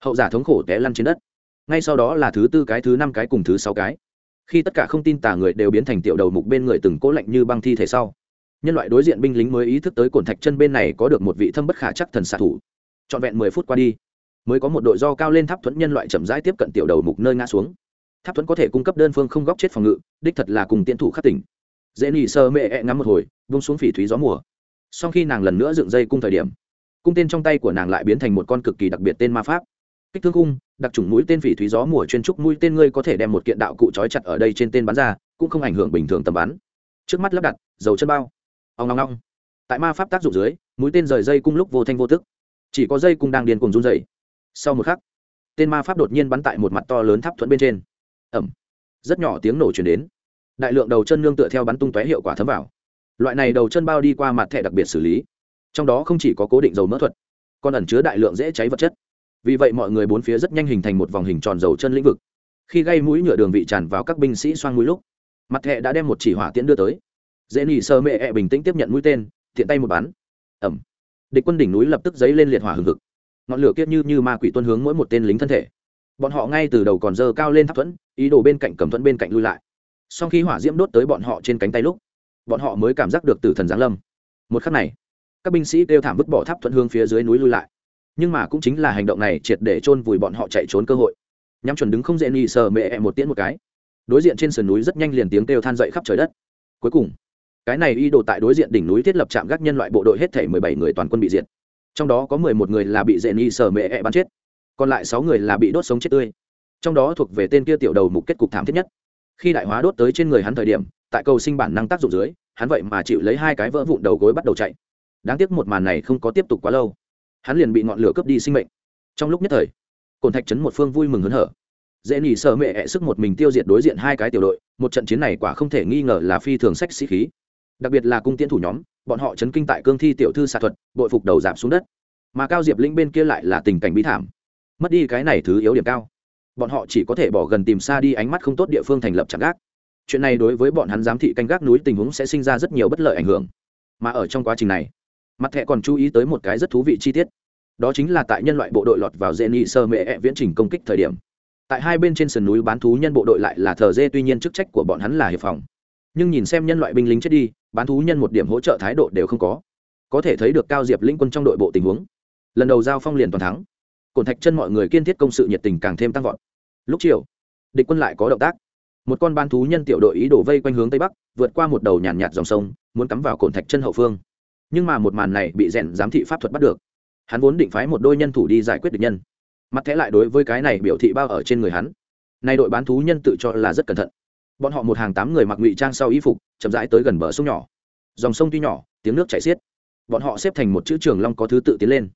Hậu giả thống khổ té lăn trên đất. Ngay sau đó là thứ tư cái thứ năm cái cùng thứ sáu cái khi tất cả không tin tả người đều biến thành tiểu đầu mục bên người từng cố lạnh như băng thi thể sau. Nhân loại đối diện binh lính mới ý thức tới cổn thạch chân bên này có được một vị thâm bất khả chắc thần xạ thủ. Trọn vẹn mười phút qua đi, mới có một đội do cao lên tháp thuẫn nhân loại chậm rãi tiếp cận tiểu đầu mục nơi ngã xuống. Tháp thuẫn có thể cung cấp đơn phương không góc chết phòng ngự, đích thật là cùng tiến thủ khắc tỉnh. Dễ nỉ sơ mệ ẹ ngắm một hồi, vung xuống phỉ thúy gió mùa. Sau khi nàng lần nữa dựng dây cung thời điểm, cung tên trong tay của nàng lại biến thành một con cực kỳ đặc biệt tên ma pháp. Kích thương cung đặc trùng mũi tên phỉ thúy gió mùa chuyên trúc mũi tên ngươi có thể đem một kiện đạo cụ trói chặt ở đây trên tên bắn ra, cũng không ảnh hưởng bình thường tầm bắn. Trước mắt lắp đặt, dầu chân bao. Ông ngong ngong tại ma pháp tác dụng dưới, mũi tên rời dây cung lúc vô thanh vô tức. Chỉ có dây cung đang điên cùng run dày sau một khắc, tên ma pháp đột nhiên bắn tại một mặt to lớn tháp thuẫn bên trên. Ẩm. Rất nhỏ tiếng nổ chuyển đến. Đại lượng đầu chân nương tựa theo bắn tung tóe hiệu quả thấm vào. Loại này đầu chân bao đi qua mặt thẻ đặc biệt xử lý. Trong đó không chỉ có cố định dầu mỡ thuật, còn ẩn chứa đại lượng dễ cháy vật chất vì vậy mọi người bốn phía rất nhanh hình thành một vòng hình tròn dầu chân lĩnh vực. Khi gây mũi nhựa đường vị tràn vào các binh sĩ xoang mũi lúc, mặt thẹ đã đem một chỉ hỏa tiễn đưa tới. Dễ nỉ sơ mệ ẹ bình tĩnh tiếp nhận mũi tên thiện tay một bắn. Ẩm. Địch quân đỉnh núi lập tức dấy lên liệt hỏa hừng hực. Ngọn lửa kiết như như ma quỷ tuân hướng mỗi một tên lính thân thể. Bọn họ ngay từ đầu còn dơ cao lên tháp thuẫn, ý đồ bên cạnh cầm thuẫn bên cạnh lui lại. Sau khi hỏa diễm đốt tới bọn họ trên cánh tay lúc, bọn họ mới cảm giác được tử thần giáng lâm. Một khắc này, các binh sĩ kêu thảm vứt bỏ tháp thuẫn hướng phía dưới núi lui lại nhưng mà cũng chính là hành động này triệt để chôn vùi bọn họ chạy trốn cơ hội. Nhắm chuẩn đứng không dễ nhị sờ mẹ em một tiễn một cái. Đối diện trên sườn núi rất nhanh liền tiếng kêu than dậy khắp trời đất. Cuối cùng, cái này y đồ tại đối diện đỉnh núi thiết lập trạm gác nhân loại bộ đội hết thể mười bảy người toàn quân bị diệt. Trong đó có mười một người là bị dễ nhị sờ mẹ em bắn chết, còn lại sáu người là bị đốt sống chết tươi. Trong đó thuộc về tên kia tiểu đầu mục kết cục thảm thiết nhất. Khi đại hóa đốt tới trên người hắn thời điểm, tại cầu sinh bản năng tác dụng dưới, hắn vậy mà chịu lấy hai cái vỡ vụn đầu gối bắt đầu chạy. Đáng tiếc một màn này không có tiếp tục quá lâu hắn liền bị ngọn lửa cướp đi sinh mệnh. Trong lúc nhất thời cồn thạch trấn một phương vui mừng hớn hở. Dễ nỉ sợ mẹ ẹ sức một mình tiêu diệt đối diện hai cái tiểu đội, một trận chiến này quả không thể nghi ngờ là phi thường sách sĩ khí. Đặc biệt là cung tiễn thủ nhóm, bọn họ chấn kinh tại cương thi tiểu thư xạ thuật, bội phục đầu giảm xuống đất. Mà cao diệp linh bên kia lại là tình cảnh bí thảm. Mất đi cái này thứ yếu điểm cao. Bọn họ chỉ có thể bỏ gần tìm xa đi ánh mắt không tốt địa phương thành lập chạm gác. Chuyện này đối với bọn hắn giám thị canh gác núi tình huống sẽ sinh ra rất nhiều bất lợi ảnh hưởng. Mà ở trong quá trình này mặt thẻ còn chú ý tới một cái rất thú vị chi tiết. Đó chính là tại nhân loại bộ đội lọt vào dễ nghị sơ mệ viễn trình công kích thời điểm. Tại hai bên trên sườn núi bán thú nhân bộ đội lại là thờ dê, tuy nhiên chức trách của bọn hắn là hiệp phòng. Nhưng nhìn xem nhân loại binh lính chết đi, bán thú nhân một điểm hỗ trợ thái độ đều không có. Có thể thấy được cao diệp lĩnh quân trong đội bộ tình huống. Lần đầu giao phong liền toàn thắng. Cổn thạch chân mọi người kiên thiết công sự nhiệt tình càng thêm tăng vọt. Lúc chiều, địch quân lại có động tác. Một con bán thú nhân tiểu đội ý đổ vây quanh hướng tây bắc, vượt qua một đầu nhàn nhạt dòng sông, muốn cắm vào cổn thạch chân hậu phương nhưng mà một màn này bị rèn giám thị pháp thuật bắt được. Hắn vốn định phái một đôi nhân thủ đi giải quyết được nhân. Mặt thẻ lại đối với cái này biểu thị bao ở trên người hắn. Nay đội bán thú nhân tự cho là rất cẩn thận. Bọn họ một hàng tám người mặc ngụy trang sau y phục, chậm rãi tới gần bờ sông nhỏ. Dòng sông tuy nhỏ, tiếng nước chảy xiết. Bọn họ xếp thành một chữ trường long có thứ tự tiến lên.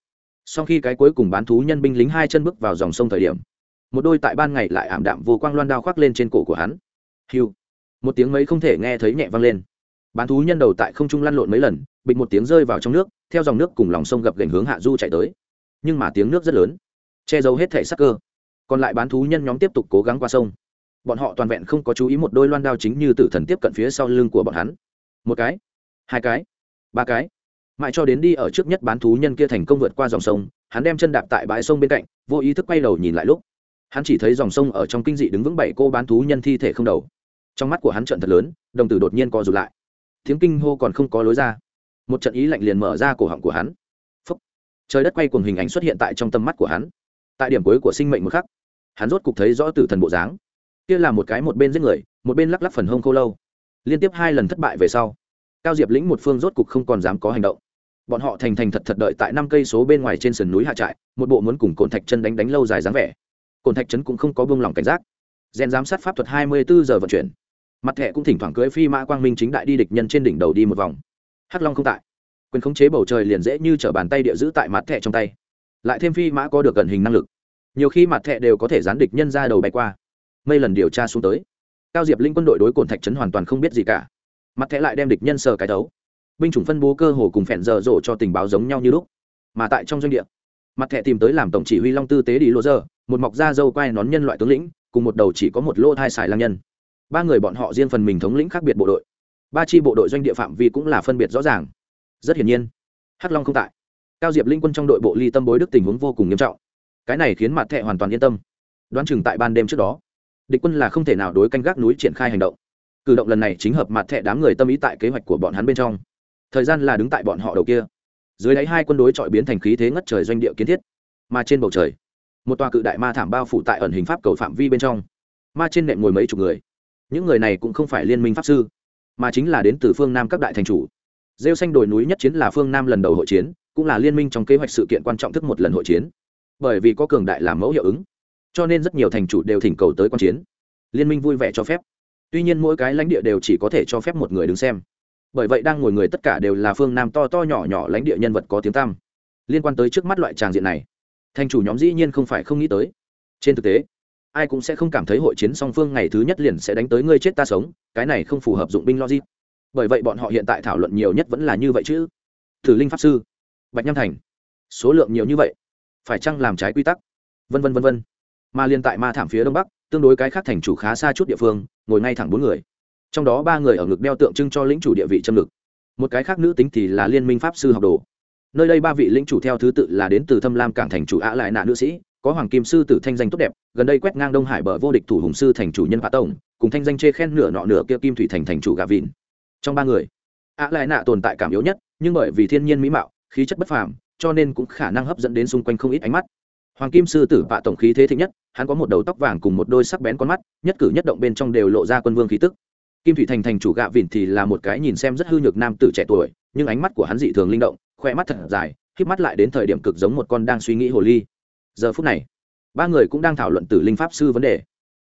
Sau khi cái cuối cùng bán thú nhân binh lính hai chân bước vào dòng sông thời điểm, một đôi tại ban ngày lại ảm đạm vô quang loan đao khoác lên trên cổ của hắn. Hiu một tiếng mấy không thể nghe thấy nhẹ vang lên bán thú nhân đầu tại không trung lăn lộn mấy lần, bịch một tiếng rơi vào trong nước, theo dòng nước cùng lòng sông gập gành hướng hạ du chạy tới. Nhưng mà tiếng nước rất lớn, che giấu hết thể sắc cơ. Còn lại bán thú nhân nhóm tiếp tục cố gắng qua sông. Bọn họ toàn vẹn không có chú ý một đôi loan đao chính như tử thần tiếp cận phía sau lưng của bọn hắn. Một cái, hai cái, ba cái. Mãi cho đến đi ở trước nhất bán thú nhân kia thành công vượt qua dòng sông, hắn đem chân đạp tại bãi sông bên cạnh, vô ý thức quay đầu nhìn lại lúc. Hắn chỉ thấy dòng sông ở trong kinh dị đứng vững bảy cô bán thú nhân thi thể không đầu. Trong mắt của hắn trận thật lớn, đồng tử đột nhiên co rụt lại tiếng kinh hô còn không có lối ra. Một trận ý lạnh liền mở ra cổ họng của hắn. Phúc. trời đất quay cùng hình ảnh xuất hiện tại trong tâm mắt của hắn. Tại điểm cuối của sinh mệnh một khắc, hắn rốt cục thấy rõ tử thần bộ dáng. Kia là một cái một bên giết người, một bên lắc lắc phần hông khô lâu. Liên tiếp hai lần thất bại về sau, cao diệp lĩnh một phương rốt cục không còn dám có hành động. Bọn họ thành thành thật thật đợi tại năm cây số bên ngoài trên sườn núi hạ trại, một bộ muốn cùng cồn thạch chân đánh đánh lâu dài dáng vẻ. Cồn thạch trấn cũng không có buông lỏng cảnh giác. Rèn giám sát pháp thuật hai mươi bốn giờ vận chuyển mặt thẻ cũng thỉnh thoảng cưới phi mã quang minh chính đại đi địch nhân trên đỉnh đầu đi một vòng. Hắc long không tại. Quyền khống chế bầu trời liền dễ như t r ở bàn tay địa giữ tại mặt thẻ trong tay. Lại thêm phi mã có được gần hình năng lực. Nhiều khi mặt thẻ đều có thể gián địch nhân ra đầu bay qua. Mây lần điều tra xuống tới. Cao diệp linh quân đội đối cồn thạch trấn hoàn toàn không biết gì cả. Mặt thẻ lại đem địch nhân sờ cái đấu. Binh chủng phân bố cơ hồ cùng phèn dở dỗ cho tình báo giống nhau như lúc. Mà tại trong doanh địa, mặt thẻ tìm tới làm tổng chỉ huy long tư tế đi lô dơ, một mọc da dâu quai nón nhân loại tướng lĩnh, cùng một đầu chỉ có một lô thai xài lang nhân ba người bọn họ riêng phần mình thống lĩnh khác biệt bộ đội. Ba chi bộ đội doanh địa phạm vi cũng là phân biệt rõ ràng. Rất hiển nhiên, hắc long không tại. Cao diệp linh quân trong đội bộ ly tâm bối đức tình huống vô cùng nghiêm trọng. Cái này khiến mặt thẹ hoàn toàn yên tâm. Đoán chừng tại ban đêm trước đó, địch quân là không thể nào đối canh gác núi triển khai hành động. Cử động lần này chính hợp mặt thẹ đám người tâm ý tại kế hoạch của bọn hắn bên trong. Thời gian là đứng tại bọn họ đầu kia. Dưới đáy hai quân đối chọi biến thành khí thế ngất trời doanh địa kiến thiết. Mà trên bầu trời, một tòa cự đại ma thảm bao phủ tại ẩn hình pháp cầu phạm vi bên trong. Ma trên nệm ngồi mấy chục người những người này cũng không phải liên minh pháp sư, mà chính là đến từ phương nam các đại thành chủ. Rêu xanh đồi núi nhất chiến là phương nam lần đầu hội chiến, cũng là liên minh trong kế hoạch sự kiện quan trọng thức một lần hội chiến. Bởi vì có cường đại làm mẫu hiệu ứng, cho nên rất nhiều thành chủ đều thỉnh cầu tới quan chiến. Liên minh vui vẻ cho phép. Tuy nhiên mỗi cái lãnh địa đều chỉ có thể cho phép một người đứng xem. Bởi vậy đang ngồi người tất cả đều là phương nam to to nhỏ nhỏ lãnh địa nhân vật có tiếng tăm. Liên quan tới trước mắt loại tràng diện này, thành chủ nhóm dĩ nhiên không phải không nghĩ tới. Trên thực tế ai cũng sẽ không cảm thấy hội chiến song phương ngày thứ nhất liền sẽ đánh tới ngươi chết ta sống, cái này không phù hợp dụng binh logic. Bởi vậy bọn họ hiện tại thảo luận nhiều nhất vẫn là như vậy chứ. Thử linh pháp sư, bạch nham thành. Số lượng nhiều như vậy, phải chăng làm trái quy tắc? Vân vân vân vân. Mà liên tại ma thảm phía đông bắc, tương đối cái khác thành chủ khá xa chút địa phương, ngồi ngay thẳng bốn người. Trong đó ba người ở ngực đeo tượng trưng cho lĩnh chủ địa vị châm ngực. Một cái khác nữ tính thì là liên minh pháp sư học đồ. Nơi đây ba vị lĩnh chủ theo thứ tự là đến từ thâm lam cảng thành chủ ạ lại nạ nữ sĩ có hoàng kim sư tử thanh danh tốt đẹp, gần đây quét ngang đông hải bờ vô địch thủ hùng sư thành chủ nhân vạ tổng, cùng thanh danh chê khen nửa nọ nửa kia kim thủy thành thành chủ gà vịn. Trong ba người ạ lại nạ tồn tại cảm yếu nhất, nhưng bởi vì thiên nhiên mỹ mạo, khí chất bất phàm, cho nên cũng khả năng hấp dẫn đến xung quanh không ít ánh mắt. Hoàng kim sư tử vạ tổng khí thế thịnh nhất, hắn có một đầu tóc vàng cùng một đôi sắc bén con mắt, nhất cử nhất động bên trong đều lộ ra quân vương khí tức. Kim thủy thành thành chủ gạ vịn thì là một cái nhìn xem rất hư nhược nam tử trẻ tuổi, nhưng ánh mắt của hắn dị thường linh động, khoe mắt thật dài khi mắt lại đến thời điểm cực giống một con đang suy nghĩ hồ ly giờ phút này, ba người cũng đang thảo luận tử linh pháp sư vấn đề.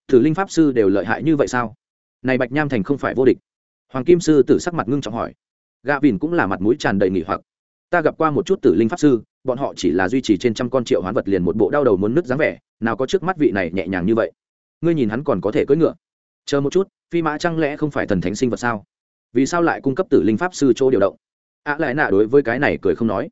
Tử linh pháp sư đều lợi hại như vậy sao? Này bạch nham thành không phải vô địch. Hoàng kim sư tử sắc mặt ngưng trọng hỏi. Gạ vìn cũng là mặt mũi tràn đầy nghỉ hoặc. Ta gặp qua một chút tử linh pháp sư, bọn họ chỉ là duy trì trên trăm con triệu hoán vật liền một bộ đau đầu muốn nứt dáng vẻ, nào có trước mắt vị này nhẹ nhàng như vậy. Ngươi nhìn hắn còn có thể cưỡi ngựa. Chờ một chút, phi mã chẳng lẽ không phải thần thánh sinh vật sao? Vì sao lại cung cấp tử linh pháp sư chỗ điều động? Ạ lại nạ đối với cái này cười không nói.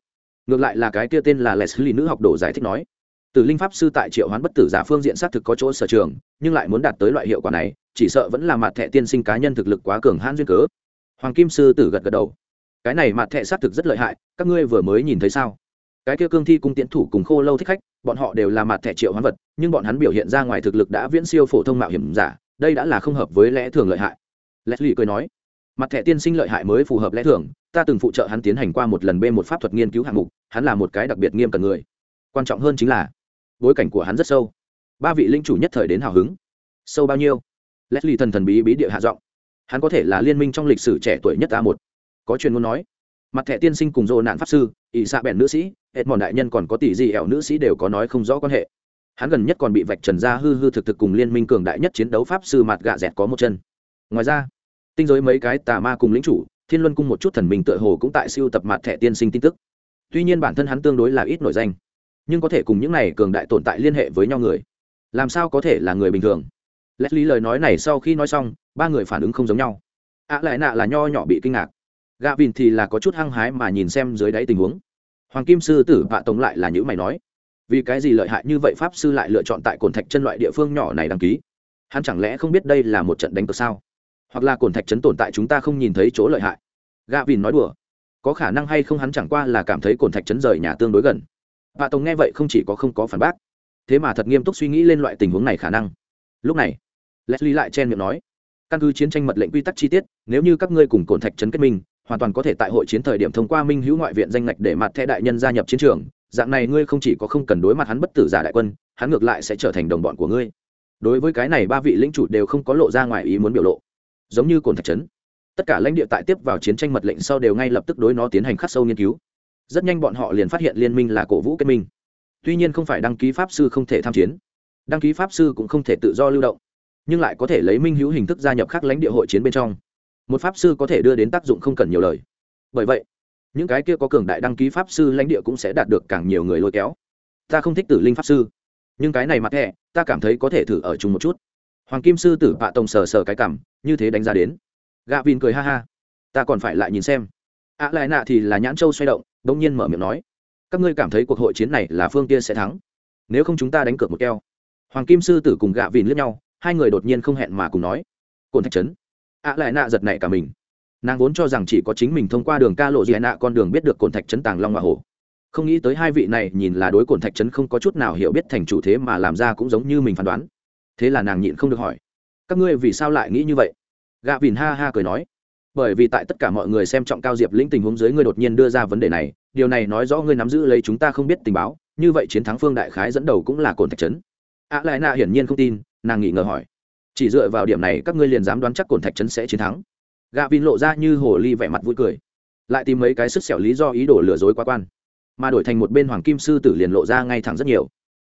Ngược lại là cái kia tên là leslie nữ học đồ giải thích nói tử linh pháp sư tại triệu hoán bất tử giả phương diện xác thực có chỗ sở trường, nhưng lại muốn đạt tới loại hiệu quả này, chỉ sợ vẫn là mặt thẻ tiên sinh cá nhân thực lực quá cường hãn duyên cớ. Hoàng kim sư tử gật gật đầu. Cái này mặt thẻ xác thực rất lợi hại, các ngươi vừa mới nhìn thấy sao? Cái kia cương thi cung tiến thủ cùng khô lâu thích khách, bọn họ đều là mặt thẻ triệu hoán vật, nhưng bọn hắn biểu hiện ra ngoài thực lực đã viễn siêu phổ thông mạo hiểm giả, đây đã là không hợp với lẽ thường lợi hại. Leslie cười nói, mặt thẻ tiên sinh lợi hại mới phù hợp lẽ thường, ta từng phụ trợ hắn tiến hành qua một lần b một pháp thuật nghiên cứu hạng mục, hắn là một cái đặc biệt nghiêm cần người. Quan trọng hơn chính là bối cảnh của hắn rất sâu. Ba vị linh chủ nhất thời đến hào hứng. Sâu bao nhiêu? Leslie thần thần bí bí địa hạ giọng. Hắn có thể là liên minh trong lịch sử trẻ tuổi nhất a một. Có truyền ngôn nói. Mặt thẻ tiên sinh cùng dô nạn pháp sư, ỷ xạ bèn nữ sĩ hết mòn đại nhân còn có tỷ gì ẻo nữ sĩ đều có nói không rõ quan hệ. Hắn gần nhất còn bị vạch trần ra hư hư thực thực cùng liên minh cường đại nhất chiến đấu pháp sư mặt gạ dẹt có một chân. Ngoài ra, tinh giới mấy cái tà ma cùng lính chủ, thiên luân cung một chút thần mình tựa hồ cũng tại siêu tập mặt thẻ tiên sinh tin tức. Tuy nhiên bản thân hắn tương đối là ít nổi danh nhưng có thể cùng những này cường đại tồn tại liên hệ với nhau người. Làm sao có thể là người bình thường? Leslie lời nói này sau khi nói xong, ba người phản ứng không giống nhau. Ạ à lại nạ là nho nhỏ bị kinh ngạc. Gạ vìn thì là có chút hăng hái mà nhìn xem dưới đáy tình huống. Hoàng kim sư tử vạ tống lại là những mày nói, vì cái gì lợi hại như vậy pháp sư lại lựa chọn tại cồn thạch chân loại địa phương nhỏ này đăng ký? Hắn chẳng lẽ không biết đây là một trận đánh cược sao? Hoặc là cồn thạch chấn tồn tại chúng ta không nhìn thấy chỗ lợi hại? Gạ vìn nói đùa, có khả năng hay không hắn chẳng qua là cảm thấy cồn thạch chấn rời nhà tương đối gần vạ tông nghe vậy không chỉ có không có phản bác, thế mà thật nghiêm túc suy nghĩ lên loại tình huống này khả năng. Lúc này, leslie lại chen miệng nói, căn cứ chiến tranh mật lệnh quy tắc chi tiết, nếu như các ngươi cùng cồn thạch trấn kết minh, hoàn toàn có thể tại hội chiến thời điểm thông qua minh hữu ngoại viện danh ngạch để mặt thẻ đại nhân gia nhập chiến trường, dạng này ngươi không chỉ có không cần đối mặt hắn bất tử giả đại quân, hắn ngược lại sẽ trở thành đồng bọn của ngươi. Đối với cái này ba vị lĩnh chủ đều không có lộ ra ngoài ý muốn biểu lộ. Giống như cồn thạch trấn, tất cả lãnh địa tại tiếp vào chiến tranh mật lệnh sau đều ngay lập tức đối nó tiến hành khắc sâu nghiên cứu rất nhanh bọn họ liền phát hiện liên minh là cổ vũ kết minh. Tuy nhiên không phải đăng ký pháp sư không thể tham chiến, đăng ký pháp sư cũng không thể tự do lưu động, nhưng lại có thể lấy minh hữu hình thức gia nhập các lãnh địa hội chiến bên trong. Một pháp sư có thể đưa đến tác dụng không cần nhiều lời. Bởi vậy, những cái kia có cường đại đăng ký pháp sư lãnh địa cũng sẽ đạt được càng nhiều người lôi kéo. Ta không thích tử linh pháp sư, nhưng cái này mặt thẻ, ta cảm thấy có thể thử ở chung một chút. Hoàng kim sư tử bạ tổng sờ sờ cái cảm, như thế đánh giá đến. Gạ vin cười ha ha. Ta còn phải lại nhìn xem ạ à lại nạ thì là nhãn châu xoay động đ ỗ n g nhiên mở miệng nói, các ngươi cảm thấy cuộc hội chiến này là phương kia sẽ thắng, nếu không chúng ta đánh cược một keo. Hoàng kim sư tử cùng gạ vìn lướt nhau, hai người đột nhiên không hẹn mà cùng nói cồn thạch trấn. ạ à lại nạ giật nảy cả mình. Nàng vốn cho rằng chỉ có chính mình thông qua đường ca lộ dị nạ con đường biết được cồn thạch trấn tàng long và hồ. Không nghĩ tới hai vị này nhìn là đối cồn thạch trấn không có chút nào hiểu biết thành chủ thế mà làm ra cũng giống như mình phán đoán. Thế là nàng nhịn không được hỏi, các ngươi vì sao lại nghĩ như vậy? Gạ vìn ha ha cười nói bởi vì tại tất cả mọi người xem trọng cao diệp lĩnh tình huống dưới ngươi đột nhiên đưa ra vấn đề này, điều này nói rõ ngươi nắm giữ lấy chúng ta không biết tình báo, như vậy chiến thắng phương đại khái dẫn đầu cũng là cồn thạch trấn ạ lại nạ hiển nhiên không tin, nàng nghĩ ngờ hỏi. Chỉ dựa vào điểm này các ngươi liền dám đoán chắc cồn thạch trấn sẽ chiến thắng. Gạ vin lộ ra như hồ ly vẻ mặt vui cười. Lại tìm mấy cái sức xẻo lý do ý đồ lừa dối quá quan. Mà đổi thành một bên hoàng kim sư tử liền lộ ra ngay thẳng rất nhiều.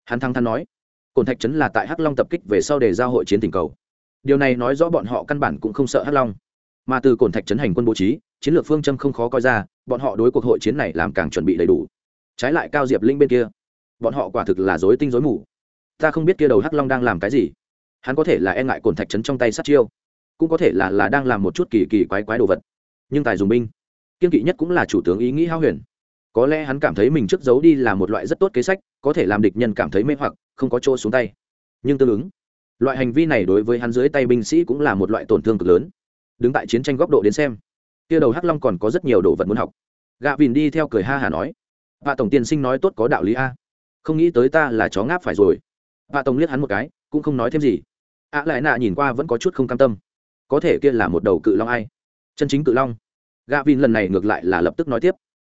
Hắn thăng thắn nói, cồn thạch trấn là tại hắc long tập kích về sau để giao hội chiến tình cầu. Điều này nói rõ bọn họ căn bản cũng không sợ hắc long mà từ cồn thạch trấn hành quân bố trí, chiến lược phương châm không khó coi ra, bọn họ đối cuộc hội chiến này làm càng chuẩn bị đầy đủ. Trái lại cao diệp linh bên kia, bọn họ quả thực là dối tinh dối mù. Ta không biết kia đầu hắc long đang làm cái gì. Hắn có thể là e ngại cồn thạch trấn trong tay sát chiêu, cũng có thể là là đang làm một chút kỳ kỳ quái quái đồ vật. Nhưng tài dùng binh, kiên kỵ nhất cũng là chủ tướng ý nghĩ hao huyền. Có lẽ hắn cảm thấy mình trước giấu đi là một loại rất tốt kế sách, có thể làm địch nhân cảm thấy mê hoặc, không có chỗ xuống tay. Nhưng tương ứng, loại hành vi này đối với hắn dưới tay binh sĩ cũng là một loại tổn thương cực lớn đứng tại chiến tranh góc độ đến xem. Kia đầu hắc long còn có rất nhiều đồ vật muốn học. Gạ vìn đi theo cười ha hà nói, vạ tổng tiên sinh nói tốt có đạo lý a. Không nghĩ tới ta là chó ngáp phải rồi. Vạ tổng liếc hắn một cái, cũng không nói thêm gì. Ạ lại nạ nhìn qua vẫn có chút không cam tâm. Có thể kia là một đầu cự long ai? Chân chính cự long. Gạ vìn lần này ngược lại là lập tức nói tiếp.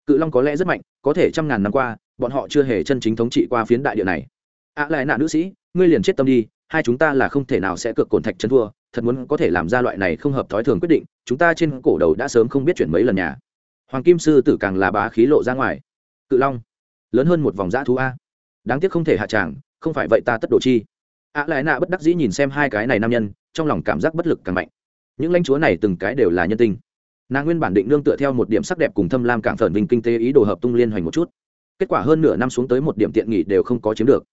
Cự long có lẽ rất mạnh, có thể trăm ngàn năm qua, bọn họ chưa hề chân chính thống trị qua phiến đại địa này. Ạ lại nạ nữ sĩ, ngươi liền chết tâm đi hai chúng ta là không thể nào sẽ cược cồn thạch chân thua, thật muốn có thể làm ra loại này không hợp thói thường quyết định, chúng ta trên cổ đầu đã sớm không biết chuyển mấy lần nhà. Hoàng kim sư tử càng là bá khí lộ ra ngoài. Cự long, lớn hơn một vòng dã thú a. Đáng tiếc không thể hạ tràng, không phải vậy ta tất đồ chi. Ạ lại nạ bất đắc dĩ nhìn xem hai cái này nam nhân, trong lòng cảm giác bất lực càng mạnh. Những lãnh chúa này từng cái đều là nhân tinh. Nàng nguyên bản định nương tựa theo một điểm sắc đẹp cùng thâm lam cảng phởn vinh kinh tế ý đồ hợp tung liên hoành một chút. Kết quả hơn nửa năm xuống tới một điểm tiện nghỉ đều không có chiếm được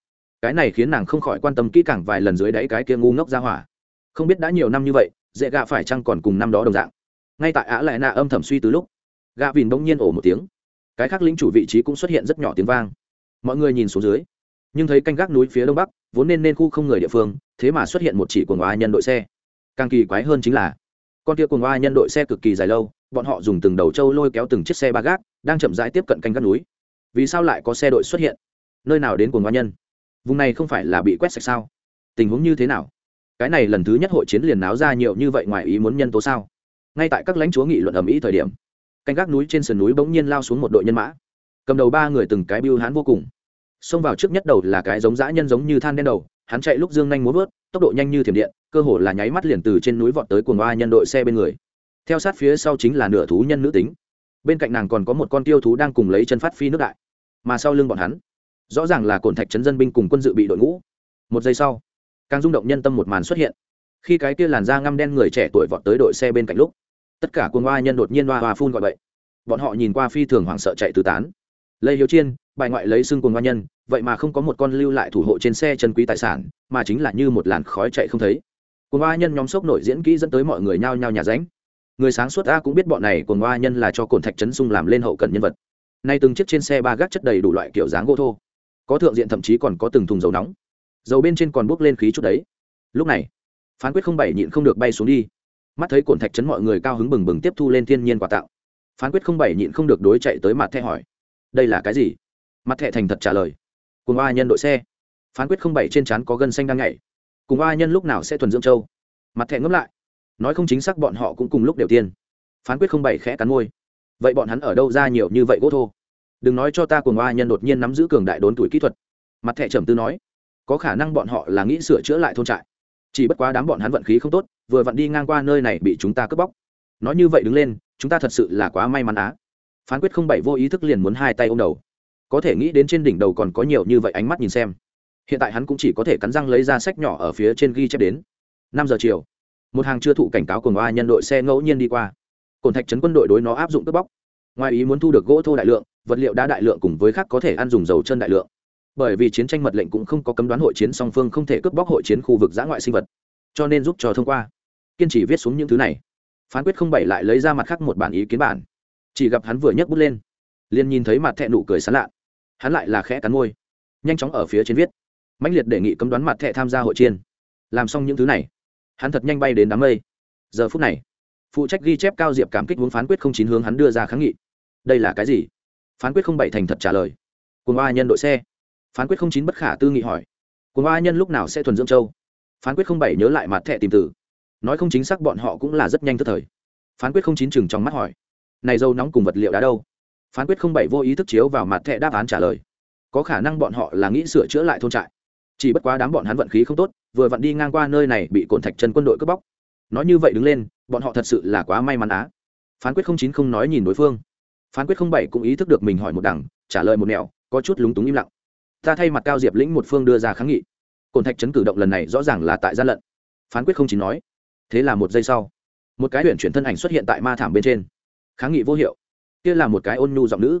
cái này khiến nàng không khỏi quan tâm kỹ càng vài lần dưới đáy cái kia ngu ngốc ra hỏa. Không biết đã nhiều năm như vậy, dễ gạ phải chăng còn cùng năm đó đồng dạng. Ngay tại ả lại nạ âm thầm suy từ lúc, gạ vìn bỗng nhiên ổ một tiếng. Cái khác lính chủ vị trí cũng xuất hiện rất nhỏ tiếng vang. Mọi người nhìn xuống dưới, nhưng thấy canh gác núi phía đông bắc, vốn nên nên khu không người địa phương, thế mà xuất hiện một chỉ quần oa nhân đội xe. Càng kỳ quái hơn chính là, con kia quần oa nhân đội xe cực kỳ dài lâu, bọn họ dùng từng đầu trâu lôi kéo từng chiếc xe ba gác, đang chậm rãi tiếp cận canh gác núi. Vì sao lại có xe đội xuất hiện? Nơi nào đến quần oa nhân? Vùng này không phải là bị quét sạch sao? Tình huống như thế nào? Cái này lần thứ nhất hội chiến liền náo ra nhiều như vậy ngoài ý muốn nhân tố sao? Ngay tại các lãnh chúa nghị luận ầm ĩ thời điểm, canh gác núi trên sườn núi bỗng nhiên lao xuống một đội nhân mã. Cầm đầu ba người từng cái biêu hán vô cùng. Xông vào trước nhất đầu là cái giống dã nhân giống như than đen đầu, hắn chạy lúc dương nhanh muốn vớt, tốc độ nhanh như thiểm điện, cơ hồ là nháy mắt liền từ trên núi vọt tới cuồng oa nhân đội xe bên người. Theo sát phía sau chính là nửa thú nhân nữ tính. Bên cạnh nàng còn có một con tiêu thú đang cùng lấy chân phát phi nước đại. Mà sau lưng bọn hắn rõ ràng là cồn thạch trấn dân binh cùng quân dự bị đội ngũ. Một giây sau, càng rung động nhân tâm một màn xuất hiện. Khi cái kia làn da ngăm đen người trẻ tuổi vọt tới đội xe bên cạnh lúc, tất cả cuồng hoa nhân đột nhiên hoa hoa phun gọi vậy bọn họ nhìn qua phi thường hoảng sợ chạy tứ tán. Lê hiếu chiên, bài ngoại lấy xương cuồng hoa nhân, vậy mà không có một con lưu lại thủ hộ trên xe chân quý tài sản, mà chính là như một làn khói chạy không thấy. Cuồng hoa nhân nhóm sốc nổi diễn kỹ dẫn tới mọi người nhao nhao nhà ránh. Người sáng suốt a cũng biết bọn này cuồng hoa nhân là cho cồn thạch trấn sung làm lên hậu cần nhân vật. Nay từng chiếc trên xe ba gác chất đầy đủ loại kiểu dáng gỗ thô có thượng diện thậm chí còn có từng thùng dầu nóng. Dầu bên trên còn bốc lên khí chút đấy. Lúc này, phán quyết không bảy nhịn không được bay xuống đi. Mắt thấy cồn thạch chấn mọi người cao hứng bừng bừng tiếp thu lên thiên nhiên quà tặng. Phán quyết không bảy nhịn không được đối chạy tới mặt thẻ hỏi, đây là cái gì? Mặt thẻ thành thật trả lời, cùng a nhân đội xe. Phán quyết không bảy trên trán có gân xanh đang nhảy. Cùng a nhân lúc nào sẽ thuần dưỡng châu? Mặt thẻ ngẫm lại, nói không chính xác bọn họ cũng cùng lúc đều tiên. Phán quyết không bảy khẽ cắn môi, vậy bọn hắn ở đâu ra nhiều như vậy gỗ thô? Đừng nói cho ta cùng oa nhân đột nhiên nắm giữ cường đại đốn tuổi kỹ thuật. Mặt thẻ trầm tư nói, có khả năng bọn họ là nghĩ sửa chữa lại thôn trại. Chỉ bất quá đám bọn hắn vận khí không tốt, vừa vặn đi ngang qua nơi này bị chúng ta cướp bóc. Nói như vậy đứng lên, chúng ta thật sự là quá may mắn á. Phán quyết không bảy vô ý thức liền muốn hai tay ô m đầu. Có thể nghĩ đến trên đỉnh đầu còn có nhiều như vậy ánh mắt nhìn xem. Hiện tại hắn cũng chỉ có thể cắn răng lấy ra sách nhỏ ở phía trên ghi chép đến. Năm giờ chiều, một hàng chưa thụ cảnh cáo cùng oa nhân đội xe ngẫu nhiên đi qua. Cồn thạch trấn quân đội đối nó áp dụng cướp bóc. Ngoài ý muốn thu được gỗ thô đại lượng vật liệu đá đại lượng cùng với khác có thể ăn dùng dầu chân đại lượng. Bởi vì chiến tranh mật lệnh cũng không có cấm đoán hội chiến song phương không thể cướp bóc hội chiến khu vực giã ngoại sinh vật. Cho nên giúp cho thông qua. Kiên trì viết xuống những thứ này. Phán quyết không bảy lại lấy ra mặt khác một bản ý kiến bản. Chỉ gặp hắn vừa nhấc bút lên. Liền nhìn thấy mặt thẹ nụ cười sán lạ. Hắn lại là khẽ cắn môi. Nhanh chóng ở phía trên viết. Mãnh liệt đề nghị cấm đoán mặt thẹ tham gia hội chiên làm xong những thứ này, hắn thật nhanh bay đến đám mây. Giờ phút này, phụ trách ghi chép cao diệp cảm kích hướng phán quyết không chín hướng hắn đưa ra kháng nghị. Đây là cái gì? Phán quyết không bảy thành thật trả lời. Cùng ba nhân đội xe. Phán quyết không chín bất khả tư nghị hỏi. Cùng ba nhân lúc nào sẽ thuần dưỡng châu? Phán quyết không bảy nhớ lại mặt thẹ tìm tử nói không chính xác bọn họ cũng là rất nhanh tức thời. Phán quyết không chín chừng trong mắt hỏi. Này dâu nóng cùng vật liệu đá đâu? Phán quyết không bảy vô ý thức chiếu vào mặt thẹ đáp án trả lời. Có khả năng bọn họ là nghĩ sửa chữa lại thôn trại. Chỉ bất quá đám bọn hắn vận khí không tốt, vừa vặn đi ngang qua nơi này bị cồn thạch chân quân đội cướp bóc. Nói như vậy đứng lên, bọn họ thật sự là quá may mắn á. Phán quyết không chín không nói nhìn đối phương phán quyết không bảy cũng ý thức được mình hỏi một đằng, trả lời một nẻo, có chút lúng túng im lặng. Ta thay mặt cao diệp lĩnh một phương đưa ra kháng nghị. Cồn thạch chấn cử động lần này rõ ràng là tại gian lận. Phán quyết không chỉ nói. Thế là một giây sau, một cái huyện chuyển thân ảnh xuất hiện tại ma thảm bên trên. Kháng nghị vô hiệu. Kia là một cái ôn nhu giọng nữ.